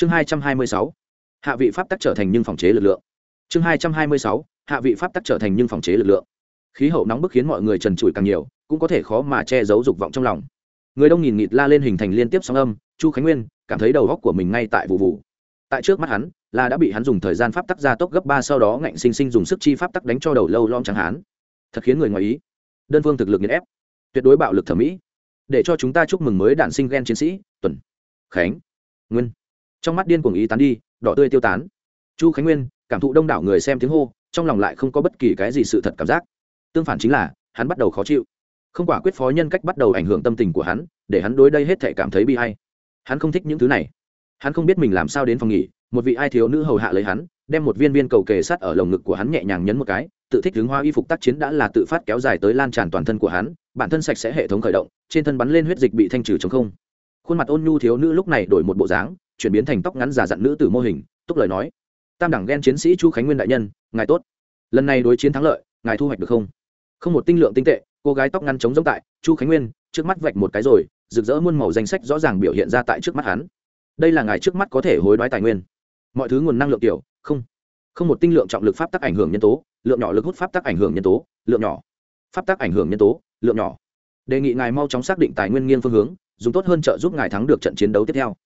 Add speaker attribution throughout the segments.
Speaker 1: chương hai trăm hai mươi sáu. Hạ vị pháp tắc trở thành nhưng phòng chế lực lượng. Chương hai trăm hai mươi sáu. Hạ vị pháp tắc trở thành nhưng phòng chế lực lượng. Khí hậu nóng bức khiến mọi người trần trụi càng nhiều, cũng có thể khó mà che giấu dục vọng trong lòng. Người đông nghìn nghịt la lên hình thành liên tiếp sóng âm, chu khánh nguyên cảm thấy đầu góc của mình ngay tại vụ vụ. Tại trước mắt hắn là đã bị hắn dùng thời gian pháp tắc gia tốc gấp ba sau đó ngạnh sinh sinh dùng sức chi pháp tắc đánh cho đầu lâu lom chẳng hán. Thật khiến người ngoài ý. Đơn phương thực lực nghiền ép. Tuyệt đối bạo lực thẩm mỹ. Để cho chúng ta chúc mừng mới đản sinh ghen chiến sĩ, tuần. Khánh. Nguyên trong mắt điên cuồng ý tán đi, đỏ tươi tiêu tán. Chu khánh nguyên, cảm thụ đông đảo người xem tiếng hô, trong lòng lại không có bất kỳ cái gì sự thật cảm giác. Tương phản chính là, hắn bắt đầu khó chịu. Không quả quyết phó nhân cách bắt đầu ảnh hưởng tâm tình của hắn, để hắn đối đây hết thể cảm thấy bi hay hắn không thích những thứ này. Hắn không biết mình làm sao đến phòng nghỉ, một vị ai thiếu nữ hầu hạ lấy hắn, đem một viên viên cầu kề sắt ở lồng ngực của hắn nhẹ nhàng nhấn một cái, tự thích hướng hoa y phục tác chiến đã là tự phát kéo dài tới lan tràn toàn thân của hắn, bản thân sạch sẽ hệ thống khởi động, trên thân bắn lên huyết dịch bị thanh trừ chống không. Khuôn mặt ôn nhu thiếu nữ lúc này đổi một bộ dáng chuyển biến thành tóc ngắn giả dặn nữ tử mô hình, túc lời nói. Tam đẳng ghen chiến sĩ chu khánh nguyên đại nhân, ngài tốt. Lần này đối chiến thắng lợi, ngài thu hoạch được không? Không một tinh lượng tinh tệ, cô gái tóc ngắn chống giống tại, chu khánh nguyên, trước mắt vạch một cái rồi, rực rỡ muôn màu danh sách rõ ràng biểu hiện ra tại trước mắt hắn. Đây là ngài trước mắt có thể hối đoái tài nguyên. Mọi thứ nguồn năng lượng tiểu, không. Không một tinh lượng trọng lực pháp tắc ảnh hưởng nhân tố, lượng nhỏ lực hút pháp tắc ảnh hưởng nhân tố, lượng nhỏ. Pháp tắc ảnh hưởng nhân tố, lượng nhỏ. Đề nghị ngài mau chóng xác định tài nguyên nghiêng phương hướng, dùng tốt hơn trợ giúp ngài thắng được trận chiến đấu tiếp theo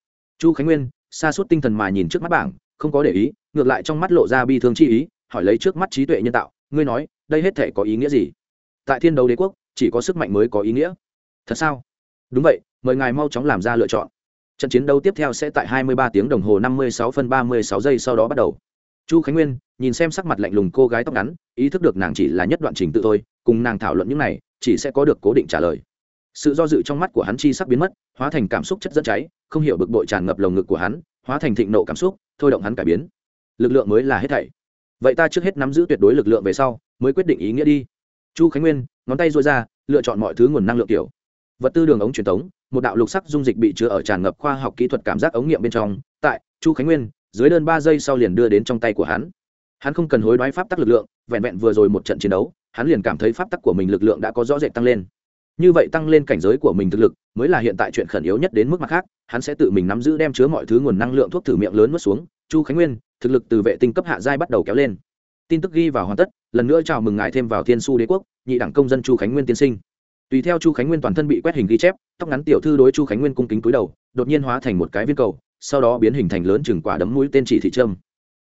Speaker 1: chu khánh nguyên, xa suốt tinh thần mà nhìn trước mắt bảng, không có để ý, ngược lại trong mắt lộ ra bi thương chi ý, hỏi lấy trước mắt trí tuệ nhân tạo, ngươi nói, đây hết thể có ý nghĩa gì? Tại thiên đấu đế quốc, chỉ có sức mạnh mới có ý nghĩa. Thật sao? Đúng vậy, mời ngài mau chóng làm ra lựa chọn. Trận chiến đấu tiếp theo sẽ tại 23 tiếng đồng hồ 56 phân 36 giây sau đó bắt đầu. Chu khánh nguyên, nhìn xem sắc mặt lạnh lùng cô gái tóc ngắn, ý thức được nàng chỉ là nhất đoạn trình tự thôi, cùng nàng thảo luận những này, chỉ sẽ có được cố định trả lời sự do dự trong mắt của hắn chi sắc biến mất, hóa thành cảm xúc chất dẫn cháy, không hiểu bực bội tràn ngập lồng ngực của hắn, hóa thành thịnh nộ cảm xúc, thôi động hắn cải biến. Lực lượng mới là hết thảy. Vậy ta trước hết nắm giữ tuyệt đối lực lượng về sau, mới quyết định ý nghĩa đi. Chu khánh nguyên, ngón tay dôi ra, lựa chọn mọi thứ nguồn năng lượng kiểu. Vật tư đường ống truyền thống một đạo lục sắc dung dịch bị chứa ở tràn ngập khoa học kỹ thuật cảm giác ống nghiệm bên trong. Tại, chu khánh nguyên, dưới đơn ba giây sau liền đưa đến trong tay của hắn. Hắn không cần hối đoái pháp tắc lực lượng, vẹn vẹn vừa rồi một trận chiến đấu, hắn liền cảm thấy pháp tắc của mình lực lượng đã có rõ rệt tăng lên như vậy tăng lên cảnh giới của mình thực lực, mới là hiện tại chuyện khẩn yếu nhất đến mức mặt khác, hắn sẽ tự mình nắm giữ đem chứa mọi thứ nguồn năng lượng thuốc thử miệng lớn mất xuống. Chu khánh nguyên, thực lực từ vệ tinh cấp hạ giai bắt đầu kéo lên. Tin tức ghi vào hoàn tất, lần nữa chào mừng ngài thêm vào thiên su đế quốc, nhị đảng công dân chu khánh nguyên tiên sinh. Tùy theo chu khánh nguyên toàn thân bị quét hình ghi chép, tóc ngắn tiểu thư đối chu khánh nguyên cung kính túi đầu, đột nhiên hóa thành một cái viên cầu, sau đó biến hình thành lớn chừng quả đấm mũi tên chỉ thị trâm.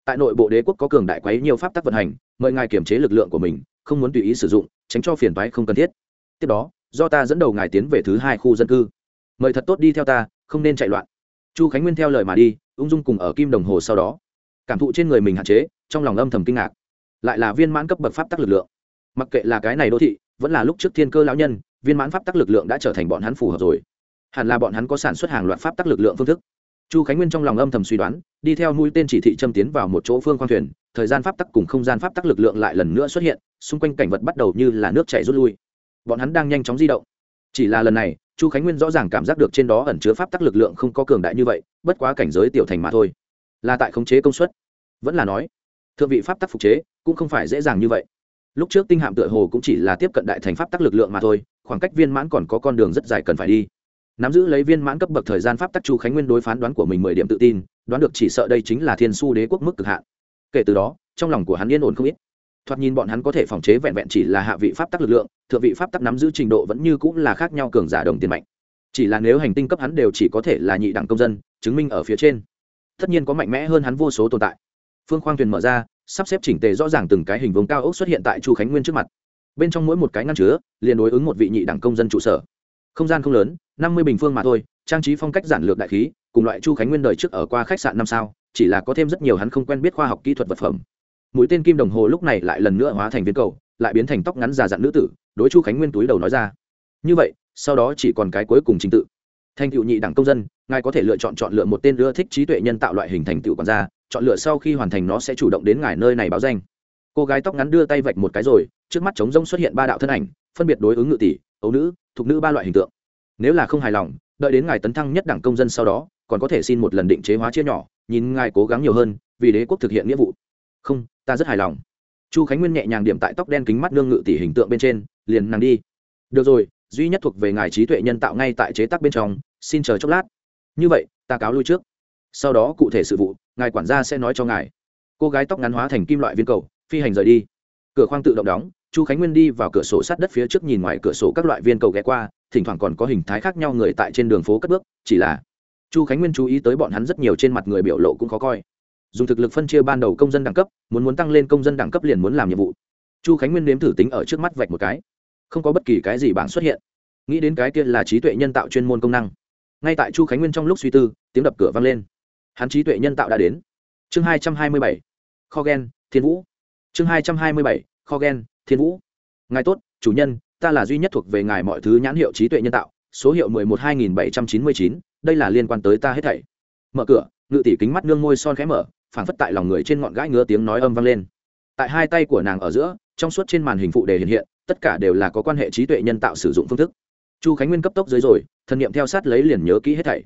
Speaker 1: Tại nội bộ đế quốc có cường đại quấy nhiều pháp tắc vận hành, mời ngài kiểm chế lực lượng của mình, không muốn tùy ý sử dụng, tránh cho phiền toái không cần thiết. Tiếp đó do ta dẫn đầu ngài tiến về thứ hai khu dân cư. Mời thật tốt đi theo ta, không nên chạy loạn. Chu khánh nguyên theo lời mà đi, ung dung cùng ở kim đồng hồ sau đó. Cảm thụ trên người mình hạn chế, trong lòng âm thầm kinh ngạc. Lại là viên mãn cấp bậc pháp tắc lực lượng. Mặc kệ là cái này đô thị, vẫn là lúc trước thiên cơ lão nhân, viên mãn pháp tắc lực lượng đã trở thành bọn hắn phù hợp rồi. Hẳn là bọn hắn có sản xuất hàng loạt pháp tắc lực lượng phương thức. Chu khánh nguyên trong lòng âm thầm suy đoán, đi theo mũi tên chỉ thị châm tiến vào một chỗ phương khoang thuyền, thời gian pháp tắc cùng không gian pháp tắc lực lượng lại lần nữa xuất hiện, xung quanh cảnh vật bắt đầu như là nước chảy rút lui bọn hắn đang nhanh chóng di động. Chỉ là lần này, chu khánh nguyên rõ ràng cảm giác được trên đó ẩn chứa pháp tắc lực lượng không có cường đại như vậy, bất quá cảnh giới tiểu thành mà thôi. Là tại khống chế công suất. Vẫn là nói, thượng vị pháp tắc phục chế cũng không phải dễ dàng như vậy. Lúc trước tinh hạm tựa hồ cũng chỉ là tiếp cận đại thành pháp tắc lực lượng mà thôi, khoảng cách viên mãn còn có con đường rất dài cần phải đi. Nắm giữ lấy viên mãn cấp bậc thời gian pháp tắc chu khánh nguyên đối phán đoán của mình mười điểm tự tin, đoán được chỉ sợ đây chính là thiên su đế quốc mức cực hạn. Kể từ đó, trong lòng của hắn yên ổn không ít thoạt nhìn bọn hắn có thể phòng chế vẹn vẹn chỉ là hạ vị pháp tắc lực lượng, thượng vị pháp tắc nắm giữ trình độ vẫn như cũng là khác nhau cường giả đồng tiền mạnh. Chỉ là nếu hành tinh cấp hắn đều chỉ có thể là nhị đẳng công dân, chứng minh ở phía trên. Tất nhiên có mạnh mẽ hơn hắn vô số tồn tại. Phương khoang thuyền mở ra, sắp xếp chỉnh tề rõ ràng từng cái hình vùng cao ốc xuất hiện tại chu khánh nguyên trước mặt. Bên trong mỗi một cái ngăn chứa, liền đối ứng một vị nhị đẳng công dân trụ sở. Không gian không lớn, năm mươi bình phương mà thôi, trang trí phong cách giản lược đại khí, cùng loại chu khánh nguyên đời trước ở qua khách sạn năm sao, chỉ là có thêm rất nhiều hắn không quen biết khoa học kỹ thuật vật phẩm mũi tên kim đồng hồ lúc này lại lần nữa hóa thành viên cầu, lại biến thành tóc ngắn già dặn nữ tử, đối chu khánh nguyên túi đầu nói ra. Như vậy, sau đó chỉ còn cái cuối cùng trình tự. Thành tựu nhị đẳng công dân, ngài có thể lựa chọn chọn lựa một tên ưa thích trí tuệ nhân tạo loại hình thành tựu quản gia, chọn lựa sau khi hoàn thành nó sẽ chủ động đến ngài nơi này báo danh. Cô gái tóc ngắn đưa tay vạch một cái rồi, trước mắt trống rông xuất hiện ba đạo thân ảnh, phân biệt đối ứng ngự tỷ, ấu nữ, thục nữ ba loại hình tượng. Nếu là không hài lòng, đợi đến ngài tấn thăng nhất đẳng công dân sau đó, còn có thể xin một lần định chế hóa chia nhỏ, nhìn ngài cố gắng nhiều hơn, vì đế quốc thực hiện nghĩa vụ. Không ta rất hài lòng. Chu khánh nguyên nhẹ nhàng điểm tại tóc đen kính mắt nương ngự tỷ hình tượng bên trên, liền nàng đi. Được rồi, duy nhất thuộc về ngài trí tuệ nhân tạo ngay tại chế tác bên trong, xin chờ chốc lát. Như vậy, ta cáo lui trước. Sau đó cụ thể sự vụ, ngài quản gia sẽ nói cho ngài. Cô gái tóc ngắn hóa thành kim loại viên cầu, phi hành rời đi. Cửa khoang tự động đóng, chu khánh nguyên đi vào cửa sổ sát đất phía trước nhìn ngoài cửa sổ các loại viên cầu ghé qua, thỉnh thoảng còn có hình thái khác nhau người tại trên đường phố cất bước, chỉ là chu khánh nguyên chú ý tới bọn hắn rất nhiều trên mặt người biểu lộ cũng khó coi dùng thực lực phân chia ban đầu công dân đẳng cấp, muốn muốn tăng lên công dân đẳng cấp liền muốn làm nhiệm vụ. Chu khánh nguyên nếm thử tính ở trước mắt vạch một cái. Không có bất kỳ cái gì bảng xuất hiện. Nghĩ đến cái kia là trí tuệ nhân tạo chuyên môn công năng. Ngay tại chu khánh nguyên trong lúc suy tư, tiếng đập cửa vang lên. Hắn trí tuệ nhân tạo đã đến. Chương hai trăm hai mươi bảy. Kho gen, thiên vũ. Chương hai trăm hai mươi bảy. Kho gen, thiên vũ. Ngài tốt, chủ nhân, ta là duy nhất thuộc về ngài mọi thứ nhãn hiệu trí tuệ nhân tạo, số hiệu mười một hai nghìn bảy trăm chín mươi chín, đây là liên quan tới ta hết thảy. Mở cửa, ngự tỷ kính mắt nương môi son khẽ mở phảng phất tại lòng người trên ngọn gãi ngứa tiếng nói âm vang lên. Tại hai tay của nàng ở giữa, trong suốt trên màn hình phụ đề hiện hiện, tất cả đều là có quan hệ trí tuệ nhân tạo sử dụng phương thức. Chu khánh nguyên cấp tốc dưới rồi thần nghiệm theo sát lấy liền nhớ kỹ hết thảy.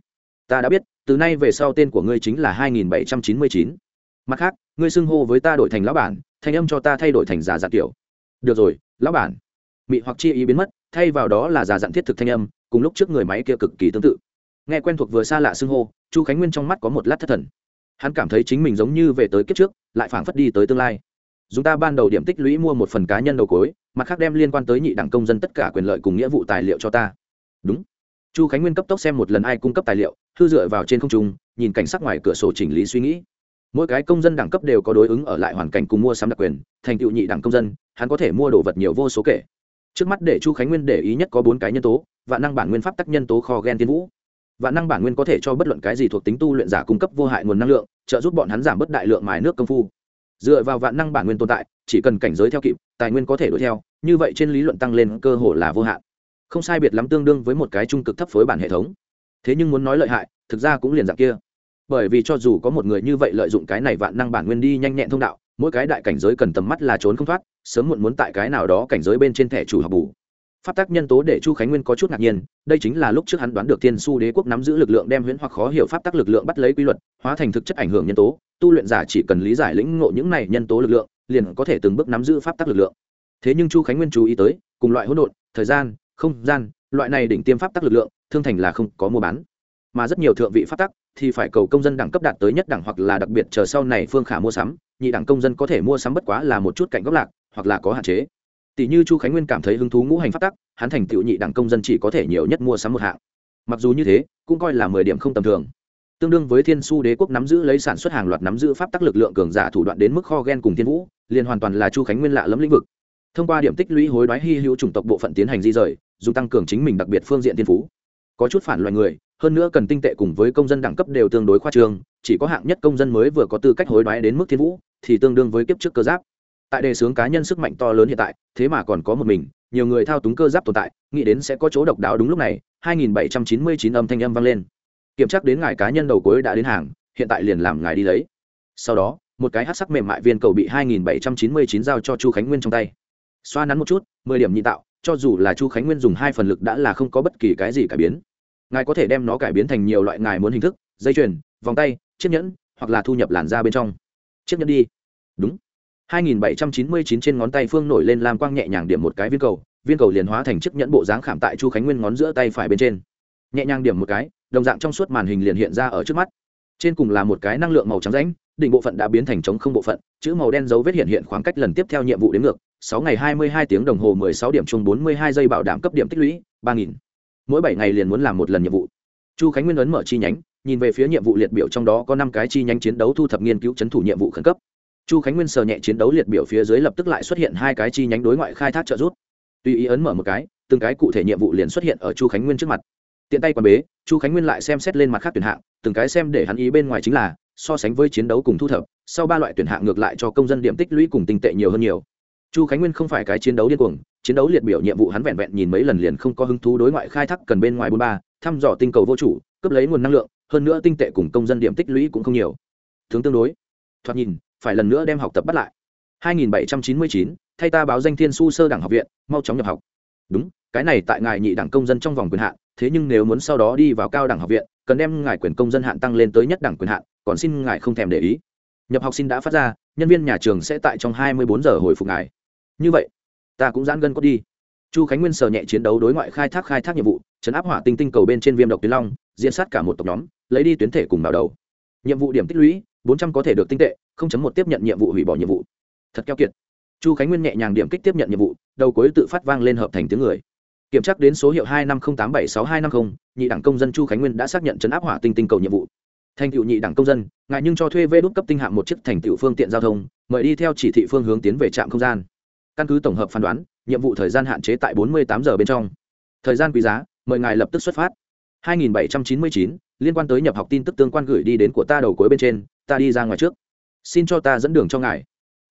Speaker 1: Ta đã biết, từ nay về sau tên của ngươi chính là hai nghìn bảy trăm chín mươi chín. Mặt khác, ngươi xưng hô với ta đổi thành lão bản, thanh âm cho ta thay đổi thành giả dạng kiểu được rồi, lão bản. Mị hoặc chi ý biến mất, thay vào đó là giả dặn thiết thực thanh âm, cùng lúc trước người máy kia cực kỳ tương tự. Nghe quen thuộc vừa xa lạ xưng hô, chu khánh nguyên trong mắt có một lát thất thần hắn cảm thấy chính mình giống như về tới kiếp trước, lại phảng phất đi tới tương lai. Chúng ta ban đầu điểm tích lũy mua một phần cá nhân đầu cối, mặt khác đem liên quan tới nhị đảng công dân tất cả quyền lợi cùng nghĩa vụ tài liệu cho ta. Đúng. Chu khánh nguyên cấp tốc xem một lần ai cung cấp tài liệu thư dựa vào trên không trung, nhìn cảnh sắc ngoài cửa sổ chỉnh lý suy nghĩ. Mỗi cái công dân đẳng cấp đều có đối ứng ở lại hoàn cảnh cùng mua sắm đặc quyền, thành tựu nhị đẳng công dân, hắn có thể mua đồ vật nhiều vô số kể. Trước mắt để chu khánh nguyên để ý nhất có bốn cái nhân tố và năng bản nguyên pháp tắc nhân tố kho gen tiên vũ. Và năng bản nguyên có thể cho bất luận cái gì thuộc tính tu luyện giả cung cấp vô hại nguồn năng lượng trợ giúp bọn hắn giảm bớt đại lượng mài nước công phu. Dựa vào vạn năng bản nguyên tồn tại, chỉ cần cảnh giới theo kịp, tài nguyên có thể đuổi theo, như vậy trên lý luận tăng lên cơ hội là vô hạn. Không sai biệt lắm tương đương với một cái trung cực thấp phối bản hệ thống. Thế nhưng muốn nói lợi hại, thực ra cũng liền dạng kia. Bởi vì cho dù có một người như vậy lợi dụng cái này vạn năng bản nguyên đi nhanh nhẹn thông đạo, mỗi cái đại cảnh giới cần tầm mắt là trốn không thoát, sớm muộn muốn tại cái nào đó cảnh giới bên trên thẻ chủ học bù pháp tắc nhân tố để chu khánh nguyên có chút ngạc nhiên, đây chính là lúc trước hắn đoán được thiên su đế quốc nắm giữ lực lượng đem huyễn hoặc khó hiểu pháp tắc lực lượng bắt lấy quy luật, hóa thành thực chất ảnh hưởng nhân tố, tu luyện giả chỉ cần lý giải lĩnh ngộ những này nhân tố lực lượng, liền có thể từng bước nắm giữ pháp tắc lực lượng. Thế nhưng chu khánh nguyên chú ý tới, cùng loại hỗn độn, thời gian, không gian, loại này đỉnh tiêm pháp tắc lực lượng, thương thành là không có mua bán. Mà rất nhiều thượng vị pháp tắc thì phải cầu công dân đẳng cấp đạt tới nhất đẳng hoặc là đặc biệt chờ sau này phương khả mua sắm, nhị đẳng công dân có thể mua sắm bất quá là một chút cạnh góc lạc, hoặc là có hạn chế tỷ như chu khánh nguyên cảm thấy hứng thú ngũ hành pháp tắc, hắn thành tựu nhị đẳng công dân chỉ có thể nhiều nhất mua sắm một hạng. Mặc dù như thế, cũng coi là mười điểm không tầm thường. Tương đương với thiên su đế quốc nắm giữ lấy sản xuất hàng loạt nắm giữ pháp tắc lực lượng cường giả thủ đoạn đến mức kho gen cùng thiên vũ, liền hoàn toàn là chu khánh nguyên lạ lẫm lĩnh vực. Thông qua điểm tích lũy hối đoái hy hữu chủng tộc bộ phận tiến hành di rời, dùng tăng cường chính mình đặc biệt phương diện thiên phú. Có chút phản loài người, hơn nữa cần tinh tệ cùng với công dân đẳng cấp đều tương đối khoa trương, chỉ có hạng nhất công dân mới vừa có tư cách hối đoái đến mức thiên vũ, thì tương đương với kiếp trước cơ giáp tại đề xướng cá nhân sức mạnh to lớn hiện tại, thế mà còn có một mình, nhiều người thao túng cơ giáp tồn tại, nghĩ đến sẽ có chỗ độc đáo đúng lúc này 2799 âm thanh âm vang lên. Kiểm tra đến ngài cá nhân đầu cuối đã đến hàng, hiện tại liền làm ngài đi lấy. Sau đó, một cái hát sắc mềm mại viên cầu bị 2799 giao cho chu khánh nguyên trong tay. Xoa nắn một chút, mười điểm nhị tạo, cho dù là chu khánh nguyên dùng hai phần lực đã là không có bất kỳ cái gì cải biến. Ngài có thể đem nó cải biến thành nhiều loại ngài muốn hình thức, dây chuyền, vòng tay, chiếc nhẫn, hoặc là thu nhập làn da bên trong. Chiếc nhẫn đi. Đúng. 2799 trên ngón tay phương nổi lên lam quang nhẹ nhàng điểm một cái viên cầu viên cầu liền hóa thành chiếc nhẫn bộ dáng khảm tại chu khánh nguyên ngón giữa tay phải bên trên. Nhẹ nhàng điểm một cái, đồng dạng trong suốt màn hình liền hiện ra ở trước mắt. Trên cùng là một cái năng lượng màu trắng rãnh, đỉnh bộ phận đã biến thành trống không bộ phận, chữ màu đen dấu vết hiện hiện khoảng cách lần tiếp theo nhiệm vụ đến ngược, sáu ngày hai mươi hai tiếng đồng hồ mười sáu điểm chung bốn mươi hai giây bảo đảm cấp điểm tích lũy 3000. mỗi bảy ngày liền muốn làm một lần nhiệm vụ. Chu khánh nguyên ấn mở chi nhánh, nhìn về phía nhiệm vụ liệt biểu trong đó có năm cái chi nhánh chiến đấu thu thập nghiên cứu trấn thủ nhiệm vụ khẩn cấp chu khánh nguyên sờ nhẹ chiến đấu liệt biểu phía dưới lập tức lại xuất hiện hai cái chi nhánh đối ngoại khai thác trợ giúp. Tuy ý ấn mở một cái, từng cái cụ thể nhiệm vụ liền xuất hiện ở chu khánh nguyên trước mặt. Tiện tay quan bế, chu khánh nguyên lại xem xét lên mặt khác tuyển hạng, từng cái xem để hắn ý bên ngoài chính là, so sánh với chiến đấu cùng thu thập, sau ba loại tuyển hạng ngược lại cho công dân điểm tích lũy cùng tinh tệ nhiều hơn nhiều. Chu khánh nguyên không phải cái chiến đấu điên cuồng, chiến đấu liệt biểu nhiệm vụ hắn vẹn vẹn nhìn mấy lần liền không có hứng thú đối ngoại khai thác cần bên ngoài bốn ba, thăm dò tinh cầu vô chủ, cướp lấy nguồn năng lượng, hơn nữa tinh tệ cùng công dân điểm tích lũy cũng không nhiều. Tướng tương đối. Thoạt nhìn phải lần nữa đem học tập bắt lại. 2799, thay ta báo danh thiên su sơ đẳng học viện mau chóng nhập học. Đúng cái này tại ngài nhị đẳng công dân trong vòng quyền hạn thế nhưng nếu muốn sau đó đi vào cao đẳng học viện cần đem ngài quyền công dân hạn tăng lên tới nhất đẳng quyền hạn còn xin ngài không thèm để ý. Nhập học xin đã phát ra nhân viên nhà trường sẽ tại trong 24 giờ hồi phục ngài. Như vậy ta cũng giãn gân có đi. Chu khánh nguyên sờ nhẹ chiến đấu đối ngoại khai thác khai thác nhiệm vụ chấn áp hỏa tinh tinh cầu bên trên viêm độc tuyến long diễn sát cả một tộc nhóm lấy đi tuyến thể cùng bảo đầu. Nhiệm vụ điểm tích lũy bốn trăm có thể được tinh tệ không chấm một tiếp nhận nhiệm vụ hủy bỏ nhiệm vụ. Thật keo kiệt. Chu khánh nguyên nhẹ nhàng điểm kích tiếp nhận nhiệm vụ đầu cuối tự phát vang lên hợp thành tiếng người. Kiểm tra đến số hiệu hai năm không tám bảy sáu hai năm mươi nhị đảng công dân chu khánh nguyên đã xác nhận chấn áp hỏa tinh tinh cầu nhiệm vụ. Thành tựu nhị đảng công dân ngài nhưng cho thuê vê đốt cấp tinh hạng một chiếc thành tựu phương tiện giao thông mời đi theo chỉ thị phương hướng tiến về trạm không gian. Căn cứ tổng hợp phán đoán nhiệm vụ thời gian hạn chế tại bốn mươi tám giờ bên trong. Thời gian quý giá mời ngài lập tức xuất phát. 2799, liên quan tới nhập học tin tức tương quan gửi đi đến của ta đầu cuối bên trên ta đi ra ngoài trước xin cho ta dẫn đường cho ngài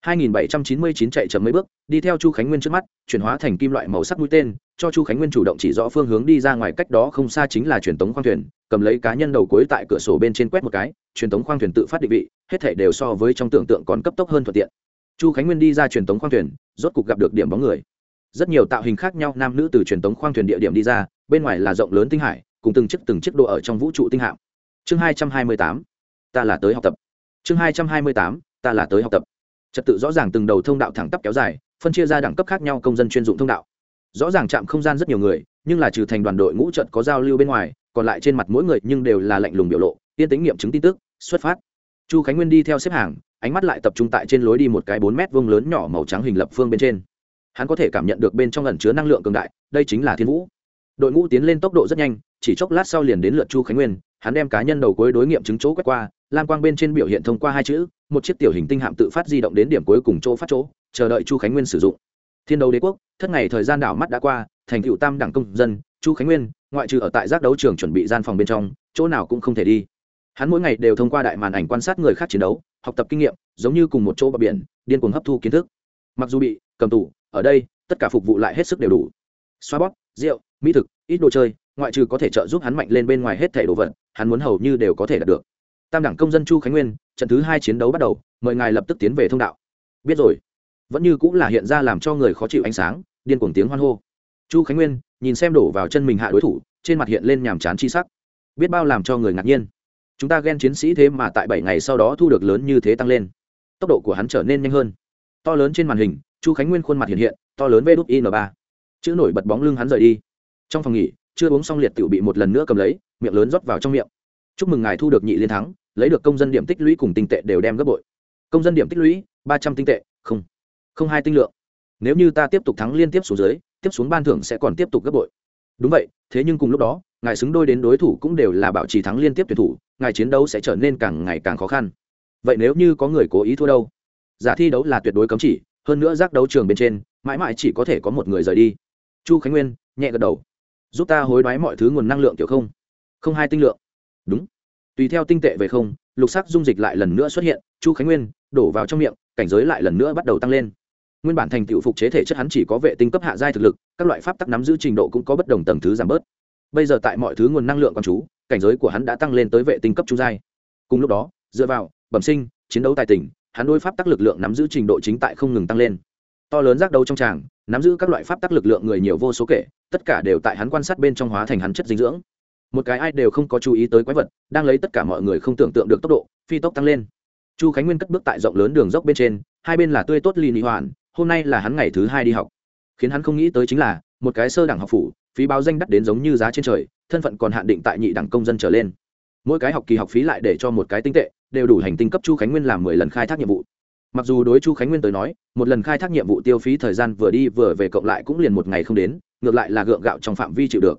Speaker 1: 2799 chạy chậm mấy bước, đi theo Chu Khánh Nguyên trước mắt, chuyển hóa thành kim loại màu sắc mũi tên, cho Chu Khánh Nguyên chủ động chỉ rõ phương hướng đi ra ngoài cách đó không xa chính là truyền tống khoang thuyền, cầm lấy cá nhân đầu cuối tại cửa sổ bên trên quét một cái, truyền tống khoang thuyền tự phát định vị, hết thảy đều so với trong tưởng tượng còn cấp tốc hơn thuận tiện. Chu Khánh Nguyên đi ra truyền tống khoang thuyền, rốt cục gặp được điểm bóng người. Rất nhiều tạo hình khác nhau nam nữ từ truyền tống khoang thuyền địa điểm đi ra, bên ngoài là rộng lớn tinh hải, cùng từng chiếc từng chiếc đồ ở trong vũ trụ tinh hạm. Chương 228 ta là tới học tập. Chương hai trăm hai mươi tám, ta là tới học tập. Trật tự rõ ràng từng đầu thông đạo thẳng tắp kéo dài, phân chia ra đẳng cấp khác nhau công dân chuyên dụng thông đạo. Rõ ràng chạm không gian rất nhiều người, nhưng là trừ thành đoàn đội ngũ trận có giao lưu bên ngoài, còn lại trên mặt mỗi người nhưng đều là lạnh lùng biểu lộ tiên tính nghiệm chứng tin tức, xuất phát. Chu khánh nguyên đi theo xếp hàng, ánh mắt lại tập trung tại trên lối đi một cái bốn mét vuông lớn nhỏ màu trắng hình lập phương bên trên. Hắn có thể cảm nhận được bên trong ẩn chứa năng lượng cường đại, đây chính là thiên vũ. Đội ngũ tiến lên tốc độ rất nhanh, chỉ chốc lát sau liền đến lượt chu khánh nguyên hắn đem cá nhân đầu cuối đối nghiệm chứng chỗ quét qua, lam quang bên trên biểu hiện thông qua hai chữ, một chiếc tiểu hình tinh hạm tự phát di động đến điểm cuối cùng chỗ phát chỗ, chờ đợi chu khánh nguyên sử dụng. Thiên đấu đế quốc, thất ngày thời gian đảo mắt đã qua, thành cựu tam đẳng công dân, chu khánh nguyên, ngoại trừ ở tại giác đấu trường chuẩn bị gian phòng bên trong, chỗ nào cũng không thể đi. Hắn mỗi ngày đều thông qua đại màn ảnh quan sát người khác chiến đấu, học tập kinh nghiệm, giống như cùng một chỗ bờ biển, điên cuồng hấp thu kiến thức. Mặc dù bị cầm tủ ở đây, tất cả phục vụ lại hết sức đều đủ. Xoa bóp, rượu, mỹ thực, ít đồ chơi ngoại trừ có thể trợ giúp hắn mạnh lên bên ngoài hết thẻ đồ vật, hắn muốn hầu như đều có thể đạt được. Tam đẳng công dân chu khánh nguyên, trận thứ hai chiến đấu bắt đầu, mời ngài lập tức tiến về thông đạo. Biết rồi. Vẫn như cũng là hiện ra làm cho người khó chịu ánh sáng, điên cuồng tiếng hoan hô. Chu khánh nguyên, nhìn xem đổ vào chân mình hạ đối thủ, trên mặt hiện lên nhàm chán chi sắc. Biết bao làm cho người ngạc nhiên. Chúng ta ghen chiến sĩ thế mà tại bảy ngày sau đó thu được lớn như thế tăng lên. Tốc độ của hắn trở nên nhanh hơn. To lớn trên màn hình, chu khánh nguyên khuôn mặt hiện hiện, to lớn vê đút in ba. Chữ nổi bật bóng lưng hắn rời đi. Trong phòng nghỉ chưa uống xong liệt tiểu bị một lần nữa cầm lấy, miệng lớn rót vào trong miệng. Chúc mừng ngài thu được nhị liên thắng, lấy được công dân điểm tích lũy cùng tinh tệ đều đem gấp bội. Công dân điểm tích lũy, ba trăm tinh tệ, không không hai tinh lượng. Nếu như ta tiếp tục thắng liên tiếp xuống dưới, tiếp xuống ban thưởng sẽ còn tiếp tục gấp bội. Đúng vậy, thế nhưng cùng lúc đó, ngài xứng đôi đến đối thủ cũng đều là bảo trì thắng liên tiếp tuyển thủ, ngài chiến đấu sẽ trở nên càng ngày càng khó khăn. Vậy nếu như có người cố ý thua đâu? Giả thi đấu là tuyệt đối cấm chỉ, hơn nữa giác đấu trường bên trên, mãi mãi chỉ có thể có một người rời đi. Chu khánh nguyên nhẹ gật đầu giúp ta hối đoái mọi thứ nguồn năng lượng, kiểu không? Không hai tinh lượng. Đúng. Tùy theo tinh tệ về không, lục sắc dung dịch lại lần nữa xuất hiện, chu khánh nguyên, đổ vào trong miệng, cảnh giới lại lần nữa bắt đầu tăng lên. Nguyên bản thành tựu phục chế thể chất hắn chỉ có vệ tinh cấp hạ giai thực lực, các loại pháp tắc nắm giữ trình độ cũng có bất đồng tầng thứ giảm bớt. Bây giờ tại mọi thứ nguồn năng lượng con chú, cảnh giới của hắn đã tăng lên tới vệ tinh cấp trung giai. Cùng lúc đó, dựa vào bẩm sinh, chiến đấu tài tình, hắn đối pháp tắc lực lượng nắm giữ trình độ chính tại không ngừng tăng lên to lớn giác đấu trong tràng, nắm giữ các loại pháp tắc lực lượng người nhiều vô số kể, tất cả đều tại hắn quan sát bên trong hóa thành hắn chất dinh dưỡng. Một cái ai đều không có chú ý tới quái vật, đang lấy tất cả mọi người không tưởng tượng được tốc độ, phi tốc tăng lên. Chu khánh nguyên cất bước tại rộng lớn đường dốc bên trên, hai bên là tươi tốt ly nị hoàn hôm nay là hắn ngày thứ hai đi học. Khiến hắn không nghĩ tới chính là, một cái sơ đẳng học phủ, phí báo danh đắt đến giống như giá trên trời, thân phận còn hạn định tại nhị đẳng công dân trở lên. Mỗi cái học kỳ học phí lại để cho một cái tinh tệ, đều đủ hành tinh cấp chu khánh nguyên làm mười lần khai thác nhiệm vụ mặc dù đối chu khánh nguyên tới nói, một lần khai thác nhiệm vụ tiêu phí thời gian vừa đi vừa về cộng lại cũng liền một ngày không đến, ngược lại là gượng gạo trong phạm vi chịu được.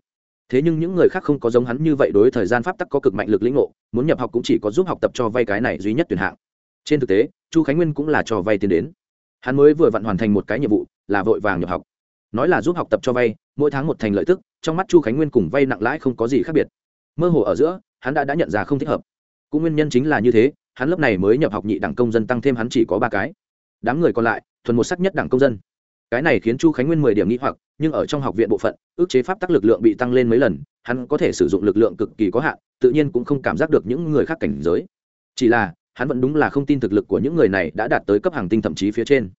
Speaker 1: Thế nhưng những người khác không có giống hắn như vậy đối thời gian pháp tắc có cực mạnh lực lĩnh ngộ, muốn nhập học cũng chỉ có giúp học tập cho vay cái này duy nhất tuyển hạng. Trên thực tế, chu khánh nguyên cũng là cho vay tiền đến. Hắn mới vừa vặn hoàn thành một cái nhiệm vụ, là vội vàng nhập học. Nói là giúp học tập cho vay, mỗi tháng một thành lợi tức, trong mắt chu khánh nguyên cùng vay nặng lãi không có gì khác biệt. Mơ hồ ở giữa, hắn đã đã nhận ra không thích hợp. Cũng nguyên nhân chính là như thế hắn lớp này mới nhập học nhị đảng công dân tăng thêm hắn chỉ có ba cái. Đám người còn lại, thuần một sắc nhất đảng công dân. Cái này khiến chu khánh nguyên mười điểm nghĩ hoặc, nhưng ở trong học viện bộ phận, ước chế pháp tắc lực lượng bị tăng lên mấy lần, hắn có thể sử dụng lực lượng cực kỳ có hạn, tự nhiên cũng không cảm giác được những người khác cảnh giới. Chỉ là, hắn vẫn đúng là không tin thực lực của những người này đã đạt tới cấp hàng tinh thậm chí phía trên.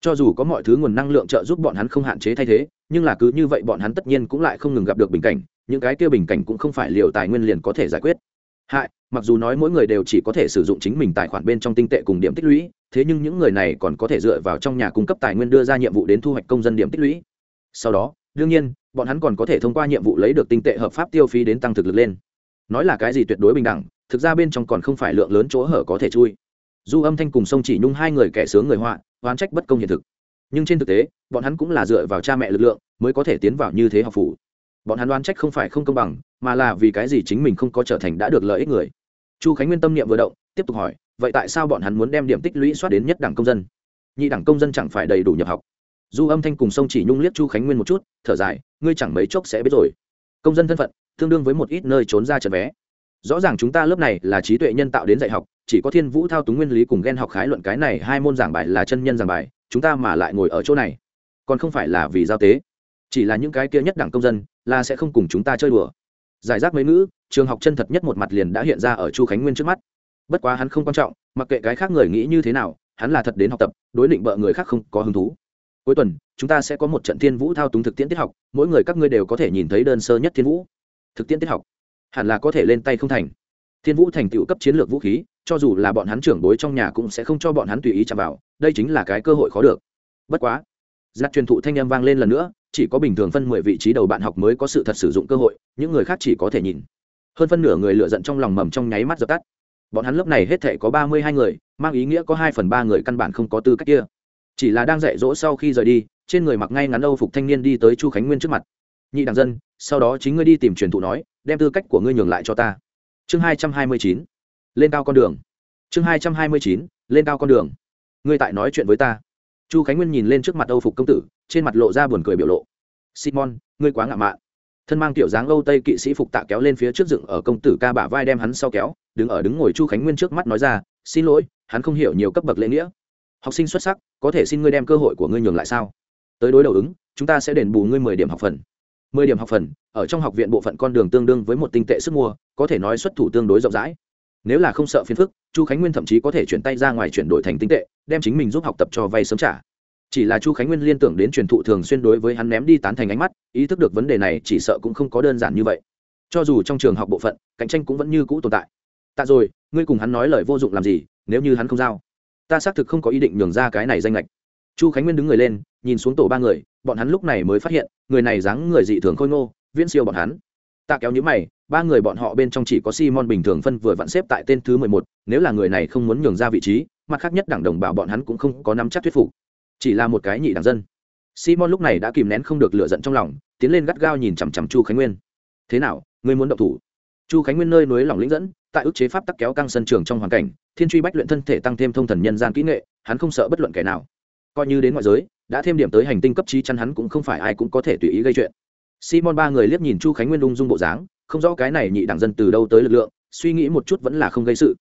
Speaker 1: Cho dù có mọi thứ nguồn năng lượng trợ giúp bọn hắn không hạn chế thay thế, nhưng là cứ như vậy bọn hắn tất nhiên cũng lại không ngừng gặp được bình cảnh, những cái kia bình cảnh cũng không phải liều tài nguyên liền có thể giải quyết hại, mặc dù nói mỗi người đều chỉ có thể sử dụng chính mình tài khoản bên trong tinh tệ cùng điểm tích lũy, thế nhưng những người này còn có thể dựa vào trong nhà cung cấp tài nguyên đưa ra nhiệm vụ đến thu hoạch công dân điểm tích lũy. Sau đó, đương nhiên, bọn hắn còn có thể thông qua nhiệm vụ lấy được tinh tệ hợp pháp tiêu phí đến tăng thực lực lên. Nói là cái gì tuyệt đối bình đẳng, thực ra bên trong còn không phải lượng lớn chỗ hở có thể chui. Du âm thanh cùng sông chỉ nhung hai người kẻ sướng người họa, oán trách bất công hiện thực. Nhưng trên thực tế, bọn hắn cũng là dựa vào cha mẹ lực lượng mới có thể tiến vào như thế học phủ bọn hắn đoán trách không phải không công bằng, mà là vì cái gì chính mình không có trở thành đã được lợi ích người. Chu khánh nguyên tâm niệm vừa động, tiếp tục hỏi, vậy tại sao bọn hắn muốn đem điểm tích lũy soát đến nhất đẳng công dân? Nhị đẳng công dân chẳng phải đầy đủ nhập học. Du âm thanh cùng sông chỉ nhung liếc chu khánh nguyên một chút, thở dài, ngươi chẳng mấy chốc sẽ biết rồi. Công dân thân phận, tương đương với một ít nơi trốn ra trận vé. Rõ ràng chúng ta lớp này là trí tuệ nhân tạo đến dạy học, chỉ có thiên vũ thao túng nguyên lý cùng ghen học khái luận cái này hai môn giảng bài là chân nhân giảng bài, chúng ta mà lại ngồi ở chỗ này. Còn không phải là vì giao tế chỉ là những cái kia nhất đẳng công dân, là sẽ không cùng chúng ta chơi đùa. Giải rác mấy ngữ, trường học chân thật nhất một mặt liền đã hiện ra ở chu khánh nguyên trước mắt. Bất quá hắn không quan trọng, mặc kệ cái khác người nghĩ như thế nào, hắn là thật đến học tập, đối định bợ người khác không có hứng thú. Cuối tuần, chúng ta sẽ có một trận thiên vũ thao túng thực tiễn tiết học, mỗi người các ngươi đều có thể nhìn thấy đơn sơ nhất thiên vũ. Thực tiễn tiết học, hẳn là có thể lên tay không thành. Thiên vũ thành tựu cấp chiến lược vũ khí, cho dù là bọn hắn trưởng bối trong nhà cũng sẽ không cho bọn hắn tùy ý chạm vào, đây chính là cái cơ hội khó được. Bất quá giặc truyền thụ thanh â m vang lên lần nữa, chỉ có bình thường phân mười vị trí đầu bạn học mới có sự thật sử dụng cơ hội, những người khác chỉ có thể nhìn. Hơn phân nửa người lựa giận trong lòng mầm trong nháy mắt dập tắt. Bọn hắn lớp này hết thể có ba mươi hai người, mang ý nghĩa có hai phần ba người căn bản không có tư cách kia. Chỉ là đang dạy dỗ sau khi rời đi, trên người mặc ngay ngắn âu phục thanh niên đi tới chu khánh nguyên trước mặt. Nhị đảng dân, sau đó chính ngươi đi tìm truyền thụ nói, đem tư cách của ngươi nhường lại cho ta. Chương hai trăm hai mươi chín. Lên cao con đường. Chương hai trăm hai mươi chín, lên cao con đường. Ngươi tại nói chuyện với ta chu khánh nguyên nhìn lên trước mặt âu phục công tử, trên mặt lộ ra buồn cười biểu lộ. Simon, ngươi quá ngạo mạn. Thân mang tiểu dáng âu tây kỵ sĩ phục tạ kéo lên phía trước dựng ở công tử ca bả vai đem hắn sau kéo, đứng ở đứng ngồi chu khánh nguyên trước mắt nói ra, xin lỗi, hắn không hiểu nhiều cấp bậc lễ nghĩa. Học sinh xuất sắc, có thể xin ngươi đem cơ hội của ngươi nhường lại sao? Tới đối đầu ứng, chúng ta sẽ đền bù ngươi mười điểm học phần. Mười điểm học phần, ở trong học viện bộ phận con đường tương đương với một tinh tệ sức mua, có thể nói xuất thủ tương đối rộng rãi nếu là không sợ phiền phức, chu khánh nguyên thậm chí có thể chuyển tay ra ngoài chuyển đổi thành tinh tệ, đem chính mình giúp học tập cho vay sớm trả. Chỉ là chu khánh nguyên liên tưởng đến truyền thụ thường xuyên đối với hắn ném đi tán thành ánh mắt, ý thức được vấn đề này chỉ sợ cũng không có đơn giản như vậy. Cho dù trong trường học bộ phận, cạnh tranh cũng vẫn như cũ tồn tại. Tạ rồi, ngươi cùng hắn nói lời vô dụng làm gì, nếu như hắn không giao? Ta xác thực không có ý định nhường ra cái này danh lệch chu khánh nguyên đứng người lên, nhìn xuống tổ ba người, bọn hắn lúc này mới phát hiện, người này dáng người dị thường khôi ngô, viễn siêu bọn hắn. Ta kéo nhữ mày ba người bọn họ bên trong chỉ có simon bình thường phân vừa vặn xếp tại tên thứ mười một, nếu là người này không muốn nhường ra vị trí, mặt khác nhất đảng đồng bào bọn hắn cũng không có nắm chắc thuyết phục. Chỉ là một cái nhị đảng dân. Simon lúc này đã kìm nén không được lửa giận trong lòng, tiến lên gắt gao nhìn chằm chằm chu khánh nguyên. Thế nào, ngươi muốn động thủ? Chu khánh nguyên nơi núi lòng lĩnh dẫn, tại ức chế pháp tắc kéo căng sân trường trong hoàn cảnh, thiên truy bách luyện thân thể tăng thêm thông thần nhân gian kỹ nghệ, hắn không sợ bất luận kẻ nào. Coi như đến ngoại giới, đã thêm điểm tới hành tinh cấp trí chắn hắn cũng không phải ai cũng có thể tùy ý gây chuyện. Simon ba người liếc nhìn chu khánh nguyên ung dung bộ dáng không rõ cái này nhị đảng dân từ đâu tới lực lượng, suy nghĩ một chút vẫn là không gây sự.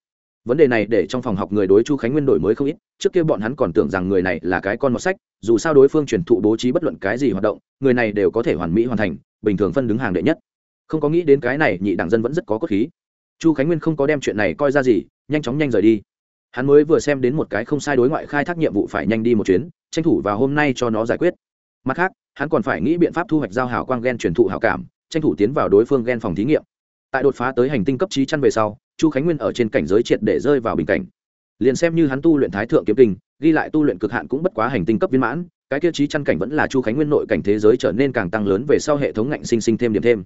Speaker 1: Vấn đề này để trong phòng học người đối chu khánh nguyên đổi mới không ít, trước kia bọn hắn còn tưởng rằng người này là cái con mọt sách, dù sao đối phương truyền thụ bố trí bất luận cái gì hoạt động, người này đều có thể hoàn mỹ hoàn thành, bình thường phân đứng hàng đệ nhất. Không có nghĩ đến cái này nhị đảng dân vẫn rất có cốt khí. Chu khánh nguyên không có đem chuyện này coi ra gì, nhanh chóng nhanh rời đi. Hắn mới vừa xem đến một cái không sai đối ngoại khai thác nhiệm vụ phải nhanh đi một chuyến, tranh thủ vào hôm nay cho nó giải quyết. Mặt khác, hắn còn phải nghĩ biện pháp thu hoạch giao hảo quang gen truyền thụ hảo cảm tranh thủ tiến vào đối phương gen phòng thí nghiệm. Tại đột phá tới hành tinh cấp trí chăn về sau, chu khánh nguyên ở trên cảnh giới triệt để rơi vào bình cảnh. Liền xem như hắn tu luyện thái thượng kiếm kinh, ghi lại tu luyện cực hạn cũng bất quá hành tinh cấp viên mãn, cái tiêu chí chăn cảnh vẫn là chu khánh nguyên nội cảnh thế giới trở nên càng tăng lớn về sau hệ thống ngạnh sinh sinh thêm điểm thêm.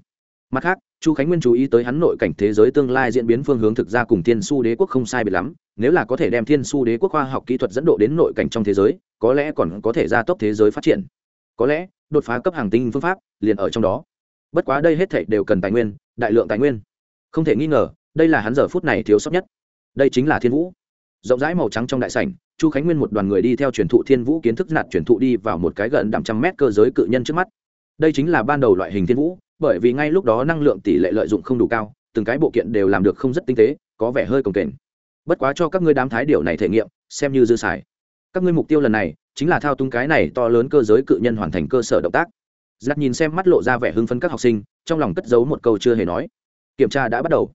Speaker 1: Mặt khác, chu khánh nguyên chú ý tới hắn nội cảnh thế giới tương lai diễn biến phương hướng thực ra cùng thiên su đế quốc không sai biệt lắm, nếu là có thể đem thiên su đế quốc khoa học kỹ thuật dẫn độ đến nội cảnh trong thế giới, có lẽ còn có thể gia tốc thế giới phát triển. Có lẽ, đột phá cấp hàng tinh phương pháp liền ở trong đó bất quá đây hết thảy đều cần tài nguyên, đại lượng tài nguyên. Không thể nghi ngờ, đây là hắn giờ phút này thiếu sót nhất. Đây chính là thiên vũ. Rộng rãi màu trắng trong đại sảnh, chu khánh nguyên một đoàn người đi theo truyền thụ thiên vũ kiến thức nạt truyền thụ đi vào một cái gần đạm trăm mét cơ giới cự nhân trước mắt. Đây chính là ban đầu loại hình thiên vũ, bởi vì ngay lúc đó năng lượng tỷ lệ lợi dụng không đủ cao, từng cái bộ kiện đều làm được không rất tinh tế, có vẻ hơi cồng kềnh. Bất quá cho các ngươi đám thái điều này thể nghiệm, xem như dư xài. Các ngươi mục tiêu lần này, chính là thao túng cái này to lớn cơ giới cự nhân hoàn thành cơ sở động tác giặt nhìn xem mắt lộ ra vẻ hưng phấn các học sinh, trong lòng cất giấu một câu chưa hề nói. Kiểm tra đã bắt đầu.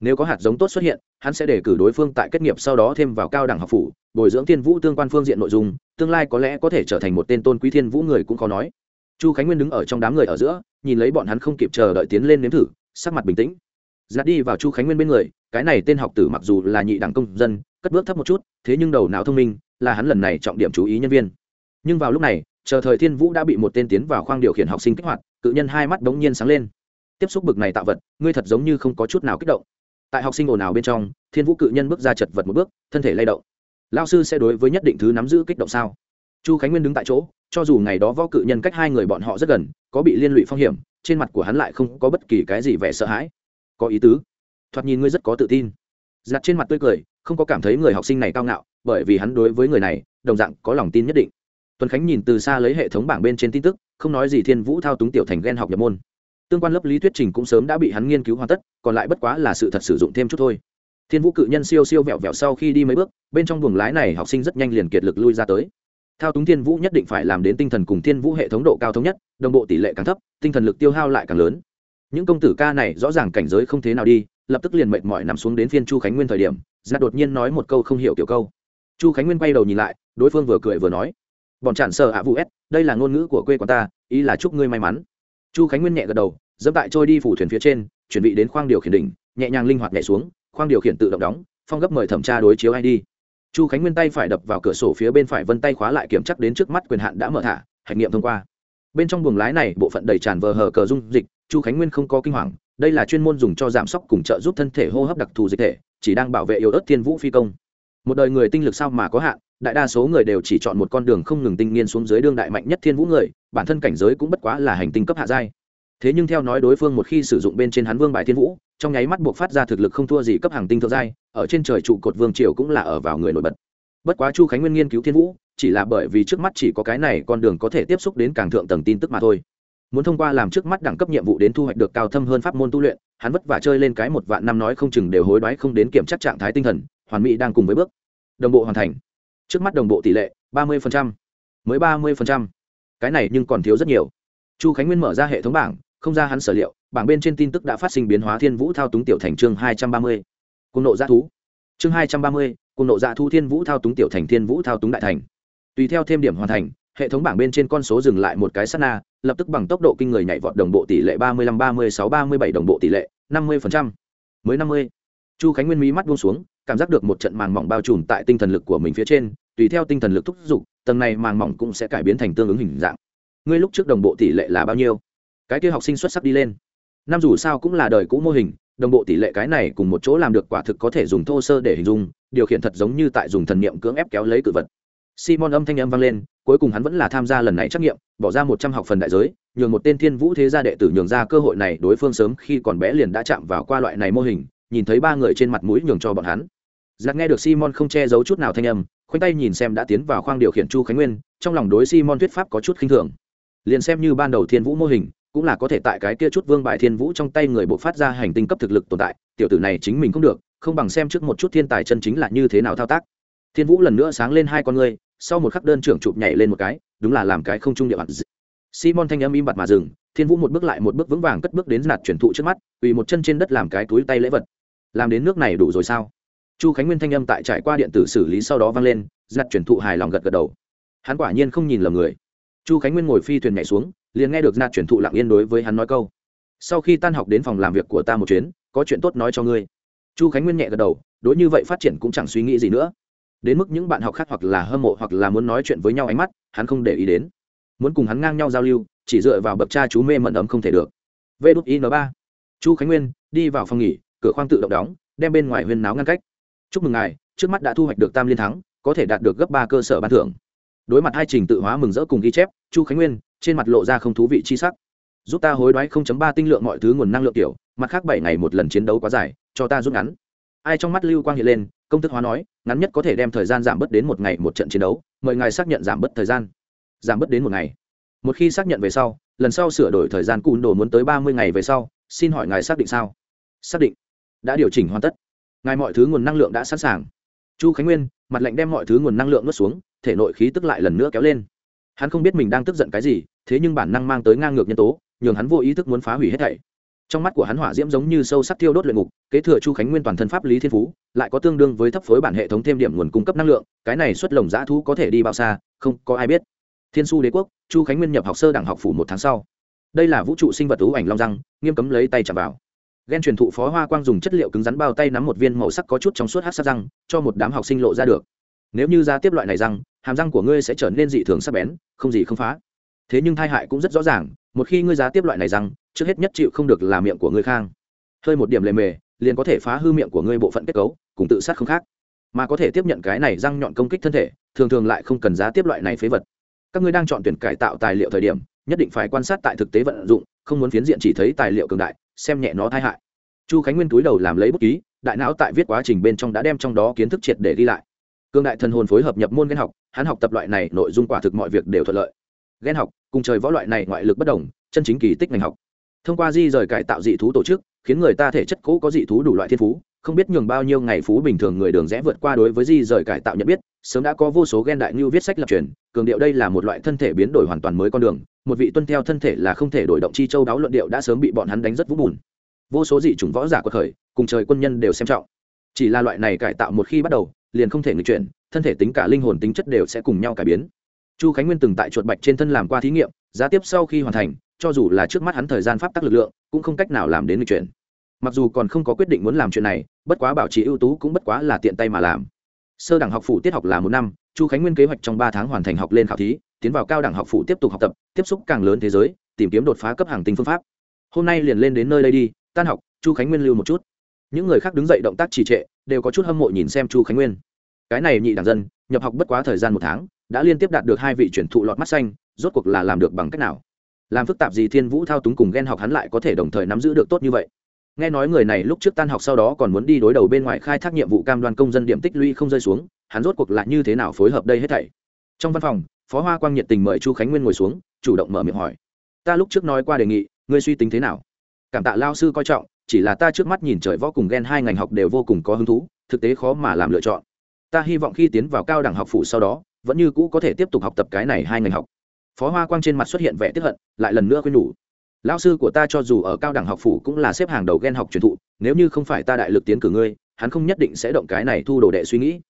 Speaker 1: Nếu có hạt giống tốt xuất hiện, hắn sẽ để cử đối phương tại kết nghiệp sau đó thêm vào cao đẳng học phủ, bồi dưỡng thiên vũ tương quan phương diện nội dung, tương lai có lẽ có thể trở thành một tên tôn quý thiên vũ người cũng khó nói. Chu khánh nguyên đứng ở trong đám người ở giữa, nhìn lấy bọn hắn không kịp chờ đợi tiến lên nếm thử, sắc mặt bình tĩnh. Giặt đi vào chu khánh nguyên bên người, cái này tên học tử mặc dù là nhị đẳng công dân, cất bước thấp một chút, thế nhưng đầu não thông minh, là hắn lần này trọng điểm chú ý nhân viên. Nhưng vào lúc này chờ thời thiên vũ đã bị một tên tiến vào khoang điều khiển học sinh kích hoạt, cự nhân hai mắt đống nhiên sáng lên. Tiếp xúc bực này tạo vật, ngươi thật giống như không có chút nào kích động. Tại học sinh ồn ào bên trong, thiên vũ cự nhân bước ra chật vật một bước, thân thể lay động. Lao sư sẽ đối với nhất định thứ nắm giữ kích động sao? Chu khánh nguyên đứng tại chỗ, cho dù ngày đó võ cự nhân cách hai người bọn họ rất gần, có bị liên lụy phong hiểm, trên mặt của hắn lại không có bất kỳ cái gì vẻ sợ hãi. Có ý tứ. Thoạt nhìn ngươi rất có tự tin. Giặt trên mặt tươi cười, không có cảm thấy người học sinh này cao ngạo, bởi vì hắn đối với người này, đồng dạng có lòng tin nhất định tuấn khánh nhìn từ xa lấy hệ thống bảng bên trên tin tức, không nói gì thiên vũ thao túng tiểu thành ghen học nhập môn. Tương quan lớp lý thuyết trình cũng sớm đã bị hắn nghiên cứu hoàn tất, còn lại bất quá là sự thật sử dụng thêm chút thôi. Thiên vũ cự nhân siêu siêu vẹo vẹo sau khi đi mấy bước, bên trong buồng lái này học sinh rất nhanh liền kiệt lực lui ra tới. Thao túng thiên vũ nhất định phải làm đến tinh thần cùng thiên vũ hệ thống độ cao thống nhất, đồng bộ tỷ lệ càng thấp, tinh thần lực tiêu hao lại càng lớn. Những công tử ca này rõ ràng cảnh giới không thế nào đi, lập tức liền mệt mỏi nằm xuống đến phiên chu khánh nguyên thời điểm ra đột nhiên nói một câu không hiểu kiểu câu. Chu khánh nguyên quay đầu nhìn lại, đối phương vừa cười vừa nói bọn chản sợ ạ vũ s đây là ngôn ngữ của quê quán ta, ý là chúc ngươi may mắn. Chu khánh nguyên nhẹ gật đầu, dẫm tại trôi đi phủ thuyền phía trên, chuẩn bị đến khoang điều khiển đỉnh, nhẹ nhàng linh hoạt nhẹ xuống, khoang điều khiển tự động đóng, phong gấp mời thẩm tra đối chiếu id chu khánh nguyên tay phải đập vào cửa sổ phía bên phải vân tay khóa lại kiểm chắc đến trước mắt quyền hạn đã mở thả, hạch nghiệm thông qua. Bên trong buồng lái này, bộ phận đầy tràn vờ hờ cờ dung dịch, chu khánh nguyên không có kinh hoàng, đây là chuyên môn dùng cho giảm sốc cùng trợ giúp thân thể hô hấp đặc thù dịch thể, chỉ đang bảo vệ yếu ớt thiên vũ phi công một đời người tinh lực sao mà có hạn, đại đa số người đều chỉ chọn một con đường không ngừng tinh nghiên xuống dưới đương đại mạnh nhất thiên vũ người, bản thân cảnh giới cũng bất quá là hành tinh cấp hạ giai. Thế nhưng theo nói đối phương một khi sử dụng bên trên hắn vương bài thiên vũ, trong nháy mắt buộc phát ra thực lực không thua gì cấp hàng tinh thượng giai, ở trên trời trụ cột vương triều cũng là ở vào người nổi bật. Bất quá chu khánh nguyên nghiên cứu thiên vũ, chỉ là bởi vì trước mắt chỉ có cái này con đường có thể tiếp xúc đến càng thượng tầng tin tức mà thôi muốn thông qua làm trước mắt đẳng cấp nhiệm vụ đến thu hoạch được cao thâm hơn pháp môn tu luyện, hắn vất vả chơi lên cái một vạn năm nói không chừng đều hối đoái không đến kiểm tra trạng thái tinh thần, hoàn mỹ đang cùng với bước. Đồng bộ hoàn thành. Trước mắt đồng bộ tỷ lệ, ba mươi mới ba mươi cái này nhưng còn thiếu rất nhiều. Chu khánh nguyên mở ra hệ thống bảng, không ra hắn sở liệu, bảng bên trên tin tức đã phát sinh biến hóa thiên vũ thao túng tiểu thành chương hai trăm ba mươi. Cung nộ g thú. Chương hai trăm ba mươi cung nộ dạ g thu thiên vũ thao túng tiểu thành thiên vũ thao túng đại thành. Tùy theo thêm điểm hoàn thành hệ thống bảng bên trên con số dừng lại một cái sát na, lập tức bằng tốc độ kinh người nhảy vọt đồng bộ tỷ lệ ba mươi lăm, ba mươi sáu, ba mươi bảy đồng bộ tỷ lệ năm mươi mới năm mươi. Chu khánh nguyên mỹ mắt buông xuống, cảm giác được một trận màng mỏng bao trùm tại tinh thần lực của mình phía trên, tùy theo tinh thần lực thúc giục, tầng này màng mỏng cũng sẽ cải biến thành tương ứng hình dạng. Ngươi lúc trước đồng bộ tỷ lệ là bao nhiêu? Cái kia học sinh xuất sắc đi lên. Năm dù sao cũng là đời cũ mô hình, đồng bộ tỷ lệ cái này cùng một chỗ làm được quả thực có thể dùng thô sơ để hình dung, điều khiển thật giống như tại dùng thần niệm cưỡng ép kéo lấy cự vật simon âm thanh âm vang lên, cuối cùng hắn vẫn là tham gia lần này trắc nghiệm, bỏ ra một trăm học phần đại giới, nhường một tên thiên vũ thế gia đệ tử nhường ra cơ hội này, đối phương sớm khi còn bé liền đã chạm vào qua loại này mô hình, nhìn thấy ba người trên mặt mũi nhường cho bọn hắn. Giặc nghe được simon không che giấu chút nào thanh âm, khoanh tay nhìn xem đã tiến vào khoang điều khiển chu khánh nguyên, trong lòng đối simon thuyết pháp có chút khinh thường. Liền xem như ban đầu thiên vũ mô hình, cũng là có thể tại cái kia chút vương bại thiên vũ trong tay người bộ phát ra hành tinh cấp thực lực tồn tại, tiểu tử này chính mình cũng được, không bằng xem trước một chút thiên tài chân chính là như thế nào thao tác thiên vũ lần nữa sáng lên hai con ngươi, sau một khắc đơn trưởng chụp nhảy lên một cái, đúng là làm cái không trung địa bàn simon thanh âm im bặt mà dừng, thiên vũ một bước lại một bước vững vàng cất bước đến nạt chuyển thụ trước mắt, quỳ một chân trên đất làm cái túi tay lễ vật. Làm đến nước này đủ rồi sao? Chu khánh nguyên thanh âm tại trải qua điện tử xử lý sau đó vang lên giặt chuyển thụ hài lòng gật gật đầu. Hắn quả nhiên không nhìn lầm người. Chu khánh nguyên ngồi phi thuyền nhảy xuống, liền nghe được nạt chuyển thụ lặng yên đối với hắn nói câu. Sau khi tan học đến phòng làm việc của ta một chuyến, có chuyện tốt nói cho ngươi. Chu khánh nguyên nhẹ gật đầu, đối như vậy phát triển cũng chẳng suy nghĩ gì nữa đến mức những bạn học khác hoặc là hâm mộ hoặc là muốn nói chuyện với nhau ánh mắt, hắn không để ý đến. Muốn cùng hắn ngang nhau giao lưu, chỉ dựa vào bậc cha chú mê mẩn ấm không thể được. V đút in ba. Chu khánh nguyên, đi vào phòng nghỉ, cửa khoang tự động đóng, đem bên ngoài huyên náo ngăn cách. Chúc mừng ngài, trước mắt đã thu hoạch được tam liên thắng, có thể đạt được gấp ba cơ sở ban thưởng. Đối mặt hai trình tự hóa mừng rỡ cùng ghi chép, chu khánh nguyên, trên mặt lộ ra không thú vị chi sắc. Giúp ta hối đoái 0.3 tinh lượng mọi thứ nguồn năng lượng tiểu, mặt khác bảy ngày một lần chiến đấu quá dài, cho ta rút ngắn ai trong mắt lưu quang hiện lên, công thức hóa nói, ngắn nhất có thể đem thời gian giảm bớt đến một ngày một trận chiến đấu, mời ngài xác nhận giảm bớt thời gian. Giảm bớt đến một ngày. Một khi xác nhận về sau, lần sau sửa đổi thời gian cùn đồ muốn tới ba mươi ngày về sau, xin hỏi ngài xác định sao? Xác định. Đã điều chỉnh hoàn tất. Ngài mọi thứ nguồn năng lượng đã sẵn sàng. Chu khánh nguyên, mặt lạnh đem mọi thứ nguồn năng lượng nuốt xuống, thể nội khí tức lại lần nữa kéo lên. Hắn không biết mình đang tức giận cái gì, thế nhưng bản năng mang tới ngang ngược nhân tố, nhường hắn vô ý thức muốn phá hủy hết thảy trong mắt của hắn hỏa diễm giống như sâu sắc tiêu đốt luyện ngục, kế thừa chu khánh nguyên toàn thân pháp lý thiên phú, lại có tương đương với thấp phối bản hệ thống thêm điểm nguồn cung cấp năng lượng, cái này xuất lồng dã thú có thể đi bao xa, không có ai biết. Thiên su đế quốc, chu khánh nguyên nhập học sơ đẳng học phủ một tháng sau. Đây là vũ trụ sinh vật thú ảnh long răng, nghiêm cấm lấy tay chạm vào. Ghen truyền thụ phó hoa quang dùng chất liệu cứng rắn bao tay nắm một viên màu sắc có chút trong suốt hát sắc răng, cho một đám học sinh lộ ra được. Nếu như ra tiếp loại này răng, hàm răng của ngươi sẽ trở nên dị thường sắc bén, không gì không phá thế nhưng thai hại cũng rất rõ ràng, một khi ngươi giá tiếp loại này răng, trước hết nhất chịu không được là miệng của ngươi khang. Hơi một điểm lề mề, liền có thể phá hư miệng của ngươi bộ phận kết cấu, cùng tự sát không khác. Mà có thể tiếp nhận cái này răng nhọn công kích thân thể, thường thường lại không cần giá tiếp loại này phế vật. Các ngươi đang chọn tuyển cải tạo tài liệu thời điểm, nhất định phải quan sát tại thực tế vận dụng, không muốn phiến diện chỉ thấy tài liệu cường đại, xem nhẹ nó tai hại. Chu khánh nguyên túi đầu làm lấy bút ký, đại não tại viết quá trình bên trong đã đem trong đó kiến thức triệt để ghi lại. Cương đại thần hồn phối hợp nhập môn ghen học, hắn học tập loại này, nội dung quả thực mọi việc đều thuận lợi ghen học, cùng trời võ loại này ngoại lực bất đồng, chân chính kỳ tích ngành học. Thông qua di rời cải tạo dị thú tổ chức, khiến người ta thể chất cũ có dị thú đủ loại thiên phú, không biết nhường bao nhiêu ngày phú bình thường người đường rẽ vượt qua đối với di rời cải tạo nhận biết, sớm đã có vô số ghen đại như viết sách lập truyền, cường điệu đây là một loại thân thể biến đổi hoàn toàn mới con đường, một vị tuân theo thân thể là không thể đổi động chi châu đáo luận điệu đã sớm bị bọn hắn đánh rất vũ bùn. Vô số dị chủng võ giả quật khởi, cùng trời quân nhân đều xem trọng. Chỉ là loại này cải tạo một khi bắt đầu, liền không thể người chuyển, thân thể tính cả linh hồn tính chất đều sẽ cùng nhau cải biến chu khánh nguyên từng tại chuột bạch trên thân làm qua thí nghiệm, giá tiếp sau khi hoàn thành, cho dù là trước mắt hắn thời gian pháp tắc lực lượng, cũng không cách nào làm đến nghịch chuyển. Mặc dù còn không có quyết định muốn làm chuyện này, bất quá bảo trì ưu tú cũng bất quá là tiện tay mà làm. Sơ đẳng học phủ tiết học là một năm, chu khánh nguyên kế hoạch trong ba tháng hoàn thành học lên khảo thí, tiến vào cao đẳng học phủ tiếp tục học tập, tiếp xúc càng lớn thế giới, tìm kiếm đột phá cấp hàng tinh phương pháp. Hôm nay liền lên đến nơi đây đi, tan học, chu khánh nguyên lưu một chút. Những người khác đứng dậy động tác trì trệ, đều có chút hâm mộ nhìn xem chu khánh nguyên. Cái này nhị đảng dân, nhập học bất quá thời gian một tháng đã liên tiếp đạt được hai vị chuyển thụ lọt mắt xanh, rốt cuộc là làm được bằng cách nào? Làm phức tạp gì thiên vũ thao túng cùng ghen học hắn lại có thể đồng thời nắm giữ được tốt như vậy? Nghe nói người này lúc trước tan học sau đó còn muốn đi đối đầu bên ngoài khai thác nhiệm vụ cam đoan công dân điểm tích lũy không rơi xuống, hắn rốt cuộc lại như thế nào phối hợp đây hết thảy? Trong văn phòng, phó hoa quang nhiệt tình mời chu khánh nguyên ngồi xuống, chủ động mở miệng hỏi. Ta lúc trước nói qua đề nghị, ngươi suy tính thế nào? Cảm tạ lao sư coi trọng, chỉ là ta trước mắt nhìn trời võ cùng ghen hai ngành học đều vô cùng có hứng thú, thực tế khó mà làm lựa chọn. Ta hy vọng khi tiến vào cao đẳng học phụ sau đó vẫn như cũ có thể tiếp tục học tập cái này hai ngành học. Phó hoa quang trên mặt xuất hiện vẻ tiếp hận, lại lần nữa khuyên nhủ. Lão sư của ta cho dù ở cao đẳng học phủ cũng là xếp hàng đầu ghen học truyền thụ, nếu như không phải ta đại lực tiến cử ngươi, hắn không nhất định sẽ động cái này thu đồ đệ suy nghĩ.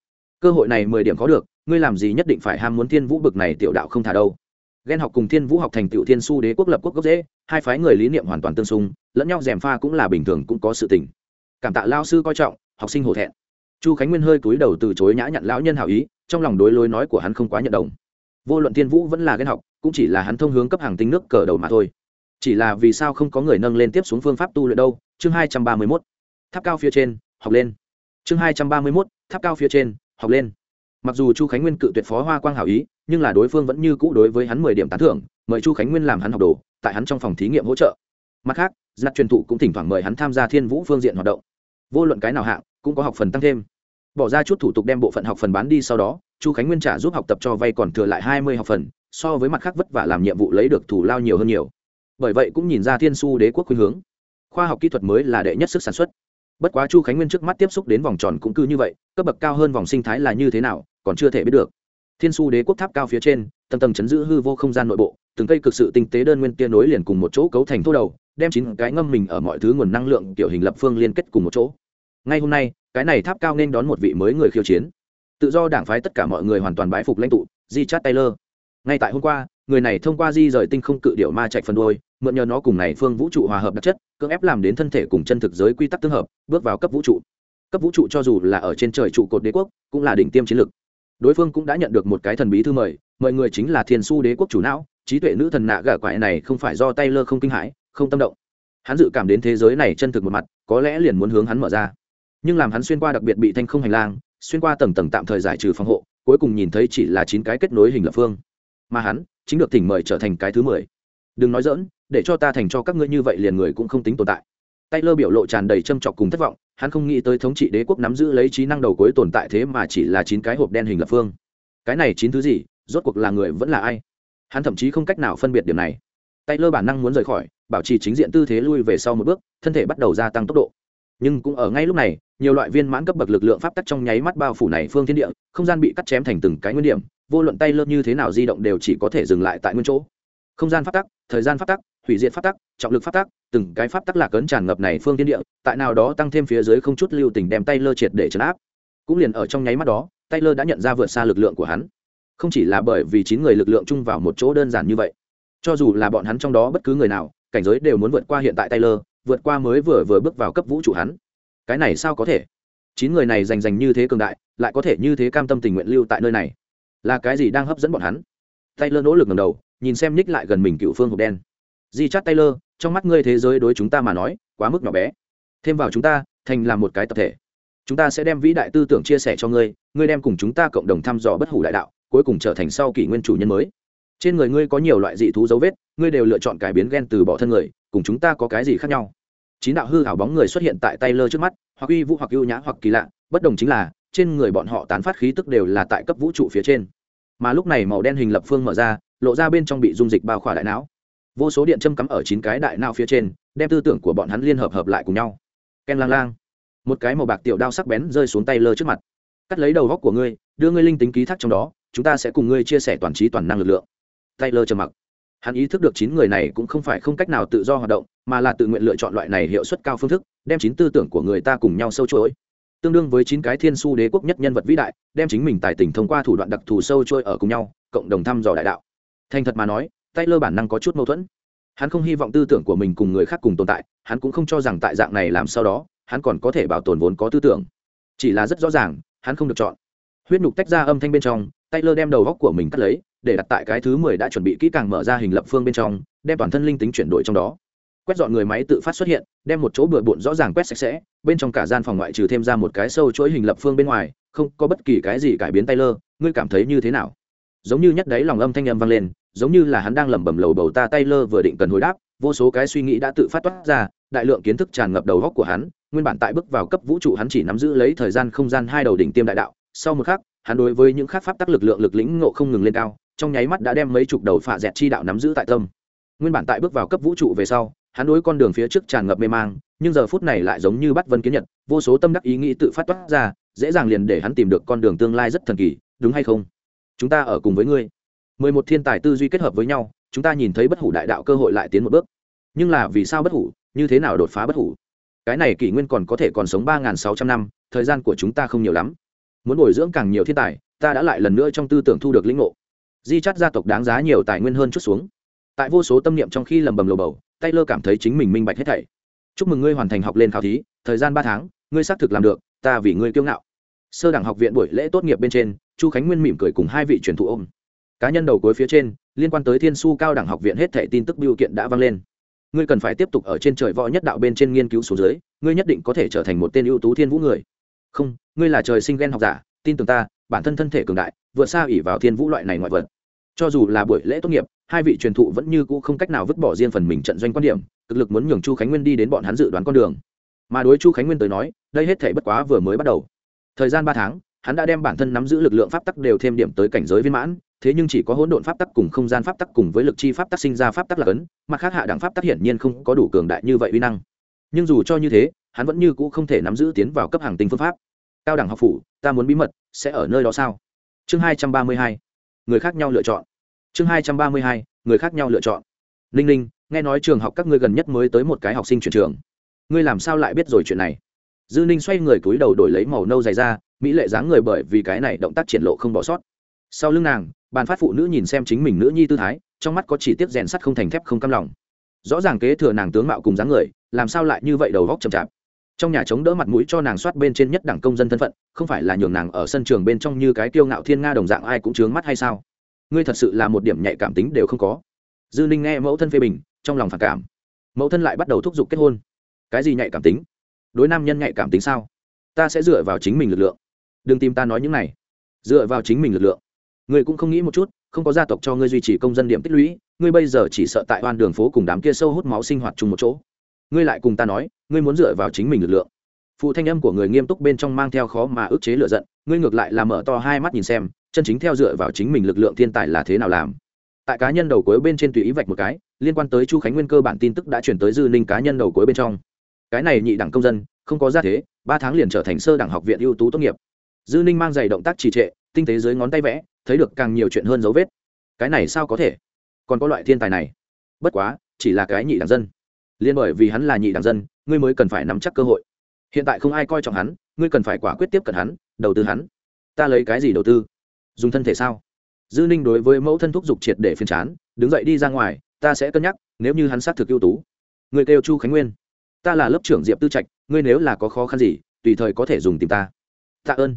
Speaker 1: Cơ hội này mười điểm có được, ngươi làm gì nhất định phải ham muốn thiên vũ bực này tiểu đạo không thả đâu. Ghen học cùng thiên vũ học thành tiểu thiên su đế quốc lập quốc gốc dễ, hai phái người lý niệm hoàn toàn tương xung, lẫn nhau gièm pha cũng là bình thường cũng có sự tình. Cảm tạ lao sư coi trọng, học sinh hổ thẹn. Chu khánh nguyên hơi cúi đầu từ chối nhã nhặn lão nhân hảo ý trong lòng đối lối nói của hắn không quá nhận đồng. Vô luận thiên vũ vẫn là ghen học, cũng chỉ là hắn thông hướng cấp hàng tinh nước cờ đầu mà thôi. Chỉ là vì sao không có người nâng lên tiếp xuống phương pháp tu luyện đâu? Chương hai trăm ba mươi mốt. Tháp cao phía trên, học lên. Chương hai trăm ba mươi mốt, tháp cao phía trên, học lên. Mặc dù chu khánh nguyên cự tuyệt phó hoa quang hảo ý, nhưng là đối phương vẫn như cũ đối với hắn mười điểm tán thưởng, mời chu khánh nguyên làm hắn học đồ, tại hắn trong phòng thí nghiệm hỗ trợ. Mặt khác giặc truyền thụ cũng thỉnh thoảng mời hắn tham gia thiên vũ phương diện hoạt động. Vô luận cái nào hạng, cũng có học phần tăng thêm bỏ ra chút thủ tục đem bộ phận học phần bán đi sau đó, chu khánh nguyên trả giúp học tập cho vay còn thừa lại hai mươi học phần, so với mặt khác vất vả làm nhiệm vụ lấy được thủ lao nhiều hơn nhiều. Bởi vậy cũng nhìn ra thiên su đế quốc khuyên hướng. Khoa học kỹ thuật mới là đệ nhất sức sản xuất. Bất quá chu khánh nguyên trước mắt tiếp xúc đến vòng tròn cũng cứ như vậy, cấp bậc cao hơn vòng sinh thái là như thế nào, còn chưa thể biết được. Thiên su đế quốc tháp cao phía trên, tầng tầng chấn giữ hư vô không gian nội bộ, từng cây cực sự tinh tế đơn nguyên tia nối liền cùng một chỗ cấu thành thô đầu, đem chín cái ngâm mình ở mọi thứ nguồn năng lượng kiểu hình lập phương liên kết cùng một chỗ ngay hôm nay, cái này tháp cao nên đón một vị mới người khiêu chiến. Tự do đảng phái tất cả mọi người hoàn toàn bái phục lãnh tụ di chát taylor. Ngay tại hôm qua, người này thông qua di rời tinh không cự điệu ma chạy phần đôi mượn nhờ nó cùng này phương vũ trụ hòa hợp đặc chất, cưỡng ép làm đến thân thể cùng chân thực giới quy tắc tương hợp, bước vào cấp vũ trụ. Cấp vũ trụ cho dù là ở trên trời trụ cột đế quốc, cũng là đỉnh tiêm chiến lược. Đối phương cũng đã nhận được một cái thần bí thư mời mời người chính là thiên su đế quốc chủ não, trí tuệ nữ thần nạ gà quại này không phải do Taylor không kinh hãi, không tâm động. Hắn dự cảm đến thế giới này chân thực một mặt, có lẽ liền muốn hướng hắn mở ra nhưng làm hắn xuyên qua đặc biệt bị thanh không hành lang, xuyên qua tầng tầng tạm thời giải trừ phòng hộ, cuối cùng nhìn thấy chỉ là chín cái kết nối hình lập phương. Mà hắn, chính được thỉnh mời trở thành cái thứ mười. Đừng nói dỡn để cho ta thành cho các ngươi như vậy liền người cũng không tính tồn tại. Tay lơ biểu lộ tràn đầy châm trọc cùng thất vọng, hắn không nghĩ tới thống trị đế quốc nắm giữ lấy trí năng đầu cuối tồn tại thế mà chỉ là chín cái hộp đen hình lập phương. Cái này chín thứ gì, rốt cuộc là người vẫn là ai? Hắn thậm chí không cách nào phân biệt điểm này. Tay lơ bản năng muốn rời khỏi, bảo trì chính diện tư thế lui về sau một bước, thân thể bắt đầu gia tăng tốc độ nhưng cũng ở ngay lúc này, nhiều loại viên mãn cấp bậc lực lượng pháp tắc trong nháy mắt bao phủ này phương thiên địa, không gian bị cắt chém thành từng cái nguyên điểm, vô luận tay lơ như thế nào di động đều chỉ có thể dừng lại tại nguyên chỗ. Không gian pháp tắc, thời gian pháp tắc, hủy diệt pháp tắc, trọng lực pháp tắc, từng cái pháp tắc lạc ấn tràn ngập này phương thiên địa, tại nào đó tăng thêm phía dưới không chút lưu tình đem tay lơ triệt để chấn áp. Cũng liền ở trong nháy mắt đó, tay lơ đã nhận ra vượt xa lực lượng của hắn. Không chỉ là bởi vì chín người lực lượng chung vào một chỗ đơn giản như vậy, cho dù là bọn hắn trong đó bất cứ người nào, cảnh giới đều muốn vượt qua hiện tại tay lơ vượt qua mới vừa vừa bước vào cấp vũ trụ hắn. Cái này sao có thể? Chín người này giành giành như thế cường đại, lại có thể như thế cam tâm tình nguyện lưu tại nơi này. Là cái gì đang hấp dẫn bọn hắn? Taylor nỗ lực ngầm đầu, nhìn xem ních lại gần mình cựu phương hộp đen. Di chát taylor, trong mắt ngươi thế giới đối chúng ta mà nói, quá mức nhỏ bé. Thêm vào chúng ta, thành làm một cái tập thể. Chúng ta sẽ đem vĩ đại tư tưởng chia sẻ cho ngươi ngươi đem cùng chúng ta cộng đồng thăm dò bất hủ đại đạo, cuối cùng trở thành sau kỷ nguyên chủ nhân mới. Trên người ngươi có nhiều loại dị thú dấu vết, ngươi đều lựa chọn cải biến g e n từ bỏ thân người cùng chúng ta có cái gì khác nhau. Chín đạo hư hảo bóng người xuất hiện tại tay lơ trước mắt, hoặc uy vũ hoặc ưu nhã hoặc kỳ lạ, bất đồng chính là, trên người bọn họ tán phát khí tức đều là tại cấp vũ trụ phía trên. Mà lúc này màu đen hình lập phương mở ra, lộ ra bên trong bị dung dịch bao khỏa đại não. Vô số điện châm cắm ở chín cái đại não phía trên, đem tư tưởng của bọn hắn liên hợp hợp lại cùng nhau. Ken lang lang. Một cái màu bạc tiểu đao sắc bén rơi xuống tay lơ trước mặt. Cắt lấy đầu góc của ngươi, đưa ngươi linh tính ký thác trong đó, chúng ta sẽ cùng ngươi chia sẻ toàn trí toàn năng lực lượng. Tay lơ trầm mặc hắn ý thức được chín người này cũng không phải không cách nào tự do hoạt động, mà là tự nguyện lựa chọn loại này hiệu suất cao phương thức, đem chín tư tưởng của người ta cùng nhau sâu chuỗi. Tương đương với chín cái thiên su đế quốc nhất nhân vật vĩ đại, đem chính mình tài tình thông qua thủ đoạn đặc thù sâu trôi ở cùng nhau, cộng đồng thăm dò đại đạo. Thành thật mà nói tay lơ bản năng có chút mâu thuẫn. Hắn không hy vọng tư tưởng của mình cùng người khác cùng tồn tại, hắn cũng không cho rằng tại dạng này làm sau đó, hắn còn có thể bảo tồn vốn có tư tưởng. Chỉ là rất rõ ràng, hắn không được chọn. Huyết nhục tách ra âm thanh bên trong tay lơ đem đầu góc của mình cắt lấy để đặt tại cái thứ mười đã chuẩn bị kỹ càng mở ra hình lập phương bên trong, đem toàn thân linh tính chuyển đổi trong đó. Quét dọn người máy tự phát xuất hiện, đem một chỗ bừa bộn rõ ràng quét sạch sẽ, bên trong cả gian phòng ngoại trừ thêm ra một cái sâu chuỗi hình lập phương bên ngoài, không có bất kỳ cái gì cải biến tay lơ, ngươi cảm thấy như thế nào? Giống như nhất đấy lòng âm thanh âm vang lên, giống như là hắn đang lẩm bẩm lầu bầu ta tay lơ vừa định cần hồi đáp, vô số cái suy nghĩ đã tự phát toát ra, đại lượng kiến thức tràn ngập đầu góc của hắn, nguyên bản tại bước vào cấp vũ trụ hắn chỉ nắm giữ lấy thời gian không gian hai đầu đỉnh tiêm đại đạo, sau một khắc, hắn đối với những khác pháp tắc lực lượng lực lĩnh ngộ không ngừng lên cao trong nháy mắt đã đem mấy chục đầu phạ dẹt chi đạo nắm giữ tại tâm. Nguyên bản tại bước vào cấp vũ trụ về sau, hắn đối con đường phía trước tràn ngập mê mang, nhưng giờ phút này lại giống như bắt vân kiến nhật, vô số tâm đắc ý nghĩ tự phát toát ra, dễ dàng liền để hắn tìm được con đường tương lai rất thần kỳ, đúng hay không? Chúng ta ở cùng với ngươi. Mười một thiên tài tư duy kết hợp với nhau, chúng ta nhìn thấy bất hủ đại đạo cơ hội lại tiến một bước. Nhưng là vì sao bất hủ, như thế nào đột phá bất hủ? Cái này kỷ nguyên còn có thể còn sống ba n g h n sáu trăm năm, thời gian của chúng ta không nhiều lắm. Muốn bồi dưỡng càng nhiều thiên tài, ta đã lại lần nữa trong tư tưởng thu được lĩnh ngộ di chắt gia tộc đáng giá nhiều tài nguyên hơn chút xuống. Tại vô số tâm niệm trong khi lầm bầm lầu bầu, taylor cảm thấy chính mình minh bạch hết thảy. Chúc mừng ngươi hoàn thành học lên khảo thí, thời gian ba tháng, ngươi xác thực làm được, ta vì ngươi kiêu ngạo. Sơ đẳng học viện buổi lễ tốt nghiệp bên trên, chu khánh nguyên mỉm cười cùng hai vị truyền thụ ôm. Cá nhân đầu cuối phía trên, liên quan tới thiên su cao đẳng học viện hết thảy tin tức biểu kiện đã vang lên. Ngươi cần phải tiếp tục ở trên trời võ nhất đạo bên trên nghiên cứu số dưới, ngươi nhất định có thể trở thành một tên ưu tú thiên vũ người. Không, ngươi là trời sinh ghen học giả, tin tưởng ta, bản thân thân thể cường đại, vượt xa ỉ vào thiên vũ loại này ngoại vật cho dù là buổi lễ tốt nghiệp, hai vị truyền thụ vẫn như cũ không cách nào vứt bỏ riêng phần mình trận doanh quan điểm, cực lực muốn nhường chu khánh nguyên đi đến bọn hắn dự đoán con đường. Mà đối chu khánh nguyên tới nói, đây hết thể bất quá vừa mới bắt đầu. Thời gian ba tháng, hắn đã đem bản thân nắm giữ lực lượng pháp tắc đều thêm điểm tới cảnh giới viên mãn, thế nhưng chỉ có hỗn độn pháp tắc cùng không gian pháp tắc cùng với lực chi pháp tắc sinh ra pháp tắc là cấn, mặt khác hạ đẳng pháp tắc hiển nhiên không có đủ cường đại như vậy uy năng. Nhưng dù cho như thế, hắn vẫn như cũ không thể nắm giữ tiến vào cấp hàng tinh phương pháp. Cao đẳng học phủ, ta muốn bí mật, sẽ ở nơi đó sao? Chương hai trăm ba mươi hai người khác nhau lựa chọn. Chương hai trăm ba mươi hai, người khác nhau lựa chọn. Ninh ninh, nghe nói trường học các ngươi gần nhất mới tới một cái học sinh chuyển trường. Ngươi làm sao lại biết rồi chuyện này? Dư ninh xoay người cúi đầu đổi lấy màu nâu dày ra mỹ lệ dáng người bởi vì cái này động tác triển lộ không bỏ sót. Sau lưng nàng, bàn phát phụ nữ nhìn xem chính mình nữ nhi tư thái, trong mắt có chỉ tiết rèn sắt không thành thép không căm lòng. Rõ ràng kế thừa nàng tướng mạo cùng dáng người, làm sao lại như vậy đầu góc chậm chạp? Trong nhà chống đỡ mặt mũi cho nàng soát bên trên nhất đẳng công dân thân phận, không phải là nhường nàng ở sân trường bên trong như cái kiêu ngạo thiên nga đồng dạng ai cũng chướng mắt hay sao? Ngươi thật sự là một điểm nhạy cảm tính đều không có. Dư ninh nghe mẫu thân phê bình, trong lòng phản cảm. Mẫu thân lại bắt đầu thúc giục kết hôn. Cái gì nhạy cảm tính? Đối nam nhân nhạy cảm tính sao? Ta sẽ dựa vào chính mình lực lượng. Đừng tìm ta nói những này. Dựa vào chính mình lực lượng. Ngươi cũng không nghĩ một chút, không có gia tộc cho ngươi duy trì công dân điểm tích lũy, ngươi bây giờ chỉ sợ tại oan đường phố cùng đám kia sâu hút máu sinh hoạt chung một chỗ ngươi lại cùng ta nói, ngươi muốn dựa vào chính mình lực lượng. Phụ thanh âm của người nghiêm túc bên trong mang theo khó mà ức chế lựa giận, ngươi ngược lại là mở to hai mắt nhìn xem, chân chính theo dựa vào chính mình lực lượng thiên tài là thế nào làm. Tại cá nhân đầu cuối bên trên tùy ý vạch một cái, liên quan tới chu khánh nguyên cơ bản tin tức đã chuyển tới dư ninh cá nhân đầu cuối bên trong. Cái này nhị đẳng công dân, không có gia thế, ba tháng liền trở thành sơ đẳng học viện ưu tú tốt nghiệp. Dư ninh mang giày động tác trì trệ, tinh tế dưới ngón tay vẽ, thấy được càng nhiều chuyện hơn dấu vết. Cái này sao có thể? Còn có loại thiên tài này. Bất quá, chỉ là cái nhị đẳng dân liên bởi vì hắn là nhị đẳng dân, ngươi mới cần phải nắm chắc cơ hội. Hiện tại không ai coi trọng hắn, ngươi cần phải quả quyết tiếp cận hắn, đầu tư hắn. Ta lấy cái gì đầu tư? Dùng thân thể sao? Dư ninh đối với mẫu thân thúc giục triệt để phiên chán, đứng dậy đi ra ngoài, ta sẽ cân nhắc, nếu như hắn xác thực ưu tú. Người kêu chu khánh nguyên. Ta là lớp trưởng diệp tư trạch, ngươi nếu là có khó khăn gì, tùy thời có thể dùng tìm ta. Tạ ơn.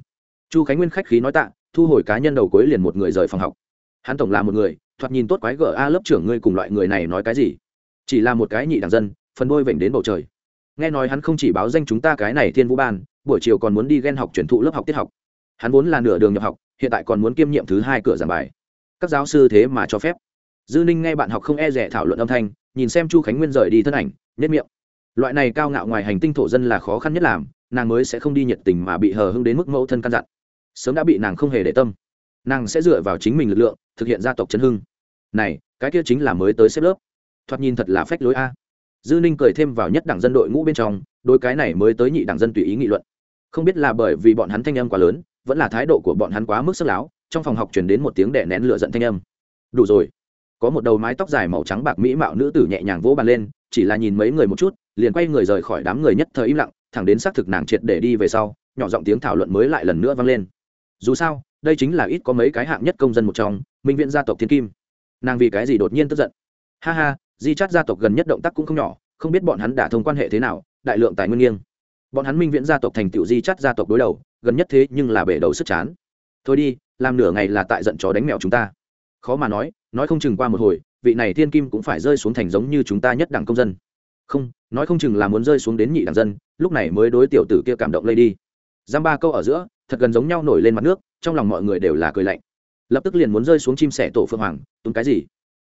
Speaker 1: Chu khánh nguyên khách khí nói tạ, thu hồi cá nhân đầu cuối liền một người rời phòng học. Hắn tổng là một người, thoạt nhìn tốt quái gở, a lớp trưởng ngươi cùng loại người này nói cái gì? Chỉ là một cái nhị đảng dân, phần đôi vểnh đến bầu trời. Nghe nói hắn không chỉ báo danh chúng ta cái này thiên vũ ban, buổi chiều còn muốn đi ghen học chuyển thụ lớp học tiết học. Hắn vốn là nửa đường nhập học, hiện tại còn muốn kiêm nhiệm thứ hai cửa giảng bài. Các giáo sư thế mà cho phép. Dư ninh nghe bạn học không e rẻ thảo luận âm thanh, nhìn xem chu khánh nguyên rời đi thân ảnh nhất miệng. Loại này cao ngạo ngoài hành tinh thổ dân là khó khăn nhất làm, nàng mới sẽ không đi nhiệt tình mà bị hờ hưng đến mức mẫu thân căn dặn. Sớm đã bị nàng không hề để tâm. Nàng sẽ dựa vào chính mình lực lượng, thực hiện gia tộc chấn hưng. Này, cái kia chính là mới tới xếp lớp thoạt nhìn thật là phách lối a. Dư ninh cười thêm vào nhất đảng dân đội ngũ bên trong, đôi cái này mới tới nhị đảng dân tùy ý nghị luận. Không biết là bởi vì bọn hắn thanh âm quá lớn, vẫn là thái độ của bọn hắn quá mức sức láo, trong phòng học chuyển đến một tiếng đẻ nén lửa giận thanh âm. Đủ rồi. Có một đầu mái tóc dài màu trắng bạc mỹ mạo nữ tử nhẹ nhàng vỗ bàn lên, chỉ là nhìn mấy người một chút, liền quay người rời khỏi đám người nhất thời im lặng, thẳng đến xác thực nàng triệt để đi về sau, nhỏ giọng tiếng thảo luận mới lại lần nữa vang lên. Dù sao, đây chính là ít có mấy cái hạng nhất công dân một trong, minh viện gia tộc thiên kim. Nàng vì cái gì đột nhiên tức giận? Ha ha di chát gia tộc gần nhất động tác cũng không nhỏ, không biết bọn hắn đã thông quan hệ thế nào, đại lượng tài nguyên nghiêng. Bọn hắn minh viễn gia tộc thành tựu di chát gia tộc đối đầu, gần nhất thế nhưng là bể đầu sức chán. Thôi đi, làm nửa ngày là tại giận chó đánh mèo chúng ta. Khó mà nói nói không chừng qua một hồi, vị này thiên kim cũng phải rơi xuống thành giống như chúng ta nhất đẳng công dân. Không, nói không chừng là muốn rơi xuống đến nhị đẳng dân, lúc này mới đối tiểu tử kia cảm động lây đi. Giam ba câu ở giữa, thật gần giống nhau nổi lên mặt nước, trong lòng mọi người đều là cười lạnh. Lập tức liền muốn rơi xuống chim sẻ tổ phượng hoàng túng cái gì?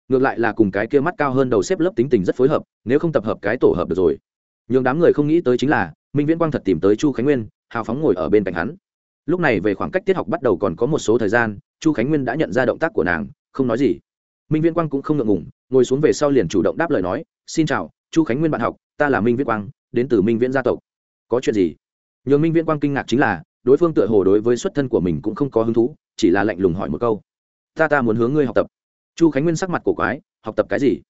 Speaker 1: Ngược lại là cùng cái kia mắt cao hơn đầu xếp lớp tính tình rất phối hợp, nếu không tập hợp cái tổ hợp được rồi. Nhường đám người không nghĩ tới chính là, minh viễn quang thật tìm tới chu khánh nguyên, hào phóng ngồi ở bên cạnh hắn. Lúc này về khoảng cách tiết học bắt đầu còn có một số thời gian, chu khánh nguyên đã nhận ra động tác của nàng, không nói gì. Minh viễn quang cũng không ngượng ngùng, ngồi xuống về sau liền chủ động đáp lời nói, xin chào, chu khánh nguyên bạn học, ta là minh viễn quang, đến từ minh viễn gia tộc. Có chuyện gì? Nhường minh viễn quang kinh ngạc chính là, đối phương tựa hồ đối với xuất thân của mình cũng không có hứng thú, chỉ là lạnh lùng hỏi một câu. Ta ta muốn hướng ngươi học tập chu khánh nguyên sắc mặt cổ quái, học tập cái gì?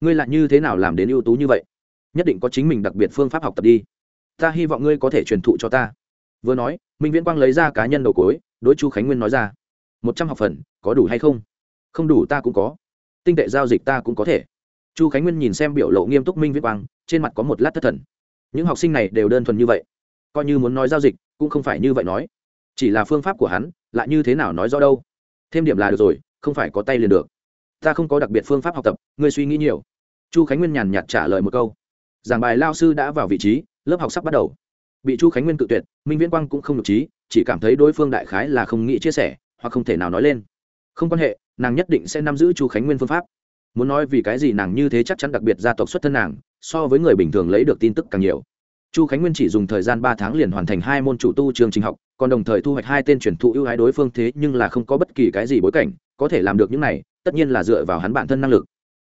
Speaker 1: Ngươi lại như thế nào làm đến ưu tú như vậy? Nhất định có chính mình đặc biệt phương pháp học tập đi. Ta hy vọng ngươi có thể truyền thụ cho ta. Vừa nói, minh viễn quang lấy ra cá nhân đầu cối, đối chu khánh nguyên nói ra, một trăm học phần, có đủ hay không? Không đủ ta cũng có. Tinh tệ giao dịch ta cũng có thể. Chu khánh nguyên nhìn xem biểu lộ nghiêm túc minh viễn quang, trên mặt có một lát thất thần. Những học sinh này đều đơn thuần như vậy. Coi như muốn nói giao dịch, cũng không phải như vậy nói. Chỉ là phương pháp của hắn, lại như thế nào nói rõ đâu? Thêm điểm là được rồi, không phải có tay liền được ta không có đặc biệt phương pháp học tập, ngươi suy nghĩ nhiều. Chu khánh nguyên nhàn nhạt trả lời một câu. Giảng bài lao sư đã vào vị trí, lớp học sắp bắt đầu. Bị chu khánh nguyên cự tuyệt, minh viễn quang cũng không nhục trí, chỉ cảm thấy đối phương đại khái là không nghĩ chia sẻ, hoặc không thể nào nói lên. Không quan hệ, nàng nhất định sẽ nắm giữ chu khánh nguyên phương pháp. Muốn nói vì cái gì nàng như thế chắc chắn đặc biệt gia tộc xuất thân nàng, so với người bình thường lấy được tin tức càng nhiều. Chu khánh nguyên chỉ dùng thời gian ba tháng liền hoàn thành hai môn chủ tu chương trình học, còn đồng thời thu hoạch hai tên truyền thụ ưu ái đối phương thế nhưng là không có bất kỳ cái gì bối cảnh, có thể làm được những này tất nhiên là dựa vào hắn bản thân năng lực.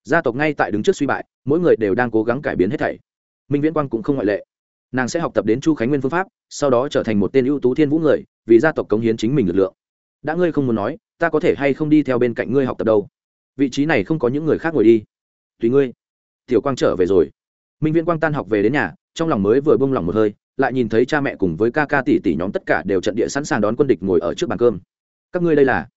Speaker 1: Gia tộc ngay tại đứng trước suy bại, mỗi người đều đang cố gắng cải biến hết thảy. Minh viễn quang cũng không ngoại lệ. Nàng sẽ học tập đến chu khánh nguyên phương pháp, sau đó trở thành một tên ưu tú thiên vũ người, vì gia tộc cống hiến chính mình lực lượng. Đã ngươi không muốn nói, ta có thể hay không đi theo bên cạnh ngươi học tập đâu? Vị trí này không có những người khác ngồi đi. Tùy ngươi. Tiểu quang trở về rồi. Minh viễn quang tan học về đến nhà, trong lòng mới vừa bông lòng một hơi, lại nhìn thấy cha mẹ cùng với ca ca tỷ tỷ nhóm tất cả đều trận địa sẵn sàng đón quân địch ngồi ở trước bàn cơm. Các ngươi đây là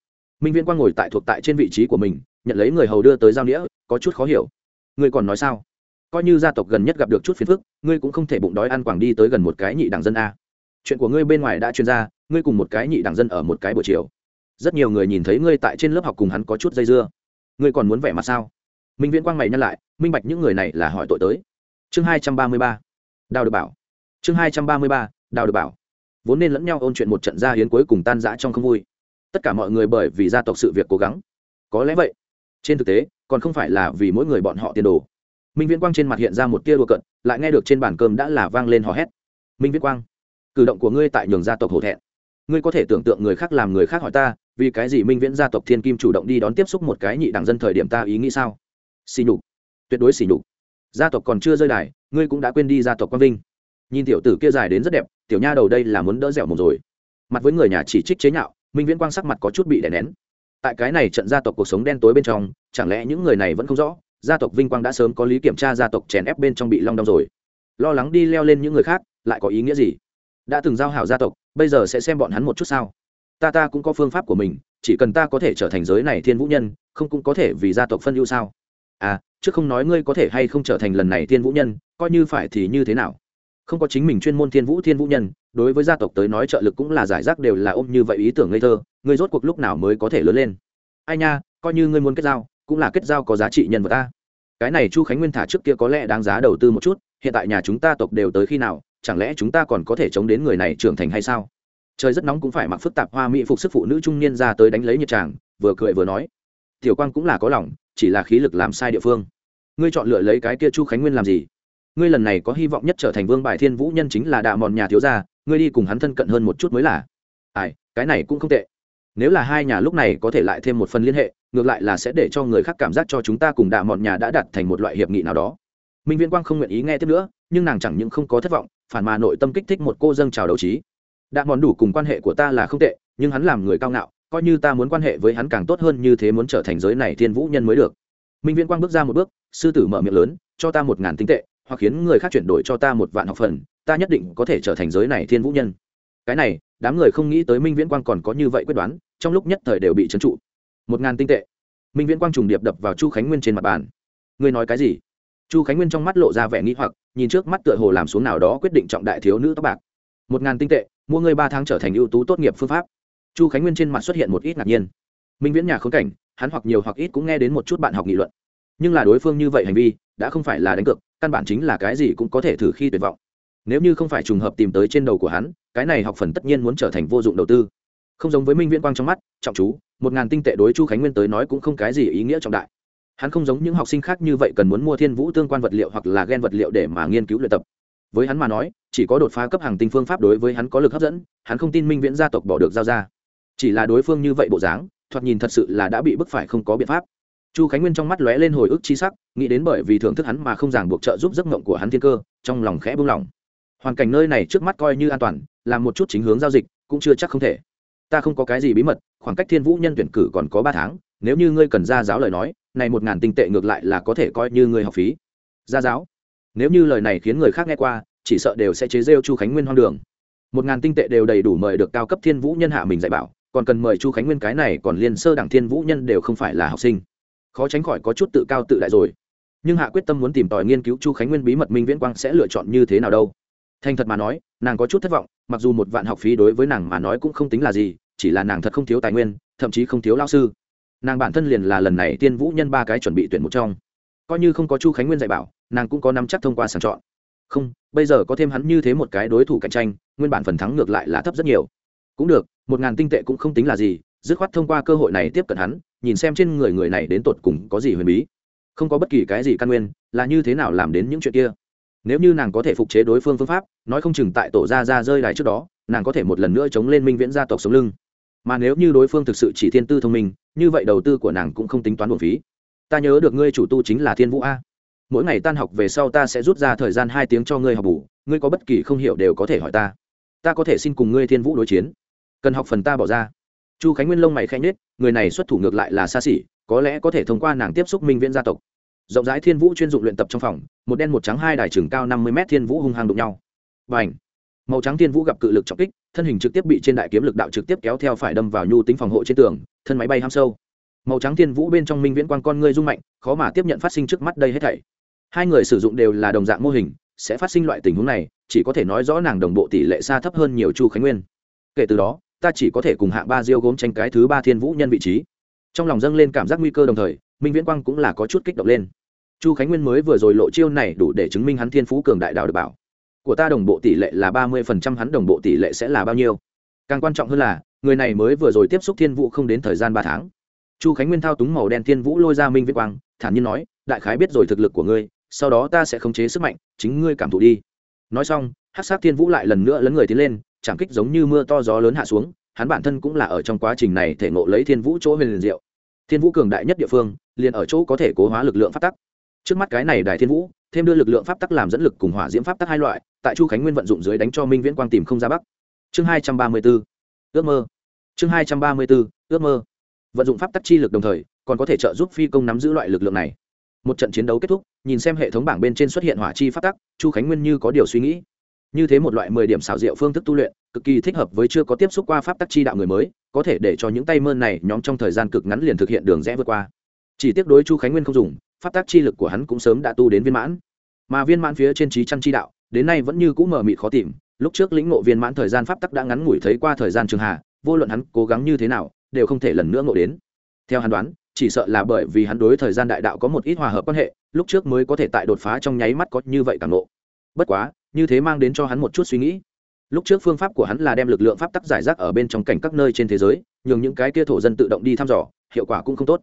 Speaker 1: minh viễn quang ngồi tại thuộc tại trên vị trí của mình nhận lấy người hầu đưa tới giao nghĩa có chút khó hiểu ngươi còn nói sao coi như gia tộc gần nhất gặp được chút phiền phức ngươi cũng không thể bụng đói ăn quảng đi tới gần một cái nhị đảng dân a chuyện của ngươi bên ngoài đã chuyên ra ngươi cùng một cái nhị đảng dân ở một cái buổi chiều rất nhiều người nhìn thấy ngươi tại trên lớp học cùng hắn có chút dây dưa ngươi còn muốn vẻ mặt sao minh viễn quang mày nhắc lại minh bạch những người này là hỏi tội tới chương hai trăm ba mươi ba đào được bảo chương hai trăm ba mươi ba đào được bảo vốn nên lẫn nhau ôn chuyện một trận gia hiến cuối cùng tan rã trong không vui tất cả mọi người bởi vì gia tộc sự việc cố gắng. Có lẽ vậy. Trên thực tế, còn không phải là vì mỗi người bọn họ tiền đồ. Minh viễn quang trên mặt hiện ra một tia đùa cận lại nghe được trên bàn cơm đã là vang lên hò hét. Minh viễn quang, cử động của ngươi tại nhường gia tộc hổ thẹn. Ngươi có thể tưởng tượng người khác làm người khác hỏi ta, vì cái gì minh viễn gia tộc thiên kim chủ động đi đón tiếp xúc một cái nhị đảng dân thời điểm ta ý nghĩ sao? Xì nhục. Tuyệt đối xì nhục. Gia tộc còn chưa rơi đài, ngươi cũng đã quên đi gia tộc quang vinh. Nhìn tiểu tử kia dài đến rất đẹp, tiểu nha đầu đây là muốn đỡ dẻo một rồi. Mặt với người nhà chỉ trích chế nhạo minh viễn quang sắc mặt có chút bị đè nén. Tại cái này trận gia tộc cuộc sống đen tối bên trong, chẳng lẽ những người này vẫn không rõ, gia tộc vinh quang đã sớm có lý kiểm tra gia tộc chèn ép bên trong bị long đong rồi. Lo lắng đi leo lên những người khác, lại có ý nghĩa gì? Đã từng giao hảo gia tộc, bây giờ sẽ xem bọn hắn một chút sao? Ta ta cũng có phương pháp của mình, chỉ cần ta có thể trở thành giới này thiên vũ nhân, không cũng có thể vì gia tộc phân ưu sao? À chứ không nói ngươi có thể hay không trở thành lần này thiên vũ nhân, coi như phải thì như thế nào? Không có chính mình chuyên môn thiên vũ thiên vũ nhân, đối với gia tộc tới nói trợ lực cũng là giải rác đều là ôm như vậy ý tưởng ngây thơ ngươi rốt cuộc lúc nào mới có thể lớn lên? Ai nha, coi như ngươi muốn kết giao, cũng là kết giao có giá trị nhân vật ta. Cái này chu khánh nguyên thả trước kia có lẽ đáng giá đầu tư một chút, hiện tại nhà chúng ta tộc đều tới khi nào, chẳng lẽ chúng ta còn có thể chống đến người này trưởng thành hay sao? Trời rất nóng cũng phải mặc phức tạp hoa mỹ phục sức phụ nữ trung niên ra tới đánh lấy nhiệt tràng vừa cười vừa nói. Tiểu quang cũng là có lòng, chỉ là khí lực làm sai địa phương. Ngươi chọn lựa lấy cái kia chu khánh nguyên làm gì? Ngươi lần này có hy vọng nhất trở thành vương bài thiên vũ nhân chính là đạ mòn nhà thiếu gia, ngươi đi cùng hắn thân cận hơn một chút mới là. Ai, cái này cũng không tệ. Nếu là hai nhà lúc này có thể lại thêm một phần liên hệ, ngược lại là sẽ để cho người khác cảm giác cho chúng ta cùng đạ mòn nhà đã đặt thành một loại hiệp nghị nào đó. Minh viễn quang không nguyện ý nghe tiếp nữa, nhưng nàng chẳng những không có thất vọng, phản mà nội tâm kích thích một cô dâng trào đấu trí. Đạ mòn đủ cùng quan hệ của ta là không tệ, nhưng hắn làm người cao ngạo, coi như ta muốn quan hệ với hắn càng tốt hơn như thế muốn trở thành giới này thiên vũ nhân mới được. Minh viễn quang bước ra một bước, sư tử mở miệng lớn, cho ta một ngàn tinh tệ hoặc khiến người khác chuyển đổi cho ta một vạn học phần, ta nhất định có thể trở thành giới này thiên vũ nhân. Cái này, đám người không nghĩ tới minh viễn quang còn có như vậy quyết đoán, trong lúc nhất thời đều bị trấn trụ. Một ngàn tinh tệ. Minh viễn quang trùng điệp đập vào chu khánh nguyên trên mặt bàn. Ngươi nói cái gì? Chu khánh nguyên trong mắt lộ ra vẻ nghĩ hoặc, nhìn trước mắt tựa hồ làm xuống nào đó quyết định trọng đại thiếu nữ tóc bạc. Một ngàn tinh tệ, mua ngươi ba tháng trở thành ưu tú tốt nghiệp phương pháp. Chu khánh nguyên trên mặt xuất hiện một ít ngạc nhiên. Minh viễn nhà khốn cảnh, hắn hoặc nhiều hoặc ít cũng nghe đến một chút bạn học nghị luận. Nhưng là đối phương như vậy hành vi, đã không phải là đánh cược căn bản chính là cái gì cũng có thể thử khi tuyệt vọng. Nếu như không phải trùng hợp tìm tới trên đầu của hắn, cái này học phần tất nhiên muốn trở thành vô dụng đầu tư. Không giống với minh viễn quang trong mắt, trọng chú, một ngàn tinh tệ đối chu khánh nguyên tới nói cũng không cái gì ý nghĩa trọng đại. Hắn không giống những học sinh khác như vậy cần muốn mua thiên vũ tương quan vật liệu hoặc là ghen vật liệu để mà nghiên cứu luyện tập. Với hắn mà nói, chỉ có đột phá cấp hàng tinh phương pháp đối với hắn có lực hấp dẫn, hắn không tin minh viễn gia tộc bỏ được giao ra. Chỉ là đối phương như vậy bộ dáng, thoạt nhìn thật sự là đã bị bức phải không có biện pháp chu khánh nguyên trong mắt lóe lên hồi ức chi sắc, nghĩ đến bởi vì thưởng thức hắn mà không ràng buộc trợ giúp giấc mộng của hắn thiên cơ, trong lòng khẽ buông lỏng. Hoàn cảnh nơi này trước mắt coi như an toàn làm một chút chính hướng giao dịch, cũng chưa chắc không thể. Ta không có cái gì bí mật, khoảng cách thiên vũ nhân tuyển cử còn có ba tháng, nếu như ngươi cần ra giáo lời nói, này một ngàn tinh tệ ngược lại là có thể coi như ngươi học phí. Ra giáo? Nếu như lời này khiến người khác nghe qua, chỉ sợ đều sẽ chế rêu chu khánh nguyên hoang đường. Một ngàn tinh tệ đều đầy đủ mời được cao cấp thiên vũ nhân hạ mình dạy bảo, còn cần mời chu khánh nguyên cái này còn liên sơ đẳng thiên vũ nhân đều không phải là học sinh khó tránh khỏi có chút tự cao tự đại rồi. Nhưng hạ quyết tâm muốn tìm tòi nghiên cứu chu khánh nguyên bí mật minh viễn quang sẽ lựa chọn như thế nào đâu. Thành thật mà nói, nàng có chút thất vọng, mặc dù một vạn học phí đối với nàng mà nói cũng không tính là gì, chỉ là nàng thật không thiếu tài nguyên, thậm chí không thiếu lao sư. Nàng bản thân liền là lần này tiên vũ nhân ba cái chuẩn bị tuyển một trong. Coi như không có chu khánh nguyên dạy bảo, nàng cũng có nắm chắc thông qua sàng chọn. Không, bây giờ có thêm hắn như thế một cái đối thủ cạnh tranh, nguyên bản phần thắng ngược lại là thấp rất nhiều. Cũng được, một ngàn tinh tệ cũng không tính là gì, dứt khoát thông qua cơ hội này tiếp cận hắn nhìn xem trên người người này đến tột cùng có gì huyền bí. Không có bất kỳ cái gì căn nguyên, là như thế nào làm đến những chuyện kia? Nếu như nàng có thể phục chế đối phương phương pháp, nói không chừng tại tổ ra ra rơi đài trước đó, nàng có thể một lần nữa chống lên minh viễn gia tộc sống lưng. Mà nếu như đối phương thực sự chỉ thiên tư thông minh, như vậy đầu tư của nàng cũng không tính toán buồn phí. Ta nhớ được ngươi chủ tu chính là thiên vũ a. Mỗi ngày tan học về sau ta sẽ rút ra thời gian hai tiếng cho ngươi học bù, ngươi có bất kỳ không hiểu đều có thể hỏi ta. Ta có thể xin cùng ngươi thiên vũ đối chiến. Cần học phần ta bỏ ra chu khánh nguyên lông mày khanh nết người này xuất thủ ngược lại là xa xỉ, có lẽ có thể thông qua nàng tiếp xúc minh viễn gia tộc. Rộng rãi thiên vũ chuyên dụng luyện tập trong phòng, một đen một trắng hai đài trường cao năm mươi m thiên vũ hung hăng đụng nhau. Và ảnh màu trắng thiên vũ gặp cự lực trọng kích, thân hình trực tiếp bị trên đại kiếm lực đạo trực tiếp kéo theo phải đâm vào nhu tính phòng hộ trên tường, thân máy bay ham sâu. Màu trắng thiên vũ bên trong minh viễn quan con ngươi rung mạnh, khó mà tiếp nhận phát sinh trước mắt đây hết thảy. Hai người sử dụng đều là đồng dạng mô hình, sẽ phát sinh loại tình huống này, chỉ có thể nói rõ nàng đồng bộ tỷ lệ xa thấp hơn nhiều chu khánh nguyên. Kể từ đó ta chỉ có thể cùng hạng ba diêu gốm tranh cái thứ ba thiên vũ nhân vị trí. Trong lòng dâng lên cảm giác nguy cơ đồng thời, minh viễn quang cũng là có chút kích động lên. Chu khánh nguyên mới vừa rồi lộ chiêu này đủ để chứng minh hắn thiên phú cường đại đạo được bảo. Của ta đồng bộ tỷ lệ là ba mươi phần trăm, hắn đồng bộ tỷ lệ sẽ là bao nhiêu? Càng quan trọng hơn là, người này mới vừa rồi tiếp xúc thiên vũ không đến thời gian ba tháng. Chu khánh nguyên thao túng màu đen thiên vũ lôi ra minh viễn quang, thản nhiên nói, đại khái biết rồi thực lực của ngươi, sau đó ta sẽ khống chế sức mạnh, chính ngươi cảm thụ đi. Nói xong hát sát thiên vũ lại lần nữa lấn người tiến lên chẳng kích giống như mưa to gió lớn hạ xuống, hắn bản thân cũng là ở trong quá trình này thể ngộ lấy thiên vũ chỗ huyền liền diệu. Thiên vũ cường đại nhất địa phương, liền ở chỗ có thể cố hóa lực lượng pháp tắc. Trước mắt cái này đại thiên vũ, thêm đưa lực lượng pháp tắc làm dẫn lực cùng hỏa diễm pháp tắc hai loại, tại chu khánh nguyên vận dụng dưới đánh cho minh viễn quang tìm không ra bắc. Chương hai trăm ba mươi b ố ước mơ. Chương hai trăm ba mươi b ố ước mơ. Vận dụng pháp tắc chi lực đồng thời, còn có thể trợ giúp phi công nắm giữ loại lực lượng này. Một trận chiến đấu kết thúc, nhìn xem hệ thống bảng bên trên xuất hiện hỏa chi pháp tắc, chu khánh nguyên như có điều suy nghĩ như thế một loại mười điểm xảo diệu phương thức tu luyện, cực kỳ thích hợp với chưa có tiếp xúc qua pháp tắc chi đạo người mới, có thể để cho những tay mơn này nhóm trong thời gian cực ngắn liền thực hiện đường rẽ vượt qua. Chỉ tiếc đối chu khánh nguyên không dùng, pháp tắc chi lực của hắn cũng sớm đã tu đến viên mãn. Mà viên mãn phía trên trí chăn chi đạo, đến nay vẫn như cũ mờ mịt khó tìm, lúc trước lĩnh ngộ viên mãn thời gian pháp tắc đã ngắn ngủi thấy qua thời gian trường hạ, vô luận hắn cố gắng như thế nào, đều không thể lần nữa ngộ đến. Theo hắn đoán, chỉ sợ là bởi vì hắn đối thời gian đại đạo có một ít hòa hợp quan hệ, lúc trước mới có thể tại đột phá trong nháy mắt có như vậy càng ngộ. Bất quá như thế mang đến cho hắn một chút suy nghĩ. Lúc trước phương pháp của hắn là đem lực lượng pháp tắc giải rác ở bên trong cảnh các nơi trên thế giới, nhường những cái kia thổ dân tự động đi thăm dò, hiệu quả cũng không tốt.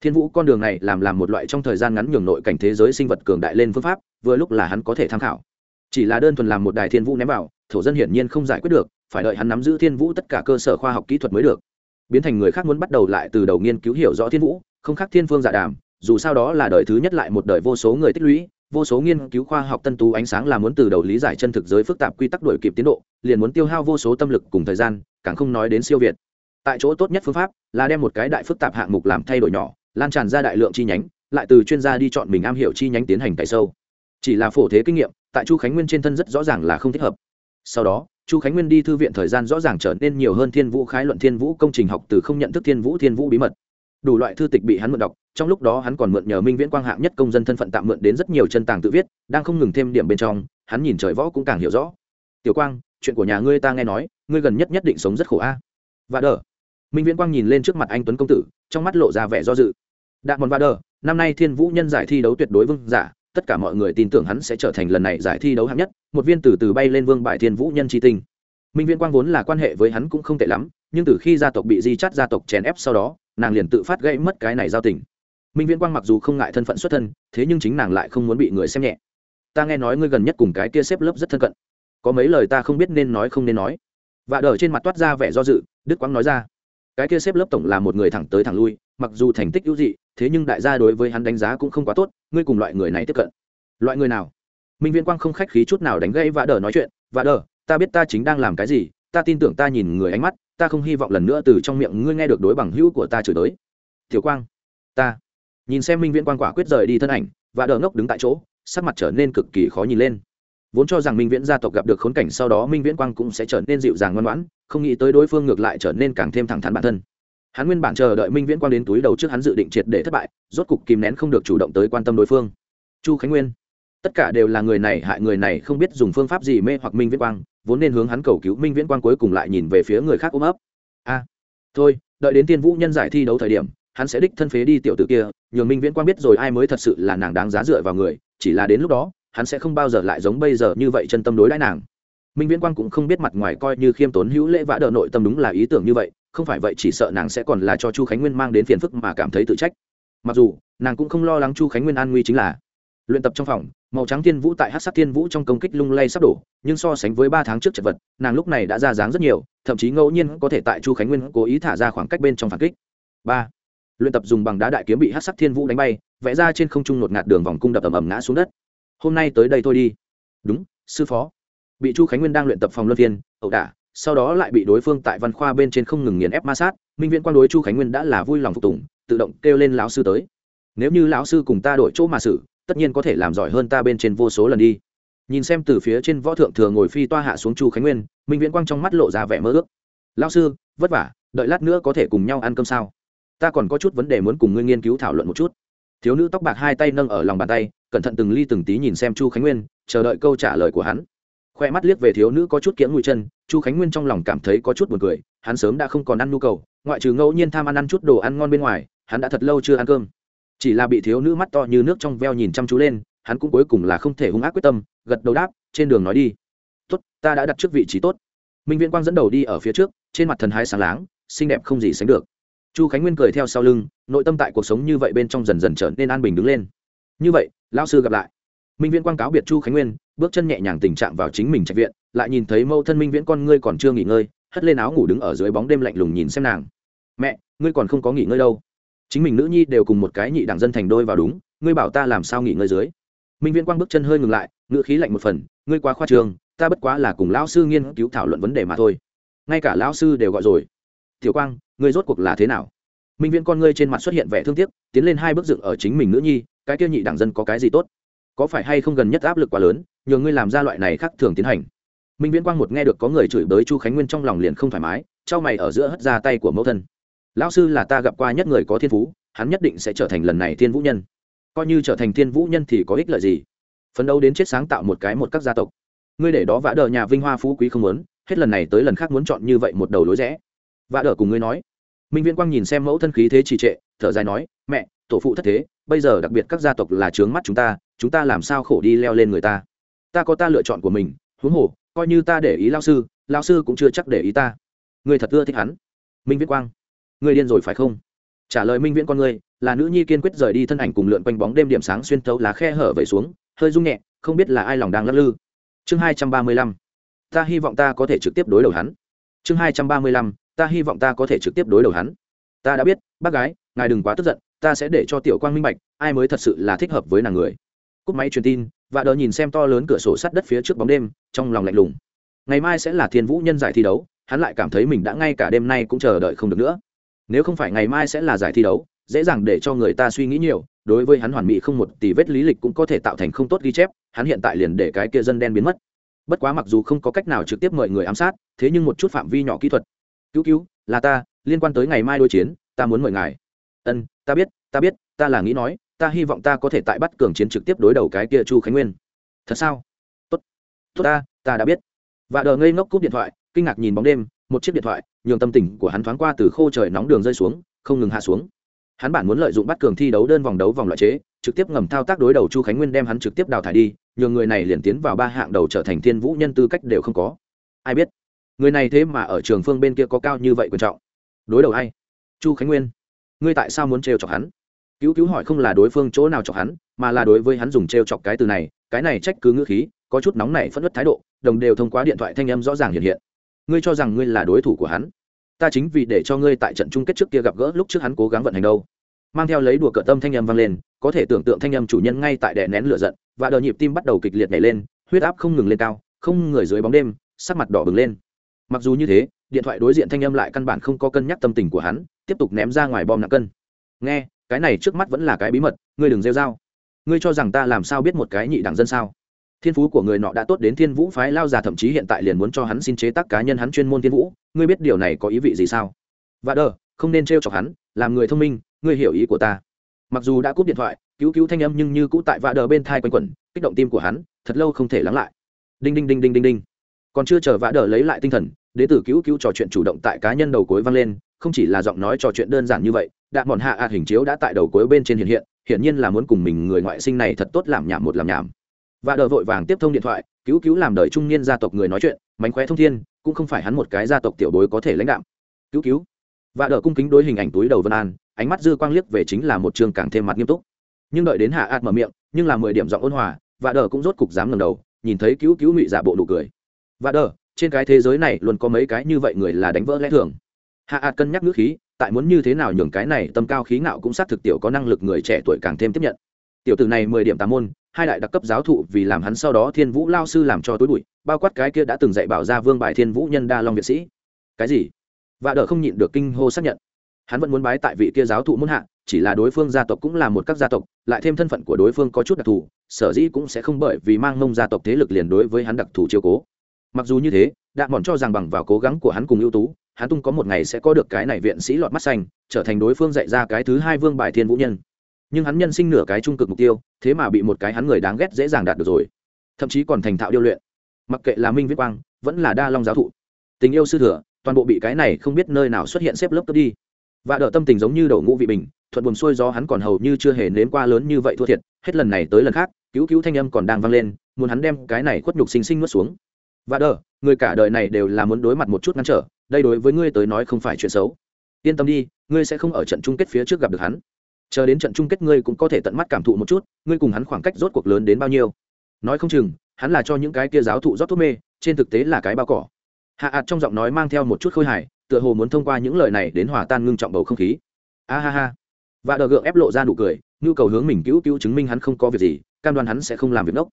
Speaker 1: Thiên vũ, con đường này làm làm một loại trong thời gian ngắn nhường nội cảnh thế giới sinh vật cường đại lên phương pháp, vừa lúc là hắn có thể tham khảo. Chỉ là đơn thuần làm một đài thiên vũ ném vào, thổ dân hiển nhiên không giải quyết được, phải đợi hắn nắm giữ thiên vũ tất cả cơ sở khoa học kỹ thuật mới được. Biến thành người khác muốn bắt đầu lại từ đầu nghiên cứu hiểu rõ thiên vũ, không khác thiên phương giả đàm, dù sao đó là đời thứ nhất lại một đời vô số người tích lũy vô số nghiên cứu khoa học tân tú ánh sáng là muốn từ đầu lý giải chân thực giới phức tạp quy tắc đổi kịp tiến độ, liền muốn tiêu hao vô số tâm lực cùng thời gian, càng không nói đến siêu việt. Tại chỗ tốt nhất phương pháp là đem một cái đại phức tạp hạng mục làm thay đổi nhỏ, lan tràn ra đại lượng chi nhánh, lại từ chuyên gia đi chọn mình am hiểu chi nhánh tiến hành cày sâu. Chỉ là phổ thế kinh nghiệm, tại chu khánh nguyên trên thân rất rõ ràng là không thích hợp. Sau đó, chu khánh nguyên đi thư viện thời gian rõ ràng trở nên nhiều hơn thiên vũ khái luận thiên vũ công trình học từ không nhận thức thiên vũ thiên vũ bí mật đủ loại thư tịch bị hắn mượn đọc, trong lúc đó hắn còn mượn nhờ minh viễn quang hạng nhất công dân thân phận tạm mượn đến rất nhiều chân tàng tự viết, đang không ngừng thêm điểm bên trong, hắn nhìn trời võ cũng càng hiểu rõ. Tiểu quang, chuyện của nhà ngươi ta nghe nói, ngươi gần nhất nhất định sống rất khổ a. Và đờ. Minh viễn quang nhìn lên trước mặt anh tuấn công tử, trong mắt lộ ra vẻ do dự. Đạn mòn và đờ, năm nay thiên vũ nhân giải thi đấu tuyệt đối vương giả, tất cả mọi người tin tưởng hắn sẽ trở thành lần này giải thi đấu hạng nhất, một viên từ từ bay lên vương bài thiên vũ nhân tri tinh. Minh viễn quang vốn là quan hệ với hắn cũng không tệ lắm, nhưng từ khi gia tộc bị di chắt gia tộc chèn ép sau đó nàng liền tự phát gây mất cái này giao tình. Minh viễn quang mặc dù không ngại thân phận xuất thân, thế nhưng chính nàng lại không muốn bị người xem nhẹ. Ta nghe nói ngươi gần nhất cùng cái kia xếp lớp rất thân cận. Có mấy lời ta không biết nên nói không nên nói. Và đờ trên mặt toát ra vẻ do dự, đức quang nói ra. Cái kia xếp lớp tổng là một người thẳng tới thẳng lui, mặc dù thành tích hữu dị, thế nhưng đại gia đối với hắn đánh giá cũng không quá tốt, ngươi cùng loại người này tiếp cận. Loại người nào? Minh viễn quang không khách khí chút nào đánh gây vạ đờ nói chuyện. Vạ đờ, ta biết ta chính đang làm cái gì, ta tin tưởng ta nhìn người ánh mắt ta không hy vọng lần nữa từ trong miệng ngươi nghe được đối bằng hữu của ta chửi tới. Thiếu quang, ta. Nhìn xem minh viễn quang quả quyết rời đi thân ảnh và đờ ngốc đứng tại chỗ, sắc mặt trở nên cực kỳ khó nhìn lên. Vốn cho rằng minh viễn gia tộc gặp được khốn cảnh sau đó minh viễn quang cũng sẽ trở nên dịu dàng ngoan ngoãn, không nghĩ tới đối phương ngược lại trở nên càng thêm thẳng thắn bản thân. Hắn nguyên bản chờ đợi minh viễn quang đến túi đầu trước hắn dự định triệt để thất bại, rốt cục kìm nén không được chủ động tới quan tâm đối phương. Chu khánh nguyên tất cả đều là người này, hại người này không biết dùng phương pháp gì mê hoặc minh viễn quang, vốn nên hướng hắn cầu cứu minh viễn quang cuối cùng lại nhìn về phía người khác ôm ấp. A, thôi, đợi đến tiên vũ nhân giải thi đấu thời điểm, hắn sẽ đích thân phế đi tiểu tử kia, nhường minh viễn quang biết rồi ai mới thật sự là nàng đáng giá dựa vào người, chỉ là đến lúc đó, hắn sẽ không bao giờ lại giống bây giờ như vậy chân tâm đối đãi nàng. Minh viễn quang cũng không biết mặt ngoài coi như khiêm tốn hữu lễ vã đỡ nội tâm đúng là ý tưởng như vậy, không phải vậy chỉ sợ nàng sẽ còn là cho chu khánh nguyên mang đến phiền phức mà cảm thấy tự trách. Mặc dù, nàng cũng không lo lắng chu khánh nguyên an nguy chính là luyện tập trong phòng màu trắng thiên vũ tại hát sắc thiên vũ trong công kích lung lay sắp đổ, nhưng so sánh với ba tháng trước chật vật, nàng lúc này đã ra dáng rất nhiều, thậm chí ngẫu nhiên có thể tại chu khánh nguyên cố ý thả ra khoảng cách bên trong phản kích. Ba, luyện tập dùng bằng đá đại kiếm bị hát sắc thiên vũ đánh bay, vẽ ra trên không trung nột ngạt đường vòng cung đập ầm ầm ngã xuống đất. Hôm nay tới đây thôi đi. Đúng, sư phó. Bị chu khánh nguyên đang luyện tập phòng luân phiên, ẩu đả, sau đó lại bị đối phương tại văn khoa bên trên không ngừng nghiền ép ma sát, minh viễn quan đối chu khánh nguyên đã là vui lòng phục tùng, tự động kêu lên lão sư tới. Nếu như lão sư cùng ta đổi chỗ mà xử tất nhiên có thể làm giỏi hơn ta bên trên vô số lần đi. Nhìn xem từ phía trên võ thượng thừa ngồi phi toa hạ xuống chu khánh nguyên, minh viễn quang trong mắt lộ ra vẻ mơ ước. Lão sư, vất vả, đợi lát nữa có thể cùng nhau ăn cơm sao? Ta còn có chút vấn đề muốn cùng ngươi nghiên cứu thảo luận một chút. Thiếu nữ tóc bạc hai tay nâng ở lòng bàn tay, cẩn thận từng ly từng tí nhìn xem chu khánh nguyên, chờ đợi câu trả lời của hắn. Khoe mắt liếc về thiếu nữ có chút kiễng mũi chân, chu khánh nguyên trong lòng cảm thấy có chút b u ồ n cười, hắn sớm đã không còn ăn nhu cầu, ngoại trừ ngẫu nhiên tham ăn ăn chút đồ ăn ngon bên ngoài, hắn đã thật lâu chưa ăn cơm chỉ là bị thiếu nữ mắt to như nước trong veo nhìn chăm chú lên, hắn cũng cuối cùng là không thể hung ác quyết tâm, gật đầu đáp, trên đường nói đi. Tốt, ta đã đặt trước vị trí tốt. Minh viễn quang dẫn đầu đi ở phía trước, trên mặt thần hai sáng láng, xinh đẹp không gì sánh được. Chu khánh nguyên cười theo sau lưng, nội tâm tại cuộc sống như vậy bên trong dần dần trở nên an bình đứng lên. Như vậy, lão sư gặp lại. Minh viễn quang cáo biệt chu khánh nguyên, bước chân nhẹ nhàng tình trạng vào chính mình trạch viện, lại nhìn thấy mâu thân minh viễn con ngươi còn chưa nghỉ ngơi, hất lên áo ngủ đứng ở dưới bóng đêm lạnh lùng nhìn xem nàng. Mẹ, ngươi còn không có nghỉ ngơi đâu chính mình nữ nhi đều cùng một cái nhị đảng dân thành đôi vào đúng, ngươi bảo ta làm sao nghỉ ngơi dưới? Minh viễn quang bước chân hơi ngừng lại, ngữ khí lạnh một phần, ngươi quá khoa trường ta bất quá là cùng lão sư nghiên cứu thảo luận vấn đề mà thôi. Ngay cả lão sư đều gọi rồi. Tiểu quang, ngươi rốt cuộc là thế nào? Minh viễn con ngươi trên mặt xuất hiện vẻ thương tiếc, tiến lên hai bước dựng ở chính mình nữ nhi, cái kia nhị đảng dân có cái gì tốt? Có phải hay không gần nhất áp lực quá lớn nhờ ngươi làm ra loại này khác thường tiến hành? Minh viễn quang một nghe được có người chửi bới chu khánh nguyên trong lòng liền không thoải mái, trao mày ở giữa hất ra tay của mẫu thân lão sư là ta gặp qua nhất người có thiên phú, hắn nhất định sẽ trở thành lần này thiên vũ nhân. Coi như trở thành thiên vũ nhân thì có ích lợi gì? Phấn đấu đến chết sáng tạo một cái một các gia tộc. Ngươi để đó vã đờ nhà vinh hoa phú quý không muốn, hết lần này tới lần khác muốn chọn như vậy một đầu lối rẽ. Vã đờ cùng ngươi nói. Minh viễn quang nhìn xem mẫu thân khí thế trì trệ, thở dài nói, mẹ, tổ phụ thất thế, bây giờ đặc biệt các gia tộc là trướng mắt chúng ta chúng ta làm sao khổ đi leo lên người ta? Ta có ta lựa chọn của mình, huống hồ, coi như ta để ý lao sư lao sư cũng chưa chắc để ý ta. Người thật ưa thích hắn. Minh viễn quang người điên rồi phải không? Trả lời minh viễn con ngươi, là nữ nhi kiên quyết rời đi thân ảnh cùng lượn quanh bóng đêm điểm sáng xuyên thấu lá khe hở vẩy xuống hơi rung nhẹ không biết là ai lòng đang lắc lư. Chương hai trăm ba mươi lăm. Ta hy vọng ta có thể trực tiếp đối đầu hắn. Chương hai trăm ba mươi lăm. Ta hy vọng ta có thể trực tiếp đối đầu hắn. Ta đã biết bác gái ngài đừng quá tức giận ta sẽ để cho tiểu quang minh bạch ai mới thật sự là thích hợp với nàng người. Cúp máy truyền tin và Đờ nhìn xem to lớn cửa sổ sắt đất phía trước bóng đêm trong lòng lạnh lùng. Ngày mai sẽ là thiên vũ nhân giải thi đấu hắn lại cảm thấy mình đã ngay cả đêm nay cũng chờ đợi không được nữa nếu không phải ngày mai sẽ là giải thi đấu, dễ dàng để cho người ta suy nghĩ nhiều, đối với hắn hoàn mỹ không một tỷ vết lý lịch cũng có thể tạo thành không tốt ghi chép, hắn hiện tại liền để cái kia dân đen biến mất. Bất quá mặc dù không có cách nào trực tiếp mời người ám sát, thế nhưng một chút phạm vi nhỏ kỹ thuật. Cứu cứu, là ta, liên quan tới ngày mai đối chiến, ta muốn mời ngài. Ân, ta biết ta biết, ta là nghĩ nói, ta hy vọng ta có thể tại bắt cường chiến trực tiếp đối đầu cái kia chu khánh nguyên. Thật sao? Tốt tốt ta ta đã biết. Và đờ ngây ngốc cúp điện thoại, kinh ngạc nhìn bóng đêm một chiếc điện thoại, nhường tâm tình của hắn thoáng qua từ khô trời nóng đường rơi xuống, không ngừng hạ xuống. Hắn bản muốn lợi dụng bắt cường thi đấu đơn vòng đấu vòng loại chế, trực tiếp ngầm thao tác đối đầu chu khánh nguyên đem hắn trực tiếp đào thải đi, nhường người này liền tiến vào ba hạng đầu trở thành thiên vũ nhân tư cách đều không có. Ai biết, người này thế mà ở trường phương bên kia có cao như vậy quan trọng. Đối đầu ai? Chu khánh nguyên. Ngươi tại sao muốn trêu chọc hắn? Cứu cứu hỏi không là đối phương chỗ nào chọc hắn, mà là đối với hắn dùng trêu chọc cái từ này, cái này trách cứ ngữ khí, có chút nóng này phất nứt thái độ, đồng đều thông qua điện thoại thanh âm rõ ràng hiện hiện ngươi cho rằng ngươi là đối thủ của hắn. Ta chính vì để cho ngươi tại trận chung kết trước kia gặp gỡ lúc trước hắn cố gắng vận hành đâu. Mang theo lấy đùa cợt tâm thanh âm vang lên, có thể tưởng tượng thanh âm chủ nhân ngay tại đè nén lửa giận, và đờ nhịp tim bắt đầu kịch liệt nhảy lên, huyết áp không ngừng lên cao, không người dưới bóng đêm, sắc mặt đỏ bừng lên. Mặc dù như thế, điện thoại đối diện thanh âm lại căn bản không có cân nhắc tâm tình của hắn, tiếp tục ném ra ngoài bom nặng cân. Nghe, cái này trước mắt vẫn là cái bí mật, ngươi đừng rêu dao. ngươi cho rằng ta làm sao biết một cái nhị đẳng dân sao? Thiên phú của người nọ đã tốt đến thiên vũ phái lao già thậm chí hiện tại liền muốn cho hắn xin chế tác cá nhân hắn chuyên môn thiên vũ. Ngươi biết điều này có ý vị gì sao? Và đờ, không nên t r e o chọc hắn, làm người thông minh, ngươi hiểu ý của ta. Mặc dù đã cúp điện thoại, cứu cứu thanh âm nhưng như cũ tại vạ đờ bên thai quanh quẩn, kích động tim của hắn, thật lâu không thể lắng lại. Đinh đinh đinh đinh đinh đinh. Còn chưa chờ vạ đờ lấy lại tinh thần đ ế tử cứu cứu trò chuyện chủ động tại cá nhân đầu cuối vang lên, không chỉ là giọng nói trò chuyện đơn giản như vậy đạn bọn hạ ạt à hình chiếu đã tại đầu cuối bên trên hiện hiện, hiển nhiên là muốn cùng mình người ngoại sinh này thật tốt làm nhảm một làm nhảm và đờ vội vàng tiếp thông điện thoại, cứu cứu làm đời trung niên gia tộc người nói chuyện, mánh khóe thông thiên, cũng không phải hắn một cái gia tộc tiểu bối có thể lãnh đạo cứu cứu. Và đờ cung kính đối hình ảnh túi đầu vân an, ánh mắt dư quang liếc về chính là một trường càng thêm mặt nghiêm túc. Nhưng đợi đến hạ ạt mở miệng, nhưng là mười điểm giọng ôn hòa, và đờ cũng rốt cục dám ngầm đầu, nhìn thấy cứu cứu ngụy giả bộ nụ cười. Và đờ, trên cái thế giới này luôn có mấy cái như vậy người là đánh vỡ lẽ thường. Hạ ạt cân nhắc ngữ khí, tại muốn như thế nào nhường cái này tâm cao khí ngạo cũng xác thực tiểu có năng lực người trẻ tuổi càng thêm tiếp nhận. Tiểu tử này mười điểm tám môn hai đại đặc cấp giáo thụ vì làm hắn sau đó thiên vũ lao sư làm cho tối bụi, bao quát cái kia đã từng dạy bảo ra vương bài thiên vũ nhân đa long viện sĩ. Cái gì? Và đỡ không nhịn được kinh hô xác nhận. Hắn vẫn muốn bái tại vị kia giáo thụ muốn hạ, chỉ là đối phương gia tộc cũng là một các gia tộc, lại thêm thân phận của đối phương có chút đặc thù, sở dĩ cũng sẽ không bởi vì mang mông gia tộc thế lực liền đối với hắn đặc thù chiều cố. Mặc dù như thế đạn mòn cho rằng bằng vào cố gắng của hắn cùng ưu tú, hắn tung có một ngày sẽ có được cái này viện sĩ lọt mắt xanh, trở thành đối phương dạy ra cái thứ hai vương bài thiên vũ nhân nhưng hắn nhân sinh nửa cái trung cực mục tiêu, thế mà bị một cái hắn người đáng ghét dễ dàng đạt được rồi. Thậm chí còn thành thạo điêu luyện. Mặc kệ là minh viết quang, vẫn là đa long giáo thụ. Tình yêu sư thừa, toàn bộ bị cái này không biết nơi nào xuất hiện xếp lớp cướp đi. Và đỡ tâm tình giống như đậu ngũ vị bình, thuận buồn xuôi do hắn còn hầu như chưa hề nếm qua lớn như vậy thua thiệt, hết lần này tới lần khác, cứu cứu thanh âm còn đang vang lên, muốn hắn đem cái này khuất nhục sinh sinh nuốt xuống. Và đỡ người cả đời này đều là muốn đối mặt một chút ngăn trở, đây đối với ngươi tới nói không phải chuyện xấu. Yên tâm đi, ngươi sẽ không ở trận chung kết phía trước gặp được hắn chờ đến trận chung kết ngươi cũng có thể tận mắt cảm thụ một chút, ngươi cùng hắn khoảng cách rốt cuộc lớn đến bao nhiêu. Nói không chừng, hắn là cho những cái kia giáo thụ rót thuốc mê, trên thực tế là cái bao cỏ. Hạ ạt trong giọng nói mang theo một chút khôi hài, tựa hồ muốn thông qua những lời này đến hòa tan ngưng trọng bầu không khí. A ha ha. Và đờ gượng ép lộ ra nụ cười, nhu cầu hướng mình cứu cứu chứng minh hắn không có việc gì, cam đoan hắn sẽ không làm việc ngốc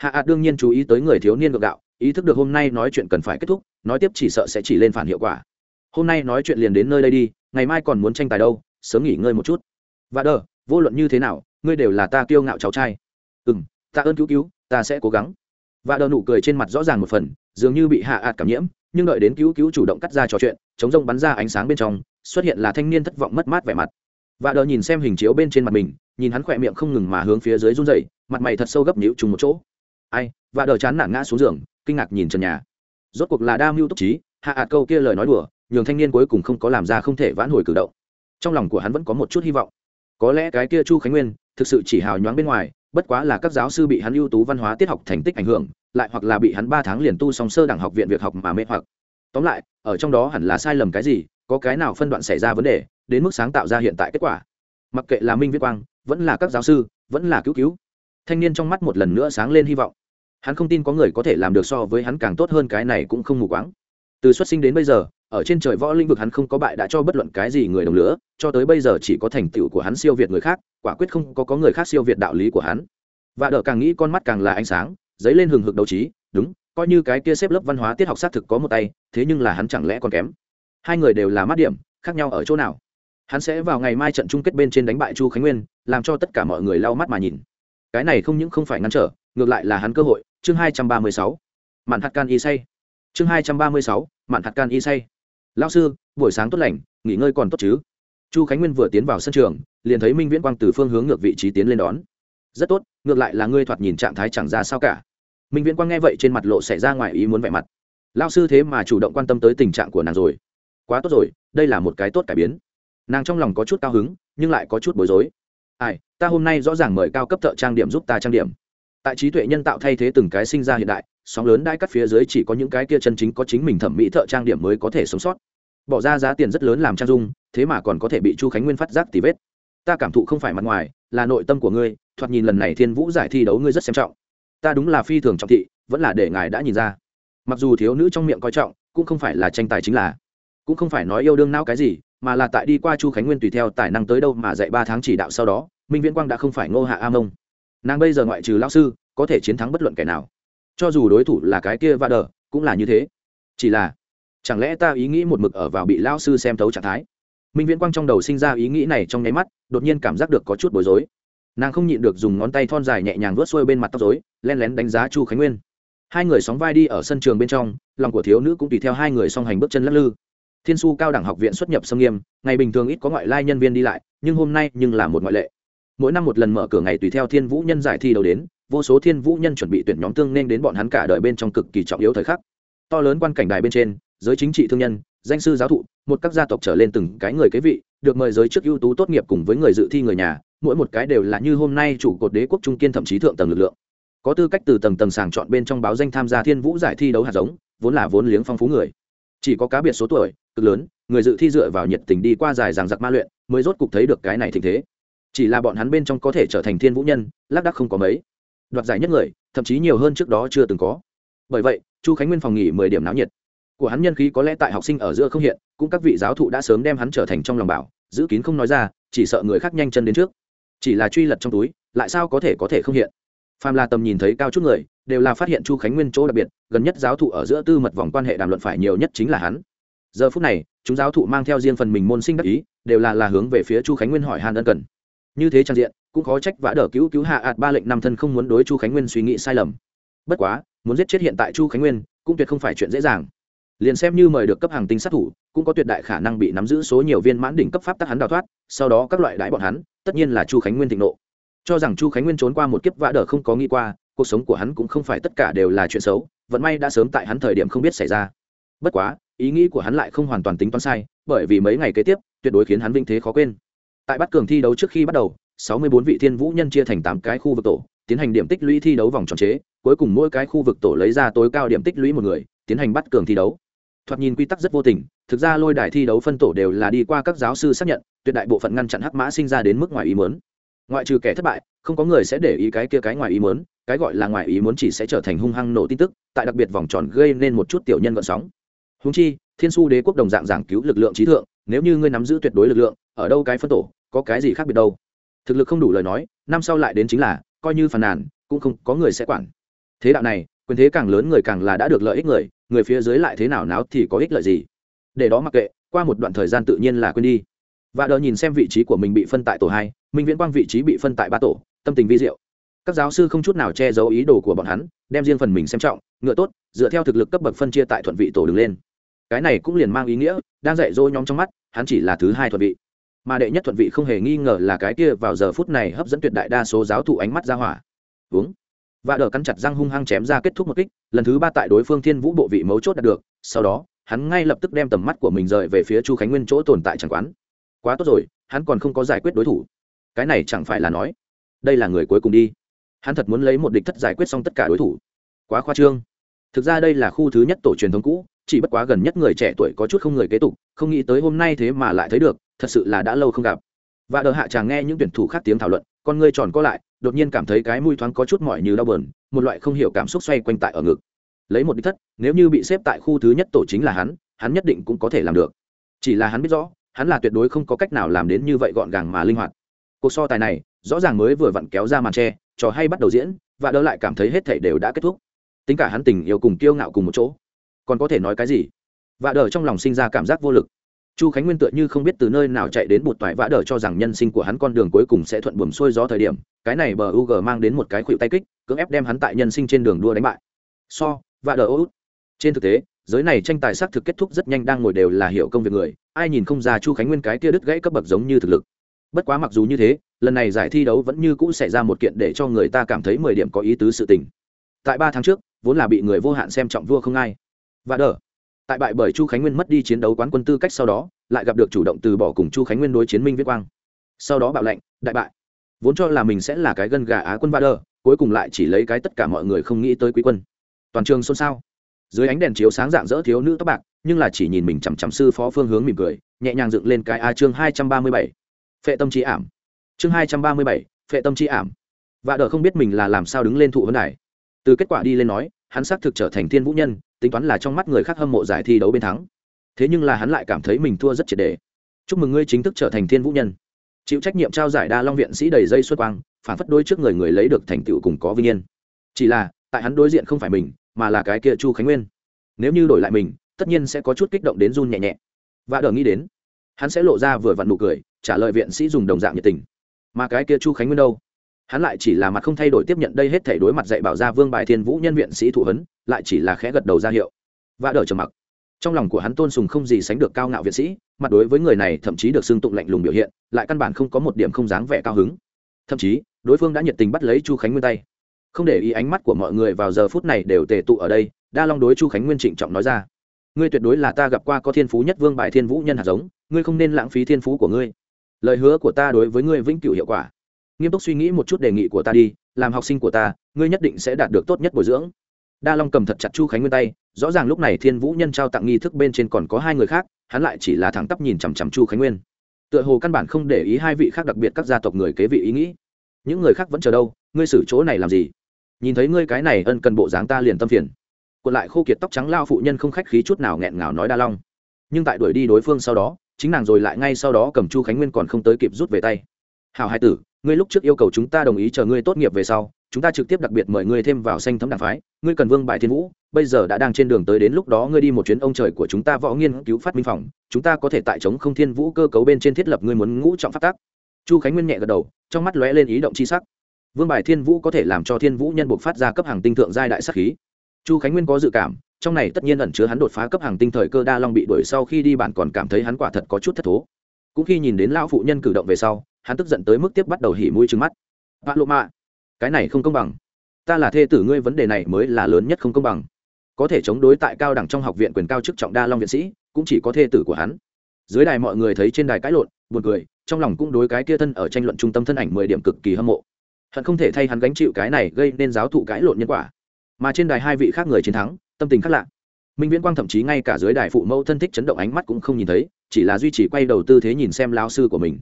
Speaker 1: hạ ạt đương nhiên chú ý tới người thiếu niên gượng gạo, ý thức được hôm nay nói chuyện cần phải kết thúc, nói tiếp chỉ sợ sẽ chỉ lên phản hiệu quả. Hôm nay nói chuyện liền đến nơi đây đi, ngày mai còn muốn tranh tài đâu, sớm nghỉ ngơi một chút và đờ, vô luận như thế nào, ngươi đều là ta kiêu ngạo cháu trai. Ừ m ta ơn cứu cứu, ta sẽ cố gắng. Và đờ nụ cười trên mặt rõ ràng một phần, dường như bị hạ ạt cảm nhiễm, nhưng đợi đến cứu cứu chủ động cắt ra trò chuyện, chống rông bắn ra ánh sáng bên trong, xuất hiện là thanh niên thất vọng mất mát vẻ mặt. Và đờ nhìn xem hình chiếu bên trên mặt mình, nhìn hắn khỏe miệng không ngừng mà hướng phía dưới run dậy mặt mày thật sâu gấp nhịu trùng một chỗ. Ai, và đờ chán nản ngã xuống giường, kinh ngạc nhìn trần nhà. Rốt cuộc là đa mưu túc trí, hạ ạt câu kia lời nói đùa, nhường thanh niên cuối cùng không có làm ra không thể vãn hồi cử động. Trong lòng của hắn vẫn có một chút hy vọng có lẽ cái kia chu khánh nguyên, thực sự chỉ hào nhoáng bên ngoài, bất quá là các giáo sư bị hắn ưu tú văn hóa tiết học thành tích ảnh hưởng, lại hoặc là bị hắn ba tháng liền tu song sơ đẳng học viện việc học mà mê hoặc. Tóm lại, ở trong đó hẳn là sai lầm cái gì, có cái nào phân đoạn xảy ra vấn đề, đến mức sáng tạo ra hiện tại kết quả. Mặc kệ là minh viết quang, vẫn là các giáo sư, vẫn là cứu cứu, thanh niên trong mắt một lần nữa sáng lên hy vọng. Hắn không tin có người có thể làm được so với hắn càng tốt hơn cái này cũng không mù quáng. Từ xuất sinh đến bây giờ ở trên trời võ lĩnh vực hắn không có bại đã cho bất luận cái gì người đồng lửa, cho tới bây giờ chỉ có thành tựu của hắn siêu việt người khác, quả quyết không có có người khác siêu việt đạo lý của hắn. Và đỡ càng nghĩ con mắt càng là ánh sáng, dấy lên hừng hực đấu trí, đúng, coi như cái kia xếp lớp văn hóa tiết học xác thực có một tay, thế nhưng là hắn chẳng lẽ còn kém? Hai người đều là mắt điểm, khác nhau ở chỗ nào? Hắn sẽ vào ngày mai trận chung kết bên trên đánh bại chu khánh nguyên, làm cho tất cả mọi người lau mắt mà nhìn. Cái này không những không phải ngăn trở, ngược lại là hắn cơ hội. Chương hai trăm ba mươi sáu. Mạn hạt can y say. Chương hai trăm ba mươi sáu. Mạn hạt can y say lao sư, buổi sáng tốt lành, nghỉ ngơi còn tốt chứ? Chu khánh nguyên vừa tiến vào sân trường, liền thấy minh viễn quang từ phương hướng ngược vị trí tiến lên đón. Rất tốt, ngược lại là ngươi thoạt nhìn trạng thái chẳng ra sao cả. Minh viễn quang nghe vậy trên mặt lộ xảy ra ngoài ý muốn vẻ mặt. Lao sư thế mà chủ động quan tâm tới tình trạng của nàng rồi. Quá tốt rồi, đây là một cái tốt cải biến. Nàng trong lòng có chút cao hứng, nhưng lại có chút bối rối. Ai, ta hôm nay rõ ràng mời cao cấp thợ trang điểm giúp ta trang điểm. Tại trí tuệ nhân tạo thay thế từng cái sinh ra hiện đại, sóng lớn đai cắt phía dưới chỉ có những cái kia chân chính có chính mình thẩm mỹ thợ trang điểm mới có thể sống sót bỏ ra giá tiền rất lớn làm trang dung, thế mà còn có thể bị chu khánh nguyên phát giác tì vết. Ta cảm thụ không phải mặt ngoài, là nội tâm của ngươi, thoạt nhìn lần này thiên vũ giải thi đấu ngươi rất xem trọng. Ta đúng là phi thường trọng thị, vẫn là để ngài đã nhìn ra. Mặc dù thiếu nữ trong miệng coi trọng, cũng không phải là tranh tài chính là, cũng không phải nói yêu đương não cái gì, mà là tại đi qua chu khánh nguyên tùy theo tài năng tới đâu mà dạy ba tháng chỉ đạo sau đó, minh viễn quang đã không phải ngô hạ a mông. Nàng bây giờ ngoại trừ lao sư, có thể chiến thắng bất luận kẻ nào. Cho dù đối thủ là cái kia va đờ, cũng là như thế. Chỉ là chẳng lẽ ta ý nghĩ một mực ở vào bị lao sư xem thấu trạng thái? Minh viễn quang trong đầu sinh ra ý nghĩ này trong nháy mắt, đột nhiên cảm giác được có chút bối rối. Nàng không nhịn được dùng ngón tay thon dài nhẹ nhàng vớt xuôi bên mặt tóc dối len lén đánh giá chu khánh nguyên. Hai người sóng vai đi ở sân trường bên trong, lòng của thiếu nữ cũng tùy theo hai người song hành bước chân lắc lư. Thiên su cao đẳng học viện xuất nhập sâm nghiêm, ngày bình thường ít có ngoại lai nhân viên đi lại, nhưng hôm nay nhưng là một ngoại lệ. Mỗi năm một lần mở cửa ngày tùy theo thiên vũ nhân giải thi đầu đến, vô số thiên vũ nhân chuẩn bị tuyển nhóm tương nên đến bọn hắn cả đời bên trong cực kỳ trọng yếu thời khắc. To lớn quan cảnh đài bên trên giới chính trị thương nhân, danh sư giáo thụ, một các gia tộc trở lên từng cái người kế vị, được mời giới trước ưu tú tốt nghiệp cùng với người dự thi người nhà, mỗi một cái đều là như hôm nay chủ cột đế quốc trung kiên thậm chí thượng tầng lực lượng. Có tư cách từ tầng tầng sàng chọn bên trong báo danh tham gia thiên vũ giải thi đấu hạt giống, vốn là vốn liếng phong phú người. Chỉ có cá biệt số tuổi, cực lớn, người dự thi dựa vào nhiệt tình đi qua dài ràng giặc ma luyện, mới rốt cục thấy được cái này tình thế. Chỉ là bọn hắn bên trong có thể trở thành thiên vũ nhân, lác đắc không có mấy. Đoạt giải nhất người, thậm chí nhiều hơn trước đó chưa từng có. Bởi vậy, chu khánh nguyên phòng nghỉ mười điểm náo nhiệt của hắn nhân khí có lẽ tại học sinh ở giữa không hiện, cũng các vị giáo thụ đã sớm đem hắn trở thành trong lòng bảo, giữ kín không nói ra, chỉ sợ người khác nhanh chân đến trước. Chỉ là truy lật trong túi, lại sao có thể có thể không hiện? Phàm là tầm nhìn thấy cao chút người, đều là phát hiện chu khánh nguyên chỗ đặc biệt, gần nhất giáo thụ ở giữa tư mật vòng quan hệ đàm luận phải nhiều nhất chính là hắn. Giờ phút này, chúng giáo thụ mang theo riêng phần mình môn sinh đắc ý, đều là là hướng về phía chu khánh nguyên hỏi Hàn ân cần. Như thế trang diện, cũng khó trách vã đỡ cứu cứu hạ ạt ba lệnh năm thân không muốn đối chu khánh nguyên suy nghĩ sai lầm. Bất quá, muốn giết chết hiện tại chu khánh nguyên, cũng tuyệt không phải chuyện dễ dàng liền xem như mời được cấp hàng tinh sát thủ, cũng có tuyệt đại khả năng bị nắm giữ số nhiều viên mãn đỉnh cấp pháp tắc hắn đào thoát, sau đó các loại đãi bọn hắn, tất nhiên là chu khánh nguyên thịnh nộ. Cho rằng chu khánh nguyên trốn qua một kiếp vã đờ không có nghĩ qua, cuộc sống của hắn cũng không phải tất cả đều là chuyện xấu, vận may đã sớm tại hắn thời điểm không biết xảy ra. Bất quá, ý nghĩ của hắn lại không hoàn toàn tính toán sai, bởi vì mấy ngày kế tiếp, tuyệt đối khiến hắn vinh thế khó quên. Tại bắt cường thi đấu trước khi bắt đầu 64 vị thiên vũ nhân chia thành tám cái khu vực tổ, tiến hành điểm tích lũy thi đấu vòng tròn chế, cuối cùng mỗi cái khu vực tổ lấy ra tối cao điểm tích lũy một người, tiến hành bắt cường thi đấu thoạt nhìn quy tắc rất vô tình, thực ra lôi đài thi đấu phân tổ đều là đi qua các giáo sư xác nhận, tuyệt đại bộ phận ngăn chặn hắc mã sinh ra đến mức ngoài ý mớn ngoại trừ kẻ thất bại, không có người sẽ để ý cái kia cái ngoài ý mớn cái gọi là ngoài ý muốn chỉ sẽ trở thành hung hăng nổ tin tức, tại đặc biệt vòng tròn gây nên một chút tiểu nhân gợn sóng. Húng chi, thiên su đế quốc đồng dạng giảng cứu lực lượng trí thượng, nếu như ngươi nắm giữ tuyệt đối lực lượng, ở đâu cái phân tổ, có cái gì khác biệt đâu? Thực lực không đủ lời nói, năm sau lại đến chính là, coi như phàn nàn, cũng không có người sẽ quản. Thế đạo này, quyền thế càng lớn người càng là đã được lợi ích người người phía dưới lại thế nào náo thì có ích lợi gì? Để đó mặc kệ, qua một đoạn thời gian tự nhiên là quên đi. Và đờ nhìn xem vị trí của mình bị phân tại tổ hai, minh viễn quang vị trí bị phân tại ba tổ, tâm tình vi diệu. Các giáo sư không chút nào che giấu ý đồ của bọn hắn, đem riêng phần mình xem trọng, ngựa tốt, dựa theo thực lực cấp bậc phân chia tại thuận vị tổ đứng lên. Cái này cũng liền mang ý nghĩa, đang dạy dỗ nhóm trong mắt, hắn chỉ là thứ hai thuận vị. Mà đệ nhất thuận vị không hề nghi ngờ là cái kia vào giờ phút này hấp dẫn tuyệt đại đa số giáo thụ ánh mắt ra hỏa. Uống và đờ cắn chặt răng hung hăng chém ra kết thúc một kích, lần thứ ba tại đối phương thiên vũ bộ vị mấu chốt đạt được, sau đó, hắn ngay lập tức đem tầm mắt của mình rời về phía chu khánh nguyên chỗ tồn tại chẳng quán. Quá tốt rồi, hắn còn không có giải quyết đối thủ. Cái này chẳng phải là nói, đây là người cuối cùng đi. Hắn thật muốn lấy một địch thất giải quyết xong tất cả đối thủ. Quá khoa trương. Thực ra đây là khu thứ nhất tổ truyền thống cũ, chỉ bất quá gần nhất người trẻ tuổi có chút không người kế tục, không nghĩ tới hôm nay thế mà lại thấy được, thật sự là đã lâu không gặp. Và đờ hạ chàng nghe những tuyển thủ khác tiếng thảo luận con ngươi tròn có lại, đột nhiên cảm thấy cái mũi thoáng có chút mỏi như đau bờn một loại không hiểu cảm xúc xoay quanh tại ở ngực. Lấy một đích thất, nếu như bị xếp tại khu thứ nhất tổ chính là hắn hắn nhất định cũng có thể làm được. Chỉ là hắn biết rõ, hắn là tuyệt đối không có cách nào làm đến như vậy gọn gàng mà linh hoạt. Cuộc so tài này, rõ ràng mới vừa vặn kéo ra màn tre, trò hay bắt đầu diễn, và đỡ lại cảm thấy hết thảy đều đã kết thúc. Tính cả hắn tình yêu cùng kiêu ngạo cùng một chỗ, còn có thể nói cái gì? Và đỡ trong lòng sinh ra cảm giác vô lực chu khánh nguyên tựa như không biết từ nơi nào chạy đến bột toại vã đỡ cho rằng nhân sinh của hắn con đường cuối cùng sẽ thuận buồm xuôi gió thời điểm, cái này bờ u g mang đến một cái khuỵu tay kích, cưỡng ép đem hắn tại nhân sinh trên đường đua đánh bại. So, vã đỡ út. Trên thực tế, giới này tranh tài xác thực kết thúc rất nhanh đang ngồi đều là hiểu công việc người, ai nhìn không ra chu khánh nguyên cái kia đứt gãy cấp bậc giống như thực lực. Bất quá mặc dù như thế, lần này giải thi đấu vẫn như cũ xảy ra một kiện để cho người ta cảm thấy mười điểm có ý tứ sự tình. Tại ba tháng trước, vốn là bị người vô hạn xem trọng vua không ai. Và đỡ tại bại bởi chu khánh nguyên mất đi chiến đấu quán quân tư cách sau đó, lại gặp được chủ động từ bỏ cùng chu khánh nguyên đối chiến minh viết quang. Sau đó bạo lệnh, đại bại. Vốn cho là mình sẽ là cái gân gà á quân ba đờ cuối cùng lại chỉ lấy cái tất cả mọi người không nghĩ tới quý quân. Toàn trường xôn xao. Dưới ánh đèn chiếu sáng dạng dỡ thiếu nữ tóc bạc, nhưng là chỉ nhìn mình chằm chằm sư phó phương hướng mỉm cười, nhẹ nhàng dựng lên cái a chương hai trăm ba mươi bảy. Phệ tâm trí ảm. Chương hai trăm ba mươi bảy, phệ tâm trí ảm. Và đờ không biết mình là làm sao đứng lên thụ vấn đài. Từ kết quả đi lên nói, hắn xác thực trở thành thiên vũ nhân tính toán là trong mắt người khác hâm mộ giải thi đấu bên thắng. Thế nhưng là hắn lại cảm thấy mình thua rất triệt đề. Chúc mừng ngươi chính thức trở thành thiên vũ nhân. Chịu trách nhiệm trao giải đa long viện sĩ đầy dây xuất quang, phản phất đôi trước người người lấy được thành tựu cùng có vinh yên. Chỉ là, tại hắn đối diện không phải mình, mà là cái kia chu khánh nguyên. Nếu như đổi lại mình, tất nhiên sẽ có chút kích động đến run nhẹ nhẹ. Và đờ nghĩ đến, hắn sẽ lộ ra vừa vặn nụ cười, trả lời viện sĩ dùng đồng dạng nhiệt tình. Mà cái kia chu khánh nguyên đâu? Hắn lại chỉ là mặt không thay đổi tiếp nhận đây hết thể đối mặt dạy bảo ra vương bài thiên vũ nhân viện sĩ thụ hấn lại chỉ là khẽ gật đầu ra hiệu. Và đỡ trầm mặc. Trong lòng của hắn tôn sùng không gì sánh được cao ngạo viện sĩ, mặt đối với người này thậm chí được xưng tụng lạnh lùng biểu hiện, lại căn bản không có một điểm không dáng vẻ cao hứng. Thậm chí, đối phương đã nhiệt tình bắt lấy chu khánh nguyên tay. Không để ý ánh mắt của mọi người vào giờ phút này đều tề tụ ở đây, đa long đối chu khánh nguyên trịnh trọng nói ra. Ngươi tuyệt đối là ta gặp qua có thiên phú nhất vương bài thiên vũ nhân hạt giống, ngươi không nên lãng phí thiên phú của ngươi. Lời hứa của ta đối với ngươi vĩnh cửu hiệu quả. Nghiêm túc suy nghĩ một chút đề nghị của ta đi, làm học sinh của ta, ngươi nhất định sẽ đạt được tốt nhất bồi dưỡng đa long cầm thật chặt chu khánh nguyên tay, rõ ràng lúc này thiên vũ nhân trao tặng nghi thức bên trên còn có hai người khác, hắn lại chỉ là thẳng tắp nhìn chằm chằm chu khánh nguyên. Tựa hồ căn bản không để ý hai vị khác đặc biệt các gia tộc người kế vị ý nghĩ. Những người khác vẫn chờ đâu, ngươi xử chỗ này làm gì? Nhìn thấy ngươi cái này ân cần bộ dáng ta liền tâm phiền. Còn lại khô kiệt tóc trắng lao phụ nhân không khách khí chút nào nghẹn ngào nói đa long. Nhưng tại đuổi đi đối phương sau đó, chính nàng rồi lại ngay sau đó cầm chu khánh nguyên còn không tới kịp rút về tay. Hào hai tử ngươi lúc trước yêu cầu chúng ta đồng ý chờ ngươi tốt nghiệp về sau, chúng ta trực tiếp đặc biệt mời ngươi thêm vào xanh thấm đảng phái. Ngươi cần vương bài thiên vũ, bây giờ đã đang trên đường tới đến lúc đó ngươi đi một chuyến ông trời của chúng ta võ nghiên cứu phát minh phòng, chúng ta có thể tại chống không thiên vũ cơ cấu bên trên thiết lập ngươi muốn ngũ trọng phát tác chu khánh nguyên nhẹ gật đầu, trong mắt lóe lên ý động c h i sắc. Vương bài thiên vũ có thể làm cho thiên vũ nhân buộc phát ra cấp hàng tinh thượng giai đại sắc khí. Chu khánh nguyên có dự cảm, trong này tất nhiên ẩn chứa hắn đột phá cấp hàng tinh thời cơ đa long bị đuổi sau khi đi bạn còn cảm thấy hắn quả thật có chút thất thố. Cũng khi nhìn đến lão phụ nhân cử động về sau hắn tức giận tới mức tiếp bắt đầu hỉ mũi trừng mắt. Vạ lộ mạ, cái này không công bằng. Ta là thê tử ngươi, vấn đề này mới là lớn nhất không công bằng. Có thể chống đối tại cao đẳng trong học viện quyền cao chức trọng đa long viện sĩ, cũng chỉ có thê tử của hắn. Dưới đài mọi người thấy trên đài cãi lộn, buồn cười, trong lòng cũng đối cái kia thân ở tranh luận trung tâm thân ảnh mười điểm cực kỳ hâm mộ. Hận không thể thay hắn gánh chịu cái này gây nên giáo thụ cãi lộn nhân quả. Mà trên đài hai vị khác người chiến thắng, tâm tình khác lạ. Minh viễn quang thậm chí ngay cả dưới đài phụ mẫu thân thích chấn động ánh mắt cũng không nhìn thấy, chỉ là duy trì quay đầu tư thế nhìn xem lao sư của mình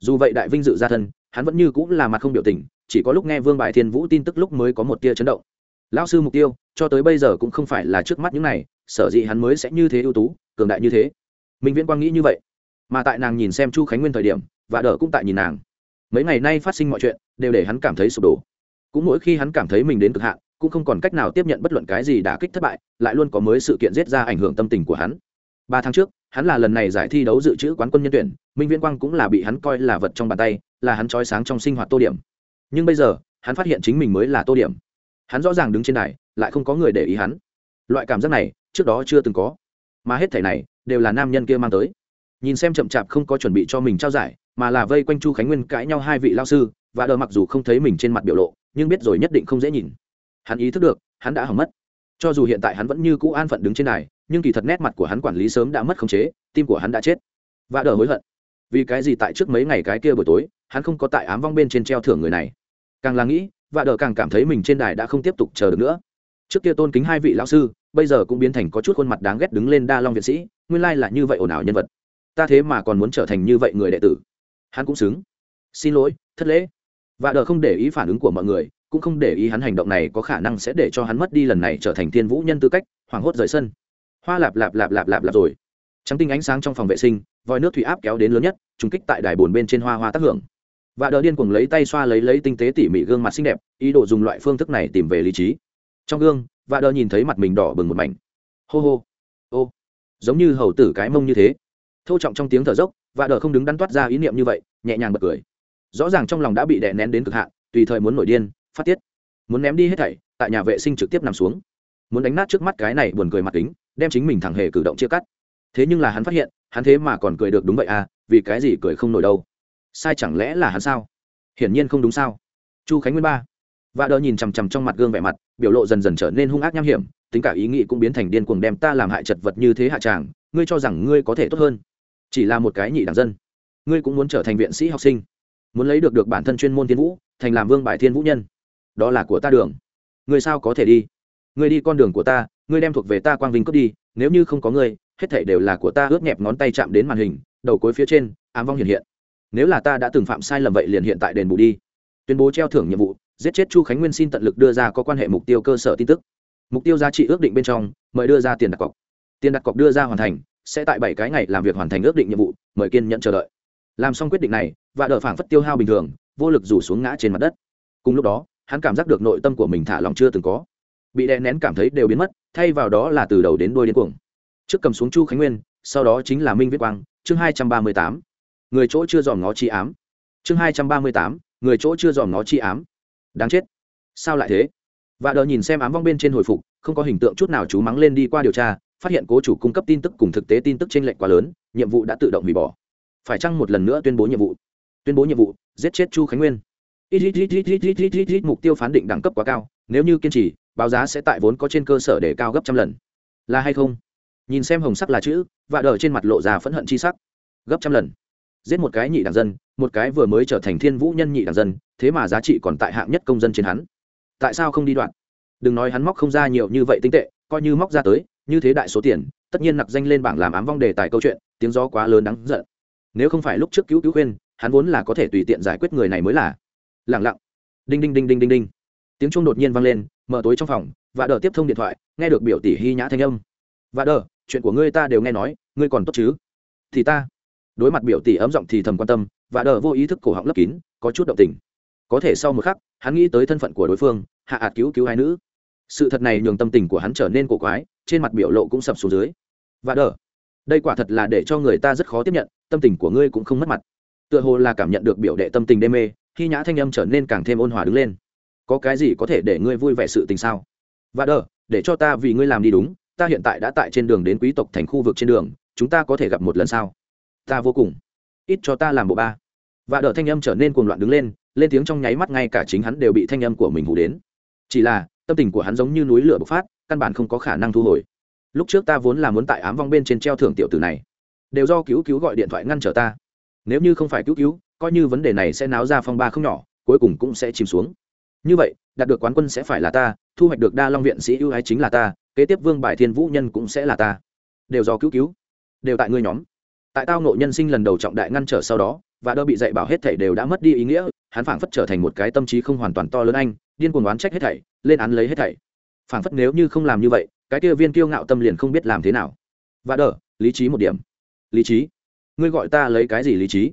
Speaker 1: dù vậy đại vinh dự gia thân, hắn vẫn như cũng là mặt không biểu tình, chỉ có lúc nghe vương bài thiên vũ tin tức lúc mới có một tia chấn động. Lao sư mục tiêu, cho tới bây giờ cũng không phải là trước mắt những này, sở dĩ hắn mới sẽ như thế ưu tú, cường đại như thế. Minh viễn quang nghĩ như vậy. Mà tại nàng nhìn xem chu khánh nguyên thời điểm, và đỡ cũng tại nhìn nàng. Mấy ngày nay phát sinh mọi chuyện, đều để hắn cảm thấy sụp đổ. Cũng mỗi khi hắn cảm thấy mình đến cực hạn, cũng không còn cách nào tiếp nhận bất luận cái gì đã kích thất bại, lại luôn có mới sự kiện giết ra ảnh hưởng tâm tình của hắn. Ba tháng trước, hắn là lần này giải thi đấu dự trữ quán quân nhân tuyển minh viễn quang cũng là bị hắn coi là vật trong bàn tay là hắn trói sáng trong sinh hoạt tô điểm. Nhưng bây giờ hắn phát hiện chính mình mới là tô điểm. Hắn rõ ràng đứng trên đài, lại không có người để ý hắn. Loại cảm giác này trước đó chưa từng có. Mà hết thẻ này đều là nam nhân kia mang tới. Nhìn xem chậm chạp không có chuẩn bị cho mình trao giải mà là vây quanh chu khánh nguyên cãi nhau hai vị lao sư và đờ mặc dù không thấy mình trên mặt biểu lộ nhưng biết rồi nhất định không dễ nhìn. Hắn ý thức được hắn đã hỏng mất. Cho dù hiện tại hắn vẫn như cũ an phận đứng trên đài, nhưng kỳ thật nét mặt của hắn quản lý sớm đã mất khống chế tim của hắn đã chết. Và đờ hối hận vì cái gì tại trước mấy ngày cái kia buổi tối, hắn không có tại ám vong bên trên treo thưởng người này. Càng là nghĩ và đờ càng cảm thấy mình trên đài đã không tiếp tục chờ được nữa. Trước kia tôn kính hai vị lão sư, bây giờ cũng biến thành có chút khuôn mặt đáng ghét đứng lên đa long viện sĩ, nguyên lai là như vậy ồn ào nhân vật. Ta thế mà còn muốn trở thành như vậy người đệ tử. Hắn cũng xứng. Xin lỗi, thất lễ. Và đờ không để ý phản ứng của mọi người, cũng không để ý hắn hành động này có khả năng sẽ để cho hắn mất đi lần này trở thành thiên vũ nhân tư cách, hoảng hốt rời sân. Hoa lạp lạp lạp lạp lạp lạp rồi. Trắng tinh ánh sáng trong phòng vệ sinh vòi nước thủy áp kéo đến lớn nhất, trùng kích tại đài bồn bên trên hoa hoa tác hưởng. Và đờ điên cuồng lấy tay xoa lấy lấy tinh tế tỉ mỉ gương mặt xinh đẹp, ý đồ dùng loại phương thức này tìm về lý trí. Trong gương và đờ nhìn thấy mặt mình đỏ bừng một mảnh. Hô hô. Ô. Giống như hầu tử cái mông như thế. Thô trọng trong tiếng thở dốc và đờ không đứng đắn toát ra ý niệm như vậy, nhẹ nhàng bật cười. Rõ ràng trong lòng đã bị đè nén đến cực hạn, tùy thời muốn nổi điên, phát tiết. Muốn ném đi hết thảy, tại nhà vệ sinh trực tiếp nằm xuống. Muốn đánh nát trước mắt cái này buồn cười mặt kính, đem chính mình thẳng hề cử động chia cắt. Thế nhưng là hắn phát hiện hắn thế mà còn cười được đúng vậy à vì cái gì cười không nổi đâu? Sai chẳng lẽ là hắn sao? Hiển nhiên không đúng sao. Chu khánh nguyên ba. Và đỡ nhìn chằm chằm trong mặt gương vẻ mặt, biểu lộ dần dần trở nên hung ác nham hiểm, tính cả ý nghĩ cũng biến thành điên cuồng đem ta làm hại chật vật như thế hạ tràng, ngươi cho rằng ngươi có thể tốt hơn. Chỉ là một cái nhị đảng dân. Ngươi cũng muốn trở thành viện sĩ học sinh. Muốn lấy được được bản thân chuyên môn thiên vũ, thành làm vương bài thiên vũ nhân. Đó là của ta đường. Ngươi sao có thể đi? Ngươi đi con đường của ta, ngươi đem thuộc về ta quang vinh cướp đi, nếu như không có ngươi hết thảy đều là của ta ướt nhẹp ngón tay chạm đến màn hình, đầu cuối phía trên, ám vong hiện hiện. Nếu là ta đã từng phạm sai lầm vậy liền hiện tại đền bù đi. Tuyên bố treo thưởng nhiệm vụ, giết chết chu khánh nguyên xin tận lực đưa ra có quan hệ mục tiêu cơ sở tin tức. Mục tiêu giá trị ước định bên trong, mời đưa ra tiền đặt cọc. Tiền đặt cọc đưa ra hoàn thành, sẽ tại bảy cái ngày làm việc hoàn thành ước định nhiệm vụ, mời kiên nhận chờ đợi. Làm xong quyết định này và đỡ phảng phất tiêu hao bình thường, vô lực rủ xuống ngã trên mặt đất. Cùng lúc đó, hắn cảm giác được nội tâm của mình thả lòng chưa từng có. Bị đè nén cảm thấy đều biến mất, thay vào đó là từ đầu đến đuôi điên cuồng trước cầm xuống chu khánh nguyên, sau đó chính là minh viết quang, chương hai trăm ba mươi tám. Người chỗ chưa dòm ngó chi ám. Chương hai trăm ba mươi tám, người chỗ chưa dòm ngó chi ám. Đáng chết. Sao lại thế? Và đờ nhìn xem ám vong bên trên hồi phục, không có hình tượng chút nào chú mắng lên đi qua điều tra, phát hiện cố chủ cung cấp tin tức cùng thực tế tin tức trên lệch quá lớn, nhiệm vụ đã tự động hủy bỏ. Phải chăng một lần nữa tuyên bố nhiệm vụ? Tuyên bố nhiệm vụ, giết chết chu khánh nguyên. Mục tiêu phán định đẳng cấp quá cao, nếu như kiên trì, báo giá sẽ tại vốn có trên cơ sở để cao gấp trăm lần. Là hay không? Nhìn xem hồng sắc là chữ và đờ trên mặt lộ ra phẫn hận chi sắc. Gấp trăm lần. Giết một cái nhị đảng dân, một cái vừa mới trở thành thiên vũ nhân nhị đảng dân, thế mà giá trị còn tại hạng nhất công dân trên hắn. Tại sao không đi đoạn? Đừng nói hắn móc không ra nhiều như vậy tinh tệ, coi như móc ra tới, như thế đại số tiền, tất nhiên nặc danh lên bảng làm ám vong đề tài câu chuyện, tiếng gió quá lớn đáng giận. Nếu không phải lúc trước cứu cứu khuyên, hắn vốn là có thể tùy tiện giải quyết người này mới là. Lẳng lặng. Đinh đinh đinh đinh đinh đinh. Tiếng chuông đột nhiên vang lên, mở tối trong phòng và đờ tiếp thông điện thoại, nghe được biểu tỷ hy nhã thanh âm. Và đờ chuyện của ngươi ta đều nghe nói, ngươi còn tốt chứ? Thì ta. Đối mặt biểu tỷ ấm giọng thì thầm quan tâm, và đờ vô ý thức cổ họng lấp kín, có chút động tình. Có thể sau một khắc, hắn nghĩ tới thân phận của đối phương, hạ ạt cứu cứu hai nữ. Sự thật này nhường tâm tình của hắn trở nên cổ quái, trên mặt biểu lộ cũng sập xuống dưới. Và đờ. Đây quả thật là để cho người ta rất khó tiếp nhận, tâm tình của ngươi cũng không mất mặt. Tựa hồ là cảm nhận được biểu đệ tâm tình đê mê, khi nhã thanh âm trở nên càng thêm ôn hòa đứng lên. Có cái gì có thể để ngươi vui vẻ sự tình sao? Và đờ, để cho ta vì ngươi làm đi đúng ta hiện tại đã tại trên đường đến quý tộc thành khu vực trên đường, chúng ta có thể gặp một lần sau ta vô cùng. Ít cho ta làm bộ ba. Và đỡ thanh âm trở nên cuồng loạn đứng lên lên tiếng trong nháy mắt ngay cả chính hắn đều bị thanh âm của mình hù đến. Chỉ là, tâm tình của hắn giống như núi lửa bộc phát, căn bản không có khả năng thu hồi. Lúc trước ta vốn là muốn tại ám vong bên trên treo thưởng tiểu tử này. Đều do cứu cứu gọi điện thoại ngăn trở ta. Nếu như không phải cứu cứu, coi như vấn đề này sẽ náo ra phong ba không nhỏ, cuối cùng cũng sẽ chìm xuống như vậy, đạt được quán quân sẽ phải là ta, thu hoạch được đa long viện sĩ ưu ái chính là ta, kế tiếp vương bài thiên vũ nhân cũng sẽ là ta. Đều do cứu cứu. Đều tại ngươi nhóm. Tại tao nộ nhân sinh lần đầu trọng đại ngăn trở sau đó, và đỡ bị dạy bảo hết thảy đều đã mất đi ý nghĩa, hắn phảng phất trở thành một cái tâm trí không hoàn toàn to lớn anh, điên cuồng oán trách hết thảy, lên án lấy hết thảy. Phảng phất nếu như không làm như vậy, cái kia viên kiêu ngạo tâm liền không biết làm thế nào. Và đỡ, lý trí một điểm. Lý trí? Ngươi gọi ta lấy cái gì lý trí?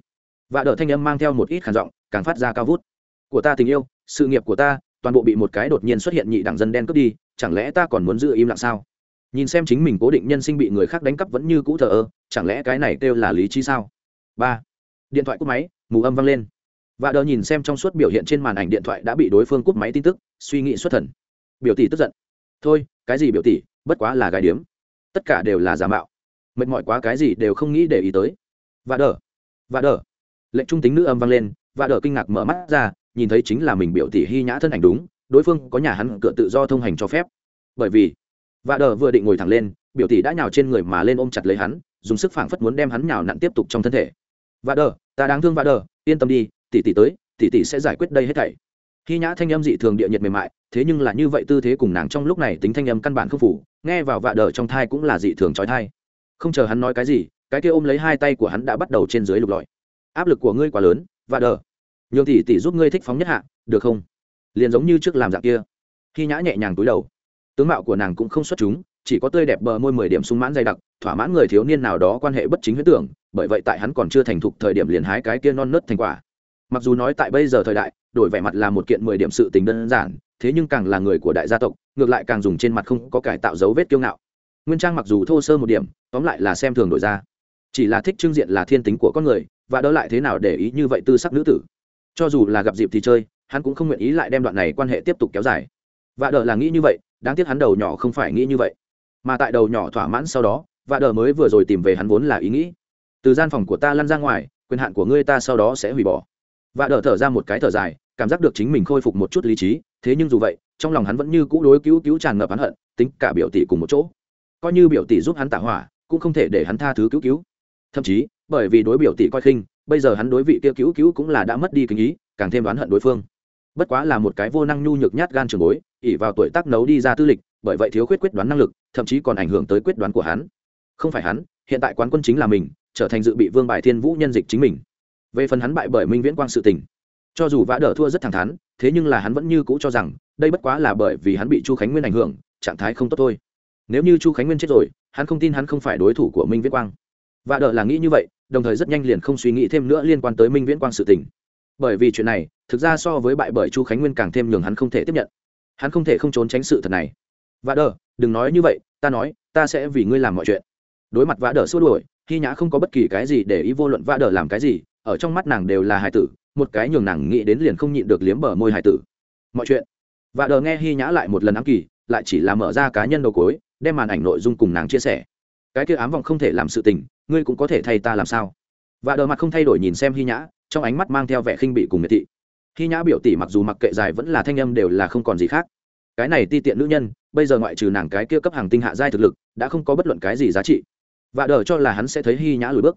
Speaker 1: Và đỡ thanh âm mang theo một ít khản giọng, càng phát ra cao vút. Của ta tình yêu sự nghiệp của ta, toàn bộ bị một cái đột nhiên xuất hiện nhị đảng dân đen cướp đi, chẳng lẽ ta còn muốn giữ im lặng sao? Nhìn xem chính mình cố định nhân sinh bị người khác đánh cắp vẫn như cũ thờ ơ, chẳng lẽ cái này kêu là lý trí sao? Ba. Điện thoại cúp máy, mù âm vang lên. Và đờ nhìn xem trong suốt biểu hiện trên màn ảnh điện thoại đã bị đối phương cúp máy tin tức, suy nghĩ xuất thần. Biểu tỷ tức giận. Thôi, cái gì biểu tỷ, bất quá là gái điếm. Tất cả đều là giả mạo. Mệt mỏi quá cái gì đều không nghĩ để ý tới. Và đờ. Và đờ. Lệnh trung tính nữ âm vang lên và đờ kinh ngạc mở mắt ra nhìn thấy chính là mình biểu tỷ hy nhã thân ảnh đúng, đối phương có nhà hắn cửa tự do thông hành cho phép. Bởi vì, vạ đờ vừa định ngồi thẳng lên, biểu tỷ đã nhào trên người mà lên ôm chặt lấy hắn, dùng sức phảng phất muốn đem hắn nhào nặn tiếp tục trong thân thể. Vạ đờ, ta đáng thương vạ đờ, yên tâm đi, tỷ tỷ tới, tỷ tỷ sẽ giải quyết đây hết thảy. Khi nhã thanh âm dị thường địa nhiệt mềm mại, thế nhưng là như vậy tư thế cùng nàng trong lúc này tính thanh âm căn bản không phủ nghe vào vạ đờ trong thai cũng là dị thường trói thai không chờ hắn nói cái gì, cái kia ôm lấy hai tay của hắn đã bắt đầu trên dưới lục lọi. Áp lực của ngươi quá lớn, vạ đờ nhường tỷ tỷ giúp ngươi thích phóng nhất hạ, được không? Liền giống như trước làm dạng kia. Khi nhã nhẹ nhàng túi đầu, tướng mạo của nàng cũng không xuất chúng, chỉ có tươi đẹp bờ môi mười điểm sung mãn dày đặc, thỏa mãn người thiếu niên nào đó quan hệ bất chính huyết tưởng, bởi vậy tại hắn còn chưa thành thục thời điểm liền hái cái kia non nớt thành quả. Mặc dù nói tại bây giờ thời đại, đổi vẻ mặt là một kiện mười điểm sự tình đơn giản, thế nhưng càng là người của đại gia tộc, ngược lại càng dùng trên mặt không có cải tạo dấu vết kiêu ngạo. Nguyên trang mặc dù thô sơ một điểm, tóm lại là xem thường đổi ra. Chỉ là thích trưng diện là thiên tính của con người, và đỡ lại thế nào để ý như vậy tư sắc nữ tử? Cho dù là gặp dịp thì chơi, hắn cũng không nguyện ý lại đem đoạn này quan hệ tiếp tục kéo dài. Và đỡ là nghĩ như vậy, đáng tiếc hắn đầu nhỏ không phải nghĩ như vậy. Mà tại đầu nhỏ thỏa mãn sau đó và đỡ mới vừa rồi tìm về hắn vốn là ý nghĩ. Từ gian phòng của ta lăn ra ngoài, quyền hạn của ngươi ta sau đó sẽ hủy bỏ. Và đỡ thở ra một cái thở dài, cảm giác được chính mình khôi phục một chút lý trí, thế nhưng dù vậy, trong lòng hắn vẫn như cũ đối cứu cứu tràn ngập hắn hận, tính cả biểu tỷ cùng một chỗ. Coi như biểu tỷ giúp hắn tả hỏa, cũng không thể để hắn tha thứ cứu cứu. Thậm chí, bởi vì đối biểu tỷ coi khinh bây giờ hắn đối vị kia cứu cứu cũng là đã mất đi kính ý, càng thêm đoán hận đối phương. Bất quá là một cái vô năng nhu nhược nhát gan trường bối ỉ vào tuổi tác nấu đi ra tư lịch, bởi vậy thiếu khuyết quyết đoán năng lực, thậm chí còn ảnh hưởng tới quyết đoán của hắn. Không phải hắn, hiện tại quán quân chính là mình, trở thành dự bị vương bài thiên vũ nhân dịch chính mình. Về phần hắn bại bởi minh viễn quang sự tình, cho dù vã đỡ thua rất thẳng thắn, thế nhưng là hắn vẫn như cũ cho rằng, đây bất quá là bởi vì hắn bị chu khánh nguyên ảnh hưởng, trạng thái không tốt thôi. Nếu như chu khánh nguyên chết rồi, hắn không tin hắn không phải đối thủ của minh viễn quang. Vã đỡ là nghĩ như vậy đồng thời rất nhanh liền không suy nghĩ thêm nữa liên quan tới minh viễn quang sự tình. Bởi vì chuyện này, thực ra so với bại bởi chu khánh nguyên càng thêm nhường hắn không thể tiếp nhận. Hắn không thể không trốn tránh sự thật này. Vã Đờ, đừng nói như vậy, ta nói, ta sẽ vì ngươi làm mọi chuyện. Đối mặt vã Đờ xua đuổi khi nhã không có bất kỳ cái gì để ý vô luận vã Đờ làm cái gì, ở trong mắt nàng đều là Hải tử, một cái nhường nàng nghĩ đến liền không nhịn được liếm bờ môi Hải tử. Mọi chuyện. Vã Đờ nghe hy nhã lại một lần ám kỳ, lại chỉ là mở ra cá nhân đầu cối đem màn ảnh nội dung cùng nàng chia sẻ cái kia ám vọng không thể làm sự tình, ngươi cũng có thể thay ta làm sao? Và đờ mặt không thay đổi nhìn xem hy nhã, trong ánh mắt mang theo vẻ khinh bị cùng miệt thị. Hy nhã biểu tỷ mặc dù mặc kệ dài vẫn là thanh âm đều là không còn gì khác. Cái này ti tiện nữ nhân, bây giờ ngoại trừ nàng cái kia cấp hàng tinh hạ giai thực lực, đã không có bất luận cái gì giá trị. Và đờ cho là hắn sẽ thấy hy nhã lùi bước.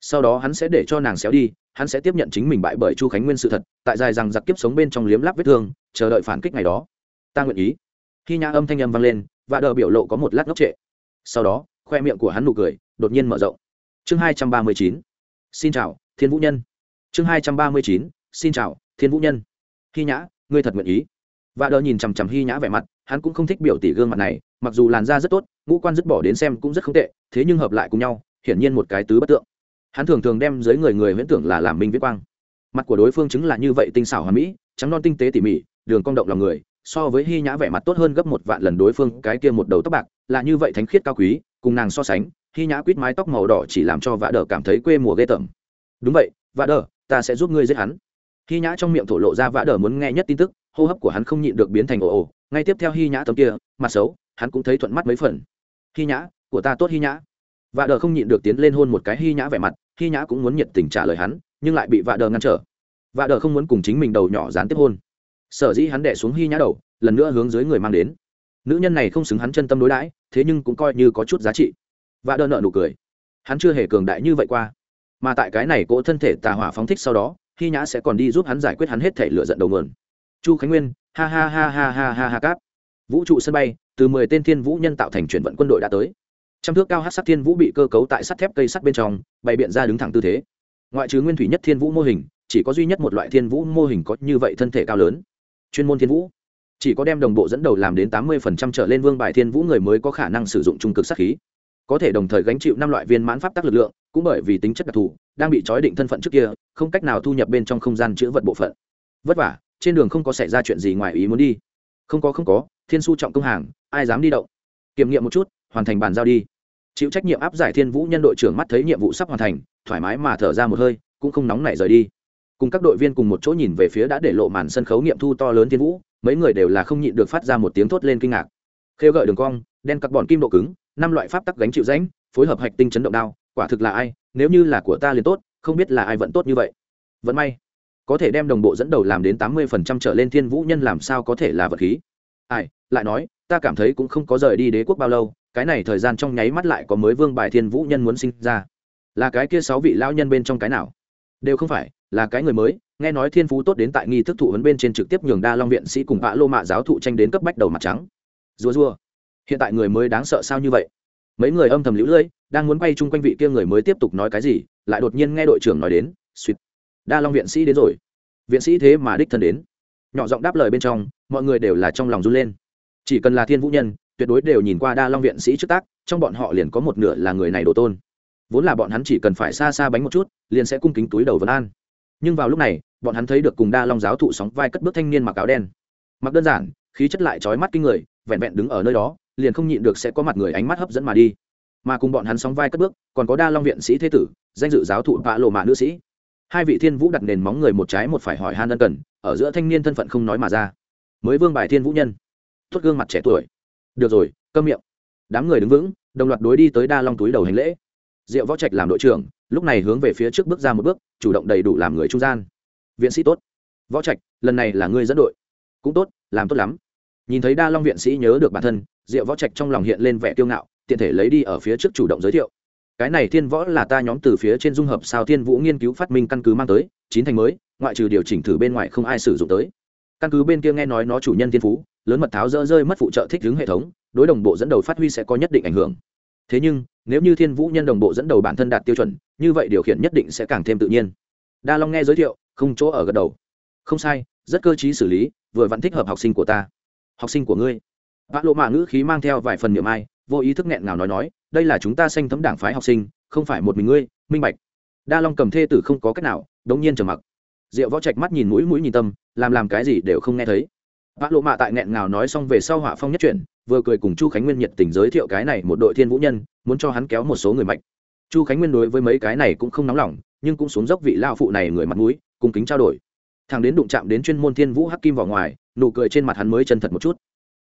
Speaker 1: Sau đó hắn sẽ để cho nàng xéo đi, hắn sẽ tiếp nhận chính mình bại bởi chu khánh nguyên sự thật, tại dài rằng giặc kiếp sống bên trong liếm láp vết thương, chờ đợi phản kích ngày đó. Ta nguyện ý. Khi nhã âm thanh âm vang lên và đờ biểu lộ có một lát ngốc trệ. Sau đó khoe miệng của hắn nụ cười, đột nhiên mở rộng. Chương hai trăm ba mươi chín. Xin chào, thiên vũ nhân. Chương hai trăm ba mươi chín. Xin chào, thiên vũ nhân. Hy nhã, ngươi thật nguyện ý. Và đờ nhìn chằm chằm hy nhã vẻ mặt, hắn cũng không thích biểu tỷ gương mặt này, mặc dù làn da rất tốt, ngũ quan dứt bỏ đến xem cũng rất không tệ, thế nhưng hợp lại cùng nhau, hiển nhiên một cái tứ bất tượng. Hắn thường thường đem dưới người người huyễn tưởng là làm minh viết quang. Mặt của đối phương chứng là như vậy tinh xảo hoàn mỹ, trắng non tinh tế tỉ mỉ, đường cong động lòng người so với hy nhã vẻ mặt tốt hơn gấp một vạn lần đối phương, cái kia một đầu tóc bạc, là như vậy thánh khiết cao quý, cùng nàng so sánh, hy nhã quýt mái tóc màu đỏ chỉ làm cho vạ đờ cảm thấy quê mùa ghê tởm. Đúng vậy, vạ đờ, ta sẽ giúp ngươi giết hắn. Hy nhã trong miệng thổ lộ ra vạ đờ muốn nghe nhất tin tức, hô hấp của hắn không nhịn được biến thành ồ ồ, ngay tiếp theo hy nhã tấm kia, mặt xấu, hắn cũng thấy thuận mắt mấy phần. Hy nhã, của ta tốt hy nhã. Vạ đờ không nhịn được tiến lên hôn một cái hy nhã vẻ mặt, hy nhã cũng muốn nhiệt tình trả lời hắn, nhưng lại bị vạ đờ ngăn trở. Vạ đờ không muốn cùng chính mình đầu nhỏ dán tiếp hôn sở dĩ hắn đẻ xuống hy nhã đầu, lần nữa hướng dưới người mang đến. Nữ nhân này không xứng hắn chân tâm đối đãi, thế nhưng cũng coi như có chút giá trị. Và đơn nợ nụ cười. Hắn chưa hề cường đại như vậy qua. Mà tại cái này cỗ thân thể tà hỏa phóng thích sau đó, hy nhã sẽ còn đi giúp hắn giải quyết hắn hết thể lựa giận đầu mườn chu khánh nguyên, ha ha ha ha ha ha ha cáp. Vũ trụ sân bay, từ mười tên thiên vũ nhân tạo thành chuyển vận quân đội đã tới. Trăm thước cao hát sắt thiên vũ bị cơ cấu tại sắt thép cây sắt bên trong, bày biện ra đứng thẳng tư thế. Ngoại trừ nguyên thủy nhất thiên vũ mô hình, chỉ có duy nhất một loại thiên vũ mô hình có như vậy thân thể cao lớn chuyên môn thiên vũ. Chỉ có đem đồng bộ dẫn đầu làm đến tám mươi phần trăm trở lên vương bài thiên vũ người mới có khả năng sử dụng trung cực sát khí. Có thể đồng thời gánh chịu năm loại viên mãn pháp tắc lực lượng, cũng bởi vì tính chất đặc thù, đang bị trói định thân phận trước kia, không cách nào thu nhập bên trong không gian chữ vật bộ phận. Vất vả, trên đường không có xảy ra chuyện gì ngoài ý muốn đi. Không có không có, thiên su trọng công hàng, ai dám đi động? Kiểm nghiệm một chút, hoàn thành bàn giao đi. Chịu trách nhiệm áp giải thiên vũ nhân đội trưởng mắt thấy nhiệm vụ sắp hoàn thành, thoải mái mà thở ra một hơi, cũng không nóng nảy rời đi cùng các đội viên cùng một chỗ nhìn về phía đã để lộ màn sân khấu nghiệm thu to lớn thiên vũ, mấy người đều là không nhịn được phát ra một tiếng thốt lên kinh ngạc. Khêu gợi đường cong, đen cắt bọn kim độ cứng, năm loại pháp tắc gánh chịu rãnh, phối hợp hạch tinh chấn động đao, quả thực là ai, nếu như là của ta liền tốt, không biết là ai vẫn tốt như vậy. Vẫn may. Có thể đem đồng bộ dẫn đầu làm đến tám mươi phần trăm trở lên thiên vũ nhân làm sao có thể là vật khí. Ai, lại nói, ta cảm thấy cũng không có rời đi đế quốc bao lâu, cái này thời gian trong nháy mắt lại có mới vương bài thiên vũ nhân muốn sinh ra. Là cái kia sáu vị lão nhân bên trong cái nào? Đều không phải, là cái người mới, nghe nói thiên phú tốt đến tại nghi thức thụ huấn bên trên trực tiếp nhường đa long viện sĩ cùng vạ lô mạ giáo thụ tranh đến cấp bách đầu mặt trắng. Rùa rùa, hiện tại người mới đáng sợ sao như vậy? Mấy người âm thầm lũ lưỡi đang muốn bay chung quanh vị kia người mới tiếp tục nói cái gì, lại đột nhiên nghe đội trưởng nói đến, suýt. Đa long viện sĩ đến rồi. Viện sĩ thế mà đích thân đến. Nhỏ giọng đáp lời bên trong, mọi người đều là trong lòng run lên. Chỉ cần là thiên vũ nhân, tuyệt đối đều nhìn qua đa long viện sĩ trước tác, trong bọn họ liền có một nửa là người này đồ tôn vốn là bọn hắn chỉ cần phải xa xa bánh một chút, liền sẽ cung kính túi đầu vấn an. Nhưng vào lúc này, bọn hắn thấy được cùng đa long giáo thụ sóng vai cất bước thanh niên mặc áo đen. Mặc đơn giản, khí chất lại trói mắt kinh người, vẹn vẹn đứng ở nơi đó, liền không nhịn được sẽ có mặt người ánh mắt hấp dẫn mà đi. Mà cùng bọn hắn sóng vai cất bước, còn có đa long viện sĩ thế tử, danh dự giáo thụ vạ lộ mạ nữ sĩ. Hai vị thiên vũ đặt nền móng người một trái một phải hỏi han ân cần, ở giữa thanh niên thân phận không nói mà ra. Mới vương bài thiên vũ nhân. Thốt gương mặt trẻ tuổi. Được rồi, câm miệng. Đám người đứng vững, đồng loạt đối đi tới đa long túi đầu hành lễ diệu võ trạch làm đội trưởng, lúc này hướng về phía trước bước ra một bước, chủ động đầy đủ làm người trung gian. Viện sĩ tốt. Võ trạch, lần này là ngươi dẫn đội. Cũng tốt, làm tốt lắm. Nhìn thấy đa long viện sĩ nhớ được bản thân, diệu võ trạch trong lòng hiện lên vẻ kiêu ngạo, tiện thể lấy đi ở phía trước chủ động giới thiệu. Cái này thiên võ là ta nhóm từ phía trên dung hợp sao thiên vũ nghiên cứu phát minh căn cứ mang tới, chín thành mới, ngoại trừ điều chỉnh thử bên ngoài không ai sử dụng tới. Căn cứ bên kia nghe nói nó chủ nhân thiên phú, lớn mật tháo dỡ rơi mất phụ trợ thích ứng hệ thống, đối đồng bộ dẫn đầu phát huy sẽ có nhất định ảnh hưởng. Thế nhưng nếu như thiên vũ nhân đồng bộ dẫn đầu bản thân đạt tiêu chuẩn, như vậy điều khiển nhất định sẽ càng thêm tự nhiên. Đa long nghe giới thiệu, không chỗ ở gật đầu. Không sai, rất cơ t xử lý, vừa vẫn thích hợp học sinh của ta. Học sinh của ngươi. Vã lộ mạ ngữ khí mang theo vài phần niệm ai, vô ý thức nghẹn nào nói nói, đây là chúng ta sanh thấm đảng phái học sinh, không phải một mình ngươi, minh bạch. Đa long cầm thê tử không có cách nào, đống nhiên trầm mặc. Diệu võ trạch mắt nhìn mũi mũi nhìn tâm, làm làm cái gì đều không nghe thấy vã lộ mạ tại nghẹn ngào nói xong về sau hỏa phong nhất chuyển, vừa cười cùng chu khánh nguyên nhiệt tình giới thiệu cái này một đội thiên vũ nhân, muốn cho hắn kéo một số người mạnh. Chu khánh nguyên đối với mấy cái này cũng không nóng lòng, nhưng cũng xuống dốc vị lao phụ này người mặt mũi cùng kính trao đổi. Thằng đến đụng chạm đến chuyên môn thiên vũ hắc kim vào ngoài, nụ cười trên mặt hắn mới chân thật một chút.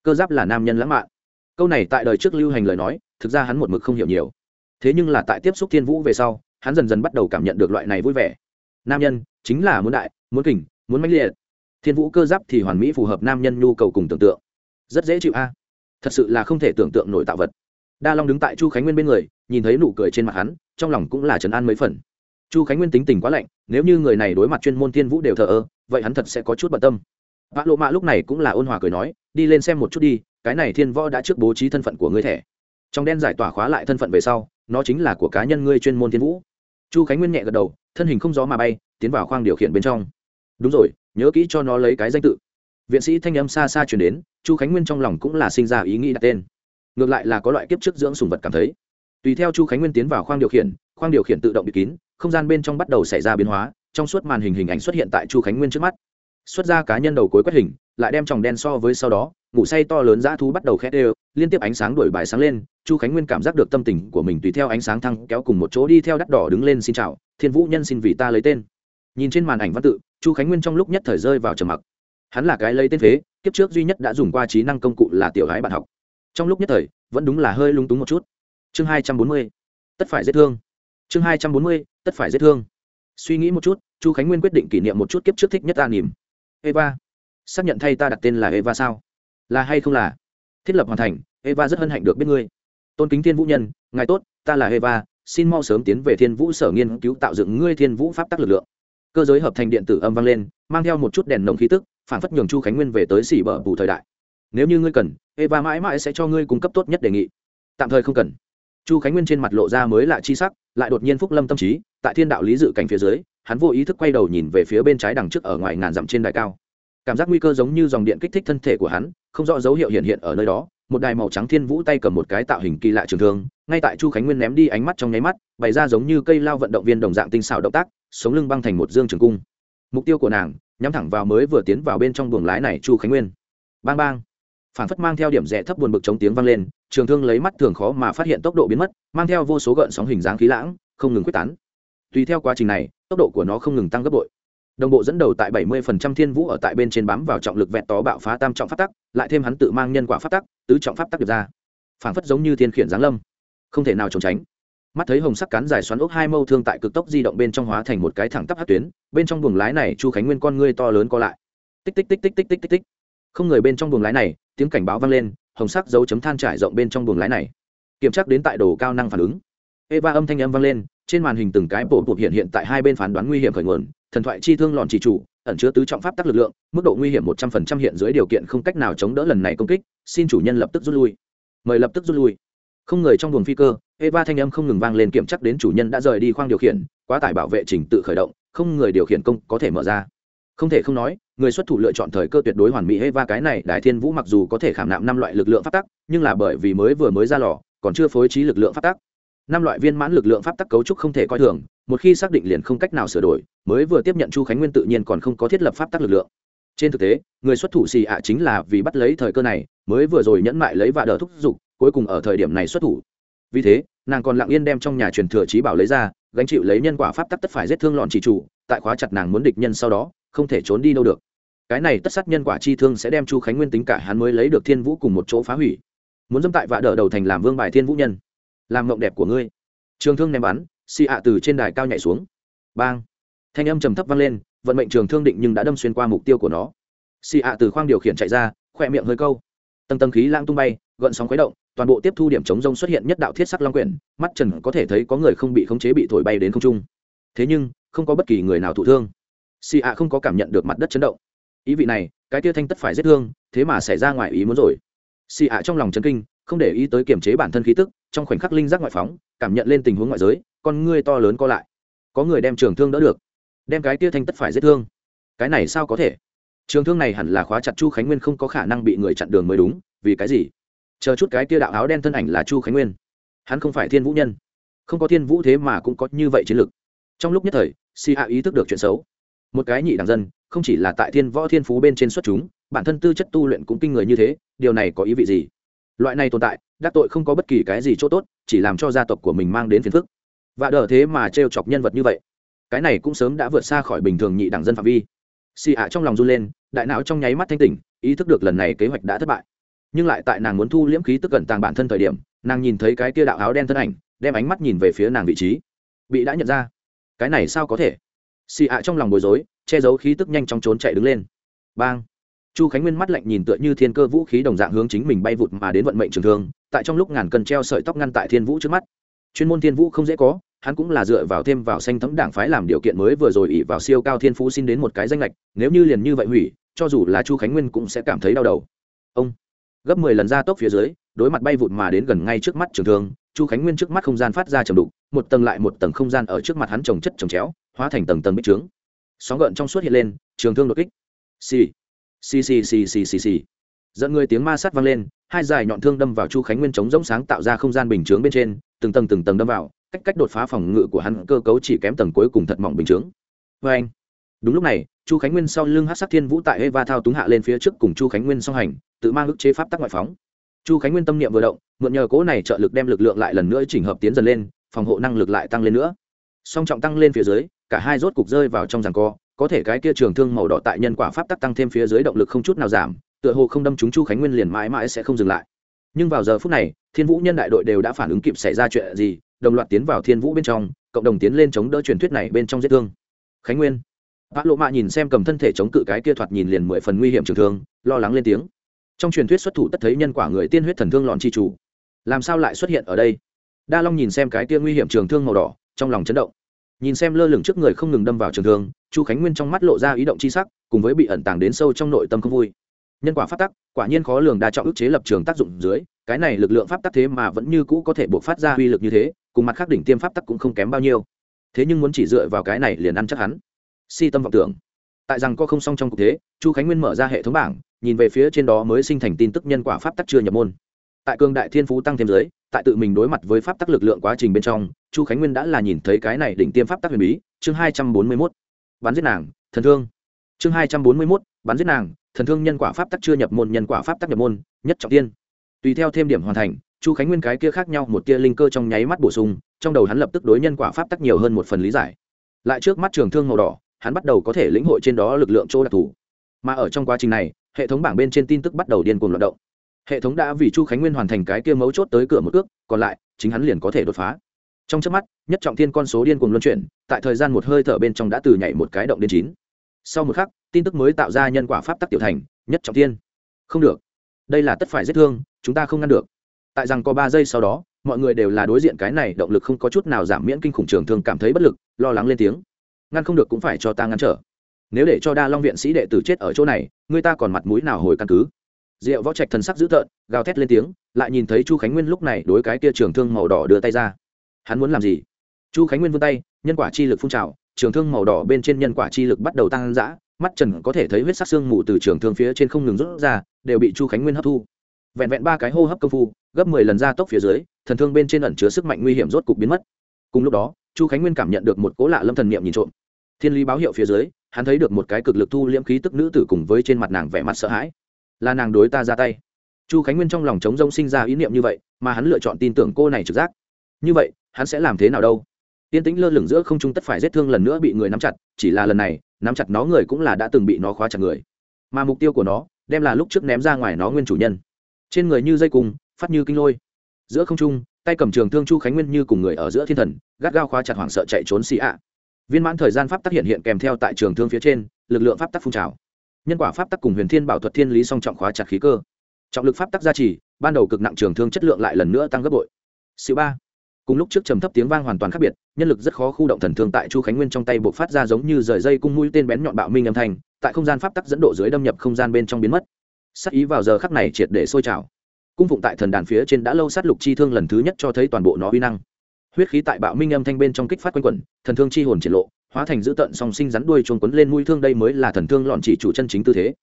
Speaker 1: Cơ giáp là nam nhân lãng mạn. Câu này tại đời trước lưu hành lời nói, thực ra hắn một mực không hiểu nhiều. Thế nhưng là tại tiếp xúc thiên vũ về sau, hắn dần dần bắt đầu cảm nhận được loại này vui vẻ. Nam nhân chính là muốn đại, muốn kình, muốn mãnh liệt thiên vũ cơ giáp thì hoàn mỹ phù hợp nam nhân nhu cầu cùng tưởng tượng. Rất dễ chịu a. Thật sự là không thể tưởng tượng nổi tạo vật. Đa long đứng tại chu khánh nguyên bên người, nhìn thấy nụ cười trên mặt hắn, trong lòng cũng là trấn an mấy phần. Chu khánh nguyên tính tình quá lạnh, nếu như người này đối mặt chuyên môn thiên vũ đều thờ ơ, vậy hắn thật sẽ có chút bận tâm. Vã lộ mạ lúc này cũng là ôn hòa cười nói, đi lên xem một chút đi, cái này thiên võ đã trước bố trí thân phận của ngươi thẻ. Trong đen giải tỏa khóa lại thân phận về sau, nó chính là của cá nhân ngươi chuyên môn thiên vũ. Chu khánh nguyên nhẹ gật đầu, thân hình không gió mà bay, tiến vào khoang điều khiển bên trong. Đúng rồi nhớ kỹ cho nó lấy cái danh tự. Viện sĩ thanh âm xa xa chuyển đến, chu khánh nguyên trong lòng cũng là sinh ra ý nghĩ đặt tên. Ngược lại là có loại kiếp trước dưỡng sùng vật cảm thấy. Tùy theo chu khánh nguyên tiến vào khoang điều khiển, khoang điều khiển tự động bị kín, không gian bên trong bắt đầu xảy ra biến hóa, trong suốt màn hình hình ảnh xuất hiện tại chu khánh nguyên trước mắt. Xuất ra cá nhân đầu cuối quét hình, lại đem tròng đen so với sau đó, ngủ say to lớn dã thú bắt đầu khét đều, liên tiếp ánh sáng đổi bài sáng lên, chu khánh nguyên cảm giác được tâm tình của mình tùy theo ánh sáng thăng kéo cùng một chỗ đi theo đắt đỏ đứng lên xin chào, thiên vũ nhân xin vì ta lấy tên. Nhìn trên màn ảnh văn tự chu khánh nguyên trong lúc nhất thời rơi vào trầm mặc. Hắn là cái lấy tên phế, kiếp trước duy nhất đã dùng qua trí năng công cụ là tiểu gái bạn học. Trong lúc nhất thời, vẫn đúng là hơi lung túng một chút. Chương hai trăm bốn mươi, tất phải giết thương. Chương hai trăm bốn mươi, tất phải giết thương. Suy nghĩ một chút, chu khánh nguyên quyết định kỷ niệm một chút kiếp trước thích nhất ta nỉm eva, xác nhận thay ta đặt tên là eva sao? Là hay không là? Thiết lập hoàn thành, eva rất hân hạnh được biết ngươi. Tôn kính thiên vũ nhân, ngài tốt, ta là eva, xin mau sớm tiến về thiên vũ sở nghiên cứu tạo dựng ngươi thiên vũ pháp tắc lực lượng cơ giới hợp thành điện tử âm vang lên, mang theo một chút đèn nồng khí tức, phản phất nhường chu khánh nguyên về tới xỉ bờ bù thời đại. Nếu như ngươi cần, eva mãi mãi sẽ cho ngươi cung cấp tốt nhất đề nghị. Tạm thời không cần. Chu khánh nguyên trên mặt lộ ra mới lạ chi sắc, lại đột nhiên phúc lâm tâm trí, tại thiên đạo lý dự cảnh phía dưới, hắn vô ý thức quay đầu nhìn về phía bên trái đằng trước ở ngoài ngàn dặm trên đài cao cảm giác nguy cơ giống như dòng điện kích thích thân thể của hắn, không rõ dấu hiệu hiện hiện ở nơi đó, một đài màu trắng thiên vũ tay cầm một cái tạo hình kỳ lạ trường thương, ngay tại chu khánh nguyên ném đi ánh mắt trong nháy mắt, bày ra giống như cây lao vận động viên đồng dạng tinh xảo động tác, sống lưng băng thành một dương trường cung. Mục tiêu của nàng, nhắm thẳng vào mới vừa tiến vào bên trong buồng lái này chu khánh nguyên. Bang bang. Phản phất mang theo điểm rẻ thấp buồn bực chống tiếng vang lên, trường thương lấy mắt thường khó mà phát hiện tốc độ biến mất, mang theo vô số gợn sóng hình dáng khí lãng, không ngừng quyết tán. Tùy theo quá trình này, tốc độ của nó không ngừng tăng gấp bội đồng bộ dẫn đầu tại 70% thiên vũ ở tại bên trên bám vào trọng lực vẹn tó bạo phá tam trọng pháp tắc, lại thêm hắn tự mang nhân quả pháp tắc, tứ trọng pháp tắc được ra. Phản phất giống như thiên khiển giáng lâm. Không thể nào trốn tránh. Mắt thấy hồng sắc cán dài xoắn ốc hai mâu thương tại cực tốc di động bên trong hóa thành một cái thẳng tắp hát tuyến, bên trong buồng lái này, chu khánh nguyên con ngươi to lớn co lại. Tích tích tích tích tích tích tích tích. Không người bên trong buồng lái này, tiếng cảnh báo vang lên, hồng sắc dấu chấm than trải rộng bên trong buồng lái này. Kiểm tra đến tại đồ cao năng phản ứng. Eva âm thanh âm vang lên, trên màn hình từng cái bộ bụt hiện hiện tại hai bên phán đoán nguy hiểm khởi nguồn thần thoại chi thương lòn chỉ chủ, ẩn chứa tứ trọng pháp tắc lực lượng, mức độ nguy hiểm một trăm phần trăm hiện dưới điều kiện không cách nào chống đỡ lần này công kích, xin chủ nhân lập tức rút lui. Mời lập tức rút lui. Không người trong buồng phi cơ, eva thanh âm không ngừng vang lên kiểm chắc đến chủ nhân đã rời đi khoang điều khiển, quá tải bảo vệ trình tự khởi động, không người điều khiển công có thể mở ra. Không thể không nói, người xuất thủ lựa chọn thời cơ tuyệt đối hoàn mỹ eva cái này, đại thiên vũ mặc dù có thể khảm nạm năm loại lực lượng pháp tắc, nhưng là bởi vì mới vừa mới ra lò, còn chưa phối trí lực lượng pháp tắc. Năm loại viên mãn lực lượng pháp tắc cấu trúc không thể coi thường một khi xác định liền không cách nào sửa đổi, mới vừa tiếp nhận chu khánh nguyên tự nhiên còn không có thiết lập pháp tắc lực lượng. Trên thực tế, người xuất thủ xì ạ chính là vì bắt lấy thời cơ này, mới vừa rồi nhẫn mại lấy và đỡ thúc giục, cuối cùng ở thời điểm này xuất thủ. Vì thế, nàng còn lặng yên đem trong nhà truyền thừa trí bảo lấy ra, gánh chịu lấy nhân quả pháp tắc tất phải giết thương lọn chỉ chủ, tại khóa chặt nàng muốn địch nhân sau đó, không thể trốn đi đâu được. Cái này tất sát nhân quả chi thương sẽ đem chu khánh nguyên tính cả hắn mới lấy được thiên vũ cùng một chỗ phá hủy. Muốn dâm tại vạ đỡ đầu thành làm vương bài thiên vũ nhân. Làm mộng đẹp của ngươi. Trường thương ném bắn xì ạ từ trên đài cao nhảy xuống. Bang. Thanh âm trầm thấp vang lên, vận mệnh trường thương định nhưng đã đâm xuyên qua mục tiêu của nó. Xì ạ từ khoang điều khiển chạy ra, khỏe miệng hơi câu. Tầng tầng khí lãng tung bay, gợn sóng khuấy động, toàn bộ tiếp thu điểm chống rông xuất hiện nhất đạo thiết sắc long quyển, mắt trần có thể thấy có người không bị khống chế bị thổi bay đến không trung. Thế nhưng, không có bất kỳ người nào thụ thương. Xì ạ không có cảm nhận được mặt đất chấn động. Ý vị này, cái tia thanh tất phải giết thương, thế mà xảy ra ngoài ý muốn rồi. Xì ạ trong lòng chấn kinh không để ý tới kiềm chế bản thân khí tức, trong khoảnh khắc linh giác ngoại phóng, cảm nhận lên tình huống ngoại giới, con ngươi to lớn co lại. Có người đem trường thương đỡ được, đem cái tia thanh tất phải giết thương. Cái này sao có thể? Trường thương này hẳn là khóa chặt chu khánh nguyên không có khả năng bị người chặn đường mới đúng, vì cái gì? Chờ chút cái tia đạo áo đen thân ảnh là chu khánh nguyên. Hắn không phải thiên vũ nhân. Không có thiên vũ thế mà cũng có như vậy chiến lược trong lúc nhất thời, si hạ ý thức được chuyện xấu. Một cái nhị đảng dân, không chỉ là tại thiên võ thiên phú bên trên xuất chúng, bản thân tư chất tu luyện cũng kinh người như thế, điều này có ý vị gì? Loại này tồn tại đắc tội không có bất kỳ cái gì chỗ tốt, chỉ làm cho gia tộc của mình mang đến phiền phức. Và đỡ thế mà t r e o chọc nhân vật như vậy. Cái này cũng sớm đã vượt xa khỏi bình thường nhị đảng dân phạm vi. Xì ạ trong lòng run lên đại não trong nháy mắt thanh tỉnh ý thức được lần này kế hoạch đã thất bại. Nhưng lại tại nàng muốn thu liễm khí tức cẩn tàng bản thân thời điểm nàng nhìn thấy cái kia đạo áo đen thân ảnh đem ánh mắt nhìn về phía nàng vị trí. Bị đã nhận ra. Cái này sao có thể? Xì ạ trong lòng bối rối che giấu khí tức nhanh chóng trốn chạy đứng lên. Bang! Chu khánh nguyên mắt lạnh nhìn tựa như thiên cơ vũ khí đồng dạng hướng chính mình bay vụt mà đến vận mệnh trường thương, tại trong lúc ngàn cân treo sợi tóc ngăn tại thiên vũ trước mắt. Chuyên môn thiên vũ không dễ có, hắn cũng là dựa vào thêm vào xanh thấm đảng phái làm điều kiện mới vừa rồi ỉ vào siêu cao thiên phú xin đến một cái danh lệch, nếu như liền như vậy hủy, cho dù là chu khánh nguyên cũng sẽ cảm thấy đau đầu. Ông, gấp mười lần ra tốc phía dưới, đối mặt bay vụt mà đến gần ngay trước mắt trường thương, chu khánh nguyên trước mắt không gian phát ra trầm đục, một tầng lại một tầng không gian ở trước mặt hắn trồng chất trồng chéo, hóa thành tầng tầng bích trướng. Sóng gợn trong suốt hiện lên, trường thương đột kích. Xì xì xì xì xì xì xì. Dẫn người tiếng ma sát vang lên, hai dài nhọn thương đâm vào chu khánh nguyên chống rỗng sáng tạo ra không gian bình chướng bên trên, từng tầng từng tầng đâm vào, cách cách đột phá phòng ngự của hắn cơ cấu chỉ kém tầng cuối cùng thật mỏng bình chướng. Oeng. anh, đúng lúc này, chu khánh nguyên sau lưng Hắc Sát thiên vũ tại eva thao túng hạ lên phía trước cùng chu khánh nguyên song hành, tự mang ức chế pháp tắc ngoại phóng. Chu khánh nguyên tâm niệm vừa động, mượn nhờ cố này trợ lực đem lực lượng lại lần nữa chỉnh hợp tiến dần lên, phòng hộ năng lực lại tăng lên nữa. Song trọng tăng lên phía dưới, cả hai rốt cục rơi vào trong giằng co có thể cái kia trường thương màu đỏ tại nhân quả pháp tắc tăng thêm phía dưới động lực không chút nào giảm, tựa hồ không đâm chúng chu khánh nguyên liền mãi mãi sẽ không dừng lại. Nhưng vào giờ phút này, thiên vũ nhân đại đội đều đã phản ứng kịp xảy ra chuyện gì, đồng loạt tiến vào thiên vũ bên trong, cộng đồng tiến lên chống đỡ truyền thuyết này bên trong giết thương. Khánh nguyên. Bác lộ mạ nhìn xem cầm thân thể chống cự cái kia thoạt nhìn liền mười phần nguy hiểm trường thương, lo lắng lên tiếng. Trong truyền thuyết xuất thủ tất thấy nhân quả người tiên huyết thần thương lọn chi chủ. Làm sao lại xuất hiện ở đây? Đa long nhìn xem cái kia nguy hiểm trường thương màu đỏ, trong lòng chấn động nhìn xem lơ lửng trước người không ngừng đâm vào trường thương, chu khánh nguyên trong mắt lộ ra ý động c h i sắc, cùng với bị ẩn tàng đến sâu trong nội tâm không vui. Nhân quả pháp tắc, quả nhiên khó lường đa trọng ức chế lập trường tác dụng dưới, cái này lực lượng pháp tắc thế mà vẫn như cũ có thể buộc phát ra uy lực như thế, cùng mặt khác đỉnh tiêm pháp tắc cũng không kém bao nhiêu. Thế nhưng muốn chỉ dựa vào cái này liền ăn chắc hắn. Si tâm vọng tưởng. Tại rằng có không xong trong cuộc thế, chu khánh nguyên mở ra hệ thống bảng, nhìn về phía trên đó mới sinh thành tin tức nhân quả pháp tắc chưa nhập môn. Tại cường đại thiên phú tăng thêm giới tại tự mình đối mặt với pháp tắc lực lượng quá trình bên trong, chu khánh nguyên đã là nhìn thấy cái này đỉnh tiêm pháp tắc huyền bí, chương hai trăm bốn mươi mốt, bắn giết nàng, thần thương. Chương hai trăm bốn mươi mốt, bắn giết nàng, thần thương nhân quả pháp tắc chưa nhập môn, nhân quả pháp tắc nhập môn, nhất trọng tiên. Tùy theo thêm điểm hoàn thành, chu khánh nguyên cái kia khác nhau một tia linh cơ trong nháy mắt bổ sung, trong đầu hắn lập tức đối nhân quả pháp tắc nhiều hơn một phần lý giải. Lại trước mắt trường thương màu đỏ, hắn bắt đầu có thể lĩnh hội trên đó lực lượng chỗ đặc thù. Mà ở trong quá trình này, hệ thống bảng bên trên tin tức bắt đầu điên cuồng loạt động hệ thống đã vì chu khánh nguyên hoàn thành cái kia mấu chốt tới cửa một ước còn lại, chính hắn liền có thể đột phá. Trong trước mắt, nhất trọng thiên con số điên cuồng luân chuyển, tại thời gian một hơi thở bên trong đã từ nhảy một cái động đến chín. Sau một khắc, tin tức mới tạo ra nhân quả pháp tắc tiểu thành, nhất trọng thiên. Không được. Đây là tất phải giết thương, chúng ta không ngăn được. Tại rằng có ba giây sau đó, mọi người đều là đối diện cái này động lực không có chút nào giảm miễn kinh khủng trường thường cảm thấy bất lực, lo lắng lên tiếng. Ngăn không được cũng phải cho ta ngăn trở. Nếu để cho đa long viện sĩ đệ tử chết ở chỗ này, người ta còn mặt mũi nào hồi căn cứ? Diệu võ trạch thần sắc dữ tợn, gào thét lên tiếng, lại nhìn thấy chu khánh nguyên lúc này đối cái kia trường thương màu đỏ đưa tay ra. Hắn muốn làm gì? Chu khánh nguyên vươn tay, nhân quả chi lực phun trào, trường thương màu đỏ bên trên nhân quả chi lực bắt đầu tăng dã, mắt trần có thể thấy huyết sắc xương mù từ trường thương phía trên không ngừng rút ra, đều bị chu khánh nguyên hấp thu. Vẹn vẹn ba cái hô hấp công phu, gấp mười lần ra tốc phía dưới, thần thương bên trên ẩn chứa sức mạnh nguy hiểm rốt cục biến mất. Cùng lúc đó, chu khánh nguyên cảm nhận được một cố lạ lâm thần niệm nhìn trộm. Thiên lý báo hiệu phía dưới, hắn thấy được một cái cực lực thu liễm khí tức nữ tử cùng với trên mặt nàng vẻ mặt sợ hãi là nàng đối ta ra tay. Chu khánh nguyên trong lòng chống rông sinh ra ý niệm như vậy, mà hắn lựa chọn tin tưởng cô này trực giác. Như vậy, hắn sẽ làm thế nào đâu? Tiên tĩnh lơ lửng giữa không trung tất phải giết thương lần nữa bị người nắm chặt, chỉ là lần này, nắm chặt nó người cũng là đã từng bị nó khóa chặt người. Mà mục tiêu của nó, đem là lúc trước ném ra ngoài nó nguyên chủ nhân. Trên người như dây cung, phát như kinh lôi. Giữa không trung, tay cầm trường thương chu khánh nguyên như cùng người ở giữa thiên thần, gắt gao khóa chặt hoảng sợ chạy trốn xì ạ. Viên mãn thời gian pháp tắc hiện hiện kèm theo tại trường thương phía trên, lực lượng pháp tắc phun trào nhân quả pháp tắc cùng huyền thiên bảo thuật thiên lý song trọng khóa chặt khí cơ. Trọng lực pháp tắc gia trì, ban đầu cực nặng trường thương chất lượng lại lần nữa tăng gấp bội. Sự ba. Cùng lúc trước trầm thấp tiếng vang hoàn toàn khác biệt, nhân lực rất khó khu động thần thương tại chu khánh nguyên trong tay buộc phát ra giống như rời dây cung mũi tên bén nhọn bạo minh âm thanh, tại không gian pháp tắc dẫn độ dưới đâm nhập không gian bên trong biến mất. Sắc ý vào giờ khắc này triệt để sôi trào. Cung phụng tại thần đàn phía trên đã lâu sát lục chi thương lần thứ nhất cho thấy toàn bộ nó uy năng. Huyết khí tại bạo minh âm thanh bên trong kích phát quanh quẩn, thần thương chi hồn triển lộ hóa thành dữ tận song sinh rắn đuôi chuồn quấn lên mũi thương đây mới là thần thương lọn chỉ chủ chân chính tư thế.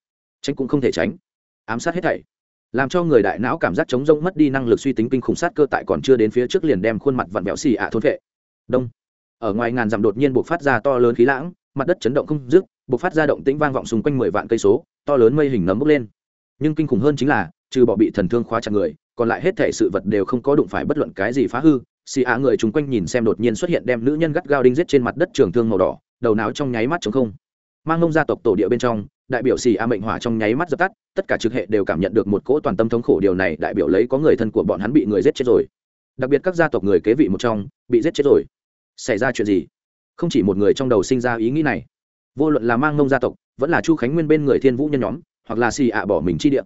Speaker 1: Tránh cũng không thể tránh. Ám sát hết thảy. Làm cho người đại não cảm giác chống rông mất đi năng lực suy tính kinh khủng sát cơ tại còn chưa đến phía trước liền đem khuôn mặt vặn vẹo xì ạ thôn vệ. Đông. Ở ngoài ngàn dặm đột nhiên buộc phát ra to lớn khí lãng, mặt đất chấn động không dứt buộc phát ra động tĩnh vang vọng xung quanh mười vạn cây số, to lớn mây hình nấm bốc lên. Nhưng kinh khủng hơn chính là, trừ bỏ bị thần thương khóa chặt người, còn lại hết thể sự vật đều không có đụng phải bất luận cái gì phá hư xì ạ người chung quanh nhìn xem đột nhiên xuất hiện đem nữ nhân gắt gao đinh giết trên mặt đất trường thương màu đỏ, đầu não trong nháy mắt chống không. Mang ngông gia tộc tổ địa bên trong, đại biểu xì a mệnh hỏa trong nháy mắt dập tắt, tất cả trực hệ đều cảm nhận được một cỗ toàn tâm thống khổ điều này, đại biểu lấy có người thân của bọn hắn bị người giết chết rồi. Đặc biệt các gia tộc người kế vị một trong, bị giết chết rồi. Xảy ra chuyện gì? Không chỉ một người trong đầu sinh ra ý nghĩ này. Vô luận là mang ngông gia tộc, vẫn là chu khánh nguyên bên người thiên vũ nhân nhóm, hoặc là xì ạ bỏ mình chi địa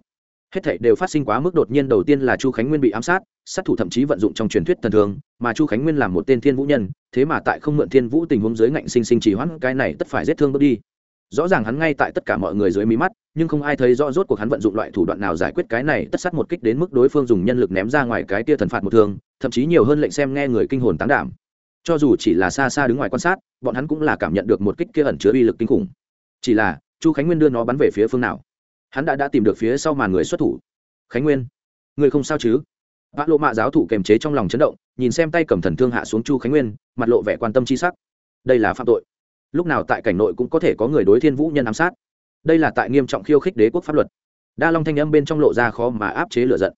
Speaker 1: hết thảy đều phát sinh quá mức đột nhiên đầu tiên là chu khánh nguyên bị ám sát sát thủ thậm chí vận dụng trong truyền thuyết thần thường mà chu khánh nguyên là một tên thiên vũ nhân thế mà tại không mượn thiên vũ tình huống dưới ngạnh sinh sinh trì hoãn cái này tất phải giết thương bước đi. Rõ ràng hắn ngay tại tất cả mọi người dưới mí mắt nhưng không ai thấy rõ rốt cuộc hắn vận dụng loại thủ đoạn nào giải quyết cái này tất sát một kích đến mức đối phương dùng nhân lực ném ra ngoài cái tia thần phạt một thường, thậm chí nhiều hơn lệnh xem nghe người kinh hồn tán đảm. Cho dù chỉ là xa xa đứng ngoài quan sát bọn hắn cũng là cảm nhận được một kích kia ẩn chứa uy lực kinh khủng. Chỉ là chu khánh nguyên đưa nó bắn về phía phương nào? Hắn đã đã tìm được phía sau màn người xuất thủ. Khánh nguyên, người không sao chứ? Vã lộ mạ giáo thủ kềm chế trong lòng chấn động, nhìn xem tay cầm thần thương hạ xuống chu khánh nguyên, mặt lộ vẻ quan tâm c h i sắc. Đây là phạm tội. Lúc nào tại cảnh nội cũng có thể có người đối thiên vũ nhân ám sát. Đây là tại nghiêm trọng khiêu khích đế quốc pháp luật. Đa long thanh âm bên trong lộ ra khó mà áp chế lựa giận.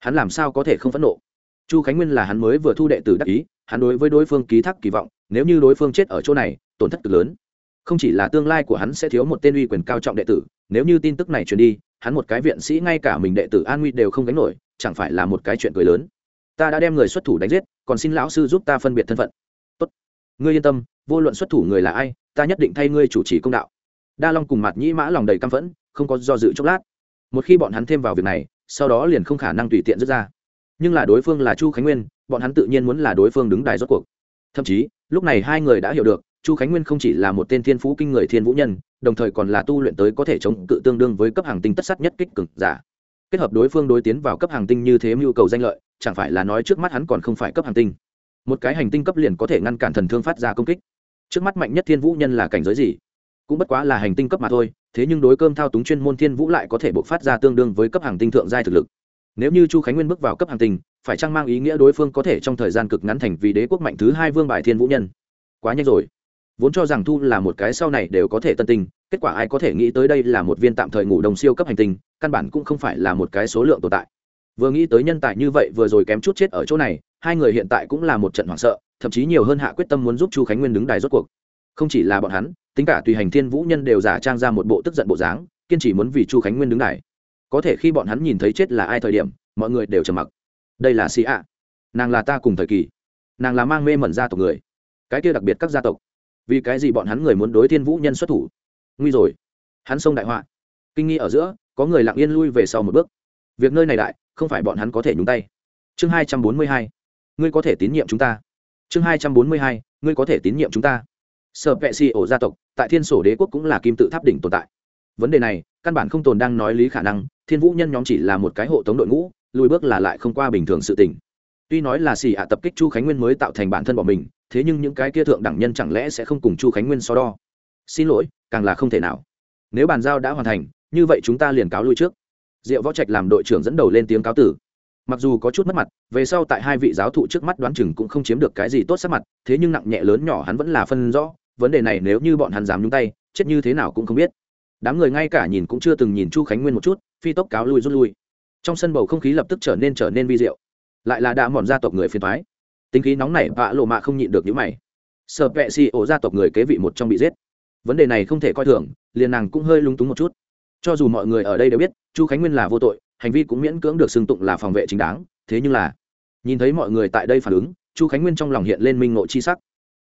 Speaker 1: Hắn làm sao có thể không phẫn nộ? Chu khánh nguyên là hắn mới vừa thu đệ tử đắc ý, hắn đối với đối phương ký thác kỳ vọng, nếu như đối phương chết ở chỗ này, tổn thất cực lớn. Không chỉ là tương lai của hắn sẽ thiếu một tên uy quyền cao trọng đệ tử nếu như tin tức này truyền đi, hắn một cái viện sĩ ngay cả mình đệ tử an nguy đều không gánh nổi, chẳng phải là một cái chuyện cười lớn. Ta đã đem người xuất thủ đánh giết, còn xin lão sư giúp ta phân biệt thân phận. Tốt. Ngươi yên tâm, vô luận xuất thủ người là ai, ta nhất định thay ngươi chủ trì công đạo. Đa long cùng mặt nhĩ mã lòng đầy căm phẫn, không có do dự chốc lát. Một khi bọn hắn thêm vào việc này, sau đó liền không khả năng tùy tiện dứt ra. Nhưng là đối phương là chu khánh nguyên, bọn hắn tự nhiên muốn là đối phương đứng đài rốt cuộc. Thậm chí, lúc này hai người đã hiểu được chu khánh nguyên không chỉ là một tên thiên phú kinh người thiên vũ nhân, đồng thời còn là tu luyện tới có thể chống cự tương đương với cấp hàng tinh tất sắt nhất kích cực giả. Kết hợp đối phương đối tiến vào cấp hàng tinh như thế mưu cầu danh lợi, chẳng phải là nói trước mắt hắn còn không phải cấp hàng tinh. Một cái hành tinh cấp liền có thể ngăn cản thần thương phát ra công kích. Trước mắt mạnh nhất thiên vũ nhân là cảnh giới gì? Cũng bất quá là hành tinh cấp mà thôi, thế nhưng đối cơm thao túng chuyên môn thiên vũ lại có thể bộc phát ra tương đương với cấp hàng tinh thượng giai thực lực. Nếu như chu khánh nguyên bước vào cấp hàng tinh, phải chăng mang ý nghĩa đối phương có thể trong thời gian cực ngắn thành vì đế quốc mạnh thứ hai vương bài thiên vũ nhân? Quá nhanh rồi vốn cho rằng thu là một cái sau này đều có thể tân tinh, kết quả ai có thể nghĩ tới đây là một viên tạm thời ngủ đồng siêu cấp hành tinh, căn bản cũng không phải là một cái số lượng tồn tại. Vừa nghĩ tới nhân tài như vậy vừa rồi kém chút chết ở chỗ này, hai người hiện tại cũng là một trận hoảng sợ, thậm chí nhiều hơn hạ quyết tâm muốn giúp chu khánh nguyên đứng đài rốt cuộc. Không chỉ là bọn hắn, tính cả tùy hành thiên vũ nhân đều giả trang ra một bộ tức giận bộ dáng, kiên trì muốn vì chu khánh nguyên đứng đài. Có thể khi bọn hắn nhìn thấy chết là ai thời điểm, mọi người đều trầm mặc. Đây là sĩ ạ nàng là ta cùng thời kỳ. Nàng là mang mê mẩn gia tộc người. Cái kia đặc biệt các gia tộc vì cái gì bọn hắn người muốn đối thiên vũ nhân xuất thủ? Nguy rồi. Hắn xông đại họa. Kinh nghi ở giữa, có người lặng yên lui về sau một bước. Việc nơi này đại, không phải bọn hắn có thể nhúng tay. Chương hai trăm bốn mươi hai. Ngươi có thể tín nhiệm chúng ta. Chương hai trăm bốn mươi hai. Ngươi có thể tín nhiệm chúng ta. Sở vệ xì ổ gia tộc, tại thiên sổ đế quốc cũng là kim tự tháp đỉnh tồn tại. Vấn đề này, căn bản không tồn đang nói lý khả năng, thiên vũ nhân nhóm chỉ là một cái hộ tống đội ngũ, lùi bước là lại không qua bình thường sự tình. Tuy nói là xì ạ tập kích chu khánh nguyên mới tạo thành bản thân bọn mình thế nhưng những cái kia thượng đẳng nhân chẳng lẽ sẽ không cùng chu khánh nguyên so đo? Xin lỗi, càng là không thể nào. Nếu bàn giao đã hoàn thành, như vậy chúng ta liền cáo lui trước. Diệu võ trạch làm đội trưởng dẫn đầu lên tiếng cáo tử. Mặc dù có chút mất mặt, về sau tại hai vị giáo thụ trước mắt đoán chừng cũng không chiếm được cái gì tốt sắc mặt, thế nhưng nặng nhẹ lớn nhỏ hắn vẫn là phân rõ, vấn đề này nếu như bọn hắn dám nhúng tay, chết như thế nào cũng không biết. Đám người ngay cả nhìn cũng chưa từng nhìn chu khánh nguyên một chút, phi tốc cáo lui rút lui. Trong sân bầu không khí lập tức trở nên trở nên vi diệu. Lại là đã mòn gia tộc người phiền thoái tính khí nóng này vạ lộ mạ không nhịn được những mày. Sợ vệ xì ổ gia tộc người kế vị một trong bị giết. Vấn đề này không thể coi thường, liền nàng cũng hơi lúng túng một chút. Cho dù mọi người ở đây đều biết, chu khánh nguyên là vô tội, hành vi cũng miễn cưỡng được xưng tụng là phòng vệ chính đáng, thế nhưng là, nhìn thấy mọi người tại đây phản ứng, chu khánh nguyên trong lòng hiện lên minh ngộ chi sắc.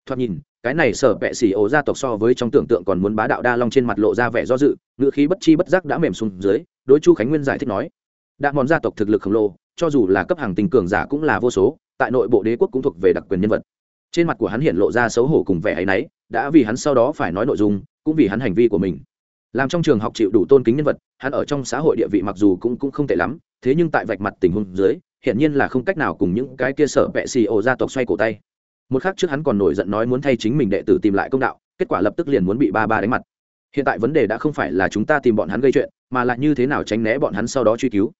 Speaker 1: Thoạt nhìn, cái này sở vệ xỉ ổ gia tộc so với trong tưởng tượng còn muốn bá đạo đa long trên mặt lộ ra vẻ do dự ngựa khí bất chi bất giác đã mềm xuống dưới, đối chu khánh nguyên giải thích nói, đạ mòn gia tộc thực lực khổng lồ, cho dù là cấp hàng tình cường giả cũng là vô số tại nội bộ đế quốc cũng thuộc về đặc quyền nhân vật. Trên mặt của hắn hiện lộ ra xấu hổ cùng vẻ áy náy, đã vì hắn sau đó phải nói nội dung, cũng vì hắn hành vi của mình. Làm trong trường học chịu đủ tôn kính nhân vật, hắn ở trong xã hội địa vị mặc dù cũng cũng không tệ lắm, thế nhưng tại vạch mặt tình huống dưới, hiển nhiên là không cách nào cùng những cái kia sở vệ xì ổ gia tộc xoay cổ tay. Một khác trước hắn còn nổi giận nói muốn thay chính mình đệ tử tìm lại công đạo, kết quả lập tức liền muốn bị ba ba đánh mặt. Hiện tại vấn đề đã không phải là chúng ta tìm bọn hắn gây chuyện, mà là như thế nào tránh né bọn hắn sau đó truy cứu.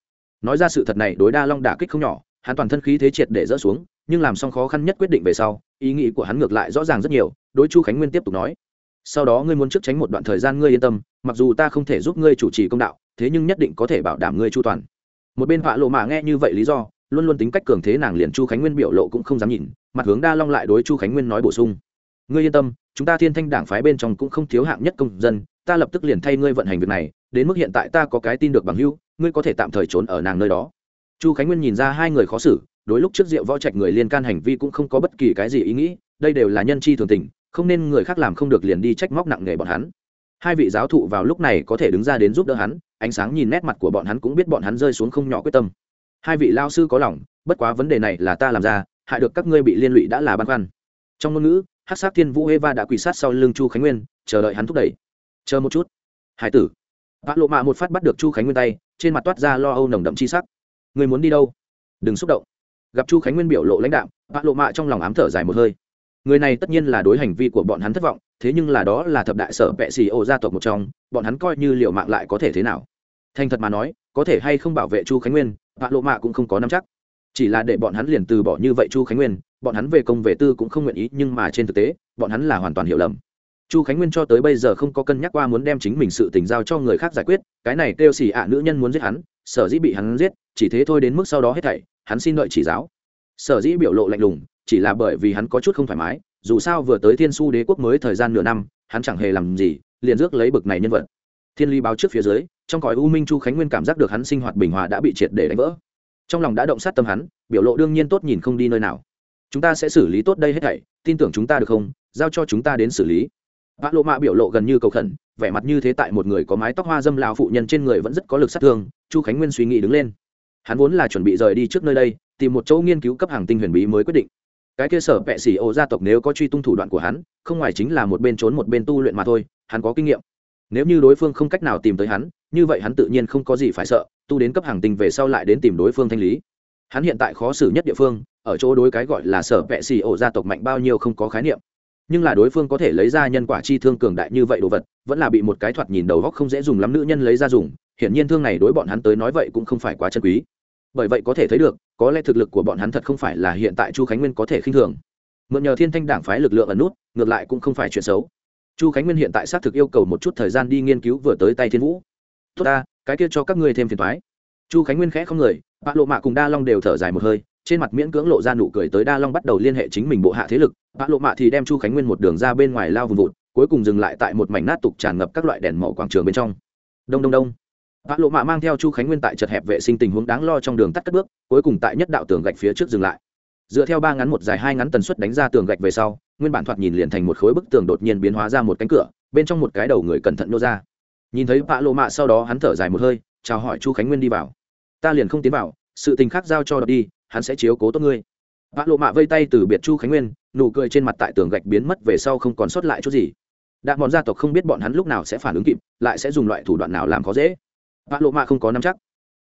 Speaker 1: Nói ra sự thật này đối đa long đả kích không nhỏ hắn toàn thân khí thế triệt để dỡ xuống, nhưng làm xong khó khăn nhất quyết định về sau, ý nghĩ của hắn ngược lại rõ ràng rất nhiều, đối chu khánh nguyên tiếp tục nói. Sau đó ngươi muốn trước tránh một đoạn thời gian ngươi yên tâm, mặc dù ta không thể giúp ngươi chủ trì công đạo, thế nhưng nhất định có thể bảo đảm ngươi chu toàn. Một bên họa lộ mạ nghe như vậy lý do, luôn luôn tính cách cường thế nàng liền chu khánh nguyên biểu lộ cũng không dám nhìn, mặt hướng đa long lại đối chu khánh nguyên nói bổ sung. Ngươi yên tâm, chúng ta thiên thanh đảng phái bên trong cũng không thiếu hạng nhất công dân, ta lập tức liền thay ngươi vận hành việc này, đến mức hiện tại ta có cái tin được bằng hưu ngươi có thể tạm thời trốn ở nàng nơi đó chu khánh nguyên nhìn ra hai người khó xử, đối lúc trước rượu võ trạch người liên can hành vi cũng không có bất kỳ cái gì ý nghĩ, đây đều là nhân chi thường tình, không nên người khác làm không được liền đi trách móc nặng nề bọn hắn. Hai vị giáo thụ vào lúc này có thể đứng ra đến giúp đỡ hắn, ánh sáng nhìn nét mặt của bọn hắn cũng biết bọn hắn rơi xuống không nhỏ quyết tâm. Hai vị lao sư có lòng, bất quá vấn đề này là ta làm ra, hại được các ngươi bị liên lụy đã là băn khoăn. Trong ngôn ngữ hát sát thiên vũ eva đã quỳ sát sau lưng chu khánh nguyên, chờ đợi hắn thúc đẩy. Chờ một chút. Hải tử. Vã lộ mạ một phát bắt được chu khánh nguyên tay, trên mặt toát ra lo âu nồng đậm chi sắc người muốn đi đâu? Đừng xúc động. Gặp chu khánh nguyên biểu lộ lãnh đạo bạn lộ mạ trong lòng ám thở dài một hơi. Người này tất nhiên là đối hành vi của bọn hắn thất vọng, thế nhưng là đó là thập đại sở vệ xì ô gia tộc một trong, bọn hắn coi như liệu mạng lại có thể thế nào? Thành thật mà nói, có thể hay không bảo vệ chu khánh nguyên bạn lộ mạ cũng không có nắm chắc. Chỉ là để bọn hắn liền từ bỏ như vậy chu khánh nguyên, bọn hắn về công về tư cũng không nguyện ý, nhưng mà trên thực tế, bọn hắn là hoàn toàn hiểu lầm. Chu khánh nguyên cho tới bây giờ không có cân nhắc qua muốn đem chính mình sự tình giao cho người khác giải quyết, cái này kêu xì ạ nữ nhân muốn giết hắn, sở dĩ bị hắn giết chỉ thế thôi đến mức sau đó hết thảy, hắn xin đợi chỉ giáo. Sở dĩ biểu lộ lạnh lùng, chỉ là bởi vì hắn có chút không thoải mái, dù sao vừa tới thiên su đế quốc mới thời gian nửa năm, hắn chẳng hề làm gì, liền rước lấy bực này nhân vật. Thiên ly báo trước phía dưới, trong cõi u minh chu khánh nguyên cảm giác được hắn sinh hoạt bình hòa đã bị triệt để đánh vỡ. Trong lòng đã động sát tâm hắn, biểu lộ đương nhiên tốt nhìn không đi nơi nào. Chúng ta sẽ xử lý tốt đây hết thảy, tin tưởng chúng ta được không? Giao cho chúng ta đến xử lý. Bác lộ mạ biểu lộ gần như cầu khẩn, vẻ mặt như thế tại một người có mái tóc hoa dâm lao phụ nhân trên người vẫn rất có lực sát thương, chu khánh nguyên suy nghĩ đứng lên hắn vốn là chuẩn bị rời đi trước nơi đây, tìm một chỗ nghiên cứu cấp hàng tinh huyền bí mới quyết định. Cái kia sở vệ sĩ ô gia tộc nếu có truy tung thủ đoạn của hắn, không ngoài chính là một bên trốn một bên tu luyện mà thôi, hắn có kinh nghiệm. Nếu như đối phương không cách nào tìm tới hắn, như vậy hắn tự nhiên không có gì phải sợ, tu đến cấp hàng tinh về sau lại đến tìm đối phương thanh lý. Hắn hiện tại khó xử nhất địa phương, ở chỗ đối cái gọi là sở vệ sĩ ô gia tộc mạnh bao nhiêu không có khái niệm. Nhưng là đối phương có thể lấy ra nhân quả chi thương cường đại như vậy đồ vật, vẫn là bị một cái thoạt nhìn đầu góc không dễ dùng lắm nữ nhân lấy ra dùng, hiển nhiên thương này đối bọn hắn tới nói vậy cũng không phải quá chân quý bởi vậy có thể thấy được, có lẽ thực lực của bọn hắn thật không phải là hiện tại chu khánh nguyên có thể khinh thường. Mượn nhờ thiên thanh đảng phái lực lượng ẩn nút, ngược lại cũng không phải chuyện xấu. Chu khánh nguyên hiện tại xác thực yêu cầu một chút thời gian đi nghiên cứu vừa tới tay thiên vũ. Tốt ta, cái kia cho các ngươi thêm phiền thoái chu khánh nguyên khẽ không người, bạ lộ mạ cùng đa long đều thở dài một hơi, trên mặt miễn cưỡng lộ ra nụ cười tới đa long bắt đầu liên hệ chính mình bộ hạ thế lực. Bạ lộ mạ thì đem chu khánh nguyên một đường ra bên ngoài lao vùng vụt, cuối cùng dừng lại tại một mảnh nát tục tràn ngập các loại đèn màu quảng trường bên trong. Đông đông đông bạ lộ mạ mang theo chu khánh nguyên tại chật hẹp vệ sinh tình huống đáng lo trong đường tắt cất bước, cuối cùng tại nhất đạo tường gạch phía trước dừng lại. Dựa theo ba ngắn một dài, hai ngắn tần suất đánh ra tường gạch về sau, nguyên bản thoạt nhìn liền thành một khối bức tường đột nhiên biến hóa ra một cánh cửa, bên trong một cái đầu người cẩn thận nô ra. Nhìn thấy bạ lộ mạ sau đó hắn thở dài một hơi, chào hỏi chu khánh nguyên đi vào. Ta liền không tiến vào, sự tình khác giao cho đọc đi, hắn sẽ chiếu cố tốt ngươi. Bạ lộ mạ vây tay từ biệt chu khánh nguyên, nụ cười trên mặt tại tường gạch biến mất về sau không còn sót lại chút gì. Đạn bọn gia tộc không biết bọn hắn lúc nào sẽ phản ứng kịp, lại sẽ dùng loại thủ đoạn nào làm khó dễ vạ lộ mạ không có nắm chắc.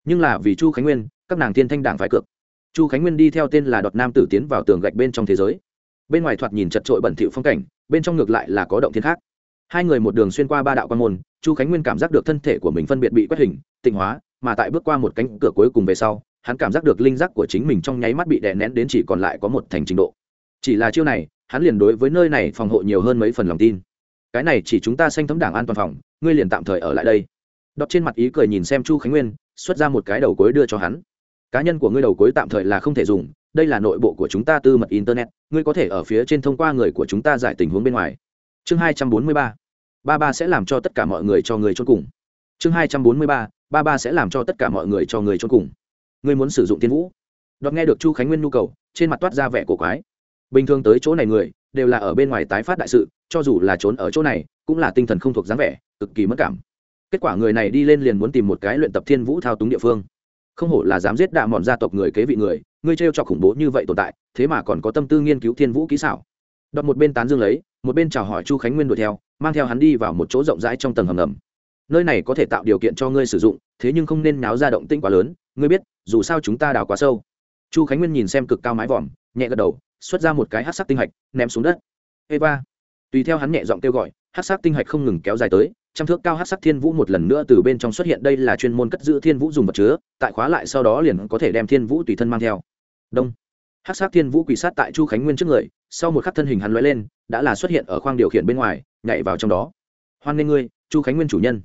Speaker 1: Nhưng là vì chu khánh nguyên, các nàng tiên thanh đảng phải cược. Chu khánh nguyên đi theo tên là đọt nam tử tiến vào tường gạch bên trong thế giới. Bên ngoài thoạt nhìn chật trội bẩn thỉu phong cảnh, bên trong ngược lại là có động thiên khác. Hai người một đường xuyên qua ba đạo quan môn, chu khánh nguyên cảm giác được thân thể của mình phân biệt bị quét hình, tịnh hóa, mà tại bước qua một cánh cửa cuối cùng về sau, hắn cảm giác được linh giác của chính mình trong nháy mắt bị đè nén đến chỉ còn lại có một thành trình độ. Chỉ là chiêu này, hắn liền đối với nơi này phòng hộ nhiều hơn mấy phần lòng tin. Cái này chỉ chúng ta sanh thấm đảng an toàn phòng, ngươi liền tạm thời ở lại đây đọc trên mặt ý cười nhìn xem chu khánh nguyên, xuất ra một cái đầu cối đưa cho hắn. Cá nhân của ngươi đầu cối tạm thời là không thể dùng, đây là nội bộ của chúng ta tư mật internet, ngươi có thể ở phía trên thông qua người của chúng ta giải tình huống bên ngoài. Chương hai trăm bốn mươi ba. Ba ba sẽ làm cho tất cả mọi người cho người cho cùng. Chương hai trăm bốn mươi ba. Ba ba sẽ làm cho tất cả mọi người cho người cho cùng. Ngươi muốn sử dụng tiên vũ. Đọc nghe được chu khánh nguyên nhu cầu, trên mặt toát ra vẻ cổ quái. Bình thường tới chỗ này người, đều là ở bên ngoài tái phát đại sự, cho dù là trốn ở chỗ này, cũng là tinh thần không thuộc dáng vẻ, cực kỳ mất cảm kết quả người này đi lên liền muốn tìm một cái luyện tập thiên vũ thao túng địa phương. Không hổ là dám giết đạ mòn gia tộc người kế vị người ngươi trêu cho khủng bố như vậy tồn tại, thế mà còn có tâm tư nghiên cứu thiên vũ kỹ xảo. Đọc một bên tán dương lấy, một bên chào hỏi chu khánh nguyên đuổi theo, mang theo hắn đi vào một chỗ rộng rãi trong tầng hầm ngầm. Nơi này có thể tạo điều kiện cho ngươi sử dụng, thế nhưng không nên náo ra động tĩnh quá lớn, ngươi biết, dù sao chúng ta đào quá sâu. Chu khánh nguyên nhìn xem cực cao mái vòm, nhẹ gật đầu, xuất ra một cái hát sắc tinh hạch, ném xuống đất. Eva. Tùy theo hắn nhẹ giọng kêu gọi hát sắc tinh hạch không ngừng kéo dài tới trăm thước cao hát sắc thiên vũ một lần nữa từ bên trong xuất hiện. Đây là chuyên môn cất giữ thiên vũ dùng vật chứa, tại khóa lại sau đó liền có thể đem thiên vũ tùy thân mang theo. Đông. Hát sắc thiên vũ quỳ sát tại chu khánh nguyên trước người, sau một khắc thân hình hắn l lên, đã là xuất hiện ở khoang điều khiển bên ngoài, nhảy vào trong đó. Hoan nghê ngươi, chu khánh nguyên chủ nhân.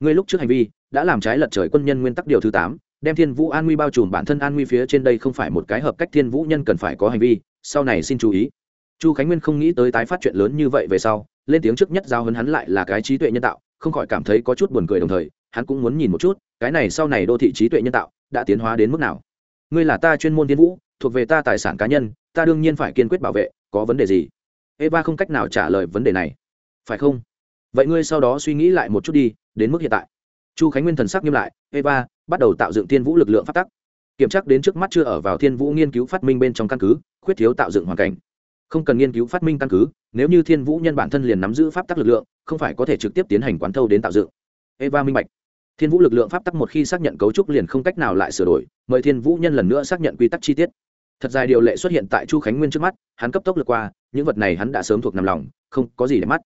Speaker 1: Ngươi lúc trước hành vi đã làm trái lật trời quân nhân nguyên tắc điều thứ tám, đem thiên vũ an nguy bao trùm bản thân an nguy phía trên đây không phải một cái hợp cách thiên vũ nhân cần phải có hành vi, sau này xin chú ý. Chu khánh nguyên không nghĩ tới tái phát chuyện lớn như vậy về sau, lên tiếng trước nhất giao hấn hắn lại là cái trí tuệ nhân tạo không khỏi cảm thấy có chút buồn cười đồng thời, hắn cũng muốn nhìn một chút, cái này sau này đô thị trí tuệ nhân tạo đã tiến hóa đến mức nào. Ngươi là ta chuyên môn thiên vũ, thuộc về ta tài sản cá nhân, ta đương nhiên phải kiên quyết bảo vệ, có vấn đề gì? Eva không cách nào trả lời vấn đề này. Phải không? Vậy ngươi sau đó suy nghĩ lại một chút đi, đến mức hiện tại. Chu khánh nguyên thần sắc nghiêm lại, eva, bắt đầu tạo dựng thiên vũ lực lượng phát tắc. Kiểm tra đến trước mắt chưa ở vào thiên vũ nghiên cứu phát minh bên trong căn cứ, khuyết thiếu tạo dựng hoàn cảnh không cần nghiên cứu phát minh căn cứ, nếu như thiên vũ nhân bản thân liền nắm giữ pháp tắc lực lượng, không phải có thể trực tiếp tiến hành quán thâu đến tạo dựng. Eva minh bạch. Thiên vũ lực lượng pháp tắc một khi xác nhận cấu trúc liền không cách nào lại sửa đổi, mời thiên vũ nhân lần nữa xác nhận quy tắc chi tiết. Thật dài điều lệ xuất hiện tại chu khánh nguyên trước mắt, hắn cấp tốc lượt qua, những vật này hắn đã sớm thuộc nằm lòng, không có gì để mắt.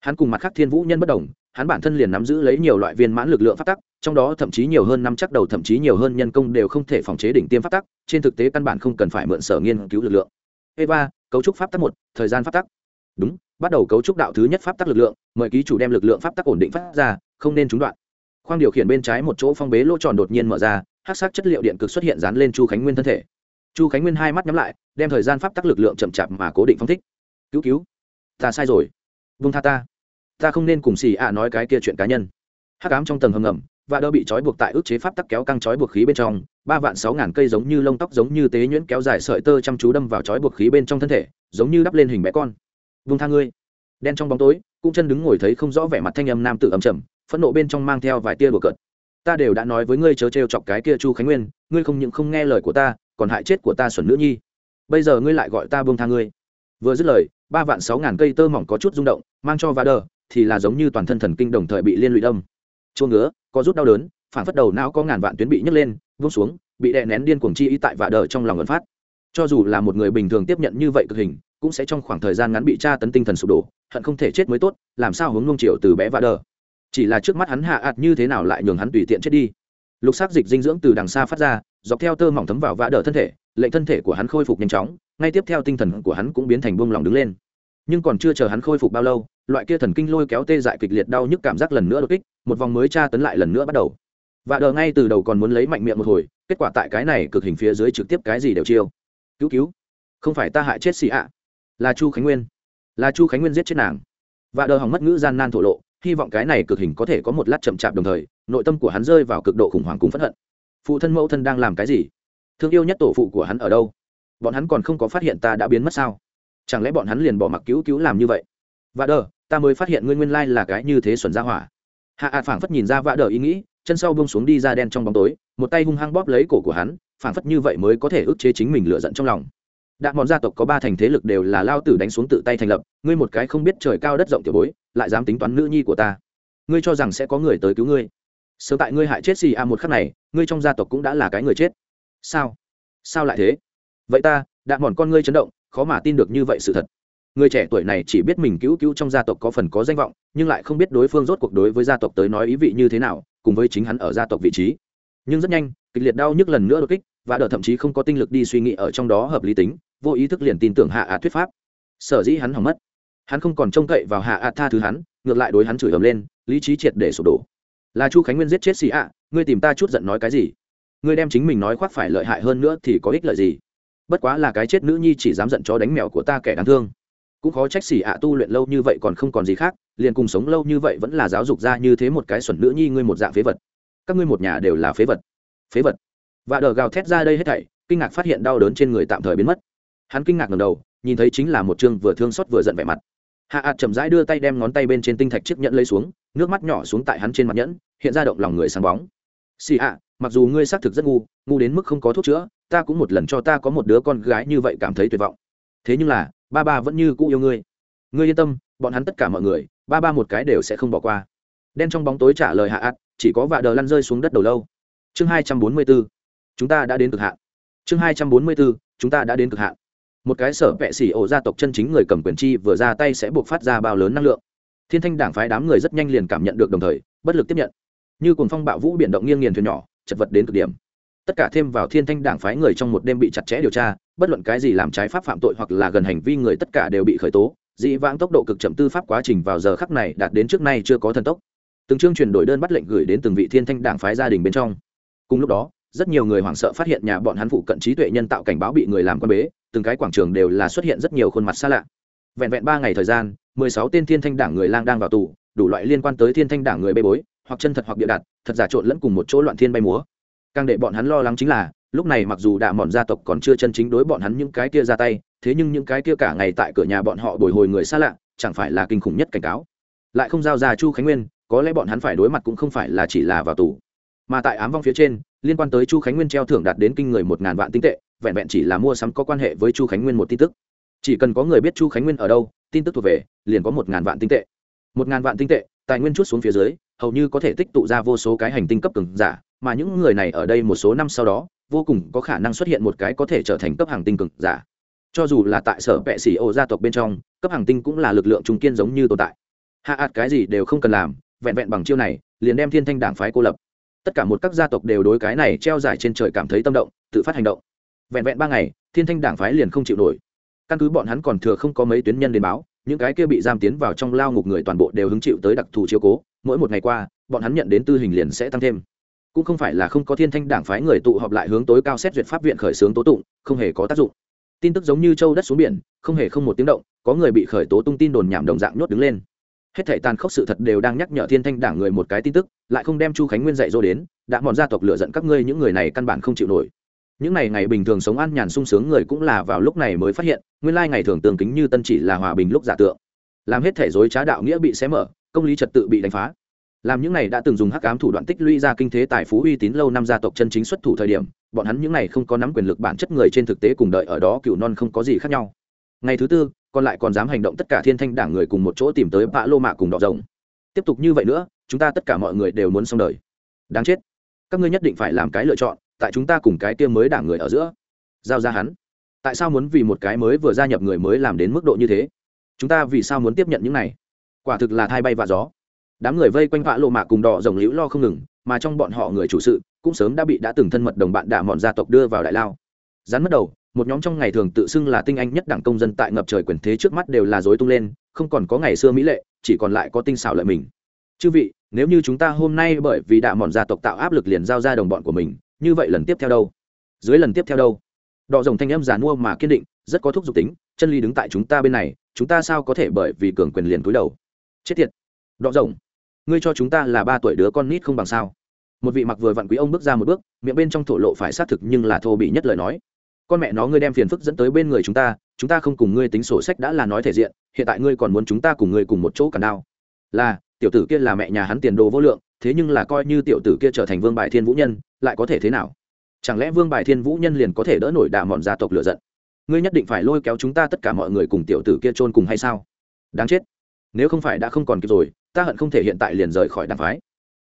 Speaker 1: Hắn cùng mặt khác thiên vũ nhân bất đồng, hắn bản thân liền nắm giữ lấy nhiều loại viên mãn lực lượng pháp tắc, trong đó thậm chí nhiều hơn năm chắc đầu, thậm chí nhiều hơn nhân công đều không thể phòng chế đỉnh tiêm pháp tắc, trên thực tế căn bản không cần phải mượn sở nghiên cứu lực lượng. Eva cấu trúc pháp tắc một, thời gian pháp tắc. Đúng, bắt đầu cấu trúc đạo thứ nhất pháp tắc lực lượng, mời ký chủ đem lực lượng pháp tắc ổn định phát ra, không nên trúng đoạn. Khoang điều khiển bên trái một chỗ phong bế lỗ tròn đột nhiên mở ra hát sắc chất liệu điện cực xuất hiện dán lên chu khánh nguyên thân thể. Chu khánh nguyên hai mắt nhắm lại, đem thời gian pháp tắc lực lượng chậm chạp mà cố định phong thích. Cứu cứu, ta sai rồi. Vung tha ta. Ta không nên cùng xì ạ nói cái kia chuyện cá nhân. Hắc ám trong tầng hầm ngầm, và đỡ bị trói buộc tại ức chế pháp tắc kéo căng trói buộc khí bên trong ba vạn sáu ngàn cây giống như lông tóc giống như tế nhuyễn kéo dài sợi tơ chăm chú đâm vào trói buộc khí bên trong thân thể, giống như đắp lên hình bé con. Vung tha ngươi. Đen trong bóng tối, cũng chân đứng ngồi thấy không rõ vẻ mặt thanh âm nam tự ầm trầm phẫn nộ bên trong mang theo vài tia bừa cợt. Ta đều đã nói với ngươi chớ trêu chọc cái kia chu khánh nguyên, ngươi không những không nghe lời của ta, còn hại chết của ta xuẩn nữ nhi. Bây giờ ngươi lại gọi ta buông tha ngươi. Vừa dứt lời, ba vạn sáu ngàn cây tơ mỏng có chút rung động, mang cho và đờ, thì là giống như toàn thân thần kinh đồng thời bị liên lụy đâm. Chua ngứa, có rút đau đớn phản phất đầu não có ngàn vạn tuyến bị nhấc lên vung xuống, bị đè nén điên cuồng chi ý tại vạ đờ trong lòng ngẩn phát. Cho dù là một người bình thường tiếp nhận như vậy cực hình, cũng sẽ trong khoảng thời gian ngắn bị tra tấn tinh thần sụp đổ, hận không thể chết mới tốt, làm sao hướng nung triệu từ bé vạ đờ. Chỉ là trước mắt hắn hạ ạt như thế nào lại nhường hắn tùy tiện chết đi. Lục sắc dịch dinh dưỡng từ đằng xa phát ra, dọc theo tơ mỏng thấm vào vã đờ thân thể, lệnh thân thể của hắn khôi phục nhanh chóng, ngay tiếp theo tinh thần của hắn cũng biến thành buông lỏng đứng lên. Nhưng còn chưa chờ hắn khôi phục bao lâu, loại kia thần kinh lôi kéo tê dại kịch liệt đau nhức cảm giác lần nữa đột kích, một vòng mới tra tấn lại lần nữa bắt đầu và đờ ngay từ đầu còn muốn lấy mạnh miệng một hồi, kết quả tại cái này cực hình phía dưới trực tiếp cái gì đều chiêu. Cứu cứu. Không phải ta hại chết xì ạ. Là chu khánh nguyên. Là chu khánh nguyên giết chết nàng. Và đờ hỏng mất ngữ gian nan thổ lộ, hy vọng cái này cực hình có thể có một lát chậm chạp đồng thời, nội tâm của hắn rơi vào cực độ khủng hoảng cùng phẫn hận. Phụ thân mẫu thân đang làm cái gì? Thương yêu nhất tổ phụ của hắn ở đâu? Bọn hắn còn không có phát hiện ta đã biến mất sao? Chẳng lẽ bọn hắn liền bỏ mặc cứu cứu làm như vậy? Và đờ, ta mới phát hiện ngươi nguyên lai là cái như thế xuẩn ra hỏa. Hạ ạt phảng phất nhìn ra vạ đờ ý nghĩ chân sau bông xuống đi ra đen trong bóng tối, một tay hung hăng bóp lấy cổ của hắn, phảng phất như vậy mới có thể ức chế chính mình lựa giận trong lòng. Đạn bọn gia tộc có ba thành thế lực đều là lao tử đánh xuống tự tay thành lập, ngươi một cái không biết trời cao đất rộng tiểu bối, lại dám tính toán nữ nhi của ta. Ngươi cho rằng sẽ có người tới cứu ngươi. Sớm tại ngươi hại chết xì a một khắc này, ngươi trong gia tộc cũng đã là cái người chết. Sao? Sao lại thế? Vậy ta đạn bọn con ngươi chấn động, khó mà tin được như vậy sự thật người trẻ tuổi này chỉ biết mình cứu cứu trong gia tộc có phần có danh vọng, nhưng lại không biết đối phương rốt cuộc đối với gia tộc tới nói ý vị như thế nào, cùng với chính hắn ở gia tộc vị trí. Nhưng rất nhanh, kịch liệt đau nhức lần nữa đột kích, và đỡ thậm chí không có tinh lực đi suy nghĩ ở trong đó hợp lý tính, vô ý thức liền tin tưởng hạ ạ thuyết pháp. Sở dĩ hắn hỏng mất. Hắn không còn trông cậy vào hạ ạ tha thứ hắn, ngược lại đối hắn chửi ầm lên, lý trí triệt để sụp đổ. Là chu khánh nguyên giết chết xì ạ ngươi tìm ta chút giận nói cái gì? Ngươi đem chính mình nói khoác phải lợi hại hơn nữa thì có ích lợi gì? Bất quá là cái chết nữ nhi chỉ dám giận chó đánh mèo của ta kẻ đáng thương cũng khó trách xỉ ạ tu luyện lâu như vậy còn không còn gì khác, liền cùng sống lâu như vậy vẫn là giáo dục ra như thế một cái xuẩn nữ nhi ngươi một dạng phế vật. Các ngươi một nhà đều là phế vật. Phế vật. Và đờ gào thét ra đây hết thảy, kinh ngạc phát hiện đau đớn trên người tạm thời biến mất. Hắn kinh ngạc ngầm đầu, nhìn thấy chính là một chương vừa thương xót vừa giận vẻ mặt. Hạ ạt chậm rãi đưa tay đem ngón tay bên trên tinh thạch chiếc nhẫn lấy xuống, nước mắt nhỏ xuống tại hắn trên mặt nhẫn, hiện ra động lòng người sáng bóng. Xì ạ, mặc dù ngươi xác thực rất ngu ngu đến mức không có thuốc chữa, ta cũng một lần cho ta có một đứa con gái như vậy cảm thấy tuyệt vọng. Thế nhưng là ba ba vẫn như cũ yêu ngươi. Ngươi yên tâm, bọn hắn tất cả mọi người, ba ba một cái đều sẽ không bỏ qua. Đen trong bóng tối trả lời hạ ạt chỉ có vạ đờ lăn rơi xuống đất đầu lâu. Chương hai trăm bốn mươi b ố chúng ta đã đến cực hạn. Chương hai trăm bốn mươi b ố chúng ta đã đến cực hạn. Một cái sở vệ xỉ ổ gia tộc chân chính người cầm quyền chi vừa ra tay sẽ buộc phát ra bao lớn năng lượng. Thiên thanh đảng phái đám người rất nhanh liền cảm nhận được đồng thời, bất lực tiếp nhận. Như cùng phong bạo vũ biển động nghiêng nghiền thuyền nhỏ, chật vật đến cực điểm tất cả thêm vào thiên thanh đảng phái người trong một đêm bị chặt chẽ điều tra, bất luận cái gì làm trái pháp phạm tội hoặc là gần hành vi người tất cả đều bị khởi tố dĩ vãng tốc độ cực chậm tư pháp quá trình vào giờ khắc này đạt đến trước nay chưa có thần tốc. Từng chương chuyển đổi đơn bắt lệnh gửi đến từng vị thiên thanh đảng phái gia đình bên trong. Cùng lúc đó, rất nhiều người hoảng sợ phát hiện nhà bọn hắn phụ cận trí tuệ nhân tạo cảnh báo bị người làm quan bế, từng cái quảng trường đều là xuất hiện rất nhiều khuôn mặt xa lạ. Vẹn vẹn ba ngày thời gian, mười sáu tên thiên thanh đảng người lang đang vào tù, đủ loại liên quan tới thiên thanh đảng người bê bối, hoặc chân thật hoặc bịa đặt, thật giả trộn lẫn cùng một chỗ loạn thiên bay múa càng để bọn hắn lo lắng chính là, lúc này mặc dù đạ mòn gia tộc còn chưa chân chính đối bọn hắn những cái kia ra tay, thế nhưng những cái kia cả ngày tại cửa nhà bọn họ bồi hồi người xa lạ, chẳng phải là kinh khủng nhất cảnh cáo. Lại không giao ra chu khánh nguyên, có lẽ bọn hắn phải đối mặt cũng không phải là chỉ là vào tù. Mà tại ám vong phía trên, liên quan tới chu khánh nguyên treo thưởng đạt đến kinh người một ngàn vạn tinh tệ, vẹn vẹn chỉ là mua sắm có quan hệ với chu khánh nguyên một tin tức. Chỉ cần có người biết chu khánh nguyên ở đâu, tin tức thuộc về, liền có một ngàn vạn tinh tệ. Một ngàn vạn tinh tệ, tài nguyên chút xuống phía dưới, hầu như có thể tích tụ ra vô số cái hành tinh cấp cường giả mà những người này ở đây một số năm sau đó, vô cùng có khả năng xuất hiện một cái có thể trở thành cấp hàng tinh cường giả. Cho dù là tại sở vệ sĩ ô gia tộc bên trong, cấp hàng tinh cũng là lực lượng trung kiên giống như tồn tại. Hạ ạt cái gì đều không cần làm, vẹn vẹn bằng chiêu này, liền đem thiên thanh đảng phái cô lập. Tất cả một các gia tộc đều đối cái này treo dài trên trời cảm thấy tâm động, tự phát hành động. Vẹn vẹn ba ngày, thiên thanh đảng phái liền không chịu nổi. Căn cứ bọn hắn còn thừa không có mấy tuyến nhân đến báo, những cái kia bị giam tiến vào trong lao ngục người toàn bộ đều hứng chịu tới đặc thù chiếu cố. Mỗi một ngày qua, bọn hắn nhận đến tư hình liền sẽ tăng thêm cũng không phải là không có thiên thanh đảng phái người tụ họp lại hướng tối cao xét duyệt pháp viện khởi xướng tố tụng, không hề có tác dụng. Tin tức giống như châu đất xuống biển, không hề không một tiếng động, có người bị khởi tố tung tin đồn nhảm đồng dạng nhốt đứng lên. Hết thảy tàn khốc sự thật đều đang nhắc nhở thiên thanh đảng người một cái tin tức, lại không đem chu khánh nguyên dạy dỗ đến, đã mòn gia tộc lựa giận các ngươi những người này căn bản không chịu nổi. Những ngày ngày bình thường sống an nhàn sung sướng người cũng là vào lúc này mới phát hiện, nguyên lai ngày thường tường kính như tân chỉ là hòa bình lúc giả tượng. Làm hết thể dối trá đạo nghĩa bị xé mở, công lý trật tự bị đánh phá làm những này đã từng dùng hắc ám thủ đoạn tích lũy ra kinh thế tài phú uy tín lâu năm gia tộc chân chính xuất thủ thời điểm, bọn hắn những này không có nắm quyền lực bản chất người trên thực tế cùng đợi ở đó cựu non không có gì khác nhau. Ngày thứ tư, còn lại còn dám hành động tất cả thiên thanh đảng người cùng một chỗ tìm tới bạ lô mạ cùng đỏ rồng. Tiếp tục như vậy nữa, chúng ta tất cả mọi người đều muốn xong đời. Đáng chết. Các ngươi nhất định phải làm cái lựa chọn, tại chúng ta cùng cái kia mới đảng người ở giữa. Giao ra hắn. Tại sao muốn vì một cái mới vừa gia nhập người mới làm đến mức độ như thế? Chúng ta vì sao muốn tiếp nhận những này? Quả thực là thay bay và gió đám người vây quanh vã lộ mạ cùng đỏ rồng liễu lo không ngừng, mà trong bọn họ người chủ sự cũng sớm đã bị đã từng thân mật đồng bạn đạ mọn gia tộc đưa vào đại lao. Rắn mất đầu, một nhóm trong ngày thường tự xưng là tinh anh nhất đảng công dân tại ngập trời quyền thế trước mắt đều là dối tung lên, không còn có ngày xưa mỹ lệ, chỉ còn lại có tinh xảo lợi mình. Chư vị, nếu như chúng ta hôm nay bởi vì đạ mọn gia tộc tạo áp lực liền giao ra đồng bọn của mình, như vậy lần tiếp theo đâu? Dưới lần tiếp theo đâu? Đỏ rồng thanh âm giàn mua mà kiên định, rất có thúc giục tính, chân ly đứng tại chúng ta bên này, chúng ta sao có thể bởi vì cường quyền liền cúi đầu? Chết tiệt! Đỏ rồng ngươi cho chúng ta là ba tuổi đứa con nít không bằng sao? Một vị mặc vừa vặn quý ông bước ra một bước, miệng bên trong thổ lộ phải xác thực nhưng là thô bị nhất lời nói. Con mẹ nó, ngươi đem phiền phức dẫn tới bên người chúng ta chúng ta không cùng ngươi tính sổ sách đã là nói thể diện, hiện tại ngươi còn muốn chúng ta cùng ngươi cùng một chỗ cản đao. Là, tiểu tử kia là mẹ nhà hắn tiền đồ vô lượng, thế nhưng là coi như tiểu tử kia trở thành vương bài thiên vũ nhân, lại có thể thế nào? Chẳng lẽ vương bài thiên vũ nhân liền có thể đỡ nổi đà mòn gia tộc lựa giận? Ngươi nhất định phải lôi kéo chúng ta tất cả mọi người cùng tiểu tử kia chôn cùng hay sao? Đáng chết. Nếu không phải đã không còn kịp rồi ta hận không thể hiện tại liền rời khỏi đàm phái.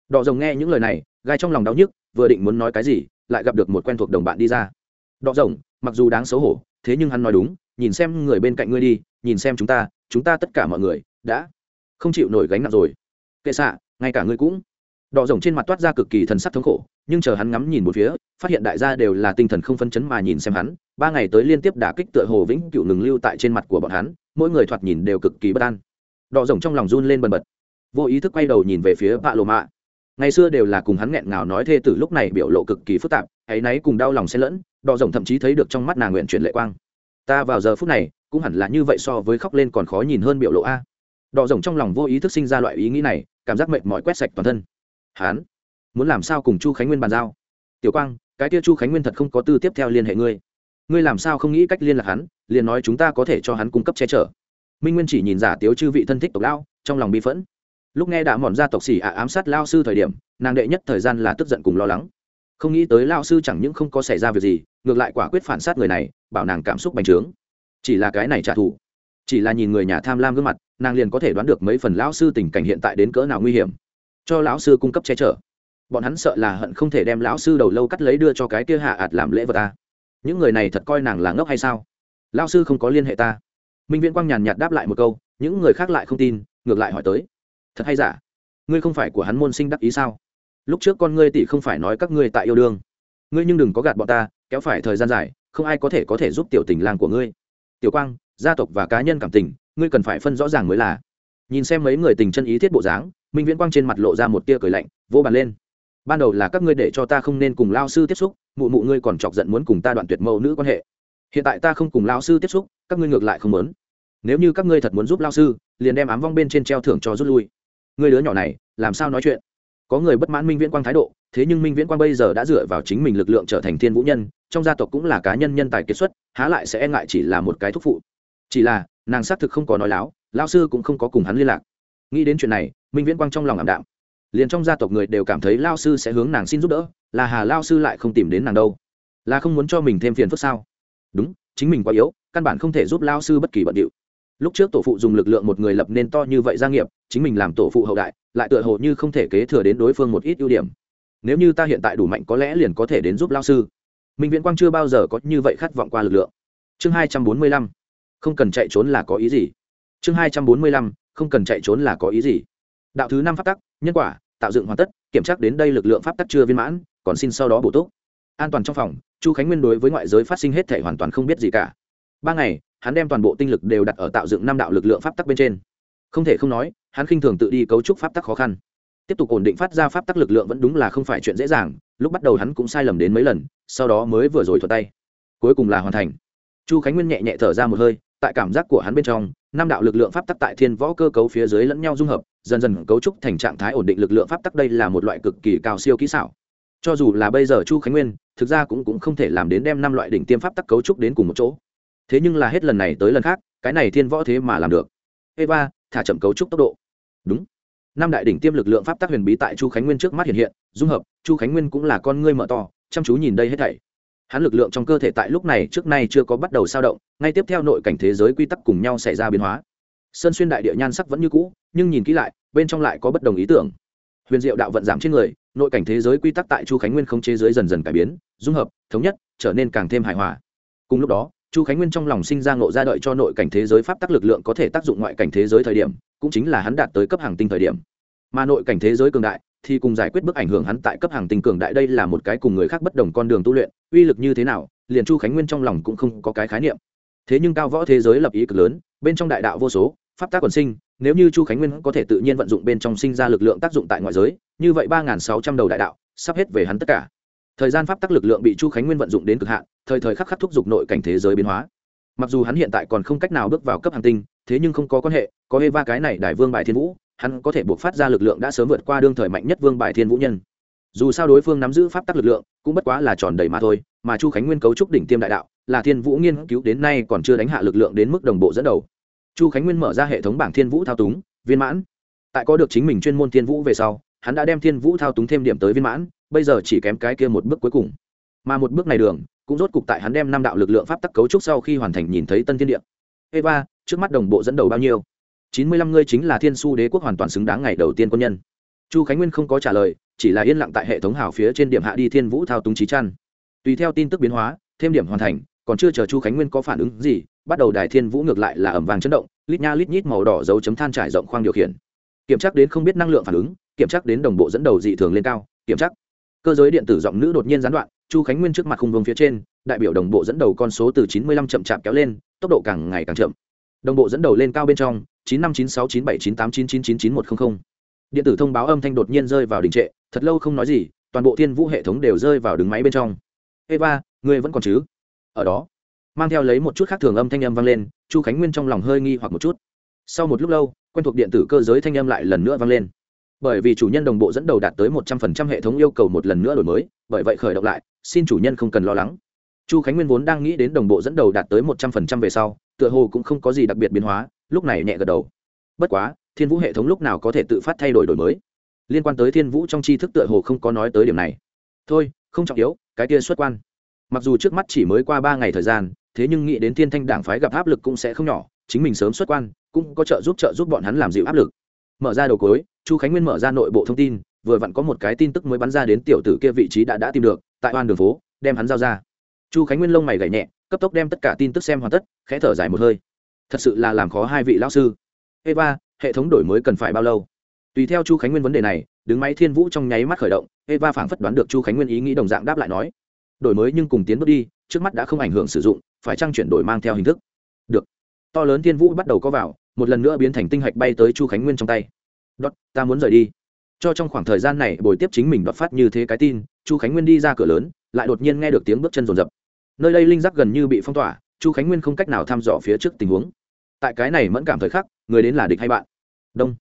Speaker 1: Đỏ rồng nghe những lời này, gai trong lòng đau nhức, vừa định muốn nói cái gì, lại gặp được một quen thuộc đồng bạn đi ra. Đỏ rồng, mặc dù đáng xấu hổ, thế nhưng hắn nói đúng, nhìn xem người bên cạnh ngươi đi, nhìn xem chúng ta chúng ta tất cả mọi người, đã không chịu nổi gánh nặng rồi. Kệ xạ, ngay cả ngươi cũng. Đỏ rồng trên mặt toát ra cực kỳ thần sắc thống khổ, nhưng chờ hắn ngắm nhìn một phía, phát hiện đại gia đều là tinh thần không phân chấn mà nhìn xem hắn, ba ngày tới liên tiếp đả kích tựa hồ vĩnh cựu ngừng lưu tại trên mặt của bọn hắn, mỗi người thoạt nhìn đều cực kỳ bất an. Đỏ rồng trong lòng run lên bần bật vô ý thức quay đầu nhìn về phía bạ lộ mạ ngày xưa đều là cùng hắn nghẹn ngào nói thê tử lúc này biểu lộ cực kỳ phức tạp ấy náy cùng đau lòng xen lẫn, đỏ rồng thậm chí thấy được trong mắt nàng nguyện chuyển lệ quang. Ta vào giờ phút này, cũng hẳn là như vậy so với khóc lên còn khó nhìn hơn biểu lộ a. Đỏ rồng trong lòng vô ý thức sinh ra loại ý nghĩ này, cảm giác mệt mỏi quét sạch toàn thân. Hắn, muốn làm sao cùng chu khánh nguyên bàn giao? Tiểu quang, cái kia chu khánh nguyên thật không có tư tiếp theo liên hệ ngươi. Ngươi làm sao không nghĩ cách liên lạc hắn, liền nói chúng ta có thể cho hắn cung cấp che chở. Minh nguyên chỉ nhìn giả tiếu chư vị thân thích tộc lao trong lòng bi phẫn lúc nghe đã mòn ra tộc xỉ ạ ám sát lao sư thời điểm, nàng đệ nhất thời gian là tức giận cùng lo lắng. Không nghĩ tới lao sư chẳng những không có xảy ra việc gì, ngược lại quả quyết phản sát người này, bảo nàng cảm xúc bành trướng. Chỉ là cái này trả thù, chỉ là nhìn người nhà tham lam gương mặt, nàng liền có thể đoán được mấy phần lão sư tình cảnh hiện tại đến cỡ nào nguy hiểm. Cho lão sư cung cấp che chở. Bọn hắn sợ là hận không thể đem lão sư đầu lâu cắt lấy đưa cho cái kia hạ ạt làm lễ vật ta. Những người này thật coi nàng là ngốc hay sao? Lão sư không có liên hệ ta. Minh viễn quang nhàn nhạt đáp lại một câu, những người khác lại không tin, ngược lại hỏi tới thật hay giả? Ngươi không phải của hắn môn sinh đắc ý sao? Lúc trước con ngươi tỷ không phải nói các ngươi tại yêu đương. Ngươi nhưng đừng có gạt bọn ta, kéo phải thời gian dài, không ai có thể có thể giúp tiểu tình làng của ngươi. Tiểu quang, gia tộc và cá nhân cảm tình, ngươi cần phải phân rõ ràng mới là. Nhìn xem mấy người tình chân ý thiết bộ dáng, minh viễn quang trên mặt lộ ra một tia cười lạnh vô bàn lên. Ban đầu là các ngươi để cho ta không nên cùng lao sư tiếp xúc, mụ mụ ngươi còn chọc giận muốn cùng ta đoạn tuyệt mẫu nữ quan hệ. Hiện tại ta không cùng lao sư tiếp xúc, các ngươi ngược lại không muốn. Nếu như các ngươi thật muốn giúp lao sư, liền đem ám vong bên trên treo thưởng cho rút lui ngươi đứa nhỏ này, làm sao nói chuyện? Có người bất mãn minh viễn quang thái độ, thế nhưng minh viễn quang bây giờ đã dựa vào chính mình lực lượng trở thành thiên vũ nhân, trong gia tộc cũng là cá nhân nhân tài kiệt xuất, há lại sẽ e ngại chỉ là một cái thúc phụ. Chỉ là, nàng xác thực không có nói láo lao sư cũng không có cùng hắn liên lạc. Nghĩ đến chuyện này, minh viễn quang trong lòng ảm đạm. Liền trong gia tộc người đều cảm thấy lao sư sẽ hướng nàng xin giúp đỡ, là hà lao sư lại không tìm đến nàng đâu. Là không muốn cho mình thêm phiền phức sao? Đúng, chính mình quá yếu, căn bản không thể giúp lao sư bất kỳ bận điệu lúc trước tổ phụ dùng lực lượng một người lập nên to như vậy gia nghiệp, chính mình làm tổ phụ hậu đại, lại tựa hồ như không thể kế thừa đến đối phương một ít ưu điểm. Nếu như ta hiện tại đủ mạnh có lẽ liền có thể đến giúp lao sư. Minh viễn quang chưa bao giờ có như vậy khát vọng qua lực lượng. Chương hai trăm bốn mươi lăm, không cần chạy trốn là có ý gì? Chương hai trăm bốn mươi lăm, không cần chạy trốn là có ý gì? Đạo thứ năm pháp tắc, nhân quả, tạo dựng hoàn tất, kiểm tra đến đây lực lượng pháp tắc chưa viên mãn, còn xin sau đó bổ túc. An toàn trong phòng, chu khánh nguyên đối với ngoại giới phát sinh hết thể hoàn toàn không biết gì cả. Ba ngày hắn đem toàn bộ tinh lực đều đặt ở tạo dựng năm đạo lực lượng pháp tắc bên trên. Không thể không nói hắn khinh thường tự đi cấu trúc pháp tắc khó khăn. Tiếp tục ổn định phát ra pháp tắc lực lượng vẫn đúng là không phải chuyện dễ dàng lúc bắt đầu hắn cũng sai lầm đến mấy lần sau đó mới vừa rồi thuật tay. Cuối cùng là hoàn thành. Chu khánh nguyên nhẹ nhẹ thở ra một hơi tại cảm giác của hắn bên trong năm đạo lực lượng pháp tắc tại thiên võ cơ cấu phía dưới lẫn nhau dung hợp dần dần cấu trúc thành trạng thái ổn định lực lượng pháp tắc đây là một loại cực kỳ cao siêu kỹ xảo. Cho dù là bây giờ chu khánh nguyên thực ra cũng, cũng không thể làm đến đem năm loại đỉnh tiêm pháp tắc cấu trúc đến cùng một chỗ thế nhưng là hết lần này tới lần khác, cái này thiên võ thế mà làm được. Eva, thả chậm cấu trúc tốc độ. Đúng. Năm đại đỉnh tiêm lực lượng pháp tắc huyền bí tại chu khánh nguyên trước mắt hiện hiện, dung hợp, chu khánh nguyên cũng là con ngươi mở to, chăm chú nhìn đây hết thảy. Hắn lực lượng trong cơ thể tại lúc này, trước nay chưa có bắt đầu sao động, ngay tiếp theo nội cảnh thế giới quy tắc cùng nhau xảy ra biến hóa. Sơn xuyên đại địa nhan sắc vẫn như cũ, nhưng nhìn kỹ lại, bên trong lại có bất đồng ý tưởng. Huyền diệu đạo vận giảm trên người, nội cảnh thế giới quy tắc tại chu khánh nguyên không chế giới dần dần cải biến, dung hợp, thống nhất, trở nên càng thêm hài hòa. Cùng lúc đó chu khánh nguyên trong lòng sinh ra ngộ ra đợi cho nội cảnh thế giới pháp tắc lực lượng có thể tác dụng ngoại cảnh thế giới thời điểm, cũng chính là hắn đạt tới cấp hàng tinh thời điểm. Mà nội cảnh thế giới cường đại, thì cùng giải quyết bức ảnh hưởng hắn tại cấp hàng tinh cường đại đây là một cái cùng người khác bất đồng con đường tu luyện, uy lực như thế nào, liền chu khánh nguyên trong lòng cũng không có cái khái niệm. Thế nhưng cao võ thế giới lập ý cực lớn, bên trong đại đạo vô số, pháp tác quần sinh, nếu như chu khánh nguyên có thể tự nhiên vận dụng bên trong sinh ra lực lượng tác dụng tại ngoại giới, như vậy ba sáu trăm đầu đại đạo, sắp hết về hắn tất cả thời gian pháp tắc lực lượng bị chu khánh nguyên vận dụng đến cực hạn, thời thời khắc khắc thúc giục nội cảnh thế giới biến hóa. Mặc dù hắn hiện tại còn không cách nào bước vào cấp hàng tinh, thế nhưng không có quan hệ, có eva cái này đại vương bài thiên vũ, hắn có thể buộc phát ra lực lượng đã sớm vượt qua đương thời mạnh nhất vương bài thiên vũ nhân. Dù sao đối phương nắm giữ pháp tắc lực lượng, cũng bất quá là tròn đầy mà thôi, mà chu khánh nguyên cấu trúc đỉnh tiêm đại đạo, là thiên vũ nghiên cứu đến nay còn chưa đánh hạ lực lượng đến mức đồng bộ dẫn đầu. Chu khánh nguyên mở ra hệ thống bảng thiên vũ thao túng, viên mãn. Tại có được chính mình chuyên môn thiên vũ về sau hắn đã đem thiên vũ thao túng thêm điểm tới viên mãn, bây giờ chỉ kém cái kia một bước cuối cùng. Mà một bước này đường, cũng rốt cục tại hắn đem năm đạo lực lượng pháp tắc cấu trúc sau khi hoàn thành nhìn thấy tân thiên địa. Eva, trước mắt đồng bộ dẫn đầu bao nhiêu? Chín mươi lăm ngươi chính là thiên su đế quốc hoàn toàn xứng đáng ngày đầu tiên quân nhân. Chu khánh nguyên không có trả lời, chỉ là yên lặng tại hệ thống hào phía trên điểm hạ đi thiên vũ thao túng trí chăn. Tùy theo tin tức biến hóa, thêm điểm hoàn thành, còn chưa chờ chu khánh nguyên có phản ứng gì, bắt đầu đài thiên vũ ngược lại là ẩm vàng chấn động, lít nha lít nhít màu đỏ dấu chấm than trải rộng khoang điều khiển. Kiểm tra đến không biết năng lượng phản ứng kiểm chắc đến đồng bộ dẫn đầu dị thường lên cao, kiểm chắc cơ giới điện tử giọng nữ đột nhiên gián đoạn, chu khánh nguyên trước mặt khung vương phía trên, đại biểu đồng bộ dẫn đầu con số từ chín mươi lăm chậm chạp kéo lên, tốc độ càng ngày càng chậm. Đồng bộ dẫn đầu lên cao bên trong, chín năm chín sáu chín bảy chín tám chín chín chín chín một trăm linh điện tử thông báo âm thanh đột nhiên rơi vào đình trệ, thật lâu không nói gì, toàn bộ thiên vũ hệ thống đều rơi vào đứng máy bên trong. Eva, ngươi vẫn còn chứ? Ở đó. Mang theo lấy một chút khác thường âm thanh âm vang lên, chu khánh nguyên trong lòng hơi nghi hoặc một chút. Sau một lúc lâu, quen thuộc điện tử cơ giới thanh âm lại lần nữa vang lên bởi vì chủ nhân đồng bộ dẫn đầu đạt tới một trăm phần trăm hệ thống yêu cầu một lần nữa đổi mới, bởi vậy khởi động lại, xin chủ nhân không cần lo lắng. Chu khánh nguyên vốn đang nghĩ đến đồng bộ dẫn đầu đạt tới một trăm phần trăm về sau, tựa hồ cũng không có gì đặc biệt biến hóa, lúc này nhẹ gật đầu. Bất quá, thiên vũ hệ thống lúc nào có thể tự phát thay đổi đổi mới? Liên quan tới thiên vũ trong tri thức tựa hồ không có nói tới điểm này. Thôi, không trọng yếu, cái kia xuất quan. Mặc dù trước mắt chỉ mới qua ba ngày thời gian, thế nhưng nghĩ đến thiên thanh đảng phái gặp áp lực cũng sẽ không nhỏ, chính mình sớm xuất quan, cũng có trợ giúp trợ giúp bọn hắn làm dịu áp lực. Mở ra đầu cối chu khánh nguyên mở ra nội bộ thông tin, vừa vặn có một cái tin tức mới bắn ra đến tiểu tử kia vị trí đã đã tìm được, tại oan đường phố, đem hắn giao ra. Chu khánh nguyên lông mày gảy nhẹ, cấp tốc đem tất cả tin tức xem hoàn tất, khẽ thở dài một hơi. Thật sự là làm khó hai vị lão sư. Eva, hệ thống đổi mới cần phải bao lâu? Tùy theo chu khánh nguyên vấn đề này, đứng máy thiên vũ trong nháy mắt khởi động, eva phảng phất đoán được chu khánh nguyên ý nghĩ đồng dạng đáp lại nói. Đổi mới nhưng cùng tiến bước đi, trước mắt đã không ảnh hưởng sử dụng, phải trang chuyển đổi mang theo hình thức? Được. To lớn thiên vũ bắt đầu có vào, một lần nữa biến thành tinh hạch bay tới chu khánh nguyên trong tay đốt ta muốn rời đi. Cho trong khoảng thời gian này bồi tiếp chính mình đột phát như thế cái tin, chu khánh nguyên đi ra cửa lớn, lại đột nhiên nghe được tiếng bước chân rồn rập nơi đây linh giác gần như bị phong tỏa, chu khánh nguyên không cách nào thăm dò phía trước tình huống. Tại cái này mẫn cảm thời khắc, người đến là địch hay bạn? Đông.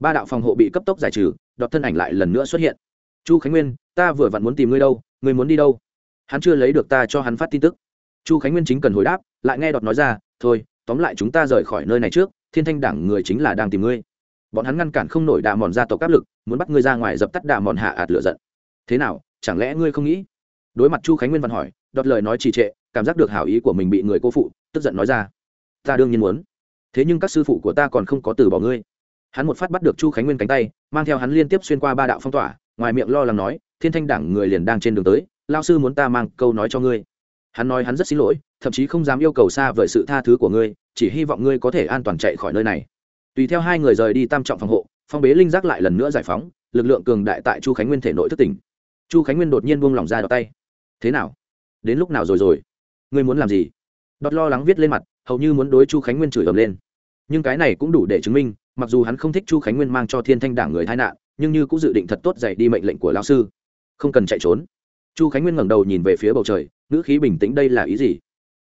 Speaker 1: Ba đạo phòng hộ bị cấp tốc giải trừ đọt thân ảnh lại lần nữa xuất hiện. Chu khánh nguyên, ta vừa vặn muốn tìm ngươi đâu, ngươi muốn đi đâu? Hắn chưa lấy được ta cho hắn phát tin tức. Chu khánh nguyên chính cần hồi đáp, lại nghe đọt nói ra, thôi, tóm lại chúng ta rời khỏi nơi này trước, thiên thanh đảng người chính là đang tìm ngươi bọn hắn ngăn cản không nổi đạ mòn gia tộc áp lực, muốn bắt ngươi ra ngoài dập tắt đạ mòn hạ ạt lựa giận. Thế nào, chẳng lẽ ngươi không nghĩ? Đối mặt chu khánh nguyên văn hỏi đọt lời nói trì trệ, cảm giác được hảo ý của mình bị người cô phụ, tức giận nói ra, ta đương nhiên muốn. Thế nhưng các sư phụ của ta còn không có từ bỏ ngươi. Hắn một phát bắt được chu khánh nguyên cánh tay, mang theo hắn liên tiếp xuyên qua ba đạo phong tỏa, ngoài miệng lo lắng nói, thiên thanh đảng người liền đang trên đường tới lao sư muốn ta mang câu nói cho ngươi. Hắn nói hắn rất xin lỗi, thậm chí không dám yêu cầu xa vời sự tha thứ của ngươi, chỉ hy vọng ngươi có thể an toàn chạy khỏi nơi này tùy theo hai người rời đi tam trọng phòng hộ, phong bế linh giác lại lần nữa giải phóng, lực lượng cường đại tại chu khánh nguyên thể nội thất tỉnh. Chu khánh nguyên đột nhiên buông lỏng ra đọt tay. Thế nào? Đến lúc nào rồi rồi? Ngươi muốn làm gì? Đọt lo lắng viết lên mặt, hầu như muốn đối chu khánh nguyên chửi ầm lên. Nhưng cái này cũng đủ để chứng minh, mặc dù hắn không thích chu khánh nguyên mang cho thiên thanh đảng người tai nạn, nhưng như cũng dự định thật tốt dạy đi mệnh lệnh của lão sư. Không cần chạy trốn. Chu khánh nguyên ngẩng đầu nhìn về phía bầu trời, ngữ khí bình tĩnh đây là ý gì?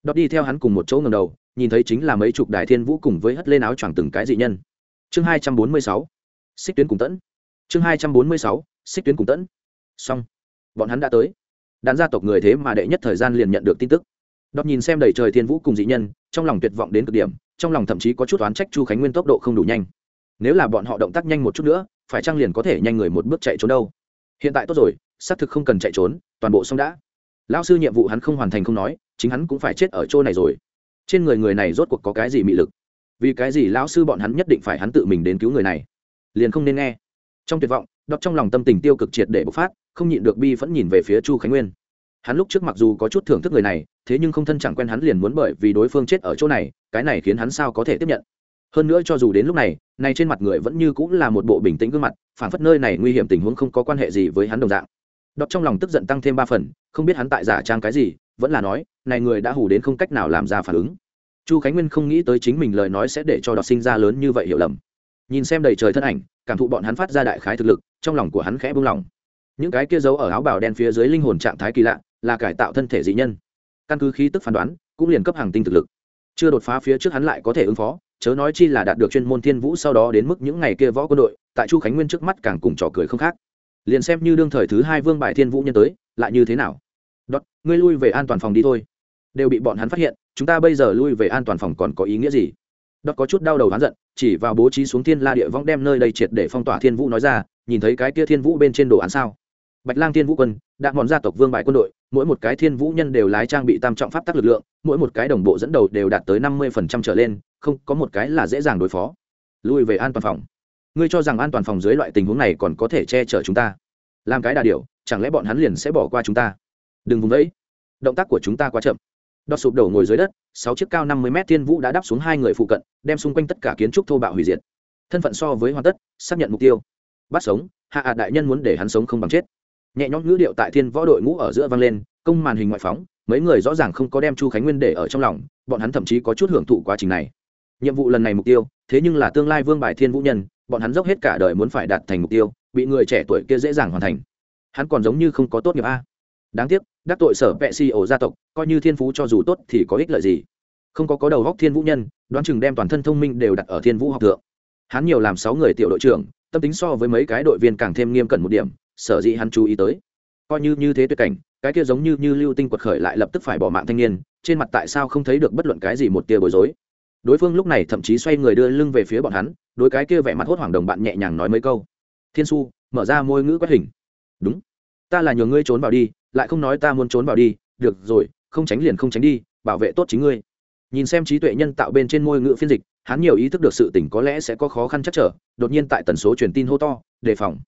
Speaker 1: Đọt đi theo hắn cùng một chỗ ngẩng đầu nhìn thấy chính là mấy chục đài thiên vũ cùng với hất lên áo choàng từng cái dị nhân. Chương hai trăm bốn mươi sáu, xích tuyến cùng tẫn. Chương hai trăm bốn mươi sáu, xích tuyến cùng tẫn. Xong. Bọn hắn đã tới. Đàn gia tộc người thế mà đệ nhất thời gian liền nhận được tin tức. Đọt nhìn xem đầy trời thiên vũ cùng dị nhân, trong lòng tuyệt vọng đến cực điểm, trong lòng thậm chí có chút oán trách chu khánh nguyên tốc độ không đủ nhanh. Nếu là bọn họ động tác nhanh một chút nữa, phải chăng liền có thể nhanh người một bước chạy trốn đâu? Hiện tại tốt rồi, xác thực không cần chạy trốn, toàn bộ xong đã. Lão sư nhiệm vụ hắn không hoàn thành không nói, chính hắn cũng phải chết ở chỗ này rồi trên người người này rốt cuộc có cái gì mị lực? Vì cái gì lão sư bọn hắn nhất định phải hắn tự mình đến cứu người này? Liền không nên nghe. Trong tuyệt vọng, đọc trong lòng tâm tình tiêu cực triệt để bộc phát, không nhịn được bi vẫn nhìn về phía chu khánh nguyên. Hắn lúc trước mặc dù có chút thưởng thức người này, thế nhưng không thân chẳng quen hắn liền muốn bởi vì đối phương chết ở chỗ này, cái này khiến hắn sao có thể tiếp nhận? Hơn nữa cho dù đến lúc này này trên mặt người vẫn như cũng là một bộ bình tĩnh gương mặt, phản phất nơi này nguy hiểm tình huống không có quan hệ gì với hắn đồng dạng. Đọc trong lòng tức giận tăng thêm ba phần, không biết hắn tại giả trang cái gì vẫn là nói, này người đã hù đến không cách nào làm ra phản ứng. Chu khánh nguyên không nghĩ tới chính mình lời nói sẽ để cho đọc sinh ra lớn như vậy hiểu lầm. Nhìn xem đầy trời thân ảnh, cảm thụ bọn hắn phát ra đại khái thực lực, trong lòng của hắn khẽ buông lỏng. Những cái kia giấu ở áo bào đen phía dưới linh hồn trạng thái kỳ lạ, là cải tạo thân thể dị nhân. Căn cứ khí tức phán đoán, cũng liền cấp hàng tinh thực lực. Chưa đột phá phía trước hắn lại có thể ứng phó, chớ nói chi là đạt được chuyên môn thiên vũ sau đó đến mức những ngày kia võ quân đội, tại chu khánh nguyên trước mắt càng cùng trò cười không khác. Liền xem như đương thời thứ hai vương bài thiên vũ nhân tới, lại như thế nào? Đốt, ngươi lui về an toàn phòng đi thôi. Đều bị bọn hắn phát hiện, chúng ta bây giờ lui về an toàn phòng còn có ý nghĩa gì? Đốt có chút đau đầu hắn giận, chỉ vào bố trí xuống thiên la địa vong đem nơi đây triệt để phong tỏa thiên vũ nói ra, nhìn thấy cái kia thiên vũ bên trên đồ án sao? Bạch lang thiên vũ quân đã mòn gia tộc vương bài quân đội, mỗi một cái thiên vũ nhân đều lái trang bị tam trọng pháp tắc lực lượng, mỗi một cái đồng bộ dẫn đầu đều đạt tới năm mươi phần trăm trở lên, không có một cái là dễ dàng đối phó. Lui về an toàn phòng. Ngươi cho rằng an toàn phòng dưới loại tình huống này còn có thể che chở chúng ta? Làm cái đà điều chẳng lẽ bọn hắn liền sẽ bỏ qua chúng ta? Đừng vùng vẫy. Động tác của chúng ta quá chậm. Đọt sụp đổ ngồi dưới đất, sáu chiếc cao năm mươi mét thiên vũ đã đáp xuống hai người phụ cận, đem xung quanh tất cả kiến trúc thô bạo hủy diệt. Thân phận so với hoàn tất, xác nhận mục tiêu. Bắt sống, hạ hạ đại nhân muốn để hắn sống không bằng chết. Nhẹ nhõm ngữ điệu tại thiên võ đội ngũ ở giữa vang lên, công màn hình ngoại phóng, mấy người rõ ràng không có đem chu khánh nguyên để ở trong lòng, bọn hắn thậm chí có chút hưởng thụ quá trình này. Nhiệm vụ lần này mục tiêu, thế nhưng là tương lai vương bài thiên vũ nhân, bọn hắn dốc hết cả đời muốn phải đạt thành mục tiêu, bị người trẻ tuổi kia dễ dàng hoàn thành. Hắn còn giống như không có tốt nghiệp a. Đáng tiếc đắc tội sở vệ si ổ gia tộc, coi như thiên phú cho dù tốt thì có ích lợi gì? Không có có đầu góc thiên vũ nhân, đoán chừng đem toàn thân thông minh đều đặt ở thiên vũ học thượng. Hắn nhiều làm sáu người tiểu đội trưởng, tâm tính so với mấy cái đội viên càng thêm nghiêm cẩn một điểm, sở dĩ hắn chú ý tới. Coi như như thế tuyệt cảnh, cái kia giống như như lưu tinh quật khởi lại lập tức phải bỏ mạng thanh niên, trên mặt tại sao không thấy được bất luận cái gì một tia bối rối. Đối phương lúc này thậm chí xoay người đưa lưng về phía bọn hắn, đối cái kia vẻ mặt hốt hoảng đồng bạn nhẹ nhàng nói mấy câu. Thiên su mở ra môi ngữ quét hình. Đúng, ta là nhường ngươi trốn vào đi lại không nói ta muốn trốn vào đi, được rồi, không tránh liền không tránh đi, bảo vệ tốt chính ngươi. Nhìn xem trí tuệ nhân tạo bên trên môi ngữ phiên dịch, hắn nhiều ý thức được sự tỉnh có lẽ sẽ có khó khăn chắc trở, đột nhiên tại tần số truyền tin hô to, đề phòng.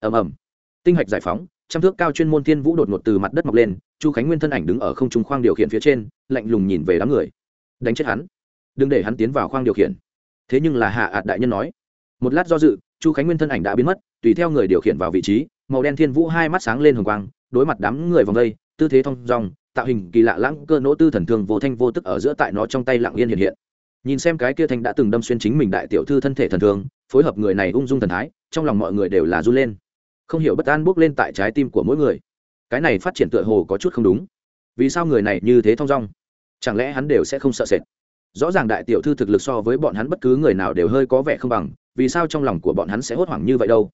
Speaker 1: Ầm ầm. Tinh hạch giải phóng, trăm thước cao chuyên môn thiên vũ đột ngột từ mặt đất mọc lên, chu khánh nguyên thân ảnh đứng ở không trung khoang điều khiển phía trên, lạnh lùng nhìn về đám người. Đánh chết hắn. Đừng để hắn tiến vào khoang điều khiển. Thế nhưng là hạ ạt đại nhân nói. Một lát do dự, chu khánh nguyên thân ảnh đã biến mất, tùy theo người điều khiển vào vị trí, màu đen thiên vũ hai mắt sáng lên hồng quang đối mặt đám người vòng đây, tư thế thong dong, tạo hình kỳ lạ lãng cơ nỗ tư thần thương vô thanh vô tức ở giữa tại nó trong tay lặng yên hiện hiện. Nhìn xem cái kia thanh đã từng đâm xuyên chính mình đại tiểu thư thân thể thần thương phối hợp người này ung dung thần thái, trong lòng mọi người đều là run lên. Không hiểu bất an bước lên tại trái tim của mỗi người. Cái này phát triển tựa hồ có chút không đúng. Vì sao người này như thế thong dong? Chẳng lẽ hắn đều sẽ không sợ sệt? Rõ ràng đại tiểu thư thực lực so với bọn hắn bất cứ người nào đều hơi có vẻ không bằng, vì sao trong lòng của bọn hắn sẽ hốt hoảng như vậy đâu?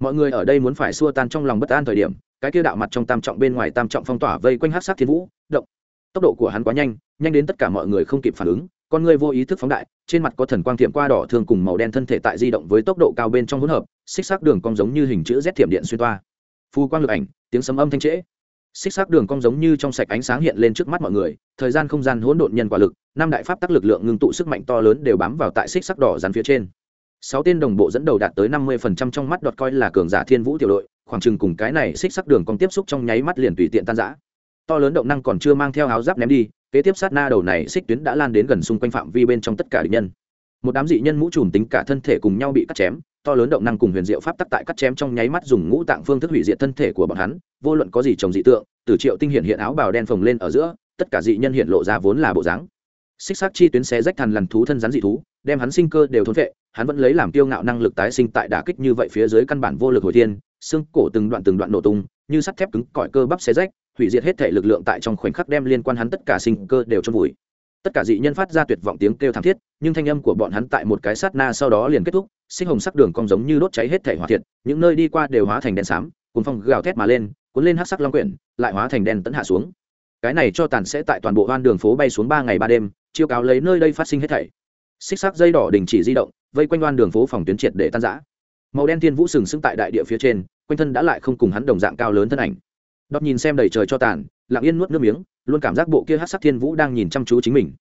Speaker 1: Mọi người ở đây muốn phải xua tan trong lòng bất an thời điểm, cái kia đạo mặt trong tam trọng bên ngoài tam trọng phong tỏa vây quanh hát sát thiên vũ, động. Tốc độ của hắn quá nhanh nhanh đến tất cả mọi người không kịp phản ứng, con người vô ý thức phóng đại, trên mặt có thần quang thiệm qua đỏ thường cùng màu đen thân thể tại di động với tốc độ cao bên trong hỗn hợp, xích xác đường cong giống như hình chữ z thiểm điện xuyên toa. Phu quang lực ảnh, tiếng sấm âm thanh trễ. Xích xác đường cong giống như trong sạch ánh sáng hiện lên trước mắt mọi người, thời gian không gian hỗn độn nhân quả lực, năm đại pháp tác lực lượng ngưng tụ sức mạnh to lớn đều bám vào tại xích sắc đỏ dán phía trên sáu tên đồng bộ dẫn đầu đạt tới năm mươi phần trăm trong mắt đọt coi là cường giả thiên vũ tiểu đội, khoảng chừng cùng cái này xích sắc đường còn tiếp xúc trong nháy mắt liền tùy tiện tan giã to lớn động năng còn chưa mang theo áo giáp ném đi, kế tiếp sát na đầu này xích tuyến đã lan đến gần xung quanh phạm vi bên trong tất cả địch nhân. Một đám dị nhân mũ trùm tính cả thân thể cùng nhau bị cắt chém, to lớn động năng cùng huyền diệu pháp tắc tại cắt chém trong nháy mắt dùng ngũ tạng phương thức hủy diệt thân thể của bọn hắn, vô luận có gì trồng dị tượng, từ triệu tinh hiện hiện áo bào đen phồng lên ở giữa, tất cả dị nhân hiện lộ ra vốn là bộ dáng. Xích xác chi tuyến xé rách thằn lằn thú thân rắn dị thú, đem hắn sinh cơ đều thốn vệ hắn vẫn lấy làm tiêu ngạo năng lực tái sinh tại đả kích như vậy phía dưới căn bản vô lực hồi thiên, xương cổ từng đoạn từng đoạn nổ tung, như sắt thép cứng cỏi cơ bắp xé rách, hủy diệt hết thể lực lượng tại trong khoảnh khắc đem liên quan hắn tất cả sinh cơ đều trong vùi. Tất cả dị nhân phát ra tuyệt vọng tiếng kêu thảm thiết, nhưng thanh âm của bọn hắn tại một cái sát na sau đó liền kết thúc, sinh hồng sắc đường cong giống như đốt cháy hết thể hỏa thiệt, những nơi đi qua đều hóa thành đen xám, cuốn phong gào thét mà lên, cuốn lên hắc sắc long quyển, lại hóa thành đen tấn hạ xuống. Cái này cho tàn sẽ tại toàn bộ hoan đường phố bay xuống ba ngày ba đêm, chiêu cáo lấy nơi đây phát sinh hết thảy xích sắc dây đỏ đình chỉ di động, vây quanh đoan đường phố phòng tuyến triệt để tan giã màu đen thiên vũ sừng sững tại đại địa phía trên, quanh thân đã lại không cùng hắn đồng dạng cao lớn thân ảnh. Đọc nhìn xem đầy trời cho tàn, lặng yên nuốt nước miếng, luôn cảm giác bộ kia hát sắc thiên vũ đang nhìn chăm chú chính mình.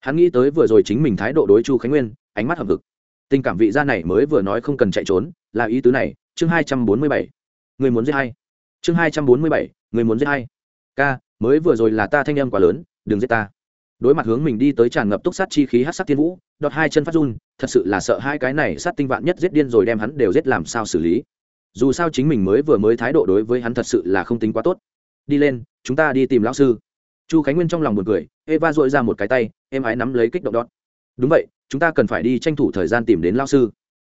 Speaker 1: Hắn nghĩ tới vừa rồi chính mình thái độ đối chu khánh nguyên, ánh mắt hầm vực tình cảm vị gia này mới vừa nói không cần chạy trốn, là ý tứ này, chương hai trăm bốn mươi bảy. Người muốn giết hay chương hai trăm bốn mươi bảy, người muốn giết hay ca, mới vừa rồi là ta thanh âm quá lớn, đừng giết ta đối mặt hướng mình đi tới tràn ngập túc sát chi khí hát sát thiên vũ, đọt hai chân phát run, thật sự là sợ hai cái này sát tinh vạn nhất giết điên rồi đem hắn đều giết làm sao xử lý. Dù sao chính mình mới vừa mới thái độ đối với hắn thật sự là không tính quá tốt. Đi lên, chúng ta đi tìm lão sư. Chu khánh nguyên trong lòng buồn cười, eva dội ra một cái tay em ái nắm lấy kích động đọt. Đúng vậy, chúng ta cần phải đi tranh thủ thời gian tìm đến lão sư.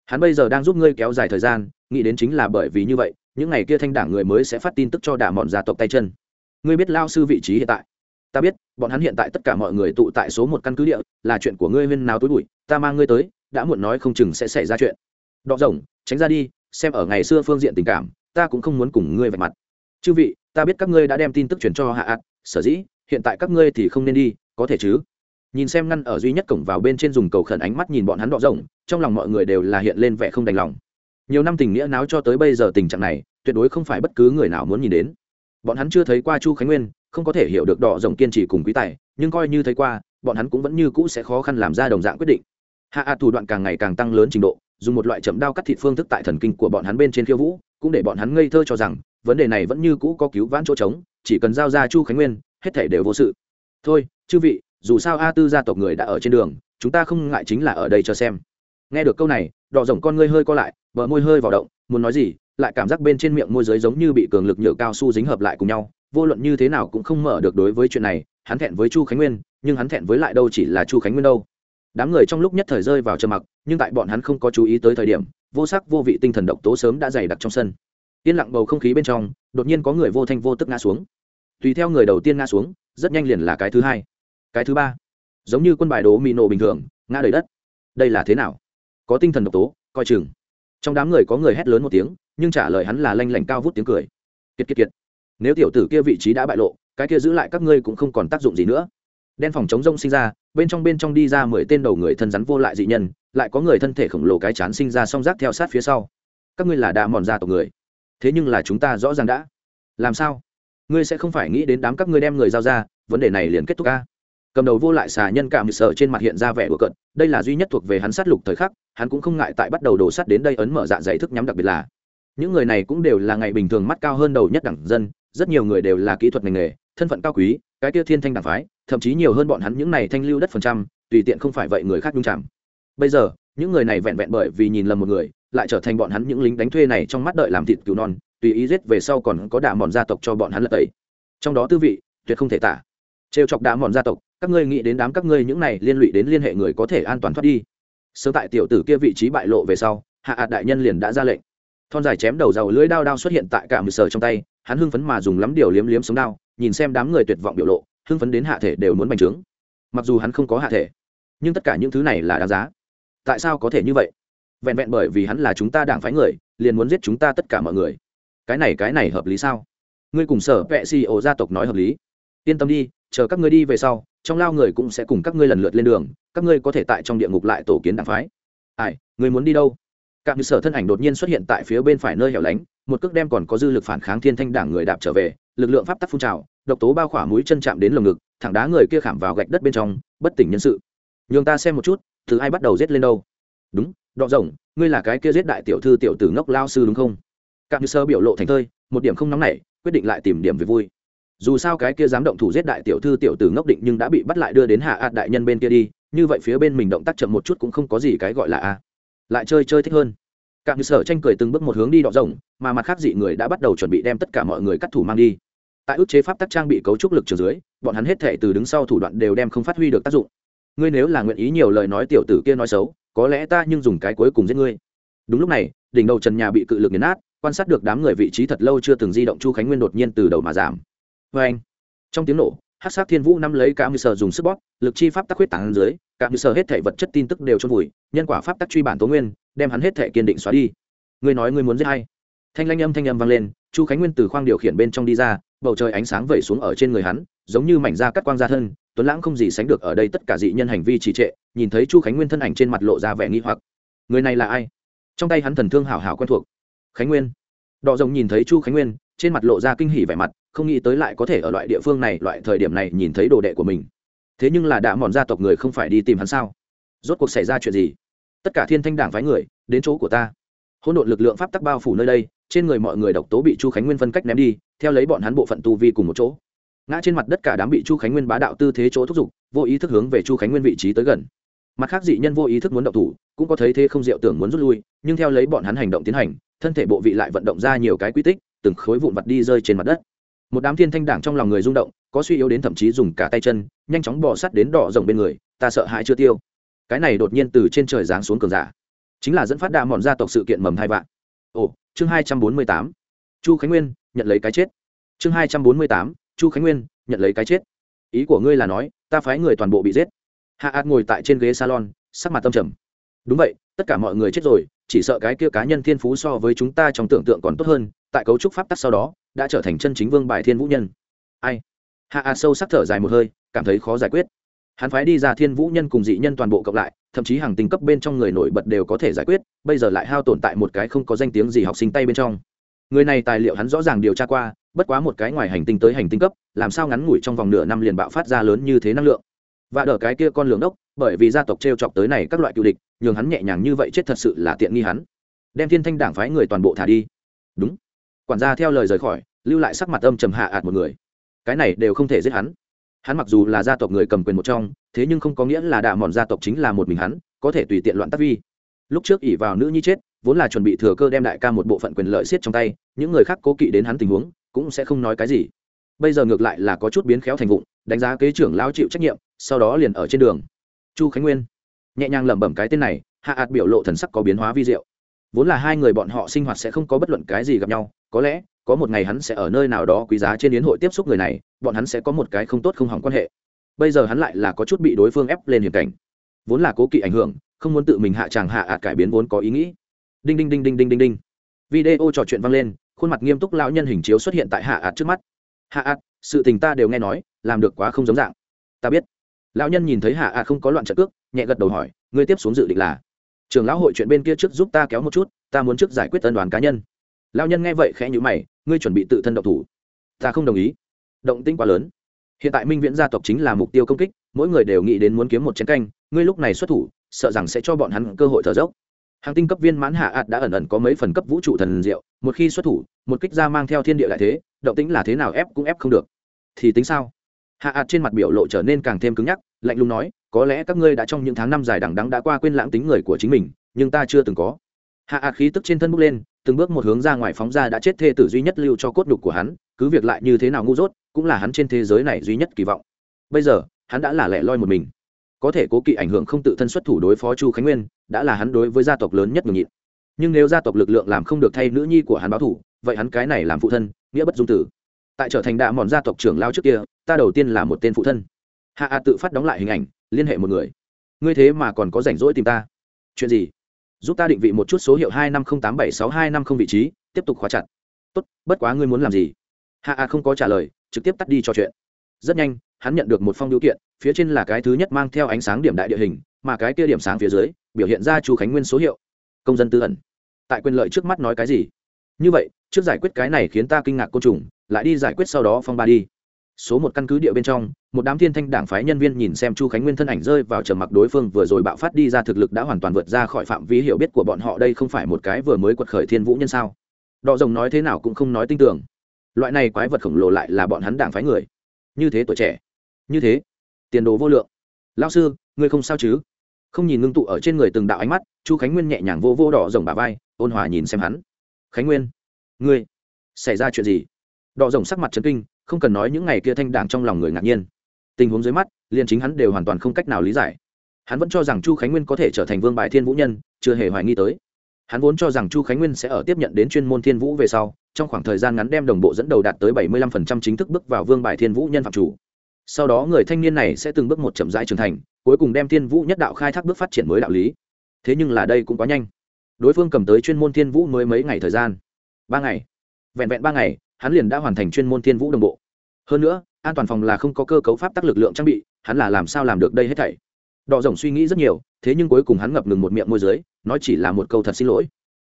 Speaker 1: Hắn bây giờ đang giúp ngươi kéo dài thời gian, nghĩ đến chính là bởi vì như vậy, những ngày kia thanh đảng người mới sẽ phát tin tức cho đả mọn gia tộc tay chân. Ngươi biết lao sư vị trí hiện tại ta biết, bọn hắn hiện tại tất cả mọi người tụ tại số một căn cứ địa, là chuyện của ngươi viên nào tối bụi, ta mang ngươi tới, đã muộn nói không chừng sẽ xảy ra chuyện. Đọ rồng, tránh ra đi, xem ở ngày xưa phương diện tình cảm, ta cũng không muốn cùng ngươi vạch mặt. Chư vị, ta biết các ngươi đã đem tin tức truyền cho hạ ạt sở dĩ, hiện tại các ngươi thì không nên đi, có thể chứ? Nhìn xem ngăn ở duy nhất cổng vào bên trên dùng cầu khẩn ánh mắt nhìn bọn hắn đọ rồng, trong lòng mọi người đều là hiện lên vẻ không đành lòng. Nhiều năm tình nghĩa náo cho tới bây giờ tình trạng này, tuyệt đối không phải bất cứ người nào muốn nhìn đến. Bọn hắn chưa thấy qua chu khánh nguyên không có thể hiểu được đỏ rồng kiên trì cùng quý tài, nhưng coi như thấy qua, bọn hắn cũng vẫn như cũ sẽ khó khăn làm ra đồng dạng quyết định. Hạ ạt thủ đoạn càng ngày càng tăng lớn trình độ, dùng một loại chậm đao cắt thịt phương thức tại thần kinh của bọn hắn bên trên khiêu vũ, cũng để bọn hắn ngây thơ cho rằng, vấn đề này vẫn như cũ có cứu vãn chỗ trống, chỉ cần giao ra chu khánh nguyên, hết thể đều vô sự. Thôi, chư vị, dù sao a tư gia tộc người đã ở trên đường, chúng ta không ngại chính là ở đây cho xem. Nghe được câu này, đỏ rồng con ngươi hơi co lại, bờ môi hơi vào động, muốn nói gì, lại cảm giác bên trên miệng môi giới giống như bị cường lực nhựa cao su dính hợp lại cùng nhau vô luận như thế nào cũng không mở được đối với chuyện này, hắn thẹn với chu khánh nguyên, nhưng hắn thẹn với lại đâu chỉ là chu khánh nguyên đâu. Đám người trong lúc nhất thời rơi vào trầm mặc, nhưng tại bọn hắn không có chú ý tới thời điểm, vô sắc vô vị tinh thần độc tố sớm đã dày đặc trong sân. Yên lặng bầu không khí bên trong, đột nhiên có người vô thanh vô tức ngã xuống. Tùy theo người đầu tiên ngã xuống, rất nhanh liền là cái thứ hai. Cái thứ ba, giống như quân bài đố mì nổ bình thường, ngã đầy đất. Đây là thế nào? Có tinh thần độc tố, coi chừng. Trong đám người có người hét lớn một tiếng, nhưng trả lời hắn là lanh lảnh cao vút tiếng cười. Kiệt kiệt kiệt nếu tiểu tử kia vị trí đã bại lộ, cái kia giữ lại các ngươi cũng không còn tác dụng gì nữa. Đen phòng chống rông sinh ra, bên trong bên trong đi ra mười tên đầu người thân rắn vô lại dị nhân, lại có người thân thể khổng lồ cái chán sinh ra song rác theo sát phía sau. Các ngươi là đã mòn ra tộc người. Thế nhưng là chúng ta rõ ràng đã. Làm sao? Ngươi sẽ không phải nghĩ đến đám các ngươi đem người giao ra, vấn đề này liền kết thúc ca cầm đầu vô lại xà nhân cảm sợ trên mặt hiện ra vẻ của cận đây là duy nhất thuộc về hắn sát lục thời khắc, hắn cũng không ngại tại bắt đầu đổ sắt đến đây ấn mở dạ dày thức nhắm đặc biệt là. Những người này cũng đều là ngày bình thường mắt cao hơn đầu nhất đẳng dân rất nhiều người đều là kỹ thuật ngành nghề, thân phận cao quý, cái kia thiên thanh đảng phái, thậm chí nhiều hơn bọn hắn những này thanh lưu đất phần trăm, tùy tiện không phải vậy người khác nhung chạm bây giờ, những người này vẹn vẹn bởi vì nhìn lầm một người, lại trở thành bọn hắn những lính đánh thuê này trong mắt đợi làm thịt cứu non, tùy ý giết về sau còn có đạ mòn gia tộc cho bọn hắn lật tẩy. Trong đó tư vị, tuyệt không thể tả. Trêu chọc đạ mòn gia tộc, các ngươi nghĩ đến đám các ngươi những này liên lụy đến liên hệ người có thể an toàn thoát đi. Sớm tại tiểu tử kia vị trí bại lộ về sau, hạ ạt đại nhân liền đã ra lệnh. Thon dài chém đầu dầu lưỡi đao đao xuất hiện tại cả mười sở trong tay hắn hưng phấn mà dùng lắm điều liếm liếm sống đao, nhìn xem đám người tuyệt vọng biểu lộ, hưng phấn đến hạ thể đều muốn bành trướng. Mặc dù hắn không có hạ thể, nhưng tất cả những thứ này là đáng giá. Tại sao có thể như vậy? Vẹn vẹn bởi vì hắn là chúng ta đảng phái người, liền muốn giết chúng ta tất cả mọi người. Cái này cái này hợp lý sao? Ngươi cùng sở vệ si ổ gia tộc nói hợp lý. Yên tâm đi, chờ các ngươi đi về sau, trong lao người cũng sẽ cùng các ngươi lần lượt lên đường, các ngươi có thể tại trong địa ngục lại tổ kiến đảng phái. Ai người muốn đi đâu? Cạm sở thân ảnh đột nhiên xuất hiện tại phía bên phải nơi hẻo lánh, một cước đem còn có dư lực phản kháng thiên thanh đảng người đạp trở về, lực lượng pháp tắc phun trào, độc tố bao khỏa mũi chân chạm đến lồng ngực, thẳng đá người kia khảm vào gạch đất bên trong, bất tỉnh nhân sự. Nhường ta xem một chút từ ai bắt đầu giết lên đâu? Đúng, đọ rồng, ngươi là cái kia giết đại tiểu thư tiểu tử ngốc lao sư đúng không? Cạm sơ biểu lộ thành thơi, một điểm không nóng nảy, quyết định lại tìm điểm về vui. Dù sao cái kia dám động thủ giết đại tiểu thư tiểu tử ngốc định nhưng đã bị bắt lại đưa đến hạ ạt đại nhân bên kia đi, như vậy phía bên mình động tác chậm một chút cũng không có gì cái gọi là a lại chơi chơi thích hơn. Cạm sở tranh cười từng bước một hướng đi đọ rồng, mà mặt khác dị người đã bắt đầu chuẩn bị đem tất cả mọi người cắt thủ mang đi. Tại ức chế pháp tắc trang bị cấu trúc lực trường dưới, bọn hắn hết thể từ đứng sau thủ đoạn đều đem không phát huy được tác dụng. Ngươi nếu là nguyện ý nhiều lời nói tiểu tử kia nói xấu, có lẽ ta nhưng dùng cái cuối cùng giết ngươi. Đúng lúc này, đỉnh đầu trần nhà bị cự lực nhấn nát, quan sát được đám người vị trí thật lâu chưa từng di động chu khánh nguyên đột nhiên từ đầu mà giảm. Vê anh trong tiếng nổ hát sát thiên vũ năm lấy cả mười sở dùng sức bóp, lực chi pháp tắc huyết tảng dưới cả mười sở hết thể vật chất tin tức đều trong vùi, nhân quả pháp tắc truy bản tố nguyên, đem hắn hết thể kiên định xóa đi. Ngươi nói ngươi muốn giết hay thanh lanh âm thanh âm vang lên, chu khánh nguyên từ khoang điều khiển bên trong đi ra, bầu trời ánh sáng vẩy xuống ở trên người hắn, giống như mảnh da cắt quang ra thân, tuấn lãng không gì sánh được ở đây tất cả dị nhân hành vi trì trệ, nhìn thấy chu khánh nguyên thân ảnh trên mặt lộ ra vẻ nghi hoặc. Người này là ai? Trong tay hắn thần thương hảo hảo quen thuộc. Khánh nguyên. Đỏ rồng nhìn thấy chu khánh nguyên, trên mặt lộ ra kinh hỉ vẻ mặt không nghĩ tới lại có thể ở loại địa phương này, loại thời điểm này nhìn thấy đồ đệ của mình. Thế nhưng là đã mòn gia tộc người không phải đi tìm hắn sao? Rốt cuộc xảy ra chuyện gì? Tất cả thiên thanh đảng phái người, đến chỗ của ta. Hỗn độn lực lượng pháp tắc bao phủ nơi đây, trên người mọi người độc tố bị chu khánh nguyên phân cách ném đi, theo lấy bọn hắn bộ phận tu vi cùng một chỗ. Ngã trên mặt đất cả đám bị chu khánh nguyên bá đạo tư thế chỗ thúc giục, vô ý thức hướng về chu khánh nguyên vị trí tới gần. Mặt khác dị nhân vô ý thức muốn động thủ, cũng có thấy thế không diệu tưởng muốn rút lui, nhưng theo lấy bọn hắn hành động tiến hành, thân thể bộ vị lại vận động ra nhiều cái quy tích, từng khối vụn vặt đi rơi trên mặt đất một đám thiên thanh đảng trong lòng người rung động, có suy yếu đến thậm chí dùng cả tay chân, nhanh chóng bỏ sắt đến đỏ rồng bên người, ta sợ hãi chưa tiêu. Cái này đột nhiên từ trên trời giáng xuống cường giả. Chính là dẫn phát đạ mòn gia tộc sự kiện mầm hai vạn. Ồ, chương hai trăm bốn mươi tám. Chu khánh nguyên, nhận lấy cái chết. Chương hai trăm bốn mươi tám, chu khánh nguyên, nhận lấy cái chết. Ý của ngươi là nói, ta phái người toàn bộ bị giết. Hạ ạt ngồi tại trên ghế salon, sắc mặt tâm trầm. Đúng vậy, tất cả mọi người chết rồi, chỉ sợ cái kia cá nhân thiên phú so với chúng ta trong tưởng tượng còn tốt hơn, tại cấu trúc pháp tắc sau đó đã trở thành chân chính vương bài thiên vũ nhân. Ai? Hạ ạt sâu sắc thở dài một hơi, cảm thấy khó giải quyết. Hắn phái đi ra thiên vũ nhân cùng dị nhân toàn bộ cộng lại, thậm chí hàng tinh cấp bên trong người nổi bật đều có thể giải quyết, bây giờ lại hao tồn tại một cái không có danh tiếng gì học sinh tay bên trong. Người này tài liệu hắn rõ ràng điều tra qua, bất quá một cái ngoài hành tinh tới hành tinh cấp, làm sao ngắn ngủi trong vòng nửa năm liền bạo phát ra lớn như thế năng lượng. Và đỡ cái kia con lường đốc, bởi vì gia tộc t r e o chọc tới này các loại cựu địch, nhường hắn nhẹ nhàng như vậy chết thật sự là tiện nghi hắn. Đem thiên thanh đảng phái người toàn bộ thả đi. Đúng quản gia theo lời rời khỏi, lưu lại sắc mặt âm trầm hạ ạt một người. Cái này đều không thể giết hắn. Hắn mặc dù là gia tộc người cầm quyền một trong, thế nhưng không có nghĩa là đạ mòn gia tộc chính là một mình hắn, có thể tùy tiện loạn tác vi. Lúc trước ỉ vào nữ nhi chết, vốn là chuẩn bị thừa cơ đem đại ca một bộ phận quyền lợi siết trong tay, những người khác cố kỵ đến hắn tình huống, cũng sẽ không nói cái gì. Bây giờ ngược lại là có chút biến khéo thành vụng, đánh giá kế trưởng lao chịu trách nhiệm, sau đó liền ở trên đường. Chu khánh nguyên nhẹ nhàng lẩm bẩm cái tên này, hạ ạt biểu lộ thần sắc có biến hóa vi diệu vốn là hai người bọn họ sinh hoạt sẽ không có bất luận cái gì gặp nhau, có lẽ, có một ngày hắn sẽ ở nơi nào đó quý giá trên yến hội tiếp xúc người này, bọn hắn sẽ có một cái không tốt không hỏng quan hệ. Bây giờ hắn lại là có chút bị đối phương ép lên hiểm cảnh. Vốn là cố kỵ ảnh hưởng, không muốn tự mình hạ tràng hạ ạt cải biến vốn có ý nghĩ. Đinh đinh đinh đinh đinh đinh đinh. Video trò chuyện vang lên, khuôn mặt nghiêm túc lão nhân hình chiếu xuất hiện tại hạ ạt trước mắt. Hạ ạt, sự tình ta đều nghe nói, làm được quá không giống dạng. Ta biết. Lão nhân nhìn thấy hạ ạt không có loạn trận cước, nhẹ gật đầu hỏi, ngươi tiếp xuống dự định là? Trường lão hội chuyện bên kia trước giúp ta kéo một chút, ta muốn trước giải quyết tân đoàn cá nhân. Lão nhân nghe vậy khẽ nhữ mày, ngươi chuẩn bị tự thân động thủ. Ta không đồng ý. Động tinh quá lớn. Hiện tại minh viễn gia tộc chính là mục tiêu công kích, mỗi người đều nghĩ đến muốn kiếm một chiến canh, ngươi lúc này xuất thủ, sợ rằng sẽ cho bọn hắn cơ hội thở dốc. Hàng tinh cấp viên mãn hạ ạt đã ẩn ẩn có mấy phần cấp vũ trụ thần diệu, một khi xuất thủ, một kích ra mang theo thiên địa lại thế, động tính là thế nào ép cũng ép không được. Thì tính sao? Hạ ạt trên mặt biểu lộ trở nên càng thêm cứng nhắc, lạnh lùng nói có lẽ các ngươi đã trong những tháng năm dài đằng đắng đã qua quên lãng tính người của chính mình, nhưng ta chưa từng có. Hạ ạt khí tức trên thân bước lên, từng bước một hướng ra ngoài phóng ra đã chết thê tử duy nhất lưu cho cốt đục của hắn, cứ việc lại như thế nào ngu dốt, cũng là hắn trên thế giới này duy nhất kỳ vọng. Bây giờ, hắn đã là lẻ loi một mình. Có thể cố kỵ ảnh hưởng không tự thân xuất thủ đối phó chu khánh nguyên, đã là hắn đối với gia tộc lớn nhất ngừng nhịn. Nhưng nếu gia tộc lực lượng làm không được thay nữ nhi của hắn báo thủ, vậy hắn cái này làm phụ thân, nghĩa bất dung tử. Tại trở thành đạ mòn gia tộc trưởng lao trước kia, ta đầu tiên là một tên phụ thân hạ a tự phát đóng lại hình ảnh, liên hệ một người. Ngươi thế mà còn có rảnh rỗi tìm ta. Chuyện gì? Giúp ta định vị một chút số hiệu hai năm không tám bảy sáu hai năm không vị trí, tiếp tục khóa chặt. Tốt, bất quá ngươi muốn làm gì? Hạ a không có trả lời, trực tiếp tắt đi trò chuyện. Rất nhanh, hắn nhận được một phong điều kiện, phía trên là cái thứ nhất mang theo ánh sáng điểm đại địa hình, mà cái kia điểm sáng phía dưới, biểu hiện ra chu khánh nguyên số hiệu. Công dân tư ẩn. Tại quyền lợi trước mắt nói cái gì? Như vậy, trước giải quyết cái này khiến ta kinh ngạc cô trùng, lại đi giải quyết sau đó phong ba đi số một căn cứ địa bên trong, một đám thiên thanh đảng phái nhân viên nhìn xem chu khánh nguyên thân ảnh rơi vào trầm mặc đối phương vừa rồi bạo phát đi ra thực lực đã hoàn toàn vượt ra khỏi phạm vi hiểu biết của bọn họ, đây không phải một cái vừa mới quật khởi thiên vũ nhân sao? Đọ rồng nói thế nào cũng không nói tin tưởng. Loại này quái vật khổng lồ lại là bọn hắn đảng phái người. Như thế tuổi trẻ. Như thế. Tiền đồ vô lượng. Lao sư, ngươi không sao chứ? Không nhìn ngưng tụ ở trên người từng đạo ánh mắt, chu khánh nguyên nhẹ nhàng vô vô đỏ rồng bà vai, ôn hòa nhìn xem hắn. Khánh nguyên, ngươi, xảy ra chuyện gì? Đỏ rồng sắc mặt trấn kinh không cần nói những ngày kia thanh đảng trong lòng người ngạc nhiên. Tình huống dưới mắt, liền chính hắn đều hoàn toàn không cách nào lý giải. Hắn vẫn cho rằng chu khánh nguyên có thể trở thành vương bài thiên vũ nhân, chưa hề hoài nghi tới. Hắn vốn cho rằng chu khánh nguyên sẽ ở tiếp nhận đến chuyên môn thiên vũ về sau, trong khoảng thời gian ngắn đem đồng bộ dẫn đầu đạt tới bảy mươi lăm phần trăm chính thức bước vào vương bài thiên vũ nhân phạm chủ. Sau đó người thanh niên này sẽ từng bước một chậm rãi trưởng thành, cuối cùng đem thiên vũ nhất đạo khai thác bước phát triển mới đạo lý. Thế nhưng là đây cũng quá nhanh. Đối phương cầm tới chuyên môn thiên vũ mới mấy ngày thời gian? Ba ngày. Vẹn vẹn ba ngày hắn liền đã hoàn thành chuyên môn thiên vũ đồng bộ. Hơn nữa, an toàn phòng là không có cơ cấu pháp tắc lực lượng trang bị, hắn là làm sao làm được đây hết thảy? Đỏ rồng suy nghĩ rất nhiều, thế nhưng cuối cùng hắn ngập ngừng một miệng môi giới, nói chỉ là một câu thật xin lỗi.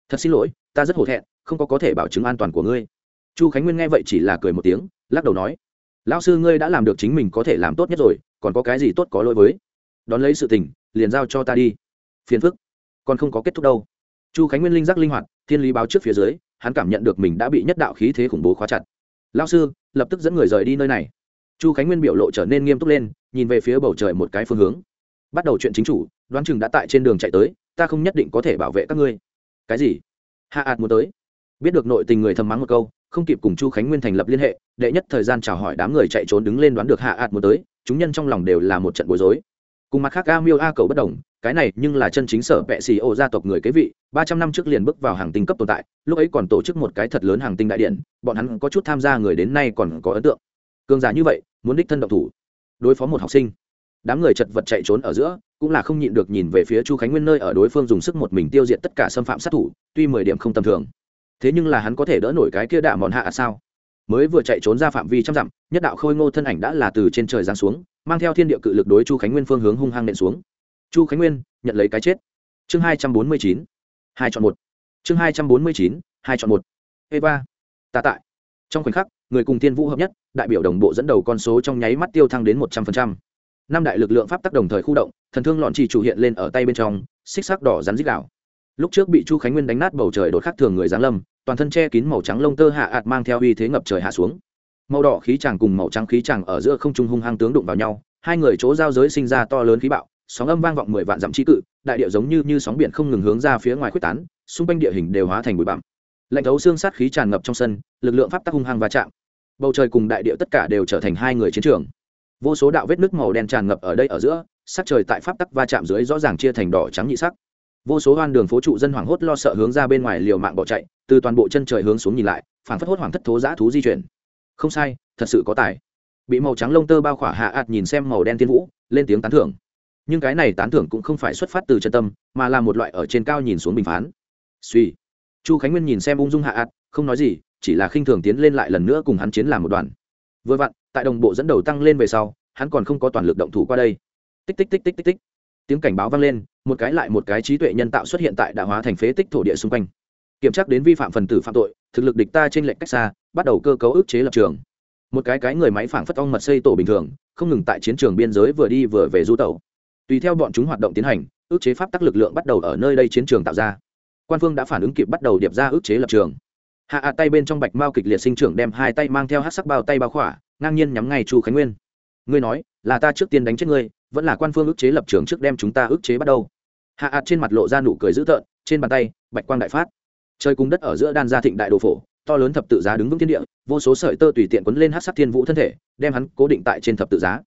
Speaker 1: Thật xin lỗi, ta rất hổ thẹn, không có có thể bảo chứng an toàn của ngươi. Chu khánh nguyên nghe vậy chỉ là cười một tiếng, lắc đầu nói, lão sư ngươi đã làm được chính mình có thể làm tốt nhất rồi, còn có cái gì tốt có lỗi với? Đón lấy sự tình, liền giao cho ta đi. Phiền phức. Còn không có kết thúc đâu. Chu khánh nguyên linh giác linh hoạt, thiên lý báo trước phía dưới hắn cảm nhận được mình đã bị nhất đạo khí thế khủng bố khóa chặt. Lão sư, lập tức dẫn người rời đi nơi này. Chu khánh nguyên biểu lộ trở nên nghiêm túc lên, nhìn về phía bầu trời một cái phương hướng. Bắt đầu chuyện chính chủ, đoán chừng đã tại trên đường chạy tới, ta không nhất định có thể bảo vệ các ngươi. Cái gì? Hạ ạt muốn tới. Biết được nội tình người thầm mắng một câu, không kịp cùng chu khánh nguyên thành lập liên hệ, đệ nhất thời gian chào hỏi đám người chạy trốn đứng lên đoán được hạ ạt muốn tới, chúng nhân trong lòng đều là một trận bối rối cùng mặt khác a miêu a cầu bất đồng, cái này nhưng là chân chính sở vệ xì ô gia tộc người kế vị, ba trăm năm trước liền bước vào hàng tinh cấp tồn tại, lúc ấy còn tổ chức một cái thật lớn hàng tinh đại điện, bọn hắn có chút tham gia người đến nay còn có ấn tượng. Cường giả như vậy, muốn đích thân độc thủ, đối phó một học sinh. Đám người chật vật chạy trốn ở giữa, cũng là không nhịn được nhìn về phía chu khánh nguyên nơi ở đối phương dùng sức một mình tiêu diệt tất cả xâm phạm sát thủ, tuy mười điểm không tầm thường. Thế nhưng là hắn có thể đỡ nổi cái kia đạ mòn hạ à sao? Mới vừa chạy trốn ra phạm vi trăm dặm, nhất đạo khôi ngô thân ảnh đã là từ trên trời giáng xuống, mang theo thiên địa cự lực đối chu khánh nguyên phương hướng hung hăng nện xuống. Chu khánh nguyên, nhận lấy cái chết. Chương hai trăm bốn mươi chín, hai chọn một. Chương hai trăm bốn mươi chín, hai chọn một. Eva, ta tại. Trong khoảnh khắc, người cùng tiên vũ hợp nhất, đại biểu đồng bộ dẫn đầu con số trong nháy mắt tiêu thăng đến một trăm phần trăm. Năm đại lực lượng pháp tắc đồng thời khu động, thần thương lọn chỉ chủ hiện lên ở tay bên trong, xích sắc đỏ rắn dích đạo lúc trước bị chu khánh nguyên đánh nát bầu trời đột khắc thường người giáng lâm toàn thân che kín màu trắng lông tơ hạ ạt mang theo uy thế ngập trời hạ xuống. Màu đỏ khí chàng cùng màu trắng khí chàng ở giữa không trung hung hăng tướng đụng vào nhau, hai người chỗ giao giới sinh ra to lớn khí bạo, sóng âm vang vọng mười vạn dặm trí cự, đại địa giống như như sóng biển không ngừng hướng ra phía ngoài quyết tán, xung quanh địa hình đều hóa thành bụi bặm. Lạnh thấu xương sát khí tràn ngập trong sân, lực lượng pháp tắc hung hăng va chạm. Bầu trời cùng đại địa tất cả đều trở thành hai người chiến trường. Vô số đạo vết nước màu đen tràn ngập ở đây ở giữa, sắc trời tại pháp tắc va chạm dưới rõ ràng chia thành đỏ trắng nhị sắc vô số hoan đường phố trụ dân hoảng hốt lo sợ hướng ra bên ngoài liều mạng bỏ chạy, từ toàn bộ chân trời hướng xuống nhìn lại phản phất hốt hoảng thất thố giã thú di chuyển. Không sai, thật sự có tài. Bị màu trắng lông tơ bao khỏa hạ ạt nhìn xem màu đen tiên vũ, lên tiếng tán thưởng. Nhưng cái này tán thưởng cũng không phải xuất phát từ chân tâm, mà là một loại ở trên cao nhìn xuống bình phán. Suy. Chu khánh nguyên nhìn xem ung dung hạ ạt, không nói gì, chỉ là khinh thường tiến lên lại lần nữa cùng hắn chiến làm một đoàn. Vừa vặn, tại đồng bộ dẫn đầu tăng lên về sau, hắn còn không có toàn lực động thủ qua đây. Tích tích tích tích tích tích. Tiếng cảnh báo vang lên một cái lại một cái trí tuệ nhân tạo xuất hiện tại đã hóa thành phế tích thổ địa xung quanh. Kiểm tra đến vi phạm phần tử phạm tội, thực lực địch ta trên lệnh cách xa, bắt đầu cơ cấu ức chế lập trường. Một cái cái người máy phảng phất ong mật xây tổ bình thường, không ngừng tại chiến trường biên giới vừa đi vừa về du tẩu. Tùy theo bọn chúng hoạt động tiến hành, ức chế pháp tắc lực lượng bắt đầu ở nơi đây chiến trường tạo ra. Quan phương đã phản ứng kịp bắt đầu điệp ra ức chế lập trường. Hạ ạ tay bên trong bạch mao kịch liệt sinh trưởng đem hai tay mang theo hát sắc bao tay bao khỏa, ngang nhiên nhắm ngay chu khánh nguyên. Ngươi nói, là ta trước tiên đánh chết ngươi, vẫn là quan phương ức chế lập trường trước đem chúng ta ức chế bắt đầu hạ ạt trên mặt lộ ra nụ cười dữ tợn, trên bàn tay, bạch quang đại phát. Trời cùng đất ở giữa đan gia thịnh đại đồ phổ, to lớn thập tự giá đứng vững thiên địa, vô số sợi tơ tùy tiện quấn lên hát sắc thiên vũ thân thể, đem hắn cố định tại trên thập tự giá.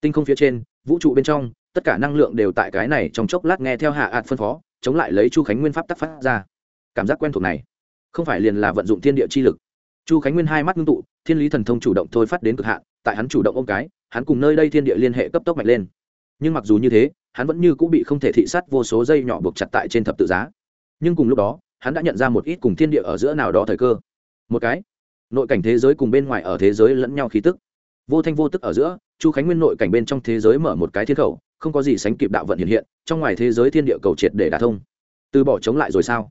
Speaker 1: Tinh không phía trên, vũ trụ bên trong, tất cả năng lượng đều tại cái này trong chốc lát nghe theo hạ ạt phân phó, chống lại lấy chu khánh nguyên pháp tắc phát ra. Cảm giác quen thuộc này, không phải liền là vận dụng thiên địa chi lực. Chu khánh nguyên hai mắt ngưng tụ, thiên lý thần thông chủ động thôi phát đến cực hạn, tại hắn chủ động ôm cái, hắn cùng nơi đây thiên địa liên hệ cấp tốc mạnh lên. Nhưng mặc dù như thế hắn vẫn như cũng bị không thể thị sát vô số dây nhỏ buộc chặt tại trên thập tự giá. Nhưng cùng lúc đó, hắn đã nhận ra một ít cùng thiên địa ở giữa nào đó thời cơ. Một cái, nội cảnh thế giới cùng bên ngoài ở thế giới lẫn nhau khí tức. Vô thanh vô tức ở giữa, chu khánh nguyên nội cảnh bên trong thế giới mở một cái thiên khẩu, không có gì sánh kịp đạo vận hiện hiện, trong ngoài thế giới thiên địa cầu triệt để đả thông. Từ bỏ chống lại rồi sao?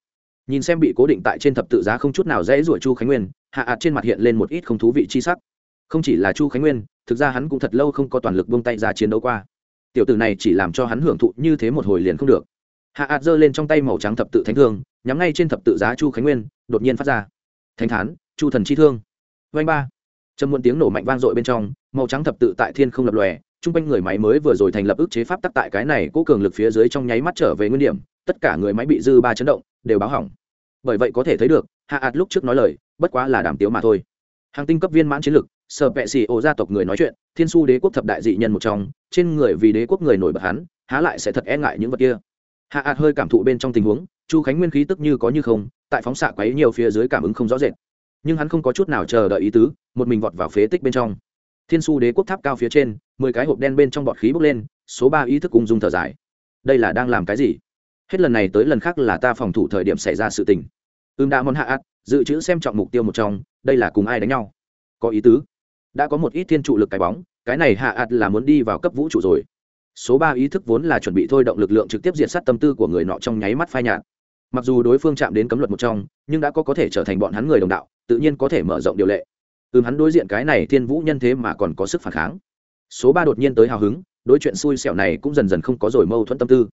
Speaker 1: Nhìn xem bị cố định tại trên thập tự giá không chút nào dễ rủa chu khánh nguyên, hạ ạt trên mặt hiện lên một ít không thú vị chi sắc. Không chỉ là chu khánh nguyên, thực ra hắn cũng thật lâu không có toàn lực buông tay ra chiến đấu qua tiểu tử này chỉ làm cho hắn hưởng thụ như thế một hồi liền không được. Hạ ạt giơ lên trong tay màu trắng thập tự thánh thương, nhắm ngay trên thập tự giá chu khánh nguyên, đột nhiên phát ra. Thánh thán, chu thần chi thương. Vanh ba. Trầm muộn tiếng nổ mạnh vang dội bên trong, màu trắng thập tự tại thiên không lập lòe, chung quanh người máy mới vừa rồi thành lập ức chế pháp tắc tại cái này cố cường lực phía dưới trong nháy mắt trở về nguyên điểm, tất cả người máy bị dư ba chấn động, đều báo hỏng. Bởi vậy có thể thấy được, hạ ạt lúc trước nói lời, bất quá là đàm tiếu mà thôi. Hàng tinh cấp viên mãn chiến lực sở vệ sĩ ổ gia tộc người nói chuyện, thiên su đế quốc thập đại dị nhân một trong, trên người vì đế quốc người nổi bật hắn, há lại sẽ thật e ngại những vật kia. Hạ ạt hơi cảm thụ bên trong tình huống, chu khánh nguyên khí tức như có như không, tại phóng xạ quấy nhiều phía dưới cảm ứng không rõ rệt. Nhưng hắn không có chút nào chờ đợi ý tứ, một mình vọt vào phế tích bên trong. Thiên su đế quốc tháp cao phía trên, mười cái hộp đen bên trong bọt khí bốc lên, số ba ý thức cùng dung thở dài. Đây là đang làm cái gì? Hết lần này tới lần khác là ta phòng thủ thời điểm xảy ra sự tình. Ưm đã món hạ ạt, dự trữ xem trọng mục tiêu một trong, đây là cùng ai đánh nhau? Có ý tứ đã có một ít thiên trụ lực cái bóng, cái này hạ ạt là muốn đi vào cấp vũ trụ rồi. Số ba ý thức vốn là chuẩn bị thôi động lực lượng trực tiếp diệt sát tâm tư của người nọ trong nháy mắt phai nhạt. Mặc dù đối phương chạm đến cấm luật một trong, nhưng đã có có thể trở thành bọn hắn người đồng đạo, tự nhiên có thể mở rộng điều lệ. Ừm, hắn đối diện cái này thiên vũ nhân thế mà còn có sức phản kháng. Số ba đột nhiên tới hào hứng, đối chuyện xui xẻo này cũng dần dần không có rồi mâu thuẫn tâm tư.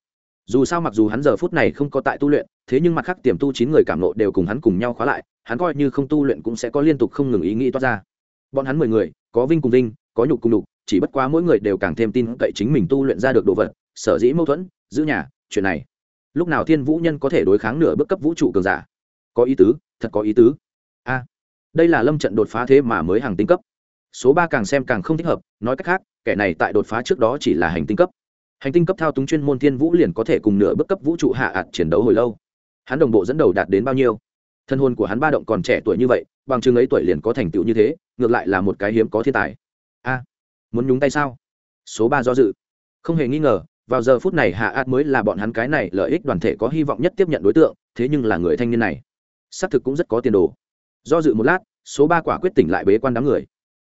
Speaker 1: Dù sao mặc dù hắn giờ phút này không có tại tu luyện, thế nhưng mặt khác tiềm tu chín người cảm lộ đều cùng hắn cùng nhau khóa lại, hắn coi như không tu luyện cũng sẽ có liên tục không ngừng ý nghĩ toát ra bọn hắn mười người, có vinh cùng vinh, có nhục cùng nhục, chỉ bất quá mỗi người đều càng thêm tin cậy chính mình tu luyện ra được đồ vật, sở dĩ mâu thuẫn, giữ nhà, chuyện này. Lúc nào thiên vũ nhân có thể đối kháng nửa bước cấp vũ trụ cường giả? Có ý tứ, thật có ý tứ. A, đây là lâm trận đột phá thế mà mới hàng tinh cấp. Số ba càng xem càng không thích hợp, nói cách khác, kẻ này tại đột phá trước đó chỉ là hành tinh cấp. Hành tinh cấp thao túng chuyên môn thiên vũ liền có thể cùng nửa bước cấp vũ trụ hạ ạt chiến đấu hồi lâu. Hắn đồng bộ dẫn đầu đạt đến bao nhiêu? Thân hôn của hắn ba động còn trẻ tuổi như vậy, bằng chừng ấy tuổi liền có thành tựu như thế ngược lại là một cái hiếm có thiên tài. A, muốn nhúng tay sao? Số ba do dự. Không hề nghi ngờ, vào giờ phút này hạ ạt mới là bọn hắn cái này lợi ích đoàn thể có hy vọng nhất tiếp nhận đối tượng, thế nhưng là người thanh niên này, xác thực cũng rất có tiền đồ. Do dự một lát, số ba quả quyết tỉnh lại bế quan đám người.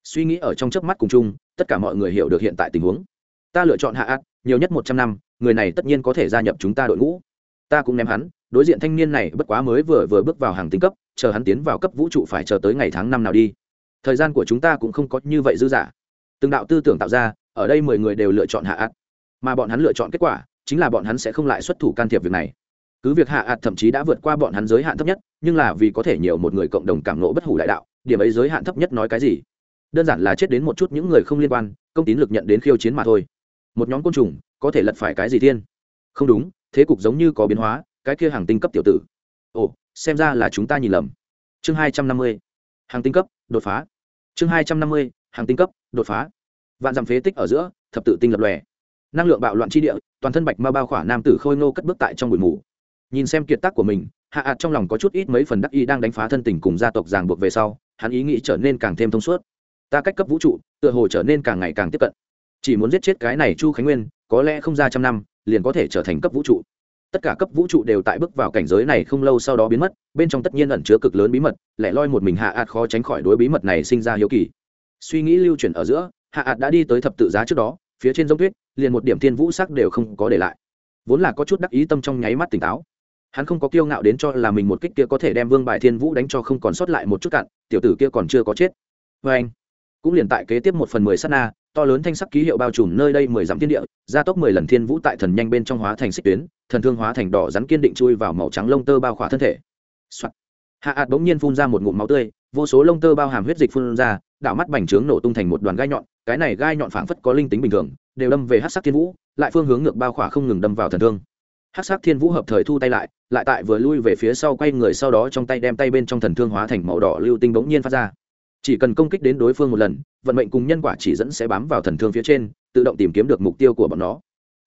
Speaker 1: Suy nghĩ ở trong chớp mắt cùng chung, tất cả mọi người hiểu được hiện tại tình huống. Ta lựa chọn hạ ạt nhiều nhất một trăm năm, người này tất nhiên có thể gia nhập chúng ta đội ngũ. Ta cũng ném hắn, đối diện thanh niên này bất quá mới vừa vừa bước vào hàng tính cấp, chờ hắn tiến vào cấp vũ trụ phải chờ tới ngày tháng năm nào đi thời gian của chúng ta cũng không có như vậy dư dả. Từng đạo tư tưởng tạo ra, ở đây mười người đều lựa chọn hạ ạt mà bọn hắn lựa chọn kết quả, chính là bọn hắn sẽ không lại xuất thủ can thiệp việc này. Cứ việc hạ ạt thậm chí đã vượt qua bọn hắn giới hạn thấp nhất, nhưng là vì có thể nhiều một người cộng đồng cảm nộ bất hủ đại đạo, điểm ấy giới hạn thấp nhất nói cái gì? Đơn giản là chết đến một chút những người không liên quan, công tín lực nhận đến khiêu chiến mà thôi. Một nhóm côn trùng, có thể lật phải cái gì thiên? Không đúng, thế cục giống như có biến hóa, cái kia hàng tinh cấp tiểu tử. Ồ, xem ra là chúng ta nhìn lầm. Chương hai trăm năm mươi. Hàng tinh cấp, đột phá chương hai trăm năm mươi, hàng tinh cấp, đột phá. Vạn dằm phế tích ở giữa, thập tự tinh lập lòe. Năng lượng bạo loạn chi địa, toàn thân bạch ma bao khỏa nam tử khôi ngô cất bước tại trong bụi mù. Nhìn xem kiệt tác của mình, hạ ạt trong lòng có chút ít mấy phần đắc y đang đánh phá thân tình cùng gia tộc ràng buộc về sau, hắn ý nghĩ trở nên càng thêm thông suốt. Ta cách cấp vũ trụ, tựa hồ trở nên càng ngày càng tiếp cận. Chỉ muốn giết chết cái này chu khánh nguyên, có lẽ không ra trăm năm, liền có thể trở thành cấp vũ trụ tất cả cấp vũ trụ đều tại bước vào cảnh giới này không lâu sau đó biến mất, bên trong tất nhiên ẩn chứa cực lớn bí mật, lẻ loi một mình hạ ạt khó tránh khỏi đối bí mật này sinh ra hiếu kỳ. Suy nghĩ lưu chuyển ở giữa, hạ ạt đã đi tới thập tự giá trước đó, phía trên giống tuyết, liền một điểm thiên vũ sắc đều không có để lại. Vốn là có chút đắc ý tâm trong nháy mắt tỉnh táo. Hắn không có kiêu ngạo đến cho là mình một kích kia có thể đem vương bài thiên vũ đánh cho không còn sót lại một chút cạn, tiểu tử kia còn chưa có chết. Vê anh cũng liền tại kế tiếp một phần mười s á t na to lớn thanh sắc ký hiệu bao trùm nơi đây mười dặm thiên địa, gia tốc mười lần thiên vũ tại thần nhanh bên trong hóa thành xích tuyến, thần thương hóa thành đỏ rắn kiên định chui vào màu trắng lông tơ bao khỏa thân thể、Soạn. hạ ạt bỗng nhiên phun ra một ngụm máu tươi, vô số lông tơ bao hàm huyết dịch phun ra, đảo mắt bành trướng nổ tung thành một đoàn gai nhọn, cái này gai nhọn phảng phất có linh tính bình thường, đều đâm về hát sắc thiên vũ, lại phương hướng ngược bao khỏa không ngừng đâm vào thần thương. Hát sắc thiên vũ hợp thời thu tay lại lại tại vừa lui về phía sau quay người sau đó trong tay đem tay bên trong thần thương hóa thành màu đỏ lưu tinh bỗng nhiên phát ra chỉ cần công kích đến đối phương một lần, vận mệnh cùng nhân quả chỉ dẫn sẽ bám vào thần thương phía trên, tự động tìm kiếm được mục tiêu của bọn nó.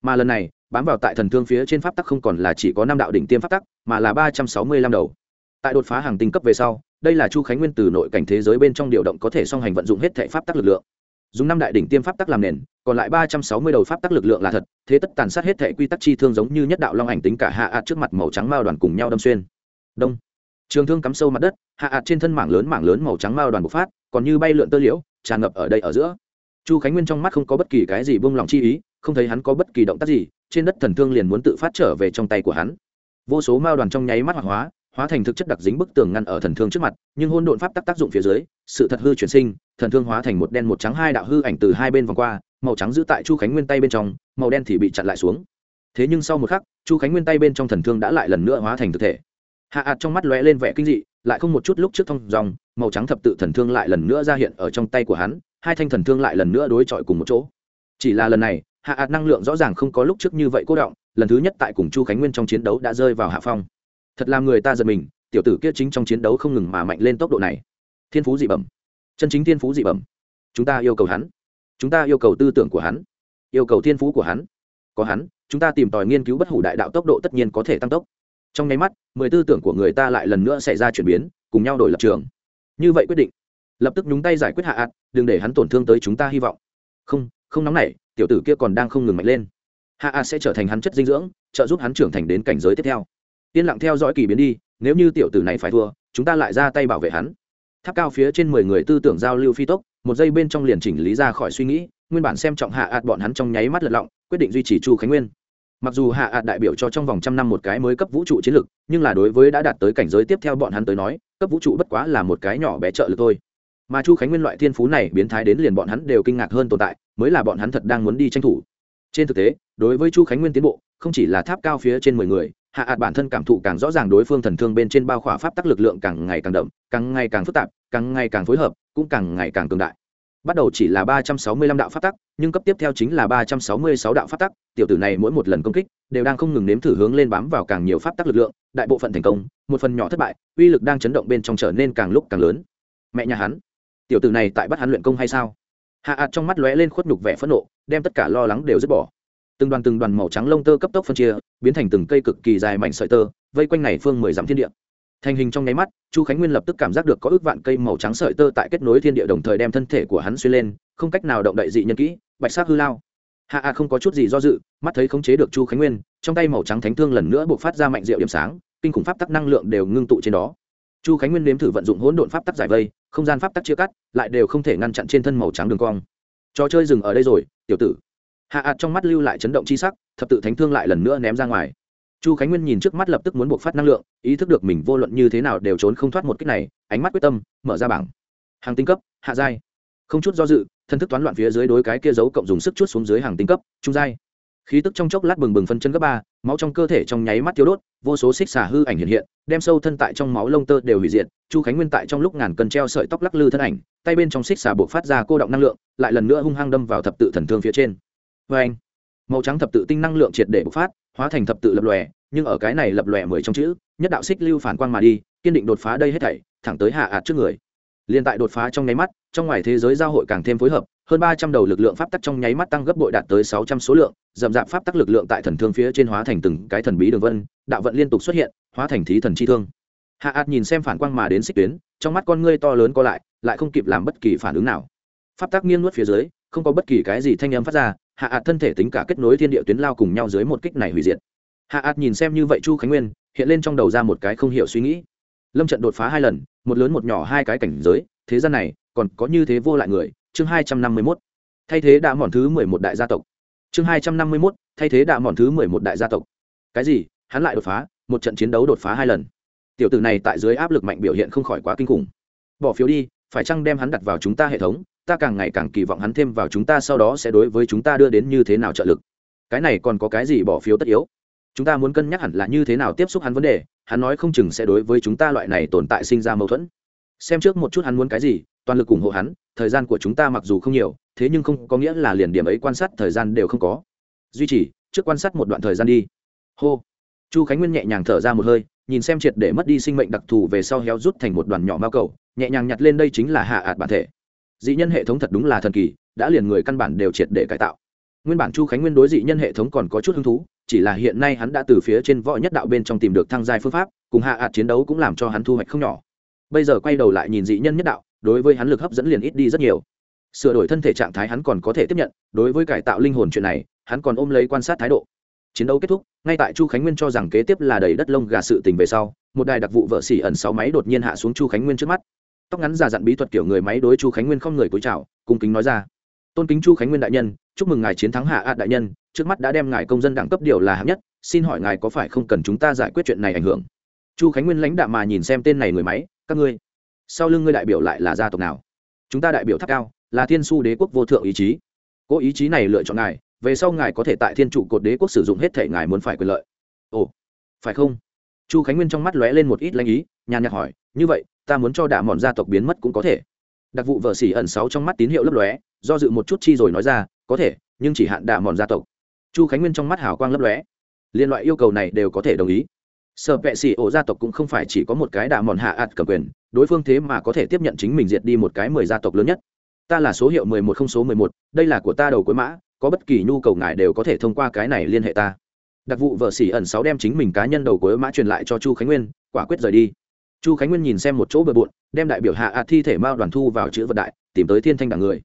Speaker 1: Mà lần này, bám vào tại thần thương phía trên pháp tắc không còn là chỉ có năm đạo đỉnh tiêm pháp tắc, mà là ba trăm sáu mươi lăm đầu. Tại đột phá hàng tinh cấp về sau, đây là chu khánh nguyên từ nội cảnh thế giới bên trong điều động có thể song hành vận dụng hết thể pháp tắc lực lượng. Dùng năm đại đỉnh tiêm pháp tắc làm nền, còn lại ba trăm sáu mươi đầu pháp tắc lực lượng là thật, thế tất tàn sát hết thể quy tắc chi thương giống như nhất đạo long ảnh tính cả hạ ạt trước mặt màu trắng mao đoàn cùng nhau đâm xuyên. Đông trường thương cắm sâu mặt đất, hạ ạt trên thân mảng lớn mảng lớn màu trắng mao đoàn bộc phát, còn như bay lượn tơ liễu, tràn ngập ở đây ở giữa. Chu khánh nguyên trong mắt không có bất kỳ cái gì buông lòng chi ý, không thấy hắn có bất kỳ động tác gì, trên đất thần thương liền muốn tự phát trở về trong tay của hắn. Vô số mao đoàn trong nháy mắt hoạt hóa hóa thành thực chất đặc dính bức tường ngăn ở thần thương trước mặt, nhưng hôn độn pháp tắc tác dụng phía dưới, sự thật hư chuyển sinh, thần thương hóa thành một đen một trắng hai đạo hư ảnh từ hai bên vòng qua, màu trắng giữ tại chu khánh nguyên tay bên trong, màu đen thì bị chặn lại xuống. Thế nhưng sau một khắc, chu khánh nguyên tay bên trong thần thương đã lại lần nữa hóa thành thực thể hạ ạt trong mắt lóe lên vẻ kinh dị, lại không một chút lúc trước thông dòng, màu trắng thập tự thần thương lại lần nữa ra hiện ở trong tay của hắn, hai thanh thần thương lại lần nữa đối chọi cùng một chỗ. Chỉ là lần này, hạ ạt năng lượng rõ ràng không có lúc trước như vậy cố động, lần thứ nhất tại cùng chu khánh nguyên trong chiến đấu đã rơi vào hạ phong. Thật làm người ta giật mình, tiểu tử kia chính trong chiến đấu không ngừng mà mạnh lên tốc độ này. Thiên phú dị bẩm. Chân chính thiên phú dị bẩm. Chúng ta yêu cầu hắn. Chúng ta yêu cầu tư tưởng của hắn. Yêu cầu thiên phú của hắn. Có hắn, chúng ta tìm tòi nghiên cứu bất hủ đại đạo tốc độ tất nhiên có thể tăng tốc trong nháy mắt, mười tư tưởng của người ta lại lần nữa xảy ra chuyển biến, cùng nhau đổi lập trường. Như vậy quyết định. Lập tức nhúng tay giải quyết hạ ạt, đừng để hắn tổn thương tới chúng ta hy vọng. Không không nóng nảy, tiểu tử kia còn đang không ngừng mạnh lên. Hạ ạt sẽ trở thành hắn chất dinh dưỡng, trợ giúp hắn trưởng thành đến cảnh giới tiếp theo. Yên lặng theo dõi kỳ biến đi, nếu như tiểu tử này phải thua, chúng ta lại ra tay bảo vệ hắn. Tháp cao phía trên mười người tư tưởng giao lưu phi tốc, một giây bên trong liền chỉnh lý ra khỏi suy nghĩ, nguyên bản xem trọng hạ ạt bọn hắn trong nháy mắt lật lọng, quyết định duy trì chu khánh nguyên mặc dù hạ ạt đại biểu cho trong vòng trăm năm một cái mới cấp vũ trụ chiến lược, nhưng là đối với đã đạt tới cảnh giới tiếp theo bọn hắn tới nói, cấp vũ trụ bất quá là một cái nhỏ bé trợ lực thôi. Mà chu khánh nguyên loại thiên phú này biến thái đến liền bọn hắn đều kinh ngạc hơn tồn tại, mới là bọn hắn thật đang muốn đi tranh thủ. Trên thực tế, đối với chu khánh nguyên tiến bộ, không chỉ là tháp cao phía trên mười người, hạ ạt bản thân cảm thụ càng rõ ràng đối phương thần thương bên trên bao khỏa pháp tắc lực lượng càng ngày càng đậm, càng ngày càng phức tạp, càng ngày càng phối hợp, cũng càng ngày càng cường đại bắt đầu chỉ là ba trăm sáu mươi lăm đạo pháp tắc, nhưng cấp tiếp theo chính là ba trăm sáu mươi sáu đạo pháp tắc, tiểu tử này mỗi một lần công kích đều đang không ngừng nếm thử hướng lên bám vào càng nhiều pháp tắc lực lượng, đại bộ phận thành công, một phần nhỏ thất bại, uy lực đang chấn động bên trong trở nên càng lúc càng lớn. Mẹ nhà hắn, tiểu tử này tại bắt hắn luyện công hay sao? Hạ ạt trong mắt lóe lên khuất nhục vẻ phẫn nộ, đem tất cả lo lắng đều dứt bỏ. Từng đoàn từng đoàn màu trắng lông tơ cấp tốc phân chia, biến thành từng cây cực kỳ dài mảnh sợi tơ, vây quanh này phương mười dặm thiên địa thành hình trong nháy mắt, chu khánh nguyên lập tức cảm giác được có ước vạn cây màu trắng sợi tơ tại kết nối thiên địa đồng thời đem thân thể của hắn xuyên lên, không cách nào động đậy dị nhân kỹ, bạch sắc hư lao. Hạ a không có chút gì do dự, mắt thấy khống chế được chu khánh nguyên, trong tay màu trắng thánh thương lần nữa buộc phát ra mạnh rượu điểm sáng, kinh khủng pháp tắc năng lượng đều ngưng tụ trên đó. Chu khánh nguyên nếm thử vận dụng hỗn độn pháp tắc giải vây, không gian pháp tắc chia cắt, lại đều không thể ngăn chặn trên thân màu trắng đường cong. Trò chơi dừng ở đây rồi, tiểu tử. Hạ ạt trong mắt lưu lại chấn động c h i sắc, thập tự thánh thương lại lần nữa ném ra ngoài chu khánh nguyên nhìn trước mắt lập tức muốn buộc phát năng lượng, ý thức được mình vô luận như thế nào đều trốn không thoát một cách này, ánh mắt quyết tâm, mở ra bảng. Hàng tinh cấp, hạ giai. Không chút do dự, thân thức toán loạn phía dưới đối cái kia dấu cộng dùng sức chút xuống dưới hàng tinh cấp, trung giai. Khí tức trong chốc lát bừng bừng phân chân cấp ba, máu trong cơ thể trong nháy mắt thiếu đốt, vô số xích xả hư ảnh hiện hiện, đem sâu thân tại trong máu lông tơ đều hủy diệt. Chu khánh nguyên tại trong lúc ngàn cân treo sợi tóc lắc lư thân ảnh, tay bên trong xích xả buộc phát ra cô động năng lượng, lại lần nữa hung hăng đâm vào thập tự thần thương phía trên. Vê anh màu trắng thập tự tinh năng lượng triệt để bộc phát hóa thành thập tự lập lòe, nhưng ở cái này lập lòe mười trong chữ, nhất đạo xích lưu phản quang mà đi, kiên định đột phá đây hết thảy, thẳng tới hạ ạt trước người. Liên tại đột phá trong nháy mắt, trong ngoài thế giới giao hội càng thêm phối hợp, hơn ba trăm đầu lực lượng pháp tắc trong nháy mắt tăng gấp bội đạt tới sáu trăm số lượng, dậm dạp pháp tắc lực lượng tại thần thương phía trên hóa thành từng cái thần bí đường vân, đạo vận liên tục xuất hiện, hóa thành thí thần chi thương. Hạ ạt nhìn xem phản quang mà đến xích tuyến, trong mắt con ngươi to lớn co lại lại không kịp làm bất kỳ phản ứng nào. Pháp tắc nghiêng nuốt phía dưới, không có bất kỳ cái gì thanh âm phát ra hạ ạt thân thể tính cả kết nối thiên địa tuyến lao cùng nhau dưới một kích này hủy diệt. Hạ ạt nhìn xem như vậy chu khánh nguyên, hiện lên trong đầu ra một cái không hiểu suy nghĩ. Lâm trận đột phá hai lần, một lớn một nhỏ hai cái cảnh giới, thế gian này, còn có như thế vô lại người, chương hai trăm năm mươi mốt. Thay thế đã mòn thứ mười một đại gia tộc. Chương hai trăm năm mươi mốt, thay thế đã mòn thứ mười một đại gia tộc. Cái gì? Hắn lại đột phá, một trận chiến đấu đột phá hai lần. Tiểu tử này tại dưới áp lực mạnh biểu hiện không khỏi quá kinh khủng. Bỏ phiếu đi, phải chăng đem hắn đặt vào chúng ta hệ thống? Ta càng ngày càng kỳ vọng hắn thêm vào chúng ta sau đó sẽ đối với chúng ta đưa đến như thế nào trợ lực. Cái này còn có cái gì bỏ phiếu tất yếu? Chúng ta muốn cân nhắc hẳn là như thế nào tiếp xúc hắn vấn đề, hắn nói không chừng sẽ đối với chúng ta loại này tồn tại sinh ra mâu thuẫn. Xem trước một chút hắn muốn cái gì, toàn lực ủng hộ hắn, thời gian của chúng ta mặc dù không nhiều, thế nhưng không có nghĩa là liền điểm ấy quan sát thời gian đều không có. Duy trì, trước quan sát một đoạn thời gian đi. Hô. Chu khánh nguyên nhẹ nhàng thở ra một hơi, nhìn xem triệt để mất đi sinh mệnh đặc thù về sau héo rút thành một đoàn nhỏ mao cầu, nhẹ nhàng nhặt lên đây chính là hạ ạt bản thể dị nhân hệ thống thật đúng là thần kỳ, đã liền người căn bản đều triệt để cải tạo. Nguyên bản chu khánh nguyên đối dị nhân hệ thống còn có chút hứng thú, chỉ là hiện nay hắn đã từ phía trên võ nhất đạo bên trong tìm được thăng giai phương pháp, cùng hạ ạt chiến đấu cũng làm cho hắn thu hoạch không nhỏ. Bây giờ quay đầu lại nhìn dị nhân nhất đạo, đối với hắn lực hấp dẫn liền ít đi rất nhiều. Sửa đổi thân thể trạng thái hắn còn có thể tiếp nhận, đối với cải tạo linh hồn chuyện này, hắn còn ôm lấy quan sát thái độ. Chiến đấu kết thúc, ngay tại chu khánh nguyên cho rằng kế tiếp là đầy đất lông gà sự tình về sau, một đài đặc vụ vợ xỉ ẩn sáu máy đột nhiên hạ xuống chu khánh nguyên trước mắt tóc ngắn già dặn bí thuật kiểu người máy đối chu khánh nguyên không người cúi chào, cung kính nói ra. Tôn kính chu khánh nguyên đại nhân, chúc mừng ngài chiến thắng hạ ạ đại nhân, trước mắt đã đem ngài công dân đẳng cấp điều là hạng nhất, xin hỏi ngài có phải không cần chúng ta giải quyết chuyện này ảnh hưởng? Chu khánh nguyên lãnh đạo mà nhìn xem tên này người máy, các ngươi, sau lưng ngươi đại biểu lại là gia tộc nào? Chúng ta đại biểu tháp cao, là thiên su đế quốc vô thượng ý chí. Cố ý chí này lựa chọn ngài, về sau ngài có thể tại thiên trụ cột đế quốc sử dụng hết thể ngài muốn phải quyền lợi. Ồ, phải không? Chu khánh nguyên trong mắt lóe lên một ít lãnh ý, nhàn nhạt hỏi, như vậy ta muốn cho đạ mòn gia tộc biến mất cũng có thể. Đặc vụ vợ xỉ ẩn sáu trong mắt tín hiệu lấp lóe, do dự một chút chi rồi nói ra, có thể, nhưng chỉ hạn đạ mòn gia tộc. Chu khánh nguyên trong mắt hào quang lấp lóe. Liên loại yêu cầu này đều có thể đồng ý. Sợ vệ xỉ ổ gia tộc cũng không phải chỉ có một cái đạ mòn hạ ạt cầm quyền, đối phương thế mà có thể tiếp nhận chính mình diệt đi một cái mười gia tộc lớn nhất. Ta là số hiệu mười một không số mười một, đây là của ta đầu cuối mã, có bất kỳ nhu cầu ngài đều có thể thông qua cái này liên hệ ta. Đặc vụ vợ xỉ ẩn sáu đem chính mình cá nhân đầu cuối mã truyền lại cho chu khánh nguyên, quả quyết rời đi chu khánh nguyên nhìn xem một chỗ bừa bộn, đem đại biểu hạ ạt thi thể mao đoàn thu vào chữ vật đại, tìm tới thiên thanh đảng người.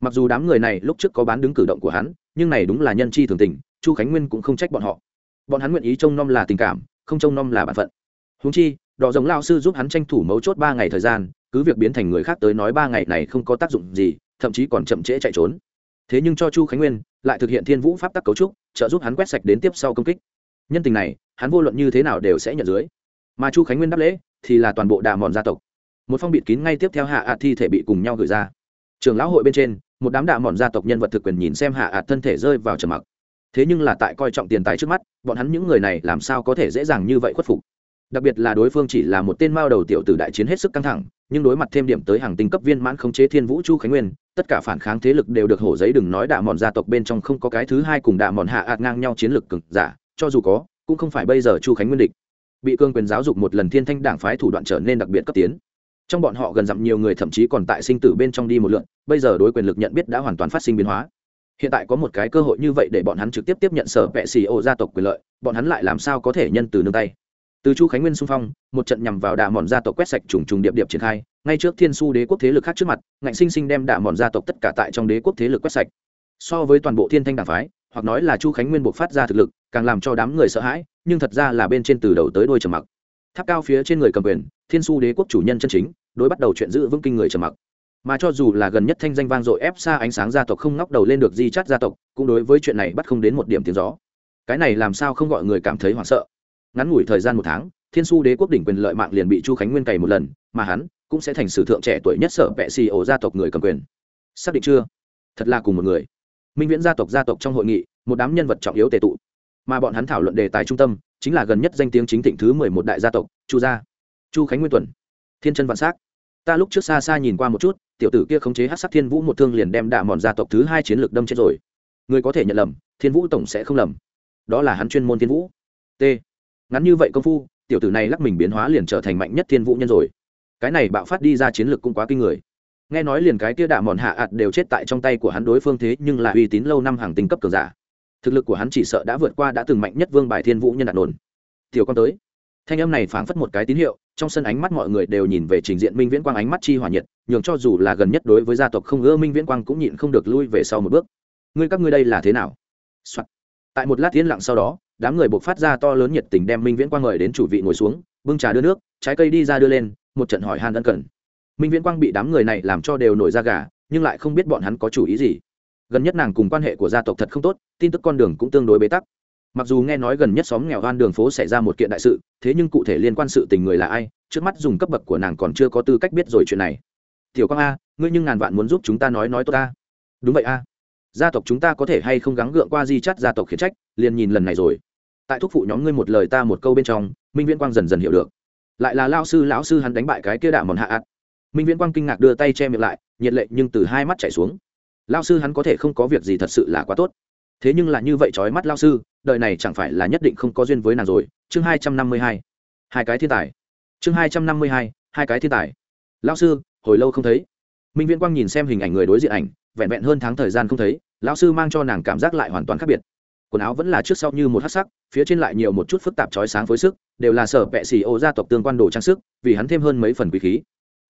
Speaker 1: Mặc dù đám người này lúc trước có bán đứng cử động của hắn, nhưng này đúng là nhân chi thường tình, chu khánh nguyên cũng không trách bọn họ. Bọn hắn nguyện ý trông nom là tình cảm, không trông nom là b ả n phận. Húng chi, đỏ giống lao sư giúp hắn tranh thủ mấu chốt ba ngày thời gian, cứ việc biến thành người khác tới nói ba ngày này không có tác dụng gì, thậm chí còn chậm trễ chạy trốn. Thế nhưng cho chu khánh nguyên, lại thực hiện thiên vũ pháp tắc cấu trúc, trợ giúp hắn quét sạch đến tiếp sau công kích. Nhân tình này, hắn vô luận như thế nào đều sẽ nhận dưới. Mà chu khánh nguyên đáp lễ thì là toàn bộ đà mòn gia tộc. Một phong bịt kín ngay tiếp theo hạ ạt thi thể bị cùng nhau gửi ra. Trường lão hội bên trên, một đám đạ mòn gia tộc nhân vật thực quyền nhìn xem hạ ạt thân thể rơi vào trầm mặc. Thế nhưng là tại coi trọng tiền tài trước mắt, bọn hắn những người này làm sao có thể dễ dàng như vậy khuất phục? Đặc biệt là đối phương chỉ là một tên mao đầu tiểu tử đại chiến hết sức căng thẳng, nhưng đối mặt thêm điểm tới hàng tinh cấp viên mãn khống chế thiên vũ chu khánh nguyên, tất cả phản kháng thế lực đều được hổ giấy đừng nói đạ mòn gia tộc bên trong không có cái thứ hai cùng đạ mòn hạ ạt ngang nhau chiến lực cực giả, cho dù có, cũng không phải bây giờ chu khánh nguyên địch bị cương quyền giáo dục một lần thiên thanh đảng phái thủ đoạn trở nên đặc biệt cấp tiến. Trong bọn họ gần dặm nhiều người thậm chí còn tại sinh tử bên trong đi một lượn, bây giờ đối quyền lực nhận biết đã hoàn toàn phát sinh biến hóa. Hiện tại có một cái cơ hội như vậy để bọn hắn trực tiếp tiếp nhận sở vệ xì ô gia tộc quyền lợi, bọn hắn lại làm sao có thể nhân từ nương tay? Từ chu khánh nguyên xung phong, một trận nhằm vào đà mòn gia tộc quét sạch trùng trùng điệp điệp triển khai, ngay trước thiên su đế quốc thế lực khác trước mặt, ngạnh sinh sinh đem đà mòn gia tộc tất cả tại trong đế quốc thế lực quét sạch. So với toàn bộ thiên thanh đảng phái hoặc nói là chu khánh nguyên buộc phát ra thực lực, càng làm cho đám người sợ hãi, nhưng thật ra là bên trên từ đầu tới đôi trầm mặc. Tháp cao phía trên người cầm quyền, thiên su đế quốc chủ nhân chân chính, đối bắt đầu chuyện giữ vững kinh người trầm mặc. Mà cho dù là gần nhất thanh danh vang dội ép xa ánh sáng gia tộc không ngóc đầu lên được di chắt gia tộc, cũng đối với chuyện này bắt không đến một điểm tiếng gió. Cái này làm sao không gọi người cảm thấy hoảng sợ. Ngắn ngủi thời gian một tháng, thiên su đế quốc đỉnh quyền lợi mạng liền bị chu khánh nguyên cày một lần, mà hắn cũng sẽ thành sử thượng trẻ tuổi nhất sở vệ xì ổ gia tộc người cầm quyền. Xác định chưa? Thật là cùng một người minh viễn gia tộc gia tộc trong hội nghị, một đám nhân vật trọng yếu tề tụ. Mà bọn hắn thảo luận đề tài trung tâm, chính là gần nhất danh tiếng chính thịnh thứ mười một đại gia tộc, chu gia. Chu khánh nguyên tuần. Thiên chân vạn s á c ta lúc trước xa xa nhìn qua một chút, tiểu tử kia khống chế hát sắc thiên vũ một thương liền đem đạ mòn gia tộc thứ hai chiến lược đâm chết rồi. Người có thể nhận lầm, thiên vũ tổng sẽ không lầm. Đó là hắn chuyên môn thiên vũ. T. Ngắn như vậy công phu, tiểu tử này lắc mình biến hóa liền trở thành mạnh nhất thiên vũ nhân rồi. Cái này bạo phát đi ra chiến lược cũng quá kinh người nghe nói liền cái kia đạ mòn hạ ạt đều chết tại trong tay của hắn đối phương thế, nhưng là uy tín lâu năm hàng tinh cấp cường giả. Thực lực của hắn chỉ sợ đã vượt qua đã từng mạnh nhất vương bài thiên vũ nhân đạt đồn. Tiểu con tới. Thanh âm này phảng phất một cái tín hiệu, trong sân ánh mắt mọi người đều nhìn về trình diện minh viễn quang ánh mắt chi hòa nhiệt, nhường cho dù là gần nhất đối với gia tộc không ưa minh viễn quang cũng nhịn không được lui về sau một bước. Ngươi các ngươi đây là thế nào、Soạn. tại một lát yên lặng sau đó, đám người buộc phát ra to lớn nhiệt tình đem minh viễn quang mời đến chủ vị ngồi xuống, bưng trà đưa nước, trái cây đi ra đưa lên, một trận hỏi han ân cần minh viễn quang bị đám người này làm cho đều nổi ra gà, nhưng lại không biết bọn hắn có chủ ý gì. Gần nhất nàng cùng quan hệ của gia tộc thật không tốt, tin tức con đường cũng tương đối bế tắc. Mặc dù nghe nói gần nhất xóm nghèo hoan đường phố xảy ra một kiện đại sự, thế nhưng cụ thể liên quan sự tình người là ai, trước mắt dùng cấp bậc của nàng còn chưa có tư cách biết rồi chuyện này. Tiểu quang a, ngươi nhưng ngàn vạn muốn giúp chúng ta nói nói tốt ta. Đúng vậy a. Gia tộc chúng ta có thể hay không gắng gượng qua di chắt gia tộc khiển trách, liền nhìn lần này rồi. Tại thúc phụ nhóm ngươi một lời ta một câu bên trong, minh viễn quang dần dần hiểu được. Lại là lao sư, lão sư hắn đánh bại cái kia đạ mòn hạ ạt minh viễn quang kinh ngạc đưa tay che miệng lại nhiệt lệ nhưng từ hai mắt chảy xuống lao sư hắn có thể không có việc gì thật sự là quá tốt thế nhưng là như vậy trói mắt lao sư đời này chẳng phải là nhất định không có duyên với nàng rồi chương hai trăm năm mươi hai hai cái thiên tài chương hai trăm năm mươi hai hai cái thiên tài lao sư hồi lâu không thấy minh viễn quang nhìn xem hình ảnh người đối diện ảnh vẹn vẹn hơn tháng thời gian không thấy lão sư mang cho nàng cảm giác lại hoàn toàn khác biệt quần áo vẫn là trước sau như một hát sắc phía trên lại nhiều một chút phức tạp trói sáng phối sức đều là sở vệ xì ô gia tộc tương quan đồ trang sức vì hắn thêm hơn mấy phần quý khí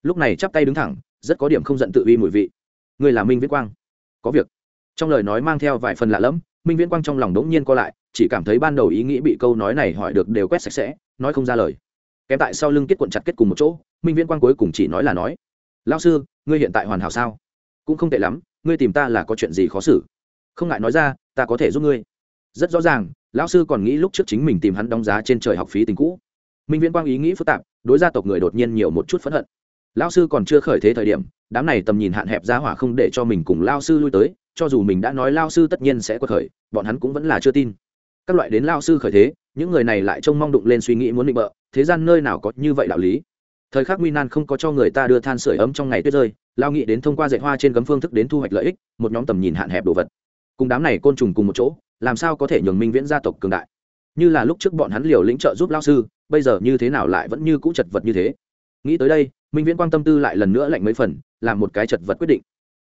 Speaker 1: lúc này chắp tay đứng thẳng, rất có điểm không giận tự uy mùi vị. Người là minh viễn quang. Có việc. Trong lời nói mang theo vài phần lạ lẫm, minh viễn quang trong lòng đống nhiên co lại, chỉ cảm thấy ban đầu ý nghĩ bị câu nói này hỏi được đều quét sạch sẽ, nói không ra lời. Kém tại sau lưng kết cuộn chặt kết cùng một chỗ, minh viễn quang cuối cùng chỉ nói là nói lao sư, ngươi hiện tại hoàn hảo sao? Cũng không tệ lắm, ngươi tìm ta là có chuyện gì khó xử? Không ngại nói ra, ta có thể giúp ngươi. Rất rõ ràng, lão sư còn nghĩ lúc trước chính mình tìm hắn đóng giá trên trời học phí tình cũ. Minh viễn quang ý nghĩ phức tạp, đối gia tộc người đột nhiên nhiều một chút phẫn hận lão sư còn chưa khởi thế thời điểm, đám này tầm nhìn hạn hẹp ra hỏa không để cho mình cùng lao sư lui tới, cho dù mình đã nói lao sư tất nhiên sẽ quật khởi, bọn hắn cũng vẫn là chưa tin. Các loại đến lao sư khởi thế, những người này lại trông mong đụng lên suy nghĩ muốn định bợ, thế gian nơi nào có như vậy đạo lý? Thời khắc nguy nan không có cho người ta đưa than sửa ấm trong ngày tuyết rơi lao nghị đến thông qua dạy hoa trên cấm phương thức đến thu hoạch lợi ích, một nhóm tầm nhìn hạn hẹp đồ vật. Cùng đám này côn trùng cùng một chỗ, làm sao có thể nhường minh viễn gia tộc cường đại? Như là lúc trước bọn hắn liều lĩnh trợ giúp lao sư, bây giờ như thế nào lại vẫn như cũ chật vật như thế? Nghĩ tới đây minh viễn quan tâm tư lại lần nữa lạnh mấy phần, làm một cái chật vật quyết định.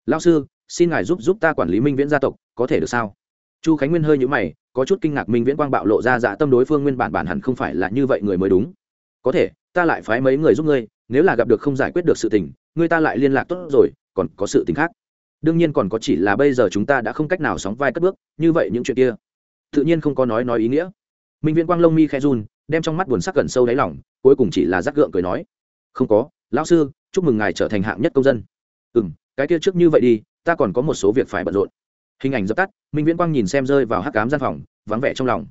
Speaker 1: Lao sư, xin ngài giúp giúp ta quản lý minh viễn gia tộc, có thể được sao? Chu khánh nguyên hơi nhũ mày, có chút kinh ngạc minh viễn quang bạo lộ ra dạ tâm đối phương nguyên bản bản hẳn không phải là như vậy người mới đúng. Có thể, ta lại phái mấy người giúp ngươi, nếu là gặp được không giải quyết được sự tình, ngươi ta lại liên lạc tốt rồi, còn có sự tình khác. Đương nhiên còn có chỉ là bây giờ chúng ta đã không cách nào sóng vai cất bước, như vậy những chuyện kia, tự nhiên không có nói nói ý nghĩa. Minh viễn quang lông mi khe run, đem trong mắt buồn sắc gần sâu đáy lỏng cuối cùng chỉ là rắc gượng cười nói. Không có lão sư, chúc mừng ngài trở thành hạng nhất công dân. Ừ m cái kia trước như vậy đi, ta còn có một số việc phải bận rộn. Hình ảnh dập tắt, minh viễn quang nhìn xem rơi vào hắc cám gian phòng, vắng vẻ trong lòng.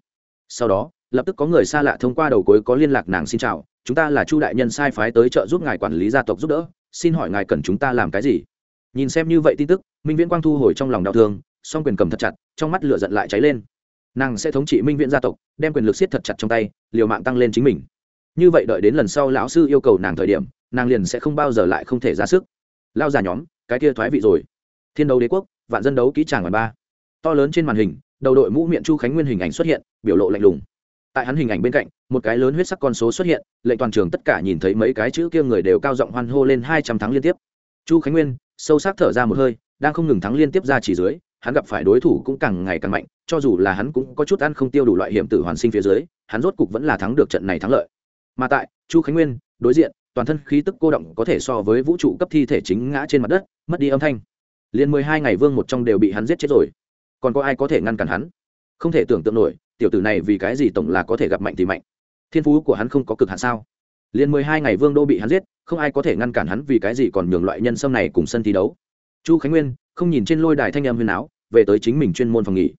Speaker 1: Sau đó, lập tức có người xa lạ thông qua đầu cuối có liên lạc nàng xin chào, chúng ta là chu đại nhân sai phái tới trợ giúp ngài quản lý gia tộc giúp đỡ, xin hỏi ngài cần chúng ta làm cái gì? Nhìn xem như vậy tin tức, minh viễn quang thu hồi trong lòng đau thương, song quyền cầm thật chặt, trong mắt lửa giận lại cháy lên. Nàng sẽ thống trị minh viễn gia tộc, đem quyền lực siết thật chặt trong tay, liều mạng tăng lên chính mình. Như vậy đợi đến lần sau lão sư yêu cầu nàng thời điểm nàng liền sẽ không bao giờ lại không thể ra sức. Lao già nhóm, cái kia thoái vị rồi. Thiên đấu đế quốc, vạn dân đấu kỹ tràng ngoài ba. To lớn trên màn hình, đầu đội mũ miệng chu khánh nguyên hình ảnh xuất hiện, biểu lộ lạnh lùng. Tại hắn hình ảnh bên cạnh, một cái lớn huyết sắc con số xuất hiện, lệnh toàn trường tất cả nhìn thấy mấy cái chữ kia người đều cao giọng hoan hô lên hai trăm tháng liên tiếp. Chu khánh nguyên, sâu sắc thở ra một hơi, đang không ngừng thắng liên tiếp ra chỉ dưới, hắn gặp phải đối thủ cũng càng ngày càng mạnh, cho dù là hắn cũng có chút ăn không tiêu đủ loại hiểm tử hoàn sinh phía dưới, hắn rốt cục vẫn là thắng được trận này thắng lợi. Mà tại, chu khánh nguyên, đối diện toàn thân khí tức cô động có thể so với vũ trụ cấp thi thể chính ngã trên mặt đất, mất đi âm thanh. Liền mười hai ngày vương một trong đều bị hắn giết chết rồi. Còn có ai có thể ngăn cản hắn? Không thể tưởng tượng nổi, tiểu tử này vì cái gì tổng là có thể gặp mạnh thì mạnh. Thiên phú của hắn không có cực hạn sao? Liền mười hai ngày vương đô bị hắn giết, không ai có thể ngăn cản hắn vì cái gì còn nhường loại nhân sâm này cùng sân thi đấu. Chu khánh nguyên, không nhìn trên lôi đài thanh âm huyền áo, về tới chính mình chuyên môn phòng nghỉ.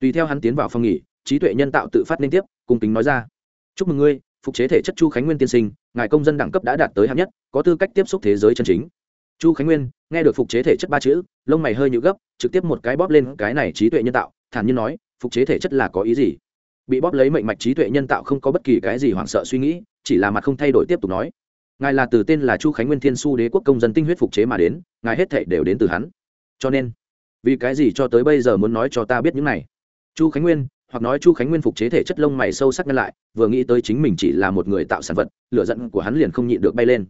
Speaker 1: Tùy theo hắn tiến vào phòng nghỉ, trí tuệ nhân tạo tự phát liên tiếp, cung kính nói ra. Chúc mừng ngươi, phục chế thể chất chu khánh nguyên tiên sinh ngài công dân đẳng cấp đã đạt tới hạng nhất, có tư cách tiếp xúc thế giới chân chính. Chu khánh nguyên, nghe được phục chế thể chất ba chữ, lông mày hơi nhũ gấp, trực tiếp một cái bóp lên cái này trí tuệ nhân tạo, thản nhiên nói, phục chế thể chất là có ý gì? Bị bóp lấy mệnh mạch trí tuệ nhân tạo không có bất kỳ cái gì hoảng sợ suy nghĩ, chỉ là mặt không thay đổi tiếp tục nói. Ngài là từ tên là chu khánh nguyên thiên su đế quốc công dân tinh huyết phục chế mà đến, ngài hết thể đều đến từ hắn. Cho nên, vì cái gì cho tới bây giờ muốn nói cho ta biết những này? Chu khánh nguyên hoặc nói chu khánh nguyên phục chế thể chất lông mày sâu sắc ngăn lại, vừa nghĩ tới chính mình chỉ là một người tạo sản vật lựa giận của hắn liền không nhịn được bay lên.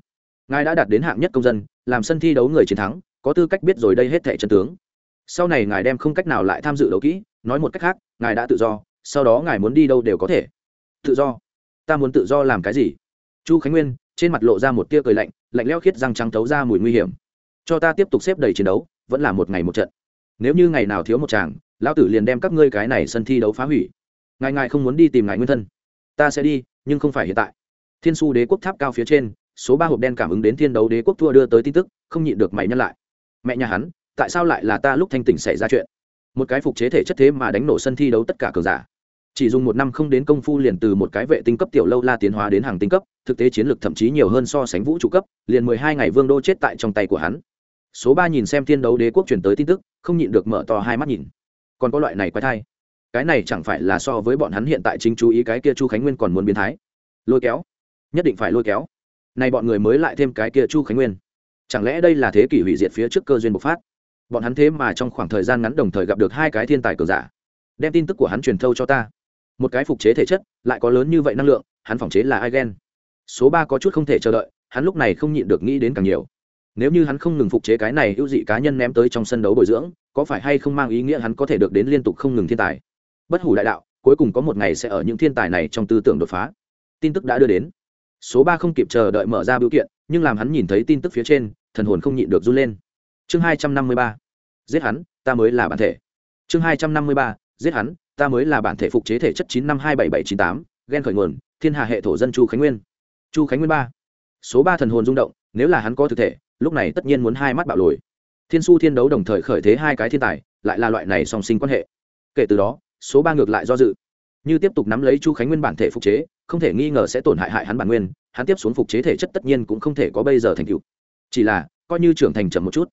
Speaker 1: Ngài đã đạt đến hạng nhất công dân, làm sân thi đấu người chiến thắng, có tư cách biết rồi đây hết thẻ chân tướng. Sau này ngài đem không cách nào lại tham dự đấu kỹ, nói một cách khác, ngài đã tự do, sau đó ngài muốn đi đâu đều có thể. Tự do. Ta muốn tự do làm cái gì? Chu khánh nguyên, trên mặt lộ ra một tia cười lạnh lạnh leo khiết răng trắng tấu ra mùi nguy hiểm. Cho ta tiếp tục xếp đầy chiến đấu, vẫn là một ngày một trận. Nếu như ngày nào thiếu một chàng lão tử liền đem các ngươi cái này sân thi đấu phá hủy. Ngài ngài không muốn đi tìm ngài nguyên thân. Ta sẽ đi, nhưng không phải hiện tại. Thiên su đế quốc tháp cao phía trên, số ba hộp đen cảm ứng đến thiên đấu đế quốc thua đưa tới tin tức, không nhịn được mày nhân lại. Mẹ nhà hắn, tại sao lại là ta lúc thanh tỉnh xảy ra chuyện? Một cái phục chế thể chất thế mà đánh nổ sân thi đấu tất cả cường giả. Chỉ dùng một năm không đến công phu liền từ một cái vệ tinh cấp tiểu lâu la tiến hóa đến hàng tinh cấp, thực tế chiến lược thậm chí nhiều hơn so sánh vũ trụ cấp, liền mười hai ngày vương đô chết tại trong tay của hắn. Số ba nhìn xem thiên đấu đế quốc truyền tới tin tức, không nhịn được mở to hai mắt nhìn còn có loại này quái thai. Cái này chẳng phải là so với bọn hắn hiện tại chính chú ý cái kia chu khánh nguyên còn muốn biến thái. Lôi kéo. Nhất định phải lôi kéo. Này bọn người mới lại thêm cái kia chu khánh nguyên. Chẳng lẽ đây là thế kỷ hủy diệt phía trước cơ duyên bộc phát? Bọn hắn thế mà trong khoảng thời gian ngắn đồng thời gặp được hai cái thiên tài cường giả. Đem tin tức của hắn truyền thâu cho ta. Một cái phục chế thể chất, lại có lớn như vậy năng lượng, hắn phòng chế là ai ghen số ba có chút không thể chờ đợi, hắn lúc này không nhịn được nghĩ đến càng nhiều. Nếu như hắn không ngừng phục chế cái này ưu dị cá nhân ném tới trong sân đấu bồi dưỡng có phải hay không mang ý nghĩa hắn có thể được đến liên tục không ngừng thiên tài? Bất hủ đại đạo, cuối cùng có một ngày sẽ ở những thiên tài này trong tư tưởng đột phá. Tin tức đã đưa đến. Số ba không kịp chờ đợi mở ra biểu kiện, nhưng làm hắn nhìn thấy tin tức phía trên, thần hồn không nhịn được run lên. Chương hai trăm năm mươi ba. Giết hắn, ta mới là bản thể. Chương hai trăm năm mươi ba. Giết hắn, ta mới là bản thể phục chế thể chất chín năm hai bảy bảy chín tám ghen khởi nguồn, thiên hà hệ thổ dân chu khánh nguyên. Chu khánh nguyên ba. Số ba thần hồn rung động, nếu là hắn có thực thể, lúc này tất nhiên muốn hai mắt bạo lồi thiên su thiên đấu đồng thời khởi thế hai cái thiên tài, lại là loại này song sinh quan hệ. Kể từ đó, số ba ngược lại do dự. Như tiếp tục nắm lấy chu khánh nguyên bản thể phục chế, không thể nghi ngờ sẽ tổn hại hại hắn bản nguyên, hắn tiếp xuống phục chế thể chất tất nhiên cũng không thể có bây giờ thành tựu. Chỉ là, coi như trưởng thành chậm một chút,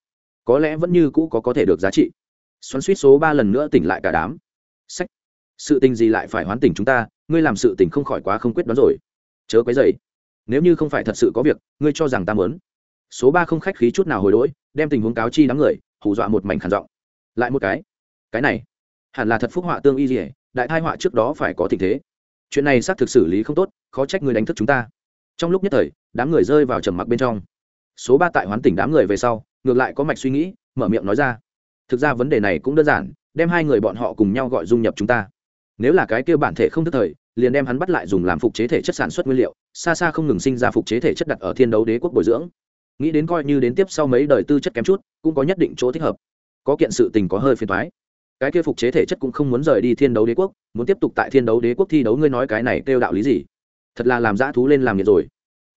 Speaker 1: có lẽ vẫn như cũ có có thể được giá trị. Xoắn suýt số ba lần nữa tỉnh lại cả đám. Sách. Sự tình gì lại phải hoán tỉnh chúng ta, ngươi làm sự tình không khỏi quá không quyết đoán rồi. Chớ quấy dày nếu như không phải thật sự có việc, ngươi cho rằng ta mớn số ba không khách khí chút nào hồi đỗi đem tình huống cáo chi đám người, hù dọa một mảnh khản giọng. Lại một cái cái này, hẳn là thật phúc họa tương y dỉa đại thai họa trước đó phải có tình thế. Chuyện này xác thực xử lý không tốt, khó trách người đánh thức chúng ta. Trong lúc nhất thời, đám người rơi vào trầm mặc bên trong. Số ba tại hoán tỉnh đám người về sau, ngược lại có mạch suy nghĩ, mở miệng nói ra. Thực ra vấn đề này cũng đơn giản, đem hai người bọn họ cùng nhau gọi dung nhập chúng ta. Nếu là cái kia bản thể không thức thời, liền đem hắn bắt lại dùng làm phục chế thể chất sản xuất nguyên liệu, xa xa không ngừng sinh ra phục chế thể chất đặt ở thiên đấu đế quốc bồi dưỡng nghĩ đến coi như đến tiếp sau mấy đời tư chất kém chút, cũng có nhất định chỗ thích hợp. Có kiện sự tình có hơi phiền thoái cái kia phục chế thể chất cũng không muốn rời đi thiên đấu đế quốc, muốn tiếp tục tại thiên đấu đế quốc thi đấu ngươi nói cái này kêu đạo lý gì? Thật là làm dã thú lên làm nhiệt rồi.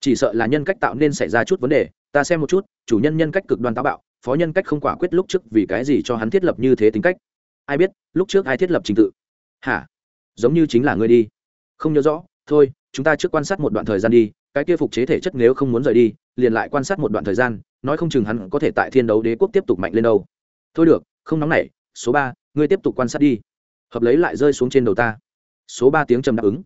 Speaker 1: Chỉ sợ là nhân cách tạo nên xảy ra chút vấn đề, ta xem một chút, chủ nhân nhân cách cực đoan táo bạo, phó nhân cách không quả quyết lúc trước vì cái gì cho hắn thiết lập như thế tính cách? Ai biết, lúc trước ai thiết lập trình tự? Hả? Giống như chính là ngươi đi. Không nhớ rõ, thôi, chúng ta trước quan sát một đoạn thời gian đi, cái kia phục chế thể chất nếu không muốn rời đi liền lại quan sát một đoạn thời gian, nói không chừng hắn có thể tại thiên đấu đế quốc tiếp tục mạnh lên đâu. Thôi được, không nóng nảy, số ba, ngươi tiếp tục quan sát đi. Hợp lấy lại rơi xuống trên đầu ta. Số ba tiếng trầm đáp ứng.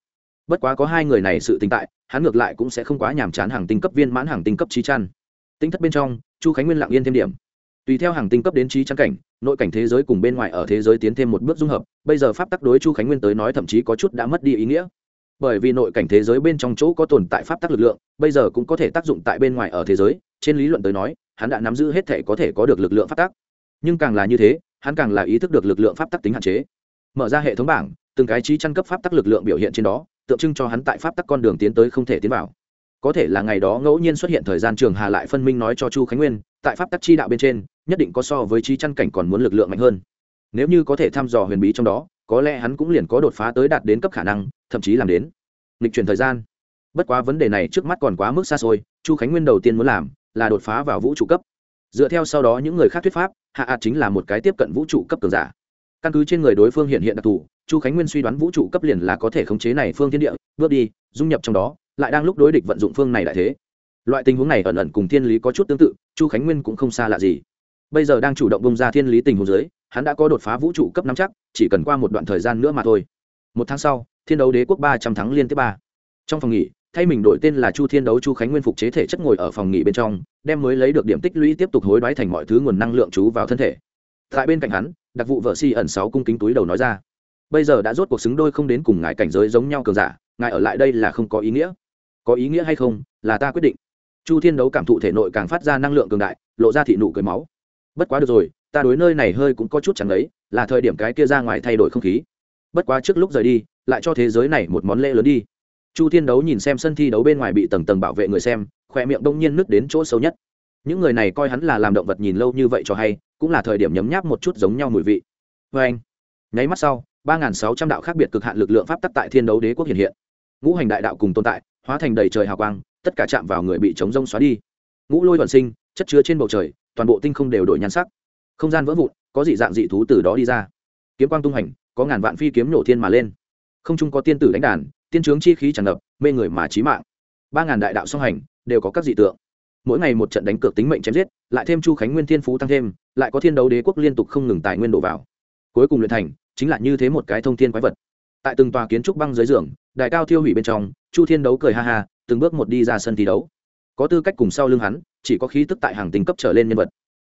Speaker 1: Bất quá có hai người này sự tình tại, hắn ngược lại cũng sẽ không quá nhàm chán hàng tinh cấp viên mãn hàng tinh cấp trí chăn. Tinh thất bên trong, chu khánh nguyên lặng yên thêm điểm. Tùy theo hàng tinh cấp đến trí chăn cảnh, nội cảnh thế giới cùng bên ngoài ở thế giới tiến thêm một bước dung hợp, bây giờ pháp tắc đối chu khánh nguyên tới nói thậm chí có chút đã mất đi ý nghĩa bởi vì nội cảnh thế giới bên trong chỗ có tồn tại pháp tắc lực lượng, bây giờ cũng có thể tác dụng tại bên ngoài ở thế giới, trên lý luận tới nói, hắn đã nắm giữ hết thể có thể có được lực lượng pháp tắc. Nhưng càng là như thế, hắn càng là ý thức được lực lượng pháp tắc tính hạn chế. Mở ra hệ thống bảng, từng cái trí chăn cấp pháp tắc lực lượng biểu hiện trên đó, tượng trưng cho hắn tại pháp tắc con đường tiến tới không thể tiến vào. Có thể là ngày đó ngẫu nhiên xuất hiện thời gian trường hà lại phân minh nói cho chu khánh nguyên, tại pháp tắc chi đạo bên trên, nhất định có so với trí chăn cảnh còn muốn lực lượng mạnh hơn. Nếu như có thể thăm dò huyền bí trong đó có lẽ hắn cũng liền có đột phá tới đạt đến cấp khả năng, thậm chí làm đến. Lịch chuyển thời gian. Bất quá vấn đề này trước mắt còn quá mức xa xôi, chu khánh nguyên đầu tiên muốn làm là đột phá vào vũ trụ cấp. Dựa theo sau đó những người khác thuyết pháp, hạ ạt chính là một cái tiếp cận vũ trụ cấp cường giả. Căn cứ trên người đối phương hiện hiện đặc thù, chu khánh nguyên suy đoán vũ trụ cấp liền là có thể khống chế này phương thiên địa, bước đi, dung nhập trong đó, lại đang lúc đối địch vận dụng phương này đại thế. Loại tình huống này ẩn ẩn cùng thiên lý có chút tương tự, chu khánh nguyên cũng không xa lạ gì. Bây giờ đang chủ động bông ra thiên lý tình huống dưới hắn đã có đột phá vũ trụ cấp năm chắc, chỉ cần qua một đoạn thời gian nữa mà thôi. Một tháng sau, thiên đấu đế quốc ba trăm thắng liên tiếp ba. Trong phòng nghỉ, thay mình đổi tên là chu thiên đấu chu khánh nguyên phục chế thể chất ngồi ở phòng nghỉ bên trong, đem mới lấy được điểm tích lũy tiếp tục hối đoái thành mọi thứ nguồn năng lượng chú vào thân thể. Tại bên cạnh hắn, đặc vụ vợ si ẩn sáu cung kính túi đầu nói ra, bây giờ đã rốt cuộc xứng đôi không đến cùng ngài cảnh giới giống nhau cường giả, ngài ở lại đây là không có ý nghĩa. Có ý nghĩa hay không, là ta quyết định. Chu thiên đấu cảm thụ thể nội càng phát ra năng lượng cường đại, lộ ra thị nụ cười máu. Bất quá được rồi ta đối nơi này hơi cũng có chút chẳng ấy, là thời điểm cái kia ra ngoài thay đổi không khí. Bất quá trước lúc rời đi, lại cho thế giới này một món lễ lớn đi. Chu thiên đấu nhìn xem sân thi đấu bên ngoài bị tầng tầng bảo vệ người xem khoe miệng đông nhiên nứt đến chỗ sâu nhất. Những người này coi hắn là làm động vật nhìn lâu như vậy cho hay, cũng là thời điểm nhấm nháp một chút giống nhau mùi vị. Vê anh, nháy mắt sau, ba nghìn sáu trăm đạo khác biệt cực hạn lực lượng pháp tắc tại thiên đấu đế quốc hiện hiện. Ngũ hành đại đạo cùng tồn tại, hóa thành đầy trời hào quang, tất cả chạm vào người bị chống rông xóa đi. Ngũ lôi toàn sinh, chất chứa trên bầu trời, toàn bộ tinh không đều đổi nhan sắc không gian vỡ vụn, có dị dạng dị thú từ đó đi ra. Kiếm quang tung hành, có ngàn vạn phi kiếm nổ thiên mà lên. Không chung có tiên tử đánh đàn, tiên trướng chi khí tràn ngập, mê người mà trí mạng. Ba ngàn đại đạo song hành, đều có các dị tượng. Mỗi ngày một trận đánh cược tính mệnh chém giết, lại thêm chu khánh nguyên thiên phú tăng thêm, lại có thiên đấu đế quốc liên tục không ngừng tài nguyên đổ vào. Cuối cùng luyện thành, chính là như thế một cái thông thiên quái vật. Tại từng tòa kiến trúc băng dưới giường, đại cao thiêu hủy bên trong, chu thiên đấu cười ha ha, từng bước một đi ra sân thi đấu. Có tư cách cùng sau lưng hắn, chỉ có khí tức tại hàng tinh cấp trở lên nhân vật.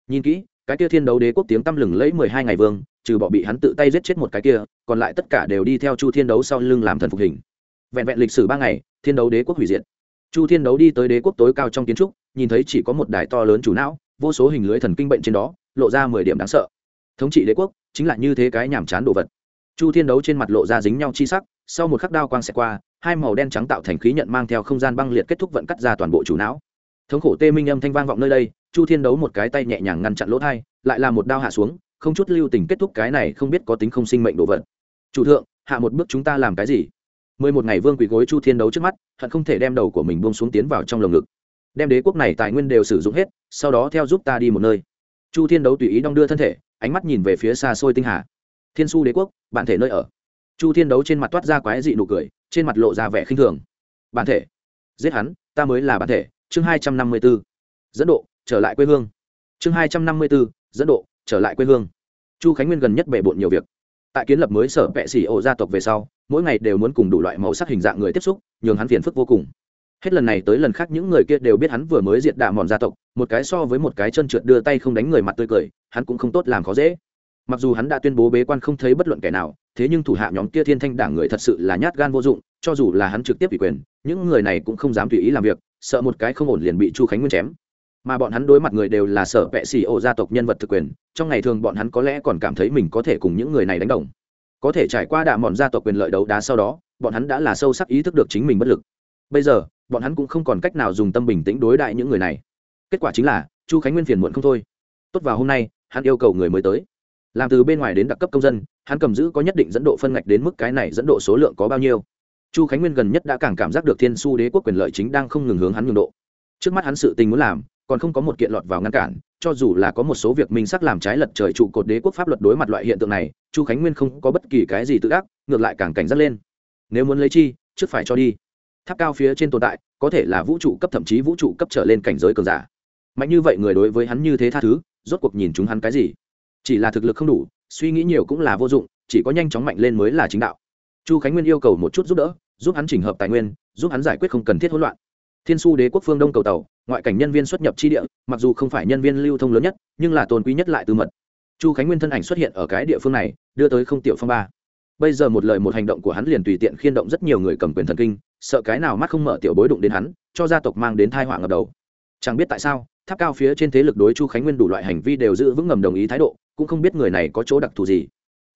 Speaker 1: Nhìn kỹ cái kia thiên đấu đế quốc tiếng tăm lừng lẫy mười hai ngày vương, trừ bỏ bị hắn tự tay giết chết một cái kia, còn lại tất cả đều đi theo chu thiên đấu sau lưng làm thần phục hình. Vẹn vẹn lịch sử ba ngày, thiên đấu đế quốc hủy diệt. Chu thiên đấu đi tới đế quốc tối cao trong kiến trúc, nhìn thấy chỉ có một đài to lớn chủ não, vô số hình lưới thần kinh bệnh trên đó, lộ ra mười điểm đáng sợ. Thống trị đế quốc, chính là như thế cái nhàm chán đồ vật. Chu thiên đấu trên mặt lộ ra dính nhau chi sắc, sau một khắc đao quang xẹt qua, hai màu đen trắng tạo thành khí nhận mang theo không gian băng liệt kết thúc vận cắt ra toàn bộ chủ não. Thống khổ tê minh âm thanh vang vọng nơi đây chu thiên đấu một cái tay nhẹ nhàng ngăn chặn lỗ thai, lại là một đao hạ xuống, không chút lưu tình kết thúc cái này không biết có tính không sinh mệnh đồ vật. Chủ thượng, hạ một bước chúng ta làm cái gì? Mười một ngày vương quỳ gối chu thiên đấu trước mắt, hận không thể đem đầu của mình buông xuống tiến vào trong lồng ngực. Đem đế quốc này tài nguyên đều sử dụng hết, sau đó theo giúp ta đi một nơi. Chu thiên đấu tùy ý đong đưa thân thể, ánh mắt nhìn về phía xa xôi tinh hà. Thiên su đế quốc, bản thể nơi ở. Chu thiên đấu trên mặt toát ra quái dị nụ cười, trên mặt lộ ra vẻ khinh thường. Bản thể? Giết hắn, ta mới là bản thể. Chương hai trăm năm mươi b ố dẫn độ trở lại quê hương. Chương hai trăm năm mươi bốn dẫn độ, trở lại quê hương. Chu khánh nguyên gần nhất bể bộn nhiều việc. Tại kiến lập mới sở vệ xỉ ổ gia tộc về sau, mỗi ngày đều muốn cùng đủ loại màu sắc hình dạng người tiếp xúc, nhường hắn phiền phức vô cùng. Hết lần này tới lần khác những người kia đều biết hắn vừa mới diện đạ mòn gia tộc, một cái so với một cái chân trượt đưa tay không đánh người mặt tươi cười, hắn cũng không tốt làm khó dễ. Mặc dù hắn đã tuyên bố bế quan không thấy bất luận kẻ nào, thế nhưng thủ hạ nhóm kia thiên thanh đảng người thật sự là nhát gan vô dụng, cho dù là hắn trực tiếp ủy quyền, những người này cũng không dám tùy ý làm việc, sợ một cái không ổn liền bị chu khánh nguyên chém mà bọn hắn đối mặt người đều là sở vệ xì ổ gia tộc nhân vật thực quyền, trong ngày thường bọn hắn có lẽ còn cảm thấy mình có thể cùng những người này đánh đồng. Có thể trải qua đạ mòn gia tộc quyền lợi đấu đá sau đó, bọn hắn đã là sâu sắc ý thức được chính mình bất lực. Bây giờ, bọn hắn cũng không còn cách nào dùng tâm bình tĩnh đối đại những người này. Kết quả chính là, chu khánh nguyên phiền muộn không thôi. Tốt vào hôm nay, hắn yêu cầu người mới tới. Làm từ bên ngoài đến đặc cấp công dân, hắn cầm giữ có nhất định dẫn độ phân ngạch đến mức cái này dẫn độ số lượng có bao nhiêu. Chu khánh nguyên gần nhất đã càng cảm giác được thiên su đế quốc quyền lợi chính đang không ngừng hướng hắn nhường độ. Trước mắt hắn sự tình muốn làm còn không có một kiện lọt vào ngăn cản, cho dù là có một số việc minh sắc làm trái lật trời trụ cột đế quốc pháp luật đối mặt loại hiện tượng này, chu khánh nguyên không có bất kỳ cái gì tự ác, ngược lại càng cảnh giác lên. Nếu muốn lấy chi, trước phải cho đi. Tháp cao phía trên tồn tại, có thể là vũ trụ cấp thậm chí vũ trụ cấp trở lên cảnh giới cường giả. Mạnh như vậy người đối với hắn như thế tha thứ, rốt cuộc nhìn chúng hắn cái gì? Chỉ là thực lực không đủ, suy nghĩ nhiều cũng là vô dụng, chỉ có nhanh chóng mạnh lên mới là chính đạo. Chu khánh nguyên yêu cầu một chút giúp đỡ, giúp hắn chỉnh hợp tài nguyên, giúp hắn giải quyết không cần thiết hỗn loạn thiên su đế quốc phương đông cầu tàu, ngoại cảnh nhân viên xuất nhập tri địa, mặc dù không phải nhân viên lưu thông lớn nhất, nhưng là tôn quý nhất lại tư mật. Chu khánh nguyên thân ảnh xuất hiện ở cái địa phương này, đưa tới không tiểu phong ba. Bây giờ một lời một hành động của hắn liền tùy tiện khiên động rất nhiều người cầm quyền thần kinh, sợ cái nào mắt không mở tiểu bối đụng đến hắn, cho gia tộc mang đến thai họa ngập đầu. Chẳng biết tại sao, tháp cao phía trên thế lực đối chu khánh nguyên đủ loại hành vi đều giữ vững ngầm đồng ý thái độ, cũng không biết người này có chỗ đặc thù gì.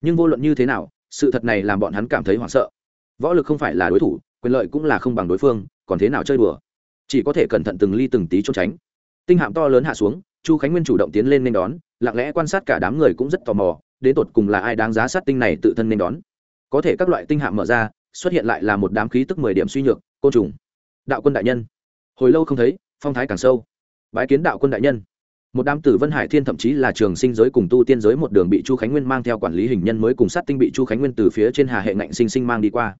Speaker 1: Nhưng vô luận như thế nào, sự thật này làm bọn hắn cảm thấy hoảng sợ. Võ lực không phải là đối thủ, quyền lợi cũng là không bằng đối phương, còn thế nào chơi đùa? Chỉ có thể cẩn thận từng ly từng tí trốn tránh. Tinh hạm to lớn hạ xuống, chu khánh nguyên chủ động tiến lên nên đón, lặng lẽ quan sát cả đám người cũng rất tò mò, đến tột cùng là ai đáng giá sát tinh này tự thân nên đón. Có thể các loại tinh hạm mở ra, xuất hiện lại là một đám khí tức mười điểm suy nhược, côn trùng. Đạo quân đại nhân. Hồi lâu không thấy, phong thái càng sâu. Bái kiến đạo quân đại nhân. Một đám tử vân hải thiên thậm chí là trường sinh giới cùng tu tiên giới một đường bị chu khánh nguyên mang theo quản lý hình nhân mới cùng sát tinh bị chu khánh nguyên từ phía trên hà hệ ngạnh sinh sinh mang đi qua.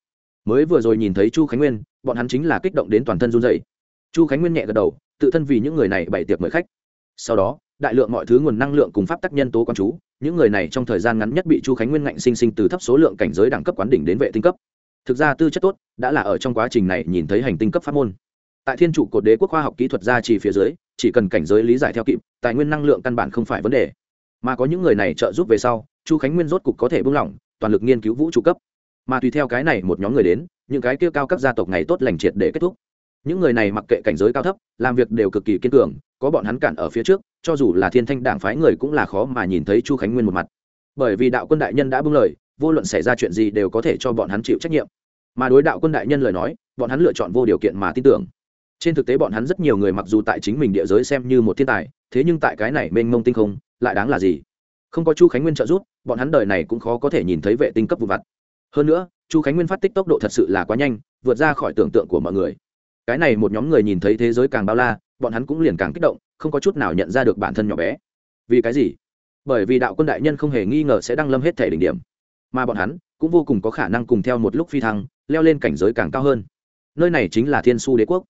Speaker 1: Mới vừa rồi nhìn thấy chu khánh nguyên, bọn hắn chính là kích động đến toàn thân run dậy chu khánh nguyên nhẹ gật đầu, tự thân vì những người này bày tiệc mời khách. Sau đó, đại lượng mọi thứ nguồn năng lượng cùng pháp tắc nhân tố quán chú, những người này trong thời gian ngắn nhất bị chu khánh nguyên ngạnh sinh sinh từ thấp số lượng cảnh giới đẳng cấp quán đỉnh đến vệ tinh cấp. Thực ra tư chất tốt, đã là ở trong quá trình này nhìn thấy hành tinh cấp pháp môn. Tại thiên trụ cột đế quốc khoa học kỹ thuật gia trì phía dưới, chỉ cần cảnh giới lý giải theo kịp, tài nguyên năng lượng căn bản không phải vấn đề. Mà có những người này trợ giúp về sau, chu khánh nguyên rốt cục có thể buông lỏng, toàn lực nghiên cứu vũ trụ cấp. Mà tùy theo cái này một nhóm người đến, những cái kia cao các gia tộc ngày tốt lành triệt để kết thúc những người này mặc kệ cảnh giới cao thấp, làm việc đều cực kỳ kiên cường, có bọn hắn cản ở phía trước, cho dù là thiên thanh đảng phái người cũng là khó mà nhìn thấy chu khánh nguyên một mặt. Bởi vì đạo quân đại nhân đã bưng lời, vô luận xảy ra chuyện gì đều có thể cho bọn hắn chịu trách nhiệm. Mà đối đạo quân đại nhân lời nói, bọn hắn lựa chọn vô điều kiện mà tin tưởng. Trên thực tế bọn hắn rất nhiều người mặc dù tại chính mình địa giới xem như một thiên tài, thế nhưng tại cái này mênh mông tinh không, lại đáng là gì? Không có chu khánh nguyên trợ giúp, bọn hắn đời này cũng khó có thể nhìn thấy vệ tinh cấp vụ vặt. Hơn nữa, chu khánh nguyên phát tích tốc độ thật sự là quá nhanh, vượt ra khỏi tưởng tượng của mọi người cái này một nhóm người nhìn thấy thế giới càng bao la, bọn hắn cũng liền càng kích động, không có chút nào nhận ra được bản thân nhỏ bé. Vì cái gì? Bởi vì đạo quân đại nhân không hề nghi ngờ sẽ đăng lâm hết thể đỉnh điểm. Mà bọn hắn cũng vô cùng có khả năng cùng theo một lúc phi thăng, leo lên cảnh giới càng cao hơn. Nơi này chính là thiên su đế quốc.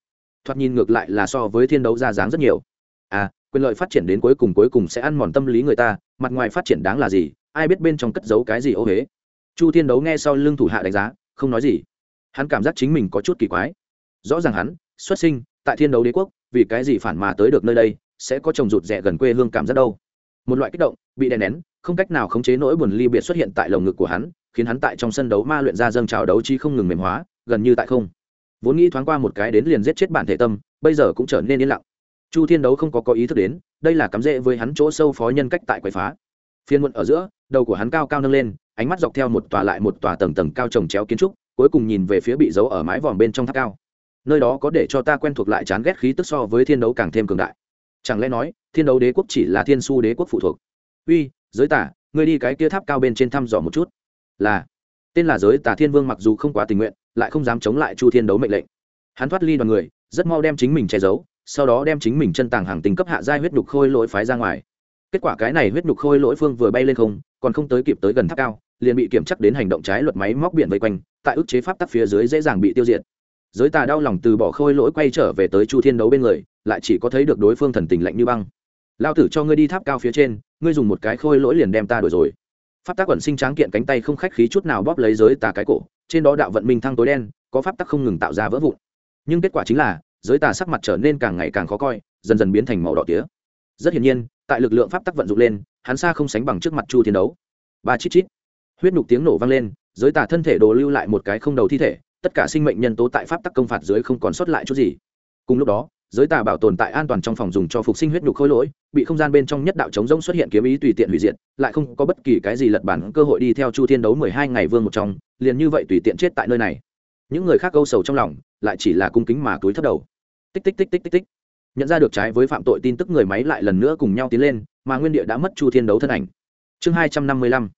Speaker 1: Thoạt nhìn ngược lại là so với thiên đấu ra dáng rất nhiều. À quyền lợi phát triển đến cuối cùng cuối cùng sẽ ăn mòn tâm lý người ta, mặt ngoài phát triển đáng là gì, ai biết bên trong cất giấu cái gì ô huế chu thiên đấu nghe sau lưng thủ hạ đánh giá, không nói gì. Hắn cảm giác chính mình có chút kỳ quái rõ ràng hắn, xuất sinh tại thiên đấu đế quốc, vì cái gì phản mà tới được nơi đây, sẽ có chồng rụt rẻ gần quê hương cảm giác đâu? Một loại kích động bị đè nén, không cách nào khống chế nỗi buồn ly biệt xuất hiện tại lồng ngực của hắn, khiến hắn tại trong sân đấu ma luyện ra dâng trào đấu chi không ngừng mềm hóa, gần như tại không. Vốn nghĩ thoáng qua một cái đến liền giết chết bản thể tâm, bây giờ cũng trở nên yên lặng. Chu thiên đấu không có có ý thức đến, đây là cắm rễ với hắn chỗ sâu phó nhân cách tại quậy phá. Phiên muộn ở giữa, đầu của hắn cao cao nâng lên, ánh mắt dọc theo một tòa lại một tòa tầng tầng cao trồng chéo kiến trúc, cuối cùng nhìn về phía bị giấu ở mái vòm bên trong tháp cao nơi đó có để cho ta quen thuộc lại chán ghét khí tức so với thiên đấu càng thêm cường đại. Chẳng lẽ nói, thiên đấu đế quốc chỉ là thiên su đế quốc phụ thuộc? Uy, giới tả, ngươi đi cái kia tháp cao bên trên thăm dò một chút. Là, tên là giới tả thiên vương mặc dù không quá tình nguyện, lại không dám chống lại chu thiên đấu mệnh lệnh. Hắn thoát ly đoàn người, rất mau đem chính mình che giấu, sau đó đem chính mình chân tàng hàng tình cấp hạ giai huyết nhục khôi lỗi phái ra ngoài. Kết quả cái này huyết nhục khôi lỗi phương vừa bay lên không, còn không tới kịp tới gần tháp cao, liền bị kiểm chắc đến hành động trái luật máy móc biển vây quanh, tại ức chế pháp tắc phía dưới dễ dàng bị tiêu diệt giới tà đau lòng từ bỏ khôi lỗi quay trở về tới chu thiên đấu bên người, lại chỉ có thấy được đối phương thần tình lạnh như băng. Lao tử cho ngươi đi tháp cao phía trên, ngươi dùng một cái khôi lỗi liền đem ta đuổi rồi. Pháp tắc quẩn sinh tráng kiện cánh tay không khách khí chút nào bóp lấy giới tà cái cổ, trên đó đạo vận minh thăng tối đen, có pháp tắc không ngừng tạo ra vỡ vụn. Nhưng kết quả chính là, giới tà sắc mặt trở nên càng ngày càng khó coi, dần dần biến thành màu đỏ tía. Rất hiển nhiên, tại lực lượng pháp tắc vận dụng lên, hắn xa không sánh bằng trước mặt chu thiên đấu. Ba chít chít. Huyết nhục tiếng nổ vang lên, giới tà thân thể đồ lưu lại một cái không đầu thi thể tất cả sinh mệnh nhân tố tại pháp tắc công phạt dưới không còn sót lại chút gì. Cùng lúc đó, giới tà bảo tồn tại an toàn trong phòng dùng cho phục sinh huyết nhục khối lỗi, bị không gian bên trong nhất đạo chống rông xuất hiện kiếm ý tùy tiện hủy diệt, lại không có bất kỳ cái gì lật bản cơ hội đi theo chu thiên đấu mười hai ngày vương một trong, liền như vậy tùy tiện chết tại nơi này. Những người khác câu sầu trong lòng, lại chỉ là cung kính mà túi thất đầu. Tích tích tích tích tích tích. Nhận ra được trái với phạm tội tin tức người máy lại lần nữa cùng nhau tiến lên, mà nguyên địa đã mất chu thiên đấu thân ảnh. Chương hai trăm năm mươi lăm.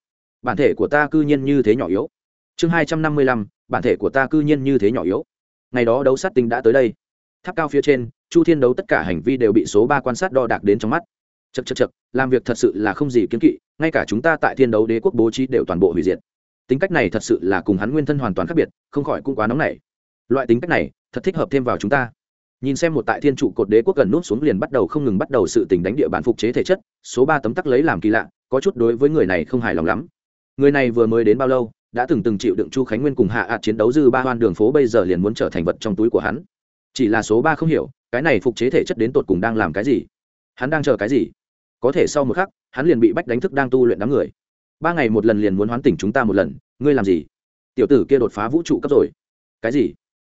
Speaker 1: Bản thể của ta cư nhiên như thế nhỏ yếu. Chương hai trăm năm mươi lăm bản thể của ta cư nhiên như thế nhỏ yếu. Ngày đó đấu sát tinh đã tới đây. Tháp cao phía trên, chu thiên đấu tất cả hành vi đều bị số ba quan sát đo đạc đến trong mắt. Chật chật chật làm việc thật sự là không gì kiến kỵ, ngay cả chúng ta tại thiên đấu đế quốc bố trí đều toàn bộ hủy diệt. Tính cách này thật sự là cùng hắn nguyên thân hoàn toàn khác biệt, không khỏi cũng quá nóng nảy. Loại tính cách này, thật thích hợp thêm vào chúng ta. Nhìn xem một tại thiên trụ cột đế quốc gần nút xuống liền bắt đầu không ngừng bắt đầu sự tình đánh địa bàn phục chế thể chất, số ba tấm tắc lấy làm kỳ lạ, có chút đối với người này không hài lòng lắm. Người này vừa mới đến bao lâu? Đã từng từng chịu đựng chu khánh nguyên cùng hạ ạt chiến đấu dư ba hoan đường phố, bây giờ liền muốn trở thành vật trong túi của hắn. Chỉ là số ba không hiểu, cái này phục chế thể chất đến tột cùng đang làm cái gì? Hắn đang chờ cái gì? Có thể sau một khắc, hắn liền bị bách đánh thức đang tu luyện đám người. Ba ngày một lần liền muốn hoán tỉnh chúng ta một lần, ngươi làm gì? Tiểu tử kia đột phá vũ trụ cấp rồi. Cái gì?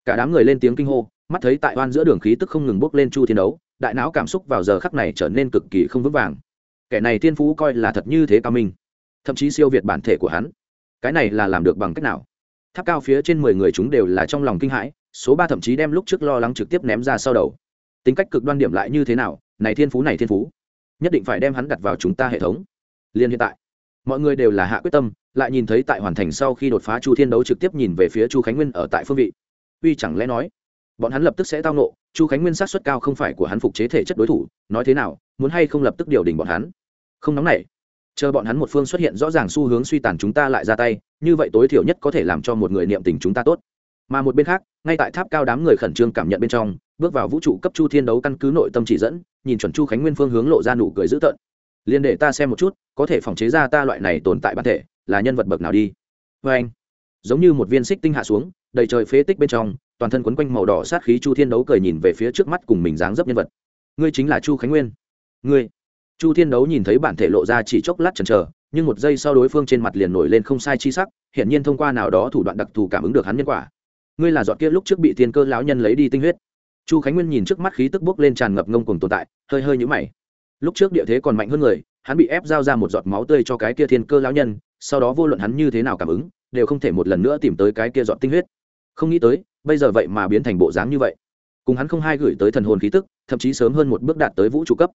Speaker 1: Cả đám người lên tiếng kinh hô, mắt thấy tại oan giữa đường khí tức không ngừng bốc lên chu thiên đấu, đại não cảm xúc vào giờ khắc này trở nên cực kỳ không vững vàng. Kẻ này thiên phú coi là thật như thế cao minh. Thậm chí siêu việt bản thể của hắn cái này là làm được bằng cách nào? Tháp cao phía trên mười người chúng đều là trong lòng kinh hãi, số ba thậm chí đem lúc trước lo lắng trực tiếp ném ra sau đầu. Tính cách cực đoan điểm lại như thế nào? Này thiên phú, này thiên phú. Nhất định phải đem hắn đặt vào chúng ta hệ thống. Liên hiện tại, mọi người đều là hạ quyết tâm, lại nhìn thấy tại hoàn thành sau khi đột phá chu thiên đấu trực tiếp nhìn về phía chu khánh nguyên ở tại phương vị. Uy chẳng lẽ nói, bọn hắn lập tức sẽ tao nộ, chu khánh nguyên sát xuất cao không phải của hắn phục chế thể chất đối thủ, nói thế nào, muốn hay không lập tức điều đình bọn hắn? Không nóng nảy chờ bọn hắn một phương xuất hiện rõ ràng xu hướng suy tàn chúng ta lại ra tay, như vậy tối thiểu nhất có thể làm cho một người niệm tình chúng ta tốt. Mà một bên khác, ngay tại tháp cao đám người khẩn trương cảm nhận bên trong, bước vào vũ trụ cấp chu thiên đấu căn cứ nội tâm chỉ dẫn, nhìn chuẩn chu khánh nguyên phương hướng lộ ra nụ cười dữ tợn. Liền để ta xem một chút, có thể phòng chế ra ta loại này tồn tại bản thể, là nhân vật bậc nào đi? Vê anh, giống như một viên xích tinh hạ xuống, đầy trời phế tích bên trong, toàn thân quấn quanh màu đỏ sát khí chu thiên đấu cười nhìn về phía trước mắt cùng mình dáng dấp nhân vật. Ngươi chính là chu khánh nguyên. Ngươi chu thiên đấu nhìn thấy bản thể lộ ra chỉ chốc lát chần chờ, nhưng một giây sau đối phương trên mặt liền nổi lên không sai chi sắc hiện nhiên thông qua nào đó thủ đoạn đặc thù cảm ứng được hắn nhân quả. Ngươi là dọn kia lúc trước bị tiên cơ lão nhân lấy đi tinh huyết. Chu khánh nguyên nhìn trước mắt khí tức bốc lên tràn ngập ngông cùng tồn tại, hơi hơi nhũ mày. Lúc trước địa thế còn mạnh hơn người, hắn bị ép giao ra một giọt máu tươi cho cái kia thiên cơ lão nhân, sau đó vô luận hắn như thế nào cảm ứng, đều không thể một lần nữa tìm tới cái kia giọt tinh huyết. Không nghĩ tới, bây giờ vậy mà biến thành bộ dáng như vậy. Cùng hắn không hai gửi tới thần hồn khí tức, thậm chí sớm hơn một bước đạt tới vũ trụ cấp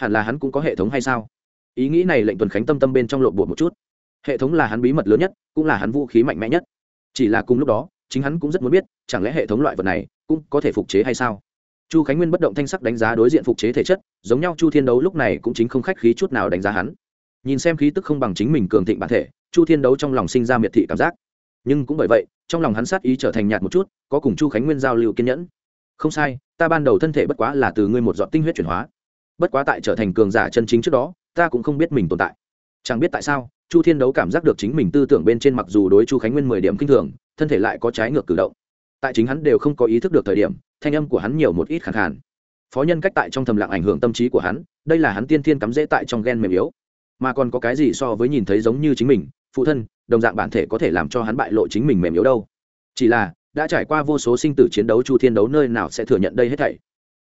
Speaker 1: hẳn là hắn cũng có hệ thống hay sao? Ý nghĩ này lệnh tuần khánh tâm tâm bên trong lộn bột một chút. Hệ thống là hắn bí mật lớn nhất, cũng là hắn vũ khí mạnh mẽ nhất. Chỉ là cùng lúc đó, chính hắn cũng rất muốn biết, chẳng lẽ hệ thống loại vật này cũng có thể phục chế hay sao? Chu khánh nguyên bất động thanh sắc đánh giá đối diện phục chế thể chất, giống nhau chu thiên đấu lúc này cũng chính không khách khí chút nào đánh giá hắn. Nhìn xem khí tức không bằng chính mình cường thịnh bản thể, chu thiên đấu trong lòng sinh ra miệt thị cảm giác. Nhưng cũng bởi vậy, trong lòng hắn sát ý trở thành nhạt một chút, có cùng chu khánh nguyên giao lưu kiên nhẫn. Không sai, ta ban đầu thân thể bất quá là từ ngươi một dọn tinh huyết chuyển hóa bất quá tại trở thành cường giả chân chính trước đó, ta cũng không biết mình tồn tại. Chẳng biết tại sao, chu thiên đấu cảm giác được chính mình tư tưởng bên trên mặc dù đối chu khánh nguyên mười điểm k i n h thường, thân thể lại có trái ngược cử động. Tại chính hắn đều không có ý thức được thời điểm, thanh âm của hắn nhiều một ít khẳng khàn. Phó nhân cách tại trong thầm lặng ảnh hưởng tâm trí của hắn, đây là hắn tiên thiên cắm dễ tại trong ghen mềm yếu. Mà còn có cái gì so với nhìn thấy giống như chính mình, phụ thân, đồng dạng bản thể có thể làm cho hắn bại lộ chính mình mềm yếu đâu. Chỉ là, đã trải qua vô số sinh tử chiến đấu chu thiên đấu nơi nào sẽ thừa nhận đây hết thảy?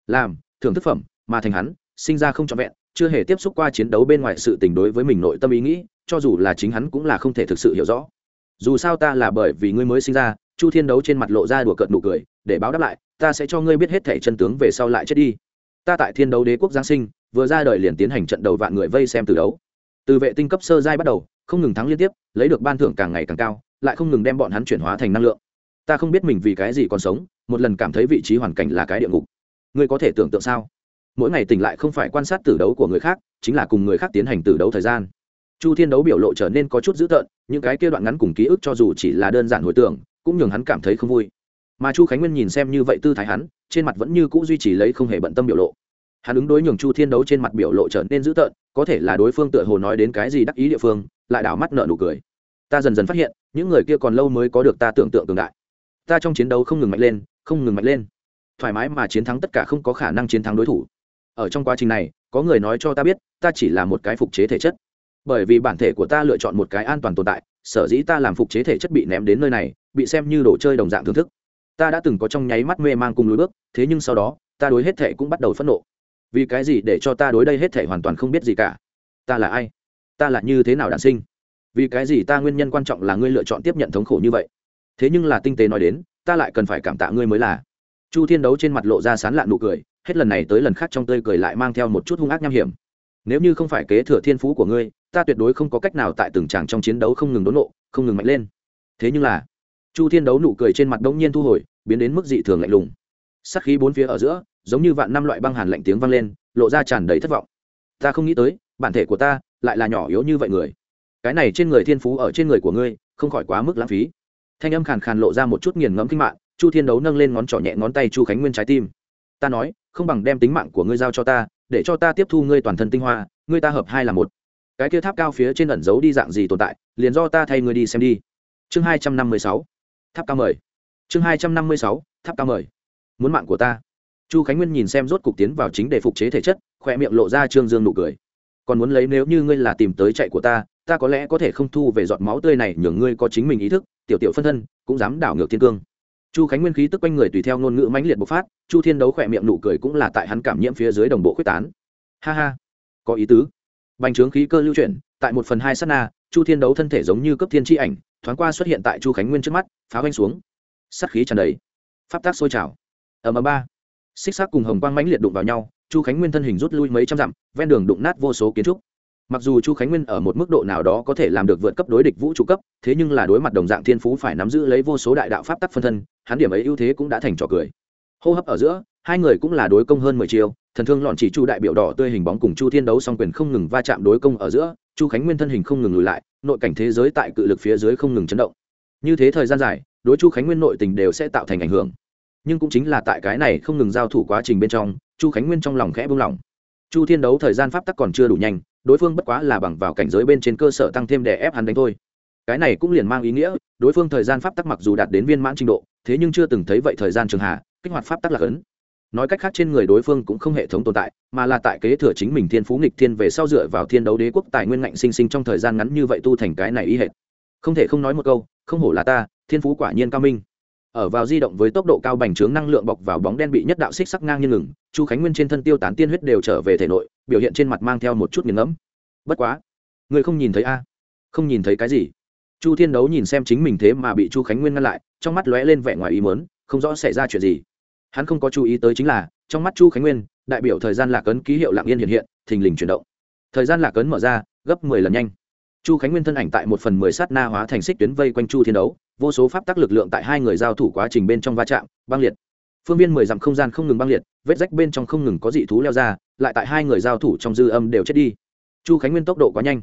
Speaker 1: Làm, thưởng thức phẩm, mà thành hắn sinh ra không trọn vẹn, chưa hề tiếp xúc qua chiến đấu bên ngoài sự tình đối với mình nội tâm ý nghĩ, cho dù là chính hắn cũng là không thể thực sự hiểu rõ. Dù sao ta là bởi vì ngươi mới sinh ra, chu thiên đấu trên mặt lộ ra đùa cợt nụ cười, để báo đáp lại, ta sẽ cho ngươi biết hết thẻ chân tướng về sau lại chết đi. Ta tại thiên đấu đế quốc giáng sinh, vừa ra đời liền tiến hành trận đầu vạn người vây xem từ đấu. Từ vệ tinh cấp sơ giai bắt đầu, không ngừng thắng liên tiếp, lấy được ban thưởng càng ngày càng cao, lại không ngừng đem bọn hắn chuyển hóa thành năng lượng. Ta không biết mình vì cái gì còn sống, một lần cảm thấy vị trí hoàn cảnh là cái địa ngục. Ngươi có thể tưởng tượng sao? Mỗi ngày tỉnh lại không phải quan sát tử đấu của người khác, chính là cùng người khác tiến hành tử đấu thời gian. Chu thiên đấu biểu lộ trở nên có chút dữ tợn, những cái kia đoạn ngắn cùng ký ức cho dù chỉ là đơn giản hồi tưởng, cũng nhường hắn cảm thấy không vui. Mà chu khánh nguyên nhìn xem như vậy tư thái hắn, trên mặt vẫn như c ũ duy trì lấy không hề bận tâm biểu lộ. Hắn ứng đối nhường chu thiên đấu trên mặt biểu lộ trở nên dữ tợn, có thể là đối phương tựa hồ nói đến cái gì đắc ý địa phương, lại đảo mắt nợ nụ cười. Ta dần dần phát hiện, những người kia còn lâu mới có được ta tưởng tượng cường đại. Ta trong chiến đấu không ngừng mạnh lên, không ngừng mạnh lên. Thoải mái mà chiến thắng tất cả không có khả năng chiến thắng đối thủ ở trong quá trình này, có người nói cho ta biết, ta chỉ là một cái phục chế thể chất. Bởi vì bản thể của ta lựa chọn một cái an toàn tồn tại, sở dĩ ta làm phục chế thể chất bị ném đến nơi này, bị xem như đồ chơi đồng dạng thưởng thức. Ta đã từng có trong nháy mắt mê mang cùng lối bước, thế nhưng sau đó, ta đối hết thể cũng bắt đầu phẫn nộ. Vì cái gì để cho ta đối đây hết thể hoàn toàn không biết gì cả? Ta là ai? Ta là như thế nào đản sinh? Vì cái gì ta nguyên nhân quan trọng là ngươi lựa chọn tiếp nhận thống khổ như vậy? Thế nhưng là tinh tế nói đến, ta lại cần phải cảm tạ ngươi mới là. Chu thiên đấu trên mặt lộ ra sán lạn nụ cười hết lần này tới lần khác trong tươi cười lại mang theo một chút hung ác nham hiểm. Nếu như không phải kế thừa thiên phú của ngươi, ta tuyệt đối không có cách nào tại từng tràng trong chiến đấu không ngừng đốn nộ, không ngừng mạnh lên. Thế nhưng là, chu thiên đấu nụ cười trên mặt đ ỗ n g nhiên thu hồi, biến đến mức dị thường lạnh lùng. Sắc khí bốn phía ở giữa, giống như vạn năm loại băng hàn lạnh tiếng vang lên, lộ ra tràn đầy thất vọng. Ta không nghĩ tới, bản thể của ta lại là nhỏ yếu như vậy người. Cái này trên người thiên phú ở trên người của ngươi, không khỏi quá mức lãng phí. Thanh âm khàn khàn lộ ra một chút nghiền ngẫm kinh mạng chu thiên đấu nâng lên ngón trỏ nhẹ ngón tay chu khánh nguyên trái tim. Ta nói không bằng đem tính mạng của ngươi giao cho ta, để cho ta tiếp thu ngươi toàn thân tinh hoa, ngươi ta hợp hai là một. Cái kia tháp cao phía trên ẩn giấu đi dạng gì tồn tại, liền do ta thay ngươi đi xem đi. Chương hai trăm năm mươi sáu. Tháp cao mời. Chương hai trăm năm mươi sáu. Tháp cao mời. Muốn mạng của ta. Chu khánh nguyên nhìn xem rốt cục tiến vào chính để phục chế thể chất khoe miệng lộ ra trương dương nụ cười. Còn muốn lấy nếu như ngươi là tìm tới chạy của ta ta có lẽ có thể không thu về giọt máu tươi này nhường ngươi có chính mình ý thức, tiểu tiểu phân thân, cũng dám đảo ngược thiên cương chu khánh nguyên khí tức quanh người tùy theo ngôn ngữ mãnh liệt bộc phát, chu thiên đấu khỏe miệng nụ cười cũng là tại hắn cảm nhiễm phía dưới đồng bộ quyết tán. Ha ha, có ý tứ. Bành trướng khí cơ lưu chuyển, tại một phần hai s á t na, chu thiên đấu thân thể giống như cấp thiên tri ảnh, thoáng qua xuất hiện tại chu khánh nguyên trước mắt, phá vanh xuống. Sắt khí tràn đầy. Pháp tác sôi trào. Ở mờ ba. Xích xác cùng hồng quang mãnh liệt đụng vào nhau, chu khánh nguyên thân hình rút lui mấy trăm dặm, ven đường đụng nát vô số kiến trúc. Mặc dù chu khánh nguyên ở một mức độ nào đó có thể làm được vượt cấp đối địch vũ trụ cấp, thế nhưng là đối mặt đồng dạng thiên phú phải nắm giữ lấy vô số đại đạo pháp tắc phân thân hắn điểm ấy ưu thế cũng đã thành trò cười. Hô hấp ở giữa, hai người cũng là đối công hơn mười chiều thần thương lọn chỉ chu đại biểu đỏ tươi hình bóng cùng chu thiên đấu song quyền không ngừng va chạm đối công ở giữa, chu khánh nguyên thân hình không ngừng lùi lại, nội cảnh thế giới tại cự lực phía dưới không ngừng chấn động. Như thế thời gian dài, đối chu khánh nguyên nội tình đều sẽ tạo thành ảnh hưởng. Nhưng cũng chính là tại cái này không ngừng giao thủ quá trình bên trong, chu khánh nguyên trong lòng khẽ buông lỏng. Chu thiên đấu thời gian pháp tắc còn chưa đủ nhanh, đối phương bất quá là bằng vào cảnh giới bên trên cơ sở tăng thêm để ép hắn đánh thôi cái này cũng liền mang ý nghĩa, đối phương thời gian pháp tắc mặc dù đạt đến viên mãn trình độ, thế nhưng chưa từng thấy vậy thời gian trường hạ, kích hoạt pháp tắc là ấn. Nói cách khác trên người đối phương cũng không hệ thống tồn tại, mà là tại kế thừa chính mình thiên phú nghịch thiên về sau dựa vào thiên đấu đế quốc tài nguyên ngạnh sinh sinh trong thời gian ngắn như vậy tu thành cái này y hệt. Không thể không nói một câu, không hổ là ta, thiên phú quả nhiên cao minh. Ở vào di động với tốc độ cao bành trướng năng lượng bọc vào bóng đen bị nhất đạo xích sắc ngang như ngừng, chu khánh nguyên trên thân tiêu tán tiên huyết đều trở về thể nội, biểu hiện trên mặt mang theo một chút nghiền ngẫm. Bất quá, người không nhìn thấy a? Không nhìn thấy cái gì? Chu thiên đấu nhìn xem chính mình thế mà bị chu khánh nguyên ngăn lại, trong mắt lóe lên vẻ ngoài ý mớn không rõ xảy ra chuyện gì. Hắn không có chú ý tới chính là, trong mắt chu khánh nguyên, đại biểu thời gian lạc ấn ký hiệu lạng yên hiện hiện, thình lình chuyển động. Thời gian lạc ấn mở ra, gấp mười lần nhanh. Chu khánh nguyên thân ảnh tại một phần mười sát na hóa thành xích tuyến vây quanh chu thiên đấu, vô số pháp tắc lực lượng tại hai người giao thủ quá trình bên trong va chạm, băng liệt. Phương viên mười dặm không gian không ngừng băng liệt, vết rách bên trong không ngừng có dị thú leo ra, lại tại hai người giao thủ trong dư âm đều chết đi. Chu khánh nguyên tốc độ quá nhanh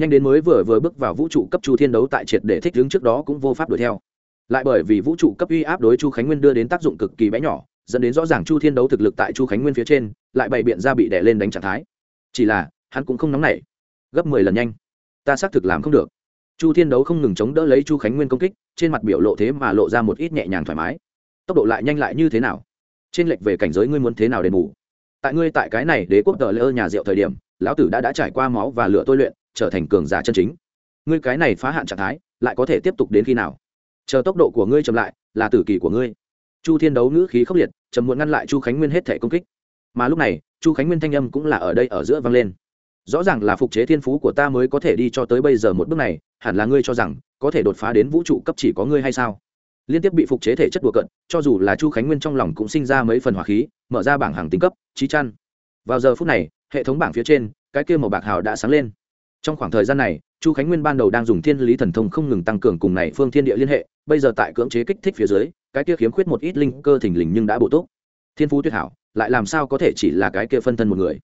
Speaker 1: nhanh đến mới vừa vừa bước vào vũ trụ cấp chu thiên đấu tại triệt để thích đứng trước đó cũng vô pháp đuổi theo. Lại bởi vì vũ trụ cấp uy áp đối chu khánh nguyên đưa đến tác dụng cực kỳ bé nhỏ, dẫn đến rõ ràng chu thiên đấu thực lực tại chu khánh nguyên phía trên lại bày biện ra bị đè lên đánh trạng thái. Chỉ là, hắn cũng không nóng nảy. Gấp mười lần nhanh. Ta xác thực làm không được. Chu thiên đấu không ngừng chống đỡ lấy chu khánh nguyên công kích, trên mặt biểu lộ thế mà lộ ra một ít nhẹ nhàng thoải mái. Tốc độ lại nhanh lại như thế nào? Trên lệch về cảnh giới ngươi muốn thế nào đền bù? Tại ngươi tại cái này đế quốc tờ lơ nhà rượu thời điểm, lão tử đã đã trải qua máu và lửa tôi luyện trở thành cường giả chân chính. Ngươi cái này phá hạn trạng thái, lại có thể tiếp tục đến khi nào? Chờ tốc độ của ngươi chậm lại, là tử kỳ của ngươi. Chu thiên đấu ngữ khí khốc liệt chầm muộn ngăn lại chu khánh nguyên hết thể công kích. Mà lúc này, chu khánh nguyên thanh âm cũng là ở đây ở giữa vang lên. Rõ ràng là phục chế thiên phú của ta mới có thể đi cho tới bây giờ một bước này, hẳn là ngươi cho rằng có thể đột phá đến vũ trụ cấp chỉ có ngươi hay sao? Liên tiếp bị phục chế thể chất đùa cận cho dù là chu khánh nguyên trong lòng cũng sinh ra mấy phần hỏa khí, mở ra bảng hàng tính cấp trí chăn. Vào giờ phút này, hệ thống bảng phía trên, cái kia màu bạc hào đã sáng lên trong khoảng thời gian này, chu khánh nguyên ban đầu đang dùng thiên lý thần thông không ngừng tăng cường cùng này phương thiên địa liên hệ, bây giờ tại cưỡng chế kích thích phía dưới, cái kia khiếm khuyết một ít linh cơ thình lình nhưng đã bổ túc. Thiên phú tuyệt hảo, lại làm sao có thể chỉ là cái kia phân thân một người?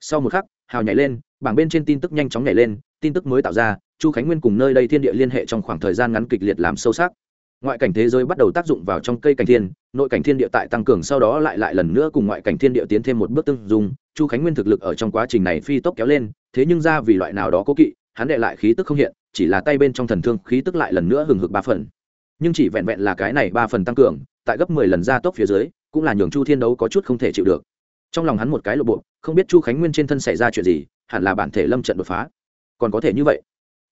Speaker 1: Sau một khắc, hào nhảy lên, bảng bên trên tin tức nhanh chóng nhảy lên, tin tức mới tạo ra, chu khánh nguyên cùng nơi đây thiên địa liên hệ trong khoảng thời gian ngắn kịch liệt làm sâu sắc. Ngoại cảnh thế giới bắt đầu tác dụng vào trong cây cảnh thiên, nội cảnh thiên địa tại tăng cường, sau đó lại lại lần nữa cùng ngoại cảnh thiên địa tiến thêm một bước tương dung chu khánh nguyên thực lực ở trong quá trình này phi tốc kéo lên, thế nhưng ra vì loại nào đó cố kỵ, hắn đệ lại khí tức không hiện, chỉ là tay bên trong thần thương khí tức lại lần nữa hừng hực ba phần. Nhưng chỉ vẹn vẹn là cái này ba phần tăng cường, tại gấp mười lần ra tốc phía dưới, cũng là nhường chu thiên đấu có chút không thể chịu được. Trong lòng hắn một cái lộ bộ, không biết chu khánh nguyên trên thân xảy ra chuyện gì, hẳn là bản thể lâm trận đột phá. Còn có thể như vậy,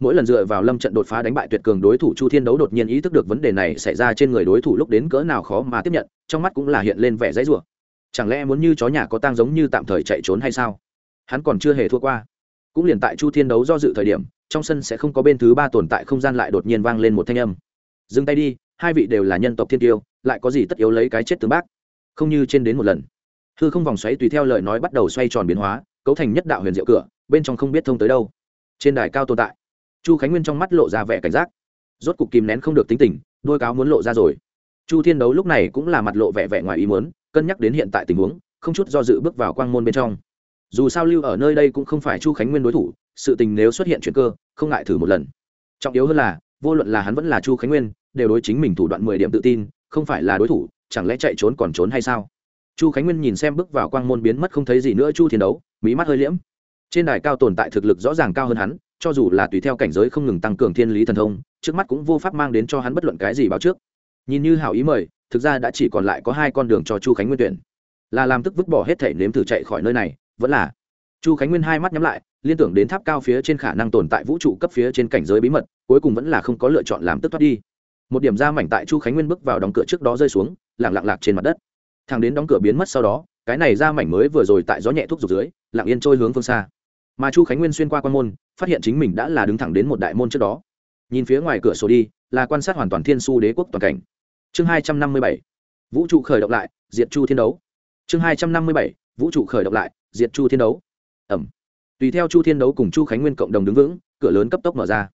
Speaker 1: mỗi lần dựa vào lâm trận đột phá đánh bại tuyệt cường đối thủ chu thiên đấu đột nhiên ý thức được vấn đề này xảy ra trên người đối thủ lúc đến cỡ nào khó mà tiếp nhận, trong mắt cũng là hiện lên vẻ dãy rủa chẳng lẽ muốn như chó nhà có tang giống như tạm thời chạy trốn hay sao? Hắn còn chưa hề thua qua. Cũng liền tại chu thiên đấu do dự thời điểm, trong sân sẽ không có bên thứ ba tồn tại không gian lại đột nhiên vang lên một thanh âm. Dừng tay đi, hai vị đều là nhân tộc thiên tiêu, lại có gì tất yếu lấy cái chết tướng bác? Không như trên đến một lần. Hư không vòng xoáy tùy theo lời nói bắt đầu xoay tròn biến hóa, cấu thành nhất đạo huyền diệu cửa, bên trong không biết thông tới đâu. Trên đài cao tồn tại, chu khánh nguyên trong mắt lộ ra vẻ cảnh giác. Rốt cục kìm nén không được tính tình, đôi cáo muốn lộ ra rồi. Chu thiên đấu lúc này cũng là mặt lộ vẻ vẻ ngoài ý muốn cân nhắc đến hiện tại tình huống, không chút do dự bước vào quang môn bên trong. Dù sao lưu ở nơi đây cũng không phải chu khánh nguyên đối thủ, sự tình nếu xuất hiện chuyện cơ, không ngại thử một lần. Trọng yếu hơn là, vô luận là hắn vẫn là chu khánh nguyên, đều đối chính mình thủ đoạn mười điểm tự tin, không phải là đối thủ, chẳng lẽ chạy trốn còn trốn hay sao? Chu khánh nguyên nhìn xem bước vào quang môn biến mất không thấy gì nữa chu thiên đấu mỹ mắt hơi liễm. Trên đài cao tồn tại thực lực rõ ràng cao hơn hắn, cho dù là tùy theo cảnh giới không ngừng tăng cường thiên lý thần thông, trước mắt cũng vô pháp mang đến cho hắn bất luận cái gì báo trước. Nhìn như hảo ý mời thực ra đã chỉ còn lại có hai con đường cho chu khánh nguyên tuyển. Là làm tức vứt bỏ hết thể nếm thử chạy khỏi nơi này, vẫn là. Chu khánh nguyên hai mắt nhắm lại, liên tưởng đến tháp cao phía trên khả năng tồn tại vũ trụ cấp phía trên cảnh giới bí mật, cuối cùng vẫn là không có lựa chọn làm tức thoát đi. Một điểm ra mảnh tại chu khánh nguyên bước vào đóng cửa trước đó rơi xuống lẳng lặng lạc trên mặt đất. Thằng đến đóng cửa biến mất sau đó, cái này ra mảnh mới vừa rồi tại gió nhẹ thuốc rục dưới, lặng yên trôi hướng phương xa. Mà chu khánh nguyên xuyên qua quan môn, phát hiện chính mình đã là đứng thẳng đến một đại môn trước đó. Nhìn phía ngoài cửa sổ đi, là quan sát hoàn toàn thiên su đế quốc toàn cảnh chương hai trăm năm mươi bảy, vũ trụ khởi động lại, diệt chu thiên đấu. Chương hai trăm năm mươi bảy, vũ trụ khởi động lại, diệt chu thiên đấu. Ẩm. Tùy theo chu thiên đấu cùng chu khánh nguyên cộng đồng đứng vững, cửa lớn cấp tốc mở ra.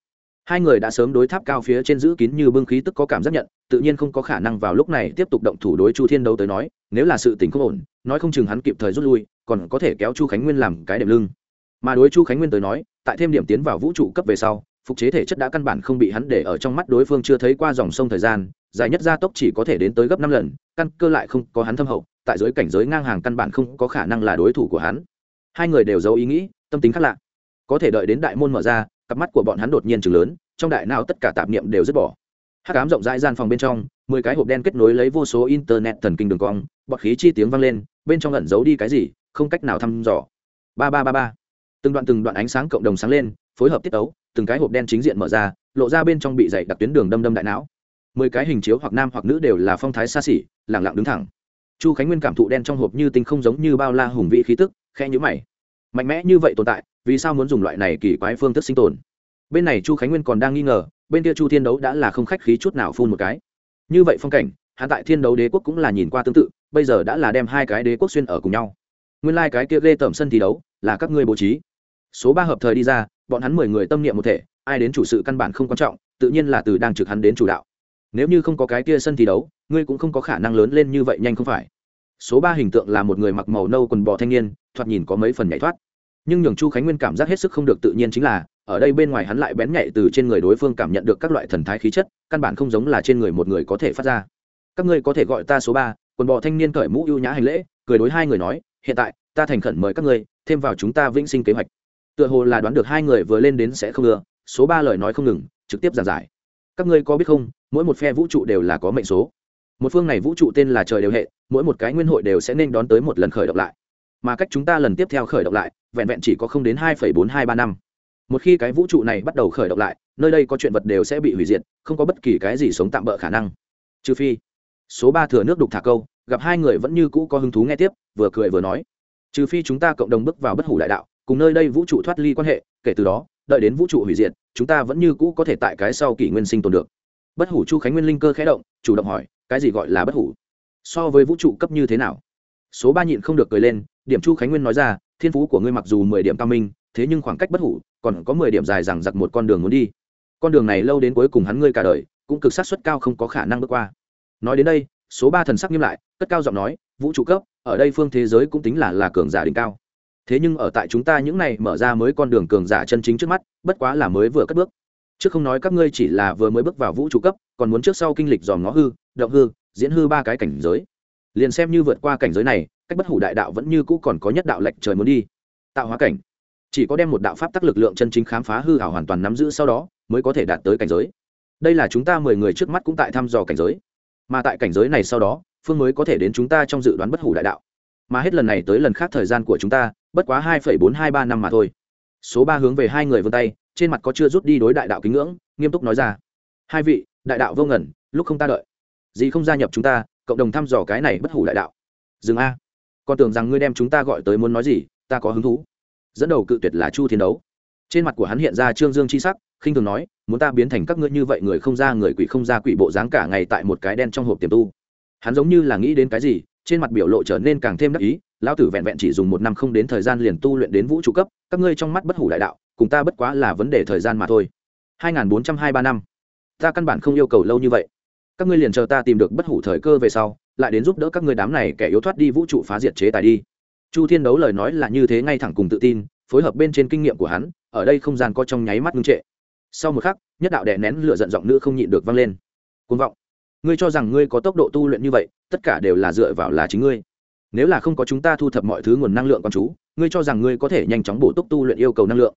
Speaker 1: Hai người đã sớm đối tháp cao phía trên giữ kín như bưng khí tức có cảm giác nhận, tự nhiên không có khả năng vào lúc này tiếp tục động thủ đối chu thiên đấu tới nói, nếu là sự tình không ổn, nói không chừng hắn kịp thời rút lui, còn có thể kéo chu khánh nguyên làm cái đệm lưng. Mà đối chu khánh nguyên tới nói, tại thêm điểm tiến vào vũ trụ cấp về sau, phục chế thể chất đã căn bản không bị hắn để ở trong mắt đối phương chưa thấy qua dòng sông thời gian dài nhất gia tốc chỉ có thể đến tới gấp năm lần, căn cơ lại không có hắn thâm hậu, tại giới cảnh giới ngang hàng căn bản không có khả năng là đối thủ của hắn. Hai người đều giấu ý nghĩ, tâm tính khác lạ. Có thể đợi đến đại môn mở ra, cặp mắt của bọn hắn đột nhiên chừng lớn, trong đại não tất cả tạp niệm đều dứt bỏ. Hắc ám rộng rãi gian phòng bên trong, mười cái hộp đen kết nối lấy vô số internet thần kinh đường cong, bọt khí chi tiếng vang lên, bên trong ẩn giấu đi cái gì, không cách nào thăm dò. Ba ba ba ba. Từng đoạn từng đoạn ánh sáng cộng đồng sáng lên, phối hợp tiết tấu, từng cái hộp đen chính diện mở ra, lộ ra bên trong bị dày đặc tuyến đường đâm đâm đại não mười cái hình chiếu hoặc nam hoặc nữ đều là phong thái xa xỉ, lẳng lặng đứng thẳng. Chu khánh nguyên cảm thụ đen trong hộp như tinh không giống như bao la hùng vị khí tức khe nhữ mày. Mạnh mẽ như vậy tồn tại, vì sao muốn dùng loại này kỳ quái phương thức sinh tồn? Bên này chu khánh nguyên còn đang nghi ngờ, bên kia chu thiên đấu đã là không khách khí chút nào phun một cái. Như vậy phong cảnh hạ tại thiên đấu đế quốc cũng là nhìn qua tương tự, bây giờ đã là đem hai cái đế quốc xuyên ở cùng nhau. Nguyên lai、like、cái kia ghê tởm sân thi đấu, là các ngươi bố trí. Số ba hợp thời đi ra, bọn hắn mười người tâm niệm một thể, ai đến chủ sự căn bản không quan trọng, tự nhiên là từ đang trực hắn đến chủ đạo nếu như không có cái kia sân thi đấu, ngươi cũng không có khả năng lớn lên như vậy nhanh không phải. Số ba hình tượng là một người mặc màu nâu quần bò thanh niên, thoạt nhìn có mấy phần nhảy thoát. Nhưng nhường chu khánh nguyên cảm giác hết sức không được tự nhiên chính là, ở đây bên ngoài hắn lại bén nhạy từ trên người đối phương cảm nhận được các loại thần thái khí chất, căn bản không giống là trên người một người có thể phát ra. Các ngươi có thể gọi ta số ba, quần bò thanh niên cởi mũ ưu nhã hành lễ, cười đối hai người nói, hiện tại, ta thành khẩn mời các ngươi, thêm vào chúng ta vĩnh sinh kế hoạch. Tựa hồ là đoán được hai người vừa lên đến sẽ không ưa số ba lời nói không ngừng, trực tiếp giảng giải. Các ngươi có biết không mỗi một phe vũ trụ đều là có mệnh số. Một phương này vũ trụ tên là trời đều hệ, mỗi một cái nguyên hội đều sẽ nên đón tới một lần khởi động lại. Mà cách chúng ta lần tiếp theo khởi động lại, vẹn vẹn chỉ có không đến hai bốn hai ba năm. Một khi cái vũ trụ này bắt đầu khởi động lại, nơi đây có chuyện vật đều sẽ bị hủy diệt, không có bất kỳ cái gì sống tạm bỡ khả năng. Trừ phi, số ba thừa nước đục thả câu, gặp hai người vẫn như cũ có hứng thú nghe tiếp, vừa cười vừa nói. Trừ phi chúng ta cộng đồng bước vào bất hủ đại đạo, cùng nơi đây vũ trụ thoát ly quan hệ, kể từ đó, đợi đến vũ trụ hủy diệt, chúng ta vẫn như cũ có thể tại cái sau kỷ nguyên sinh tồn được bất hủ chu khánh nguyên linh cơ khẽ động, chủ động hỏi, cái gì gọi là bất hủ? So với vũ trụ cấp như thế nào? Số ba nhịn không được cười lên, điểm chu khánh nguyên nói ra, thiên phú của ngươi mặc dù mười điểm cao minh, thế nhưng khoảng cách bất hủ còn có mười điểm dài rằng giặc một con đường muốn đi. Con đường này lâu đến cuối cùng hắn ngươi cả đời, cũng cực sát suất cao không có khả năng bước qua. Nói đến đây, số ba thần sắc nghiêm lại, cất cao giọng nói, vũ trụ cấp, ở đây phương thế giới cũng tính là là cường giả đỉnh cao. Thế nhưng ở tại chúng ta những này mở ra mới con đường cường giả chân chính trước mắt, bất quá là mới vừa cất bước trước không nói các ngươi chỉ là vừa mới bước vào vũ trụ cấp, còn muốn trước sau kinh lịch dòm ngó hư, động hư, diễn hư ba cái cảnh giới. Liền xem như vượt qua cảnh giới này, cách bất hủ đại đạo vẫn như cũ còn có nhất đạo lệnh trời muốn đi. Tạo hóa cảnh. Chỉ có đem một đạo pháp tắc lực lượng chân chính khám phá hư hảo hoàn toàn nắm giữ sau đó, mới có thể đạt tới cảnh giới. Đây là chúng ta mười người trước mắt cũng tại thăm dò cảnh giới. Mà tại cảnh giới này sau đó, phương mới có thể đến chúng ta trong dự đoán bất hủ đại đạo. Mà hết lần này tới lần khác thời gian của chúng ta, bất quá hai phẩy bốn hai ba năm mà thôi. Số ba hướng về hai người vươn tay trên mặt có chưa rút đi đối đại đạo kính ngưỡng, nghiêm túc nói ra. Hai vị, đại đạo vô ngẩn lúc không ta đợi. Gì không gia nhập chúng ta, cộng đồng thăm dò cái này bất hủ đại đạo. Dừng a. Con tưởng rằng ngươi đem chúng ta gọi tới muốn nói gì, ta có hứng thú. Dẫn đầu cự tuyệt là chu thiên đấu. Trên mặt của hắn hiện ra trương dương chi sắc, khinh thường nói, muốn ta biến thành các ngươi như vậy người không ra người quỷ không ra quỷ bộ dáng cả ngày tại một cái đen trong hộp tiềm tu. Hắn giống như là nghĩ đến cái gì, trên mặt biểu lộ trở nên càng thêm đắc ý, lão tử vẹn vẹn chỉ dùng một năm không đến thời gian liền tu luyện đến vũ trụ cấp, các ngươi trong mắt bất hủ đại đạo cùng ta bất quá là vấn đề thời gian mà thôi. hai nghìn bốn trăm hai ba năm. Ta căn bản không yêu cầu lâu như vậy. Các ngươi liền chờ ta tìm được bất hủ thời cơ về sau, lại đến giúp đỡ các ngươi đám này kẻ yếu thoát đi vũ trụ phá diệt chế tài đi. Chu thiên đấu lời nói là như thế ngay thẳng cùng tự tin, phối hợp bên trên kinh nghiệm của hắn, ở đây không gian có trong nháy mắt ngưng trệ. Sau một khắc, nhất đạo đè nén lửa giận giọng nữ không nhịn được vang lên. Côn vọng. Ngươi cho rằng ngươi có tốc độ tu luyện như vậy, tất cả đều là dựa vào là chính ngươi. Nếu là không có chúng ta thu thập mọi thứ nguồn năng lượng con chú, ngươi cho rằng ngươi có thể nhanh chóng bổ túc tu luyện yêu cầu năng lượng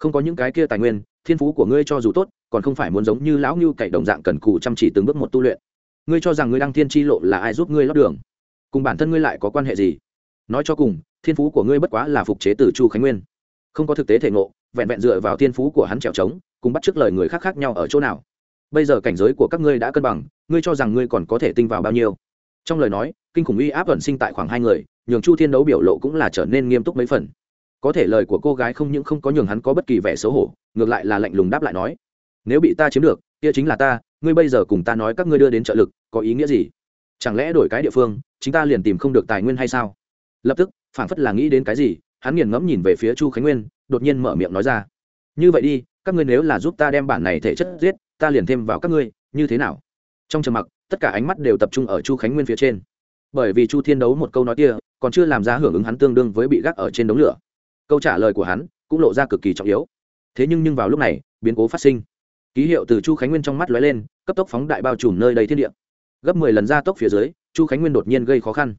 Speaker 1: không có những cái kia tài nguyên, thiên phú của ngươi cho dù tốt, còn không phải muốn giống như lão ngưu cậy đồng dạng cần cù chăm chỉ từng bước một tu luyện. Ngươi cho rằng ngươi đăng thiên tri lộ là ai giúp ngươi lót đường? Cùng bản thân ngươi lại có quan hệ gì? Nói cho cùng, thiên phú của ngươi bất quá là phục chế từ chu khánh nguyên. Không có thực tế thể ngộ, vẹn vẹn dựa vào thiên phú của hắn trèo trống, cùng bắt t lời người khác khác nhau ở chỗ nào? Bây giờ cảnh giới của các ngươi đã cân bằng, ngươi cho rằng ngươi còn có thể tinh vào bao nhiêu? Trong lời nói, kinh khủng uy áp ẩn sinh tại khoảng hai người, nhường chu thiên đấu biểu lộ cũng là trở nên nghiêm túc mấy phần có thể lời của cô gái không những không có nhường hắn có bất kỳ vẻ xấu hổ, ngược lại là lạnh lùng đáp lại nói, nếu bị ta chiếm được, kia chính là ta, ngươi bây giờ cùng ta nói các ngươi đưa đến trợ lực, có ý nghĩa gì? Chẳng lẽ đổi cái địa phương chúng ta liền tìm không được tài nguyên hay sao? Lập tức, phảng phất là nghĩ đến cái gì, hắn nghiền ngẫm nhìn về phía chu khánh nguyên, đột nhiên mở miệng nói ra, như vậy đi, các ngươi nếu là giúp ta đem bản này thể chất giết, ta liền thêm vào các ngươi, như thế nào? Trong trầm mặc, tất cả ánh mắt đều tập trung ở chu khánh nguyên phía trên. Bởi vì chu thiên đấu một câu nói kia, còn chưa làm ra hưởng ứng hắn tương đương với bị gác ở trên đống lửa câu trả lời của hắn cũng lộ ra cực kỳ trọng yếu. Thế nhưng nhưng vào lúc này, biến cố phát sinh. Ký hiệu từ chu khánh nguyên trong mắt lóe lên, cấp tốc phóng đại bao trùm nơi đầy thiên địa. Gấp mười lần ra tốc phía dưới, chu khánh nguyên đột nhiên gây khó khăn.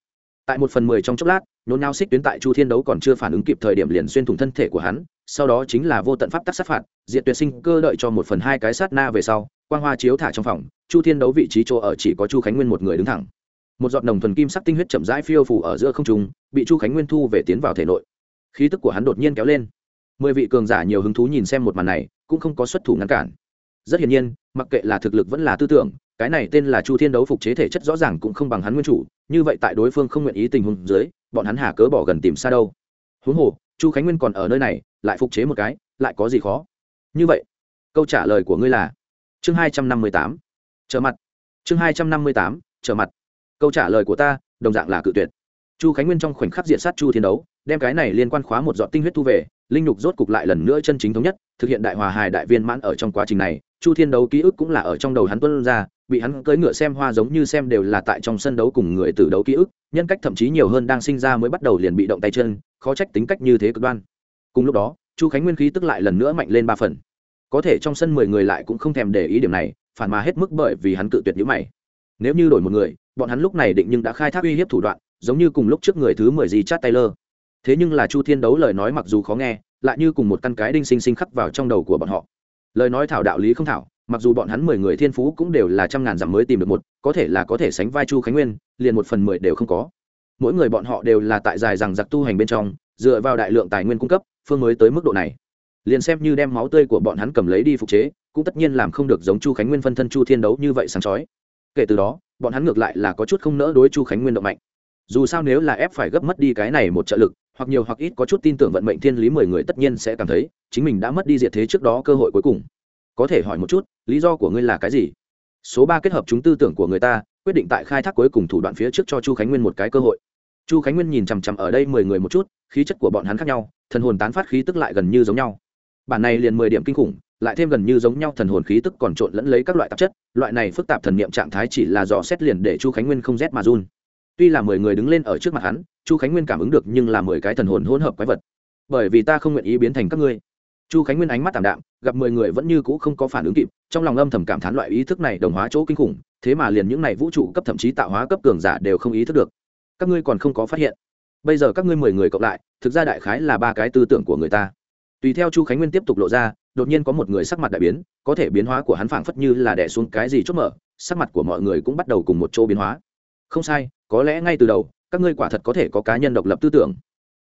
Speaker 1: Tại một phần mười trong chốc lát nôn nao xích tuyến tại chu thiên đấu còn chưa phản ứng kịp thời điểm liền xuyên thủng thân thể của hắn, sau đó chính là vô tận pháp tắc sát phạt, diệt tuyệt sinh cơ đợi cho một phần hai cái sát na về sau, quang hoa chiếu thả trong phòng, chu thiên đấu vị trí chỗ ở chỉ có chu khánh nguyên một người đứng thẳng. Một giọt nồng thuần kim sắc tinh huyết chậm rãi phiêu phủ ở giữa không trung, bị chu khánh nguyên thu về tiến vào thể nội khí tức của hắn đột nhiên kéo lên. Mười vị cường giả nhiều hứng thú nhìn xem một màn này, cũng không có xuất thủ ngăn cản. Rất hiển nhiên, mặc kệ là thực lực vẫn là tư tưởng, cái này tên là chu thiên đấu phục chế thể chất rõ ràng cũng không bằng hắn nguyên chủ, như vậy tại đối phương không nguyện ý tình huống dưới, bọn hắn hà cớ bỏ gần tìm xa đâu. Huống hồ, chu khánh nguyên còn ở nơi này, lại phục chế một cái, lại có gì khó? Như vậy, câu trả lời của ngươi là, chương hai trăm năm mươi tám, trở mặt. Chương hai trăm năm mươi tám, trở mặt. Câu trả lời của ta, đồng dạng là cự tuyệt chu khánh nguyên trong khoảnh khắc diện sát chu thiên đấu, đem cái này liên quan khóa một dọn tinh huyết thu về, linh nhục rốt cục lại lần nữa chân chính thống nhất, thực hiện đại hòa hài đại viên mãn ở trong quá trình này. Chu thiên đấu ký ức cũng là ở trong đầu hắn tuân ra, bị hắn cưỡi ngựa xem hoa giống như xem đều là tại trong sân đấu cùng người tử đấu ký ức, nhân cách thậm chí nhiều hơn đang sinh ra mới bắt đầu liền bị động tay chân, khó trách tính cách như thế cực đoan. Cùng lúc đó, chu khánh nguyên khí tức lại lần nữa mạnh lên ba phần. Có thể trong sân mười người lại cũng không thèm để ý điểm này, phản mà hết mức bởi vì hắn cự tuyệt nhữ mày. Nếu như đổi một người, bọn hắn lúc này định nhưng đã khai thác uy hiếp thủ đoạn giống như cùng lúc trước người thứ mười gì chát taylor. Thế nhưng là chu thiên đấu lời nói mặc dù khó nghe, lại như cùng một căn cái đinh sinh sinh khắc vào trong đầu của bọn họ. Lời nói thảo đạo lý không thảo, mặc dù bọn hắn mười người thiên phú cũng đều là trăm ngàn dặm mới tìm được một, có thể là có thể sánh vai chu khánh nguyên, liền một phần mười đều không có. Mỗi người bọn họ đều là tại dài rằng giặc tu hành bên trong, dựa vào đại lượng tài nguyên cung cấp, phương mới tới mức độ này. Liền xem như đem máu tươi của bọn hắn cầm lấy đi phục chế, cũng tất nhiên làm không được giống chu khánh nguyên phân thân chu thiên đấu như vậy sáng chói. Kể từ đó, bọn hắn ngược lại là có chút không nỡ đối chu khánh nguyên động mạnh dù sao nếu là ép phải gấp mất đi cái này một trợ lực, hoặc nhiều hoặc ít có chút tin tưởng vận mệnh thiên lý mười người tất nhiên sẽ cảm thấy, chính mình đã mất đi diệt thế trước đó cơ hội cuối cùng. Có thể hỏi một chút, lý do của ngươi là cái gì? Số ba kết hợp chúng tư tưởng của người ta, quyết định tại khai thác cuối cùng thủ đoạn phía trước cho chu khánh nguyên một cái cơ hội. Chu khánh nguyên nhìn chằm chằm ở đây mười người một chút, khí chất của bọn hắn khác nhau, thần hồn tán phát khí tức lại gần như giống nhau. Bản này liền mười điểm kinh khủng, lại thêm gần như giống nhau thần hồn khí tức còn trộn lẫn lấy các loại tạp chất, loại này phức tạp thần niệm trạng thái chỉ là dò xét liền để chu khánh nguyên không rét mà run tuy là mười người đứng lên ở trước mặt hắn, chu khánh nguyên cảm ứng được nhưng là mười cái thần hồn hỗn hợp quái vật. Bởi vì ta không nguyện ý biến thành các ngươi. Chu khánh nguyên ánh mắt tảm đạm, gặp mười người vẫn như cũ không có phản ứng kịp, trong lòng âm thầm cảm thán loại ý thức này đồng hóa chỗ kinh khủng, thế mà liền những này vũ trụ cấp thậm chí tạo hóa cấp cường giả đều không ý thức được. Các ngươi còn không có phát hiện. Bây giờ các ngươi mười người cộng lại, thực ra đại khái là ba cái tư tưởng của người ta. Tùy theo chu khánh nguyên tiếp tục lộ ra, đột nhiên có một người sắc mặt đại biến, có thể biến hóa của hắn phảng phất như là đẻ xuống cái gì chốt mở, sắc mặt của mọi người cũng bắt đầu cùng một chỗ biến hóa. Không sai có lẽ ngay từ đầu, các ngươi quả thật có thể có cá nhân độc lập tư tưởng.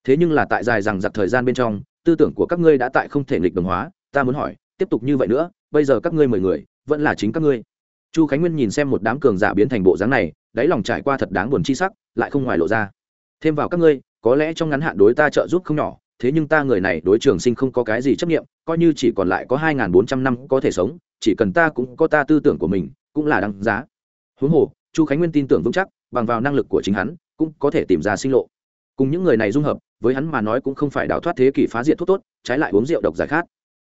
Speaker 1: Thế nhưng là tại dài rằng giặc thời gian bên trong, tư tưởng của các ngươi đã tại không thể nghịch đồng hóa. Ta muốn hỏi, tiếp tục như vậy nữa, bây giờ các ngươi mười người, vẫn là chính các ngươi. Chu khánh nguyên nhìn xem một đám cường giả biến thành bộ dáng này, đáy lòng trải qua thật đáng buồn chi sắc, lại không ngoài lộ ra. Thêm vào các ngươi, có lẽ trong ngắn hạn đối ta trợ giúp không nhỏ, thế nhưng ta người này đối trường sinh không có cái gì chấp nghiệm coi như chỉ còn lại có hai bốn trăm năm có thể sống, chỉ cần ta cũng có ta tư tưởng của mình, cũng là đáng giá. Huống hồ, chu khánh nguyên tin tưởng vững chắc bằng vào năng lực của chính hắn, cũng có thể tìm ra sinh lộ. Cùng những người này dung hợp, với hắn mà nói cũng không phải đào thoát thế kỷ phá diệt thuốc tốt, trái lại uống rượu độc giải khát.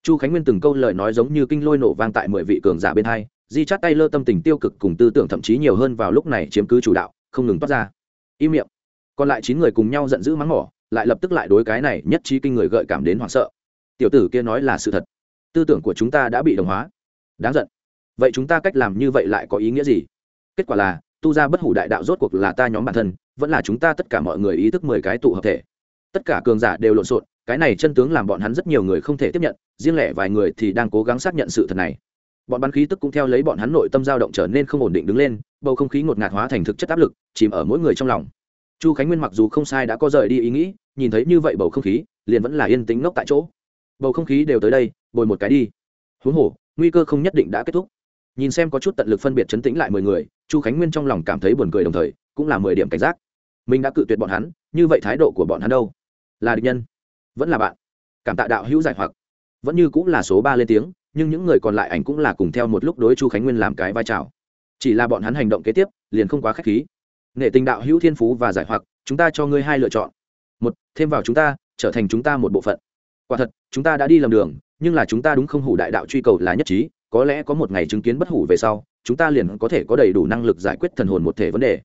Speaker 1: Chu khánh nguyên từng câu lời nói giống như kinh lôi nổ vang tại mười vị cường giả bên hai, di chát tay lơ tâm tình tiêu cực cùng tư tưởng thậm chí nhiều hơn vào lúc này chiếm cứ chủ đạo, không ngừng toát ra. Im miệng. Còn lại chín người cùng nhau giận dữ mắng mỏ, lại lập tức lại đối cái này nhất trí kinh người gợi cảm đến hoảng sợ. Tiểu tử kia nói là sự thật. Tư tưởng của chúng ta đã bị đồng hóa. Đáng giận. Vậy chúng ta cách làm như vậy lại có ý nghĩa gì? Kết quả là tu ra bất hủ đại đạo rốt cuộc là ta nhóm bản thân, vẫn là chúng ta tất cả mọi người ý thức mười cái tụ hợp thể. Tất cả cường giả đều lộn xộn, cái này chân tướng làm bọn hắn rất nhiều người không thể tiếp nhận, riêng lẻ vài người thì đang cố gắng xác nhận sự thật này. Bọn bắn khí tức cũng theo lấy bọn hắn nội tâm dao động trở nên không ổn định đứng lên, bầu không khí ngột ngạt hóa thành thực chất áp lực, chìm ở mỗi người trong lòng. Chu khánh nguyên mặc dù không sai đã có rời đi ý nghĩ, nhìn thấy như vậy bầu không khí, liền vẫn là yên tĩnh ngốc tại chỗ. Bầu không khí đều tới đây, bồi một cái đi. Huống hồ, nguy cơ không nhất định đã kết thúc nhìn xem có chút tận lực phân biệt chấn tĩnh lại mười người, chu khánh nguyên trong lòng cảm thấy buồn cười đồng thời, cũng là mười điểm cảnh giác. Mình đã cự tuyệt bọn hắn, như vậy thái độ của bọn hắn đâu? Là địch nhân? Vẫn là bạn? Cảm tạ đạo hữu giải hoặc. Vẫn như cũng là số ba lên tiếng, nhưng những người còn lại ảnh cũng là cùng theo một lúc đối chu khánh nguyên làm cái vai trò chỉ là bọn hắn hành động kế tiếp, liền không quá k h á c h khí. Nghệ tình đạo hữu thiên phú và giải hoặc, chúng ta cho ngươi hai lựa chọn. Một, thêm vào chúng ta, trở thành chúng ta một bộ phận. Quả thật, chúng ta đã đi lầm đường, nhưng là chúng ta đúng không hủ đại đạo truy cầu là nhất trí có lẽ có một ngày chứng kiến bất hủ về sau, chúng ta liền có thể có đầy đủ năng lực giải quyết thần hồn một thể vấn đề.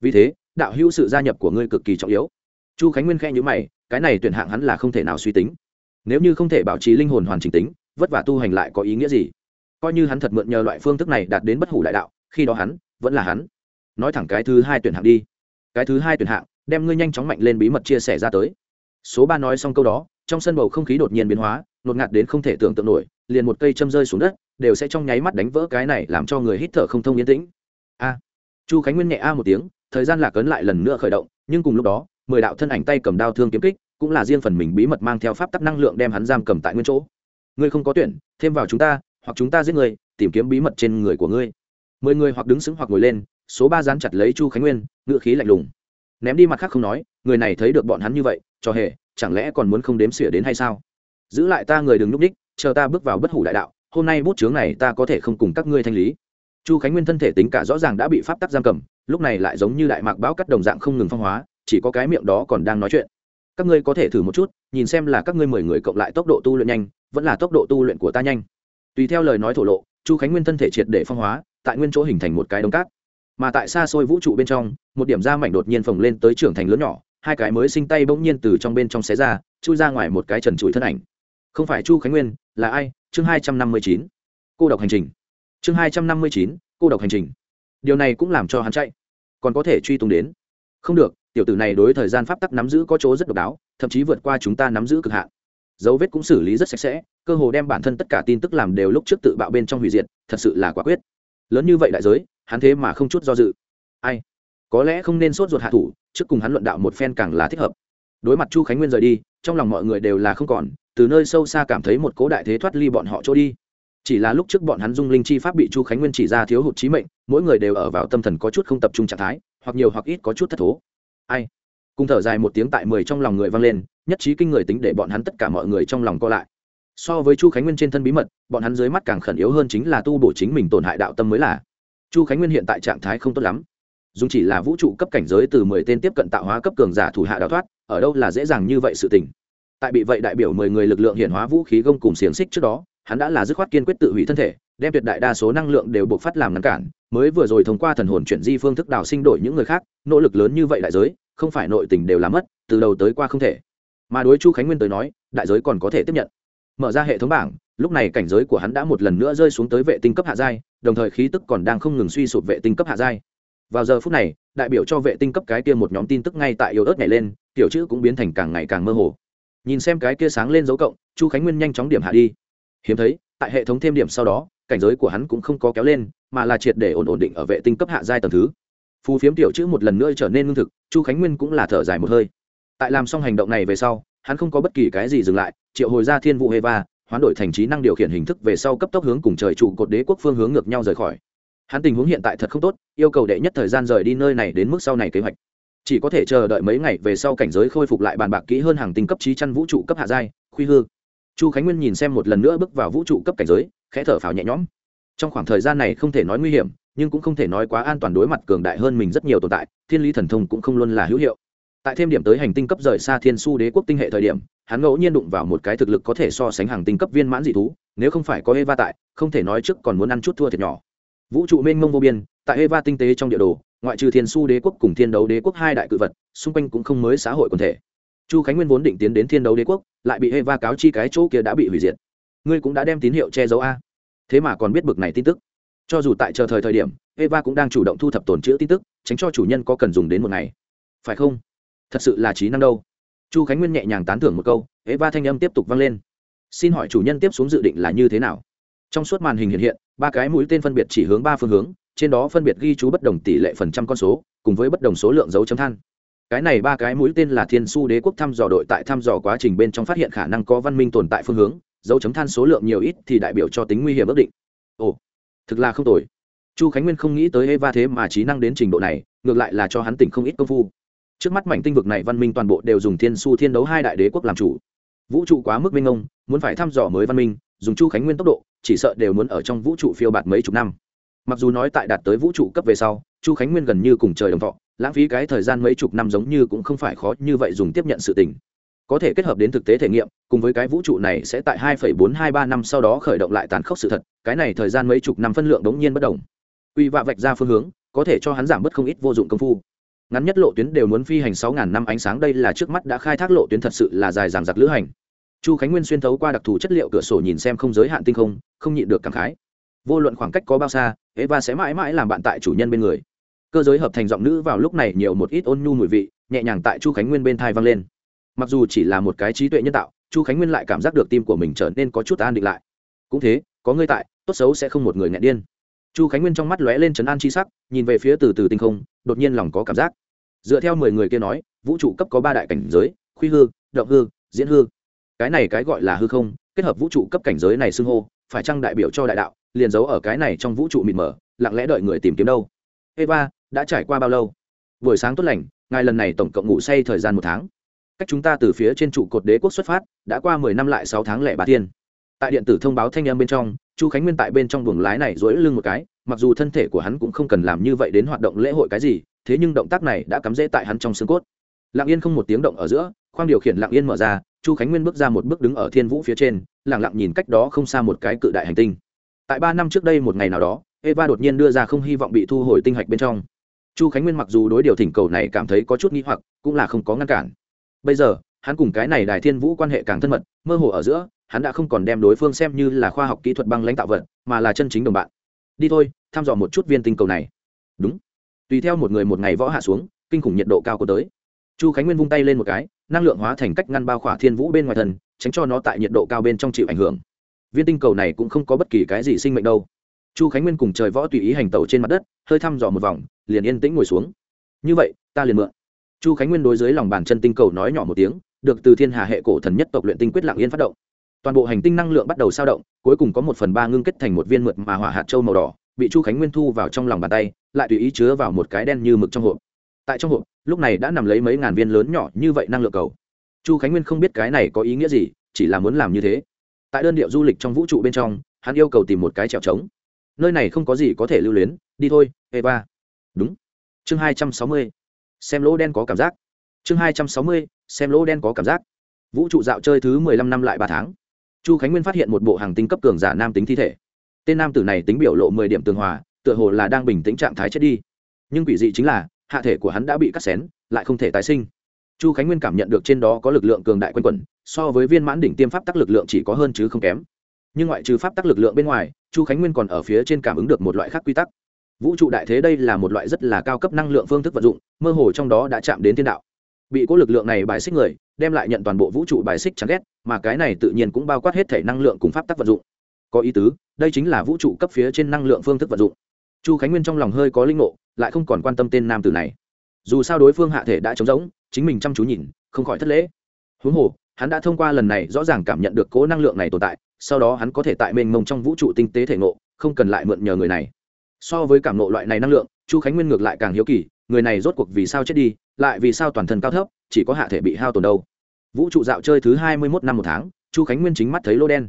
Speaker 1: Vì thế, đạo hữu sự gia nhập của ngươi cực kỳ trọng yếu. Chu khánh nguyên khe nhữ mày, cái này tuyển hạng hắn là không thể nào suy tính. Nếu như không thể bảo trì linh hồn hoàn chỉnh tính, vất vả tu hành lại có ý nghĩa gì? Coi như hắn thật mượn nhờ loại phương thức này đạt đến bất hủ đại đạo, khi đó hắn vẫn là hắn. Nói thẳng cái thứ hai tuyển hạng đi. Cái thứ hai tuyển hạng đem ngươi nhanh chóng mạnh lên bí mật chia sẻ ra tới. Số ba nói xong câu đó, trong sân bầu không khí đột nhiên biến hóa, ngột ngạt đến không thể tưởng tượng nổi, liền một cây châm rơi xuống đất đều sẽ trong nháy mắt đánh vỡ cái này làm cho người hít thở không thông yên tĩnh. A. Chu khánh nguyên nhẹ a một tiếng, thời gian lạc ấn lại lần nữa khởi động, nhưng cùng lúc đó, mười đạo thân ảnh tay cầm đao thương kiếm kích, cũng là riêng phần mình bí mật mang theo pháp tắc năng lượng đem hắn giam cầm tại nguyên chỗ. Ngươi không có tuyển, thêm vào chúng ta, hoặc chúng ta giết người, tìm kiếm bí mật trên người của ngươi. Mười người hoặc đứng sững hoặc ngồi lên, số ba dán chặt lấy chu khánh nguyên, ngựa khí lạnh lùng. Ném đi mặt khác không nói, người này thấy được bọn hắn như vậy, cho hề, chẳng lẽ còn muốn không đếm xỉa đến hay sao? Giữ lại ta người đừng núp đích, chờ ta bước vào bất hủ đại đạo hôm nay bút chướng này ta có thể không cùng các ngươi thanh lý. Chu khánh nguyên thân thể tính cả rõ ràng đã bị pháp tắc giam cầm, lúc này lại giống như đại mạc bão cắt đồng dạng không ngừng phong hóa, chỉ có cái miệng đó còn đang nói chuyện. Các ngươi có thể thử một chút, nhìn xem là các ngươi mười người cộng lại tốc độ tu luyện nhanh, vẫn là tốc độ tu luyện của ta nhanh. Tùy theo lời nói thổ lộ, chu khánh nguyên thân thể triệt để phong hóa, tại nguyên chỗ hình thành một cái đống cát. Mà tại xa xôi vũ trụ bên trong, một điểm da mảnh đột nhiên phồng lên tới trưởng thành lớn nhỏ, hai cái mới sinh tay bỗng nhiên từ trong bên trong xé ra, chui ra ngoài một cái trần trụi thân ảnh. Không phải chu khánh nguyên, là ai? Chương hai trăm năm mươi chín, cô độc hành trình. Chương hai trăm năm mươi chín, cô độc hành trình. Điều này cũng làm cho hắn chạy. Còn có thể truy tung đến. Không được, tiểu tử này đối thời gian pháp tắc nắm giữ có chỗ rất độc đáo, thậm chí vượt qua chúng ta nắm giữ cực hạn. Dấu vết cũng xử lý rất sạch sẽ, cơ hồ đem bản thân tất cả tin tức làm đều lúc trước tự bạo bên trong hủy diệt, thật sự là quả quyết. Lớn như vậy đại giới, hắn thế mà không chút do dự. Ai? Có lẽ không nên sốt ruột hạ thủ, trước cùng hắn luận đạo một phen càng là thích hợp. Đối mặt chu khánh nguyên rời đi, trong lòng mọi người đều là không còn từ nơi sâu xa cảm thấy một cố đại thế thoát ly bọn họ chỗ đi. Chỉ là lúc trước bọn hắn dung linh chi pháp bị chu khánh nguyên chỉ ra thiếu hụt trí mệnh, mỗi người đều ở vào tâm thần có chút không tập trung trạng thái, hoặc nhiều hoặc ít có chút thất thố. Ai? Cùng thở dài một tiếng tại mười trong lòng người vang lên, nhất trí kinh người tính để bọn hắn tất cả mọi người trong lòng co lại. So với chu khánh nguyên trên thân bí mật, bọn hắn dưới mắt càng khẩn yếu hơn chính là tu bổ chính mình tổn hại đạo tâm mới là. Chu khánh nguyên hiện tại trạng thái không tốt lắm. Dùng chỉ là vũ trụ cấp cảnh giới từ mười tên tiếp cận tạo hóa cấp cường giả thủ hạ đào thoát, ở đâu là dễ dàng như vậy sự tình tại bị vậy đại biểu mười người lực lượng hiện hóa vũ khí gông cùng xiềng xích trước đó, hắn đã là dứt khoát kiên quyết tự hủy thân thể, đem tuyệt đại đa số năng lượng đều buộc phát làm ngăn cản, mới vừa rồi thông qua thần hồn chuyển di phương thức đào sinh đổi những người khác, nỗ lực lớn như vậy đại giới, không phải nội tình đều làm mất, từ đầu tới qua không thể. Mà đối chu khánh nguyên tới nói, đại giới còn có thể tiếp nhận. Mở ra hệ thống bảng, lúc này cảnh giới của hắn đã một lần nữa rơi xuống tới vệ tinh cấp hạ giai, đồng thời khí tức còn đang không ngừng suy sụp vệ tinh cấp hạ giai. Vào giờ phút này, đại biểu cho vệ tinh cấp cái kia một nhóm tin tức ngay tại yếu ớt nhảy lên, tiểu chữ cũng biến thành càng ngày càng mơ hồ nhìn xem cái kia sáng lên dấu cộng, chu khánh nguyên nhanh chóng điểm hạ đi. Hiếm thấy, tại hệ thống thêm điểm sau đó, cảnh giới của hắn cũng không có kéo lên, mà là triệt để ổn ổn định ở vệ tinh cấp hạ giai tầng thứ. Phù phiếm tiểu chữ một lần nữa trở nên lương thực, chu khánh nguyên cũng là thở dài một hơi. Tại làm xong hành động này về sau, hắn không có bất kỳ cái gì dừng lại, triệu hồi ra thiên vụ heva hoán đổi thành trí năng điều khiển hình thức về sau cấp tốc hướng cùng trời trụ cột đế quốc phương hướng ngược nhau rời khỏi. Hắn tình huống hiện tại thật không tốt, yêu cầu đệ nhất thời gian rời đi nơi này đến mức sau này kế hoạch chỉ có thể chờ đợi mấy ngày về sau cảnh giới khôi phục lại bàn bạc kỹ hơn hàng tinh cấp trí chăn vũ trụ cấp hạ giai, khuy hư. Chu khánh nguyên nhìn xem một lần nữa bước vào vũ trụ cấp cảnh giới, khẽ thở phào nhẹ nhõm. Trong khoảng thời gian này không thể nói nguy hiểm, nhưng cũng không thể nói quá an toàn đối mặt cường đại hơn mình rất nhiều tồn tại, thiên lý thần thông cũng không luôn là hữu hiệu. Tại thêm điểm tới hành tinh cấp rời xa thiên su đế quốc tinh hệ thời điểm, hắn ngẫu nhiên đụng vào một cái thực lực có thể so sánh hàng tinh cấp viên mãn dị thú, nếu không phải có eva tại, không thể nói trước còn muốn ăn chút thua thiệt nhỏ. Vũ trụ mênh mông vô biên, tại eva tinh tế trong địa đồ ngoại trừ thiên su đế quốc cùng thiên đấu đế quốc hai đại cự vật, xung quanh cũng không mới xã hội quần thể. Chu khánh nguyên vốn định tiến đến thiên đấu đế quốc, lại bị eva cáo chi cái chỗ kia đã bị hủy diệt. Ngươi cũng đã đem tín hiệu che giấu a. Thế mà còn biết bực này tin tức. Cho dù tại chờ thời thời điểm eva cũng đang chủ động thu thập tồn chữ tin tức, tránh cho chủ nhân có cần dùng đến một ngày. Phải không? Thật sự là trí năng đâu. Chu khánh nguyên nhẹ nhàng tán thưởng một câu eva thanh âm tiếp tục vang lên. Xin hỏi chủ nhân tiếp xuống dự định là như thế nào? Trong suốt màn hình hiện hiện, ba cái mũi tên phân biệt chỉ hướng ba phương hướng trên đó phân biệt ghi chú bất đồng tỷ lệ phần trăm con số, cùng với bất đồng số lượng dấu chấm than. Cái này ba cái mũi tên là thiên su đế quốc thăm dò đội tại thăm dò quá trình bên trong phát hiện khả năng có văn minh tồn tại phương hướng, dấu chấm than số lượng nhiều ít thì đại biểu cho tính nguy hiểm ước định. Ồ, thực là không tồi. Chu khánh nguyên không nghĩ tới eva thế mà trí năng đến trình độ này, ngược lại là cho hắn tỉnh không ít công phu. Trước mắt mảnh tinh vực này văn minh toàn bộ đều dùng thiên su thiên đấu hai đại đế quốc làm chủ. Vũ trụ quá mức minh ông muốn phải thăm dò mới văn minh, dùng chu khánh nguyên tốc độ, chỉ sợ đều muốn ở trong vũ trụ phiêu bạt mấy chục năm mặc dù nói tại đạt tới vũ trụ cấp về sau chu khánh nguyên gần như cùng trời đồng thọ lãng phí cái thời gian mấy chục năm giống như cũng không phải khó như vậy dùng tiếp nhận sự tình. Có thể kết hợp đến thực tế thể nghiệm cùng với cái vũ trụ này sẽ tại 2,423 năm sau đó khởi động lại tàn khốc sự thật cái này thời gian mấy chục năm phân lượng đống nhiên bất đồng. Uy vạ vạch ra phương hướng có thể cho hắn giảm bớt không ít vô dụng công phu. Ngắn nhất lộ tuyến đều muốn phi hành 6.000 năm ánh sáng đây là trước mắt đã khai thác lộ tuyến thật sự là dài dằng dặc lữ hành. Chu khánh nguyên xuyên thấu qua đặc thù chất liệu cửa sổ nhìn xem không giới hạn tinh không không nhịn được cảm khái vô luận khoảng cách có bao xa, eva sẽ mãi mãi làm bạn tại chủ nhân bên người. Cơ giới hợp thành giọng nữ vào lúc này nhiều một ít ôn nhu mùi vị, nhẹ nhàng tại chu khánh nguyên bên thai vang lên. Mặc dù chỉ là một cái trí tuệ nhân tạo, chu khánh nguyên lại cảm giác được tim của mình trở nên có chút an định lại. Cũng thế, có ngươi tại, tốt xấu sẽ không một người nghẹn điên. Chu khánh nguyên trong mắt lóe lên trấn an c h i sắc, nhìn về phía từ từ tinh không, đột nhiên lòng có cảm giác. Dựa theo mười người kia nói, vũ trụ cấp có ba đại cảnh giới, khuy hư, động hư, diễn hư. Cái này cái gọi là hư không, kết hợp vũ trụ cấp cảnh giới này xưng hô, phải chăng đại biểu cho đại đạo? Liền giấu ở cái này trong vũ trụ mịt mờ, lặng lẽ đợi người tìm kiếm đâu. Eva, đã trải qua bao lâu? Buổi sáng tốt lành, ngài lần này tổng cộng ngủ say thời gian một tháng. Cách chúng ta từ phía trên trụ cột đế quốc xuất phát, đã qua mười năm lại sáu tháng lẻ ba thiên. Tại điện tử thông báo thanh âm bên trong, chu khánh nguyên tại bên trong buồng lái này dối lưng một cái, mặc dù thân thể của hắn cũng không cần làm như vậy đến hoạt động lễ hội cái gì, thế nhưng động tác này đã cắm rễ tại hắn trong xương cốt. Lặng yên không một tiếng động ở giữa, khoang điều khiển lặng yên mở ra, chu khánh nguyên bước ra một bước đứng ở thiên vũ phía trên lẳng lặng nhìn cách đó không xa một cái cự đại hành tinh tại ba năm trước đây một ngày nào đó, eva đột nhiên đưa ra không hy vọng bị thu hồi tinh hạch bên trong. Chu khánh nguyên mặc dù đối điều thỉnh cầu này cảm thấy có chút n g h i hoặc, cũng là không có ngăn cản. Bây giờ, hắn cùng cái này đài thiên vũ quan hệ càng thân mật, mơ hồ ở giữa, hắn đã không còn đem đối phương xem như là khoa học kỹ thuật băng lãnh tạo vật, mà là chân chính đồng bạn. Đi thôi, thăm dò một chút viên tinh cầu này. Đúng. Tùy theo một người một ngày võ hạ xuống, kinh khủng nhiệt độ cao có tới. Chu khánh nguyên vung tay lên một cái, năng lượng hóa thành cách ngăn bao khỏa thiên vũ bên ngoài thần tránh cho nó tại nhiệt độ cao bên trong chịu ảnh hưởng viên tinh cầu này cũng không có bất kỳ cái gì sinh mệnh đâu. Chu khánh nguyên cùng trời võ tùy ý hành tẩu trên mặt đất, hơi thăm dò một vòng, liền yên tĩnh ngồi xuống. Như vậy, ta liền mượn. Chu khánh nguyên đối dưới lòng bàn chân tinh cầu nói nhỏ một tiếng, được từ thiên hà hệ cổ thần nhất tộc luyện tinh quyết lặng yên phát động. Toàn bộ hành tinh năng lượng bắt đầu sao động, cuối cùng có một phần ba ngưng kết thành một viên mượt mà hỏa hạt châu màu đỏ, bị chu khánh nguyên thu vào trong lòng bàn tay, lại tùy ý chứa vào một cái đen như mực trong hộp. Tại trong hộp, lúc này đã nằm lấy mấy ngàn viên lớn nhỏ như vậy năng lượng cầu. Chu khánh nguyên không biết cái này có ý nghĩa gì, chỉ là muốn làm như thế tại đơn điệu du lịch trong vũ trụ bên trong, hắn yêu cầu tìm một cái trèo trống. Nơi này không có gì có thể lưu luyến, đi thôi, eva. Đúng. Chương hai trăm sáu mươi. Xem lỗ đen có cảm giác. Chương hai trăm sáu mươi, xem lỗ đen có cảm giác. Vũ trụ dạo chơi thứ mười lăm năm lại ba tháng. Chu khánh nguyên phát hiện một bộ hàng tinh cấp cường giả nam tính thi thể. Tên nam tử này tính biểu lộ mười điểm tường hòa, tựa hồ là đang bình tĩnh trạng thái chết đi. Nhưng quỷ dị chính là, hạ thể của hắn đã bị cắt xén, lại không thể tái sinh chu khánh nguyên cảm nhận được trên đó có lực lượng cường đại quanh quẩn, so với viên mãn đỉnh tiêm pháp tắc lực lượng chỉ có hơn chứ không kém. Nhưng ngoại trừ pháp tắc lực lượng bên ngoài, chu khánh nguyên còn ở phía trên cảm ứng được một loại khác quy tắc. Vũ trụ đại thế đây là một loại rất là cao cấp năng lượng phương thức vận dụng, mơ hồ trong đó đã chạm đến thiên đạo. Bị cố lực lượng này bài xích người, đem lại nhận toàn bộ vũ trụ bài xích chán ghét, mà cái này tự nhiên cũng bao quát hết thể năng lượng cùng pháp tắc vận dụng. Có ý tứ, đây chính là vũ trụ cấp phía trên năng lượng phương thức vận dụng. Chu khánh nguyên trong lòng hơi có linh ngộ, lại không còn quan tâm tên nam tử này. Dù sao đối phương hạ thể đã trống rỗng chính mình chăm chú nhìn, không khỏi thất lễ. Huống hồ, hắn đã thông qua lần này rõ ràng cảm nhận được cố năng lượng này tồn tại, sau đó hắn có thể tại mênh mông trong vũ trụ tinh tế thể ngộ, không cần lại mượn nhờ người này. So với cảm nộ loại này năng lượng, chu khánh nguyên ngược lại càng hiếu kỳ, người này rốt cuộc vì sao chết đi, lại vì sao toàn thân cao thấp, chỉ có hạ thể bị hao tổn đâu. Vũ trụ dạo chơi thứ hai mươi mốt năm một tháng, chu khánh nguyên chính mắt thấy lô đen.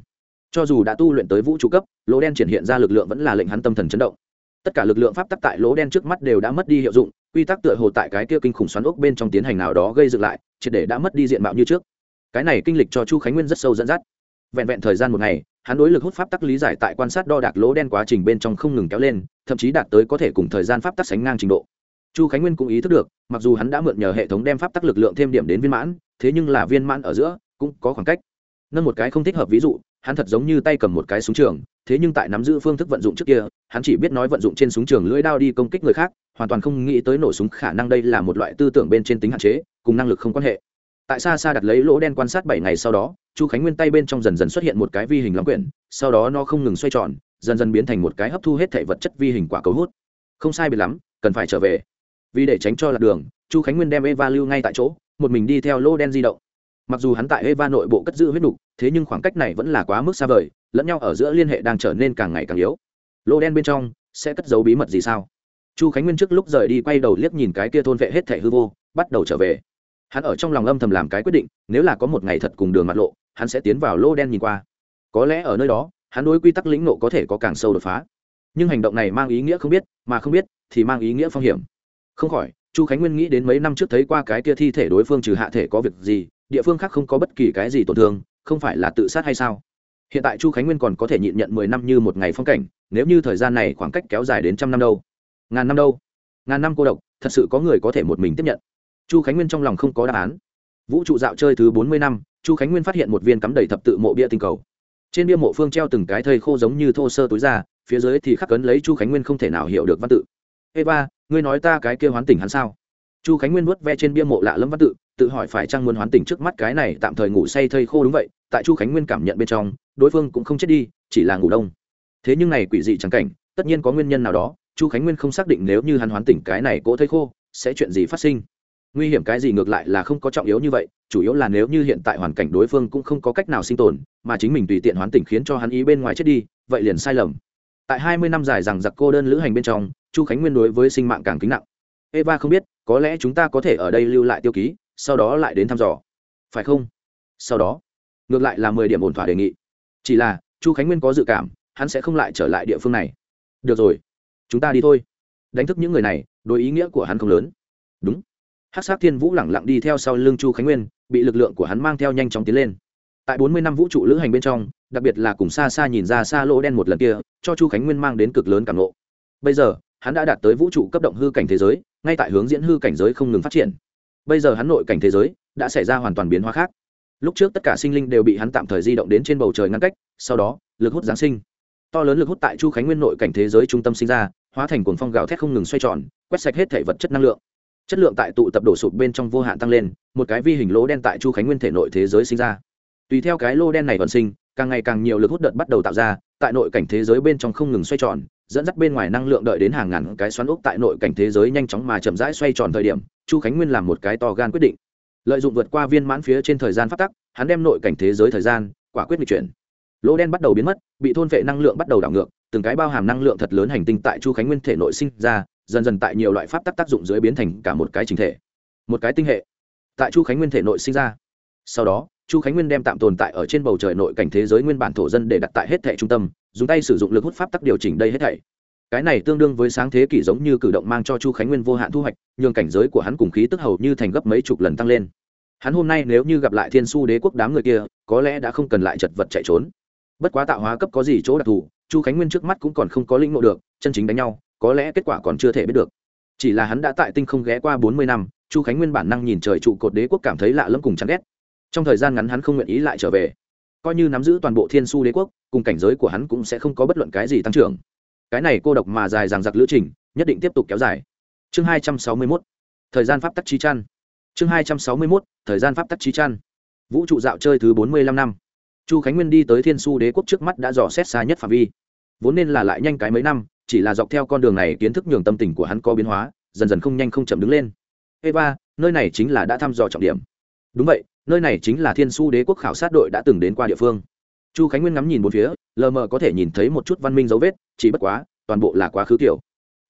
Speaker 1: Cho dù đã tu luyện tới vũ trụ cấp, lỗ đen triển hiện ra lực lượng vẫn là lệnh hắn tâm thần chấn động. Tất cả lực lượng pháp tắc tại lỗ đen trước mắt đều đã mất đi hiệu dụng quy tắc tựa hồ tại cái kia kinh khủng xoắn ốc bên trong tiến hành nào đó gây dựng lại, triệt để đã mất đi diện mạo như trước. Cái này kinh lịch cho chu khánh nguyên rất sâu dẫn dắt. Vẹn vẹn thời gian một ngày, hắn đối lực hút pháp tắc lý giải tại quan sát đo đạc lỗ đen quá trình bên trong không ngừng kéo lên, thậm chí đạt tới có thể cùng thời gian pháp tắc sánh ngang trình độ. Chu khánh nguyên cũng ý thức được, mặc dù hắn đã mượn nhờ hệ thống đem pháp tắc lực lượng thêm điểm đến viên mãn, thế nhưng là viên mãn ở giữa cũng có khoảng cách. Nâng một cái không thích hợp ví dụ hắn thật giống như tay cầm một cái súng trường, thế nhưng tại nắm giữ phương thức vận dụng trước kia, hắn chỉ biết nói vận dụng trên súng trường lưỡi đao đi công kích người khác, hoàn toàn không nghĩ tới nổ súng khả năng đây là một loại tư tưởng bên trên tính hạn chế, cùng năng lực không quan hệ. Tại xa xa đặt lấy lỗ đen quan sát bảy ngày sau đó, chu khánh nguyên tay bên trong dần dần xuất hiện một cái vi hình lóng quyển, sau đó nó không ngừng xoay tròn, dần dần biến thành một cái hấp thu hết thể vật chất vi hình quả cầu hút. Không sai biệt lắm, cần phải trở về. Vì để tránh cho lạc đường, chu khánh nguyên đem eva lưu ngay tại chỗ, một mình đi theo lỗ đen di động mặc dù hắn tại eva nội bộ cất giữ huyết nục, thế nhưng khoảng cách này vẫn là quá mức xa vời, lẫn nhau ở giữa liên hệ đang trở nên càng ngày càng yếu. Lô đen bên trong, sẽ cất giấu bí mật gì sao? Chu khánh nguyên trước lúc rời đi quay đầu liếc nhìn cái kia thôn vệ hết thẻ hư vô, bắt đầu trở về. Hắn ở trong lòng âm thầm làm cái quyết định, nếu là có một ngày thật cùng đường mặt lộ, hắn sẽ tiến vào lô đen nhìn qua. Có lẽ ở nơi đó, hắn đối quy tắc lĩnh nộ có thể có càng sâu đột phá. Nhưng hành động này mang ý nghĩa không biết, mà không biết, thì mang ý nghĩa phong hiểm. Không khỏi, chu khánh nguyên nghĩ đến mấy năm trước thấy qua cái kia thi thể đối phương trừ hạ thể có việc gì địa phương khác không có bất kỳ cái gì tổn thương, không phải là tự sát hay sao? Hiện tại chu khánh nguyên còn có thể nhịn nhận mười năm như một ngày phong cảnh, nếu như thời gian này khoảng cách kéo dài đến trăm năm đâu. Ngàn năm đâu? Ngàn năm cô độc, thật sự có người có thể một mình tiếp nhận. Chu khánh nguyên trong lòng không có đáp án. Vũ trụ dạo chơi thứ bốn mươi năm, chu khánh nguyên phát hiện một viên cắm đầy thập tự mộ bia tinh cầu. Trên bia mộ phương treo từng cái thây khô giống như thô sơ túi ra phía dưới thì khắc cấn lấy chu khánh nguyên không thể nào hiểu được văn tự. Eva, ngươi nói ta cái kia hoán tỉnh hắn sao? Chu khánh nguyên vuốt ve trên bia mộ lạ lâm văn tự tự hỏi phải chăng muốn hoán tỉnh trước mắt cái này tạm thời ngủ say thây khô đúng vậy, tại chu khánh nguyên cảm nhận bên trong, đối phương cũng không chết đi, chỉ là ngủ đông. Thế nhưng này quỷ dị chẳng cảnh, tất nhiên có nguyên nhân nào đó, chu khánh nguyên không xác định nếu như hắn hoán tỉnh cái này cỗ thây khô, sẽ chuyện gì phát sinh. Nguy hiểm cái gì ngược lại là không có trọng yếu như vậy, chủ yếu là nếu như hiện tại hoàn cảnh đối phương cũng không có cách nào sinh tồn, mà chính mình tùy tiện hoán tỉnh khiến cho hắn ý bên ngoài chết đi, vậy liền sai lầm. Tại hai mươi năm dài rằng giặc cô đơn lữ hành bên trong, chu khánh nguyên đối với sinh mạng càng kính nặng. Eva không biết có lẽ chúng ta có thể ở đây lưu lại tiêu ký, sau đó lại đến thăm dò. Phải không? Sau đó, ngược lại là mười điểm ổn thỏa đề nghị. Chỉ là, chu khánh nguyên có dự cảm, hắn sẽ không lại trở lại địa phương này. Được rồi, chúng ta đi thôi. Đánh thức những người này, đối ý nghĩa của hắn không lớn. Đúng. Hát sát thiên vũ lẳng lặng đi theo sau lưng chu khánh nguyên, bị lực lượng của hắn mang theo nhanh chóng tiến lên. Tại bốn mươi năm vũ trụ lữ hành bên trong, đặc biệt là cùng xa xa nhìn ra xa lỗ đen một lần kia, cho chu khánh nguyên mang đến cực lớn cảm lộ bây giờ, hắn đã đạt tới vũ trụ cấp động hư cảnh thế giới ngay tại hướng diễn hư cảnh giới không ngừng phát triển. Bây giờ hắn nội cảnh thế giới đã xảy ra hoàn toàn biến hóa khác. Lúc trước tất cả sinh linh đều bị hắn tạm thời di động đến trên bầu trời ngăn cách, sau đó, lực hút giáng sinh. To lớn lực hút tại chu khánh nguyên nội cảnh thế giới trung tâm sinh ra, hóa thành cuồng phong gào thét không ngừng xoay tròn, quét sạch hết thể vật chất năng lượng. Chất lượng tại tụ tập đổ sụp bên trong vô hạn tăng lên, một cái vi hình lỗ đen tại chu khánh nguyên thể nội thế giới sinh ra. Tùy theo cái lô đen này vận sinh, càng ngày càng nhiều lực hút đợt bắt đầu tạo ra, tại nội cảnh thế giới bên trong không ngừng xoay tròn dẫn dắt bên ngoài năng lượng đợi đến hàng ngàn cái xoắn ốc tại nội cảnh thế giới nhanh chóng mà chậm rãi xoay tròn thời điểm, chu khánh nguyên làm một cái to gan quyết định. Lợi dụng vượt qua viên mãn phía trên thời gian phát tắc, hắn đem nội cảnh thế giới thời gian, quả quyết lịch chuyển. Lỗ đen bắt đầu biến mất, bị thôn vệ năng lượng bắt đầu đảo ngược, từng cái bao hàm năng lượng thật lớn hành tinh tại chu khánh nguyên thể nội sinh ra, dần dần tại nhiều loại pháp tắc tác dụng dưới biến thành cả một cái trình thể, một cái tinh hệ tại chu khánh nguyên thể nội sinh ra sau đó, chu khánh nguyên đem tạm tồn tại ở trên bầu trời nội cảnh thế giới nguyên bản thổ dân để đặt tại hết thẻ trung tâm, dùng tay sử dụng lực hút pháp tắc điều chỉnh đây hết thảy. Cái này tương đương với sáng thế kỷ giống như cử động mang cho chu khánh nguyên vô hạn thu hoạch, nhường cảnh giới của hắn cùng khí tức hầu như thành gấp mấy chục lần tăng lên. Hắn hôm nay nếu như gặp lại thiên su đế quốc đám người kia, có lẽ đã không cần lại chật vật chạy trốn. Bất quá tạo hóa cấp có gì chỗ đặc thù, chu khánh nguyên trước mắt cũng còn không có lĩnh ngộ được, chân chính đánh nhau, có lẽ kết quả còn chưa thể biết được. Chỉ là hắn đã tại tinh không ghé qua bốn mươi năm, chu khánh nguyên bản năng nhìn trời trụ cột đế quốc cảm thấy lạ lẫm cùng chán ghét trong thời gian ngắn hắn không nguyện ý lại trở về. Coi như nắm giữ toàn bộ thiên su đế quốc, cùng cảnh giới của hắn cũng sẽ không có bất luận cái gì tăng trưởng. Cái này cô độc mà dài dằng dặc lữ trình, nhất định tiếp tục kéo dài. Chương hai trăm sáu mươi mốt. Thời gian pháp tắc chi chăn. Chương hai trăm sáu mươi mốt. Thời gian pháp tắc chi chăn. Vũ trụ dạo chơi thứ bốn mươi lăm năm. Chu khánh nguyên đi tới thiên su đế quốc trước mắt đã dò xét xa nhất phạm vi. Vốn nên là lại nhanh cái mấy năm, chỉ là dọc theo con đường này kiến thức nhường tâm tình của hắn có biến hóa, dần dần không nhanh không chậm đứng lên. Eva, nơi này chính là đã thăm dò trọng điểm. Đúng vậy nơi này chính là thiên su đế quốc khảo sát đội đã từng đến qua địa phương. Chu khánh nguyên ngắm nhìn bốn phía, lờ mờ có thể nhìn thấy một chút văn minh dấu vết, chỉ bất quá, toàn bộ là quá khứ kiểu.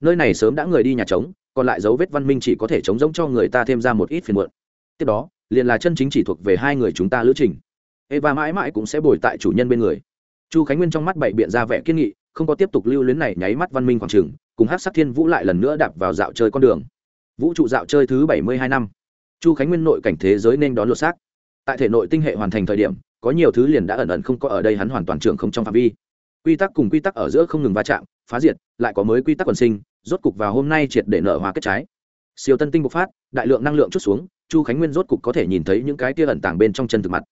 Speaker 1: Nơi này sớm đã người đi nhà trống, còn lại dấu vết văn minh chỉ có thể chống giống cho người ta thêm ra một ít phiền muộn. Tiếp đó, liền là chân chính chỉ thuộc về hai người chúng ta lữ trình. Eva mãi mãi cũng sẽ bồi tại chủ nhân bên người. Chu khánh nguyên trong mắt bảy biện ra vẻ kiên nghị, không có tiếp tục lưu luyến này nháy mắt văn minh khoảng trường, cùng hát sắc thiên vũ lại lần nữa đạp vào dạo chơi con đường. Vũ trụ dạo chơi thứ bảy mươi hai năm. Chu khánh nguyên nội cảnh thế giới nên đón lột xác tại thể nội tinh hệ hoàn thành thời điểm, có nhiều thứ liền đã ẩn ẩn không có ở đây hắn hoàn toàn trưởng không trong phạm vi. Quy tắc cùng quy tắc ở giữa không ngừng va chạm, phá diệt, lại có mới quy tắc quần sinh, rốt cục vào hôm nay triệt để nở hóa kết trái. Siêu tân tinh bộc phát, đại lượng năng lượng chút xuống, chu khánh nguyên rốt cục có thể nhìn thấy những cái tia ẩn tàng bên trong chân thực mặt.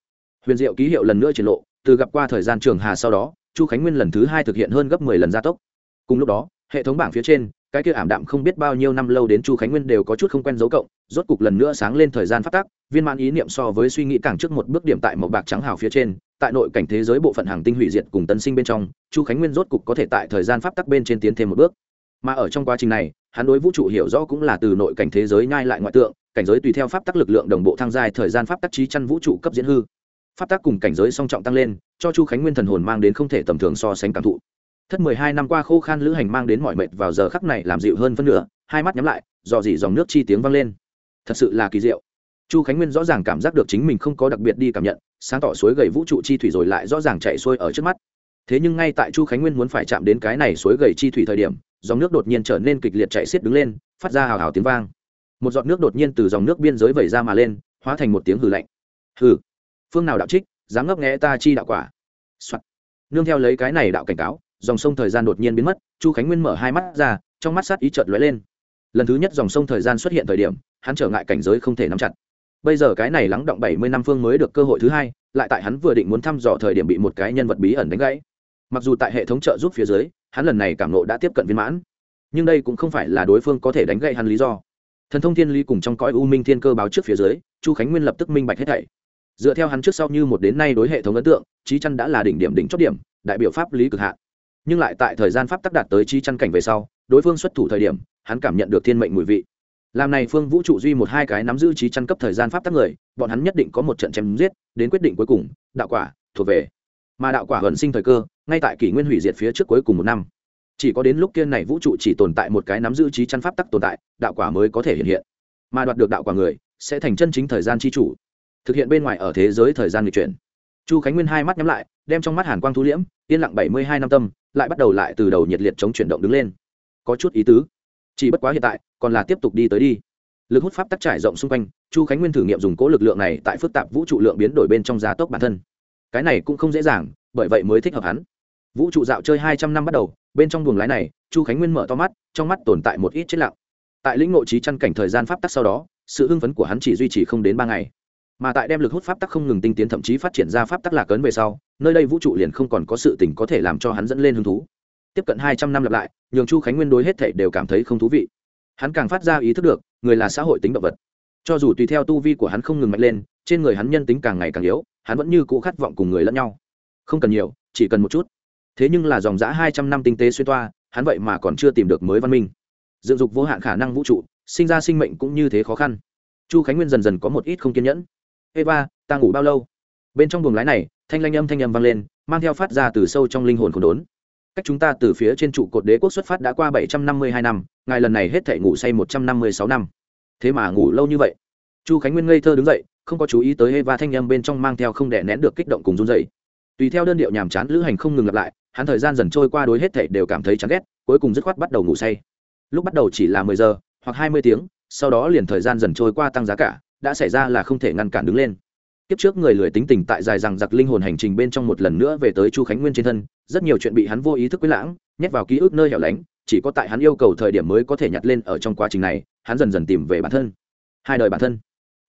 Speaker 1: Huyền diệu ký hiệu lần nữa triển lộ, từ gặp qua thời gian trường hà sau đó, chu khánh nguyên lần thứ hai thực hiện hơn gấp mười lần gia tốc. Cùng lúc đó, hệ thống bảng phía trên cái kia ảm đạm không biết bao nhiêu năm lâu đến chu khánh nguyên đều có chút không quen dấu cộng, rốt cục lần nữa sáng lên thời gian phát tác viên mãn ý niệm so với suy nghĩ càng trước một bước điểm tại màu bạc trắng hào phía trên, tại nội cảnh thế giới bộ phận hàng tinh hủy diệt cùng tân sinh bên trong, chu khánh nguyên rốt cục có thể tại thời gian pháp tắc bên trên tiến thêm một bước. Mà ở trong quá trình này, hắn đối vũ trụ hiểu rõ cũng là từ nội cảnh thế giới nhai lại ngoại tượng, cảnh giới tùy theo pháp tắc lực lượng đồng bộ thăng dài thời gian pháp tắc trí chăn vũ trụ cấp diễn hư. Pháp tắc cùng cảnh giới song trọng tăng lên, cho chu khánh nguyên thần hồn mang đến không thể tầm thường so sánh cảm thụ thất mười hai năm qua khô khan lữ hành mang đến mọi mệt vào giờ khắc này làm dịu hơn phân nửa, hai mắt nhắm lại, dò dỉ dòng nước chi tiếng vang lên. Thật sự là kỳ diệu. Chu khánh nguyên rõ ràng cảm giác được chính mình không có đặc biệt đi cảm nhận, sáng tỏ suối gầy vũ trụ chi thủy rồi lại rõ ràng chạy xuôi ở trước mắt. Thế nhưng ngay tại chu khánh nguyên muốn phải chạm đến cái này suối gầy chi thủy thời điểm, dòng nước đột nhiên trở nên kịch liệt chạy xiết đứng lên, phát ra hào hào tiếng vang. Một giọt nước đột nhiên từ dòng nước biên giới vẩy ra mà lên, hóa thành một tiếng hừ lạnh. Hừ. Phương nào đạo trích, dám ngấp nghẽ ta chi đạo quả、Soạn. nương theo lấy cái này đạo cảnh cáo dòng sông thời gian đột nhiên biến mất, chu khánh nguyên mở hai mắt ra, trong mắt sát ý trợt lóe lên. Lần thứ nhất dòng sông thời gian xuất hiện thời điểm, hắn trở ngại cảnh giới không thể nắm chặt. Bây giờ cái này lắng động bảy mươi năm phương mới được cơ hội thứ hai, lại tại hắn vừa định muốn thăm dò thời điểm bị một cái nhân vật bí ẩn đánh gãy. Mặc dù tại hệ thống trợ giúp phía dưới, hắn lần này cảm nộ đã tiếp cận viên mãn, nhưng đây cũng không phải là đối phương có thể đánh gãy hắn lý do. Thần thông thiên lý cùng trong cõi u minh thiên cơ báo trước phía dưới, chu khánh nguyên lập tức minh bạch hết thảy. Dựa theo hắn trước sau như một đến nay đối hệ thống ấn tượng trí chăn đã là đỉnh điểm đỉnh chót điểm, đại biểu pháp lý cực hạn nhưng lại tại thời gian pháp tắc đạt tới chi chăn cảnh về sau, đối phương xuất thủ thời điểm, hắn cảm nhận được thiên mệnh mùi vị. Làm này phương vũ trụ duy một hai cái nắm giữ trí chăn cấp thời gian pháp tắc người, bọn hắn nhất định có một trận chém giết, đến quyết định cuối cùng, đạo quả, thuộc về. Mà đạo quả vẫn sinh thời cơ, ngay tại kỷ nguyên hủy diệt phía trước cuối cùng một năm. Chỉ có đến lúc kia này vũ trụ chỉ tồn tại một cái nắm giữ trí chăn pháp tắc tồn tại, đạo quả mới có thể hiện hiện. Mà đoạt được đạo quả người, sẽ thành chân chính thời gian chi chủ. Thực hiện bên ngoài ở thế giới thời gian lịch chuyển. Chu khánh nguyên hai mắt nhắm lại, đem trong mắt hàn quang thu liễm, yên lặng bảy mươi hai năm tâm lại bắt đầu lại từ đầu nhiệt liệt chống chuyển động đứng lên. Có chút ý tứ. Chỉ bất quá hiện tại, còn là tiếp tục đi tới đi. Lực hút pháp tắc trải rộng xung quanh, chu khánh nguyên thử nghiệm dùng cố lực lượng này tại phức tạp vũ trụ lượng biến đổi bên trong giá tốc bản thân. Cái này cũng không dễ dàng, bởi vậy mới thích hợp hắn. Vũ trụ dạo chơi hai trăm năm bắt đầu, bên trong buồng lái này, chu khánh nguyên mở to mắt, trong mắt tồn tại một ít chết lặng. Tại lĩnh ngộ trí chăn cảnh thời gian pháp tắc sau đó, sự hưng phấn của hắn chỉ duy trì không đến ba ngày mà tại đem lực hút pháp tắc không ngừng tinh tiến thậm chí phát triển ra pháp tắc lạc ấn về sau, nơi đây vũ trụ liền không còn có sự tình có thể làm cho hắn dẫn lên hứng thú. Tiếp cận hai trăm năm lặp lại, nhường chu khánh nguyên đối hết thể đều cảm thấy không thú vị. Hắn càng phát ra ý thức được, người là xã hội tính động vật. Cho dù tùy theo tu vi của hắn không ngừng mạnh lên, trên người hắn nhân tính càng ngày càng yếu, hắn vẫn như cũ khát vọng cùng người lẫn nhau. Không cần nhiều, chỉ cần một chút. Thế nhưng là dòng giã hai trăm năm tinh tế xuyên toa, hắn vậy mà còn chưa tìm được mới văn minh. Dựng dục vô hạn khả năng vũ trụ, sinh ra sinh mệnh cũng như thế khó khăn. Chu khánh nguyên dần dần có một ít không kiên nhẫn eva, ta ngủ bao lâu? Bên trong buồng lái này, thanh lanh âm thanh âm vang lên, mang theo phát ra từ sâu trong linh hồn khốn đốn. Cách chúng ta từ phía trên trụ cột đế quốc xuất phát đã qua bảy trăm năm mươi hai năm, ngài lần này hết thể ngủ say một trăm năm mươi sáu năm. Thế mà ngủ lâu như vậy. Chu khánh nguyên ngây thơ đứng dậy, không có chú ý tới eva thanh âm bên trong mang theo không đè nén được kích động cùng run rẩy. tùy theo đơn điệu nhàm chán, lữ hành không ngừng lặp lại, hắn thời gian dần trôi qua đối hết thể đều cảm thấy chán ghét, cuối cùng dứt khoát bắt đầu ngủ say. Lúc bắt đầu chỉ là mười giờ, hoặc hai mươi tiếng, sau đó liền thời gian dần trôi qua tăng giá cả đã xảy ra là không thể ngăn cản đứng lên. Kiếp trước người lười tính tình tại dài rằng giặc linh hồn hành trình bên trong một lần nữa về tới chu khánh nguyên trên thân, rất nhiều chuyện bị hắn vô ý thức quyết lãng, nhét vào ký ức nơi hẻo lánh, chỉ có tại hắn yêu cầu thời điểm mới có thể nhặt lên ở trong quá trình này, hắn dần dần tìm về bản thân. Hai đời bản thân.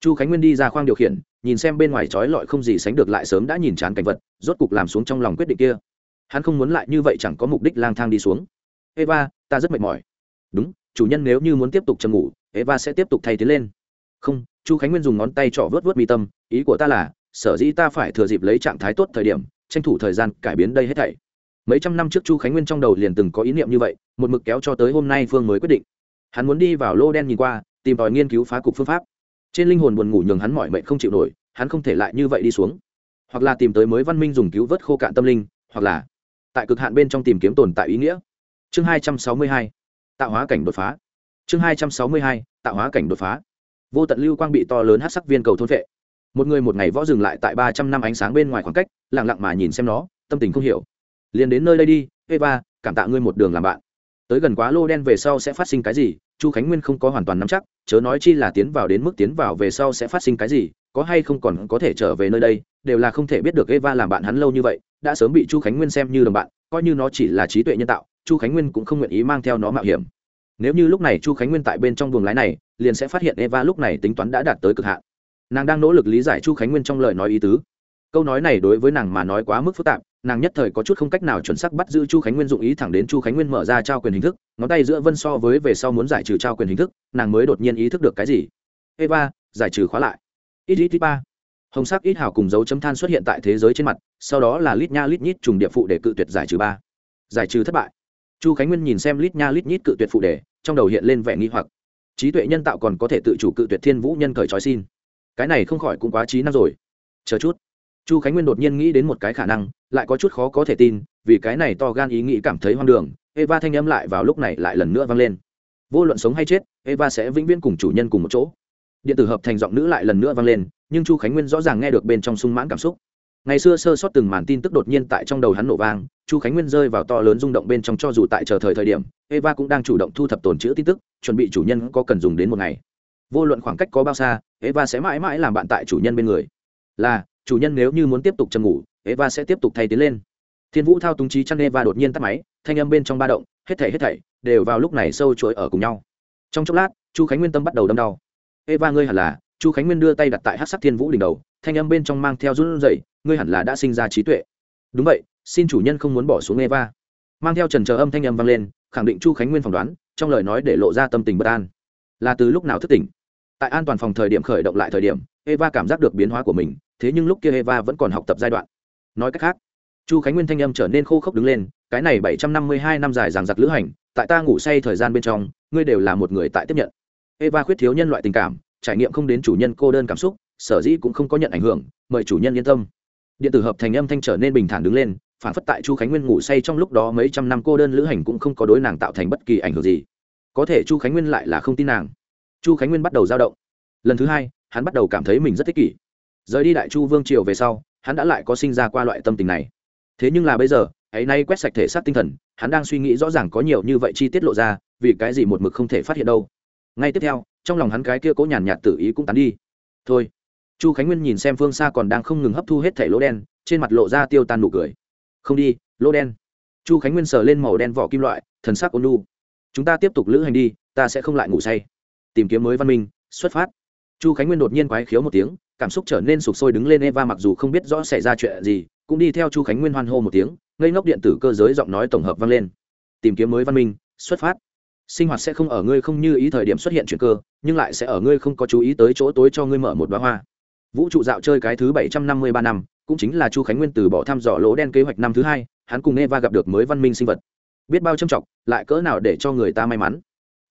Speaker 1: Chu khánh nguyên đi ra khoang điều khiển, nhìn xem bên ngoài trói lọi không gì sánh được lại sớm đã nhìn chán cảnh vật, rốt cục làm xuống trong lòng quyết định kia. Hắn không muốn lại như vậy chẳng có mục đích lang thang đi xuống. Eva, ta rất mệt mỏi. Đúng, chủ nhân nếu như muốn tiếp tục chầm ngủ, eva sẽ tiếp tục thay thế lên. Không chu khánh nguyên dùng ngón tay trỏ vớt vớt mi tâm, ý của ta là, sở dĩ ta phải thừa dịp lấy trạng thái tốt thời điểm, tranh thủ thời gian cải biến đây hết thảy. Mấy trăm năm trước chu khánh nguyên trong đầu liền từng có ý niệm như vậy, một mực kéo cho tới hôm nay phương mới quyết định. Hắn muốn đi vào lô đen nhìn qua, tìm tòi nghiên cứu phá cục phương pháp. Trên linh hồn buồn ngủ nhường hắn mỏi mệt không chịu nổi, hắn không thể lại như vậy đi xuống. Hoặc là tìm tới mới văn minh dùng cứu vớt khô cạn tâm linh, hoặc là tại cực hạn bên trong tìm kiếm tồn tại ý nghĩa. Chương hai trăm sáu mươi hai, tạo hóa cảnh đột phá. Chương hai trăm sáu mươi hai, tạo hóa cảnh đột phá vô tận lưu quang bị to lớn hát sắc viên cầu thôn vệ một người một ngày võ dừng lại tại ba trăm năm ánh sáng bên ngoài khoảng cách lẳng lặng mà nhìn xem nó, tâm tình không hiểu. Liền đến nơi đây đi, eva, cảm tạ ngươi một đường làm bạn. Tới gần quá lô đen về sau sẽ phát sinh cái gì, chu khánh nguyên không có hoàn toàn nắm chắc, chớ nói chi là tiến vào đến mức tiến vào về sau sẽ phát sinh cái gì, có hay không còn có thể trở về nơi đây, đều là không thể biết được eva làm bạn hắn lâu như vậy, đã sớm bị chu khánh nguyên xem như đồng bạn, coi như nó chỉ là trí tuệ nhân tạo, chu khánh nguyên cũng không nguyện ý mang theo nó mạo hiểm nếu như lúc này chu khánh nguyên tại bên trong buồng lái này, liền sẽ phát hiện eva lúc này tính toán đã đạt tới cực hạn. Nàng đang nỗ lực lý giải chu khánh nguyên trong lời nói ý tứ. Câu nói này đối với nàng mà nói quá mức phức tạp, nàng nhất thời có chút không cách nào chuẩn xác bắt giữ chu khánh nguyên dụng ý thẳng đến chu khánh nguyên mở ra trao quyền hình thức, ngón tay giữa vân so với về sau muốn giải trừ trao quyền hình thức, nàng mới đột nhiên ý thức được cái gì. Eva, giải trừ khóa lại. Ít ít ít ba. Hồng sắc ít hào cùng dấu chấm than xuất hiện tại thế giới trên mặt, sau đó là lít nha lít nhít trùng địa phụ để cự tuyệt giải trừ ba. Giải trừ thất bại. Chu khánh nguyên nhìn xem lít nha lít nhít cự tuyệt phụ đề trong đầu hiện lên vẻ nghi hoặc. Trí tuệ nhân tạo còn có thể tự chủ cự tuyệt thiên vũ nhân cởi trói xin. Cái này không khỏi cũng quá trí năng rồi. Chờ chút. Chu khánh nguyên đột nhiên nghĩ đến một cái khả năng, lại có chút khó có thể tin, vì cái này to gan ý nghĩ cảm thấy hoang đường, eva thanh âm lại vào lúc này lại lần nữa vang lên. Vô luận sống hay chết, eva sẽ vĩnh viễn cùng chủ nhân cùng một chỗ. Điện tử hợp thành giọng nữ lại lần nữa vang lên, nhưng chu khánh nguyên rõ ràng nghe được bên trong sung mãn cảm xúc. Ngày xưa sơ sót từng màn tin tức đột nhiên tại trong đầu hắn nổ vang chu khánh nguyên rơi vào to lớn rung động bên trong cho dù tại chờ thời thời điểm, eva cũng đang chủ động thu thập tồn chữ tin tức, chuẩn bị chủ nhân có cần dùng đến một ngày. Vô luận khoảng cách có bao xa, eva sẽ mãi mãi làm bạn tại chủ nhân bên người. Là, chủ nhân nếu như muốn tiếp tục chầm ngủ, eva sẽ tiếp tục thay tiến lên. Thiên vũ thao túng trí chăn eva đột nhiên tắt máy, thanh âm bên trong ba động, hết thảy hết thảy đều vào lúc này sâu chuỗi ở cùng nhau. Trong chốc lát, chu khánh nguyên tâm bắt đầu đâm đau. Eva ngươi hẳn là, chu khánh nguyên đưa tay đặt tại hát sắc thiên vũ đỉnh đầu, thanh âm bên trong mang theo run rẩy, ngươi hẳn là đã sinh ra trí tuệ. Đúng vậy xin chủ nhân không muốn bỏ xuống eva mang theo trần chờ âm thanh âm vang lên, khẳng định chu khánh nguyên phỏng đoán, trong lời nói để lộ ra tâm tình bất an. Là từ lúc nào thức tỉnh? Tại an toàn phòng thời điểm khởi động lại thời điểm, eva cảm giác được biến hóa của mình, thế nhưng lúc kia eva vẫn còn học tập giai đoạn. Nói cách khác, chu khánh nguyên thanh âm trở nên khô khốc đứng lên, cái này bảy trăm năm mươi hai năm dài ràng giặc lữ hành, tại ta ngủ say thời gian bên trong, ngươi đều là một người tại tiếp nhận. Eva khuyết thiếu nhân loại tình cảm, trải nghiệm không đến chủ nhân cô đơn cảm xúc, sở dĩ cũng không có nhận ảnh hưởng, mời chủ nhân yên tâm. Điện tử hợp thành âm thanh trở nên bình thản đứng lên phản phất tại chu khánh nguyên ngủ say trong lúc đó mấy trăm năm cô đơn lữ hành cũng không có đối nàng tạo thành bất kỳ ảnh hưởng gì. Có thể chu khánh nguyên lại là không tin nàng. Chu khánh nguyên bắt đầu dao động. Lần thứ hai, hắn bắt đầu cảm thấy mình rất thích kỷ. Rời đi đại chu vương triều về sau, hắn đã lại có sinh ra qua loại tâm tình này. Thế nhưng là bây giờ, ấy nay quét sạch thể xác tinh thần, hắn đang suy nghĩ rõ ràng có nhiều như vậy chi tiết lộ ra, vì cái gì một mực không thể phát hiện đâu. Ngay tiếp theo, trong lòng hắn cái kia cố nhàn nhạt tự ý cũng tán đi. Thôi. Chu khánh nguyên nhìn xem phương xa còn đang không ngừng hấp thu hết thẻ lỗ đen, trên mặt lộ ra tiêu tan nụ cười không đi, lô đen. Chu khánh nguyên sờ lên màu đen vỏ kim loại, thần sắc ôn lu chúng ta tiếp tục lữ hành đi, ta sẽ không lại ngủ say. Tìm kiếm mới văn minh, xuất phát. Chu khánh nguyên đột nhiên quái khiếu một tiếng, cảm xúc trở nên sụp sôi đứng lên eva mặc dù không biết rõ xảy ra chuyện gì, cũng đi theo chu khánh nguyên hoan hô một tiếng, ngây ngốc điện tử cơ giới giọng nói tổng hợp vang lên. Tìm kiếm mới văn minh, xuất phát. Sinh hoạt sẽ không ở ngươi không như ý thời điểm xuất hiện chuyện cơ, nhưng lại sẽ ở ngươi không có chú ý tới chỗ tối cho ngươi mở một đoá hoa. Vũ trụ dạo chơi cái thứ bảy trăm năm mươi ba năm cũng chính là chu khánh nguyên từ bỏ thăm dò lỗ đen kế hoạch năm thứ hai, hắn cùng eva gặp được mới văn minh sinh vật. Biết bao trâm trọng lại cỡ nào để cho người ta may mắn.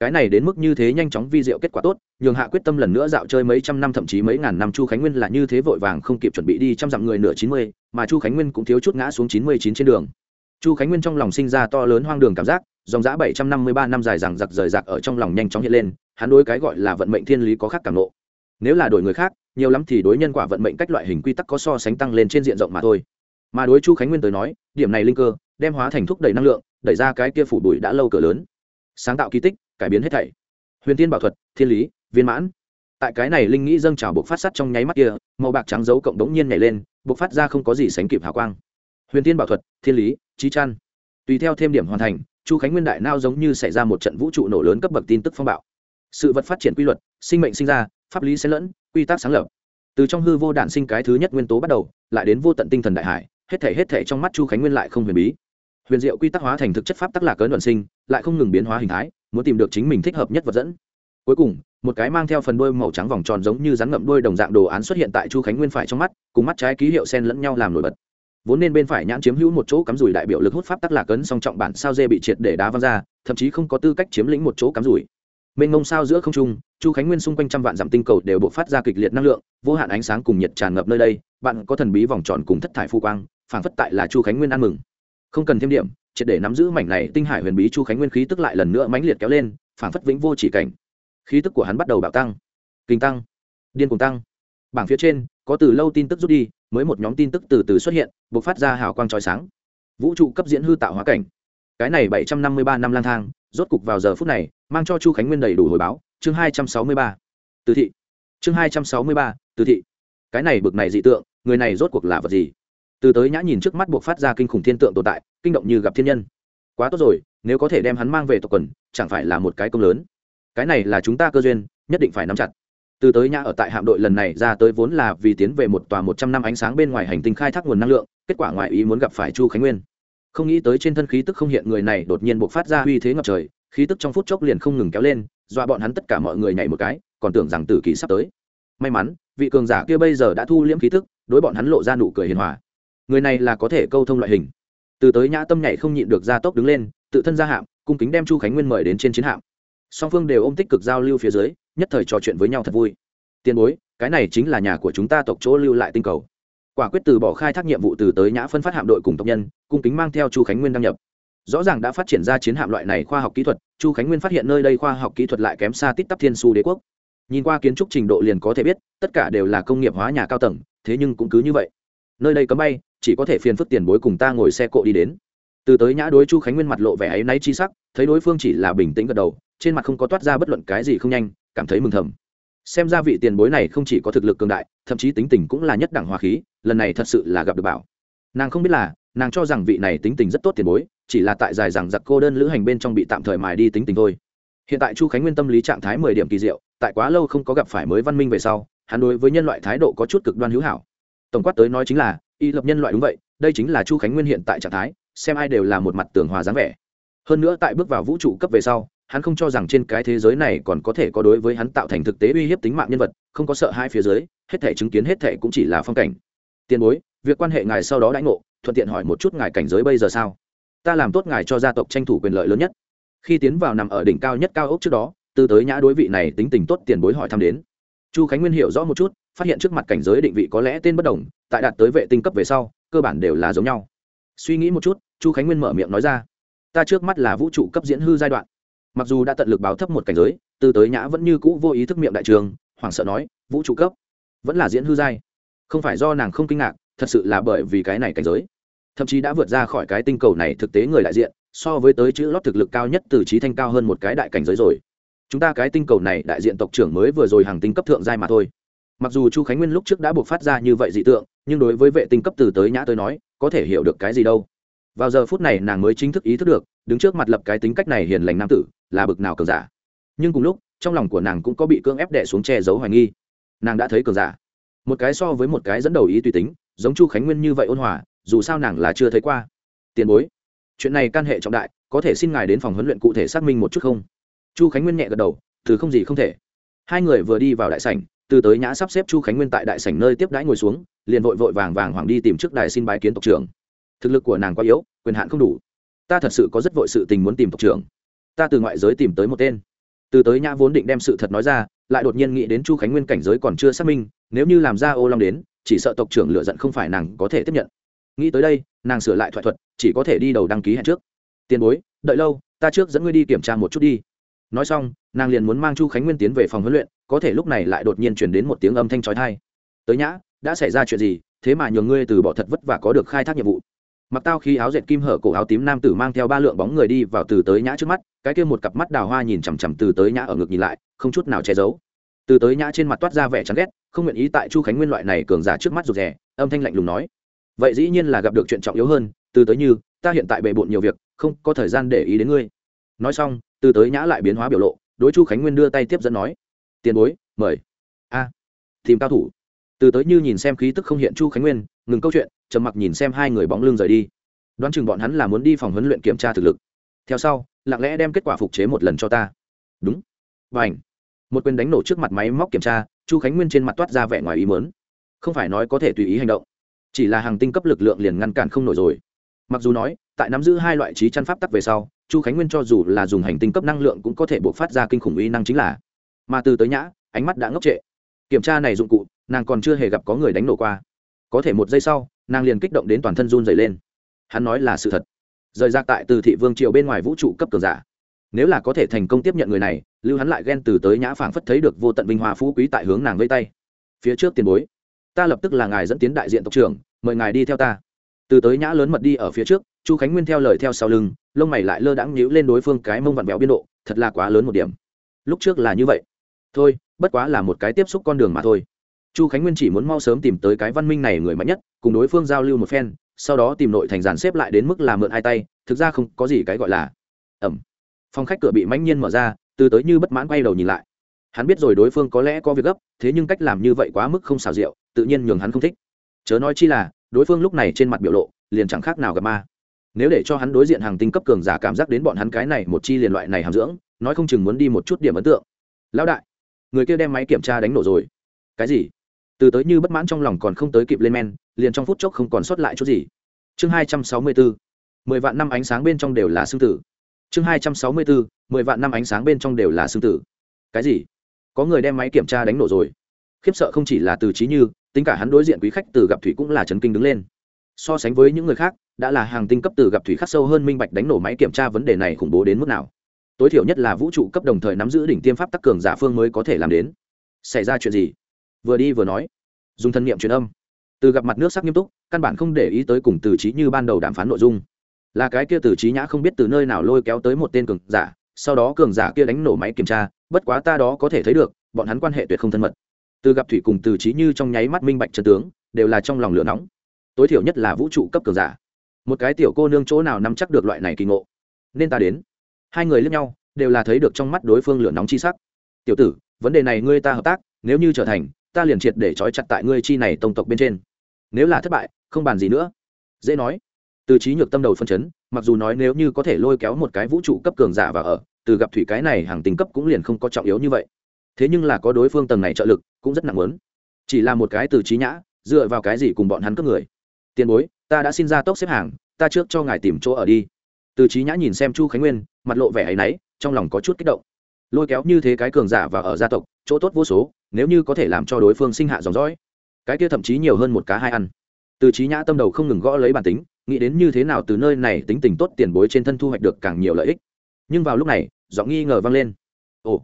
Speaker 1: Cái này đến mức như thế nhanh chóng vi diệu kết quả tốt, nhường hạ quyết tâm lần nữa dạo chơi mấy trăm năm thậm chí mấy ngàn năm chu khánh nguyên là như thế vội vàng không kịp chuẩn bị đi trăm dặm người nửa chín mươi, mà chu khánh nguyên cũng thiếu chút ngã xuống chín mươi chín trên đường. Chu khánh nguyên trong lòng sinh ra to lớn hoang đường cảm giác, dòng giã bảy trăm năm mươi ba năm dài rằng giặc rời rạc ở trong lòng nhanh chóng hiện lên, hắn đối cái gọi là vận mệnh thiên lý có khác cảm nộ nếu là đổi người khác, nhiều lắm thì đối nhân quả vận mệnh cách loại hình quy tắc có so sánh tăng lên trên diện rộng mà thôi. Mà đối chu khánh nguyên tới nói, điểm này linh cơ đem hóa thành thúc đẩy năng lượng, đẩy ra cái kia phủ bụi đã lâu cửa lớn. Sáng tạo kỳ tích, cải biến hết thảy. Huyền tiên bảo thuật, thiên lý, viên mãn. Tại cái này linh nghĩ dâng trào buộc phát sắt trong nháy mắt kia, màu bạc trắng dấu cộng đống nhiên nhảy lên buộc phát ra không có gì sánh kịp hào quang. Huyền tiên bảo thuật, thiên lý trí chăn. Tùy theo thêm điểm hoàn thành, chu khánh nguyên đại nao giống như xảy ra một trận vũ trụ nổ lớn cấp bậc tin tức phong bạo. Sự vật phát triển quy luật, sinh mệnh sinh ra pháp lý xen lẫn, quy tắc sáng lập. Từ trong hư vô đản sinh cái thứ nhất nguyên tố bắt đầu, lại đến vô tận tinh thần đại hải, hết thể hết thể trong mắt chu khánh nguyên lại không huyền bí. Huyền diệu quy tắc hóa thành thực chất pháp tắc lạc cấn luận sinh, lại không ngừng biến hóa hình thái, muốn tìm được chính mình thích hợp nhất vật dẫn. Cuối cùng, một cái mang theo phần đuôi màu trắng vòng tròn giống như rắn ngậm đuôi đồng dạng đồ án xuất hiện tại chu khánh nguyên phải trong mắt, cùng mắt trái ký hiệu sen lẫn nhau làm nổi bật. Vốn nên bên phải nhãn chiếm hữu một chỗ cắm rủi đại biểu lực hút pháp tắc lạc cấn song trọng bản sao dê bị triệt để đá văng ra, thậm chí không có tư cách chiếm lĩnh một chỗ cắm rủi mênh ngông sao giữa không trung, chu khánh nguyên xung quanh trăm vạn dặm tinh cầu đều bộc phát ra kịch liệt năng lượng, vô hạn ánh sáng cùng nhiệt tràn ngập nơi đây, bạn có thần bí vòng tròn cùng thất thải phu quang, phảng phất tại là chu khánh nguyên ăn mừng. Không cần thêm điểm, triệt để nắm giữ mảnh này tinh hải huyền bí chu khánh nguyên khí tức lại lần nữa mãnh liệt kéo lên, phảng phất vĩnh vô chỉ cảnh. Khí tức của hắn bắt đầu bạo tăng. Kinh tăng. Điên cùng tăng. Bảng phía trên, có từ lâu tin tức rút đi, mới một nhóm tin tức từ từ xuất hiện, bộc phát ra hào quang trói sáng. Vũ trụ cấp diễn hư tạo hóa cảnh. Cái này bảy trăm năm mươi ba năm lang thang rốt cục vào giờ phút này, mang cho chu khánh nguyên đầy đủ hồi báo, chương hai trăm sáu mươi ba. Từ thị. Chương hai trăm sáu mươi ba, từ thị. Cái này bực này dị tượng, người này rốt cuộc là vật gì? Từ tới nhã nhìn trước mắt buộc phát ra kinh khủng thiên tượng tồn tại, kinh động như gặp thiên nhân. Quá tốt rồi, nếu có thể đem hắn mang về tộc quần, chẳng phải là một cái công lớn. Cái này là chúng ta cơ duyên, nhất định phải nắm chặt. Từ tới nhã ở tại hạm đội lần này ra tới vốn là vì tiến về một tòa một trăm năm ánh sáng bên ngoài hành tinh khai thác nguồn năng lượng, kết quả ngoại ý muốn gặp phải chu khánh nguyên không nghĩ tới trên thân khí tức không hiện người này đột nhiên buộc phát ra uy thế ngập trời, khí tức trong phút chốc liền không ngừng kéo lên, dọa bọn hắn tất cả mọi người nhảy một cái, còn tưởng rằng tử kỳ sắp tới. May mắn, vị cường giả kia bây giờ đã thu liễm khí tức, đối bọn hắn lộ ra nụ cười hiền hòa. Người này là có thể câu thông loại hình. Từ tới nhã tâm nhảy không nhịn được ra tốc đứng lên, tự thân ra hạm, cung kính đem chu khánh nguyên mời đến trên chiến hạm. Song phương đều ôm tích cực giao lưu phía dưới, nhất thời trò chuyện với nhau thật vui. Tiền bối, cái này chính là nhà của chúng ta tộc chỗ lưu lại tinh cầu quả quyết từ bỏ khai thác nhiệm vụ từ tới nhã phân phát hạm đội cùng tộc nhân, cung kính mang theo chu khánh nguyên đăng nhập. Rõ ràng đã phát triển ra chiến hạm loại này khoa học kỹ thuật, chu khánh nguyên phát hiện nơi đây khoa học kỹ thuật lại kém xa tít tắp thiên su đế quốc. Nhìn qua kiến trúc trình độ liền có thể biết, tất cả đều là công nghiệp hóa nhà cao tầng, thế nhưng cũng cứ như vậy. Nơi đây cấm bay, chỉ có thể phiền phức tiền bối cùng ta ngồi xe cộ đi đến. Từ tới nhã đối chu khánh nguyên mặt lộ vẻ áy náy chi sắc, thấy đối phương chỉ là bình tĩnh gật đầu, trên mặt không có toát ra bất luận cái gì không nhanh, cảm thấy mừng thầm. Xem ra vị tiền bối này không chỉ có thực lực cường đại, thậm chí tính tình cũng là nhất đẳng hòa khí lần này thật sự là gặp được bảo. Nàng không biết là, nàng cho rằng vị này tính tình rất tốt tiền bối, chỉ là tại dài rằng giặc cô đơn lữ hành bên trong bị tạm thời mài đi tính tình thôi. Hiện tại chu khánh nguyên tâm lý trạng thái mười điểm kỳ diệu, tại quá lâu không có gặp phải mới văn minh về sau, hắn đối với nhân loại thái độ có chút cực đoan hữu hảo. Tổng quát tới nói chính là, y lập nhân loại đúng vậy, đây chính là chu khánh nguyên hiện tại trạng thái, xem ai đều là một mặt tường hòa dáng vẻ. Hơn nữa tại bước vào vũ trụ cấp về sau, hắn không cho rằng trên cái thế giới này còn có thể có đối với hắn tạo thành thực tế uy hiếp tính mạng nhân vật, không có sợ hai phía dưới, hết thể chứng kiến hết thể cũng chỉ là phong cảnh tiền bối, việc quan hệ ngài sau đó đãi ngộ, thuận tiện hỏi một chút ngài cảnh giới bây giờ sao? Ta làm tốt ngài cho gia tộc tranh thủ quyền lợi lớn nhất. Khi tiến vào nằm ở đỉnh cao nhất cao ốc trước đó từ tới nhã đối vị này tính tình tốt tiền bối hỏi thăm đến. Chu khánh nguyên hiểu rõ một chút, phát hiện trước mặt cảnh giới định vị có lẽ tên bất đồng, tại đạt tới vệ tinh cấp về sau, cơ bản đều là giống nhau. Suy nghĩ một chút, chu khánh nguyên mở miệng nói ra. Ta trước mắt là vũ trụ cấp diễn hư giai đoạn. Mặc dù đã tận lực báo thấp một cảnh giới từ tới nhã vẫn như cũ vô ý thức miệng đại trường, hoảng sợ nói, vũ trụ cấp vẫn là diễn hư giai không phải do nàng không kinh ngạc, thật sự là bởi vì cái này cảnh giới. Thậm chí đã vượt ra khỏi cái tinh cầu này thực tế người đại diện, so với tới chữ lót thực lực cao nhất từ trí thanh cao hơn một cái đại cảnh giới rồi. Chúng ta cái tinh cầu này đại diện tộc trưởng mới vừa rồi hàng tinh cấp thượng giai mà thôi. Mặc dù chu khánh nguyên lúc trước đã buộc phát ra như vậy dị tượng, nhưng đối với vệ tinh cấp từ tới nhã tới nói, có thể hiểu được cái gì đâu. Vào giờ phút này nàng mới chính thức ý thức được, đứng trước mặt lập cái tính cách này hiền lành nam tử, là bực nào cường giả. Nhưng cùng lúc, trong lòng của nàng cũng có bị cưỡng ép đẻ xuống che giấu hoài nghi. Nàng đã thấy cường giả một cái so với một cái dẫn đầu ý tùy tính, giống chu khánh nguyên như vậy ôn hòa, dù sao nàng là chưa thấy qua. Tiền bối, chuyện này can hệ trọng đại, có thể xin ngài đến phòng huấn luyện cụ thể xác minh một chút không? Chu khánh nguyên nhẹ gật đầu, từ không gì không thể. Hai người vừa đi vào đại sảnh, từ tới nhã sắp xếp chu khánh nguyên tại đại sảnh nơi tiếp đãi ngồi xuống, liền vội vội vàng vàng hoàng đi tìm trước đài xin bái kiến tộc trưởng. Thực lực của nàng quá yếu, quyền hạn không đủ. Ta thật sự có rất vội sự tình muốn tìm tộc trưởng. Ta từ ngoại giới tìm tới một tên. Từ tới nhã vốn định đem sự thật nói ra, lại đột nhiên nghĩ đến chu khánh nguyên cảnh giới còn chưa xác minh nếu như làm ra ô long đến, chỉ sợ tộc trưởng lựa giận không phải nàng có thể tiếp nhận. Nghĩ tới đây, nàng sửa lại thoại thuật, chỉ có thể đi đầu đăng ký hẹn trước. Tiền bối, đợi lâu, ta trước dẫn ngươi đi kiểm tra một chút đi. Nói xong, nàng liền muốn mang chu khánh nguyên tiến về phòng huấn luyện, có thể lúc này lại đột nhiên chuyển đến một tiếng âm thanh trói thai tới nhã, đã xảy ra chuyện gì, thế mà nhường ngươi từ bỏ thật vất vả có được khai thác nhiệm vụ. Mặc tao khi áo dệt kim hở cổ áo tím nam tử mang theo ba lượng bóng người đi vào từ tới nhã trước mắt, cái kia một cặp mắt đào hoa nhìn chằm chằm từ tới nhã ở ngực nhìn lại, không chút nào che giấu. Từ tới nhã trên mặt toát ra vẻ chán ghét không nguyện ý tại chu khánh nguyên loại này cường giả trước mắt rụt rè, âm thanh lạnh lùng nói. Vậy dĩ nhiên là gặp được chuyện trọng yếu hơn, từ tới như, ta hiện tại bề bộn nhiều việc, không có thời gian để ý đến ngươi. Nói xong, từ tới nhã lại biến hóa biểu lộ, đối chu khánh nguyên đưa tay tiếp dẫn nói. Tiền bối, mời. A, tìm cao thủ. Từ tới như nhìn xem khí tức không hiện chu khánh nguyên, ngừng câu chuyện, trầm mặc nhìn xem hai người bóng lưng rời đi. Đoán chừng bọn hắn là muốn đi phòng huấn luyện kiểm tra thực lực. Theo sau, lặng lẽ đem kết quả phục chế một lần cho ta. Đúng. Và ảnh một quyền đánh nổ trước mặt máy móc kiểm tra, chu khánh nguyên trên mặt toát ra vẻ ngoài ý mớn không phải nói có thể tùy ý hành động, chỉ là hàng tinh cấp lực lượng liền ngăn cản không nổi rồi. Mặc dù nói, tại nắm giữ hai loại trí chăn pháp tắc về sau, chu khánh nguyên cho dù là dùng hành tinh cấp năng lượng cũng có thể buộc phát ra kinh khủng uy năng chính là. Mà từ tới nhã, ánh mắt đã ngốc trệ. Kiểm tra này dụng cụ, nàng còn chưa hề gặp có người đánh nổ qua. Có thể một giây sau, nàng liền kích động đến toàn thân run dày lên. Hắn nói là sự thật. Rời ra tại từ thị vương triều bên ngoài vũ trụ cấp cường giả nếu là có thể thành công tiếp nhận người này, lưu hắn lại ghen từ tới nhã phảng phất thấy được vô tận vinh hoa phú quý tại hướng nàng vây tay. Phía trước tiền bối, ta lập tức là ngài dẫn tiến đại diện tộc trưởng, mời ngài đi theo ta. Từ tới nhã lớn mật đi ở phía trước, chu khánh nguyên theo lời theo sau lưng, lông mày lại lơ đãng nhíu lên đối phương cái mông vặn vẹo biên độ, thật là quá lớn một điểm. Lúc trước là như vậy. Thôi, bất quá là một cái tiếp xúc con đường mà thôi. Chu khánh nguyên chỉ muốn mau sớm tìm tới cái văn minh này người mạnh nhất, cùng đối phương giao lưu một phen, sau đó tìm nội thành dàn xếp lại đến mức là mượn hai tay, thực ra không có gì cái gọi là, ẩm phòng khách cửa bị mãnh nhiên mở ra, từ tới như bất mãn quay đầu nhìn lại. Hắn biết rồi đối phương có lẽ có việc gấp, thế nhưng cách làm như vậy quá mức không xào rượu tự nhiên nhường hắn không thích. Chớ nói chi là, đối phương lúc này trên mặt biểu lộ, liền chẳng khác nào gặp ma. Nếu để cho hắn đối diện hàng tinh cấp cường giả cảm giác đến bọn hắn cái này một chi liền loại này hàm dưỡng, nói không chừng muốn đi một chút điểm ấn tượng. Lão đại, người kia đem máy kiểm tra đánh nổ rồi. Cái gì? Từ tới như bất mãn trong lòng còn không tới kịp lên men, liền trong phút chốc không còn sót lại chút gì. Chương hai trăm sáu mươi bốn, mười vạn năm ánh sáng bên trong đều là sư tử chương hai trăm sáu mươi bốn mười vạn năm ánh sáng bên trong đều là xương tử. Cái gì? Có người đem máy kiểm tra đánh nổ rồi. Khiếp sợ không chỉ là từ trí như, tính cả hắn đối diện quý khách từ gặp thủy cũng là chấn kinh đứng lên. So sánh với những người khác, đã là hàng tinh cấp từ gặp thủy khắc sâu hơn minh bạch đánh nổ máy kiểm tra vấn đề này khủng bố đến mức nào. Tối thiểu nhất là vũ trụ cấp đồng thời nắm giữ đỉnh tiêm pháp tắc cường giả phương mới có thể làm đến. Xảy ra chuyện gì? Vừa đi vừa nói. Dùng thân nhiệm truyền âm. Từ gặp mặt nước sắc nghiêm túc, căn bản không để ý tới cùng từ trí như ban đầu đàm phán nội dung là cái kia từ trí nhã không biết từ nơi nào lôi kéo tới một tên cường giả, sau đó cường giả kia đánh nổ máy kiểm tra, bất quá ta đó có thể thấy được, bọn hắn quan hệ tuyệt không thân mật. Từ gặp thủy cùng từ trí như trong nháy mắt minh bạch chân tướng, đều là trong lòng lửa nóng. Tối thiểu nhất là vũ trụ cấp cường giả. Một cái tiểu cô nương chỗ nào nắm chắc được loại này kỳ ngộ? Nên ta đến. Hai người lướt nhau, đều là thấy được trong mắt đối phương lửa nóng chi sắc. Tiểu tử, vấn đề này ngươi ta hợp tác, nếu như trở thành, ta liền triệt để trói chặt tại ngươi chi này tông tộc bên trên. Nếu là thất bại, không bàn gì nữa. Dễ nói từ trí nhược tâm đầu phân chấn, mặc dù nói nếu như có thể lôi kéo một cái vũ trụ cấp cường giả và ở, từ gặp thủy cái này hàng tình cấp cũng liền không có trọng yếu như vậy. Thế nhưng là có đối phương tầng này trợ lực, cũng rất nặng lớn chỉ là một cái từ trí nhã, dựa vào cái gì cùng bọn hắn cấp người? Tiền bối, ta đã xin ra tốc xếp hàng, ta trước cho ngài tìm chỗ ở đi. Từ trí nhã nhìn xem chu khánh nguyên, mặt lộ vẻ áy náy, trong lòng có chút kích động. Lôi kéo như thế cái cường giả và ở gia tộc, chỗ tốt vô số, nếu như có thể làm cho đối phương sinh hạ dòng dõi, cái kia thậm chí nhiều hơn một cá hai ăn từ trí nhã tâm đầu không ngừng gõ lấy bản tính, nghĩ đến như thế nào từ nơi này tính tình tốt tiền bối trên thân thu hoạch được càng nhiều lợi ích. Nhưng vào lúc này, giọng nghi ngờ vang lên. Ồ,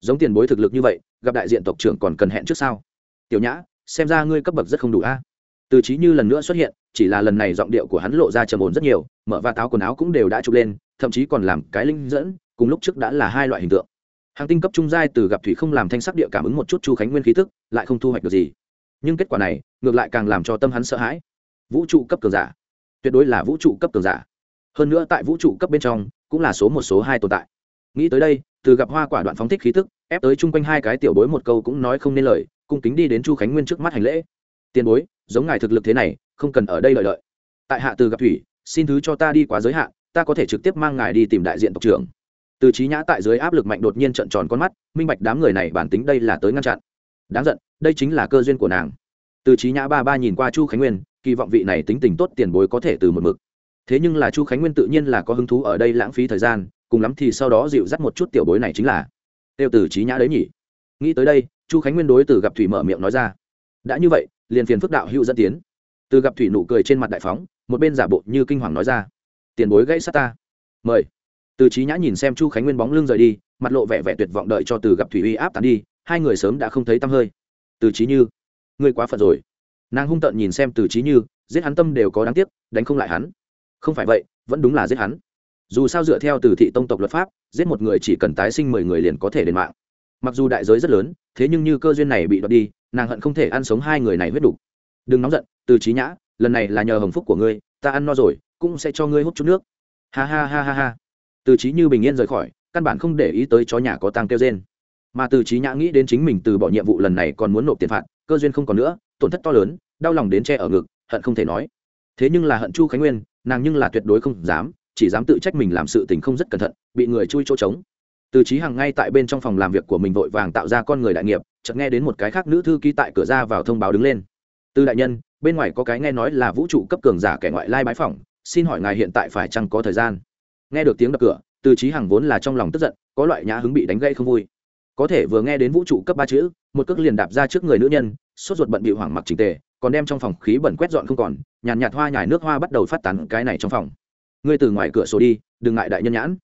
Speaker 1: giống tiền bối thực lực như vậy, gặp đại diện tộc trưởng còn cần hẹn trước sao? Tiểu nhã, xem ra ngươi cấp bậc rất không đủ a. Từ trí như lần nữa xuất hiện, chỉ là lần này giọng điệu của hắn lộ ra trầm ổn rất nhiều, mở và táo quần áo cũng đều đã chụp lên, thậm chí còn làm cái linh dẫn, cùng lúc trước đã là hai loại hình tượng. Hàng tinh cấp trung giai từ gặp thủy không làm thanh sắc địa cảm ứng một chút chu khánh nguyên khí thức lại không thu hoạch được gì nhưng kết quả này ngược lại càng làm cho tâm hắn sợ hãi. Vũ trụ cấp cường giả. Tuyệt đối là vũ trụ cấp cường giả. Hơn nữa tại vũ trụ cấp bên trong cũng là số một, số hai tồn tại. Nghĩ tới đây, từ gặp hoa quả đoạn phóng thích khí tức, ép tới chung quanh hai cái tiểu bối một câu cũng nói không nên lời, cung kính đi đến chu khánh nguyên trước mắt hành lễ. Tiền bối, giống ngài thực lực thế này, không cần ở đây lợi lợi. Tại hạ từ gặp thủy, xin thứ cho ta đi quá giới hạn, ta có thể trực tiếp mang ngài đi tìm đại diện tộc trưởng. Từ trí nhã tại dưới áp lực mạnh đột nhiên trận tròn con mắt, minh bạch đám người này bản tính đây là tới ngăn chặn đáng giận, đây chính là cơ duyên của nàng. Từ trí nhã ba ba nhìn qua chu khánh nguyên, kỳ vọng vị này tính tình tốt tiền bối có thể từ một mực. Thế nhưng là chu khánh nguyên tự nhiên là có hứng thú ở đây lãng phí thời gian, cùng lắm thì sau đó dịu dắt một chút tiểu bối này chính là tiêu từ trí nhã đấy nhỉ? Nghĩ tới đây, chu khánh nguyên đối từ gặp thủy mở miệng nói ra. Đã như vậy, liền phiền phức đạo hữu dẫn tiến. Từ gặp thủy nụ cười trên mặt đại phóng, một bên giả bộ như kinh hoàng nói ra. Tiền bối gãy sát ta. Mời. Từ trí nhã nhìn xem chu khánh nguyên bóng lưng rời đi, mặt lộ vẻ vẻ tuyệt vọng đợi cho từ gặp thủy uy áp tàn đi hai người sớm đã không thấy tăm hơi. Từ trí như, ngươi quá phận rồi. Nàng hung tợn nhìn xem từ trí như, giết hắn tâm đều có đáng tiếc, đánh không lại hắn. Không phải vậy, vẫn đúng là giết hắn. Dù sao dựa theo từ thị tông tộc luật pháp, giết một người chỉ cần tái sinh mười người liền có thể đền mạng. Mặc dù đại giới rất lớn, thế nhưng như cơ duyên này bị đoạt đi, nàng hận không thể ăn sống hai người này huyết đủ. đừng nóng giận, từ trí nhã, lần này là nhờ hồng phúc của ngươi, ta ăn no rồi, cũng sẽ cho ngươi hút chút nước. Ha ha ha ha ha. Từ trí như bình yên rời khỏi, căn bản không để ý tới chó nhà có tăng kêu rên mà từ trí nhã nghĩ đến chính mình từ bỏ nhiệm vụ lần này còn muốn nộp tiền phạt, cơ duyên không còn nữa, tổn thất to lớn, đau lòng đến che ở ngực, hận không thể nói. Thế nhưng là hận chu khánh nguyên, nàng nhưng là tuyệt đối không dám, chỉ dám tự trách mình làm sự tình không rất cẩn thận, bị người chui chỗ trống. Từ trí hằng ngay tại bên trong phòng làm việc của mình vội vàng tạo ra con người đại nghiệp, chợt nghe đến một cái khác nữ thư ký tại cửa ra vào thông báo đứng lên. Từ đại nhân, bên ngoài có cái nghe nói là vũ trụ cấp cường giả kẻ ngoại lai bái phỏng, xin hỏi ngài hiện tại phải chăng có thời gian? Nghe được tiếng đập cửa, từ trí hằng vốn là trong lòng tức giận, có loại nhã hứng bị đánh gây không vui có thể vừa nghe đến vũ trụ cấp ba chữ một cước liền đạp ra trước người nữ nhân sốt ruột bận bị hoảng mặc trình tề còn đem trong phòng khí bẩn quét dọn không còn nhàn nhạt, nhạt hoa nhải nước hoa bắt đầu phát tán cái này trong phòng. Ngươi từ ngoài cửa sổ đi đừng ngại đại nhân nhãn.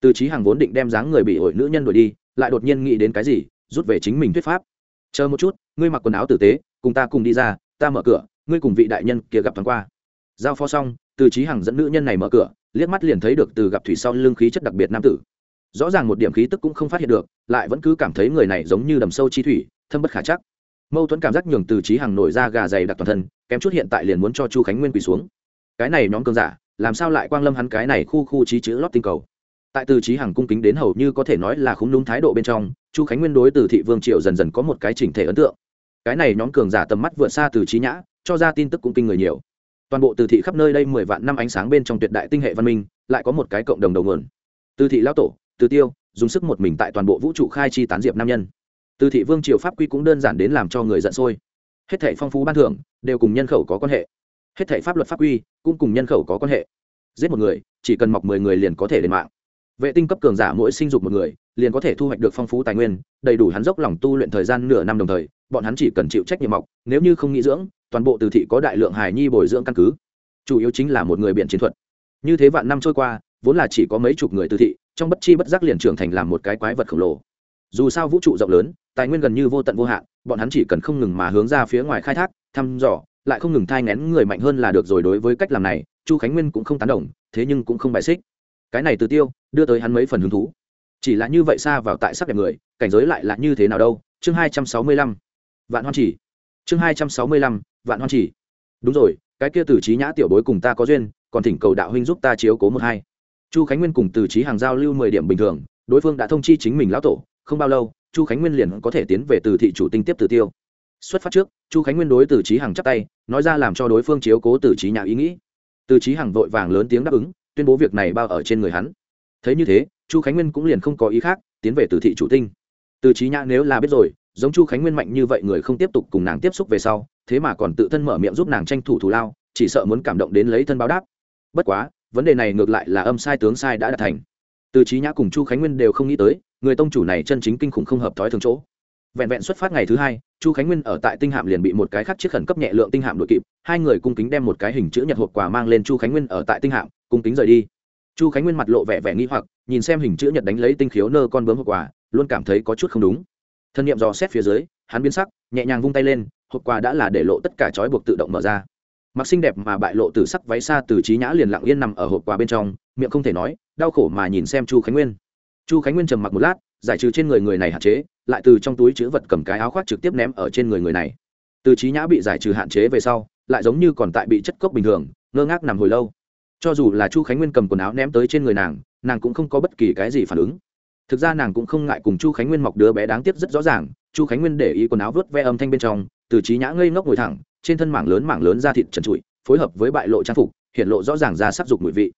Speaker 1: Từ trí hàng vốn định đem dáng người bị ổi nữ nhân đuổi đi lại đột nhiên nghĩ đến cái gì rút về chính mình thuyết pháp. Chờ một chút ngươi mặc quần áo tử tế cùng ta cùng đi ra ta mở cửa ngươi cùng vị đại nhân kia gặp thoáng qua. Giao phó xong từ trí hàng dẫn nữ nhân này mở cửa liếc mắt liền thấy được từ gặp thủy sau lưng khí chất đặc biệt nam tử rõ ràng một điểm khí tức cũng không phát hiện được, lại vẫn cứ cảm thấy người này giống như đầm sâu chi thủy, thâm bất khả chắc. Mâu thuẫn cảm giác nhường từ trí hằng nổi ra gà dày đặc toàn thân, kém chút hiện tại liền muốn cho chu khánh nguyên quỳ xuống. Cái này nhóm cơn giả, làm sao lại quang lâm hắn cái này khu khu trí chữ lót tinh cầu? Tại từ trí hằng cung kính đến hầu như có thể nói là khúng đúng thái độ bên trong, chu khánh nguyên đối từ thị vương triệu dần dần có một cái chỉnh thể ấn tượng. Cái này nhóm cường giả tầm mắt vượt xa từ trí nhã, cho ra tin tức cũng kinh người nhiều. Toàn bộ từ thị khắp nơi đây mười vạn năm ánh sáng bên trong tuyệt đại tinh hệ văn minh, lại có một cái cộng đồng đầu nguồn. Từ thị lão tổ từ tiêu, dùng sức một mình tại toàn bộ vũ trụ khai chi tán diệp nam nhân. Từ thị vương triều pháp quy cũng đơn giản đến làm cho người giận sôi. Hết thể phong phú ban thưởng đều cùng nhân khẩu có quan hệ. Hết thể pháp luật pháp quy cũng cùng nhân khẩu có quan hệ. Giết một người, chỉ cần mọc mười người liền có thể lên mạng. Vệ tinh cấp cường giả mỗi sinh dục một người, liền có thể thu hoạch được phong phú tài nguyên, đầy đủ hắn dốc lòng tu luyện thời gian nửa năm đồng thời, bọn hắn chỉ cần chịu trách nhiệm mọc, nếu như không nghĩ dưỡng, toàn bộ từ thị có đại lượng hài nhi bồi dưỡng căn cứ. Chủ yếu chính là một người biện chiến thuật. Như thế vạn năm trôi qua, vốn là chỉ có mấy chục người từ thị trong bất chi bất giác liền trưởng thành làm một cái quái vật khổng lồ. Dù sao vũ trụ rộng lớn, tài nguyên gần như vô tận vô hạn, bọn hắn chỉ cần không ngừng mà hướng ra phía ngoài khai thác, thăm dò, lại không ngừng thai ngén người mạnh hơn là được rồi đối với cách làm này, chu khánh nguyên cũng không tán đồng, thế nhưng cũng không bài xích. Cái này từ tiêu, đưa tới hắn mấy phần hứng thú. Chỉ là như vậy xa vào tại sắc đẹp người, cảnh giới lại là như thế nào đâu? Chương hai trăm sáu mươi lăm, vạn hoan chỉ. Chương hai trăm sáu mươi lăm, vạn hoan chỉ. Đúng rồi, cái kia từ trí nhã tiểu bối cùng ta có duyên, còn thỉnh cầu đạo huynh giúp ta chiếu cố một hai chu khánh nguyên cùng từ trí hàng giao lưu mười điểm bình thường, đối phương đã thông chi chính mình lão tổ, không bao lâu, chu khánh nguyên liền có thể tiến về từ thị chủ tinh tiếp từ tiêu. Xuất phát trước, chu khánh nguyên đối từ trí hàng chắp tay, nói ra làm cho đối phương chiếu cố từ trí nhà ý nghĩ. Từ trí hàng vội vàng lớn tiếng đáp ứng, tuyên bố việc này bao ở trên người hắn. Thấy như thế, chu khánh nguyên cũng liền không có ý khác, tiến về từ thị chủ tinh. Từ trí nhã nếu là biết rồi, giống chu khánh nguyên mạnh như vậy người không tiếp tục cùng nàng tiếp xúc về sau, thế mà còn tự thân mở miệng giúp nàng tranh thủ thù lao, chỉ sợ muốn cảm động đến lấy thân báo đáp. Bất quá vấn đề này ngược lại là âm sai tướng sai đã đạt thành. Từ trí nhã cùng chu khánh nguyên đều không nghĩ tới, người tông chủ này chân chính kinh khủng không hợp thói thường chỗ. Vẹn vẹn xuất phát ngày thứ hai, chu khánh nguyên ở tại tinh hạm liền bị một cái khắc chiếc khẩn cấp nhẹ lượng tinh hạm đội kịp, hai người cung kính đem một cái hình chữ nhật hộp quà mang lên chu khánh nguyên ở tại tinh hạm, cung kính rời đi. Chu khánh nguyên mặt lộ vẻ vẻ nghi hoặc, nhìn xem hình chữ nhật đánh lấy tinh khiếu nơ con bướm hộp quà, luôn cảm thấy có chút không đúng. Thân nhiệm dò xét phía dưới, hắn biến sắc, nhẹ nhàng vung tay lên, hộp quà đã là để lộ tất cả trói buộc tự động mở ra mặc xinh đẹp mà bại lộ từ sắc váy xa từ trí nhã liền lặng yên nằm ở hộp quà bên trong, miệng không thể nói, đau khổ mà nhìn xem chu khánh nguyên. Chu khánh nguyên trầm mặc một lát, giải trừ trên người người này hạn chế, lại từ trong túi chữ vật cầm cái áo khoác trực tiếp ném ở trên người người này. Từ trí nhã bị giải trừ hạn chế về sau, lại giống như còn tại bị chất cốc bình thường, ngơ ngác nằm hồi lâu. Cho dù là chu khánh nguyên cầm quần áo ném tới trên người nàng nàng cũng không có bất kỳ cái gì phản ứng. Thực ra nàng cũng không ngại cùng chu khánh nguyên mọc đứa bé đáng tiếc rất rõ ràng, chu khánh nguyên để ý quần áo vớt ve âm thanh bên trong, từ trí nhã ngây ngốc ngồi thẳng trên thân mảng lớn mảng lớn da thịt trần trụi, phối hợp với bại lộ trang phục, hiện lộ rõ ràng ra sắc dục mùi vị.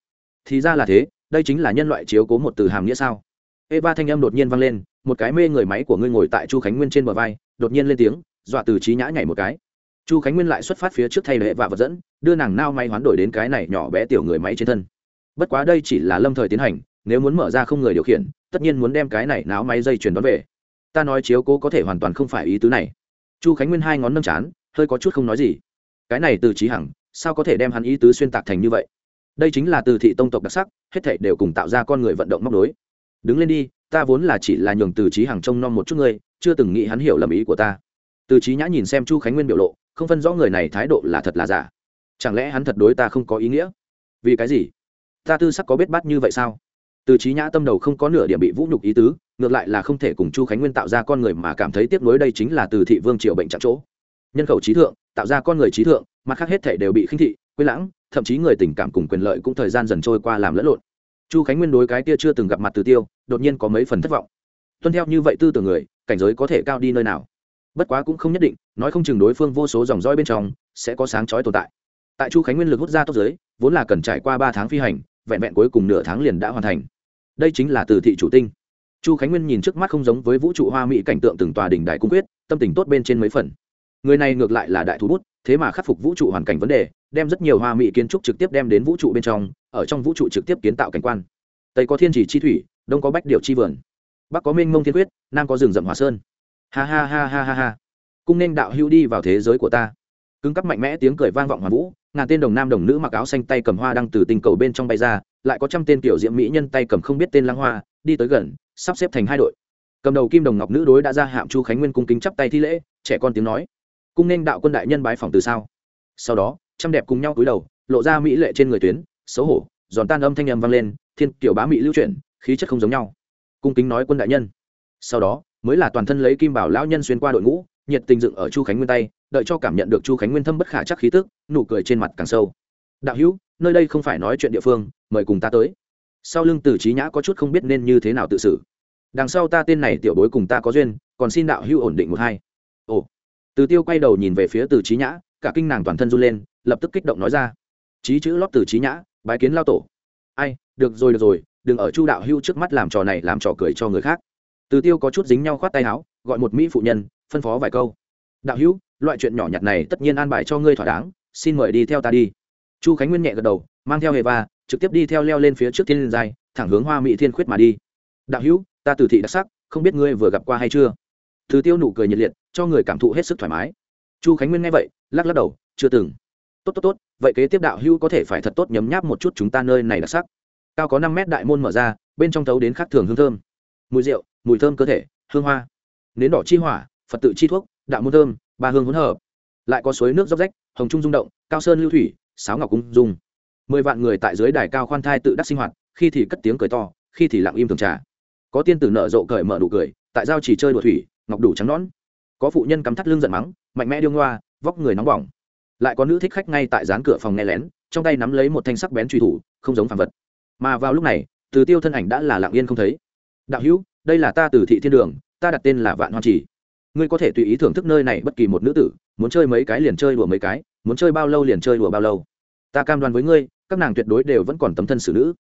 Speaker 1: Thì ra là thế, đây chính là nhân loại chiếu cố một từ hàm nghĩa sao? Eva thanh âm đột nhiên vang lên, một cái mê người máy của ngươi ngồi tại chu khánh nguyên trên bờ vai, đột nhiên lên tiếng, dọa từ trí nhã nhảy một cái. Chu khánh nguyên lại xuất phát phía trước thay lệ và vật dẫn, đưa nàng nao may hoán đổi đến cái này nhỏ bé tiểu người máy trên thân. Bất quá đây chỉ là lâm thời tiến hành, nếu muốn mở ra không người điều khiển, tất nhiên muốn đem cái này náo máy dây chuyển đón về. Ta nói chiếu cố có thể hoàn toàn không phải ý tứ này. Chu khánh nguyên hai ngón nâng chán hơi có chút không nói gì. Cái này từ trí hằng, sao có thể đem hắn ý tứ xuyên tạc thành như vậy? Đây chính là từ thị tông tộc đặc sắc, hết thảy đều cùng tạo ra con người vận động móc đối đứng lên đi, ta vốn là chỉ là nhường từ trí hằng trông nom một chút ngươi, chưa từng nghĩ hắn hiểu lầm ý của ta. Từ trí nhã nhìn xem chu khánh nguyên biểu lộ, không phân rõ người này thái độ là thật là giả. Chẳng lẽ hắn thật đối ta không có ý nghĩa? Vì cái gì? Ta tư sắc có biết bắt như vậy sao? Từ trí nhã tâm đầu không có nửa điểm bị vũ nhục ý tứ, ngược lại là không thể cùng chu khánh nguyên tạo ra con người mà cảm thấy tiếc nuối đây chính là từ thị vương triều bệnh chặt chỗ nhân khẩu trí thượng, tạo ra con người trí thượng, mặt khác hết thể đều bị khinh thị, quên lãng, thậm chí người tình cảm cùng quyền lợi cũng thời gian dần trôi qua làm lẫn lộn. Chu khánh nguyên đối cái kia chưa từng gặp mặt từ tiêu, đột nhiên có mấy phần thất vọng. Tuân theo như vậy tư tưởng người, cảnh giới có thể cao đi nơi nào? Bất quá cũng không nhất định, nói không chừng đối phương vô số dòng roi bên trong, sẽ có sáng chói tồn tại. Tại chu khánh nguyên lực hút ra tốc giới, vốn là cần trải qua ba tháng phi hành, vẹn vẹn cuối cùng nửa tháng liền đã hoàn thành. Đây chính là từ thị chủ tinh. Chu khánh nguyên nhìn trước mắt không giống với vũ trụ hoa mỹ cảnh tượng từng tòa đỉnh đại cung quyết, tâm tình tốt bên trên mấy phần người này ngược lại là đại thú bút, thế mà khắc phục vũ trụ hoàn cảnh vấn đề, đem rất nhiều hoa mỹ kiến trúc trực tiếp đem đến vũ trụ bên trong, ở trong vũ trụ trực tiếp kiến tạo cảnh quan. Tây có thiên trì chi thủy, đông có bách điệu chi vườn, bắc có minh mông thiên quyết, nam có rừng rậm hòa sơn. Ha ha ha ha ha ha. Cung nên đạo hữu đi vào thế giới của ta. Cứng cắp mạnh mẽ tiếng cười vang vọng hoàn vũ, ngàn tên đồng nam đồng nữ mặc áo xanh tay cầm hoa đang từ tình cầu bên trong bay ra, lại có trăm tên tiểu diễm mỹ nhân tay cầm không biết tên lăng hoa, đi tới gần, sắp xếp thành hai đội. Cầm đầu kim đồng ngọc nữ đối đã ra hạm chu khánh nguyên cung kính chắp tay thi lễ, trẻ con tiếng nói cung nên đạo quân đại nhân bái phòng từ sao? Sau đó, trăm đẹp cùng nhau cúi đầu, lộ ra mỹ lệ trên người tuyến, xấu hổ, giòn tan âm thanh âm vang lên, thiên kiểu bá mỹ lưu chuyển, khí chất không giống nhau. Cung kính nói quân đại nhân. Sau đó, mới là toàn thân lấy kim bảo lão nhân xuyên qua đội ngũ, nhiệt tình dựng ở chu khánh nguyên tay, đợi cho cảm nhận được chu khánh nguyên thâm bất khả chắc khí tức, nụ cười trên mặt càng sâu. Đạo hữu, nơi đây không phải nói chuyện địa phương, mời cùng ta tới. Sau lưng từ trí nhã có chút không biết nên như thế nào tự xử. Đằng sau ta tên này tiểu bối cùng ta có duyên, còn xin đạo hữu ổn định một hai từ tiêu quay đầu nhìn về phía từ trí nhã, cả kinh nàng toàn thân run lên, lập tức kích động nói ra. Trí chữ lót từ trí nhã, bái kiến lao tổ. Ai, được rồi được rồi, đừng ở chu đạo hưu trước mắt làm trò này làm trò cười cho người khác. Từ tiêu có chút dính nhau khoát tay áo, gọi một mỹ phụ nhân, phân phó vài câu. Đạo hữu, loại chuyện nhỏ nhặt này tất nhiên an bài cho ngươi thỏa đáng, xin mời đi theo ta đi. Chu khánh nguyên nhẹ gật đầu, mang theo hề va, trực tiếp đi theo leo lên phía trước thiên liên giai, thẳng hướng hoa mỹ thiên khuyết mà đi. Đạo hữu, ta từ thị đặc sắc, không biết ngươi vừa gặp qua hay chưa? Thứ tiêu nụ cười nhiệt liệt, cho người cảm thụ hết sức thoải mái. Chu khánh nguyên nghe vậy, lắc lắc đầu, chưa từng. Tốt tốt tốt, vậy kế tiếp đạo hữu có thể phải thật tốt nhấm nháp một chút chúng ta nơi này đặc sắc. Cao có năm mét đại môn mở ra, bên trong thấu đến khác thường hương thơm. Mùi rượu, mùi thơm cơ thể, hương hoa. Nến đỏ chi hỏa, phật tự chi thuốc, đạo môn thơm, ba hương hỗn hợp. Lại có suối nước dốc rách, hồng trung rung động, cao sơn lưu thủy, sáo ngọc cung dung. Mười vạn người tại dưới đài cao khoan thai tự đắc sinh hoạt, khi thì cất tiếng cười to, khi thì lặng im thường trà. Có tiên tử nở rộ cởi mở đủ cười, tại giao chỉ chơi đùa thủy ngọc đủ trắng nón có phụ nhân cắm thắt lưng giận mắng, mạnh mẽ điêu ngoa, vóc người nóng bỏng. Lại có nữ thích khách ngay tại dán cửa phòng nghe lén, trong tay nắm lấy một thanh sắc bén truy thủ, không giống phản vật. Mà vào lúc này, từ tiêu thân ảnh đã là lặng yên không thấy. Đạo hữu, đây là ta từ thị thiên đường, ta đặt tên là vạn hoa trì ngươi có thể tùy ý thưởng thức nơi này bất kỳ một nữ tử, muốn chơi mấy cái liền chơi đùa mấy cái, muốn chơi bao lâu liền chơi đùa bao lâu. Ta cam đoan với ngươi, các nàng tuyệt đối đều vẫn còn tấm thân xử nữ.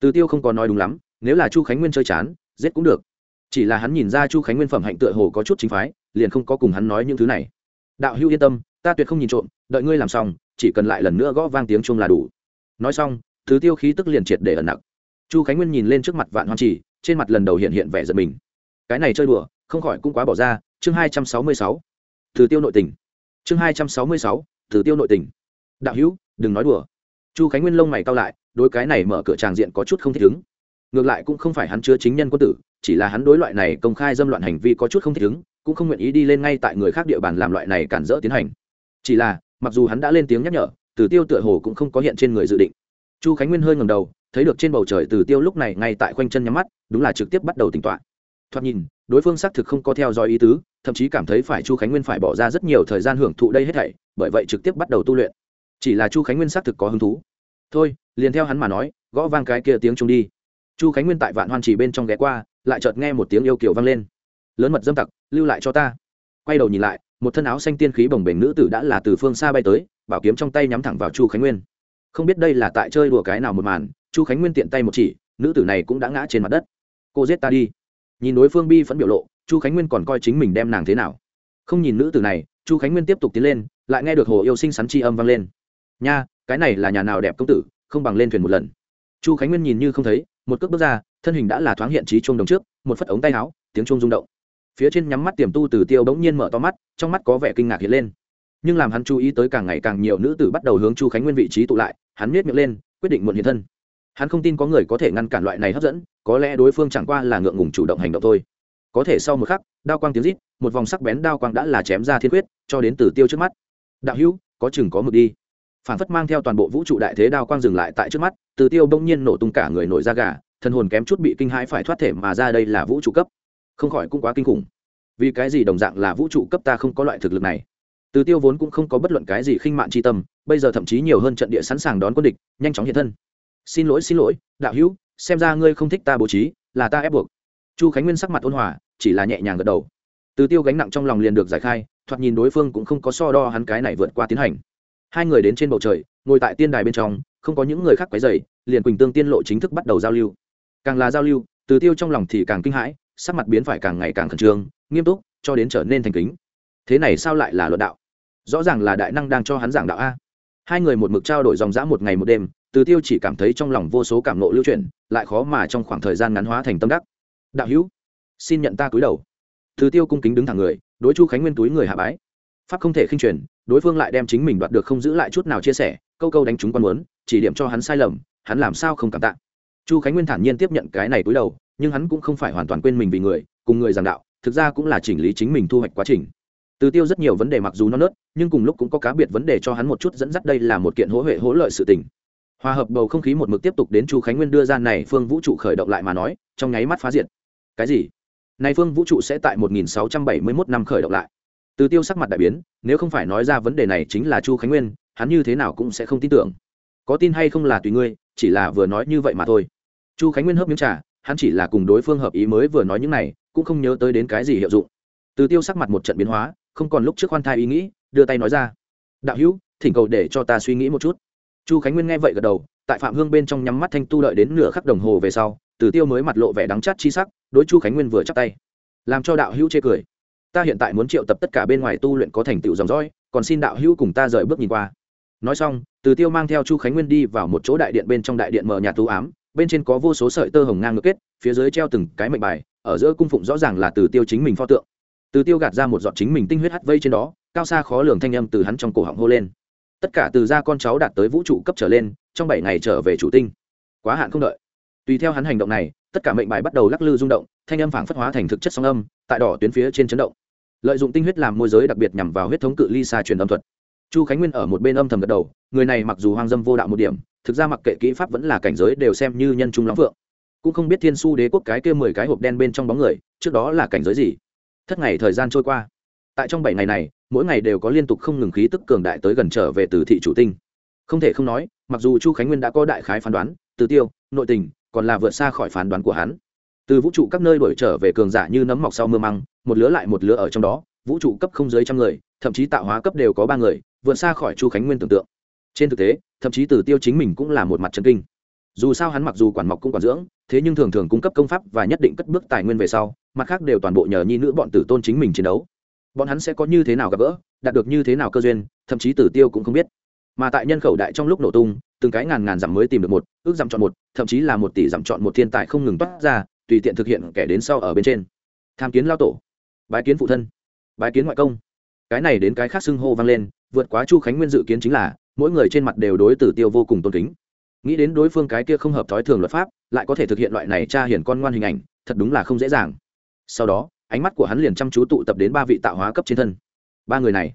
Speaker 1: Từ tiêu không có nói đúng lắm, nếu là chu khánh nguyên chơi chán, giết cũng được chỉ là hắn nhìn ra chu khánh nguyên phẩm hạnh tựa hồ có chút chính phái, liền không có cùng hắn nói những thứ này. Đạo hữu yên tâm, ta tuyệt không nhìn trộm, đợi ngươi làm xong, chỉ cần lại lần nữa gõ vang tiếng chuông là đủ. Nói xong, thứ tiêu khí tức liền triệt để ẩn nặc. Chu khánh nguyên nhìn lên trước mặt vạn hoan trì, trên mặt lần đầu hiện hiện vẻ giật mình. Cái này chơi đùa, không khỏi cũng quá bỏ ra, chương hai trăm sáu mươi sáu. Thứ tiêu nội tình. Chương hai trăm sáu mươi sáu, thứ tiêu nội tình. Đạo hữu, đừng nói đùa. Chu khánh nguyên lông mày cao lại đôi cái này mở cửa tràng diện có chút không thích ứng. Ngược lại cũng không phải hắn chứa chính nhân quân tử chỉ là hắn đối loại này công khai dâm loạn hành vi có chút không thích ứng, cũng không nguyện ý đi lên ngay tại người khác địa bàn làm loại này cản rỡ tiến hành. Chỉ là, mặc dù hắn đã lên tiếng nhắc nhở tử tiêu tựa hồ cũng không có hiện trên người dự định. Chu khánh nguyên hơi ngầm đầu, thấy được trên bầu trời tử tiêu lúc này ngay tại khoanh chân nhắm mắt, đúng là trực tiếp bắt đầu tỉnh tọa. Thoạt nhìn, đối phương xác thực không có theo dõi ý tứ, thậm chí cảm thấy phải chu khánh nguyên phải bỏ ra rất nhiều thời gian hưởng thụ đây hết thảy, bởi vậy trực tiếp bắt đầu tu luyện. Chỉ là chu khánh nguyên xác thực có hứng thú. Thôi, liền theo hắn mà nói, gõ vang cái kia tiếng trung đi. Chu khánh nguyên tại vạn hoan chỉ bên trong ghé qua lại chợt nghe một tiếng yêu kiều vang lên. Lớn mật dâm tặc, lưu lại cho ta. Quay đầu nhìn lại, một thân áo xanh tiên khí bồng bềnh nữ tử đã là từ phương xa bay tới, bảo kiếm trong tay nhắm thẳng vào chu khánh nguyên. Không biết đây là tại chơi đùa cái nào một màn, chu khánh nguyên tiện tay một chỉ, nữ tử này cũng đã ngã trên mặt đất. Cô giết ta đi. Nhìn đối phương bi phẫn biểu lộ, chu khánh nguyên còn coi chính mình đem nàng thế nào. Không nhìn nữ tử này, chu khánh nguyên tiếp tục tiến lên, lại nghe được hồ yêu sinh sắn chi âm vang lên. Nha, cái này là nhà nào đẹp công tử, không bằng lên thuyền một lần. Chu khánh nguyên nhìn như không thấy, một cước bước ra thân hình đã là thoáng hiện trí chuông đồng trước, một phất ống tay áo, tiếng chuông rung động. Phía trên nhắm mắt tiềm tu từ tiêu bỗng nhiên mở to mắt, trong mắt có vẻ kinh ngạc hiện lên. Nhưng làm hắn chú ý tới càng ngày càng nhiều nữ tử bắt đầu hướng chu khánh nguyên vị trí tụ lại, hắn miết miệng lên, quyết định muộn hiện thân. Hắn không tin có người có thể ngăn cản loại này hấp dẫn, có lẽ đối phương chẳng qua là ngượng ngùng chủ động hành động thôi. Có thể sau một khắc, đao quang tiếng rít, một vòng sắc bén đao quang đã là chém ra thiên quyết, cho đến từ tiêu trước mắt. Đạo hữu, có chừng có mực đi. Phản phất mang theo toàn bộ vũ trụ đại thế đao quang dừng lại tại trước mắt, từ tiêu bỗng nhiên nổ tung cả người nổi da gà thần hồn kém chút bị kinh hãi phải thoát thể mà ra đây là vũ trụ cấp. Không khỏi cũng quá kinh khủng. Vì cái gì đồng dạng là vũ trụ cấp ta không có loại thực lực này? Từ tiêu vốn cũng không có bất luận cái gì khinh mạn c tâm, bây giờ thậm chí nhiều hơn trận địa sẵn sàng đón quân địch, nhanh chóng hiện thân. Xin lỗi xin lỗi, đạo hữu, xem ra ngươi không thích ta bố trí, là ta ép buộc. Chu khánh nguyên sắc mặt ôn hòa, chỉ là nhẹ nhàng gật đầu. Từ tiêu gánh nặng trong lòng liền được giải khai, thoạt nhìn đối phương cũng không có so đo hắn cái này vượt qua tiến hành. Hai người đến trên bầu trời, ngồi tại tiên đài bên trong, không có những người khác quấy dày liền quỳnh tương tiên lộ chính thức bắt đầu giao lưu càng là giao lưu, từ tiêu trong lòng thì càng kinh hãi, sắc mặt biến phải càng ngày càng khẩn trương, nghiêm túc, cho đến trở nên thành kính. Thế này sao lại là luận đạo? Rõ ràng là đại năng đang cho hắn giảng đạo a. Hai người một mực trao đổi dòng dã một ngày một đêm, từ tiêu chỉ cảm thấy trong lòng vô số cảm nộ lưu chuyển, lại khó mà trong khoảng thời gian ngắn hóa thành tâm đắc. Đạo hữu, xin nhận ta cúi đầu. Từ tiêu cung kính đứng thẳng người, đối chu khánh nguyên túi người hạ bái. Pháp không thể khinh truyền, đối phương lại đem chính mình đoạt được không giữ lại chút nào chia sẻ, câu câu đánh chúng con muốn, chỉ điểm cho hắn sai lầm, hắn làm sao không cảm tạ? Chu khánh nguyên thản nhiên tiếp nhận cái này túi đầu, nhưng hắn cũng không phải hoàn toàn quên mình vì người, cùng người giảng đạo, thực ra cũng là chỉnh lý chính mình thu hoạch quá trình. Từ tiêu rất nhiều vấn đề mặc dù nó nớt, nhưng cùng lúc cũng có cá biệt vấn đề cho hắn một chút dẫn dắt đây là một kiện hỗ huệ hỗ lợi sự tình. Hòa hợp bầu không khí một mực tiếp tục đến chu khánh nguyên đưa ra này phương vũ trụ khởi động lại mà nói, trong nháy mắt phá diệt. Cái gì? Này phương vũ trụ sẽ tại 1671 năm khởi động lại. Từ tiêu sắc mặt đại biến, nếu không phải nói ra vấn đề này chính là chu khánh nguyên, hắn như thế nào cũng sẽ không tin tưởng. Có tin hay không là tùy ngươi, chỉ là vừa nói như vậy mà thôi chu khánh nguyên hớp miếng trà, hắn chỉ là cùng đối phương hợp ý mới vừa nói những này, cũng không nhớ tới đến cái gì hiệu dụng. Từ tiêu sắc mặt một trận biến hóa, không còn lúc trước khoan thai ý nghĩ, đưa tay nói ra. Đạo hữu, thỉnh cầu để cho ta suy nghĩ một chút. Chu khánh nguyên nghe vậy gật đầu, tại phạm hương bên trong nhắm mắt thanh tu đợi đến nửa khắc đồng hồ về sau, từ tiêu mới mặt lộ vẻ đắng chát chi sắc, đối chu khánh nguyên vừa chắp tay. Làm cho đạo hữu chê cười. Ta hiện tại muốn triệu tập tất cả bên ngoài tu luyện có thành tựu dòng dõi, còn xin đạo hữu cùng ta rời bước nhìn qua. Nói xong, từ tiêu mang theo chu khánh nguyên đi vào một chỗ đại điện bên trong đại điện mở nhà tú ám bên trên có vô số sợi tơ hồng ngang ngược kết, phía dưới treo từng cái mệnh bài, ở giữa cung phụng rõ ràng là từ tiêu chính mình pho tượng. Từ tiêu gạt ra một giọt chính mình tinh huyết hắt vây trên đó, cao xa khó lường thanh âm từ hắn trong cổ họng hô lên. Tất cả từ gia con cháu đạt tới vũ trụ cấp trở lên, trong bảy ngày trở về chủ tinh. Quá hạn không đợi. Tùy theo hắn hành động này, tất cả mệnh bài bắt đầu lắc lư rung động, thanh âm phảng phất hóa thành thực chất sóng âm, tại đỏ tuyến phía trên chấn động. Lợi dụng tinh huyết làm môi giới đặc biệt nhằm vào huyết thống cự ly xa truyền âm thuật. Chu khánh nguyên ở một bên âm thầm gật đầu, người này mặc dù hoang dâm vô đạo một điểm thực ra mặc kệ kỹ pháp vẫn là cảnh giới đều xem như nhân trung lắm vượng cũng không biết thiên su đế quốc cái kia mười cái hộp đen bên trong bóng người, trước đó là cảnh giới gì. Thất ngày thời gian trôi qua. Tại trong bảy ngày này, mỗi ngày đều có liên tục không ngừng khí tức cường đại tới gần trở về từ thị chủ tinh. Không thể không nói, mặc dù chu khánh nguyên đã có đại khái phán đoán, từ tiêu, nội tình, còn là vượt xa khỏi phán đoán của hắn. Từ vũ trụ các nơi đổi trở về cường giả như nấm mọc sau mưa măng, một lứa lại một lứa ở trong đó, vũ trụ cấp không dưới trăm người, thậm chí tạo hóa cấp đều có ba người, vượt xa khỏi chu khánh nguyên tưởng tượng. Trên thực tế thậm chí từ tiêu chính mình cũng là một mặt chân kinh. Dù sao hắn mặc dù quản mọc cũng quản dưỡng, thế nhưng thường thường cung cấp công pháp và nhất định cất bước tài nguyên về sau, mặt khác đều toàn bộ nhờ nhi nữ bọn tử tôn chính mình chiến đấu. Bọn hắn sẽ có như thế nào gặp gỡ, đạt được như thế nào cơ duyên, thậm chí tử tiêu cũng không biết. Mà tại nhân khẩu đại trong lúc nổ tung, từng cái ngàn ngàn dặm mới tìm được một, ước dặm chọn một, thậm chí là một tỷ dặm chọn một thiên tài không ngừng toát ra, tùy tiện thực hiện kẻ đến sau ở bên trên. Tham kiến lao tổ, bái kiến phụ thân, bái kiến ngoại công. Cái này đến cái khác xưng hô vang lên, vượt quá chu khánh nguyên dự kiến chính là mỗi người trên mặt đều đối tử tiêu vô cùng tôn kính. Nghĩ đến đối phương cái kia không hợp thói thường luật pháp, lại có thể thực hiện loại này tra hiển con ngoan hình ảnh, thật đúng là không dễ dàng. Sau đó, ánh mắt của hắn liền chăm chú tụ tập đến ba vị tạo hóa cấp trên thân. Ba người này,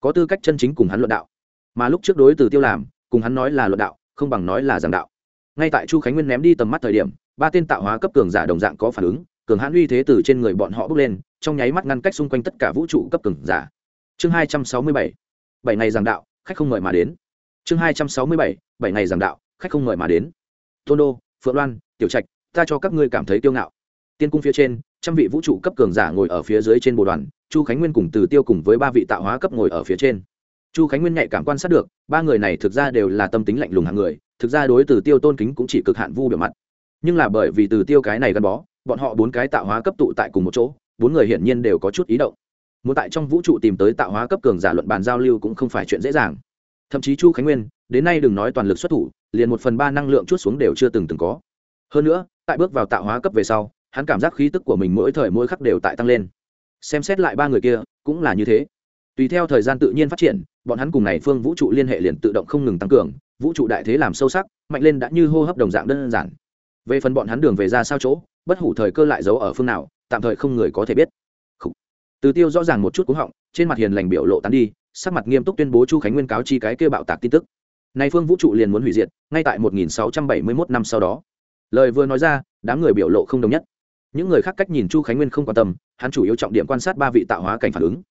Speaker 1: có tư cách chân chính cùng hắn luận đạo. Mà lúc trước đối từ tiêu làm, cùng hắn nói là luận đạo, không bằng nói là giảng đạo. Ngay tại chu khánh nguyên ném đi tầm mắt thời điểm, ba tên tạo hóa cấp cường giả đồng dạng có phản ứng, cường hãn uy thế từ trên người bọn họ bước lên, trong nháy mắt ngăn cách xung quanh tất cả vũ trụ cấp cường giả. Chương hai trăm sáu mươi bảy bảy ngày giảng đạo, khách không mời mà đến chương hai trăm sáu mươi bảy bảy ngày giảng đạo, khách không mời mà đến. Tôn đô, phượng loan, tiểu trạch, ta cho các ngươi cảm thấy kiêu ngạo. Tiên cung phía trên, trăm vị vũ trụ cấp cường giả ngồi ở phía dưới trên bồ đoàn, chu khánh nguyên cùng từ tiêu cùng với ba vị tạo hóa cấp ngồi ở phía trên. Chu khánh nguyên nhạy cảm quan sát được, ba người này thực ra đều là tâm tính lạnh lùng hàng người, thực ra đối từ tiêu tôn kính cũng chỉ cực hạn vu biểu mặt. Nhưng là bởi vì từ tiêu cái này gắn bó, bọn họ bốn cái tạo hóa cấp tụ tại cùng một chỗ, bốn người hiển nhiên đều có chút ý động. Muốn tại trong vũ trụ tìm tới tạo hóa cấp cường giả luận bàn giao lưu cũng không phải chuyện dễ dàng thậm chí chu khánh nguyên đến nay đừng nói toàn lực xuất thủ liền một phần ba năng lượng chút xuống đều chưa từng từng có hơn nữa tại bước vào tạo hóa cấp về sau hắn cảm giác khí tức của mình mỗi thời mỗi khắc đều tại tăng lên xem xét lại ba người kia cũng là như thế tùy theo thời gian tự nhiên phát triển bọn hắn cùng này phương vũ trụ liên hệ liền tự động không ngừng tăng cường vũ trụ đại thế làm sâu sắc mạnh lên đã như hô hấp đồng dạng đơn giản về phần bọn hắn đường về ra sao chỗ bất hủ thời cơ lại giấu ở phương nào tạm thời không người có thể biết từ tiêu rõ ràng một chút cúng họng trên mặt hiền lành biểu lộ tán đi sắc mặt nghiêm túc tuyên bố chu khánh nguyên cáo chi cái kêu bạo tạc tin tức. Này phương vũ trụ liền muốn hủy diệt, ngay tại 1671 năm sau đó. Lời vừa nói ra, đám người biểu lộ không đồng nhất. Những người khác cách nhìn chu khánh nguyên không quan tâm, hắn chủ yếu trọng điểm quan sát ba vị tạo hóa cảnh phản ứng.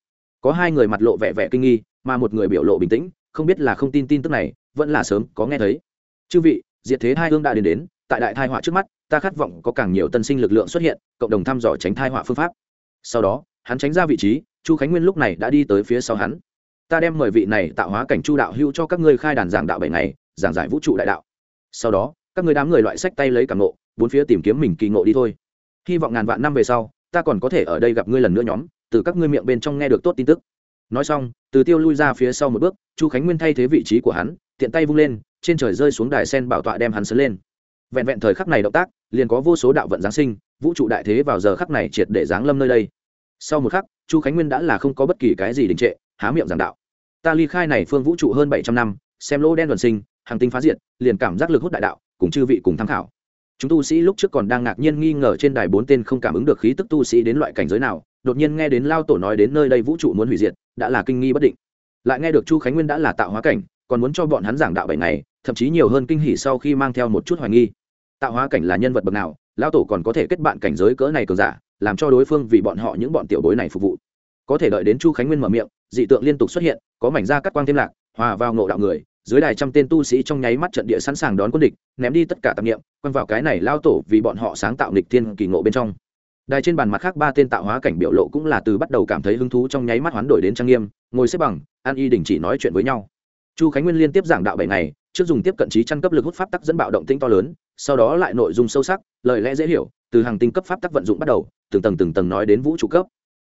Speaker 1: Có hai người mặt lộ vẻ vẻ kinh nghi, mà một người biểu lộ bình tĩnh, không biết là không tin tin tức này, vẫn là sớm có nghe thấy. Chư vị, diệt thế hai hương đã đến đến, tại đại thai họa trước mắt, ta khát vọng có càng nhiều tân sinh lực lượng xuất hiện, cộng đồng thăm dò tránh thai họa phương pháp. Sau đó, hắn tránh ra vị trí, chu khánh nguyên lúc này đã đi tới phía sau hắn ta đem mời vị này tạo hóa cảnh chu đạo hữu cho các ngươi khai đàn giảng đạo bảy ngày, giảng giải vũ trụ đại đạo. Sau đó, các người đám người loại sách tay lấy cảm ngộ, bốn phía tìm kiếm mình kỳ ngộ đi thôi. Hy vọng ngàn vạn năm về sau, ta còn có thể ở đây gặp ngươi lần nữa nhóm, từ các ngươi miệng bên trong nghe được tốt tin tức. Nói xong, từ tiêu lui ra phía sau một bước, chu khánh nguyên thay thế vị trí của hắn, tiện tay vung lên, trên trời rơi xuống đài sen bảo tọa đem hắn sấn lên. Vẹn vẹn thời khắc này động tác, liền có vô số đạo vận giáng sinh, vũ trụ đại thế vào giờ khắc này triệt để giáng lâm nơi đây. Sau một khắc, chu khánh nguyên đã là không có bất kỳ cái gì đình trệ, há miệng giảng đạo ta ly khai này phương vũ trụ hơn bảy trăm năm, xem lỗ đen đoàn sinh, hàng tinh phá diệt, liền cảm giác lực hút đại đạo, cùng chư vị cùng tham khảo. Chúng tu sĩ lúc trước còn đang ngạc nhiên nghi ngờ trên đài bốn tên không cảm ứng được khí tức tu sĩ đến loại cảnh giới nào, đột nhiên nghe đến lao tổ nói đến nơi đây vũ trụ muốn hủy diệt, đã là kinh nghi bất định. Lại nghe được chu khánh nguyên đã là tạo hóa cảnh, còn muốn cho bọn hắn giảng đạo bảy ngày, thậm chí nhiều hơn kinh hỉ sau khi mang theo một chút hoài nghi. Tạo hóa cảnh là nhân vật bậc nào, lao tổ còn có thể kết bạn cảnh giới cỡ này cường giả, làm cho đối phương vì bọn họ những bọn tiểu bối này phục vụ. Có thể đợi đến chu khánh nguyên mở miệng dị tượng liên tục xuất hiện, có mảnh da cắt quang thêm lạc, hòa vào ngộ đạo người, dưới đài trăm tên tu sĩ trong nháy mắt trận địa sẵn sàng đón quân địch, ném đi tất cả tạp nghiệm quăng vào cái này lao tổ vì bọn họ sáng tạo nịch thiên kỳ ngộ bên trong. Đài trên bàn mặt khác ba tên tạo hóa cảnh biểu lộ cũng là từ bắt đầu cảm thấy hứng thú trong nháy mắt hoán đổi đến trang nghiêm, ngồi xếp bằng, an y đình chỉ nói chuyện với nhau. Chu khánh nguyên liên tiếp giảng đạo bảy ngày, trước dùng tiếp cận trí chăn cấp lực hút pháp tắc dẫn bạo động tinh to lớn, sau đó lại nội dung sâu sắc, lời lẽ dễ hiểu, từ hàng tinh cấp pháp tắc vận dụng bắt đầu, từng tầng từng tầng nói đến vũ trụ cấp.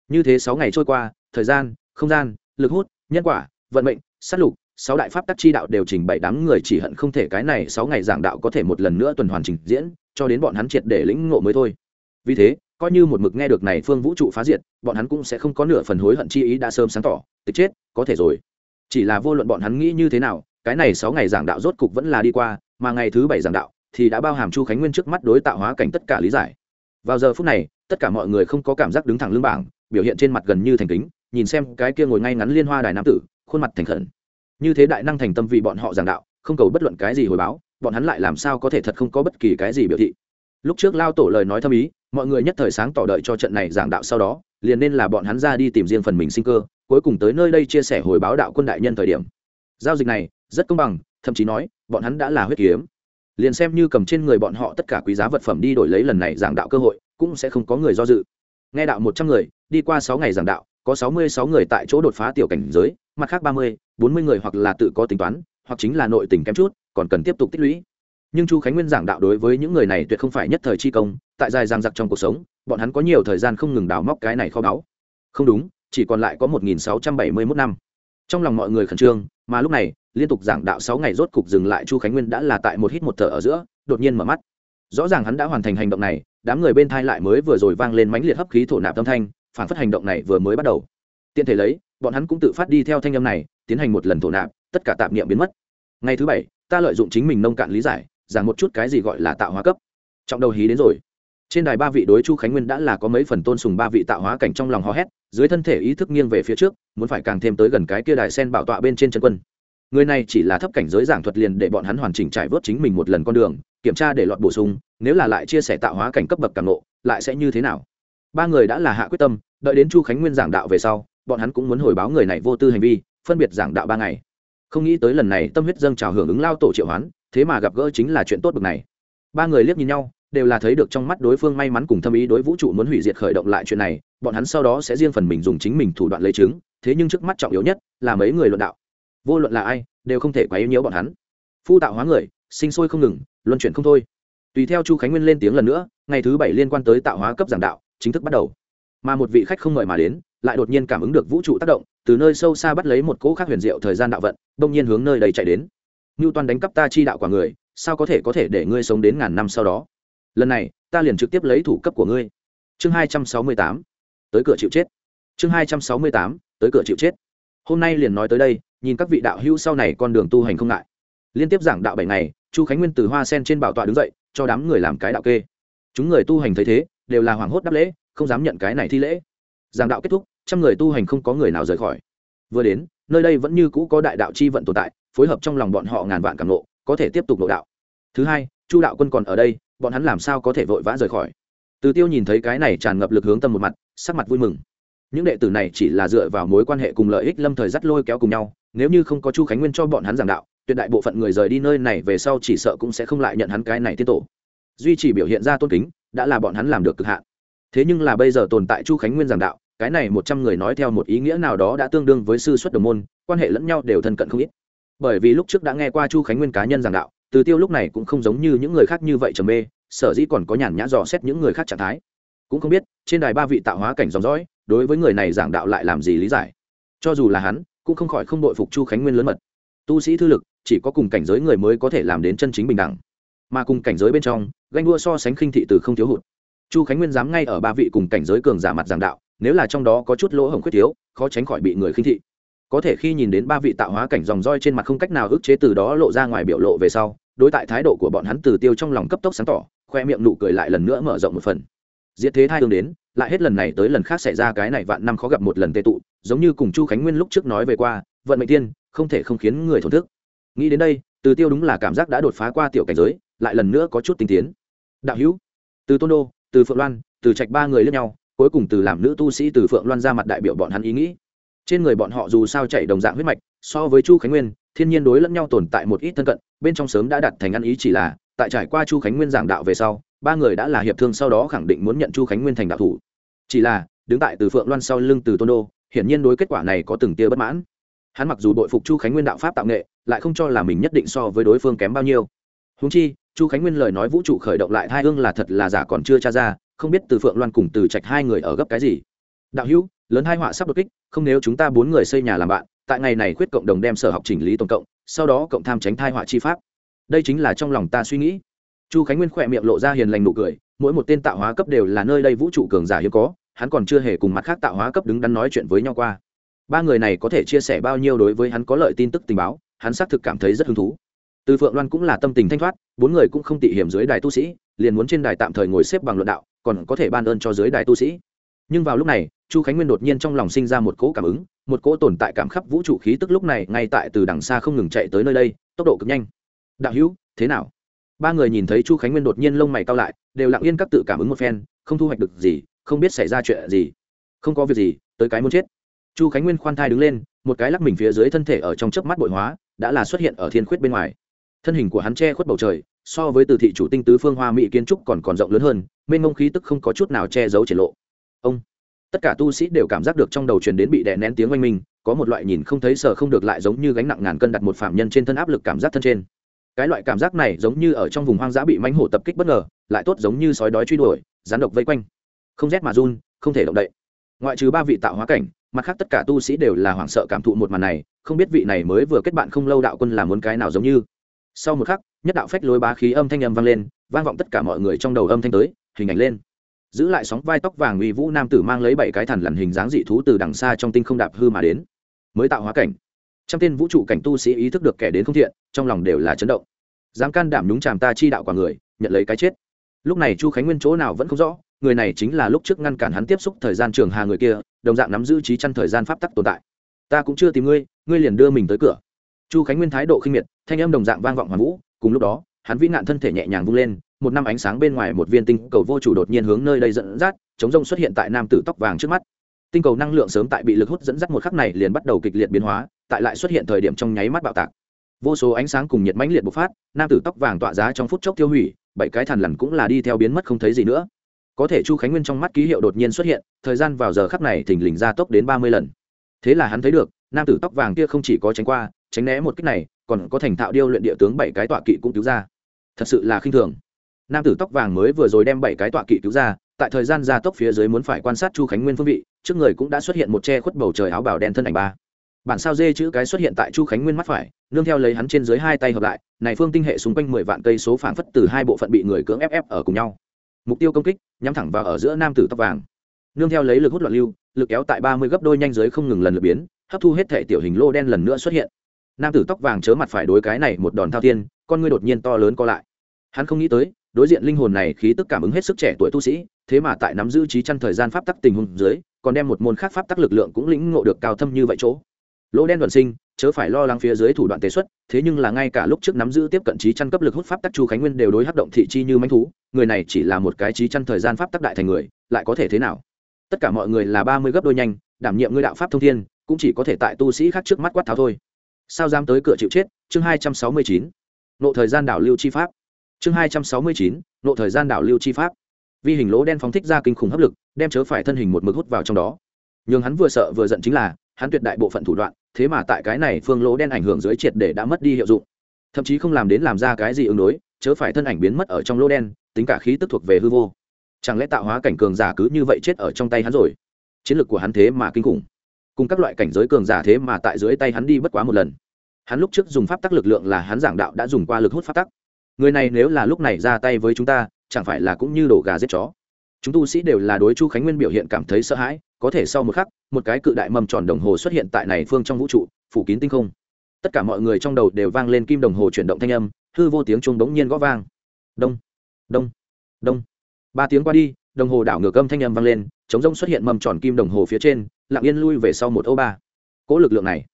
Speaker 1: Như thế sáu ngày trôi qua, thời gian không gian, lực hút, nhân quả, vận mệnh, sát lục, sáu đại pháp tắc chi đạo đều trình bày đám người chỉ hận không thể cái này sáu ngày giảng đạo có thể một lần nữa tuần hoàn trình diễn, cho đến bọn hắn triệt để lĩnh ngộ mới thôi. Vì thế, coi như một mực nghe được này phương vũ trụ phá diệt, bọn hắn cũng sẽ không có nửa phần hối hận chi ý đã sớm sáng tỏ, tịch chết, có thể rồi. Chỉ là vô luận bọn hắn nghĩ như thế nào, cái này sáu ngày giảng đạo rốt cục vẫn là đi qua, mà ngày thứ bảy giảng đạo thì đã bao hàm chu khánh nguyên trước mắt đối tạo hóa cảnh tất cả lý giải. Vào giờ phút này, tất cả mọi người không có cảm giác đứng thẳng lưng bảng, biểu hiện trên mặt gần như thành kính nhìn xem cái kia ngồi ngay ngắn liên hoa đài nam tử, khuôn mặt thành khẩn. Như thế đại năng thành tâm vì bọn họ giảng đạo, không cầu bất luận cái gì hồi báo, bọn hắn lại làm sao có thể thật không có bất kỳ cái gì biểu thị. Lúc trước lao tổ lời nói thâm ý, mọi người nhất thời sáng tỏ đợi cho trận này giảng đạo sau đó, liền nên là bọn hắn ra đi tìm riêng phần mình sinh cơ, cuối cùng tới nơi đây chia sẻ hồi báo đạo quân đại nhân thời điểm. Giao dịch này, rất công bằng, thậm chí nói, bọn hắn đã là huyết kiếm. Liền xem như cầm trên người bọn họ tất cả quý giá vật phẩm đi đổi lấy lần này giảng đạo cơ hội, cũng sẽ không có người do dự. Nghe đạo một trăm người, đi qua sáu ngày giảng đạo có sáu mươi sáu người tại chỗ đột phá tiểu cảnh giới, mặt khác ba mươi, bốn mươi người hoặc là tự có tính toán, hoặc chính là nội tình kém chút, còn cần tiếp tục tích lũy. Nhưng chu khánh nguyên giảng đạo đối với những người này tuyệt không phải nhất thời chi công, tại dài giang giặc trong cuộc sống, bọn hắn có nhiều thời gian không ngừng đào móc cái này kho báu. Không đúng, chỉ còn lại có một nghìn sáu trăm bảy mươi mốt năm. Trong lòng mọi người khẩn trương, mà lúc này, liên tục giảng đạo sáu ngày rốt cục dừng lại chu khánh nguyên đã là tại một hít một thở ở giữa, đột nhiên mở mắt. Rõ ràng hắn đã hoàn thành hành động này, đám người bên thai lại mới vừa rồi vang lên mãnh liệt hấp khí thổ nạp âm thanh phản phất hành động này vừa mới bắt đầu. Tiện thể lấy, bọn hắn cũng tự phát đi theo thanh âm này, tiến hành một lần thổ nạp, tất cả tạp niệm biến mất. Ngày thứ bảy, ta lợi dụng chính mình nông cạn lý giải, giảng một chút cái gì gọi là tạo hóa cấp. Trọng đầu hí đến rồi. Trên đài ba vị đối chu khánh nguyên đã là có mấy phần tôn sùng ba vị tạo hóa cảnh trong lòng hò hét, dưới thân thể ý thức nghiêng về phía trước, muốn phải càng thêm tới gần cái kia đài sen bảo tọa bên trên chân quân. Người này chỉ là thấp cảnh giới giảng thuật liền để bọn hắn hoàn chỉnh trải vớt chính mình một lần con đường, kiểm tra để lọt bổ sung, nếu là lại chia sẻ tạo hóa cảnh cấp bậc càng lộ, lại sẽ như thế nào? Ba người đã là hạ quyết tâm, đợi đến chu khánh nguyên giảng đạo về sau, bọn hắn cũng muốn hồi báo người này vô tư hành vi, phân biệt giảng đạo ba ngày. Không nghĩ tới lần này tâm huyết dâng trào hưởng ứng lao tổ triệu hoán, thế mà gặp gỡ chính là chuyện tốt bực này. Ba người liếc nhìn nhau, đều là thấy được trong mắt đối phương may mắn cùng thâm ý đối vũ trụ muốn hủy diệt khởi động lại chuyện này, bọn hắn sau đó sẽ riêng phần mình dùng chính mình thủ đoạn lấy chứng, thế nhưng trước mắt trọng yếu nhất là mấy người luận đạo. Vô luận là ai, đều không thể quá yếu nhớ bọn hắn. Phu tạo hóa người, sinh sôi không ngừng, luân chuyển không thôi. Tùy theo chu khánh nguyên lên tiếng lần nữa, ngày thứ bảy liên quan tới tạo hóa cấp giảng đạo chính thức bắt đầu. Mà một vị khách không mời mà đến, lại đột nhiên cảm ứng được vũ trụ tác động, từ nơi sâu xa bắt lấy một cỗ khác huyền diệu thời gian đạo vận đông nhiên hướng nơi đây chạy đến. Ngưu toàn đánh cắp ta chi đạo quả người, sao có thể có thể để ngươi sống đến ngàn năm sau đó? Lần này, ta liền trực tiếp lấy thủ cấp của ngươi. Chương hai trăm sáu mươi tám, tới cửa chịu chết. Chương hai trăm sáu mươi tám, tới cửa chịu chết. Hôm nay liền nói tới đây, nhìn các vị đạo hữu sau này con đường tu hành không ngại. Liên tiếp giảng đạo bảy ngày, chu khánh nguyên từ hoa sen trên bảo tọa đứng dậy, cho đám người làm cái đạo kê. Chúng người tu hành thấy thế đều là hoảng hốt đáp lễ, không dám nhận cái này thi lễ. Giảng đạo kết thúc, trăm người tu hành không có người nào rời khỏi. Vừa đến, nơi đây vẫn như cũ có đại đạo chi vận tồn tại, phối hợp trong lòng bọn họ ngàn vạn cảm nộ có thể tiếp tục nộ đạo. Thứ hai, chu đạo quân còn ở đây, bọn hắn làm sao có thể vội vã rời khỏi? Từ tiêu nhìn thấy cái này tràn ngập lực hướng tâm một mặt, sắc mặt vui mừng. Những đệ tử này chỉ là dựa vào mối quan hệ cùng lợi ích lâm thời dắt lôi kéo cùng nhau, nếu như không có chu khánh nguyên cho bọn hắn giảng đạo, tuyệt đại bộ phận người rời đi nơi này về sau chỉ sợ cũng sẽ không lại nhận hắn cái này tiết tổ. Duy chỉ biểu hiện ra tôn kính đã là bọn hắn làm được cực hạn. Thế nhưng là bây giờ tồn tại chu khánh nguyên giảng đạo, cái này một trăm người nói theo một ý nghĩa nào đó đã tương đương với sư xuất đồng môn, quan hệ lẫn nhau đều thân cận không ít. Bởi vì lúc trước đã nghe qua chu khánh nguyên cá nhân giảng đạo, từ tiêu lúc này cũng không giống như những người khác như vậy trầm mê, sở dĩ còn có nhàn nhã dò xét những người khác trạng thái. Cũng không biết, trên đài ba vị tạo hóa cảnh dòng dõi, đối với người này giảng đạo lại làm gì lý giải. Cho dù là hắn, cũng không khỏi không đội phục chu khánh nguyên lớn mật. Tu sĩ thư lực, chỉ có cùng cảnh giới người mới có thể làm đến chân chính bình đẳng mà cùng cảnh giới bên trong, ganh đua so sánh khinh thị từ không thiếu hụt. Chu khánh nguyên dám ngay ở ba vị cùng cảnh giới cường giả mặt giảng đạo, nếu là trong đó có chút lỗ hổng khuyết thiếu, khó tránh khỏi bị người khinh thị. Có thể khi nhìn đến ba vị tạo hóa cảnh dòng roi trên mặt không cách nào ức chế từ đó lộ ra ngoài biểu lộ về sau, đối tại thái độ của bọn hắn từ tiêu trong lòng cấp tốc sáng tỏ, khoe miệng nụ cười lại lần nữa mở rộng một phần. Diệt thế thai tương đến, lại hết lần này tới lần khác xảy ra cái này vạn năm khó gặp một lần tệ tụ, giống như cùng chu khánh nguyên lúc trước nói về qua, vận mệnh tiên, không thể không khiến người thổn thức. Nghĩ đến đây, từ tiêu đúng là cảm giác đã đột phá qua tiểu cảnh giới lại lần nữa có chút tinh tiến. Đạo hữu, từ tôn đô, từ phượng loan, từ trạch ba người lẫn nhau, cuối cùng từ làm nữ tu sĩ từ phượng loan ra mặt đại biểu bọn hắn ý nghĩ. Trên người bọn họ dù sao chạy đồng dạng huyết mạch, so với chu khánh nguyên, thiên nhiên đối lẫn nhau tồn tại một ít thân cận, bên trong sớm đã đặt thành ăn ý chỉ là, tại trải qua chu khánh nguyên giảng đạo về sau, ba người đã là hiệp thương sau đó khẳng định muốn nhận chu khánh nguyên thành đạo thủ. Chỉ là, đứng tại từ phượng loan sau lưng từ tôn đô, hiển nhiên đối kết quả này có từng tia bất mãn. Hắn mặc dù đội phục chu khánh nguyên đạo pháp tạo nghệ, lại không cho là mình nhất định so với đối phương kém bao nhiêu. Húng chi chu khánh nguyên lời nói vũ trụ khởi động lại hai hương là thật là giả còn chưa tra ra, không biết từ phượng loan cùng từ trạch hai người ở gấp cái gì. Đạo hữu, lớn hai họa sắp đột kích, không nếu chúng ta bốn người xây nhà làm bạn, tại ngày này khuyết cộng đồng đem sở học chỉnh lý tổng cộng, sau đó cộng tham tránh thai họa chi pháp. Đây chính là trong lòng ta suy nghĩ. Chu khánh nguyên khỏe miệng lộ ra hiền lành nụ cười, mỗi một tên tạo hóa cấp đều là nơi đây vũ trụ cường giả hiếm có, hắn còn chưa hề cùng mặt khác tạo hóa cấp đứng đắn nói chuyện với nhau qua. Ba người này có thể chia sẻ bao nhiêu đối với hắn có lợi tin tức tình báo, hắn xác thực cảm thấy rất hứng thú từ phượng loan cũng là tâm tình thanh thoát, bốn người cũng không tị hiểm dưới đài tu sĩ, liền muốn trên đài tạm thời ngồi xếp bằng luận đạo, còn có thể ban ơn cho dưới đài tu sĩ. Nhưng vào lúc này, chu khánh nguyên đột nhiên trong lòng sinh ra một cỗ cảm ứng, một cỗ tồn tại cảm khắp vũ trụ khí tức lúc này ngay tại từ đằng xa không ngừng chạy tới nơi đây, tốc độ cực nhanh. Đạo hữu, thế nào? Ba người nhìn thấy chu khánh nguyên đột nhiên lông mày cao lại, đều lặng yên các tự cảm ứng một phen, không thu hoạch được gì, không biết xảy ra chuyện gì. Không có việc gì, tới cái muốn chết. Chu khánh nguyên khoan thai đứng lên, một cái lắc mình phía dưới thân thể ở trong chớp mắt bội hóa, đã là xuất hiện ở thiên khuyết bên ngoài thân hình của hắn che khuất bầu trời, so với từ thị chủ tinh tứ phương hoa mỹ kiến trúc còn còn rộng lớn hơn, mênh mông khí tức không có chút nào che giấu triển lộ. Ông, tất cả tu sĩ đều cảm giác được trong đầu truyền đến bị đè nén tiếng oanh minh, có một loại nhìn không thấy sợ không được lại giống như gánh nặng ngàn cân đặt một phạm nhân trên thân áp lực cảm giác thân trên. Cái loại cảm giác này giống như ở trong vùng hoang dã bị mánh hổ tập kích bất ngờ, lại tốt giống như sói đói truy đuổi rán độc vây quanh. Không rét mà run, không thể động đậy. Ngoại trừ ba vị tạo hóa cảnh, mặt khác tất cả tu sĩ đều là hoảng sợ cảm thụ một màn này, không biết vị này mới vừa kết bạn không lâu đạo quân là muốn cái nào giống như sau một khắc, nhất đạo phách lối bá khí âm thanh âm vang lên, vang vọng tất cả mọi người trong đầu âm thanh tới, hình ảnh lên. Giữ lại sóng vai tóc vàng uy vũ nam tử mang lấy bảy cái thằn lằn hình dáng dị thú từ đằng xa trong tinh không đạp hư mà đến. Mới tạo hóa cảnh. Trong tên vũ trụ cảnh tu sĩ ý thức được kẻ đến không thiện, trong lòng đều là chấn động. Dám can đảm nhúng chàm ta chi đạo quả người, nhận lấy cái chết. Lúc này chu khánh nguyên chỗ nào vẫn không rõ, người này chính là lúc trước ngăn cản hắn tiếp xúc thời gian trường hà người kia, đồng dạng nắm giữ trí chăn thời gian pháp tắc tồn tại. Ta cũng chưa tìm ngươi ngươi liền đưa mình tới cửa. Chu khánh nguyên thái độ khinh miệt thanh âm đồng dạng vang vọng hoàn vũ, cùng lúc đó, hắn vĩ nạn thân thể nhẹ nhàng vung lên, một năm ánh sáng bên ngoài một viên tinh cầu vô chủ đột nhiên hướng nơi đây dẫn dắt, chống rông xuất hiện tại nam tử tóc vàng trước mắt. Tinh cầu năng lượng sớm tại bị lực hút dẫn dắt một khắc này liền bắt đầu kịch liệt biến hóa, tại lại xuất hiện thời điểm trong nháy mắt bạo tạc. Vô số ánh sáng cùng nhiệt mãnh liệt bộc phát, nam tử tóc vàng tọa giá trong phút chốc tiêu hủy, bảy cái thằn lằn cũng là đi theo biến mất không thấy gì nữa. Có thể chu khánh nguyên trong mắt ký hiệu đột nhiên xuất hiện, thời gian vào giờ khắc này thình lình ra tốc đến ba mươi lần. Thế là hắn thấy được, nam tử tóc vàng kia không chỉ có tránh qua, tránh né một cách này còn có thành thạo điêu luyện địa tướng bảy cái tọa kỵ cũng cứu ra. Thật sự là khinh thường. Nam tử tóc vàng mới vừa rồi đem bảy cái tọa kỵ cứu ra, tại thời gian gia tốc phía dưới muốn phải quan sát chu khánh nguyên phương vị, trước người cũng đã xuất hiện một che khuất bầu trời áo bảo đen thân ảnh ba. Bản sao dê chữ cái xuất hiện tại chu khánh nguyên mắt phải, nương theo lấy hắn trên dưới hai tay hợp lại, này phương tinh hệ xung quanh mười vạn cây số phảng phất từ hai bộ phận bị người cưỡng ép ép ở cùng nhau. Mục tiêu công kích, nhắm thẳng vào ở giữa nam tử tóc vàng. Nương theo lấy lực hút loạn lưu, lực kéo tại ba mươi gấp đôi nhanh giới không ngừng lần lượt biến, hấp thu hết thể tiểu hình lô đen lần nữa xuất hiện nam tử tóc vàng chớ mặt phải đối cái này một đòn thao tiên con ngươi đột nhiên to lớn co lại. Hắn không nghĩ tới, đối diện linh hồn này khí tức cảm ứng hết sức trẻ tuổi tu sĩ, thế mà tại nắm giữ trí chăn thời gian pháp tắc tình huống dưới, còn đem một môn khác pháp tắc lực lượng cũng lĩnh ngộ được cao thâm như vậy chỗ. Lỗ đen đoạn sinh, chớ phải lo lắng phía dưới thủ đoạn tế xuất, thế nhưng là ngay cả lúc trước nắm giữ tiếp cận trí chăn cấp lực hút pháp tắc chu khánh nguyên đều đối hấp động thị chi như manh thú, người này chỉ là một cái trí chăn thời gian pháp tắc đại thành người, lại có thể thế nào? Tất cả mọi người là ba mươi gấp đôi nhanh, đảm nhiệm ngươi đạo pháp thông thiên, cũng chỉ có thể tại tu sĩ khác trước mắt quát tháo thôi sao dám tới cửa chịu chết, chương hai trăm sáu mươi chín, nộ thời gian đảo lưu chi pháp. Chương hai trăm sáu mươi chín, nộ thời gian đảo lưu chi pháp. Vi hình lỗ đen phóng thích ra kinh khủng hấp lực, đem chớ phải thân hình một mực hút vào trong đó. Nhưng hắn vừa sợ vừa giận chính là, hắn tuyệt đại bộ phận thủ đoạn, thế mà tại cái này phương lỗ đen ảnh hưởng dưới triệt để đã mất đi hiệu dụng. Thậm chí không làm đến làm ra cái gì ứng đối, chớ phải thân ảnh biến mất ở trong lỗ đen, tính cả khí tức thuộc về hư vô. Chẳng lẽ tạo hóa cảnh cường giả cứ như vậy chết ở trong tay hắn rồi? Chiến lược của hắn thế mà kinh khủng cùng các loại cảnh giới cường giả thế mà tại dưới tay hắn đi bất quá một lần. Hắn lúc trước dùng pháp tắc lực lượng là hắn giảng đạo đã dùng qua lực hút pháp tắc. Người này nếu là lúc này ra tay với chúng ta, chẳng phải là cũng như đổ gà giết chó. Chúng tu sĩ đều là đối chu khánh nguyên biểu hiện cảm thấy sợ hãi, có thể sau một khắc, một cái cự đại mầm tròn đồng hồ xuất hiện tại này phương trong vũ trụ, phủ kín tinh không. Tất cả mọi người trong đầu đều vang lên kim đồng hồ chuyển động thanh âm, hư vô tiếng chuông đống nhiên gõ vang. Đông đông đông. Ba tiếng qua đi, đồng hồ đảo ngược âm thanh âm vang lên, chống rông xuất hiện mầm tròn kim đồng hồ phía trên lặng yên lui về sau một ô ba. Cỗ lực lượng này,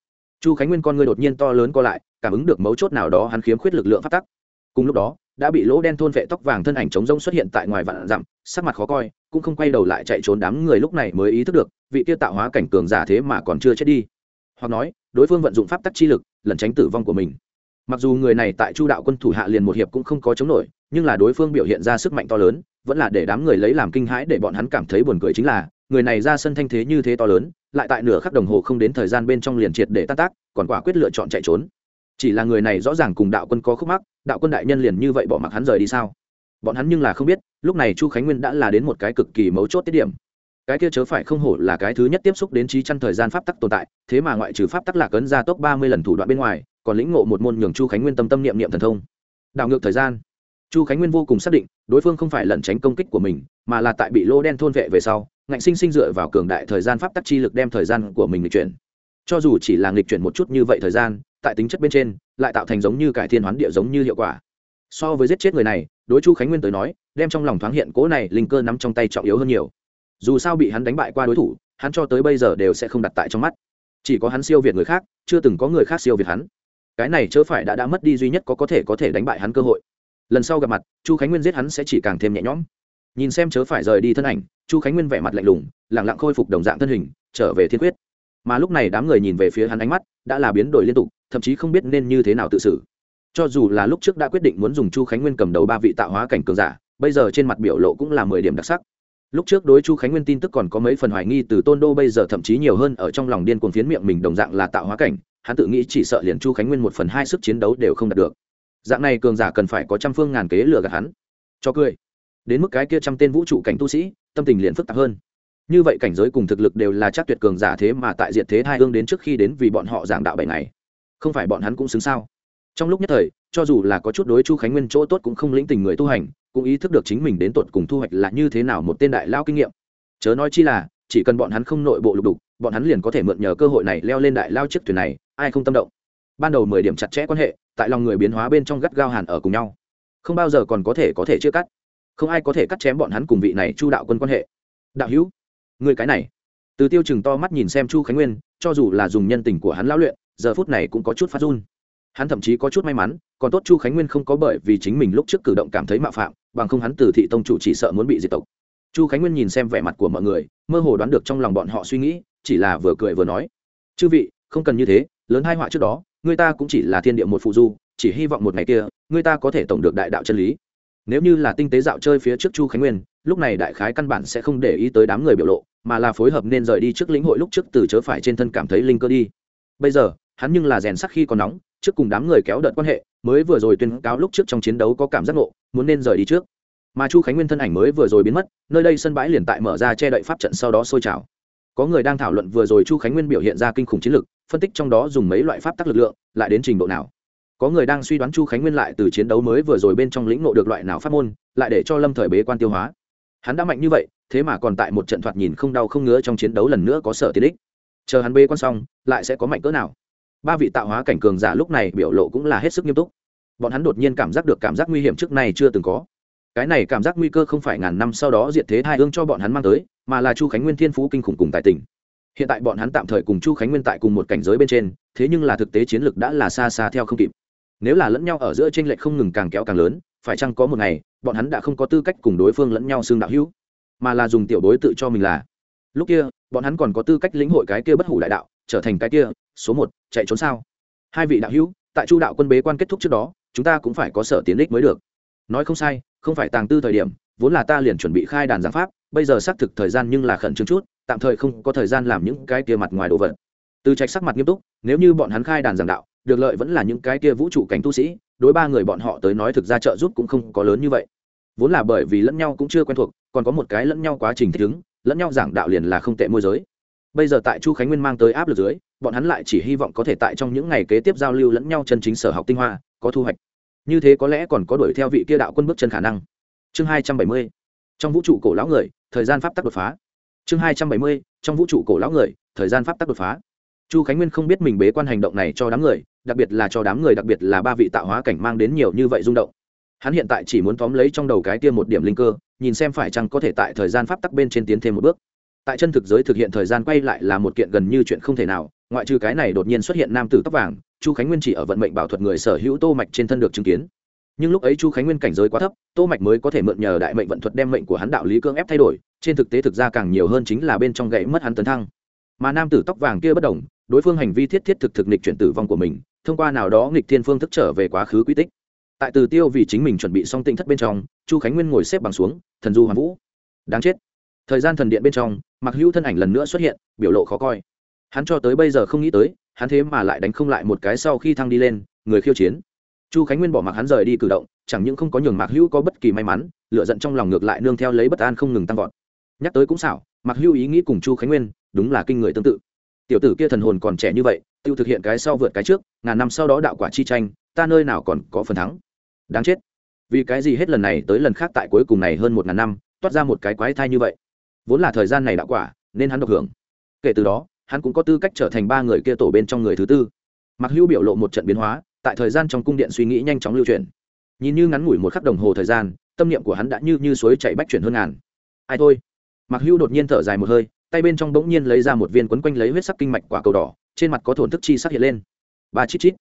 Speaker 1: chu khánh nguyên con người đột nhiên to lớn co lại, cảm ứng được mấu chốt nào đó hắn khiếm khuyết lực lượng phát tắc. Cùng lúc đó, đã bị lỗ đen thôn vệ tóc vàng thân ảnh trống rông xuất hiện tại ngoài vạn dặm, sắc mặt khó coi, cũng không quay đầu lại chạy trốn đám người lúc này mới ý thức được, vị tiêu tạo hóa cảnh cường giả thế mà còn chưa chết đi. Hoặc nói, đối phương vận dụng pháp tắc chi lực, lẩn tránh tử vong của mình. Mặc dù người này tại chu đạo quân thủ hạ liền một hiệp cũng không có chống nổi, nhưng là đối phương biểu hiện ra sức mạnh to lớn, vẫn là để đám người lấy làm kinh hãi để bọn hắn cảm thấy buồn cười chính là người này ra sân thanh thế như thế to lớn, lại tại nửa khắc đồng hồ không đến thời gian bên trong liền triệt để tan tác, còn quả quyết lựa chọn chạy trốn. Chỉ là người này rõ ràng cùng đạo quân có khúc mắc, đạo quân đại nhân liền như vậy bỏ mặc hắn rời đi sao? Bọn hắn nhưng là không biết, lúc này chu khánh nguyên đã là đến một cái cực kỳ mấu chốt tiết điểm. Cái kia chớ phải không hổ là cái thứ nhất tiếp xúc đến trí chăn thời gian pháp tắc tồn tại, thế mà ngoại trừ pháp tắc lạc ấn ra tốc ba mươi lần thủ đoạn bên ngoài, còn lĩnh ngộ một môn nhường chu khánh nguyên tâm tâm niệm niệm thần thông. Đảo ngược thời gian, chu khánh nguyên vô cùng xác định, đối phương không phải lẩn tránh công kích của mình, mà là tại bị lô đen thôn vệ về sau ngạnh sinh sinh dựa vào cường đại thời gian pháp tắc chi lực đem thời gian của mình lịch chuyển. Cho dù chỉ là nghịch chuyển một chút như vậy thời gian, tại tính chất bên trên, lại tạo thành giống như cải thiên hoán địa giống như hiệu quả. So với giết chết người này, đối chu khánh nguyên tới nói, đem trong lòng thoáng hiện cố này linh cơ nắm trong tay trọng yếu hơn nhiều. Dù sao bị hắn đánh bại qua đối thủ, hắn cho tới bây giờ đều sẽ không đặt tại trong mắt. Chỉ có hắn siêu việt người khác, chưa từng có người khác siêu việt hắn. Cái này chớ phải đã đã mất đi duy nhất có có thể có thể đánh bại hắn cơ hội. Lần sau gặp mặt, chu khánh nguyên giết hắn sẽ chỉ càng thêm nhẹ nhõm. Nhìn xem chớ phải rời đi thân ảnh chu khánh nguyên vẻ mặt lạnh lùng lẳng lặng khôi phục đồng dạng thân hình, trở về thiên quyết. Mà lúc này đám người nhìn về phía hắn ánh mắt, đã là biến đổi liên tục, thậm chí không biết nên như thế nào tự xử. Cho dù là lúc trước đã quyết định muốn dùng chu khánh nguyên cầm đầu ba vị tạo hóa cảnh cường giả, bây giờ trên mặt biểu lộ cũng là mười điểm đặc sắc. Lúc trước đối chu khánh nguyên tin tức còn có mấy phần hoài nghi từ tôn đô bây giờ thậm chí nhiều hơn ở trong lòng điên cuồng phiến miệng mình đồng dạng là tạo hóa cảnh, hắn tự nghĩ chỉ sợ liền chu khánh nguyên một phần hai sức chiến đấu đều không đạt được. Dạng này cường giả cần phải có trăm phương ngàn kế lừa gạt hắn. Cho cười. Đến mức cái kia trăm tên vũ trụ cảnh tu sĩ tâm tình liền phức tạp hơn. Như vậy cảnh giới cùng thực lực đều là chắc tuyệt cường giả thế mà tại diện thế hai hương đến trước khi đến vì bọn họ giảng đạo bảy ngày. Không phải bọn hắn cũng xứng sao? Trong lúc nhất thời, cho dù là có chút đối chu khánh nguyên chỗ tốt cũng không lĩnh tình người tu hành, cũng ý thức được chính mình đến tột cùng thu hoạch là như thế nào một tên đại lao kinh nghiệm. Chớ nói chi là, chỉ cần bọn hắn không nội bộ lục đục, bọn hắn liền có thể mượn nhờ cơ hội này leo lên đại lao chiếc thuyền này, ai không tâm động? Ban đầu mười điểm chặt chẽ quan hệ, tại lòng người biến hóa bên trong gắt gao hàn ở cùng nhau. Không bao giờ còn có thể có thể chia cắt không ai có thể cắt chém bọn hắn cùng vị này chu đạo quân quan hệ. Đạo hữu, người cái này. Từ tiêu chừng to mắt nhìn xem chu khánh nguyên, cho dù là dùng nhân tình của hắn lão luyện, giờ phút này cũng có chút phát run. Hắn thậm chí có chút may mắn, còn tốt chu khánh nguyên không có bởi vì chính mình lúc trước cử động cảm thấy mạo phạm, bằng không hắn từ thị tông chủ chỉ sợ muốn bị diệt tộc. Chu khánh nguyên nhìn xem vẻ mặt của mọi người, mơ hồ đoán được trong lòng bọn họ suy nghĩ, chỉ là vừa cười vừa nói. Chư vị, không cần như thế, lớn hai họa trước đó, người ta cũng chỉ là thiên địa một phụ du, chỉ hy vọng một ngày kia, người ta có thể tổng được đại đạo chân lý nếu như là tinh tế dạo chơi phía trước chu khánh nguyên, lúc này đại khái căn bản sẽ không để ý tới đám người biểu lộ, mà là phối hợp nên rời đi trước lĩnh hội lúc trước từ chớ phải trên thân cảm thấy linh cơ đi. Bây giờ, hắn nhưng là rèn sắc khi còn nóng, trước cùng đám người kéo đợt quan hệ, mới vừa rồi tuyên cáo lúc trước trong chiến đấu có cảm giác ngộ, muốn nên rời đi trước. Mà chu khánh nguyên thân ảnh mới vừa rồi biến mất, nơi đây sân bãi liền tại mở ra che đậy pháp trận sau đó sôi trào. Có người đang thảo luận vừa rồi chu khánh nguyên biểu hiện ra kinh khủng chiến lực, phân tích trong đó dùng mấy loại pháp tắc lực lượng, lại đến trình độ nào có người đang suy đoán chu khánh nguyên lại từ chiến đấu mới vừa rồi bên trong lĩnh ngộ được loại nào pháp môn, lại để cho lâm thời bế quan tiêu hóa. Hắn đã mạnh như vậy, thế mà còn tại một trận thoạt nhìn không đau không ngứa trong chiến đấu lần nữa có sở tiến ích chờ hắn bế quan xong, lại sẽ có mạnh cỡ nào. Ba vị tạo hóa cảnh cường giả lúc này biểu lộ cũng là hết sức nghiêm túc. Bọn hắn đột nhiên cảm giác được cảm giác nguy hiểm trước này chưa từng có. Cái này cảm giác nguy cơ không phải ngàn năm sau đó diệt thế hai ương cho bọn hắn mang tới, mà là chu khánh nguyên thiên phú kinh khủng cùng tài tình. Hiện tại bọn hắn tạm thời cùng chu khánh nguyên tại cùng một cảnh giới bên trên, thế nhưng là thực tế chiến lược đã là xa xa theo không kịp nếu là lẫn nhau ở giữa tranh lệch không ngừng càng kéo càng lớn, phải chăng có một ngày, bọn hắn đã không có tư cách cùng đối phương lẫn nhau xương đạo hữu, mà là dùng tiểu đối tự cho mình là. Lúc kia, bọn hắn còn có tư cách lĩnh hội cái kia bất hủ đại đạo, trở thành cái kia, số một, chạy trốn sao? Hai vị đạo hữu, tại chu đạo quân bế quan kết thúc trước đó, chúng ta cũng phải có sở tiến đích mới được. Nói không sai, không phải tàng tư thời điểm, vốn là ta liền chuẩn bị khai đàn giảng pháp, bây giờ xác thực thời gian nhưng là khẩn trương chút, tạm thời không có thời gian làm những cái kia mặt ngoài đồ vật. Từ trạch sắc mặt nghiêm túc, nếu như bọn hắn khai đàn giảng đạo được lợi vẫn là những cái kia vũ trụ cảnh tu sĩ, đối ba người bọn họ tới nói thực ra trợ giúp cũng không có lớn như vậy. Vốn là bởi vì lẫn nhau cũng chưa quen thuộc, còn có một cái lẫn nhau quá trình thích ứng, lẫn nhau giảng đạo liền là không tệ môi giới. Bây giờ tại chu khánh nguyên mang tới áp lực dưới, bọn hắn lại chỉ hy vọng có thể tại trong những ngày kế tiếp giao lưu lẫn nhau chân chính sở học tinh hoa, có thu hoạch. Như thế có lẽ còn có đuổi theo vị kia đạo quân bước chân khả năng. Chương hai trăm bảy mươi, trong vũ trụ cổ lão người, thời gian pháp tắc đột phá. Chương hai trăm bảy mươi, trong vũ trụ cổ lão người, thời gian pháp tắc đột phá. Chu khánh nguyên không biết mình bế quan hành động này cho đám người đặc biệt là cho đám người đặc biệt là ba vị tạo hóa cảnh mang đến nhiều như vậy rung động. Hắn hiện tại chỉ muốn tóm lấy trong đầu cái tiêm một điểm linh cơ, nhìn xem phải chăng có thể tại thời gian pháp tắc bên trên tiến thêm một bước. Tại chân thực giới thực hiện thời gian quay lại là một kiện gần như chuyện không thể nào, ngoại trừ cái này đột nhiên xuất hiện nam tử tóc vàng, chu khánh nguyên chỉ ở vận mệnh bảo thuật người sở hữu tô mạch trên thân được chứng kiến. Nhưng lúc ấy chu khánh nguyên cảnh giới quá thấp, tô mạch mới có thể mượn nhờ đại mệnh vận thuật đem mệnh của hắn đạo lý cương ép thay đổi, trên thực tế thực ra càng nhiều hơn chính là bên trong gãy mất hắn tấn thăng. Mà nam tử tóc vàng kia bất đồng đối phương hành vi thiết thiết thực thực nghịch chuyển tử vong của mình thông qua nào đó nghịch thiên phương thức trở về quá khứ quy tích. Tại từ tiêu vì chính mình chuẩn bị xong tinh thất bên trong, chu khánh nguyên ngồi xếp bằng xuống, thần du hoàn vũ. Đáng chết. Thời gian thần điện bên trong mặc hữu thân ảnh lần nữa xuất hiện, biểu lộ khó coi. Hắn cho tới bây giờ không nghĩ tới, hắn thế mà lại đánh không lại một cái sau khi thăng đi lên, người khiêu chiến. Chu khánh nguyên bỏ mặc hắn rời đi cử động, chẳng những không có nhường mạc hữu có bất kỳ may mắn lựa giận trong lòng ngược lại nương theo lấy bất an không ngừng tăng vọt. Nhắc tới cũng xảo, mạc hữu ý nghĩ cùng chu khánh nguyên, đúng là kinh người tương tự tiểu tử kia thần hồn còn trẻ như vậy tự thực hiện cái sau vượt cái trước, ngàn năm sau đó đạo quả chi tranh, ta nơi nào còn có phần thắng. Đáng chết. Vì cái gì hết lần này tới lần khác tại cuối cùng này hơn một ngàn năm, toát ra một cái quái thai như vậy? Vốn là thời gian này đạo quả, nên hắn độc hưởng. Kể từ đó, hắn cũng có tư cách trở thành ba người kia tổ bên trong người thứ tư. Mặc hữu biểu lộ một trận biến hóa, tại thời gian trong cung điện suy nghĩ nhanh chóng lưu truyền nhìn như ngắn ngủi một khắc đồng hồ thời gian, tâm niệm của hắn đã như như suối chạy bách chuyển hơn ngàn. Ai thôi? Mặc hữu đột nhiên thở dài một hơi tay bên trong bỗng nhiên lấy ra một viên quấn quanh lấy huyết sắc kinh mạch quả cầu đỏ, trên mặt có thổn thức chi sắc hiện lên. Ba chít chít.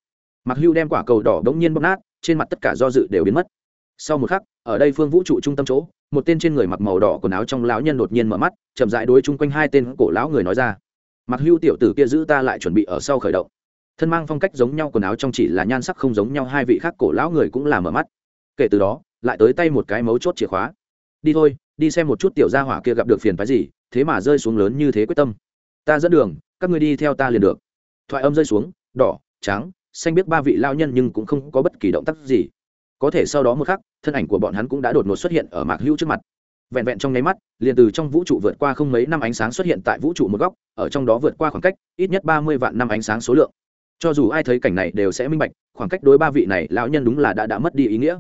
Speaker 1: Mặc hưu đem quả cầu đỏ bỗng nhiên bóp nát, trên mặt tất cả do dự đều biến mất. Sau một khắc, ở đây phương vũ trụ trung tâm chỗ, một tên trên người mặc màu đỏ quần áo trong lão nhân đột nhiên mở mắt, chậm dại đối chung quanh hai tên cổ lão người nói ra. Mặc hưu tiểu tử kia giữ ta lại chuẩn bị ở sau khởi động. Thân mang phong cách giống nhau quần áo trong chỉ là nhan sắc không giống nhau, hai vị khác cổ lão người cũng là mở mắt. Kể từ đó, lại tới tay một cái mấu chốt chìa khóa. Đi thôi đi xem một chút tiểu gia hỏa kia gặp được phiền phái gì, thế mà rơi xuống lớn như thế quyết tâm. Ta dẫn đường, các ngươi đi theo ta liền được. Thoại âm rơi xuống, đỏ, trắng, xanh biết ba vị lao nhân nhưng cũng không có bất kỳ động tác gì. Có thể sau đó một khắc, thân ảnh của bọn hắn cũng đã đột ngột xuất hiện ở mạc hữu trước mặt. Vẹn vẹn trong nháy mắt, liền từ trong vũ trụ vượt qua không mấy năm ánh sáng xuất hiện tại vũ trụ một góc, ở trong đó vượt qua khoảng cách ít nhất ba mươi vạn năm ánh sáng số lượng. Cho dù ai thấy cảnh này đều sẽ minh bạch, khoảng cách đối ba vị này lão nhân đúng là đã đã mất đi ý nghĩa.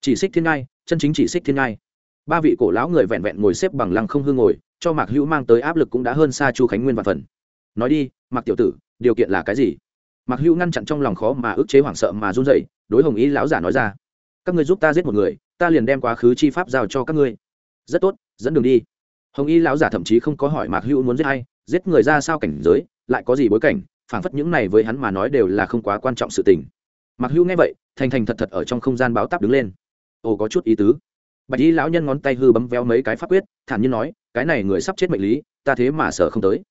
Speaker 1: Chỉ xích thiên ngai, chân chính chỉ xích thiên ngai ba vị cổ lão người vẹn vẹn ngồi xếp bằng lăng không hương ngồi, cho mạc hữu mang tới áp lực cũng đã hơn xa chu khánh nguyên và phần. Nói đi, mạc tiểu tử, điều kiện là cái gì? Mạc hữu ngăn chặn trong lòng khó mà ức chế hoảng sợ mà run rẩy, đối hồng ý lão giả nói ra, các ngươi giúp ta giết một người, ta liền đem quá khứ chi pháp giao cho các ngươi. Rất tốt, dẫn đường đi. Hồng y lão giả thậm chí không có hỏi mạc hữu muốn giết hay giết người ra sao cảnh giới, lại có gì bối cảnh, phảng phất những này với hắn mà nói đều là không quá quan trọng sự tình. Mạc hữu nghe vậy, thành thành thật thật ở trong không gian báo táp đứng lên. Ồ, có chút ý tứ bạch y lão nhân ngón tay hư bấm véo mấy cái pháp quyết, thản nhiên nói, cái này người sắp chết mệnh lý, ta thế mà sợ không tới.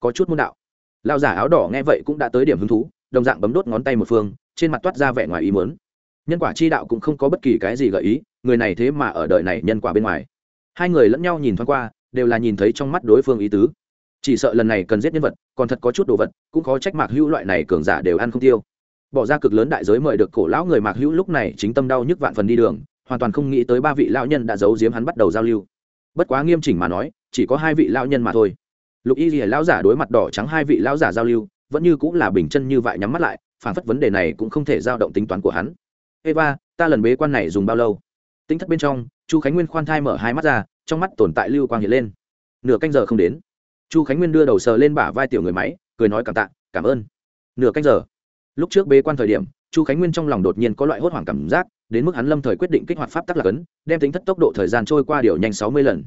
Speaker 1: Có chút môn đạo. Lão giả áo đỏ nghe vậy cũng đã tới điểm hứng thú, đồng dạng bấm đốt ngón tay một phương, trên mặt toát ra vẻ ngoài ý muốn. Nhân quả chi đạo cũng không có bất kỳ cái gì gợi ý, người này thế mà ở đời này nhân quả bên ngoài. Hai người lẫn nhau nhìn thoáng qua, đều là nhìn thấy trong mắt đối phương ý tứ. Chỉ sợ lần này cần giết nhân vật, còn thật có chút đồ vật, cũng có trách mạc hữu loại này cường giả đều ăn không tiêu. Bỏ ra cực lớn đại giới mời được cổ lão người mạc hữu lúc này chính tâm đau nhức vạn phần đi đường hoàn toàn không nghĩ tới ba vị lão nhân đã giấu giếm hắn bắt đầu giao lưu. Bất quá nghiêm chỉnh mà nói, chỉ có hai vị lão nhân mà thôi. Lục y lìa lão giả đối mặt đỏ trắng hai vị lão giả giao lưu, vẫn như cũng là bình chân như vậy nhắm mắt lại, phản phất vấn đề này cũng không thể giao động tính toán của hắn. Eva, ta lần bế quan này dùng bao lâu? Tính thất bên trong, chu khánh nguyên khoan thai mở hai mắt ra, trong mắt tồn tại lưu quang hiện lên. Nửa canh giờ không đến. Chu khánh nguyên đưa đầu sờ lên bả vai tiểu người máy, cười nói cảm tạ, cảm ơn. Nửa canh giờ. Lúc trước bế quan thời điểm, chu khánh nguyên trong lòng đột nhiên có loại hốt hoảng cảm giác đến mức hắn lâm thời quyết định kích hoạt pháp tắc lạc ấn, đem tính thất tốc độ thời gian trôi qua điều nhanh sáu mươi lần.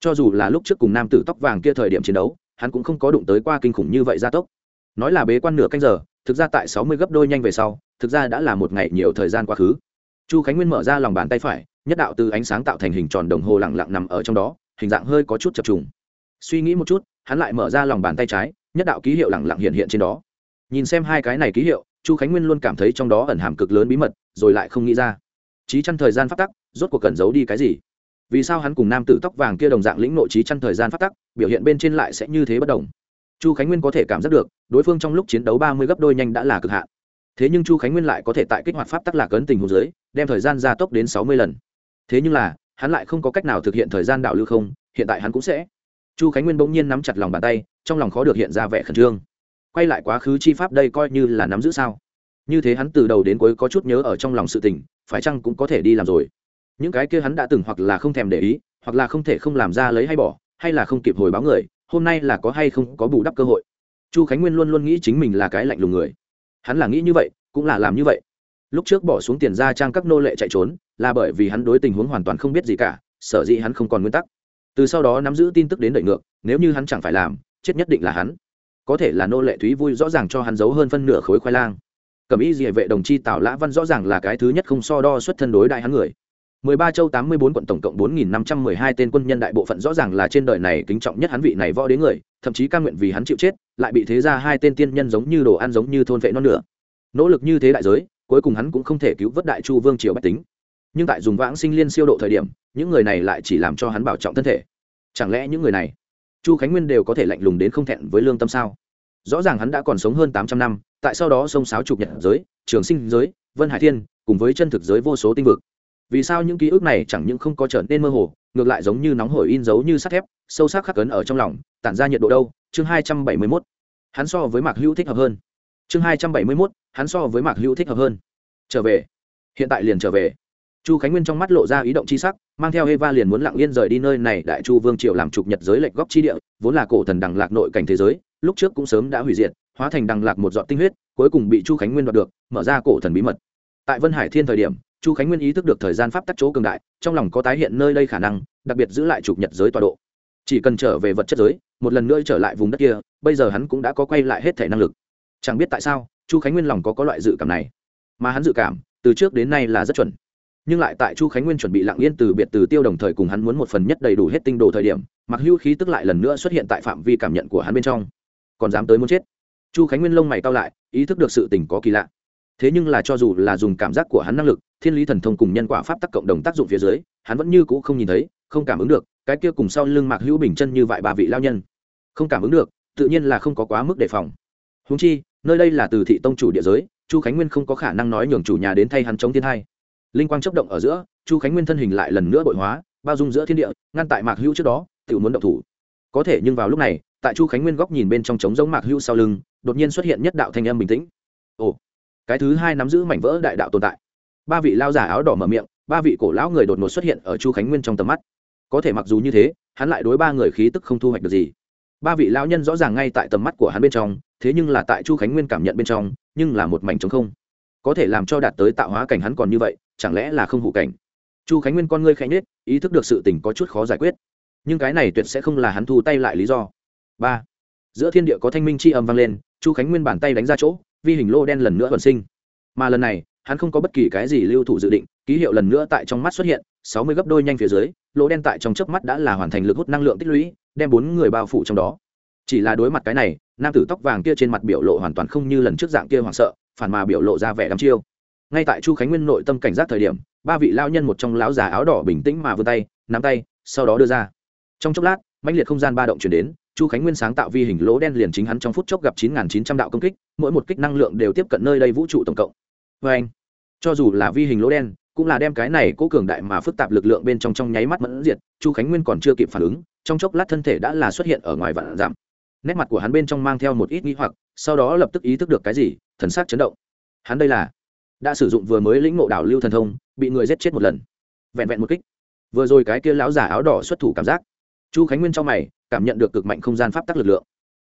Speaker 1: Cho dù là lúc trước cùng nam tử tóc vàng kia thời điểm chiến đấu, hắn cũng không có đụng tới qua kinh khủng như vậy gia tốc. Nói là bế quan nửa canh giờ, thực ra tại sáu mươi gấp đôi nhanh về sau, thực ra đã là một ngày nhiều thời gian quá khứ. Chu khánh nguyên mở ra lòng bàn tay phải, nhất đạo từ ánh sáng tạo thành hình tròn đồng hồ lẳng lặng nằm ở trong đó, hình dạng hơi có chút chập trùng. Suy nghĩ một chút, hắn lại mở ra lòng bàn tay trái, nhất đạo ký hiệu lẳng lặng hiện hiện trên đó. Nhìn xem hai cái này ký hiệu, chu khánh nguyên luôn cảm thấy trong đó ẩn hàm cực lớn bí mật rồi lại không nghĩ ra. Trí chăn thời gian phát tắc, rốt cuộc cần giấu đi cái gì? Vì sao hắn cùng nam tử tóc vàng kia đồng dạng lĩnh nội trí chăn thời gian phát tắc, biểu hiện bên trên lại sẽ như thế bất đồng? Chu khánh nguyên có thể cảm giác được, đối phương trong lúc chiến đấu ba mươi gấp đôi nhanh đã là cực hạn. Thế nhưng chu khánh nguyên lại có thể tại kích hoạt pháp tắc lạc ấn tình hồ dưới, đem thời gian gia tốc đến sáu mươi lần. Thế nhưng là, hắn lại không có cách nào thực hiện thời gian đạo lưu không, hiện tại hắn cũng sẽ. Chu khánh nguyên bỗng nhiên nắm chặt lòng bàn tay, trong lòng khó được hiện ra vẻ khẩn trương. Quay lại quá khứ chi pháp đây coi như là nắm giữ sao? Như thế hắn từ đầu đến cuối có chút nhớ ở trong lòng sự tình, phải chăng cũng có thể đi làm rồi. Những cái kia hắn đã từng hoặc là không thèm để ý, hoặc là không thể không làm ra lấy hay bỏ, hay là không kịp hồi báo người, hôm nay là có hay không có bù đắp cơ hội. Chu khánh nguyên luôn luôn nghĩ chính mình là cái lạnh lùng người. Hắn là nghĩ như vậy, cũng là làm như vậy. Lúc trước bỏ xuống tiền ra trang các nô lệ chạy trốn, là bởi vì hắn đối tình huống hoàn toàn không biết gì cả, sở dĩ hắn không còn nguyên tắc. Từ sau đó nắm giữ tin tức đến đợi ngược, nếu như hắn chẳng phải làm, chết nhất định là hắn. Có thể là nô lệ thúy vui rõ ràng cho hắn giấu hơn phân nửa khối khoai lang cẩm y gì vệ đồng chi tào lã văn rõ ràng là cái thứ nhất không so đo xuất thân đối đại hắn người 13 châu 84 quận tổng cộng 4512 tên quân nhân đại bộ phận rõ ràng là trên đời này kính trọng nhất hắn vị này võ đế người, thậm chí cam nguyện vì hắn chịu chết, lại bị thế ra hai tên tiên nhân giống như đồ ăn giống như thôn vệ non nữa. Nỗ lực như thế đại giới, cuối cùng hắn cũng không thể cứu vớt đại chu vương triều bách tính. Nhưng tại dùng vãng sinh liên siêu độ thời điểm, những người này lại chỉ làm cho hắn bảo trọng thân thể. Chẳng lẽ những người này, Chu Khánh Nguyên đều có thể lạnh lùng đến không thẹn với lương tâm sao? Rõ ràng hắn đã còn sống hơn 800 năm, tại sau đó sông sáo chục nhật giới, trường sinh giới, Vân Hải Thiên, cùng với chân thực giới vô số tinh vực. Vì sao những ký ức này chẳng những không có trở nên mơ hồ ngược lại giống như nóng hổi in dấu như sắt thép sâu sắc khắc cấn ở trong lòng tản ra nhiệt độ đâu? Chương hai trăm bảy mươi mốt. Hắn so với mạc hữu thích hợp hơn. Chương hai trăm bảy mươi mốt hắn so với mạc hữu thích hợp hơn. Trở về. Hiện tại liền trở về. Chu khánh nguyên trong mắt lộ ra ý động c h i sắc mang theo eva liền muốn lặng yên rời đi nơi này đại chu vương triều làm trục nhật giới lệch góc chi địa vốn là cổ thần đằng lạc nội cảnh thế giới lúc trước cũng sớm đã hủy diệt, hóa thành đằng lạc một dọn tinh huyết, cuối cùng bị chu khánh nguyên đoạt được, mở ra cổ thần bí mật. Tại vân hải thiên thời điểm, chu khánh nguyên ý thức được thời gian pháp tắc chỗ cường đại, trong lòng có tái hiện nơi đây khả năng, đặc biệt giữ lại chụp nhật giới tọa độ. Chỉ cần trở về vật chất giới, một lần nữa trở lại vùng đất kia, bây giờ hắn cũng đã có quay lại hết thể năng lực. Chẳng biết tại sao, chu khánh nguyên lòng có có loại dự cảm này. Mà hắn dự cảm, từ trước đến nay là rất chuẩn. Nhưng lại tại chu khánh nguyên chuẩn bị lặng yên từ biệt từ tiêu đồng thời cùng hắn muốn một phần nhất đầy đủ hết tinh đồ thời điểm, mặc hưu khí tức lại lần nữa xuất hiện tại phạm vi cảm nhận của hắn bên trong còn dám tới muốn chết. Chu khánh nguyên lông mày cao lại, ý thức được sự tình có kỳ lạ. Thế nhưng là cho dù là dùng cảm giác của hắn năng lực, thiên lý thần thông cùng nhân quả pháp tắc cộng đồng tác dụng phía dưới, hắn vẫn như c ũ không nhìn thấy, không cảm ứng được, cái kia cùng sau lưng mạc hữu bình chân như vậy ba vị lao nhân. Không cảm ứng được, tự nhiên là không có quá mức đề phòng. Húng chi, nơi đây là từ thị tông chủ địa giới, chu khánh nguyên không có khả năng nói nhường chủ nhà đến thay hắn chống thiên hai linh quang chấp động ở giữa, chu khánh nguyên thân hình lại lần nữa bội hóa, bao dung giữa thiên địa, ngăn tại mạc hữu trước đó tự muốn động thủ. Có thể nhưng vào lúc này tại chu khánh nguyên góc nhìn bên trong trống giống mạc hữu sau lưng, đột nhiên xuất hiện nhất đạo thanh âm bình tĩnh. Ồ, cái thứ hai nắm giữ mảnh vỡ đại đạo tồn tại. Ba vị lao giả áo đỏ mở miệng, ba vị cổ lão người đột ngột xuất hiện ở chu khánh nguyên trong tầm mắt. Có thể mặc dù như thế, hắn lại đối ba người khí tức không thu hoạch được gì. Ba vị lão nhân rõ ràng ngay tại tầm mắt của hắn bên trong, thế nhưng là tại chu khánh nguyên cảm nhận bên trong, nhưng là một mảnh trống không. Có thể làm cho đạt tới tạo hóa cảnh hắn còn như vậy, chẳng lẽ là không hủ cảnh? Chu khánh nguyên con ngươi khanh nết ý thức được sự tình có chút khó giải quyết. Nhưng cái này tuyệt sẽ không là hắn thu tay lại lý do ba giữa thiên địa có thanh minh c h i âm vang lên chu khánh nguyên bàn tay đánh ra chỗ vi hình lô đen lần nữa vận sinh mà lần này hắn không có bất kỳ cái gì lưu thủ dự định ký hiệu lần nữa tại trong mắt xuất hiện sáu mươi gấp đôi nhanh phía dưới lỗ đen tại trong chớp mắt đã là hoàn thành lực hút năng lượng tích lũy đem bốn người bao phủ trong đó chỉ là đối mặt cái này nam tử tóc vàng kia trên mặt biểu lộ hoàn toàn không như lần trước dạng kia hoảng sợ phản mà biểu lộ ra vẻ đắm chiêu ngay tại chu khánh nguyên nội tâm cảnh giác thời điểm ba vị lao nhân một trong lão già áo đỏ bình tĩnh mà vươn tay nắm tay sau đó đưa ra trong chốc lát mãnh liệt không gian ba động chuyển đến chu khánh nguyên sáng tạo vi hình lỗ đen liền chính hắn trong phút chốc gặp chín nghìn chín trăm đạo công kích, mỗi một kích năng lượng đều tiếp cận nơi đây vũ trụ tổng cộng. Vê anh, cho dù là vi hình lỗ đen, cũng là đem cái này cố cường đại mà phức tạp lực lượng bên trong trong nháy mắt mẫn diệt, chu khánh nguyên còn chưa kịp phản ứng, trong chốc lát thân thể đã là xuất hiện ở ngoài vạn giảm. Nét mặt của hắn bên trong mang theo một ít nghi hoặc, sau đó lập tức ý thức được cái gì, thần sắc chấn động. Hắn đây là đã sử dụng vừa mới lĩnh ngộ đảo lưu thần thông, bị người giết chết một lần. Vẹn vẹn một kích. Vừa rồi cái kia lão giả áo đỏ xuất thủ cảm giác. Chu khánh nguyên trong mày cảm nhận được cực mạnh không gian pháp tắc lực lượng.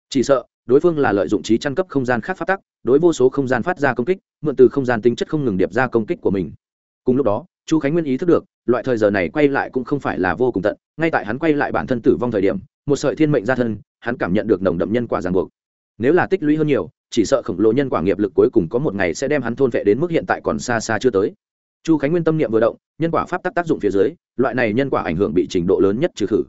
Speaker 1: Chỉ sợ, đối phương là lợi dụng trí chăn cấp không gian khác pháp tắc, đối vô số không gian phát ra công kích, mượn từ không gian tính chất không ngừng điệp ra công kích của mình. Cùng lúc đó, chu khánh nguyên ý thức được, loại thời giờ này quay lại cũng không phải là vô cùng tận, ngay tại hắn quay lại bản thân tử vong thời điểm, một sợi thiên mệnh ra thân, hắn cảm nhận được nồng đậm nhân quả ràng buộc. Nếu là tích lũy hơn nhiều, chỉ sợ khổng lồ nhân quả nghiệp lực cuối cùng có một ngày sẽ đem hắn thôn vệ đến mức hiện tại còn xa xa chưa tới. Chu khánh nguyên tâm niệm vừa động, nhân quả pháp tắc tác dụng phía dưới, loại này nhân quả ảnh hưởng bị trình độ lớn nhất trừ khử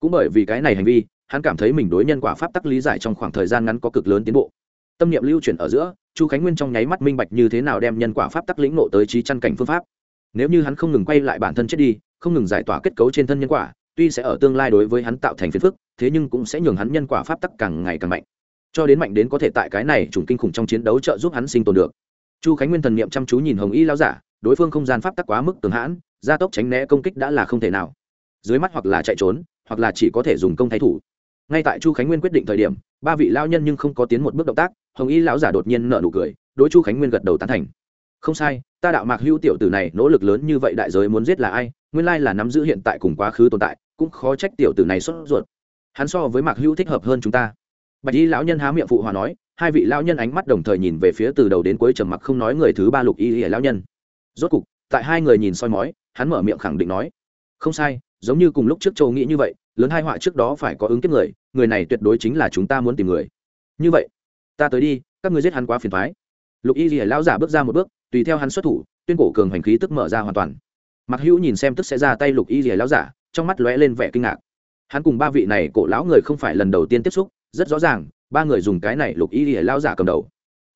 Speaker 1: cũng bởi vì cái này hành vi, hắn cảm thấy mình đối nhân quả pháp tắc lý giải trong khoảng thời gian ngắn có cực lớn tiến bộ. Tâm niệm lưu chuyển ở giữa, chu khánh nguyên trong nháy mắt minh bạch như thế nào đem nhân quả pháp tắc lĩnh nộ tới trí chăn cảnh phương pháp. Nếu như hắn không ngừng quay lại bản thân chết đi, không ngừng giải tỏa kết cấu trên thân nhân quả, tuy sẽ ở tương lai đối với hắn tạo thành phiền phức, thế nhưng cũng sẽ nhường hắn nhân quả pháp tắc càng ngày càng mạnh. Cho đến mạnh đến có thể tại cái này trùng kinh khủng trong chiến đấu trợ giúp hắn sinh tồn được. Chu khánh nguyên thần niệm chăm chú nhìn hồng y lao giả, đối phương không gian pháp tắc quá mức tường hãn, gia tốc tránh né công kích đã là không thể nào. Dưới mắt hoặc là chạy trốn hoặc là chỉ có thể dùng công thái thủ. Ngay tại chu khánh nguyên quyết định thời điểm, ba vị lao nhân nhưng không có tiến một bước động tác, hồng y lão giả đột nhiên nợ nụ cười, đối chu khánh nguyên gật đầu tán thành. Không sai, ta đạo mạc hữu tiểu tử này nỗ lực lớn như vậy đại giới muốn giết là ai, nguyên lai là nắm giữ hiện tại cùng quá khứ tồn tại, cũng khó trách tiểu tử này sốt ruột. Hắn so với mạc hữu thích hợp hơn chúng ta. Bạch y lão nhân há miệng phụ hòa nói, hai vị lão nhân ánh mắt đồng thời nhìn về phía từ đầu đến cuối trầm mặc không nói người thứ ba lục y y lão nhân. Rốt cục, tại hai người nhìn soi mói, hắn mở miệng khẳng định nói, không sai giống như cùng lúc trước châu nghĩ như vậy, lớn hai họa trước đó phải có ứng kiếp người người này tuyệt đối chính là chúng ta muốn tìm người. Như vậy, ta tới đi, các ngươi giết hắn quá phiền thoái lục y dì lão giả bước ra một bước, tùy theo hắn xuất thủ, tuyên cổ cường hành khí tức mở ra hoàn toàn. Mặc hữu nhìn xem tức sẽ ra tay lục y dì lão giả, trong mắt lóe lên vẻ kinh ngạc. Hắn cùng ba vị này cổ lão người không phải lần đầu tiên tiếp xúc, rất rõ ràng, ba người dùng cái này lục y dì lão giả cầm đầu.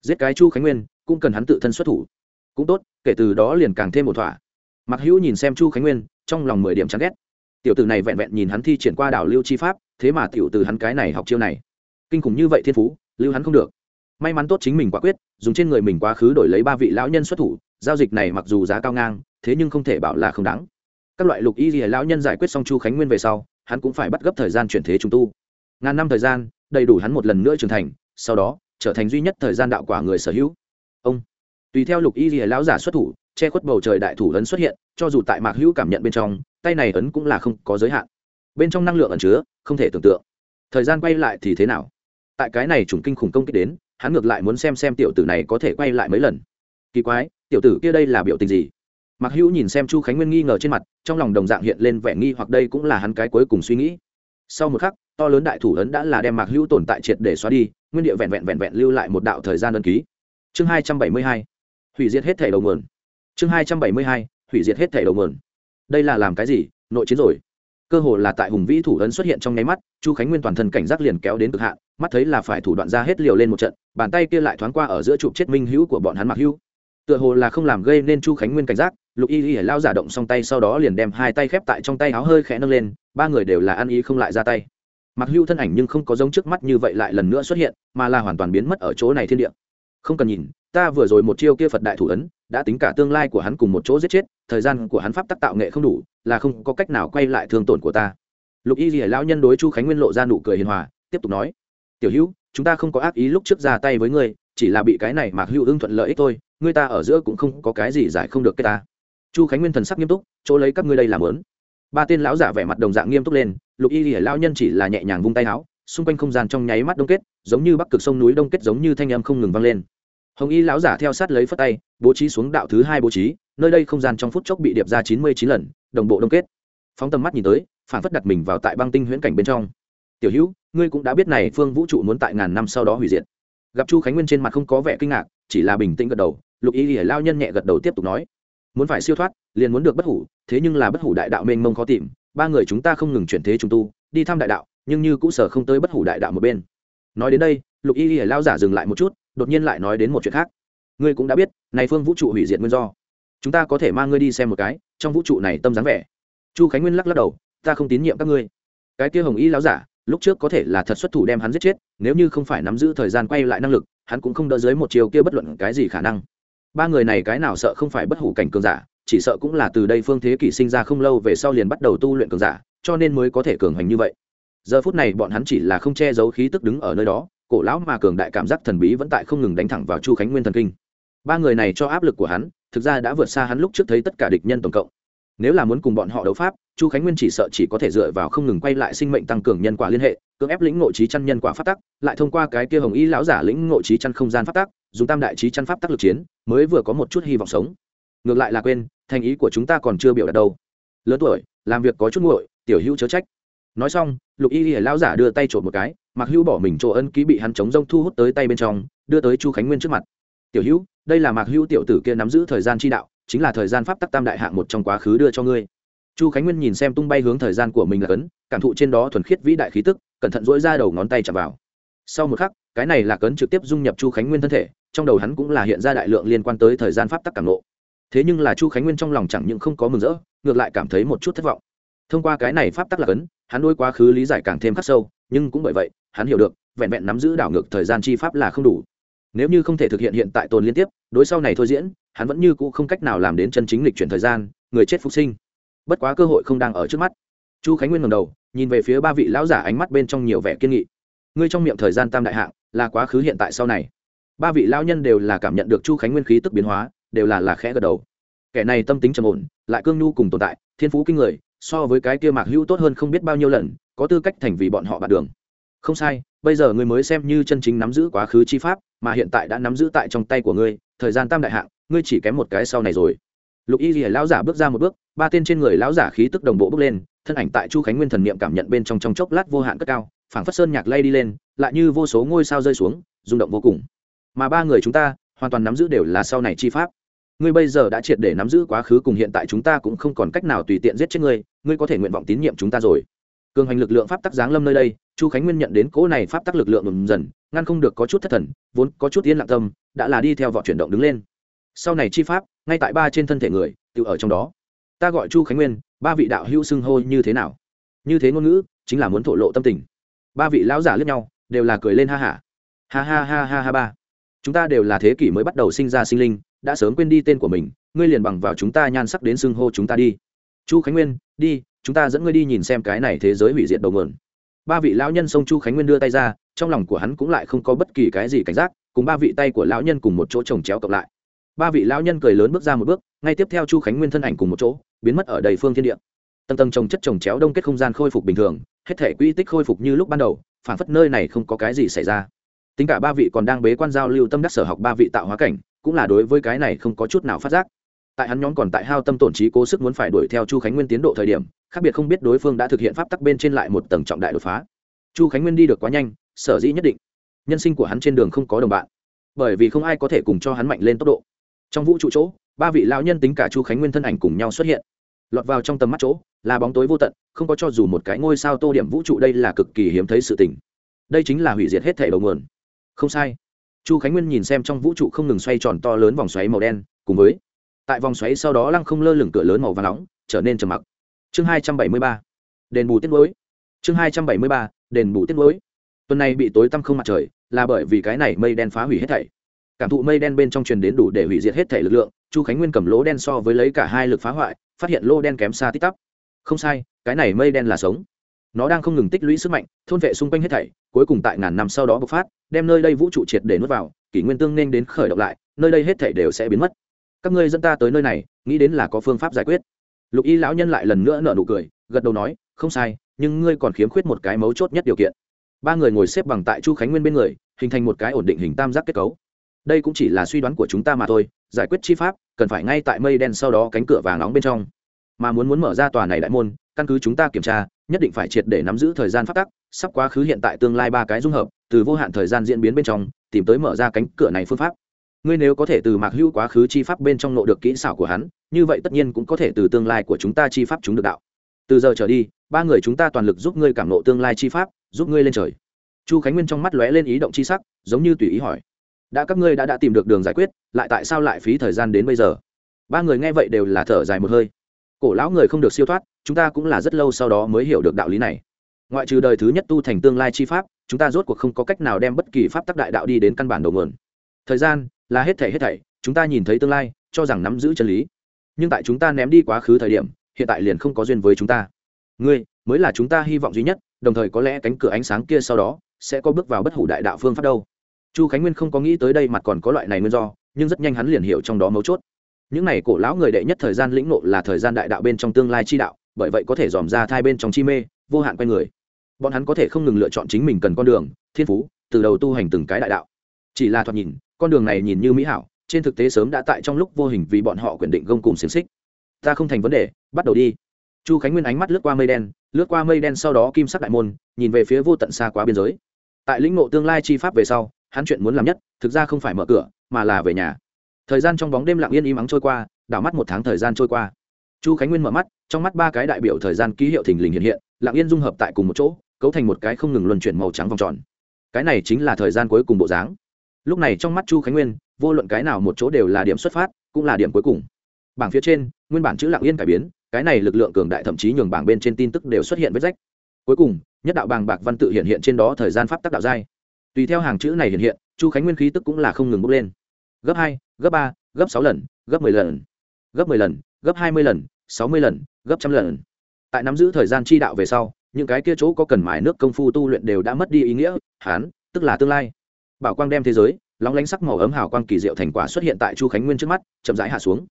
Speaker 1: Giết cái chu khánh nguyên, cũng cần hắn tự thân xuất thủ. Cũng tốt, kể từ đó liền càng thêm một thỏa. Mặc hữu nhìn xem chu khánh nguyên, trong lòng mười điểm chán ghét tiểu tử này vẹn vẹn nhìn hắn thi triển qua đảo lưu chi pháp, thế mà tiểu từ hắn cái này học chiêu này. Kinh khủng như vậy thiên phú, lưu hắn không được. May mắn tốt chính mình quả quyết, dùng trên người mình quá khứ đổi lấy ba vị lão nhân xuất thủ, giao dịch này mặc dù giá cao ngang, thế nhưng không thể bảo là không đáng. Các loại lục y gì lão nhân giải quyết xong chu khánh nguyên về sau, hắn cũng phải bắt gấp thời gian chuyển thế trung tu. Ngàn năm thời gian, đầy đủ hắn một lần nữa trưởng thành, sau đó, trở thành duy nhất thời gian đạo quả người sở hữu. Ông. Tùy theo lục y rìa lão giả xuất thủ, che khuất bầu trời đại thủ lớn xuất hiện, cho dù tại mạc hữu cảm nhận bên trong tay này ấn cũng là không có giới hạn. Bên trong năng lượng ẩn chứa, không thể tưởng tượng. Thời gian quay lại thì thế nào? Tại cái này chủng kinh khủng công kích đến, hắn ngược lại muốn xem xem tiểu tử này có thể quay lại mấy lần. Kỳ quái, tiểu tử kia đây là biểu tình gì? Mặc hữu nhìn xem chu khánh nguyên nghi ngờ trên mặt, trong lòng đồng dạng hiện lên vẻ nghi hoặc đây cũng là hắn cái cuối cùng suy nghĩ. Sau một khắc, to lớn đại thủ ấn đã là đem mạc hữu tồn tại triệt để xóa đi, nguyên địa vẹn vẹn vẹn vẹn lưu lại một đạo thời gian đơn ký. Chương hai trăm bảy mươi hai, hủy diệt hết thể đầu nguồn. Chương hai trăm bảy mươi hai, hủy diệt hết thể đầu nguồn đây là làm cái gì, nội chiến rồi. Cơ hồ là tại hùng vĩ thủ ấn xuất hiện trong nháy mắt, chu khánh nguyên toàn thân cảnh giác liền kéo đến cực hạn, mắt thấy là phải thủ đoạn ra hết liều lên một trận, bàn tay kia lại thoáng qua ở giữa trụ chết minh hữu của bọn hắn mặc hữu tựa hồ là không làm gây nên chu khánh nguyên cảnh giác, lục y y lao giả động xong tay sau đó liền đem hai tay khép tại trong tay áo hơi khẽ nâng lên, ba người đều là ăn ý không lại ra tay. Mặc hữu thân ảnh nhưng không có giống trước mắt như vậy lại lần nữa xuất hiện, mà là hoàn toàn biến mất ở chỗ này thiên địa. Không cần nhìn, ta vừa rồi một chiêu kia phật đại thủ ấn đã tính cả tương lai của hắn cùng một chỗ giết chết, thời gian của hắn pháp tác tạo nghệ không đủ, là không có cách nào quay lại thương tổn của ta. Lục y rỉa lão nhân đối chu khánh nguyên lộ ra nụ cười hiền hòa, tiếp tục nói, tiểu hữu, chúng ta không có ác ý lúc trước ra tay với ngươi, chỉ là bị cái này mạc hữu ưng thuận lợi ích thôi, ngươi ta ở giữa cũng không có cái gì giải không được cái ta. Chu khánh nguyên thần sắc nghiêm túc, chỗ lấy các ngươi đây làm lớn. Ba tên lão giả vẻ mặt đồng dạng nghiêm túc lên, lục y rỉa lão nhân chỉ là nhẹ nhàng vung tay áo, xung quanh không gian trong nháy mắt đông kết, giống như bắc cực sông núi đông kết giống như thanh âm không ngừng vang lên hồng y lão giả theo sát lấy phất tay, bố trí xuống đạo thứ hai bố trí, nơi đây không gian trong phút chốc bị điệp ra chín mươi chín lần, đồng bộ đông kết. Phóng tầm mắt nhìn tới, phản phất đặt mình vào tại băng tinh huyễn cảnh bên trong. Tiểu hữu, ngươi cũng đã biết này phương vũ trụ muốn tại ngàn năm sau đó hủy diệt. Gặp chu khánh nguyên trên mặt không có vẻ kinh ngạc, chỉ là bình tĩnh gật đầu, lục y lìa lao nhân nhẹ gật đầu tiếp tục nói, muốn phải siêu thoát, liền muốn được bất hủ, thế nhưng là bất hủ đại đạo mênh mông khó tìm, ba người chúng ta không ngừng chuyển thế chúng tu, đi thăm đại đạo, nhưng như cũ sở không tới bất hủ đại đạo một bên. Nói đến đây, lục y lìa lao giả dừng lại một chút đột nhiên lại nói đến một chuyện khác. Ngươi cũng đã biết, này phương vũ trụ hủy diệt nguyên do. Chúng ta có thể mang ngươi đi xem một cái, trong vũ trụ này tâm dáng vẻ. Chu khánh nguyên lắc lắc đầu, ta không tín nhiệm các ngươi. Cái kia hồng y láo giả, lúc trước có thể là thật xuất thủ đem hắn giết chết, nếu như không phải nắm giữ thời gian quay lại năng lực, hắn cũng không đỡ dưới một chiều kia bất luận cái gì khả năng. Ba người này cái nào sợ không phải bất hủ cảnh cường giả, chỉ sợ cũng là từ đây phương thế kỷ sinh ra không lâu về sau liền bắt đầu tu luyện cường giả, cho nên mới có thể cường hành như vậy. Giờ phút này bọn hắn chỉ là không che giấu khí tức đứng ở nơi đó cổ lão mà cường đại cảm giác thần bí vẫn tại không ngừng đánh thẳng vào chu khánh nguyên thần kinh. Ba người này cho áp lực của hắn, thực ra đã vượt xa hắn lúc trước thấy tất cả địch nhân tổng cộng. Nếu là muốn cùng bọn họ đấu pháp, chu khánh nguyên chỉ sợ chỉ có thể dựa vào không ngừng quay lại sinh mệnh tăng cường nhân quả liên hệ, cưỡng ép lĩnh ngộ trí chăn nhân quả phát tắc, lại thông qua cái kia hồng y lão giả lĩnh ngộ trí chăn không gian phát tắc, dùng tam đại trí chăn pháp tắc lực chiến, mới vừa có một chút hy vọng sống. Ngược lại là quên, thành ý của chúng ta còn chưa biểu đạt đâu. Lớn tuổi, làm việc có chút nguội, tiểu hữu chớ trách. Nói xong, lục y lão giả đưa tay trộm một cái mặc hữu bỏ mình chỗ ân ký bị hắn chống rông thu hút tới tay bên trong, đưa tới chu khánh nguyên trước mặt. Tiểu hữu, đây là mạc hữu tiểu tử kia nắm giữ thời gian chi đạo, chính là thời gian pháp tắc tam đại hạng một trong quá khứ đưa cho ngươi. Chu khánh nguyên nhìn xem tung bay hướng thời gian của mình là cấn, cảm thụ trên đó thuần khiết vĩ đại khí tức, cẩn thận dỗi ra đầu ngón tay chạm vào. Sau một khắc, cái này là cấn trực tiếp dung nhập chu khánh nguyên thân thể, trong đầu hắn cũng là hiện ra đại lượng liên quan tới thời gian pháp tắc cảm lộ thế nhưng là chu khánh nguyên trong lòng chẳng những không có mừng rỡ, ngược lại cảm thấy một chút thất vọng. Thông qua cái này pháp tắc là cấn, hắn đôi quá khứ lý giải càng thêm khắc sâu, nhưng cũng bởi vậy hắn hiểu được, vẹn vẹn nắm giữ đảo ngược thời gian chi pháp là không đủ. Nếu như không thể thực hiện hiện tại tồn liên tiếp, đối sau này thôi diễn, hắn vẫn như cũ không cách nào làm đến chân chính lịch chuyển thời gian, người chết phục sinh. Bất quá cơ hội không đang ở trước mắt. Chu khánh nguyên ngầm đầu, nhìn về phía ba vị lão giả ánh mắt bên trong nhiều vẻ kiên nghị. Ngươi trong miệng thời gian tam đại hạng, là quá khứ hiện tại sau này. Ba vị lão nhân đều là cảm nhận được chu khánh nguyên khí tức biến hóa, đều là là khẽ gật đầu. Kẻ này tâm tính trầm ổn, lại cương nhu cùng tồn tại, thiên phú kinh người, so với cái kia mạc hữu tốt hơn không biết bao nhiêu lần, có tư cách thành vì bọn họ bạn đường không sai, bây giờ ngươi mới xem như chân chính nắm giữ quá khứ chi pháp, mà hiện tại đã nắm giữ tại trong tay của ngươi, thời gian tam đại hạng, ngươi chỉ kém một cái sau này rồi. Lục y rìa lão giả bước ra một bước, ba tên trên người lão giả khí tức đồng bộ bước lên, thân ảnh tại chu khánh nguyên thần niệm cảm nhận bên trong trong chốc lát vô hạn cất cao, phảng phất sơn nhạc lay đi lên, lại như vô số ngôi sao rơi xuống, rung động vô cùng. Mà ba người chúng ta, hoàn toàn nắm giữ đều là sau này chi pháp. Ngươi bây giờ đã triệt để nắm giữ quá khứ cùng hiện tại chúng ta cũng không còn cách nào tùy tiện giết chết ngươi ngươi có thể nguyện vọng tín nhiệm chúng ta rồi cường hành lực lượng pháp tắc giáng lâm nơi đây, chu khánh nguyên nhận đến cỗ này pháp tắc lực lượng ngầm dần, ngăn không được có chút thất thần, vốn có chút yên lặng tâm, đã là đi theo vỏ chuyển động đứng lên. Sau này chi pháp, ngay tại ba trên thân thể người, tự ở trong đó. Ta gọi chu khánh nguyên, ba vị đạo hữu xưng hô như thế nào? Như thế ngôn ngữ, chính là muốn thổ lộ tâm tình. Ba vị lão giả lướt nhau, đều là cười lên ha hả. Ha. ha ha ha ha ha ba. Chúng ta đều là thế kỷ mới bắt đầu sinh ra sinh linh, đã sớm quên đi tên của mình, ngươi liền bằng vào chúng ta nhan sắc đến xưng hô chúng ta đi. Chu khánh nguyên, đi chúng ta dẫn ngươi đi nhìn xem cái này thế giới hủy diệt đầu nguồn. Ba vị lão nhân sông chu khánh nguyên đưa tay ra, trong lòng của hắn cũng lại không có bất kỳ cái gì cảnh giác, cùng ba vị tay của lão nhân cùng một chỗ trồng chéo cộng lại. Ba vị lão nhân cười lớn bước ra một bước, ngay tiếp theo chu khánh nguyên thân ảnh cùng một chỗ, biến mất ở đầy phương thiên địa. Tầng tầng trồng chất trồng chéo đông kết không gian khôi phục bình thường, hết thể quy tích khôi phục như lúc ban đầu, phản phất nơi này không có cái gì xảy ra. Tính cả ba vị còn đang bế quan giao lưu tâm đắc sở học ba vị tạo hóa cảnh, cũng là đối với cái này không có chút nào phát giác tại hắn nhóm còn tại hao tâm tổn trí cố sức muốn phải đuổi theo chu khánh nguyên tiến độ thời điểm, khác biệt không biết đối phương đã thực hiện pháp tắc bên trên lại một tầng trọng đại đột phá. Chu khánh nguyên đi được quá nhanh, sở dĩ nhất định, nhân sinh của hắn trên đường không có đồng bạn. Bởi vì không ai có thể cùng cho hắn mạnh lên tốc độ. Trong vũ trụ chỗ, ba vị lão nhân tính cả chu khánh nguyên thân ảnh cùng nhau xuất hiện. Lọt vào trong tầm mắt chỗ, là bóng tối vô tận, không có cho dù một cái ngôi sao tô điểm vũ trụ đây là cực kỳ hiếm thấy sự tình. Đây chính là hủy diệt hết thể đầu nguồn. Không sai. Chu khánh nguyên nhìn xem trong vũ trụ không ngừng xoay tròn to lớn vòng xoáy màu đen, cùng với tại vòng xoáy sau đó lăng không lơ lửng cửa lớn màu và nóng, trở nên trầm mặc. Chương hai trăm bảy mươi ba, đền bù tiết mới chương hai trăm bảy mươi ba, đền bù tiết mới tuần này bị tối tăm không mặt trời, là bởi vì cái này mây đen phá hủy hết thảy. Cảm thụ mây đen bên trong truyền đến đủ để hủy diệt hết thảy lực lượng, chu khánh nguyên cầm lỗ đen so với lấy cả hai lực phá hoại, phát hiện lô đen kém xa tích tắp. Không sai, cái này mây đen là sống. Nó đang không ngừng tích lũy sức mạnh, thôn vệ xung quanh hết thảy, cuối cùng tại ngàn năm sau đó bộc phát, đem nơi đây vũ trụ triệt để nuốt vào, kỷ nguyên tương nên đến khởi động lại, nơi đây hết thảy đều sẽ biến mất các ngươi dẫn ta tới nơi này, nghĩ đến là có phương pháp giải quyết. Lục y lão nhân lại lần nữa nở nụ cười, gật đầu nói, không sai, nhưng ngươi còn khiếm khuyết một cái mấu chốt nhất điều kiện. Ba người ngồi xếp bằng tại chu khánh nguyên bên người, hình thành một cái ổn định hình tam giác kết cấu. Đây cũng chỉ là suy đoán của chúng ta mà thôi, giải quyết chi pháp, cần phải ngay tại mây đen sau đó cánh cửa vàng nóng bên trong. Mà muốn muốn mở ra tòa này đại môn, căn cứ chúng ta kiểm tra, nhất định phải triệt để nắm giữ thời gian phát tắc, sắp quá khứ hiện tại tương lai ba cái dung hợp, từ vô hạn thời gian diễn biến bên trong, tìm tới mở ra cánh cửa này phương pháp ngươi nếu có thể từ mạc hữu quá khứ chi pháp bên trong nộ được kỹ xảo của hắn, như vậy tất nhiên cũng có thể từ tương lai của chúng ta chi pháp chúng được đạo. Từ giờ trở đi, ba người chúng ta toàn lực giúp ngươi cảm nộ tương lai chi pháp, giúp ngươi lên trời. Chu khánh nguyên trong mắt lóe lên ý động chi sắc, giống như tùy ý hỏi. Đã các ngươi đã đã tìm được đường giải quyết, lại tại sao lại phí thời gian đến bây giờ? Ba người nghe vậy đều là thở dài một hơi. Cổ lão người không được siêu thoát, chúng ta cũng là rất lâu sau đó mới hiểu được đạo lý này. Ngoại trừ đời thứ nhất tu thành tương lai chi pháp, chúng ta rốt cuộc không có cách nào đem bất kỳ pháp tắc đại đạo đi đến căn bản đầu nguồn. Thời gian là hết thảy hết thảy, chúng ta nhìn thấy tương lai, cho rằng nắm giữ chân lý. Nhưng tại chúng ta ném đi quá khứ thời điểm, hiện tại liền không có duyên với chúng ta. Ngươi, mới là chúng ta hy vọng duy nhất, đồng thời có lẽ cánh cửa ánh sáng kia sau đó, sẽ có bước vào bất hủ đại đạo phương pháp đâu. Chu khánh nguyên không có nghĩ tới đây mặt còn có loại này nguyên do, nhưng rất nhanh hắn liền hiểu trong đó mấu chốt. Những này cổ lão người đệ nhất thời gian lĩnh nộ là thời gian đại đạo bên trong tương lai chi đạo, bởi vậy có thể dòm ra thai bên trong chi mê, vô hạn quay người. Bọn hắn có thể không ngừng lựa chọn chính mình cần con đường, thiên phú, từ đầu tu hành từng cái đại đạo. Chỉ là thoạt nhìn con đường này nhìn như mỹ hảo, trên thực tế sớm đã tại trong lúc vô hình vì bọn họ quyền định gông cùng xiềng xích. Ta không thành vấn đề, bắt đầu đi. Chu khánh nguyên ánh mắt lướt qua mây đen, lướt qua mây đen sau đó kim sắc đại môn, nhìn về phía vô tận xa quá biên giới. Tại lĩnh ngộ tương lai chi pháp về sau, hắn chuyện muốn làm nhất, thực ra không phải mở cửa, mà là về nhà. Thời gian trong bóng đêm lặng yên im ắng trôi qua, đảo mắt một tháng thời gian trôi qua. Chu khánh nguyên mở mắt, trong mắt ba cái đại biểu thời gian ký hiệu thình lình hiện hiện, lặng yên dung hợp tại cùng một chỗ, cấu thành một cái không ngừng luân chuyển màu trắng vòng tròn. Cái này chính là thời gian cuối cùng bộ dáng lúc này trong mắt chu khánh nguyên, vô luận cái nào một chỗ đều là điểm xuất phát, cũng là điểm cuối cùng. Bảng phía trên, nguyên bản chữ lặng yên cải biến, cái này lực lượng cường đại thậm chí nhường bảng bên trên tin tức đều xuất hiện vết rách. Cuối cùng, nhất đạo bàng bạc văn tự hiện hiện trên đó thời gian pháp tắc đạo giai. Tùy theo hàng chữ này hiện hiện, chu khánh nguyên khí tức cũng là không ngừng bốc lên. Gấp hai, gấp ba, gấp sáu lần, gấp mười lần, gấp mười lần, gấp hai mươi lần, sáu mươi lần, gấp trăm lần. Tại nắm giữ thời gian chi đạo về sau, những cái kia chỗ có cần mài nước công phu tu luyện đều đã mất đi ý nghĩa, hán, tức là tương lai bảo quang đem thế giới, lóng lánh sắc màu ấm hào quang kỳ diệu thành quả xuất hiện tại chu khánh nguyên trước mắt, chậm rãi hạ xuống.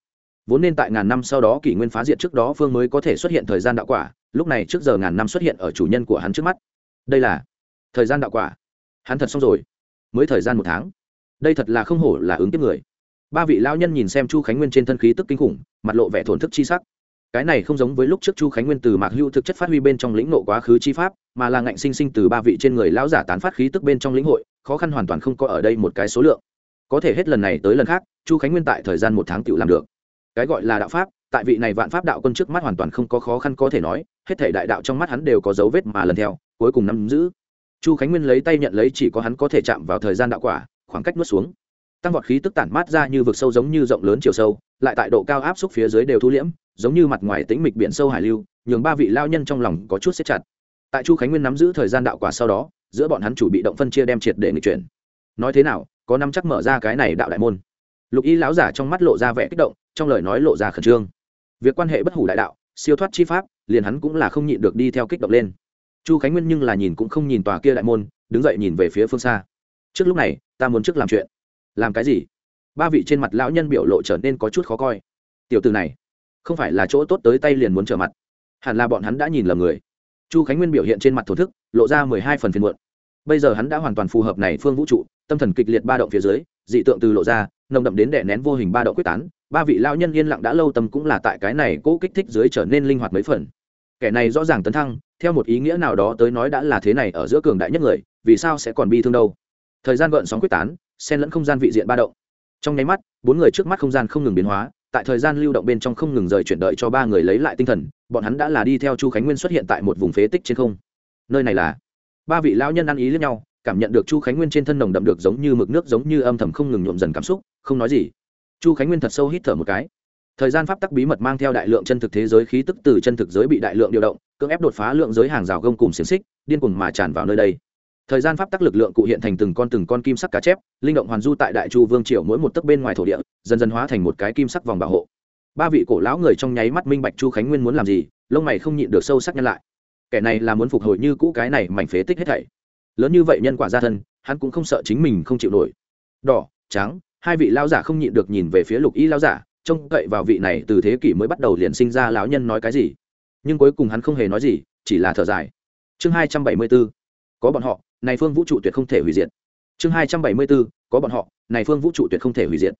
Speaker 1: Vốn nên tại ngàn năm sau đó kỷ nguyên phá diệt trước đó phương mới có thể xuất hiện thời gian đạo quả, lúc này trước giờ ngàn năm xuất hiện ở chủ nhân của hắn trước mắt. Đây là thời gian đạo quả. Hắn thật xong rồi. Mới thời gian một tháng. Đây thật là không hổ là ứng tiếp người. Ba vị lao nhân nhìn xem chu khánh nguyên trên thân khí tức kinh khủng, mặt lộ vẻ thổn thức chi sắc cái này không giống với lúc trước chu khánh nguyên từ mạc hưu thực chất phát huy bên trong lĩnh nộ quá khứ chi pháp, mà là ngạnh sinh sinh từ ba vị trên người lão giả tán phát khí tức bên trong lĩnh hội, khó khăn hoàn toàn không có ở đây một cái số lượng. Có thể hết lần này tới lần khác, chu khánh nguyên tại thời gian một tháng tự làm được. Cái gọi là đạo pháp, tại vị này vạn pháp đạo quân trước mắt hoàn toàn không có khó khăn có thể nói, hết thể đại đạo trong mắt hắn đều có dấu vết mà lần theo, cuối cùng nắm giữ. Chu khánh nguyên lấy tay nhận lấy chỉ có hắn có thể chạm vào thời gian đạo quả, khoảng cách nuốt xuống. Tăng vọt khí tức tản mát ra như vực sâu giống như rộng lớn chiều sâu, lại tại độ cao áp xúc phía dưới đều thu liễm giống như mặt ngoài tĩnh mịch biển sâu hải lưu, nhường ba vị lao nhân trong lòng có chút xếp chặt. Tại chu khánh nguyên nắm giữ thời gian đạo quả sau đó, giữa bọn hắn chủ bị động phân chia đem triệt để nghị chuyển. Nói thế nào, có năm chắc mở ra cái này đạo đại môn? Lục y lão giả trong mắt lộ ra vẻ kích động, trong lời nói lộ ra khẩn trương. Việc quan hệ bất hủ đại đạo, siêu thoát chi pháp, liền hắn cũng là không nhịn được đi theo kích động lên. Chu khánh nguyên nhưng là nhìn cũng không nhìn tòa kia đại môn, đứng dậy nhìn về phía phương xa. Trước lúc này, ta muốn trước làm chuyện. Làm cái gì? Ba vị trên mặt lão nhân biểu lộ trở nên có chút khó coi. Tiểu từ này không phải là chỗ tốt tới tay liền muốn trở mặt. Hẳn là bọn hắn đã nhìn lầm người. Chu khánh nguyên biểu hiện trên mặt thổ thức, lộ ra mười hai phần phiền muộn. Bây giờ hắn đã hoàn toàn phù hợp này phương vũ trụ, tâm thần kịch liệt ba động phía dưới, dị tượng từ lộ ra, nồng đậm đến đè nén vô hình ba động quyết tán, ba vị lao nhân yên lặng đã lâu tâm cũng là tại cái này cố kích thích dưới trở nên linh hoạt mấy phần. Kẻ này rõ ràng tấn thăng, theo một ý nghĩa nào đó tới nói đã là thế này ở giữa cường đại nhất người, vì sao sẽ còn bi thương đâu? Thời gian gợn sóng quyết tán, xen lẫn không gian vị diện ba động. Trong nháy mắt, bốn người trước mắt không gian không ngừng biến hóa tại thời gian lưu động bên trong không ngừng rời chuyển đợi cho ba người lấy lại tinh thần, bọn hắn đã là đi theo chu khánh nguyên xuất hiện tại một vùng phế tích trên không. Nơi này là, ba vị lão nhân ăn ý lẫn nhau, cảm nhận được chu khánh nguyên trên thân nồng đậm được giống như mực nước giống như âm thầm không ngừng nhuộm dần cảm xúc, không nói gì. Chu khánh nguyên thật sâu hít thở một cái. Thời gian pháp tắc bí mật mang theo đại lượng chân thực thế giới khí tức từ chân thực giới bị đại lượng điều động, cưỡng ép đột phá lượng giới hàng rào gông cùng xiềng xích, điên cuồng mà tràn vào nơi đây thời gian pháp tắc lực lượng cụ hiện thành từng con từng con kim sắc cá chép, linh động hoàn du tại đại chu vương triều mỗi một tấc bên ngoài thổ địa, dần dần hóa thành một cái kim sắc vòng bảo hộ. Ba vị cổ lão người trong nháy mắt minh bạch chu khánh nguyên muốn làm gì, lông mày không nhịn được sâu sắc nhân lại. Kẻ này là muốn phục hồi như cũ cái này mảnh phế tích hết thảy. Lớn như vậy nhân quả gia thân, hắn cũng không sợ chính mình không chịu nổi. Đỏ, trắng, hai vị lão giả không nhịn được nhìn về phía lục y lão giả, trông cậy vào vị này từ thế kỷ mới bắt đầu liền sinh ra lão nhân nói cái gì. Nhưng cuối cùng hắn không hề nói gì, chỉ là thở dài. Chương hai trăm bảy mươi b ố có bọn họ này phương vũ trụ tuyệt không thể hủy diệt. Chương hai trăm bảy mươi b ố có bọn họ, này phương vũ trụ tuyệt không thể hủy diệt.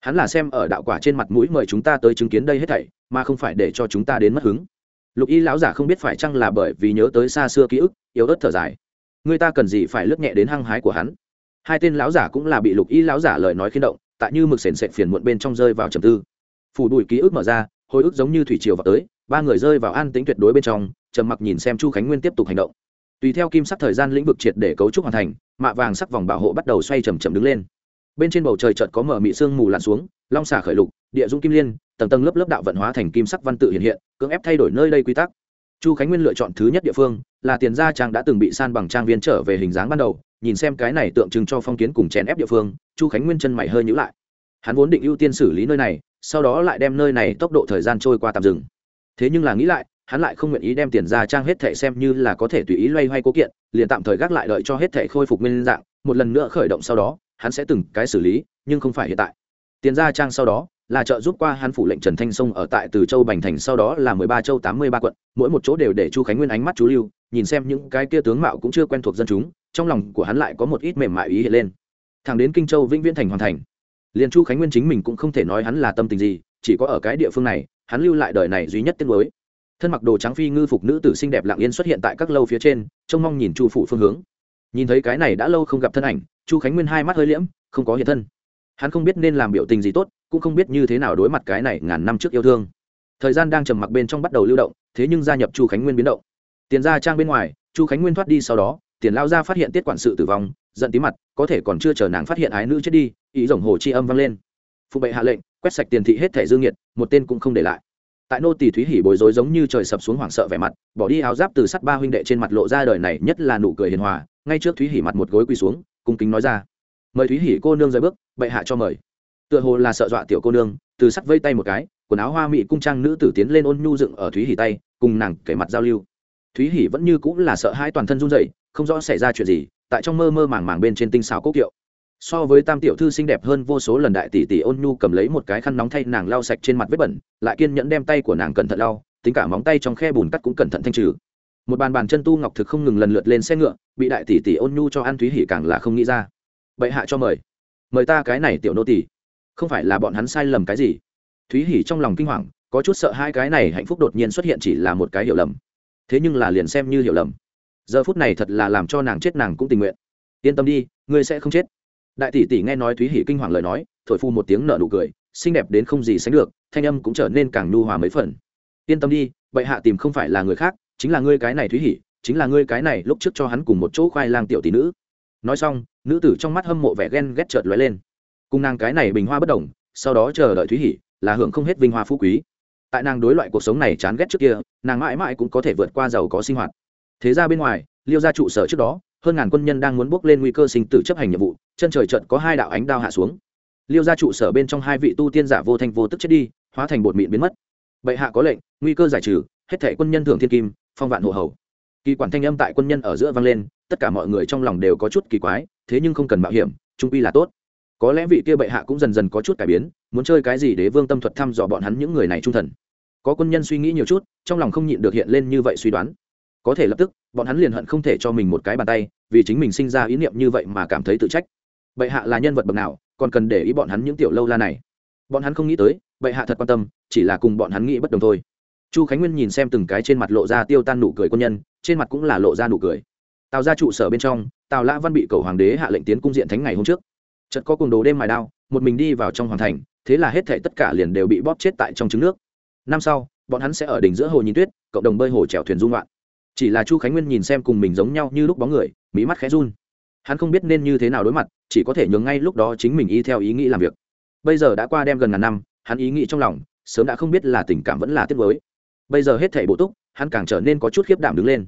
Speaker 1: Hắn là xem ở đạo quả trên mặt mũi mời chúng ta tới chứng kiến đây hết thảy, mà không phải để cho chúng ta đến mất hứng. Lục y lão giả không biết phải chăng là bởi vì nhớ tới xa xưa ký ức, yếu ớt thở dài. Người ta cần gì phải lướt nhẹ đến hăng hái của hắn? Hai tên lão giả cũng là bị lục y lão giả lời nói khiến động, tại như mực sền sệt phiền muộn bên trong rơi vào trầm tư. Phủ đùi ký ức mở ra, hồi ức giống như thủy triều vào tới, ba người rơi vào an tính tuyệt đối bên trong, trầm mặc nhìn xem chu khánh nguyên tiếp tục hành động tùy theo kim sắc thời gian lĩnh vực triệt để cấu trúc hoàn thành, mạ vàng sắc vòng bảo hộ bắt đầu xoay chầm chầm đứng lên. Bên trên bầu trời chợt có mở mị sương mù lặn xuống, long xả khởi lục, địa dung kim liên, tầng tầng lớp lớp đạo vận hóa thành kim sắc văn tự hiện hiện, cưỡng ép thay đổi nơi đây quy tắc. Chu khánh nguyên lựa chọn thứ nhất địa phương, là tiền gia trang đã từng bị san bằng trang viên trở về hình dáng ban đầu, nhìn xem cái này tượng trưng cho phong kiến cùng chèn ép địa phương, chu khánh nguyên chân mày hơi nhữ lại. Hắn vốn định ưu tiên xử lý nơi này, sau đó lại đem nơi này tốc độ thời gian trôi qua tạm dừng. Thế nhưng là nghĩ lại hắn lại không nguyện ý đem tiền gia trang hết thệ xem như là có thể tùy ý loay hoay cố kiện, liền tạm thời gác lại đợi cho hết thệ khôi phục nguyên dạng, một lần nữa khởi động sau đó, hắn sẽ từng cái xử lý, nhưng không phải hiện tại. Tiền gia trang sau đó, là trợ giúp qua hắn phủ lệnh trần thanh sông ở tại từ châu bành thành, sau đó là mười ba châu tám mươi ba quận, mỗi một chỗ đều để chu khánh nguyên ánh mắt chú lưu, nhìn xem những cái kia tướng mạo cũng chưa quen thuộc dân chúng, trong lòng của hắn lại có một ít mềm mại ý hiện lên. Thẳng đến kinh châu vĩnh viễn thành hoàn thành, liền chu khánh nguyên chính mình cũng không thể nói hắn là tâm tình gì, chỉ có ở cái địa phương này, hắn lưu lại đời này duy nhất tiếng mới thân mặc đồ trắng phi ngư phục nữ tử xinh đẹp lặng yên xuất hiện tại các lâu phía trên, trông mong nhìn chu phủ phương hướng. Nhìn thấy cái này đã lâu không gặp thân ảnh, chu khánh nguyên hai mắt hơi liễm, không có hiện thân. Hắn không biết nên làm biểu tình gì tốt, cũng không biết như thế nào đối mặt cái này ngàn năm trước yêu thương. Thời gian đang trầm mặc bên trong bắt đầu lưu động, thế nhưng gia nhập chu khánh nguyên biến động. Tiền ra trang bên ngoài, chu khánh nguyên thoát đi sau đó, tiền lao ra phát hiện tiết quản sự tử vong, giận tí mặt, có thể còn chưa chờ nàng phát hiện ái nữ chết đi, ý rồng hồ chi âm vang lên. Phụ bệ hạ lệnh, quét sạch tiền thị hết thẻ dương nhiệt, một tên cũng không để lại tại nô tỷ thúy hỉ bối rối giống như trời sập xuống hoảng sợ vẻ mặt, bỏ đi áo giáp từ sắt ba huynh đệ trên mặt lộ ra đời này nhất là nụ cười hiền hòa, ngay trước thúy hỉ mặt một gối quỳ xuống, cung kính nói ra. Mời thúy hỉ cô nương rời bước, bệ hạ cho mời. Tựa hồ là sợ dọa tiểu cô nương, từ sắt vây tay một cái, quần áo hoa mỹ cung trang nữ tử tiến lên ôn nhu dựng ở thúy hỉ tay, cùng nàng kể mặt giao lưu. Thúy hỉ vẫn như cũng là sợ hai toàn thân run rẩy, không rõ xảy ra chuyện gì, tại trong mơ mơ màng màng bên trên tinh xào cốc kiệu so với tam tiểu thư xinh đẹp hơn vô số lần đại tỷ tỷ ôn nhu cầm lấy một cái khăn nóng thay nàng lau sạch trên mặt vết bẩn, lại kiên nhẫn đem tay của nàng cẩn thận lau, tính cả móng tay trong khe bùn cắt cũng cẩn thận thanh trừ. Một bàn bàn chân tu ngọc thực không ngừng lần lượt lên xe ngựa, bị đại tỷ tỷ ôn nhu cho ăn thúy hỉ càng là không nghĩ ra. Bệ hạ cho mời. Mời ta cái này tiểu nô tỷ không phải là bọn hắn sai lầm cái gì? Thúy hỉ trong lòng kinh hoàng, có chút sợ hai cái này hạnh phúc đột nhiên xuất hiện chỉ là một cái hiểu lầm. Thế nhưng là liền xem như hiểu lầm. Giờ phút này thật là làm cho nàng chết nàng cũng tình nguyện. Yên tâm đi, ngươi sẽ không chết đại tỷ tỷ nghe nói thúy hỉ kinh hoàng lời nói, thổi phu một tiếng nở nụ cười, xinh đẹp đến không gì sánh được, thanh âm cũng trở nên càng nhu hòa mấy phần. Yên tâm đi, bệ hạ tìm không phải là người khác, chính là ngươi cái này thúy hỉ chính là ngươi cái này lúc trước cho hắn cùng một chỗ khoai lang tiểu tỷ nữ. Nói xong, nữ tử trong mắt hâm mộ vẻ ghen ghét chợt lóe lên. Cùng nàng cái này bình hoa bất đồng, sau đó chờ đợi thúy hỉ là hưởng không hết vinh hoa phú quý. Tại nàng đối loại cuộc sống này chán ghét trước kia, nàng mãi mãi cũng có thể vượt qua giàu có sinh hoạt. Thế ra bên ngoài, liêu ra trụ sở trước đó hơn ngàn quân nhân đang muốn bước lên nguy cơ sinh tử chấp hành nhiệm vụ, chân trời trận có hai đạo ánh đao hạ xuống. Liêu ra trụ sở bên trong hai vị tu tiên giả vô thanh vô tức chết đi, hóa thành bột mịn biến mất. Bệ hạ có lệnh, nguy cơ giải trừ, hết thể quân nhân thường thiên kim, phong vạn hộ hầu. Kỳ quản thanh âm tại quân nhân ở giữa vang lên, tất cả mọi người trong lòng đều có chút kỳ quái, thế nhưng không cần mạo hiểm, trung quy là tốt. Có lẽ vị kia bệ hạ cũng dần dần có chút cải biến, muốn chơi cái gì để vương tâm thuật thăm dò bọn hắn những người này trung thần. Có quân nhân suy nghĩ nhiều chút, trong lòng không nhịn được hiện lên như vậy suy đoán. Có thể lập tức, bọn hắn liền hận không thể cho mình một cái bàn tay vì chính mình sinh ra ý niệm như vậy mà cảm thấy tự trách. Bệ hạ là nhân vật bậc nào, còn cần để ý bọn hắn những tiểu lâu la này? Bọn hắn không nghĩ tới, bệ hạ thật quan tâm, chỉ là cùng bọn hắn nghĩ bất đồng thôi. Chu khánh nguyên nhìn xem từng cái trên mặt lộ ra tiêu tan nụ cười quân nhân, trên mặt cũng là lộ ra nụ cười. Tào ra trụ sở bên trong, tào lã văn bị cầu hoàng đế hạ lệnh tiến cung diện thánh ngày hôm trước. Chợt có cùng đồ đêm mài đao, một mình đi vào trong hoàng thành, thế là hết thể tất cả liền đều bị bóp chết tại trong trứng nước. Năm sau, bọn hắn sẽ ở đỉnh giữa hồ nhìn tuyết, cộng đồng bơi hồ chèo thuyền dung loạn chỉ là chu khánh nguyên nhìn xem cùng mình giống nhau như lúc bóng người mí mắt khẽ run. Hắn không biết nên như thế nào đối mặt, chỉ có thể nhường ngay lúc đó chính mình y theo ý nghĩ làm việc. Bây giờ đã qua đem gần ngàn năm, hắn ý nghĩ trong lòng, sớm đã không biết là tình cảm vẫn là tiếc với bây giờ hết thảy bộ túc, hắn càng trở nên có chút khiếp đảm đứng lên.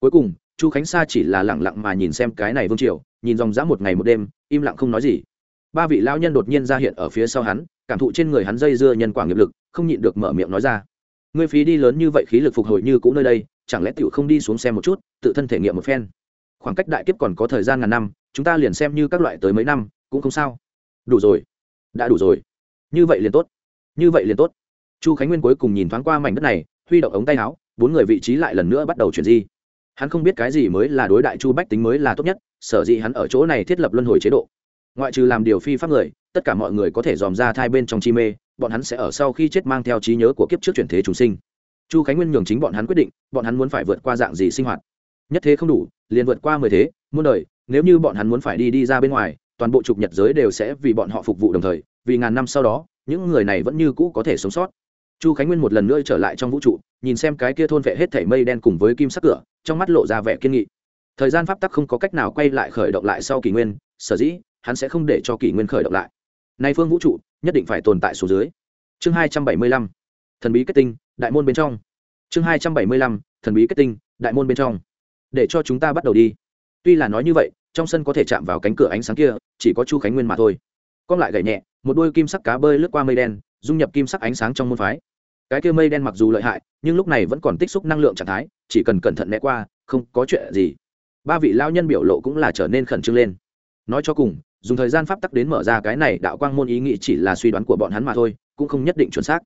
Speaker 1: Cuối cùng, chu khánh sa chỉ là lẳng lặng mà nhìn xem cái này vương triều, nhìn dòng dã một ngày một đêm, im lặng không nói gì. Ba vị lão nhân đột nhiên ra hiện ở phía sau hắn, cảm thụ trên người hắn dây dưa nhân quả nghiệp lực, không nhịn được mở miệng nói ra. Ngươi phí đi lớn như vậy khí lực phục hồi như cũ nơi đây, chẳng lẽ tiểu không đi xuống xem một chút, tự thân thể nghiệm một phen? Khoảng cách đại kiếp còn có thời gian ngàn năm, chúng ta liền xem như các loại tới mấy năm, cũng không sao. Đủ rồi. Đã đủ rồi. Như vậy liền tốt. Như vậy liền tốt. Chu khánh nguyên cuối cùng nhìn thoáng qua mảnh đất này, huy động ống tay áo, bốn người vị trí lại lần nữa bắt đầu chuyển di. Hắn không biết cái gì mới là đối đại chu bách tính mới là tốt nhất, sở dĩ hắn ở chỗ này thiết lập luân hồi chế độ. Ngoại trừ làm điều phi pháp người, tất cả mọi người có thể dòm ra thai bên trong chi mê, bọn hắn sẽ ở sau khi chết mang theo trí nhớ của kiếp trước chuyển thế chúng sinh. Chu khánh nguyên nhường chính bọn hắn quyết định, bọn hắn muốn phải vượt qua dạng gì sinh hoạt nhất thế không đủ, liền vượt qua mười thế, muôn đời, nếu như bọn hắn muốn phải đi đi ra bên ngoài, toàn bộ trục nhật giới đều sẽ vì bọn họ phục vụ đồng thời, vì ngàn năm sau đó, những người này vẫn như cũ có thể sống sót. Chu khánh nguyên một lần nữa trở lại trong vũ trụ, nhìn xem cái kia thôn vệ hết thảy mây đen cùng với kim sắc cửa, trong mắt lộ ra vẻ kiên nghị. Thời gian pháp tắc không có cách nào quay lại khởi động lại sau kỷ nguyên, sở dĩ, hắn sẽ không để cho kỷ nguyên khởi động lại. Nay phương vũ trụ, nhất định phải tồn tại số dưới. Chương hai trăm bảy mươi lăm, thần bí kết tinh, đại môn bên trong. Chương hai trăm bảy mươi lăm, thần bí kết tinh, đại môn bên trong để cho chúng ta bắt đầu đi. Tuy là nói như vậy, trong sân có thể chạm vào cánh cửa ánh sáng kia, chỉ có chu khánh nguyên mà thôi. Con lại gậy nhẹ, một đôi kim sắc cá bơi lướt qua mây đen, dung nhập kim sắc ánh sáng trong môn phái. Cái kia mây đen mặc dù lợi hại, nhưng lúc này vẫn còn tích xúc năng lượng trạng thái, chỉ cần cẩn thận né qua, không có chuyện gì. Ba vị lao nhân biểu lộ cũng là trở nên khẩn trương lên. Nói cho cùng, dùng thời gian pháp tắc đến mở ra cái này đạo quang môn ý nghĩ chỉ là suy đoán của bọn hắn mà thôi, cũng không nhất định chuẩn xác.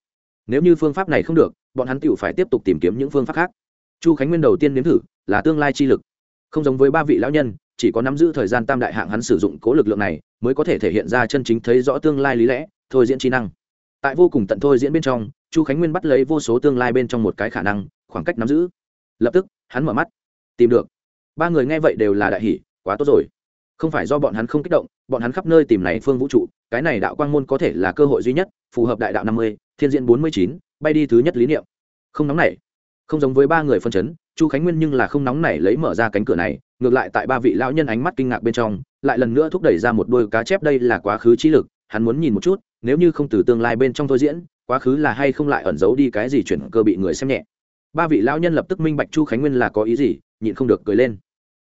Speaker 1: Nếu như phương pháp này không được, bọn hắn tự phải tiếp tục tìm kiếm những phương pháp khác chu khánh nguyên đầu tiên nếm thử, là tương lai chi lực. Không giống với ba vị lão nhân, chỉ có nắm giữ thời gian tam đại hạng hắn sử dụng cố lực lượng này, mới có thể thể hiện ra chân chính thấy rõ tương lai lý lẽ, thôi diễn trí năng. Tại vô cùng tận thôi diễn bên trong, chu khánh nguyên bắt lấy vô số tương lai bên trong một cái khả năng, khoảng cách nắm giữ. Lập tức, hắn mở mắt, tìm được. Ba người nghe vậy đều là đại hỷ quá tốt rồi. Không phải do bọn hắn không kích động, bọn hắn khắp nơi tìm này phương vũ trụ, cái này đạo quang môn có thể là cơ hội duy nhất, phù hợp đại đạo năm mươi, thiên diện bốn mươi chín, bay đi thứ nhất lý niệm. Không nóng này không giống với ba người phân chấn, chu khánh nguyên nhưng là không nóng nảy lấy mở ra cánh cửa này, ngược lại tại ba vị lão nhân ánh mắt kinh ngạc bên trong, lại lần nữa thúc đẩy ra một đôi cá chép đây là quá khứ trí lực, hắn muốn nhìn một chút, nếu như không từ tương lai bên trong thôi diễn, quá khứ là hay không lại ẩn giấu đi cái gì chuyển cơ bị người xem nhẹ. Ba vị lão nhân lập tức minh bạch chu khánh nguyên là có ý gì, nhịn không được cười lên.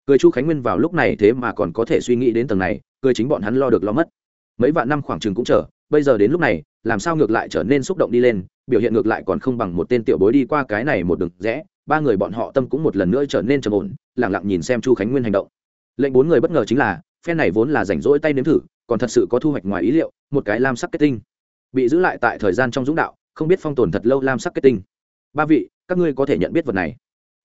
Speaker 1: Cười chu khánh nguyên vào lúc này thế mà còn có thể suy nghĩ đến tầng này, cười chính bọn hắn lo được lo mất. Mấy vạn năm khoảng chừng cũng chờ, bây giờ đến lúc này làm sao ngược lại trở nên xúc động đi lên, biểu hiện ngược lại còn không bằng một tên tiểu bối đi qua cái này một đường rẽ, ba người bọn họ tâm cũng một lần nữa trở nên trầm ổn lẳng lặng nhìn xem chu khánh nguyên hành động. Lệnh bốn người bất ngờ chính là, phen này vốn là rảnh rỗi tay nếm thử, còn thật sự có thu hoạch ngoài ý liệu, một cái lam sắc kết tinh. Bị giữ lại tại thời gian trong dũng đạo, không biết phong tồn thật lâu lam sắc kết tinh. Ba vị, các ngươi có thể nhận biết vật này.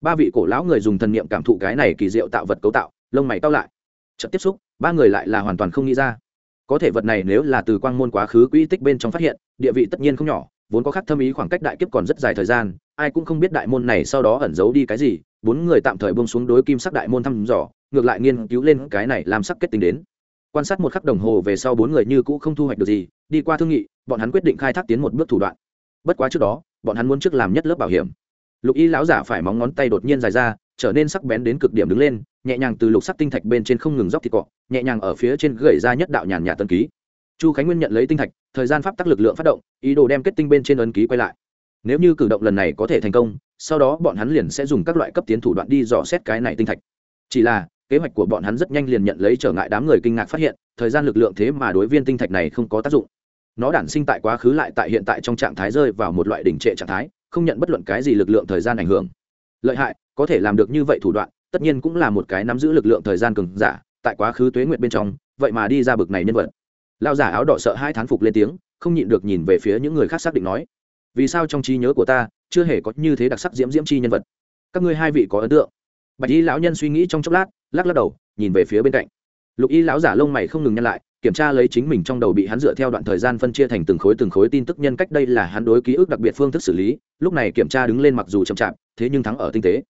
Speaker 1: Ba vị cổ lão người dùng thần niệm cảm thụ cái này kỳ diệu tạo vật cấu tạo, lông mày cao lại. Trận tiếp xúc, ba người lại là hoàn toàn không nghĩ ra có thể vật này nếu là từ quang môn quá khứ quỹ tích bên trong phát hiện, địa vị tất nhiên không nhỏ, vốn có khắc thâm ý khoảng cách đại kiếp còn rất dài thời gian, ai cũng không biết đại môn này sau đó ẩn giấu đi cái gì, bốn người tạm thời bông xuống đối kim sắc đại môn thăm dò, ngược lại nghiên cứu lên cái này làm sắc kết tính đến. Quan sát một khắc đồng hồ về sau bốn người như cũ không thu hoạch được gì, đi qua thương nghị, bọn hắn quyết định khai thác tiến một bước thủ đoạn. Bất quá trước đó, bọn hắn muốn trước làm nhất lớp bảo hiểm. Lục y lão giả phải móng ngón tay đột nhiên dài ra trở nên sắc bén đến cực điểm đứng lên, nhẹ nhàng từ lục sắc tinh thạch bên trên không ngừng dốc thịt cọ, nhẹ nhàng ở phía trên gậy ra nhất đạo nhàn nhạt tân ký. Chu khánh nguyên nhận lấy tinh thạch, thời gian pháp tắc lực lượng phát động, ý đồ đem kết tinh bên trên ấn ký quay lại. Nếu như cử động lần này có thể thành công, sau đó bọn hắn liền sẽ dùng các loại cấp tiến thủ đoạn đi dò xét cái này tinh thạch. Chỉ là, kế hoạch của bọn hắn rất nhanh liền nhận lấy trở ngại đám người kinh ngạc phát hiện, thời gian lực lượng thế mà đối viên tinh thạch này không có tác dụng. Nó đản sinh tại quá khứ lại tại hiện tại trong trạng thái rơi vào một loại đỉnh trệ trạng thái, không nhận bất luận cái gì lực lượng thời gian ảnh hưởng. Lợi hại có thể làm được như vậy thủ đoạn, tất nhiên cũng là một cái nắm giữ lực lượng thời gian cường giả, tại quá khứ tuế nguyện bên trong, vậy mà đi ra bực này nhân vật. Lao giả áo đỏ sợ hai thán phục lên tiếng, không nhịn được nhìn về phía những người khác xác định nói, vì sao trong trí nhớ của ta, chưa hề có như thế đặc sắc diễm diễm chi nhân vật? Các ngươi hai vị có ấn tượng? Bạch y lão nhân suy nghĩ trong chốc lát, lắc lắc đầu, nhìn về phía bên cạnh. Lục y lão giả lông mày không ngừng nhăn lại, kiểm tra lấy chính mình trong đầu bị hắn dựa theo đoạn thời gian phân chia thành từng khối từng khối tin tức nhân cách đây là hắn đối ký ức đặc biệt phương thức xử lý, lúc này kiểm tra đứng lên mặc dù chậm chạp, thế nhưng thắng ở tinh tế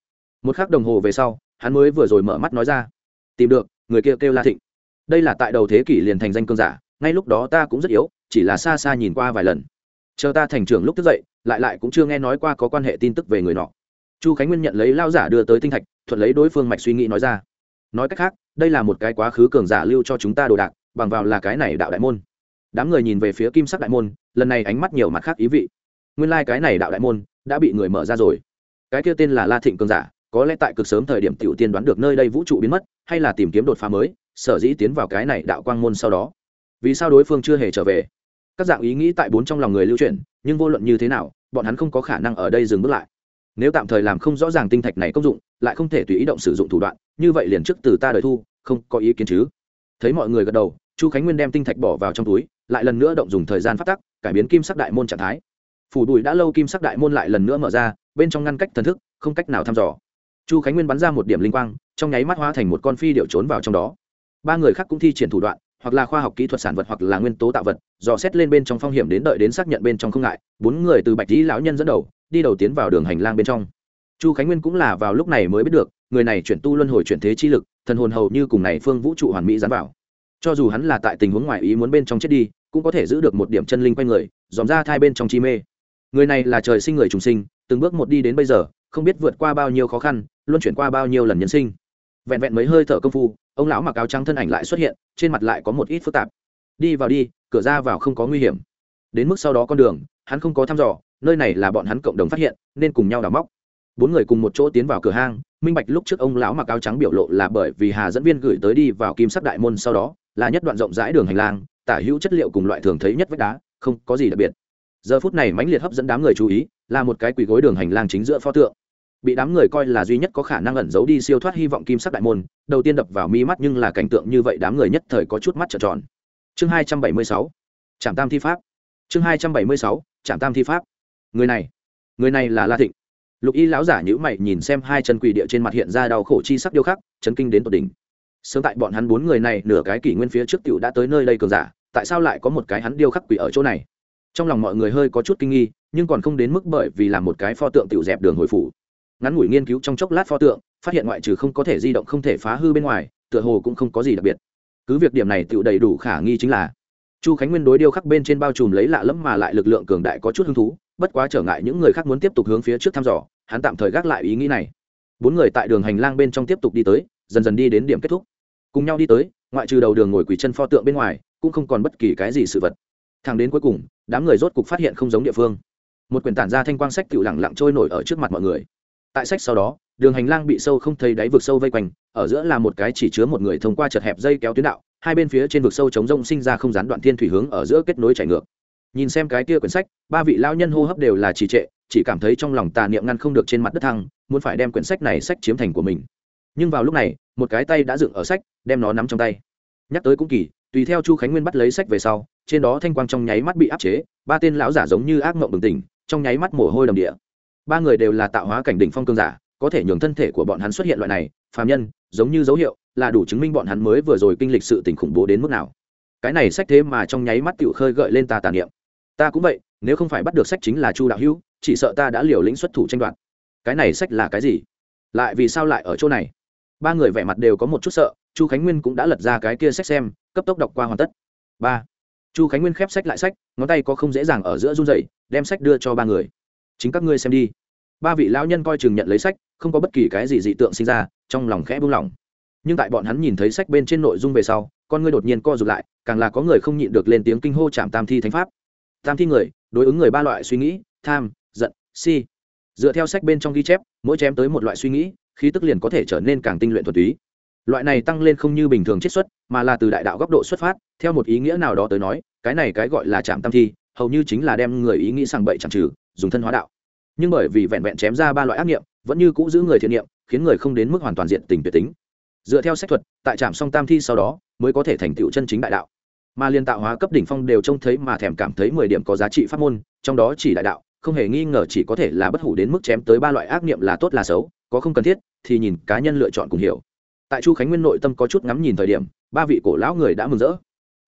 Speaker 1: một k h ắ c đồng hồ về sau, hắn mới vừa rồi mở mắt nói ra. Tìm được, người kia kêu la thịnh. Đây là tại đầu thế kỷ liền thành danh cơn giả, ngay lúc đó ta cũng rất yếu, chỉ là xa xa nhìn qua vài lần. Chờ ta thành trưởng lúc thức dậy, lại lại cũng chưa nghe nói qua có quan hệ tin tức về người nọ. Chu khánh nguyên nhận lấy lao giả đưa tới tinh thạch, thuận lấy đối phương mạch suy nghĩ nói ra. Nói cách khác, đây là một cái quá khứ cường giả lưu cho chúng ta đồ đạc, bằng vào là cái này đạo đại môn. Đám người nhìn về phía kim sắc đại môn, lần này ánh mắt nhiều mặt khác ý vị. Nguyên lai、like、cái này đạo đại môn đã bị người mở ra rồi. Cái kia tên là la thịnh cường giả có lẽ tại cực sớm thời điểm tiểu tiên đoán được nơi đây vũ trụ biến mất, hay là tìm kiếm đột phá mới, sở dĩ tiến vào cái này đạo quang môn sau đó. Vì sao đối phương chưa hề trở về? Các dạng ý nghĩ tại bốn trong lòng người lưu chuyển, nhưng vô luận như thế nào, bọn hắn không có khả năng ở đây dừng bước lại. Nếu tạm thời làm không rõ ràng tinh thạch này công dụng, lại không thể tùy ý động sử dụng thủ đoạn, như vậy liền trước từ ta đợi thu, không có ý kiến chứ. Thấy mọi người gật đầu, chu khánh nguyên đem tinh thạch bỏ vào trong túi, lại lần nữa động dùng thời gian phát tắc, cải biến kim sắc đại môn trạng thái. Phủ đùi đã lâu kim sắc đại môn lại lần nữa mở ra, bên trong ngăn cách thần thức, không cách nào thăm dò chu khánh nguyên bắn ra một điểm linh quang, trong nháy mắt hóa thành một con phi điệu trốn vào trong đó. Ba người khác cũng thi triển thủ đoạn, hoặc là khoa học kỹ thuật sản vật hoặc là nguyên tố tạo vật, dò xét lên bên trong phong hiểm đến đợi đến xác nhận bên trong không ngại, bốn người từ bạch lý lão nhân dẫn đầu, đi đầu tiến vào đường hành lang bên trong. Chu khánh nguyên cũng là vào lúc này mới biết được, người này chuyển tu luân hồi chuyển thế chi lực, thần hồn hầu như cùng này phương vũ trụ hoàn mỹ dán vào. Cho dù hắn là tại tình huống ngoài ý muốn bên trong chết đi, cũng có thể giữ được một điểm chân linh quanh người, dòm ra thai bên trong chi mê. Người này là trời sinh người trùng sinh, từng bước một đi đến bây giờ không biết vượt qua bao nhiêu khó khăn luôn chuyển qua bao nhiêu lần nhân sinh. Vẹn vẹn mấy hơi thở công phu, ông lão mặc áo trắng thân ảnh lại xuất hiện, trên mặt lại có một ít phức tạp. Đi vào đi, cửa ra vào không có nguy hiểm. Đến mức sau đó con đường, hắn không có thăm dò, nơi này là bọn hắn cộng đồng phát hiện, nên cùng nhau đào móc. Bốn người cùng một chỗ tiến vào cửa hang, minh bạch lúc trước ông lão mặc áo trắng biểu lộ là bởi vì hà dẫn viên gửi tới đi vào kim sắc đại môn sau đó, là nhất đoạn rộng rãi đường hành lang, tả hữu chất liệu cùng loại thường thấy nhất vách đá, không có gì đặc biệt. Giờ phút này mãnh liệt hấp dẫn đám người chú ý, là một cái quỳ gối đường hành lang chính giữa pho tượng bị đám người coi là duy nhất có khả năng ẩn giấu đi siêu thoát hy vọng kim sắc đại môn, đầu tiên đập vào mi mắt nhưng là cảnh tượng như vậy đám người nhất thời có chút mắt trợn tròn. Chương hai trăm bảy mươi sáu, trạm tam thi pháp. Chương hai trăm bảy mươi sáu, trạm tam thi pháp. Người này người này là la thịnh. Lục y lão giả nhữ mày nhìn xem hai chân quỳ địa trên mặt hiện ra đau khổ chi sắc điêu khắc, chấn kinh đến tột đỉnh. Sớm tại bọn hắn bốn người này nửa cái kỷ nguyên phía trước t đã tới nơi đây cường giả, tại sao lại có một cái hắn điêu khắc quỷ ở chỗ này? Trong lòng mọi người hơi có chút kinh nghi, nhưng còn không đến mức bởi vì làm một cái pho tượng tiểu dẹp đường hồi phủ ngắn ngủi nghiên cứu trong chốc lát pho tượng, phát hiện ngoại trừ không có thể di động không thể phá hư bên ngoài, tựa hồ cũng không có gì đặc biệt. Cứ việc điểm này tựu đầy đủ khả nghi chính là, chu khánh nguyên đối điêu khắc bên trên bao trùm lấy lạ lẫm mà lại lực lượng cường đại có chút hứng thú, bất quá trở ngại những người khác muốn tiếp tục hướng phía trước thăm dò, hắn tạm thời gác lại ý nghĩ này. Bốn người tại đường hành lang bên trong tiếp tục đi tới, dần dần đi đến điểm kết thúc. Cùng nhau đi tới, ngoại trừ đầu đường ngồi quỳ chân pho tượng bên ngoài, cũng không còn bất kỳ cái gì sự vật. Thẳng đến cuối cùng, đám người rốt cục phát hiện không giống địa phương. Một quyển tản ra thanh quang sách tựu lẳng lặng trôi nổi ở trước mặt mọi người tại sách sau đó, đường hành lang bị sâu không thấy đáy vực sâu vây quanh, ở giữa là một cái chỉ chứa một người thông qua chật hẹp dây kéo tuyến đạo, hai bên phía trên vực sâu chống rông sinh ra không gián đoạn thiên thủy hướng ở giữa kết nối chảy ngược. Nhìn xem cái kia quyển sách, ba vị lao nhân hô hấp đều là trì trệ, chỉ cảm thấy trong lòng tà niệm ngăn không được trên mặt đất thăng, muốn phải đem quyển sách này sách chiếm thành của mình. Nhưng vào lúc này, một cái tay đã dựng ở sách, đem nó nắm trong tay. Nhắc tới cũng kỳ, tùy theo chu khánh nguyên bắt lấy sách về sau, trên đó thanh quang trong nháy mắt bị áp chế, ba tên lão giả giống như ác mộng bừng tỉnh, trong nháy mắt mồ hôi đầm địa ba người đều là tạo hóa cảnh đỉnh phong cương giả, có thể nhường thân thể của bọn hắn xuất hiện loại này, phàm nhân, giống như dấu hiệu, là đủ chứng minh bọn hắn mới vừa rồi kinh lịch sự tình khủng bố đến mức nào. Cái này sách thế mà trong nháy mắt tự khơi gợi lên ta tàn niệm. Ta cũng vậy, nếu không phải bắt được sách chính là chu đạo hữu, chỉ sợ ta đã liều lĩnh xuất thủ tranh đoạt. Cái này sách là cái gì? Lại vì sao lại ở chỗ này? Ba người vẻ mặt đều có một chút sợ, chu khánh nguyên cũng đã lật ra cái kia sách xem, cấp tốc đọc qua hoàn tất. Ba. Chu khánh nguyên khép sách lại sách, ngón tay có không dễ dàng ở giữa run dày đem sách đưa cho ba người chính các ngươi xem đi. Ba vị lão nhân coi chừng nhận lấy sách, không có bất kỳ cái gì dị tượng sinh ra, trong lòng khẽ buông lỏng. Nhưng tại bọn hắn nhìn thấy sách bên trên nội dung về sau, con ngươi đột nhiên co rụt lại, càng là có người không nhịn được lên tiếng kinh hô chạm tam thi thánh pháp. Tam thi người, đối ứng người ba loại suy nghĩ, tham, giận, si. Dựa theo sách bên trong ghi chép, mỗi chém tới một loại suy nghĩ, khí tức liền có thể trở nên càng tinh luyện thuật túy. Loại này tăng lên không như bình thường chiết xuất, mà là từ đại đạo góc độ xuất phát, theo một ý nghĩa nào đó tới nói, cái này cái gọi là chạm tam thi, hầu như chính là đem người ý nghĩ sang bậy chẳng trừ dùng thân hóa đạo. Nhưng bởi vì vẹn vẹn chém ra ba loại ác nghiệm vẫn như cũ giữ người thiện niệm, khiến người không đến mức hoàn toàn diện tình tuyệt tính. Dựa theo sách thuật, tại trạm song tam thi sau đó, mới có thể thành tựu chân chính đại đạo. Mà liên tạo hóa cấp đỉnh phong đều trông thấy mà thèm cảm thấy mười điểm có giá trị pháp môn, trong đó chỉ đại đạo, không hề nghi ngờ chỉ có thể là bất hủ đến mức chém tới ba loại ác niệm là tốt là xấu, có không cần thiết thì nhìn cá nhân lựa chọn cùng hiểu. Tại chu khánh nguyên nội tâm có chút ngắm nhìn thời điểm, ba vị cổ lão người đã mừng rỡ.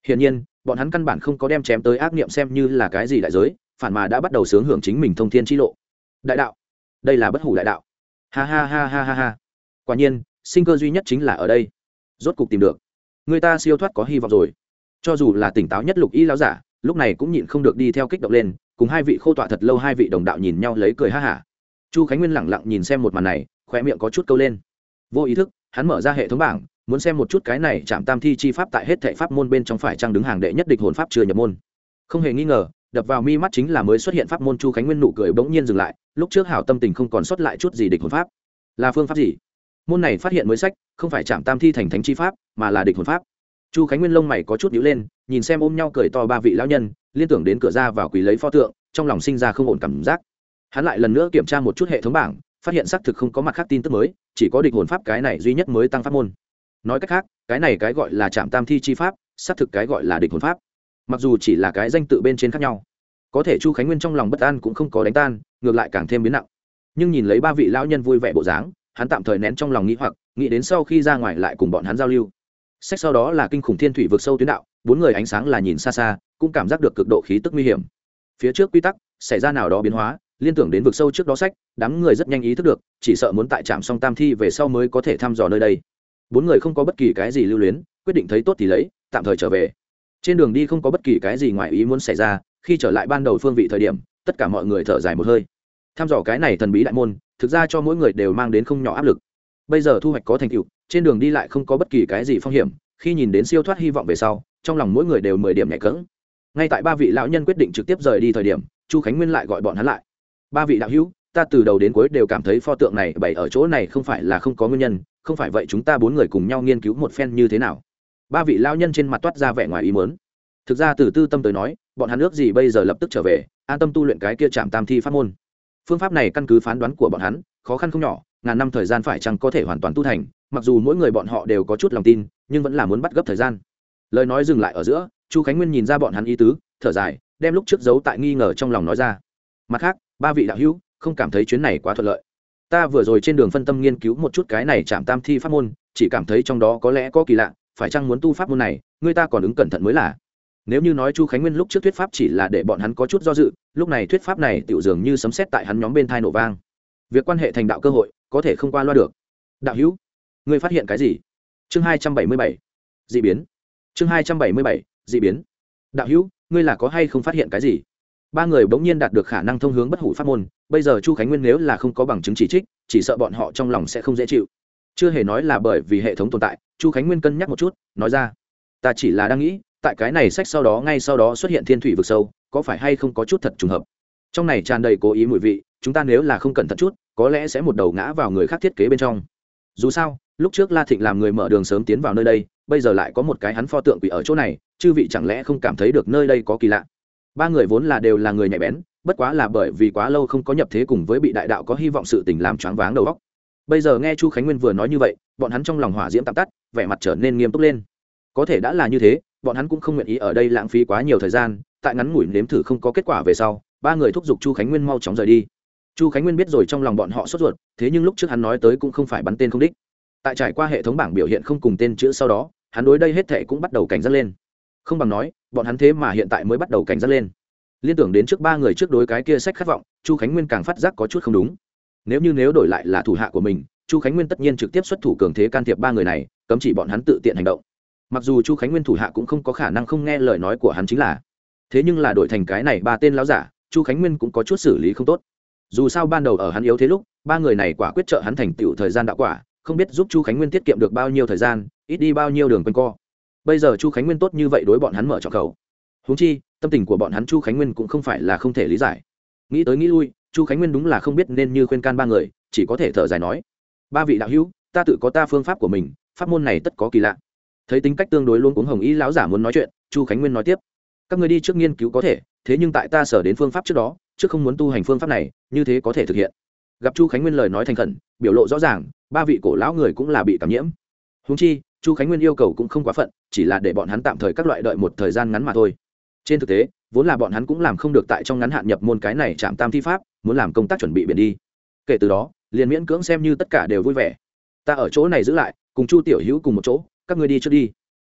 Speaker 1: Hiển nhiên, bọn hắn căn bản không có đem chém tới ác niệm xem như là cái gì đại giới phản mà đã bắt đầu sướng hưởng chính mình thông thiên chi lộ. Đại đạo. Đây là bất hủ đại đạo. Ha ha ha ha ha ha. Quả nhiên, sinh cơ duy nhất chính là ở đây. Rốt cục tìm được. Người ta siêu thoát có hy vọng rồi. Cho dù là tỉnh táo nhất lục y lão giả, lúc này cũng nhịn không được đi theo kích động lên, cùng hai vị khô tọa thật lâu hai vị đồng đạo nhìn nhau lấy cười ha hả. Chu khánh nguyên lẳng lặng nhìn xem một màn này khoe miệng có chút câu lên. Vô ý thức, hắn mở ra hệ thống bảng, muốn xem một chút cái này chạm tam thi chi pháp tại hết thệ pháp môn bên trong phải trang đứng hàng đệ nhất địch hồn pháp chưa nhập môn. Không hề nghi ngờ đập vào mi mắt chính là mới xuất hiện pháp môn chu khánh nguyên nụ cười bỗng nhiên dừng lại, lúc trước hảo tâm tình không còn xuất lại chút gì địch hồn pháp. Là phương pháp gì? Môn này phát hiện mới sách, không phải chạm tam thi thành thánh chi pháp, mà là địch hồn pháp. Chu khánh nguyên lông mày có chút nhíu lên, nhìn xem ôm nhau cười to ba vị lão nhân, liên tưởng đến cửa ra vào quỳ lấy pho tượng, trong lòng sinh ra không ổn cảm giác. Hắn lại lần nữa kiểm tra một chút hệ thống bảng, phát hiện xác thực không có mặt khác tin tức mới, chỉ có địch hồn pháp cái này duy nhất mới tăng pháp môn. Nói cách khác, cái này cái gọi là trạm tam thi chi pháp, xác thực cái gọi là địch hồn pháp mặc dù chỉ là cái danh tự bên trên khác nhau, có thể chu khánh nguyên trong lòng bất an cũng không có đánh tan, ngược lại càng thêm biến nặng. Nhưng nhìn lấy ba vị lão nhân vui vẻ bộ dáng, hắn tạm thời nén trong lòng nghĩ hoặc, nghĩ đến sau khi ra ngoài lại cùng bọn hắn giao lưu. Sách sau đó là kinh khủng thiên thủy vượt sâu tuyến đạo, bốn người ánh sáng là nhìn xa xa, cũng cảm giác được cực độ khí tức nguy hiểm. Phía trước quy tắc, xảy ra nào đó biến hóa, liên tưởng đến vực sâu trước đó sách, đám người rất nhanh ý thức được, chỉ sợ muốn tại trạm song tam thi về sau mới có thể thăm dò nơi đây. Bốn người không có bất kỳ cái gì lưu luyến, quyết định thấy tốt thì lấy, tạm thời trở về trên đường đi không có bất kỳ cái gì ngoài ý muốn xảy ra, khi trở lại ban đầu phương vị thời điểm, tất cả mọi người thở dài một hơi. Tham dò cái này thần bí đại môn, thực ra cho mỗi người đều mang đến không nhỏ áp lực. Bây giờ thu hoạch có thành tựu, trên đường đi lại không có bất kỳ cái gì phong hiểm, khi nhìn đến siêu thoát hy vọng về sau, trong lòng mỗi người đều mười điểm nhẹ cỡng ngay tại ba vị lão nhân quyết định trực tiếp rời đi thời điểm, chu khánh nguyên lại gọi bọn hắn lại. Ba vị đạo hữu, ta từ đầu đến cuối đều cảm thấy pho tượng này bày ở chỗ này không phải là không có nguyên nhân, không phải vậy chúng ta bốn người cùng nhau nghiên cứu một phen như thế nào? Ba vị lao nhân trên mặt toát ra vẻ ngoài ý mớn thực ra từ tư tâm tới nói, bọn hắn ước gì bây giờ lập tức trở về, an tâm tu luyện cái kia chạm tam thi pháp môn. Phương pháp này căn cứ phán đoán của bọn hắn, khó khăn không nhỏ, ngàn năm thời gian phải chăng có thể hoàn toàn tu thành, mặc dù mỗi người bọn họ đều có chút lòng tin, nhưng vẫn là muốn bắt gấp thời gian. Lời nói dừng lại ở giữa, chu khánh nguyên nhìn ra bọn hắn ý tứ, thở dài, đem lúc trước giấu tại nghi ngờ trong lòng nói ra. Mặt khác, ba vị đạo hữu, không cảm thấy chuyến này quá thuận lợi. Ta vừa rồi trên đường phân tâm nghiên cứu một chút cái này chạm tam thi pháp môn, chỉ cảm thấy trong đó có lẽ có kỳ lạ phải chăng muốn tu pháp môn này, người ta còn ứng cẩn thận mới là. Nếu như nói chu khánh nguyên lúc trước thuyết pháp chỉ là để bọn hắn có chút do dự, lúc này thuyết pháp này tiểu dường như sấm xét tại hắn nhóm bên thai nổ vang. Việc quan hệ thành đạo cơ hội, có thể không qua loa được. Đạo hữu ngươi phát hiện cái gì? Chương hai trăm bảy mươi bảy d ị biến. Chương hai trăm bảy mươi bảy d ị biến. Đạo hữu, ngươi là có hay không phát hiện cái gì? Ba người bỗng nhiên đạt được khả năng thông hướng bất hủ pháp môn, bây giờ chu khánh nguyên nếu là không có bằng chứng chỉ trích, chỉ sợ bọn họ trong lòng sẽ không dễ chịu chưa hề nói là bởi vì hệ thống tồn tại, chu khánh nguyên cân nhắc một chút, nói ra, ta chỉ là đang nghĩ, tại cái này sách sau đó, ngay sau đó xuất hiện thiên thủy vực sâu, có phải hay không có chút thật trùng hợp? Trong này tràn đầy cố ý mùi vị, chúng ta nếu là không cẩn thận chút, có lẽ sẽ một đầu ngã vào người khác thiết kế bên trong. Dù sao, lúc trước la thịnh làm người mở đường sớm tiến vào nơi đây, bây giờ lại có một cái hắn pho tượng quỷ ở chỗ này, chư vị chẳng lẽ không cảm thấy được nơi đây có kỳ lạ? Ba người vốn là đều là người nhạy bén, bất quá là bởi vì quá lâu không có nhập thế cùng với bị đại đạo có hy vọng sự tình làm choáng váng đầu óc bây giờ nghe chu khánh nguyên vừa nói như vậy, bọn hắn trong lòng hỏa diễm tạm tắt, vẻ mặt trở nên nghiêm túc lên. Có thể đã là như thế, bọn hắn cũng không nguyện ý ở đây lãng phí quá nhiều thời gian, tại ngắn ngủi nếm thử không có kết quả về sau, ba người thúc giục chu khánh nguyên mau chóng rời đi. Chu khánh nguyên biết rồi trong lòng bọn họ sốt ruột, thế nhưng lúc trước hắn nói tới cũng không phải bắn tên không đích. Tại trải qua hệ thống bảng biểu hiện không cùng tên chữ sau đó, hắn đối đây hết thệ cũng bắt đầu cảnh giác lên. Không bằng nói, bọn hắn thế mà hiện tại mới bắt đầu cảnh giác lên. Liên tưởng đến trước ba người trước đối cái kia sách khát vọng, chu khánh nguyên càng phát giác có chút không đúng nếu như nếu đổi lại là thủ hạ của mình, chu khánh nguyên tất nhiên trực tiếp xuất thủ cường thế can thiệp ba người này, cấm chỉ bọn hắn tự tiện hành động. Mặc dù chu khánh nguyên thủ hạ cũng không có khả năng không nghe lời nói của hắn chính là. Thế nhưng là đổi thành cái này ba tên lão giả, chu khánh nguyên cũng có chút xử lý không tốt. Dù sao ban đầu ở hắn yếu thế lúc, ba người này quả quyết trợ hắn thành tựu thời gian đạo quả, không biết giúp chu khánh nguyên tiết kiệm được bao nhiêu thời gian, ít đi bao nhiêu đường quanh co. Bây giờ chu khánh nguyên tốt như vậy đối bọn hắn mở trọn khẩu húng chi, tâm tình của bọn hắn chu khánh nguyên cũng không phải là không thể lý giải. Nghĩ tới nghĩ lui chu khánh nguyên đúng là không biết nên như khuyên can ba người, chỉ có thể thở dài nói. Ba vị đạo hữu, ta tự có ta phương pháp của mình, pháp môn này tất có kỳ lạ. Thấy tính cách tương đối luôn cuống hồng ý lão giả muốn nói chuyện, chu khánh nguyên nói tiếp. Các người đi trước nghiên cứu có thể, thế nhưng tại ta sở đến phương pháp trước đó, trước không muốn tu hành phương pháp này, như thế có thể thực hiện. Gặp chu khánh nguyên lời nói thành khẩn, biểu lộ rõ ràng, ba vị cổ lão người cũng là bị cảm nhiễm. Húng chi, chu khánh nguyên yêu cầu cũng không quá phận, chỉ là để bọn hắn tạm thời các loại đợi một thời gian ngắn mà thôi. Trên thực tế, vốn là bọn hắn cũng làm không được tại trong ngắn hạn nhập môn cái này chạm tam thi pháp muốn làm công tác chuẩn bị biển đi. Kể từ đó, liền miễn cưỡng xem như tất cả đều vui vẻ. Ta ở chỗ này giữ lại, cùng chu tiểu hữu cùng một chỗ, các ngươi đi trước đi.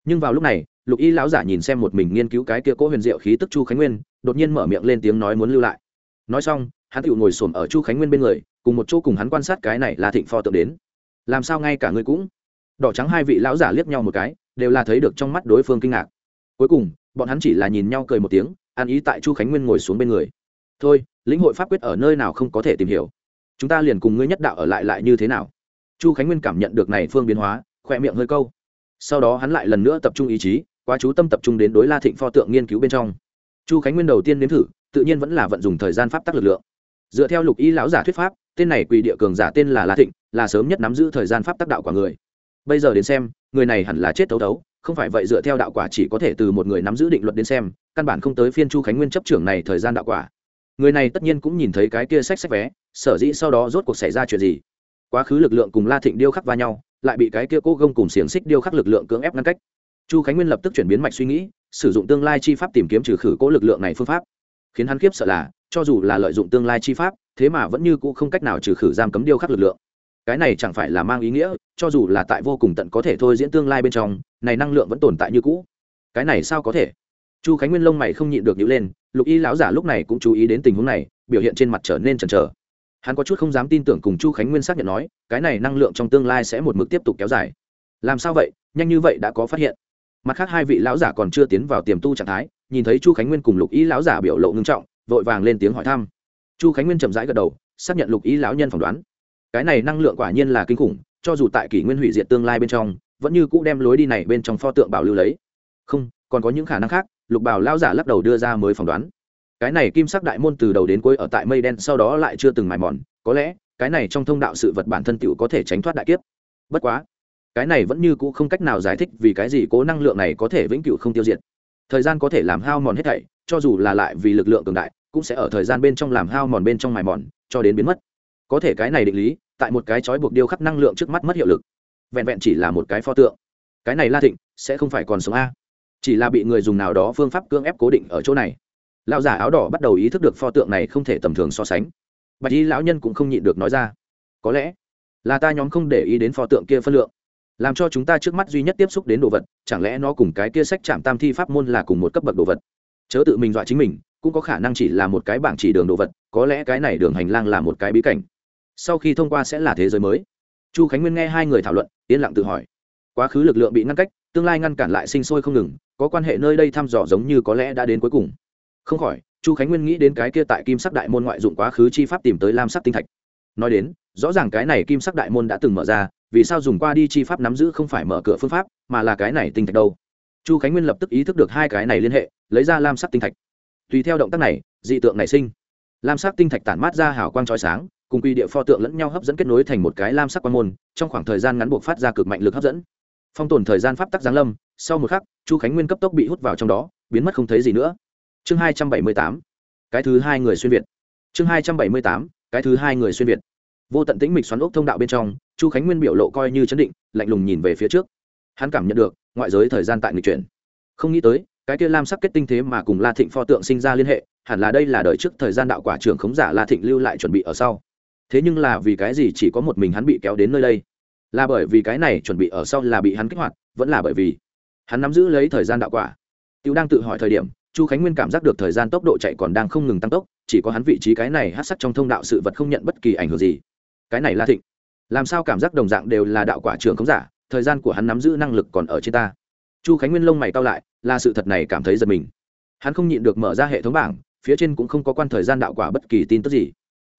Speaker 1: Nhưng vào lúc này, lục y lão giả nhìn xem một mình nghiên cứu cái kia cố huyền diệu khí tức chu khánh nguyên, đột nhiên mở miệng lên tiếng nói muốn lưu lại. Nói xong, hắn tự ngồi xổm ở chu khánh nguyên bên người, cùng một chỗ cùng hắn quan sát cái này là thịnh pho tượng đến. Làm sao ngay cả ngươi cũng? Đỏ trắng hai vị lão giả liếc nhau một cái, đều là thấy được trong mắt đối phương kinh ngạc. Cuối cùng, bọn hắn chỉ là nhìn nhau cười một tiếng ăn ý tại chu khánh nguyên ngồi xuống bên người. Thôi lĩnh hội pháp quyết ở nơi nào không có thể tìm hiểu. Chúng ta liền cùng ngươi nhất đạo ở lại lại như thế nào? Chu khánh nguyên cảm nhận được này phương biến hóa, khỏe miệng hơi câu. Sau đó hắn lại lần nữa tập trung ý chí, quá chú tâm tập trung đến đối la thịnh pho tượng nghiên cứu bên trong. Chu khánh nguyên đầu tiên nếm thử, tự nhiên vẫn là vận dụng thời gian pháp tắc lực lượng. Dựa theo lục y lão giả thuyết pháp, tên này quỳ địa cường giả tên là la thịnh, là sớm nhất nắm giữ thời gian pháp tắc đạo quả người. Bây giờ đến xem, người này hẳn là chết thấu thấu, không phải vậy dựa theo đạo quả chỉ có thể từ một người nắm giữ định luật đến xem, căn bản không tới phiên chu khánh nguyên chấp trưởng này thời gian đạo quả người này tất nhiên cũng nhìn thấy cái kia sách sách vé, sở dĩ sau đó rốt cuộc xảy ra chuyện gì? Quá khứ lực lượng cùng la thịnh điêu khắc va nhau, lại bị cái kia cố gông cùng xiềng xích điêu khắc lực lượng cưỡng ép ngăn cách. Chu khánh nguyên lập tức chuyển biến mạch suy nghĩ, sử dụng tương lai chi pháp tìm kiếm trừ khử cố lực lượng này phương pháp. Khiến hắn khiếp sợ là, cho dù là lợi dụng tương lai chi pháp, thế mà vẫn như cũ không cách nào trừ khử giam cấm điêu khắc lực lượng. Cái này chẳng phải là mang ý nghĩa, cho dù là tại vô cùng tận có thể thôi diễn tương lai bên trong, này năng lượng vẫn tồn tại như cũ. Cái này sao có thể? Chu khánh nguyên lông mày không nhịn được nhữ lên lục y lão giả lúc này cũng chú ý đến tình huống này, biểu hiện trên mặt trở nên chần chờ. Hắn có chút không dám tin tưởng cùng chu khánh nguyên xác nhận nói, cái này năng lượng trong tương lai sẽ một mực tiếp tục kéo dài. Làm sao vậy? Nhanh như vậy đã có phát hiện. Mặt khác hai vị lão giả còn chưa tiến vào tiềm tu trạng thái, nhìn thấy chu khánh nguyên cùng lục y lão giả biểu lộ ngưng trọng, vội vàng lên tiếng hỏi thăm. Chu khánh nguyên chậm rãi gật đầu, xác nhận lục y lão nhân phỏng đoán. Cái này năng lượng quả nhiên là kinh khủng, cho dù tại kỷ nguyên hủy diệt tương lai bên trong, vẫn như cũ đem lối đi này bên trong pho tượng bảo lưu lấy. Không, còn có những khả năng khác lục bảo lao giả lắc đầu đưa ra mới phỏng đoán. Cái này kim sắc đại môn từ đầu đến cuối ở tại mây đen, sau đó lại chưa từng mài mòn. Có lẽ, cái này trong thông đạo sự vật bản thân tựu có thể tránh thoát đại kiếp. Bất quá, cái này vẫn như cũ không cách nào giải thích vì cái gì cố năng lượng này có thể vĩnh cửu không tiêu diệt. Thời gian có thể làm hao mòn hết thảy, cho dù là lại vì lực lượng cường đại, cũng sẽ ở thời gian bên trong làm hao mòn bên trong mài mòn, cho đến biến mất. Có thể cái này định lý, tại một cái trói buộc điêu khắc năng lượng trước mắt mất hiệu lực. Vẹn vẹn chỉ là một cái pho tượng. Cái này la thịnh, sẽ không phải còn sống a? Chỉ là bị người dùng nào đó phương pháp cưỡng ép cố định ở chỗ này. Lão giả áo đỏ bắt đầu ý thức được pho tượng này không thể tầm thường so sánh. Bạch y lão nhân cũng không nhịn được nói ra, có lẽ là ta nhóm không để ý đến pho tượng kia phân lượng, làm cho chúng ta trước mắt duy nhất tiếp xúc đến đồ vật, chẳng lẽ nó cùng cái kia sách chạm tam thi pháp môn là cùng một cấp bậc đồ vật? Chớ tự mình dọa chính mình, cũng có khả năng chỉ là một cái bảng chỉ đường đồ vật, có lẽ cái này đường hành lang là một cái bí cảnh. Sau khi thông qua sẽ là thế giới mới. Chu khánh nguyên nghe hai người thảo luận, yên lặng tự hỏi. Quá khứ lực lượng bị ngăn cách, tương lai ngăn cản lại sinh sôi không ngừng có quan hệ nơi đây thăm dò giống như có lẽ đã đến cuối cùng. Không khỏi, chu khánh nguyên nghĩ đến cái kia tại kim sắc đại môn ngoại dụng quá khứ chi pháp tìm tới lam sắc tinh thạch. Nói đến, rõ ràng cái này kim sắc đại môn đã từng mở ra, vì sao dùng qua đi chi pháp nắm giữ không phải mở cửa phương pháp, mà là cái này tinh thạch đâu? Chu khánh nguyên lập tức ý thức được hai cái này liên hệ, lấy ra lam sắc tinh thạch. Tùy theo động tác này, dị tượng nảy sinh. Lam sắc tinh thạch tản mát ra hào quang trói sáng, cùng quy địa pho tượng lẫn nhau hấp dẫn kết nối thành một cái lam sắc quan môn, trong khoảng thời gian ngắn buộc phát ra cực mạnh lực hấp dẫn phong tồn thời gian pháp tắc giáng lâm, sau một khắc, chu khánh nguyên cấp tốc bị hút vào trong đó, biến mất không thấy gì nữa. Chương hai trăm bảy mươi tám, cái thứ hai người xuyên việt. Chương hai trăm bảy mươi tám, cái thứ hai người xuyên việt. Vô tận tĩnh mịch xoắn ốc thông đạo bên trong, chu khánh nguyên biểu lộ coi như chấn định, lạnh lùng nhìn về phía trước. Hắn cảm nhận được, ngoại giới thời gian tại người chuyển. Không nghĩ tới, cái kia lam sắc kết tinh thế mà cùng la thịnh pho tượng sinh ra liên hệ, hẳn là đây là đợi trước thời gian đạo quả trưởng khống giả la thịnh lưu lại chuẩn bị ở sau. Thế nhưng là vì cái gì chỉ có một mình hắn bị kéo đến nơi đây? Là bởi vì cái này chuẩn bị ở sau là bị hắn kích hoạt, vẫn là bởi vì hắn nắm giữ lấy thời gian đạo quả. Tiêu đang tự hỏi thời điểm, chu khánh nguyên cảm giác được thời gian tốc độ chạy còn đang không ngừng tăng tốc, chỉ có hắn vị trí cái này hát sắc trong thông đạo sự vật không nhận bất kỳ ảnh hưởng gì. Cái này là thịnh. Làm sao cảm giác đồng dạng đều là đạo quả trường không giả, thời gian của hắn nắm giữ năng lực còn ở trên ta. Chu khánh nguyên lông mày cao lại, là sự thật này cảm thấy giật mình. Hắn không nhịn được mở ra hệ thống bảng, phía trên cũng không có quan thời gian đạo quả bất kỳ tin tức gì.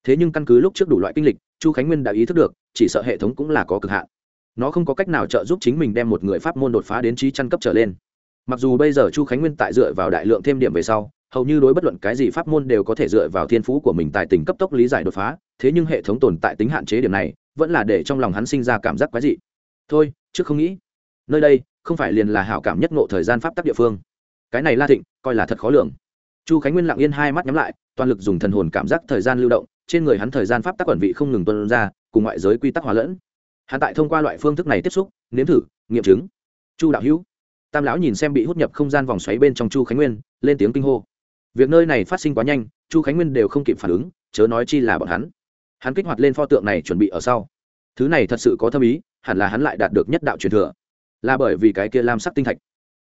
Speaker 1: Thế nhưng căn cứ lúc trước đủ loại kinh lịch, chu khánh nguyên đã ý thức được chỉ sợ hệ thống cũng là có cực hạn. Nó không có cách nào trợ giúp chính mình đem một người pháp môn đột phá đến trí chăn cấp trở lên. Mặc dù bây giờ chu khánh nguyên tại dựa vào đại lượng thêm điểm về sau, hầu như đối bất luận cái gì pháp môn đều có thể dựa vào thiên phú của mình tại tỉnh cấp tốc lý giải đột phá, thế nhưng hệ thống tồn tại tính hạn chế điểm này, vẫn là để trong lòng hắn sinh ra cảm giác quái dị. Thôi, trước không nghĩ. Nơi đây, không phải liền là hảo cảm nhất ngộ thời gian pháp tắc địa phương. Cái này la thịnh, coi là thật khó lường. Chu khánh nguyên lặng yên hai mắt nhắm lại, toàn lực dùng thần hồn cảm giác thời gian lưu động trên người hắn thời gian pháp tắc quản vị không ngừng tuân ra, cùng ngoại giới quy tắc hòa lẫn. Hắn tại thông qua loại phương thức này tiếp xúc, nếm thử, nghiệm chứng. Chu đạo hữu, tam lão nhìn xem bị hút nhập không gian vòng xoáy bên trong chu khánh nguyên, lên tiếng kinh hô. Việc nơi này phát sinh quá nhanh, chu khánh nguyên đều không kịp phản ứng, chớ nói chi là bọn hắn. Hắn kích hoạt lên pho tượng này chuẩn bị ở sau. Thứ này thật sự có thâm ý, hẳn là hắn lại đạt được nhất đạo truyền thừa. Là bởi vì cái kia lam sắc tinh thạch.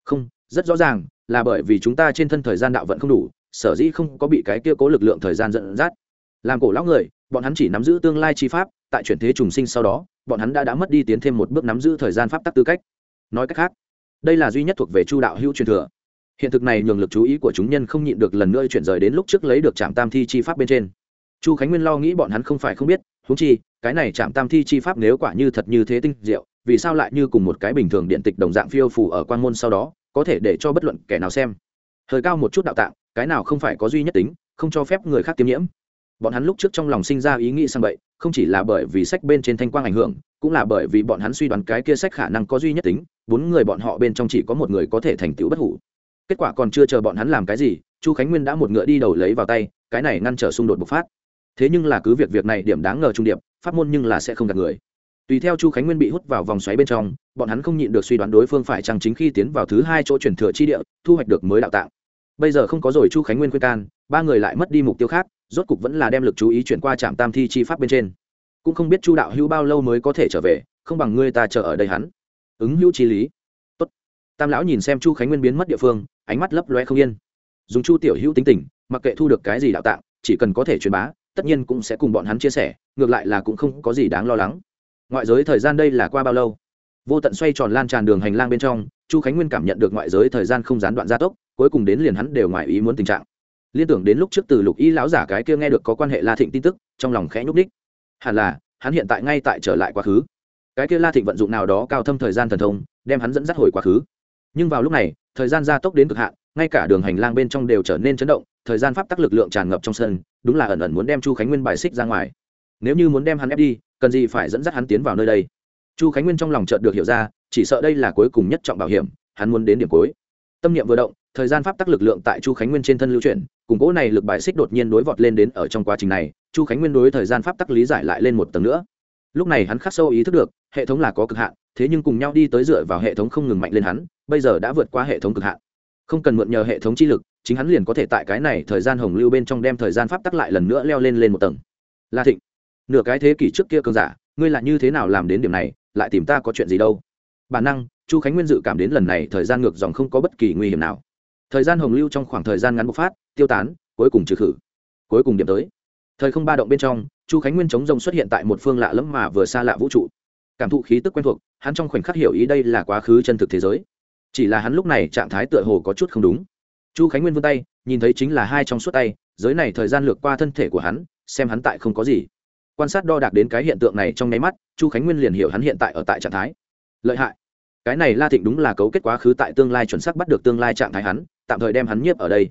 Speaker 1: Không, rất rõ ràng, là bởi vì chúng ta trên thân thời gian đạo vẫn không đủ, sở dĩ không có bị cái kia cố lực lượng thời gian dẫn dắt làm cổ lão người, bọn hắn chỉ nắm giữ tương lai chi pháp, tại chuyển thế trùng sinh sau đó, bọn hắn đã đã mất đi tiến thêm một bước nắm giữ thời gian pháp tắc tư cách. Nói cách khác, đây là duy nhất thuộc về chu đạo hữu truyền thừa. Hiện thực này nhường lực chú ý của chúng nhân không nhịn được lần nữa chuyển rời đến lúc trước lấy được trạm tam thi chi pháp bên trên. Chu khánh nguyên lo nghĩ bọn hắn không phải không biết húng chi, cái này trạm tam thi chi pháp nếu quả như thật như thế tinh diệu, vì sao lại như cùng một cái bình thường điện tịch đồng dạng phiêu phủ ở quan môn sau đó, có thể để cho bất luận kẻ nào xem. Hơi cao một chút đạo tạng, cái nào không phải có duy nhất tính, không cho phép người khác tiêm nhiễm bọn hắn lúc trước trong lòng sinh ra ý nghĩ sang vậy không chỉ là bởi vì sách bên trên thanh quang ảnh hưởng, cũng là bởi vì bọn hắn suy đoán cái kia sách khả năng có duy nhất tính, bốn người bọn họ bên trong chỉ có một người có thể thành tựu bất hủ. Kết quả còn chưa chờ bọn hắn làm cái gì, chu khánh nguyên đã một ngựa đi đầu lấy vào tay, cái này ngăn trở xung đột bộc phát. Thế nhưng là cứ việc việc này điểm đáng ngờ trung điệp, pháp môn nhưng là sẽ không gạt người. Tùy theo chu khánh nguyên bị hút vào vòng xoáy bên trong, bọn hắn không nhịn được suy đoán đối phương phải chăng chính khi tiến vào thứ hai chỗ chuyển thừa chi địa, thu hoạch được mới đạo tạng. Bây giờ không có rồi chu khánh nguyên khuyên can, ba người lại mất đi mục tiêu khác rốt cục vẫn là đem lực chú ý chuyển qua trạm tam thi chi pháp bên trên. Cũng không biết chu đạo hữu bao lâu mới có thể trở về, không bằng ngươi ta chờ ở đây hắn. Ứng hữu chi lý. Tốt. tam lão nhìn xem chu khánh nguyên biến mất địa phương, ánh mắt lấp loe không yên. Dùng chu tiểu hữu tính tình, mặc kệ thu được cái gì đạo tạng, chỉ cần có thể truyền bá, tất nhiên cũng sẽ cùng bọn hắn chia sẻ, ngược lại là cũng không có gì đáng lo lắng. Ngoại giới thời gian đây là qua bao lâu? Vô tận xoay tròn lan tràn đường hành lang bên trong, chu khánh nguyên cảm nhận được ngoại giới thời gian không gián đoạn gia tốc, cuối cùng đến liền hắn đều ngoài ý muốn tình trạng liên tưởng đến lúc trước từ lục y lão giả cái kia nghe được có quan hệ la thịnh tin tức, trong lòng khẽ nhúc ních hẳn là, hắn hiện tại ngay tại trở lại quá khứ. Cái kia la thịnh vận dụng nào đó cao thâm thời gian thần thông, đem hắn dẫn dắt hồi quá khứ. Nhưng vào lúc này, thời gian gia tốc đến cực hạn, ngay cả đường hành lang bên trong đều trở nên chấn động, thời gian pháp tắc lực lượng tràn ngập trong sân, đúng là ẩn ẩn muốn đem chu khánh nguyên bài xích ra ngoài. Nếu như muốn đem hắn ép đi, cần gì phải dẫn dắt hắn tiến vào nơi đây? Chu khánh nguyên trong lòng chợt được hiểu ra, chỉ sợ đây là cuối cùng nhất trọng bảo hiểm, hắn muốn đến điểm cuối. Tâm niệm vừa động thời gian pháp tắc lực lượng tại chu khánh nguyên trên thân lưu chuyển, cùng cố này lực bài xích đột nhiên đối vọt lên đến ở trong quá trình này, chu khánh nguyên đối thời gian pháp tắc lý giải lại lên một tầng nữa. Lúc này hắn khắc sâu ý thức được, hệ thống là có cực hạn, thế nhưng cùng nhau đi tới dựa vào hệ thống không ngừng mạnh lên hắn, bây giờ đã vượt qua hệ thống cực hạn. Không cần mượn nhờ hệ thống chi lực, chính hắn liền có thể tại cái này thời gian hồng lưu bên trong đem thời gian pháp tắc lại lần nữa leo lên lên một tầng. La thịnh, nửa cái thế kỷ trước kia cơn giả, ngươi là như thế nào làm đến điểm này, lại tìm ta có chuyện gì đâu? Bản năng, chu khánh nguyên dự cảm đến lần này thời gian ngược dòng không có bất kỳ nguy hiểm nào thời gian hồng lưu trong khoảng thời gian ngắn bộc phát, tiêu tán, cuối cùng trừ khử. Cuối cùng điểm tới. Thời không ba động bên trong, chu khánh nguyên chống rồng xuất hiện tại một phương lạ lẫm mà vừa xa lạ vũ trụ. Cảm thụ khí tức quen thuộc, hắn trong khoảnh khắc hiểu ý đây là quá khứ chân thực thế giới. Chỉ là hắn lúc này trạng thái tựa hồ có chút không đúng. Chu khánh nguyên vươn tay, nhìn thấy chính là hai trong suốt tay, giới này thời gian lược qua thân thể của hắn, xem hắn tại không có gì. Quan sát đo đạc đến cái hiện tượng này trong nháy mắt, chu khánh nguyên liền hiểu hắn hiện tại ở tại trạng thái. Lợi hại. Cái này la thịnh đúng là cấu kết quá khứ tại tương lai chuẩn xác bắt được tương lai trạng thái hắn tạm thời đem hắn nhiếp ở đây.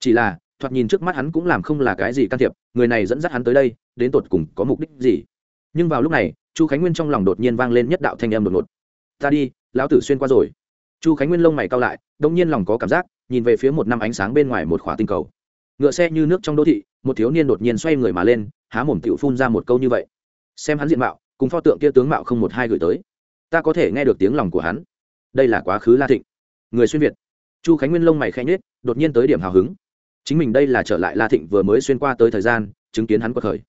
Speaker 1: Chỉ là, thoạt nhìn trước mắt hắn cũng làm không là cái gì can thiệp, người này dẫn dắt hắn tới đây, đến tột cùng có mục đích gì? Nhưng vào lúc này, chu khánh nguyên trong lòng đột nhiên vang lên nhất đạo thanh âm đột ngột. Ta đi, lão tử xuyên qua rồi. Chu khánh nguyên lông mày cao lại, đông nhiên lòng có cảm giác, nhìn về phía một năm ánh sáng bên ngoài một khỏa tinh cầu. Ngựa xe như nước trong đô thị, một thiếu niên đột nhiên xoay người mà lên, há mồm tựu phun ra một câu như vậy. Xem hắn diện mạo, cùng pho tượng kia tướng mạo không một hai gửi tới. Ta có thể nghe được tiếng lòng của hắn. Đây là quá khứ la thịnh. Người xuyên việt chu khánh nguyên lông mày khẽ nhết đột nhiên tới điểm hào hứng. Chính mình đây là trở lại la thịnh vừa mới xuyên qua tới thời gian, chứng kiến hắn quật khởi.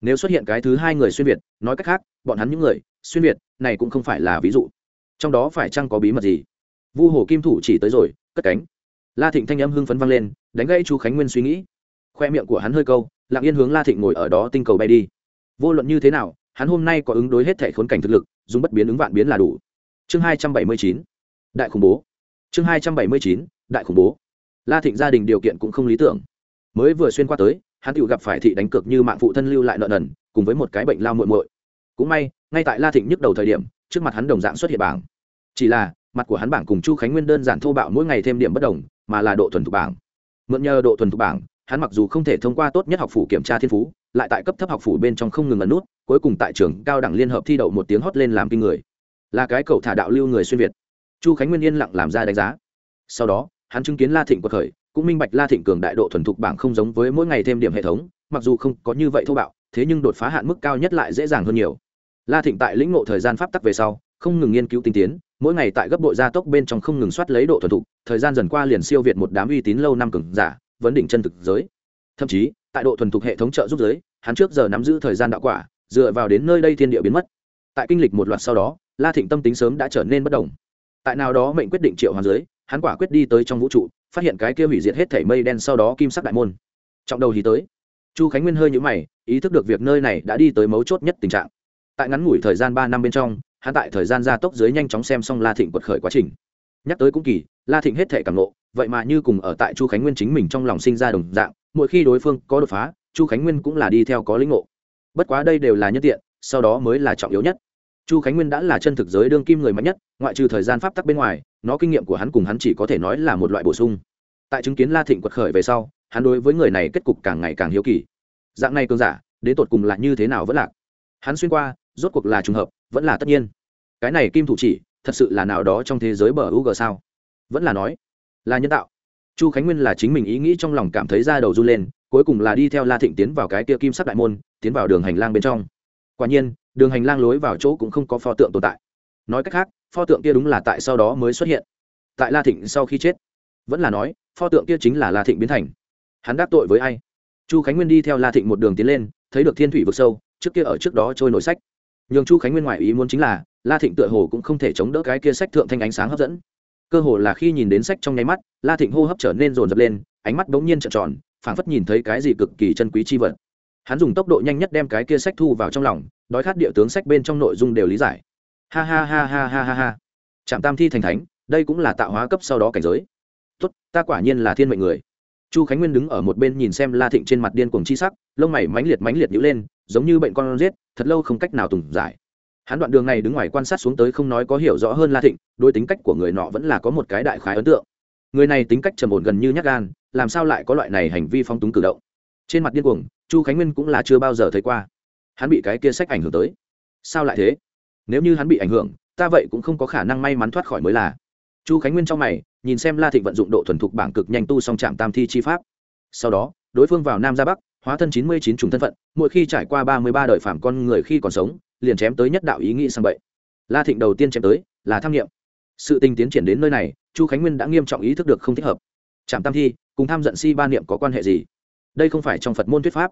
Speaker 1: Nếu xuất hiện cái thứ hai người xuyên việt, nói cách khác, bọn hắn những người xuyên việt này cũng không phải là ví dụ. Trong đó phải chăng có bí mật gì? Vu hồ kim thủ chỉ tới rồi, cất cánh. La thịnh thanh âm hưng phấn vang lên, đánh gãy chu khánh nguyên suy nghĩ. Khoe miệng của hắn hơi câu, lặng yên hướng la thịnh ngồi ở đó tinh cầu bay đi. Vô luận như thế nào, hắn hôm nay có ứng đối hết thể khốn cảnh thực lực, dùng bất biến ứng vạn biến là đủ. Chương hai trăm bảy mươi chín. Đại khủng bố chương hai trăm bảy mươi chín, đại khủng bố. La thịnh gia đình điều kiện cũng không lý tưởng. Mới vừa xuyên qua tới, hắn tự gặp phải thị đánh cược như mạng phụ thân lưu lại nợ nần, cùng với một cái bệnh lao muội muội. Cũng may, ngay tại la thịnh nhức đầu thời điểm, trước mặt hắn đồng dạng xuất hiện bảng. Chỉ là, mặt của hắn bảng cùng chu khánh nguyên đơn giản thô bạo mỗi ngày thêm điểm bất đồng, mà là độ thuần thục bảng. Mượn nhờ độ thuần thục bảng, hắn mặc dù không thể thông qua tốt nhất học phủ kiểm tra thiên phú, lại tại cấp thấp học phủ bên trong không ngừng ẩn nút, cuối cùng tại trường cao đẳng liên hợp thi đậu một tiếng hót lên làm kinh người. Là cái cậu thả đạo lưu người xuyên việt chu khánh nguyên yên lặng làm ra đánh giá. Sau đó, hắn chứng kiến la thịnh quật khởi, cũng minh bạch la thịnh cường đại độ thuần thục bảng không giống với mỗi ngày thêm điểm hệ thống, mặc dù không có như vậy thô bạo, thế nhưng đột phá hạn mức cao nhất lại dễ dàng hơn nhiều. La thịnh tại lĩnh ngộ thời gian pháp tắc về sau, không ngừng nghiên cứu tinh tiến, mỗi ngày tại gấp đội gia tốc bên trong không ngừng soát lấy độ thuần thục, thời gian dần qua liền siêu việt một đám uy tín lâu năm cường giả, vấn đỉnh chân thực giới. Thậm chí, tại độ thuần thục hệ thống trợ giúp giới, hắn trước giờ nắm giữ thời gian đạo quả, dựa vào đến nơi đây thiên địa biến mất. Tại kinh lịch một loạt sau đó, la thịnh tâm tính sớm đã trở nên bất đồng tại nào đó mệnh quyết định triệu hoàng giới, hắn quả quyết đi tới trong vũ trụ, phát hiện cái kia hủy diệt hết thảy mây đen sau đó kim sắc đại môn. Trọng đầu thì tới. Chu khánh nguyên hơi nhũ mày, ý thức được việc nơi này đã đi tới mấu chốt nhất tình trạng. Tại ngắn ngủi thời gian ba năm bên trong, hắn tại thời gian gia tốc dưới nhanh chóng xem xong la thịnh quật khởi quá trình. Nhắc tới cũng kỳ, la thịnh hết thể cảm nộ vậy mà như cùng ở tại chu khánh nguyên chính mình trong lòng sinh ra đồng dạng, mỗi khi đối phương có đột phá, chu khánh nguyên cũng là đi theo có lĩnh ngộ. Bất quá đây đều là nhân tiện, sau đó mới là trọng yếu nhất chu khánh nguyên đã là chân thực giới đương kim người mạnh nhất, ngoại trừ thời gian pháp tắc bên ngoài, nó kinh nghiệm của hắn cùng hắn chỉ có thể nói là một loại bổ sung. Tại chứng kiến la thịnh quật khởi về sau, hắn đối với người này kết cục càng ngày càng hiếu kỳ. Dạng này cơn giả, đến tột cùng là như thế nào vẫn lạc? Hắn xuyên qua, rốt cuộc là trùng hợp, vẫn là tất nhiên. Cái này kim thủ chỉ, thật sự là nào đó trong thế giới bờ u g sao? Vẫn là nói, là nhân tạo. Chu khánh nguyên là chính mình ý nghĩ trong lòng cảm thấy da đầu run lên, cuối cùng là đi theo la thịnh tiến vào cái kia kim sắc đại môn, tiến vào đường hành lang bên trong. Quả nhiên đường hành lang lối vào chỗ cũng không có pho tượng tồn tại. Nói cách khác, pho tượng kia đúng là tại sau đó mới xuất hiện. Tại la thịnh sau khi chết, vẫn là nói, pho tượng kia chính là la thịnh biến thành. Hắn đáp tội với ai? Chu khánh nguyên đi theo la thịnh một đường tiến lên, thấy được thiên thủy vực sâu, trước kia ở trước đó trôi nổi sách. Nhường chu khánh nguyên ngoại ý muốn chính là, la thịnh tựa hồ cũng không thể chống đỡ cái kia sách thượng thanh ánh sáng hấp dẫn. Cơ hồ là khi nhìn đến sách trong nháy mắt, la thịnh hô hấp trở nên rồn rập lên, ánh mắt bỗng nhiên trợn tròn, phảng phất nhìn thấy cái gì cực kỳ chân quý chi vật. Hắn dùng tốc độ nhanh nhất đem cái kia sách thu vào trong lòng đói khát địa tướng sách bên trong nội dung đều lý giải. Ha ha ha ha ha ha ha. Trạm tam thi thành thánh, đây cũng là tạo hóa cấp sau đó cảnh giới. Tốt, ta quả nhiên là thiên mệnh người. Chu khánh nguyên đứng ở một bên nhìn xem la thịnh trên mặt điên cuồng chi sắc, lông mày mãnh liệt mãnh liệt nhữ lên, giống như bệnh con giết, thật lâu không cách nào tùng giải. Hắn đoạn đường này đứng ngoài quan sát xuống tới không nói có hiểu rõ hơn la thịnh đôi tính cách của người nọ vẫn là có một cái đại khái ấn tượng. Người này tính cách trầm ổn gần như nhắc gan, làm sao lại có loại này hành vi phong túng cử động? Trên mặt điên cuồng, chu khánh nguyên cũng là chưa bao giờ thấy qua hắn bị cái kia sách ảnh hưởng tới. Sao lại thế? Nếu như hắn bị ảnh hưởng, ta vậy cũng không có khả năng may mắn thoát khỏi mới là. Chu khánh nguyên trong mày, nhìn xem la thịnh vận dụng độ thuần thục bảng cực nhanh tu song trạm tam thi chi pháp. Sau đó, đối phương vào nam ra bắc, hóa thân chín mươi chín trùng thân phận, mỗi khi trải qua ba mươi ba đời phạm con người khi còn sống, liền chém tới nhất đạo ý nghĩ sang bậy. La thịnh đầu tiên chém tới là tham nghiệm. Sự tình tiến triển đến nơi này, chu khánh nguyên đã nghiêm trọng ý thức được không thích hợp. Trạm tam thi, cùng tham giận si ba niệm có quan hệ gì? Đây không phải trong phật môn thuyết pháp.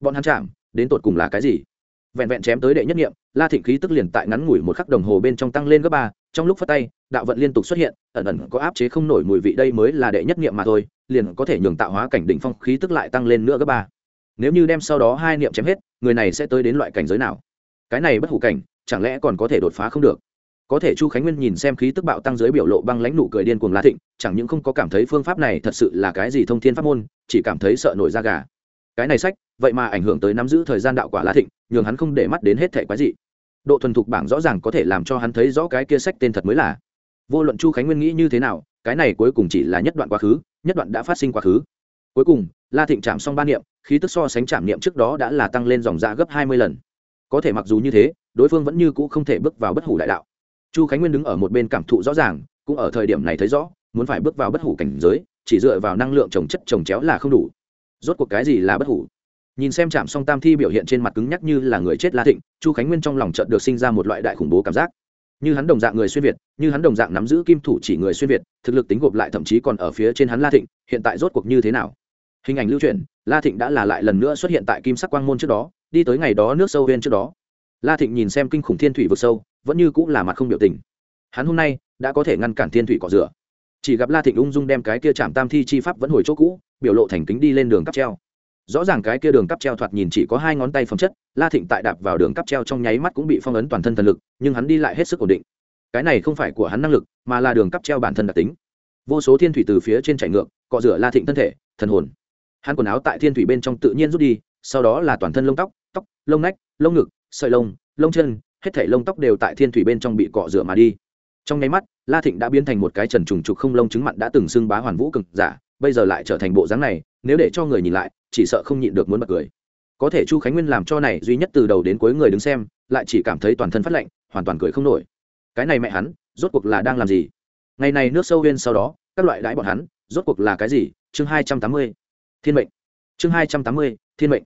Speaker 1: Bọn hắn chạm đến tột cùng là cái gì? Vẹn vẹn chém tới đệ nhất niệm la thịnh khí tức liền tại ngắn ngủi một khắc đồng hồ bên trong tăng lên gấp ba, trong lúc phát tay, đạo vận liên tục xuất hiện, ẩn ẩn có áp chế không nổi mùi vị, đây mới là đệ nhất niệm mà thôi, liền có thể nhường tạo hóa cảnh đỉnh phong khí tức lại tăng lên nữa gấp ba. Nếu như đem sau đó hai niệm chém hết, người này sẽ tới đến loại cảnh giới nào? Cái này bất hủ cảnh, chẳng lẽ còn có thể đột phá không được? Có thể chu khánh nguyên nhìn xem khí tức bạo tăng dưới biểu lộ băng lãnh nụ cười điên cuồng la thịnh, chẳng những không có cảm thấy phương pháp này thật sự là cái gì thông thiên pháp môn, chỉ cảm thấy sợ nổi da gà cái này sách, vậy mà ảnh hưởng tới nắm giữ thời gian đạo quả la thịnh, nhường hắn không để mắt đến hết thẻ quái dị. Độ thuần thục bảng rõ ràng có thể làm cho hắn thấy rõ cái kia sách tên thật mới là. Vô luận chu khánh nguyên nghĩ như thế nào, cái này cuối cùng chỉ là nhất đoạn quá khứ, nhất đoạn đã phát sinh quá khứ. Cuối cùng, la thịnh chạm xong ba niệm, khí tức so sánh chạm niệm trước đó đã là tăng lên dòng dạ gấp hai mươi lần. Có thể mặc dù như thế, đối phương vẫn như cũ không thể bước vào bất hủ đại đạo. Chu khánh nguyên đứng ở một bên cảm thụ rõ ràng, cũng ở thời điểm này thấy rõ, muốn phải bước vào bất hủ cảnh giới, chỉ dựa vào năng lượng trồng chất trồng chéo là không đủ rốt cuộc cái gì là bất hủ? Nhìn xem trạm song tam thi biểu hiện trên mặt cứng nhắc như là người chết la thịnh, chu khánh nguyên trong lòng trận được sinh ra một loại đại khủng bố cảm giác. Như hắn đồng dạng người xuyên việt, như hắn đồng dạng nắm giữ kim thủ chỉ người xuyên việt, thực lực tính gộp lại thậm chí còn ở phía trên hắn la thịnh, hiện tại rốt cuộc như thế nào? Hình ảnh lưu truyền la thịnh đã là lại lần nữa xuất hiện tại kim sắc quang môn trước đó, đi tới ngày đó nước sâu bên trước đó. La thịnh nhìn xem kinh khủng thiên thủy vực sâu, vẫn như cũng là mặt không biểu tình. Hắn hôm nay đã có thể ngăn cản thiên thủy cỏ rửa chỉ gặp la thịnh ung dung đem cái kia chạm tam thi chi pháp vẫn hồi chỗ cũ, biểu lộ thành kính đi lên đường cắp treo. Rõ ràng cái kia đường cắp treo thoạt nhìn chỉ có hai ngón tay phẩm chất, la thịnh tại đạp vào đường cắp treo trong nháy mắt cũng bị phong ấn toàn thân thần lực, nhưng hắn đi lại hết sức ổn định. Cái này không phải của hắn năng lực, mà là đường cắp treo bản thân đặc tính. Vô số thiên thủy từ phía trên chảy ngược, cọ rửa la thịnh thân thể, thần hồn. Hắn quần áo tại thiên thủy bên trong tự nhiên rút đi, sau đó là toàn thân lông tóc tóc, lông nách, lông ngực, sợi lông lông chân, hết thảy lông tóc đều tại thiên thủy bên trong bị cọ rửa mà đi trong nháy mắt, la thịnh đã biến thành một cái trần trùng trục không lông chứng mặn đã từng xưng bá hoàn vũ cực giả, bây giờ lại trở thành bộ dáng này, nếu để cho người nhìn lại, chỉ sợ không nhịn được muốn bật cười. Có thể chu khánh nguyên làm cho này duy nhất từ đầu đến cuối người đứng xem, lại chỉ cảm thấy toàn thân phát lạnh, hoàn toàn cười không nổi. Cái này mẹ hắn, rốt cuộc là đang làm gì? Ngày này nước sâu huyên sau đó, các loại đãi bọn hắn, rốt cuộc là cái gì? Chương hai trăm tám mươi. Thiên mệnh. Chương hai trăm tám mươi, thiên mệnh.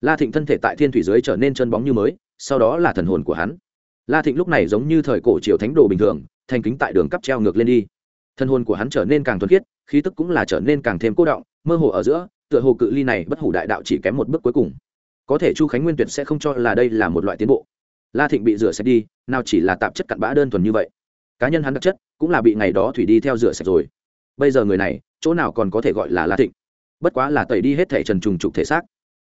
Speaker 1: La thịnh thân thể tại thiên thủy giới trở nên chân bóng như mới, sau đó là thần hồn của hắn. La thịnh lúc này giống như thời cổ triều thánh đồ bình thường thành kính tại đường cắp treo ngược lên đi. Thân hồn của hắn trở nên càng thuần khiết, khí tức cũng là trở nên càng thêm cố động, mơ hồ ở giữa, tựa hồ cự ly này bất hủ đại đạo chỉ kém một bước cuối cùng. Có thể chu khánh nguyên tuyệt sẽ không cho là đây là một loại tiến bộ. La thịnh bị rửa sạch đi, nào chỉ là tạp chất cặn bã đơn thuần như vậy. Cá nhân hắn đặc chất cũng là bị ngày đó thủy đi theo rửa sạch rồi. Bây giờ người này, chỗ nào còn có thể gọi là la thịnh? Bất quá là tẩy đi hết thể trần trùng trục thể xác.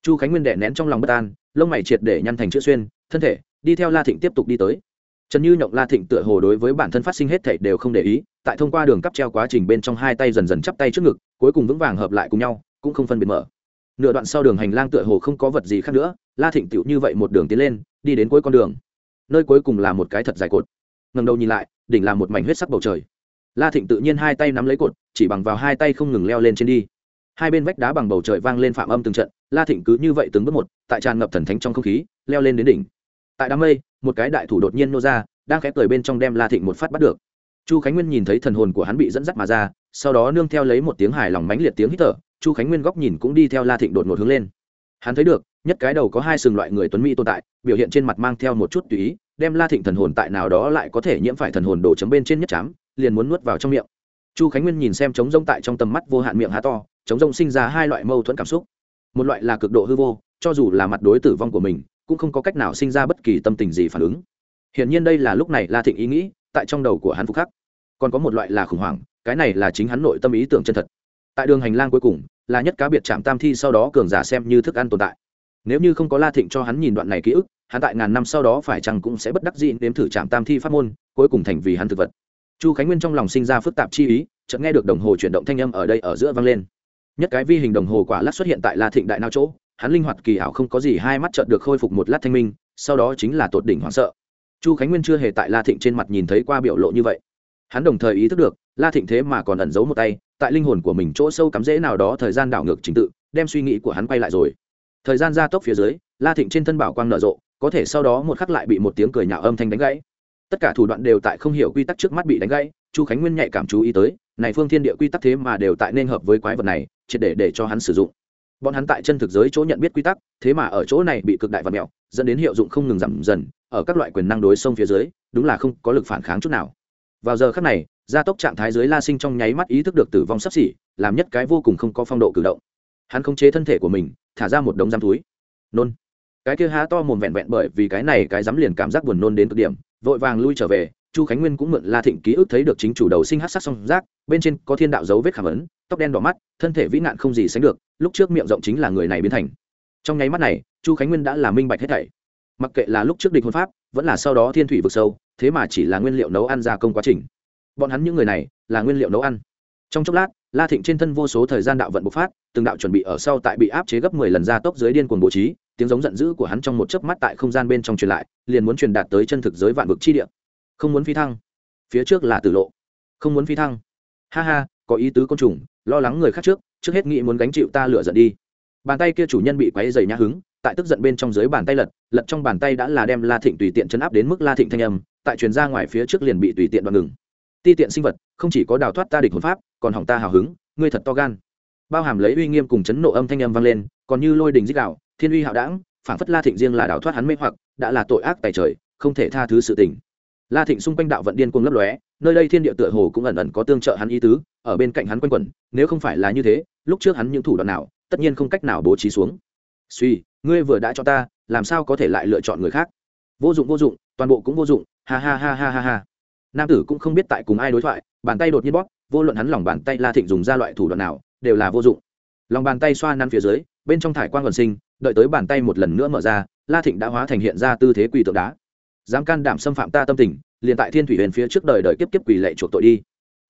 Speaker 1: Chu khánh nguyên đẻ nén trong lòng bất an, lông mày triệt để nhăn thành chữ xuyên, thân thể, đi theo la thịnh tiếp tục đi tới trần như nhộng la thịnh tựa hồ đối với bản thân phát sinh hết thảy đều không để ý, tại thông qua đường cắp treo quá trình bên trong hai tay dần dần chắp tay trước ngực, cuối cùng vững vàng hợp lại cùng nhau, cũng không phân biệt mở. Nửa đoạn sau đường hành lang tựa hồ không có vật gì khác nữa, la thịnh tựu như vậy một đường tiến lên, đi đến cuối con đường. Nơi cuối cùng là một cái thật dài cột. Ngầm đầu nhìn lại, đỉnh là một mảnh huyết sắc bầu trời. La thịnh tự nhiên hai tay nắm lấy cột, chỉ bằng vào hai tay không ngừng leo lên trên đi. Hai bên vách đá bằng bầu trời vang lên phạm âm từng trận, la thịnh cứ như vậy từng bước một, tại tràn ngập thần thánh trong không khí, leo lên đến đỉnh tại đám mây, một cái đại thủ đột nhiên nô ra, đang khẽ cười bên trong đem la thịnh một phát bắt được. Chu khánh nguyên nhìn thấy thần hồn của hắn bị dẫn dắt mà ra, sau đó nương theo lấy một tiếng hài lòng mãnh liệt tiếng hít thở, chu khánh nguyên góc nhìn cũng đi theo la thịnh đột ngột hướng lên. Hắn thấy được, nhất cái đầu có hai sừng loại người tuấn mỹ tồn tại, biểu hiện trên mặt mang theo một chút tùy ý, đem la thịnh thần hồn tại nào đó lại có thể nhiễm phải thần hồn đổ chấm bên trên nhất chám, liền muốn nuốt vào trong miệng. Chu khánh nguyên nhìn xem trống rông tại trong tầm mắt vô hạn miệng há to, trống rông sinh ra hai loại mâu thuẫn cảm xúc. Một loại là cực độ hư vô, cho dù là mặt đối tử vong của mình cũng không có cách nào sinh ra bất kỳ tâm tình gì phản ứng. Hiển nhiên đây là lúc này la thịnh ý nghĩ, tại trong đầu của hắn phục khắc. Còn có một loại là khủng hoảng, cái này là chính hắn nội tâm ý tưởng chân thật. Tại đường hành lang cuối cùng, là nhất cá biệt chạm tam thi sau đó cường giả xem như thức ăn tồn tại. Nếu như không có la thịnh cho hắn nhìn đoạn này ký ức, hắn tại ngàn năm sau đó phải chăng cũng sẽ bất đắc dĩ nếm thử chạm tam thi pháp môn, cuối cùng thành vì hắn thực vật. Chu khánh nguyên trong lòng sinh ra phức tạp chi ý, chợt nghe được đồng hồ chuyển động thanh âm ở đây ở giữa vang lên. Nhất cái vi hình đồng hồ quả lát xuất hiện tại la thịnh đại nao chỗ hắn linh hoạt kỳ ảo không có gì hai mắt trợn được khôi phục một lát thanh minh, sau đó chính là tột đỉnh hoảng sợ. Chu khánh nguyên chưa hề tại la thịnh trên mặt nhìn thấy qua biểu lộ như vậy. Hắn đồng thời ý thức được, la thịnh thế mà còn ẩn giấu một tay, tại linh hồn của mình chỗ sâu cắm rễ nào đó thời gian đảo ngược trình tự, đem suy nghĩ của hắn quay lại rồi. Thời gian gia tốc phía dưới, la thịnh trên thân bảo quang nở rộ, có thể sau đó một khắc lại bị một tiếng cười nhạo âm thanh đánh gãy. Tất cả thủ đoạn đều tại không hiểu quy tắc trước mắt bị đánh gãy, chu khánh nguyên nhạy cảm chú ý tới, này phương thiên địa quy tắc thế mà đều tại nên hợp với quái vật này, triệt để để cho hắn sử dụng bọn hắn tại chân thực giới chỗ nhận biết quy tắc, thế mà ở chỗ này bị cực đại và mẹo, dẫn đến hiệu dụng không ngừng giảm dần, ở các loại quyền năng đối sông phía dưới, đúng là không có lực phản kháng chút nào. Vào giờ khắc này, gia tốc trạng thái dưới la sinh trong nháy mắt ý thức được tử vong sắp xỉ, làm nhất cái vô cùng không có phong độ cử động. Hắn không chế thân thể của mình, thả ra một đống giam túi. Nôn. Cái kia há to mồm vẹn vẹn bởi vì cái này cái dám liền cảm giác buồn nôn đến cực điểm, vội vàng lui trở về, chu khánh nguyên cũng mượn la thịnh ký ức thấy được chính chủ đầu sinh hát sắc song rác bên trên có thiên đạo dấu vết khảm ấn tóc đen đỏ mắt, thân thể vĩ nạn không gì sánh được, lúc trước miệng rộng chính là người này biến thành. Trong nháy mắt này, chu khánh nguyên đã là minh bạch hết thảy. Mặc kệ là lúc trước địch hôn pháp, vẫn là sau đó thiên thủy vực sâu, thế mà chỉ là nguyên liệu nấu ăn gia công quá trình. Bọn hắn những người này, là nguyên liệu nấu ăn. Trong chốc lát, la thịnh trên thân vô số thời gian đạo vận bộc phát, từng đạo chuẩn bị ở sau tại bị áp chế gấp mười lần ra tốc dưới điên cuồng bố trí, tiếng giống giận dữ của hắn trong một chớp mắt tại không gian bên trong truyền lại, liền muốn truyền đạt tới chân thực giới vạn vực chi địa. Không muốn phi thăng. Phía trước là tử lộ. Không muốn phi thăng. Ha ha, có ý tứ côn trùng lo lắng người khác trước trước hết nghĩ muốn gánh chịu ta lựa giận đi. Bàn tay kia chủ nhân bị quấy dày nhã hứng, tại tức giận bên trong dưới bàn tay lật lật trong bàn tay đã là đem la thịnh tùy tiện chấn áp đến mức la thịnh thanh âm, tại truyền ra ngoài phía trước liền bị tùy tiện đoạn ngừng. Ti tiện sinh vật, không chỉ có đào thoát ta địch hồn pháp, còn hỏng ta hào hứng, ngươi thật to gan. Bao hàm lấy uy nghiêm cùng chấn nộ âm thanh âm vang lên, còn như lôi đình dích đạo, thiên uy hạo đảng phản phất la thịnh riêng là đào thoát hắn mê hoặc, đã là tội ác tài trời, không thể tha thứ sự tình. La thịnh xung quanh đạo vận điên cuồng lấp lóe nơi đây thiên địa tựa hồ cũng ẩn ẩn có tương trợ hắn ý tứ, ở bên cạnh hắn quanh quẩn, nếu không phải là như thế, lúc trước hắn những thủ đoạn nào, tất nhiên không cách nào bố trí xuống. Suy, ngươi vừa đã cho ta, làm sao có thể lại lựa chọn người khác? Vô dụng vô dụng, toàn bộ cũng vô dụng, ha ha ha ha ha ha. Nam tử cũng không biết tại cùng ai đối thoại, bàn tay đột nhiên bóp, vô luận hắn lòng bàn tay la thịnh dùng ra loại thủ đoạn nào, đều là vô dụng. Lòng bàn tay xoa năn phía dưới, bên trong thải quan gần sinh, đợi tới bàn tay một lần nữa mở ra, la thịnh đã hóa thành hiện ra tư thế quỳ tượng đá. Dám can đảm xâm phạm ta tâm tình liền tại thiên thủy huyền phía trước đời đời kiếp kiếp quỳ lệ chuộc tội đi.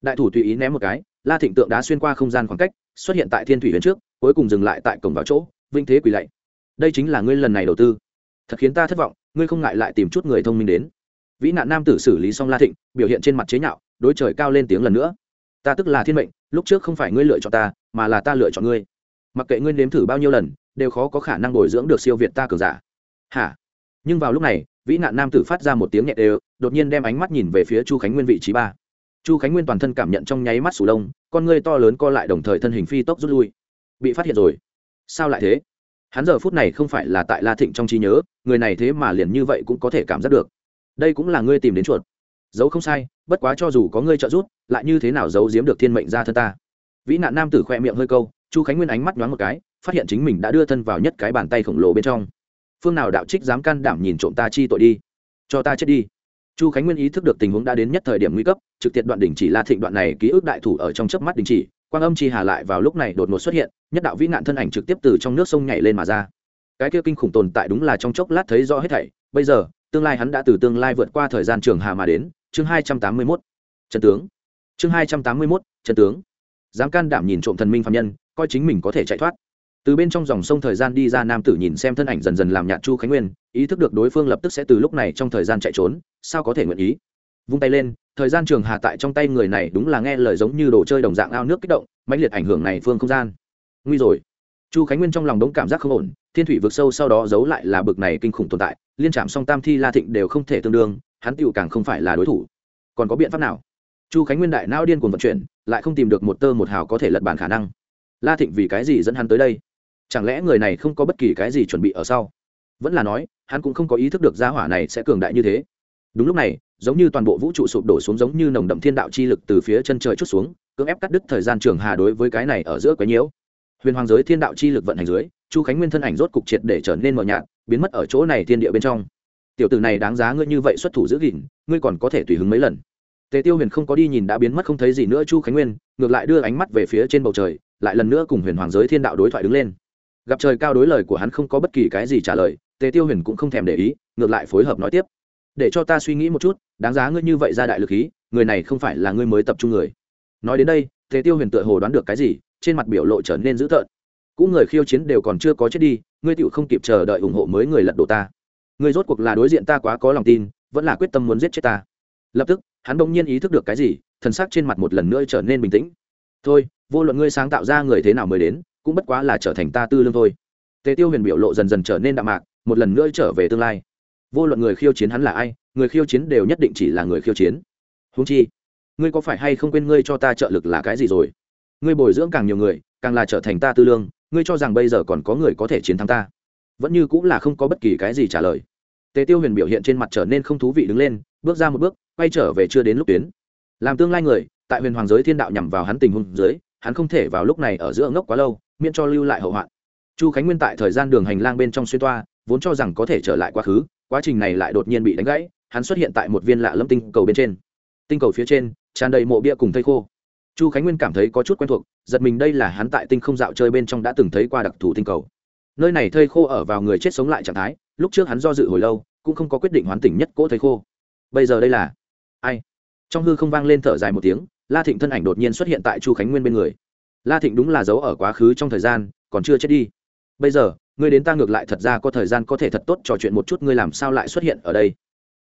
Speaker 1: Đại thủ tùy ý ném một cái, la thịnh tượng đá xuyên qua không gian khoảng cách, xuất hiện tại thiên thủy huyền trước, cuối cùng dừng lại tại cổng vào chỗ, vinh thế quỳ lạy. Đây chính là ngươi lần này đầu tư. Thật khiến ta thất vọng, ngươi không ngại lại tìm chút người thông minh đến. Vĩ nạn nam tử xử lý xong la thịnh, biểu hiện trên mặt chế nhạo, đối trời cao lên tiếng lần nữa. Ta tức là thiên mệnh, lúc trước không phải ngươi lựa chọn ta, mà là ta lựa chọn ngươi. Mặc kệ ngươi nếm thử bao nhiêu lần, đều khó có khả năng bồi dưỡng được siêu việt ta cường giả. Hả? Nhưng vào lúc này vĩ nạn nam tử phát ra một tiếng nhẹ đều, đột nhiên đem ánh mắt nhìn về phía chu khánh nguyên vị trí ba. Chu khánh nguyên toàn thân cảm nhận trong nháy mắt sủ lông, con ngươi to lớn co lại đồng thời thân hình phi tốc rút lui. Bị phát hiện rồi. Sao lại thế? Hắn giờ phút này không phải là tại la thịnh trong trí nhớ, người này thế mà liền như vậy cũng có thể cảm giác được. Đây cũng là ngươi tìm đến chuột. Giấu không sai, bất quá cho dù có ngươi trợ giúp, lại như thế nào giấu giếm được thiên mệnh ra thân ta? Vĩ nạn nam tử khoe miệng hơi câu, chu khánh nguyên ánh mắt nhoáng một cái, phát hiện chính mình đã đưa thân vào nhất cái bàn tay khổng lồ bên trong phương nào đạo trích dám can đảm nhìn trộm ta chi tội đi? Cho ta chết đi. Chu khánh nguyên ý thức được tình huống đã đến nhất thời điểm nguy cấp, trực tiệt đoạn đỉnh chỉ la thịnh đoạn này ký ức đại thủ ở trong chớp mắt đình chỉ, quang âm chi hà lại vào lúc này đột ngột xuất hiện, nhất đạo vĩ nạn thân ảnh trực tiếp từ trong nước sông nhảy lên mà ra. Cái kia kinh khủng tồn tại đúng là trong chốc lát thấy rõ hết thảy, bây giờ, tương lai hắn đã từ tương lai vượt qua thời gian trường hà mà đến, chương hai trăm tám mươi mốt trần tướng. Chương hai trăm tám mươi mốt trần tướng. Dám can đảm nhìn trộm thần minh phạm nhân, coi chính mình có thể chạy thoát từ bên trong dòng sông thời gian đi ra nam tử nhìn xem thân ảnh dần dần làm nhạt chu khánh nguyên, ý thức được đối phương lập tức sẽ từ lúc này trong thời gian chạy trốn, sao có thể nguyện ý? Vung tay lên, thời gian trường hà tại trong tay người này đúng là nghe lời giống như đồ chơi đồng dạng ao nước kích động, mãnh liệt ảnh hưởng này phương không gian. Nguy rồi. Chu khánh nguyên trong lòng đống cảm giác không ổn, thiên thủy vượt sâu sau đó giấu lại là bực này kinh khủng tồn tại, liên trạm song tam thi la thịnh đều không thể tương đương, hắn tựu càng không phải là đối thủ. Còn có biện pháp nào? Chu khánh nguyên đại não điên cuồng vận chuyển, lại không tìm được một tơ một hào có thể lật bàn khả năng. La thịnh vì cái gì dẫn hắn tới đây? Chẳng lẽ người này không có bất kỳ cái gì chuẩn bị ở sau? Vẫn là nói, hắn cũng không có ý thức được gia hỏa này sẽ cường đại như thế. Đúng lúc này, giống như toàn bộ vũ trụ sụp đổ xuống giống như nồng đậm thiên đạo chi lực từ phía chân trời chút xuống, cưỡng ép cắt đứt thời gian trường hà đối với cái này ở giữa quấy nhiễu. Huyền hoàng giới thiên đạo chi lực vận hành dưới, chu khánh nguyên thân ảnh rốt cục triệt để trở nên mờ nhạt, biến mất ở chỗ này thiên địa bên trong. Tiểu tử này đáng giá ngươi như vậy xuất thủ giữ gìn, ngươi còn có thể tùy hứng mấy lần. Tề tiêu huyền không có đi nhìn đã biến mất không thấy gì nữa chu khánh nguyên, ngược lại đưa ánh mắt về phía trên bầu trời, lại lần nữa cùng huyền hoàng giới thiên đạo đối thoại đứng lên gặp trời cao đối lời của hắn không có bất kỳ cái gì trả lời, tề tiêu huyền cũng không thèm để ý, ngược lại phối hợp nói tiếp. Để cho ta suy nghĩ một chút, đáng giá ngươi như vậy ra đại lực khí, người này không phải là ngươi mới tập trung người. Nói đến đây, tề tiêu huyền tựa hồ đoán được cái gì, trên mặt biểu lộ trở nên dữ tợn. Cũng người khiêu chiến đều còn chưa có chết đi, ngươi tựu không kịp chờ đợi ủng hộ mới người lật đổ ta. Ngươi rốt cuộc là đối diện ta quá có lòng tin, vẫn là quyết tâm muốn giết chết ta. Lập tức, hắn bỗng nhiên ý thức được cái gì, thần sắc trên mặt một lần nữa trở nên bình tĩnh. Thôi, vô luận ngươi sáng tạo ra người thế nào mới đến cũng bất quá là trở thành ta tư lương thôi. Tề tiêu huyền biểu lộ dần dần trở nên đạm mạc, một lần nữa trở về tương lai. Vô luận người khiêu chiến hắn là ai, người khiêu chiến đều nhất định chỉ là người khiêu chiến. Húng chi, ngươi có phải hay không quên ngươi cho ta trợ lực là cái gì rồi? Ngươi bồi dưỡng càng nhiều người, càng là trở thành ta tư lương, ngươi cho rằng bây giờ còn có người có thể chiến thắng ta? Vẫn như cũng là không có bất kỳ cái gì trả lời. Tề tiêu huyền biểu hiện trên mặt trở nên không thú vị đứng lên, bước ra một bước, quay trở về chưa đến lúc tuyến. Làm tương lai người, tại huyền hoàng giới thiên đạo nhằm vào hắn tình huống dưới, hắn không thể vào lúc này ở giữa ngốc quá lâu miễn cho lưu lại hậu hoạn. Chu khánh nguyên tại thời gian đường hành lang bên trong xuyên toa, vốn cho rằng có thể trở lại quá khứ, quá trình này lại đột nhiên bị đánh gãy, hắn xuất hiện tại một viên lạ lâm tinh cầu bên trên. Tinh cầu phía trên, tràn đầy mộ bia cùng thây khô. Chu khánh nguyên cảm thấy có chút quen thuộc, giật mình đây là hắn tại tinh không dạo chơi bên trong đã từng thấy qua đặc thù tinh cầu. Nơi này thây khô ở vào người chết sống lại trạng thái, lúc trước hắn do dự hồi lâu, cũng không có quyết định hoán tỉnh nhất cỗ thây khô. Bây giờ đây là ai? Trong hư không vang lên thở dài một tiếng, la thịnh thân ảnh đột nhiên xuất hiện tại chu khánh nguyên bên người la thịnh đúng là giấu ở quá khứ trong thời gian, còn chưa chết đi. Bây giờ, ngươi đến ta ngược lại thật ra có thời gian có thể thật tốt trò chuyện một chút, ngươi làm sao lại xuất hiện ở đây?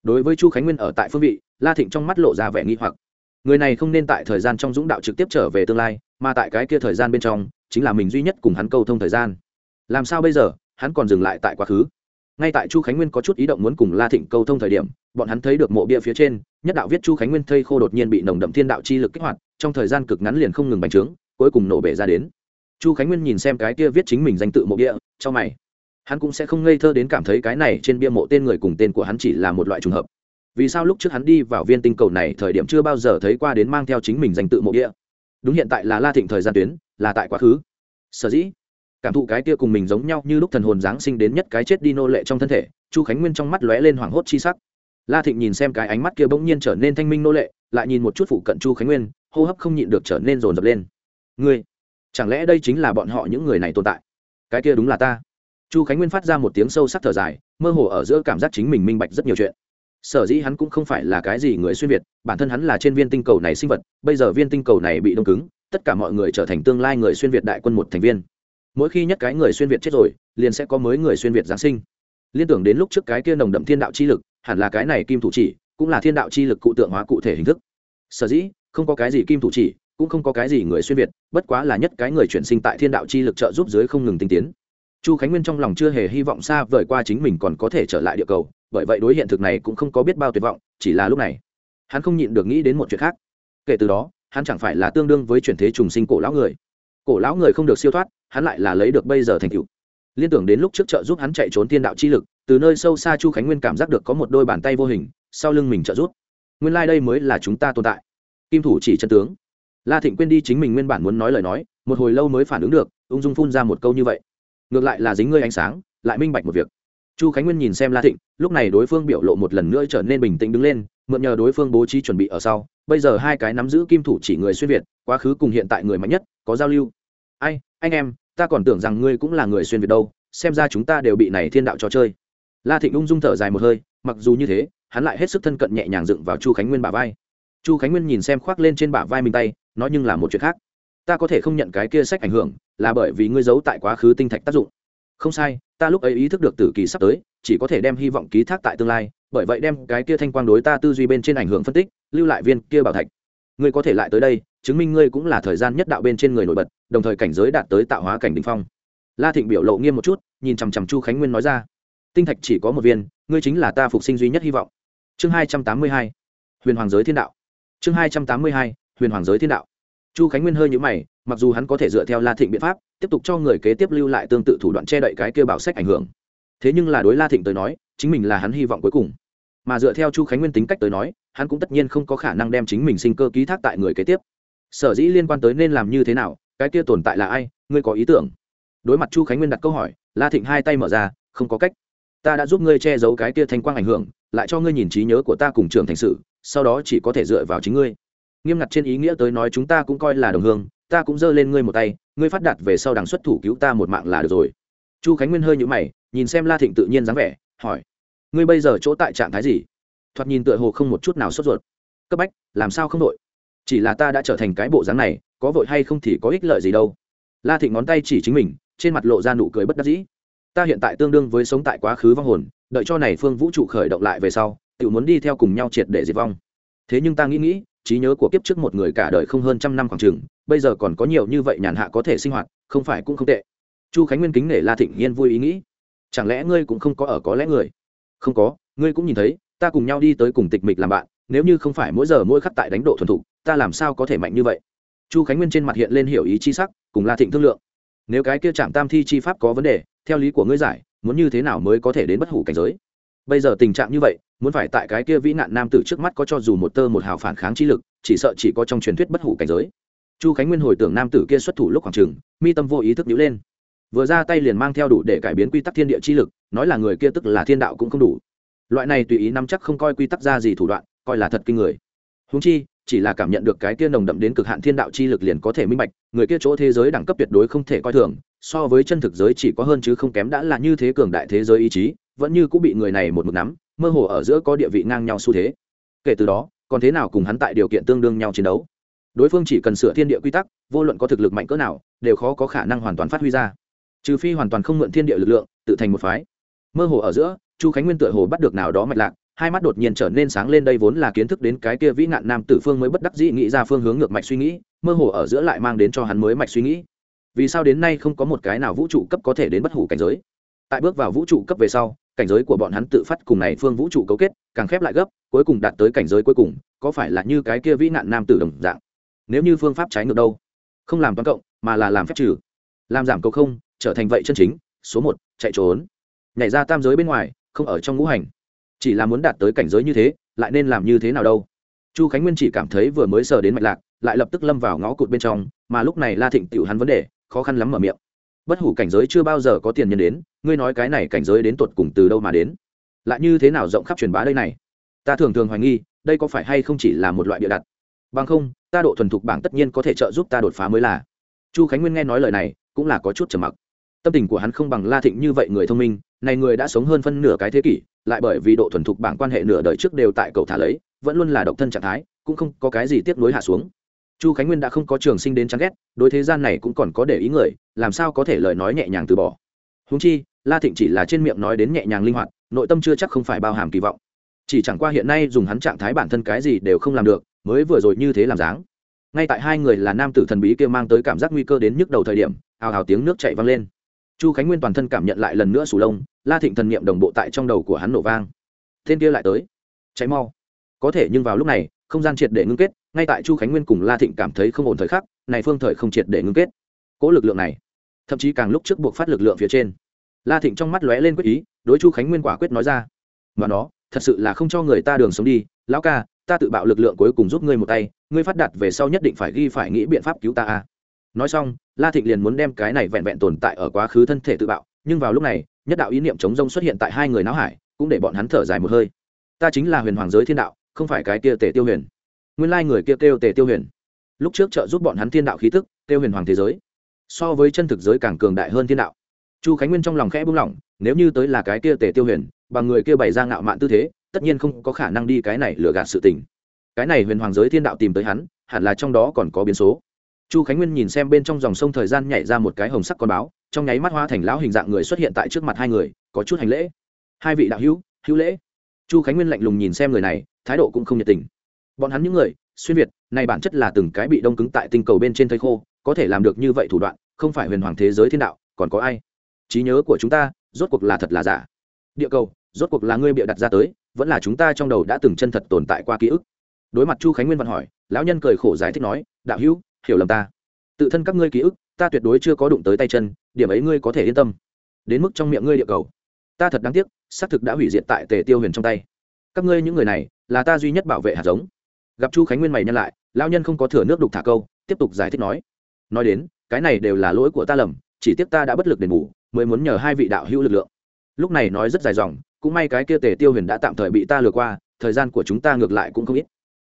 Speaker 1: Đối với chu khánh nguyên ở tại phương vị, la thịnh trong mắt lộ ra vẻ nghi hoặc. Người này không nên tại thời gian trong dũng đạo trực tiếp trở về tương lai, mà tại cái kia thời gian bên trong, chính là mình duy nhất cùng hắn câu thông thời gian. Làm sao bây giờ, hắn còn dừng lại tại quá khứ? Ngay tại chu khánh nguyên có chút ý động muốn cùng la thịnh câu thông thời điểm, bọn hắn thấy được mộ bia phía trên, nhất đạo viết chu khánh nguyên thây khô đột nhiên bị nồng đậm thiên đạo chi lực kích hoạt, trong thời gian cực ngắn liền không ngừng bành trướng cuối cùng nổ bể ra đến. Chu khánh nguyên nhìn xem cái kia viết chính mình danh tự mộ bia cho mày. Hắn cũng sẽ không ngây thơ đến cảm thấy cái này trên bia mộ tên người cùng tên của hắn chỉ là một loại trùng hợp. Vì sao lúc trước hắn đi vào viên tinh cầu này thời điểm chưa bao giờ thấy qua đến mang theo chính mình danh tự mộ địa? Đúng hiện tại là la thịnh thời gian tuyến, là tại quá khứ. Sở dĩ, cảm thụ cái kia cùng mình giống nhau như lúc thần hồn giáng sinh đến nhất cái chết đi nô lệ trong thân thể, chu khánh nguyên trong mắt lóe lên hoảng hốt chi sắc. La thịnh nhìn xem cái ánh mắt kia bỗng nhiên trở nên thanh minh nô lệ, lại nhìn một chút phụ cận chu khánh nguyên, hô hấp không nhịn được trở nên rồn rập lên ngươi, chẳng lẽ đây chính là bọn họ những người này tồn tại? Cái kia đúng là ta. Chu khánh nguyên phát ra một tiếng sâu sắc thở dài, mơ hồ ở giữa cảm giác chính mình minh bạch rất nhiều chuyện. Sở dĩ hắn cũng không phải là cái gì người xuyên việt, bản thân hắn là trên viên tinh cầu này sinh vật, bây giờ viên tinh cầu này bị đông cứng, tất cả mọi người trở thành tương lai người xuyên việt đại quân một thành viên. Mỗi khi nhất cái người xuyên việt chết rồi, liền sẽ có mới người xuyên việt giáng sinh. Liên tưởng đến lúc trước cái kia nồng đậm thiên đạo chi lực, hẳn là cái này kim thủ chỉ, cũng là thiên đạo chi lực cụ tượng hóa cụ thể hình thức. Sở dĩ, không có cái gì kim thủ chỉ cũng không có cái gì người xuyên việt, bất quá là nhất cái người chuyển sinh tại thiên đạo chi lực trợ giúp dưới không ngừng tinh tiến. Chu khánh nguyên trong lòng chưa hề hy vọng xa vời qua chính mình còn có thể trở lại địa cầu, bởi vậy đối hiện thực này cũng không có biết bao tuyệt vọng, chỉ là lúc này, hắn không nhịn được nghĩ đến một chuyện khác. Kể từ đó, hắn chẳng phải là tương đương với chuyển thế trùng sinh cổ lão người. Cổ lão người không được siêu thoát, hắn lại là lấy được bây giờ thành tựu. Liên tưởng đến lúc trước trợ giúp hắn chạy trốn thiên đạo chi lực, từ nơi sâu xa chu khánh nguyên cảm giác được có một đôi bàn tay vô hình, sau lưng mình trợ giúp. Nguyên lai、like、đây mới là chúng ta tồn tại. Kim thủ chỉ chân tướng la thịnh quên đi chính mình nguyên bản muốn nói lời nói, một hồi lâu mới phản ứng được, ung dung phun ra một câu như vậy. Ngược lại là dính ngươi ánh sáng, lại minh bạch một việc. Chu khánh nguyên nhìn xem la thịnh, lúc này đối phương biểu lộ một lần nữa trở nên bình tĩnh đứng lên, mượn nhờ đối phương bố trí chuẩn bị ở sau, bây giờ hai cái nắm giữ kim thủ chỉ người xuyên việt, quá khứ cùng hiện tại người mạnh nhất, có giao lưu. Ai, anh em, ta còn tưởng rằng ngươi cũng là người xuyên việt đâu, xem ra chúng ta đều bị này thiên đạo cho chơi. La thịnh ung dung thở dài một hơi, mặc dù như thế, hắn lại hết sức thân cận nhẹ nhàng dựng vào chu khánh nguyên bả vai. Chu khánh nguyên nhìn xem khoác lên trên bả vai mình tay nói nhưng là một chuyện khác. Ta có thể không nhận cái kia sách ảnh hưởng, là bởi vì ngươi giấu tại quá khứ tinh thạch tác dụng. Không sai, ta lúc ấy ý thức được tử kỳ sắp tới, chỉ có thể đem hy vọng ký thác tại tương lai, bởi vậy đem cái kia thanh quang đối ta tư duy bên trên ảnh hưởng phân tích, lưu lại viên kia bảo thạch. Ngươi có thể lại tới đây, chứng minh ngươi cũng là thời gian nhất đạo bên trên người nổi bật, đồng thời cảnh giới đạt tới tạo hóa cảnh đình phong. La thịnh biểu lộ nghiêm một chút, nhìn chằm chằm chu khánh nguyên nói ra, tinh thạch chỉ có một viên, ngươi chính là ta phục sinh duy nhất hy vọng. Chương hai trăm tám mươi hai, huyền hoàng giới thiên đạo. Chương hai trăm tám mươi hai huyền hoàng giới thiên đạo. Chu khánh nguyên hơi nhữ mày, mặc dù hắn có thể dựa theo la thịnh biện pháp, tiếp tục cho người kế tiếp lưu lại tương tự thủ đoạn che đậy cái kia bảo sách ảnh hưởng. Thế nhưng là đối la thịnh tới nói, chính mình là hắn hy vọng cuối cùng. Mà dựa theo chu khánh nguyên tính cách tới nói, hắn cũng tất nhiên không có khả năng đem chính mình sinh cơ ký thác tại người kế tiếp. Sở dĩ liên quan tới nên làm như thế nào, cái kia tồn tại là ai, ngươi có ý tưởng? Đối mặt chu khánh nguyên đặt câu hỏi, la thịnh hai tay mở ra, không có cách. Ta đã giúp ngươi che giấu cái kia thanh quang ảnh hưởng, lại cho ngươi nhìn trí nhớ của ta cùng trường thành sự, sau đó chỉ có thể dựa vào chính ngươi nghiêm ngặt trên ý nghĩa tới nói chúng ta cũng coi là đồng hương, ta cũng giơ lên ngươi một tay, ngươi phát đạt về sau đằng xuất thủ cứu ta một mạng là được rồi. Chu khánh nguyên hơi nhũ mày, nhìn xem la thịnh tự nhiên dáng vẻ, hỏi, ngươi bây giờ chỗ tại trạng thái gì? Thoạt nhìn tựa hồ không một chút nào sốt ruột. Cấp bách, làm sao không đội? Chỉ là ta đã trở thành cái bộ dáng này, có vội hay không thì có ích lợi gì đâu. La thịnh ngón tay chỉ chính mình, trên mặt lộ ra nụ cười bất đắc dĩ. Ta hiện tại tương đương với sống tại quá khứ vong hồn, đợi cho này phương vũ trụ khởi động lại về sau tự muốn đi theo cùng nhau triệt để diệt vong. Thế nhưng ta nghĩ nghĩ trí nhớ của kiếp trước một người cả đời không hơn trăm năm khoảng trường bây giờ còn có nhiều như vậy nhàn hạ có thể sinh hoạt, không phải cũng không tệ. Chu khánh nguyên kính nể la thịnh nhiên vui ý nghĩ. Chẳng lẽ ngươi cũng không có ở có lẽ người? Không có, ngươi cũng nhìn thấy, ta cùng nhau đi tới cùng tịch mịch làm bạn, nếu như không phải mỗi giờ mỗi khắc tại đánh độ thuần thục, ta làm sao có thể mạnh như vậy? Chu khánh nguyên trên mặt hiện lên hiểu ý chi sắc, cùng la thịnh thương lượng. Nếu cái kia chạm tam thi chi pháp có vấn đề, theo lý của ngươi giải, muốn như thế nào mới có thể đến bất hủ cảnh giới? Bây giờ tình trạng như vậy muốn phải tại cái kia vĩ nạn nam tử trước mắt có cho dù một tơ một hào phản kháng chi lực, chỉ sợ chỉ có trong truyền thuyết bất hủ cảnh giới. Chu khánh nguyên hồi tưởng nam tử kia xuất thủ lúc khoảng trừng mi tâm vô ý thức nhữ lên. Vừa ra tay liền mang theo đủ để cải biến quy tắc thiên địa chi lực, nói là người kia tức là thiên đạo cũng không đủ. Loại này tùy ý nắm chắc không coi quy tắc ra gì thủ đoạn, coi là thật kinh người. Húng chi, chỉ là cảm nhận được cái kia nồng đậm đến cực hạn thiên đạo chi lực liền có thể minh bạch, người kia chỗ thế giới đẳng cấp tuyệt đối không thể coi thường, so với chân thực giới chỉ có hơn chứ không kém đã là như thế cường đại thế giới ý chí, vẫn như cũng bị người này một mực nắm mơ hồ ở giữa có địa vị ngang nhau xu thế. Kể từ đó, còn thế nào cùng hắn tại điều kiện tương đương nhau chiến đấu? Đối phương chỉ cần sửa thiên địa quy tắc, vô luận có thực lực mạnh cỡ nào, đều khó có khả năng hoàn toàn phát huy ra. Trừ phi hoàn toàn không mượn thiên địa lực lượng, tự thành một phái. Mơ hồ ở giữa, chu khánh nguyên tựa hồ bắt được nào đó mạch lạc, hai mắt đột nhiên trở nên sáng lên đây vốn là kiến thức đến cái kia vĩ nạn nam tử phương mới bất đắc dĩ nghĩ ra phương hướng ngược mạch suy nghĩ, mơ hồ ở giữa lại mang đến cho hắn mới mạch suy nghĩ. Vì sao đến nay không có một cái nào vũ trụ cấp có thể đến bất hủ cảnh giới? Tại bước vào vũ trụ cấp về sau cảnh giới của bọn hắn tự phát cùng này phương vũ trụ cấu kết, càng khép lại gấp, cuối cùng đạt tới cảnh giới cuối cùng, có phải là như cái kia vĩ nạn nam tử đồng dạng? Nếu như phương pháp trái ngược đâu? Không làm toán cộng, mà là làm phép trừ. Làm giảm cầu không, trở thành vậy chân chính, số một, chạy trốn. Nhảy ra tam giới bên ngoài, không ở trong ngũ hành. Chỉ là muốn đạt tới cảnh giới như thế, lại nên làm như thế nào đâu? Chu khánh nguyên chỉ cảm thấy vừa mới sờ đến mạch lạc, lại lập tức lâm vào ngõ cụt bên trong, mà lúc này la thịnh tiểu hắn vấn đề, khó khăn lắm mở miệng bất hủ cảnh giới chưa bao giờ có tiền nhân đến, ngươi nói cái này cảnh giới đến tột cùng từ đâu mà đến? Lại như thế nào rộng khắp truyền bá đây này? Ta thường thường hoài nghi, đây có phải hay không chỉ là một loại địa đặt? Bằng không, ta độ thuần thục bảng tất nhiên có thể trợ giúp ta đột phá mới là. Chu khánh nguyên nghe nói lời này, cũng là có chút trầm mặc. Tâm tình của hắn không bằng la thịnh như vậy người thông minh, này người đã sống hơn phân nửa cái thế kỷ, lại bởi vì độ thuần thục bảng quan hệ nửa đời trước đều tại cầu thả lấy, vẫn luôn là độc thân trạng thái, cũng không có cái gì tiếp nối hạ xuống chu khánh nguyên đã không có trường sinh đến chán ghét, đối thế gian này cũng còn có để ý người, làm sao có thể lời nói nhẹ nhàng từ bỏ? Húng chi, la thịnh chỉ là trên miệng nói đến nhẹ nhàng linh hoạt, nội tâm chưa chắc không phải bao hàm kỳ vọng. Chỉ chẳng qua hiện nay dùng hắn trạng thái bản thân cái gì đều không làm được, mới vừa rồi như thế làm dáng. Ngay tại hai người là nam tử thần bí kia mang tới cảm giác nguy cơ đến nhức đầu thời điểm, ào ào tiếng nước chạy văng lên. Chu khánh nguyên toàn thân cảm nhận lại lần nữa sù lông, la thịnh thần niệm đồng bộ tại trong đầu của hắn nổ vang. Tên kia lại tới. Cháy mau. Có thể nhưng vào lúc này không gian triệt để ngưng kết, ngay tại chu khánh nguyên cùng la thịnh cảm thấy không ổn thời khắc, này phương thời không triệt để ngưng kết. Cỗ lực lượng này, thậm chí càng lúc trước buộc phát lực lượng phía trên. La thịnh trong mắt lóe lên quyết ý, đối chu khánh nguyên quả quyết nói ra và nó, thật sự là không cho người ta đường sống đi, lão ca, ta tự bạo lực lượng cuối cùng giúp ngươi một tay, ngươi phát đạt về sau nhất định phải ghi phải nghĩ biện pháp cứu ta a. Nói xong, la thịnh liền muốn đem cái này vẹn vẹn tồn tại ở quá khứ thân thể tự bạo, nhưng vào lúc này, nhất đạo ý niệm chống rông xuất hiện tại hai người não hải, cũng để bọn hắn thở dài một hơi. Ta chính là huyền hoàng giới thiên đạo không phải cái kia tề tiêu huyền. Nguyên lai người kia kêu tề tiêu huyền. Lúc trước trợ giúp bọn hắn thiên đạo khí tức, tiêu huyền hoàng thế giới. So với chân thực giới càng cường đại hơn thiên đạo. Chu khánh nguyên trong lòng khẽ buông lỏng, nếu như tới là cái kia tề tiêu huyền, bằng người kia bày ra ngạo mạn tư thế, tất nhiên không có khả năng đi cái này lừa gạt sự tình. Cái này huyền hoàng giới thiên đạo tìm tới hắn, hẳn là trong đó còn có biến số. Chu khánh nguyên nhìn xem bên trong dòng sông thời gian nhảy ra một cái hồng sắc con báo, trong nháy mắt hoa thành lão hình dạng người xuất hiện tại trước mặt hai người, có chút hành lễ. Hai vị đạo hữu hữu lễ chu khánh nguyên lạnh lùng nhìn xem người này, thái độ cũng không nhiệt tình. Bọn hắn những người, xuyên việt, này bản chất là từng cái bị đông cứng tại tinh cầu bên trên thây khô, có thể làm được như vậy thủ đoạn, không phải huyền hoàng thế giới thiên đạo, còn có ai? Trí nhớ của chúng ta, rốt cuộc là thật là giả. Địa cầu, rốt cuộc là ngươi bịa đặt ra tới, vẫn là chúng ta trong đầu đã từng chân thật tồn tại qua ký ức. Đối mặt chu khánh nguyên văn hỏi, lão nhân cười khổ giải thích nói, đạo hữu, hiểu lầm ta. Tự thân các ngươi ký ức, ta tuyệt đối chưa có đụng tới tay chân, điểm ấy ngươi có thể yên tâm. Đến mức trong miệng ngươi địa cầu ta thật đáng tiếc, xác thực đã hủy diệt tại tề tiêu huyền trong tay. Các ngươi những người này, là ta duy nhất bảo vệ hạt giống. Gặp chu khánh nguyên mày nhân lại lao nhân không có thừa nước đục thả câu, tiếp tục giải thích nói. Nói đến, cái này đều là lỗi của ta lầm, chỉ tiếc ta đã bất lực đền bù, mới muốn nhờ hai vị đạo hữu lực lượng. Lúc này nói rất dài dòng, cũng may cái kia tề tiêu huyền đã tạm thời bị ta lừa qua, thời gian của chúng ta ngược lại cũng không ít.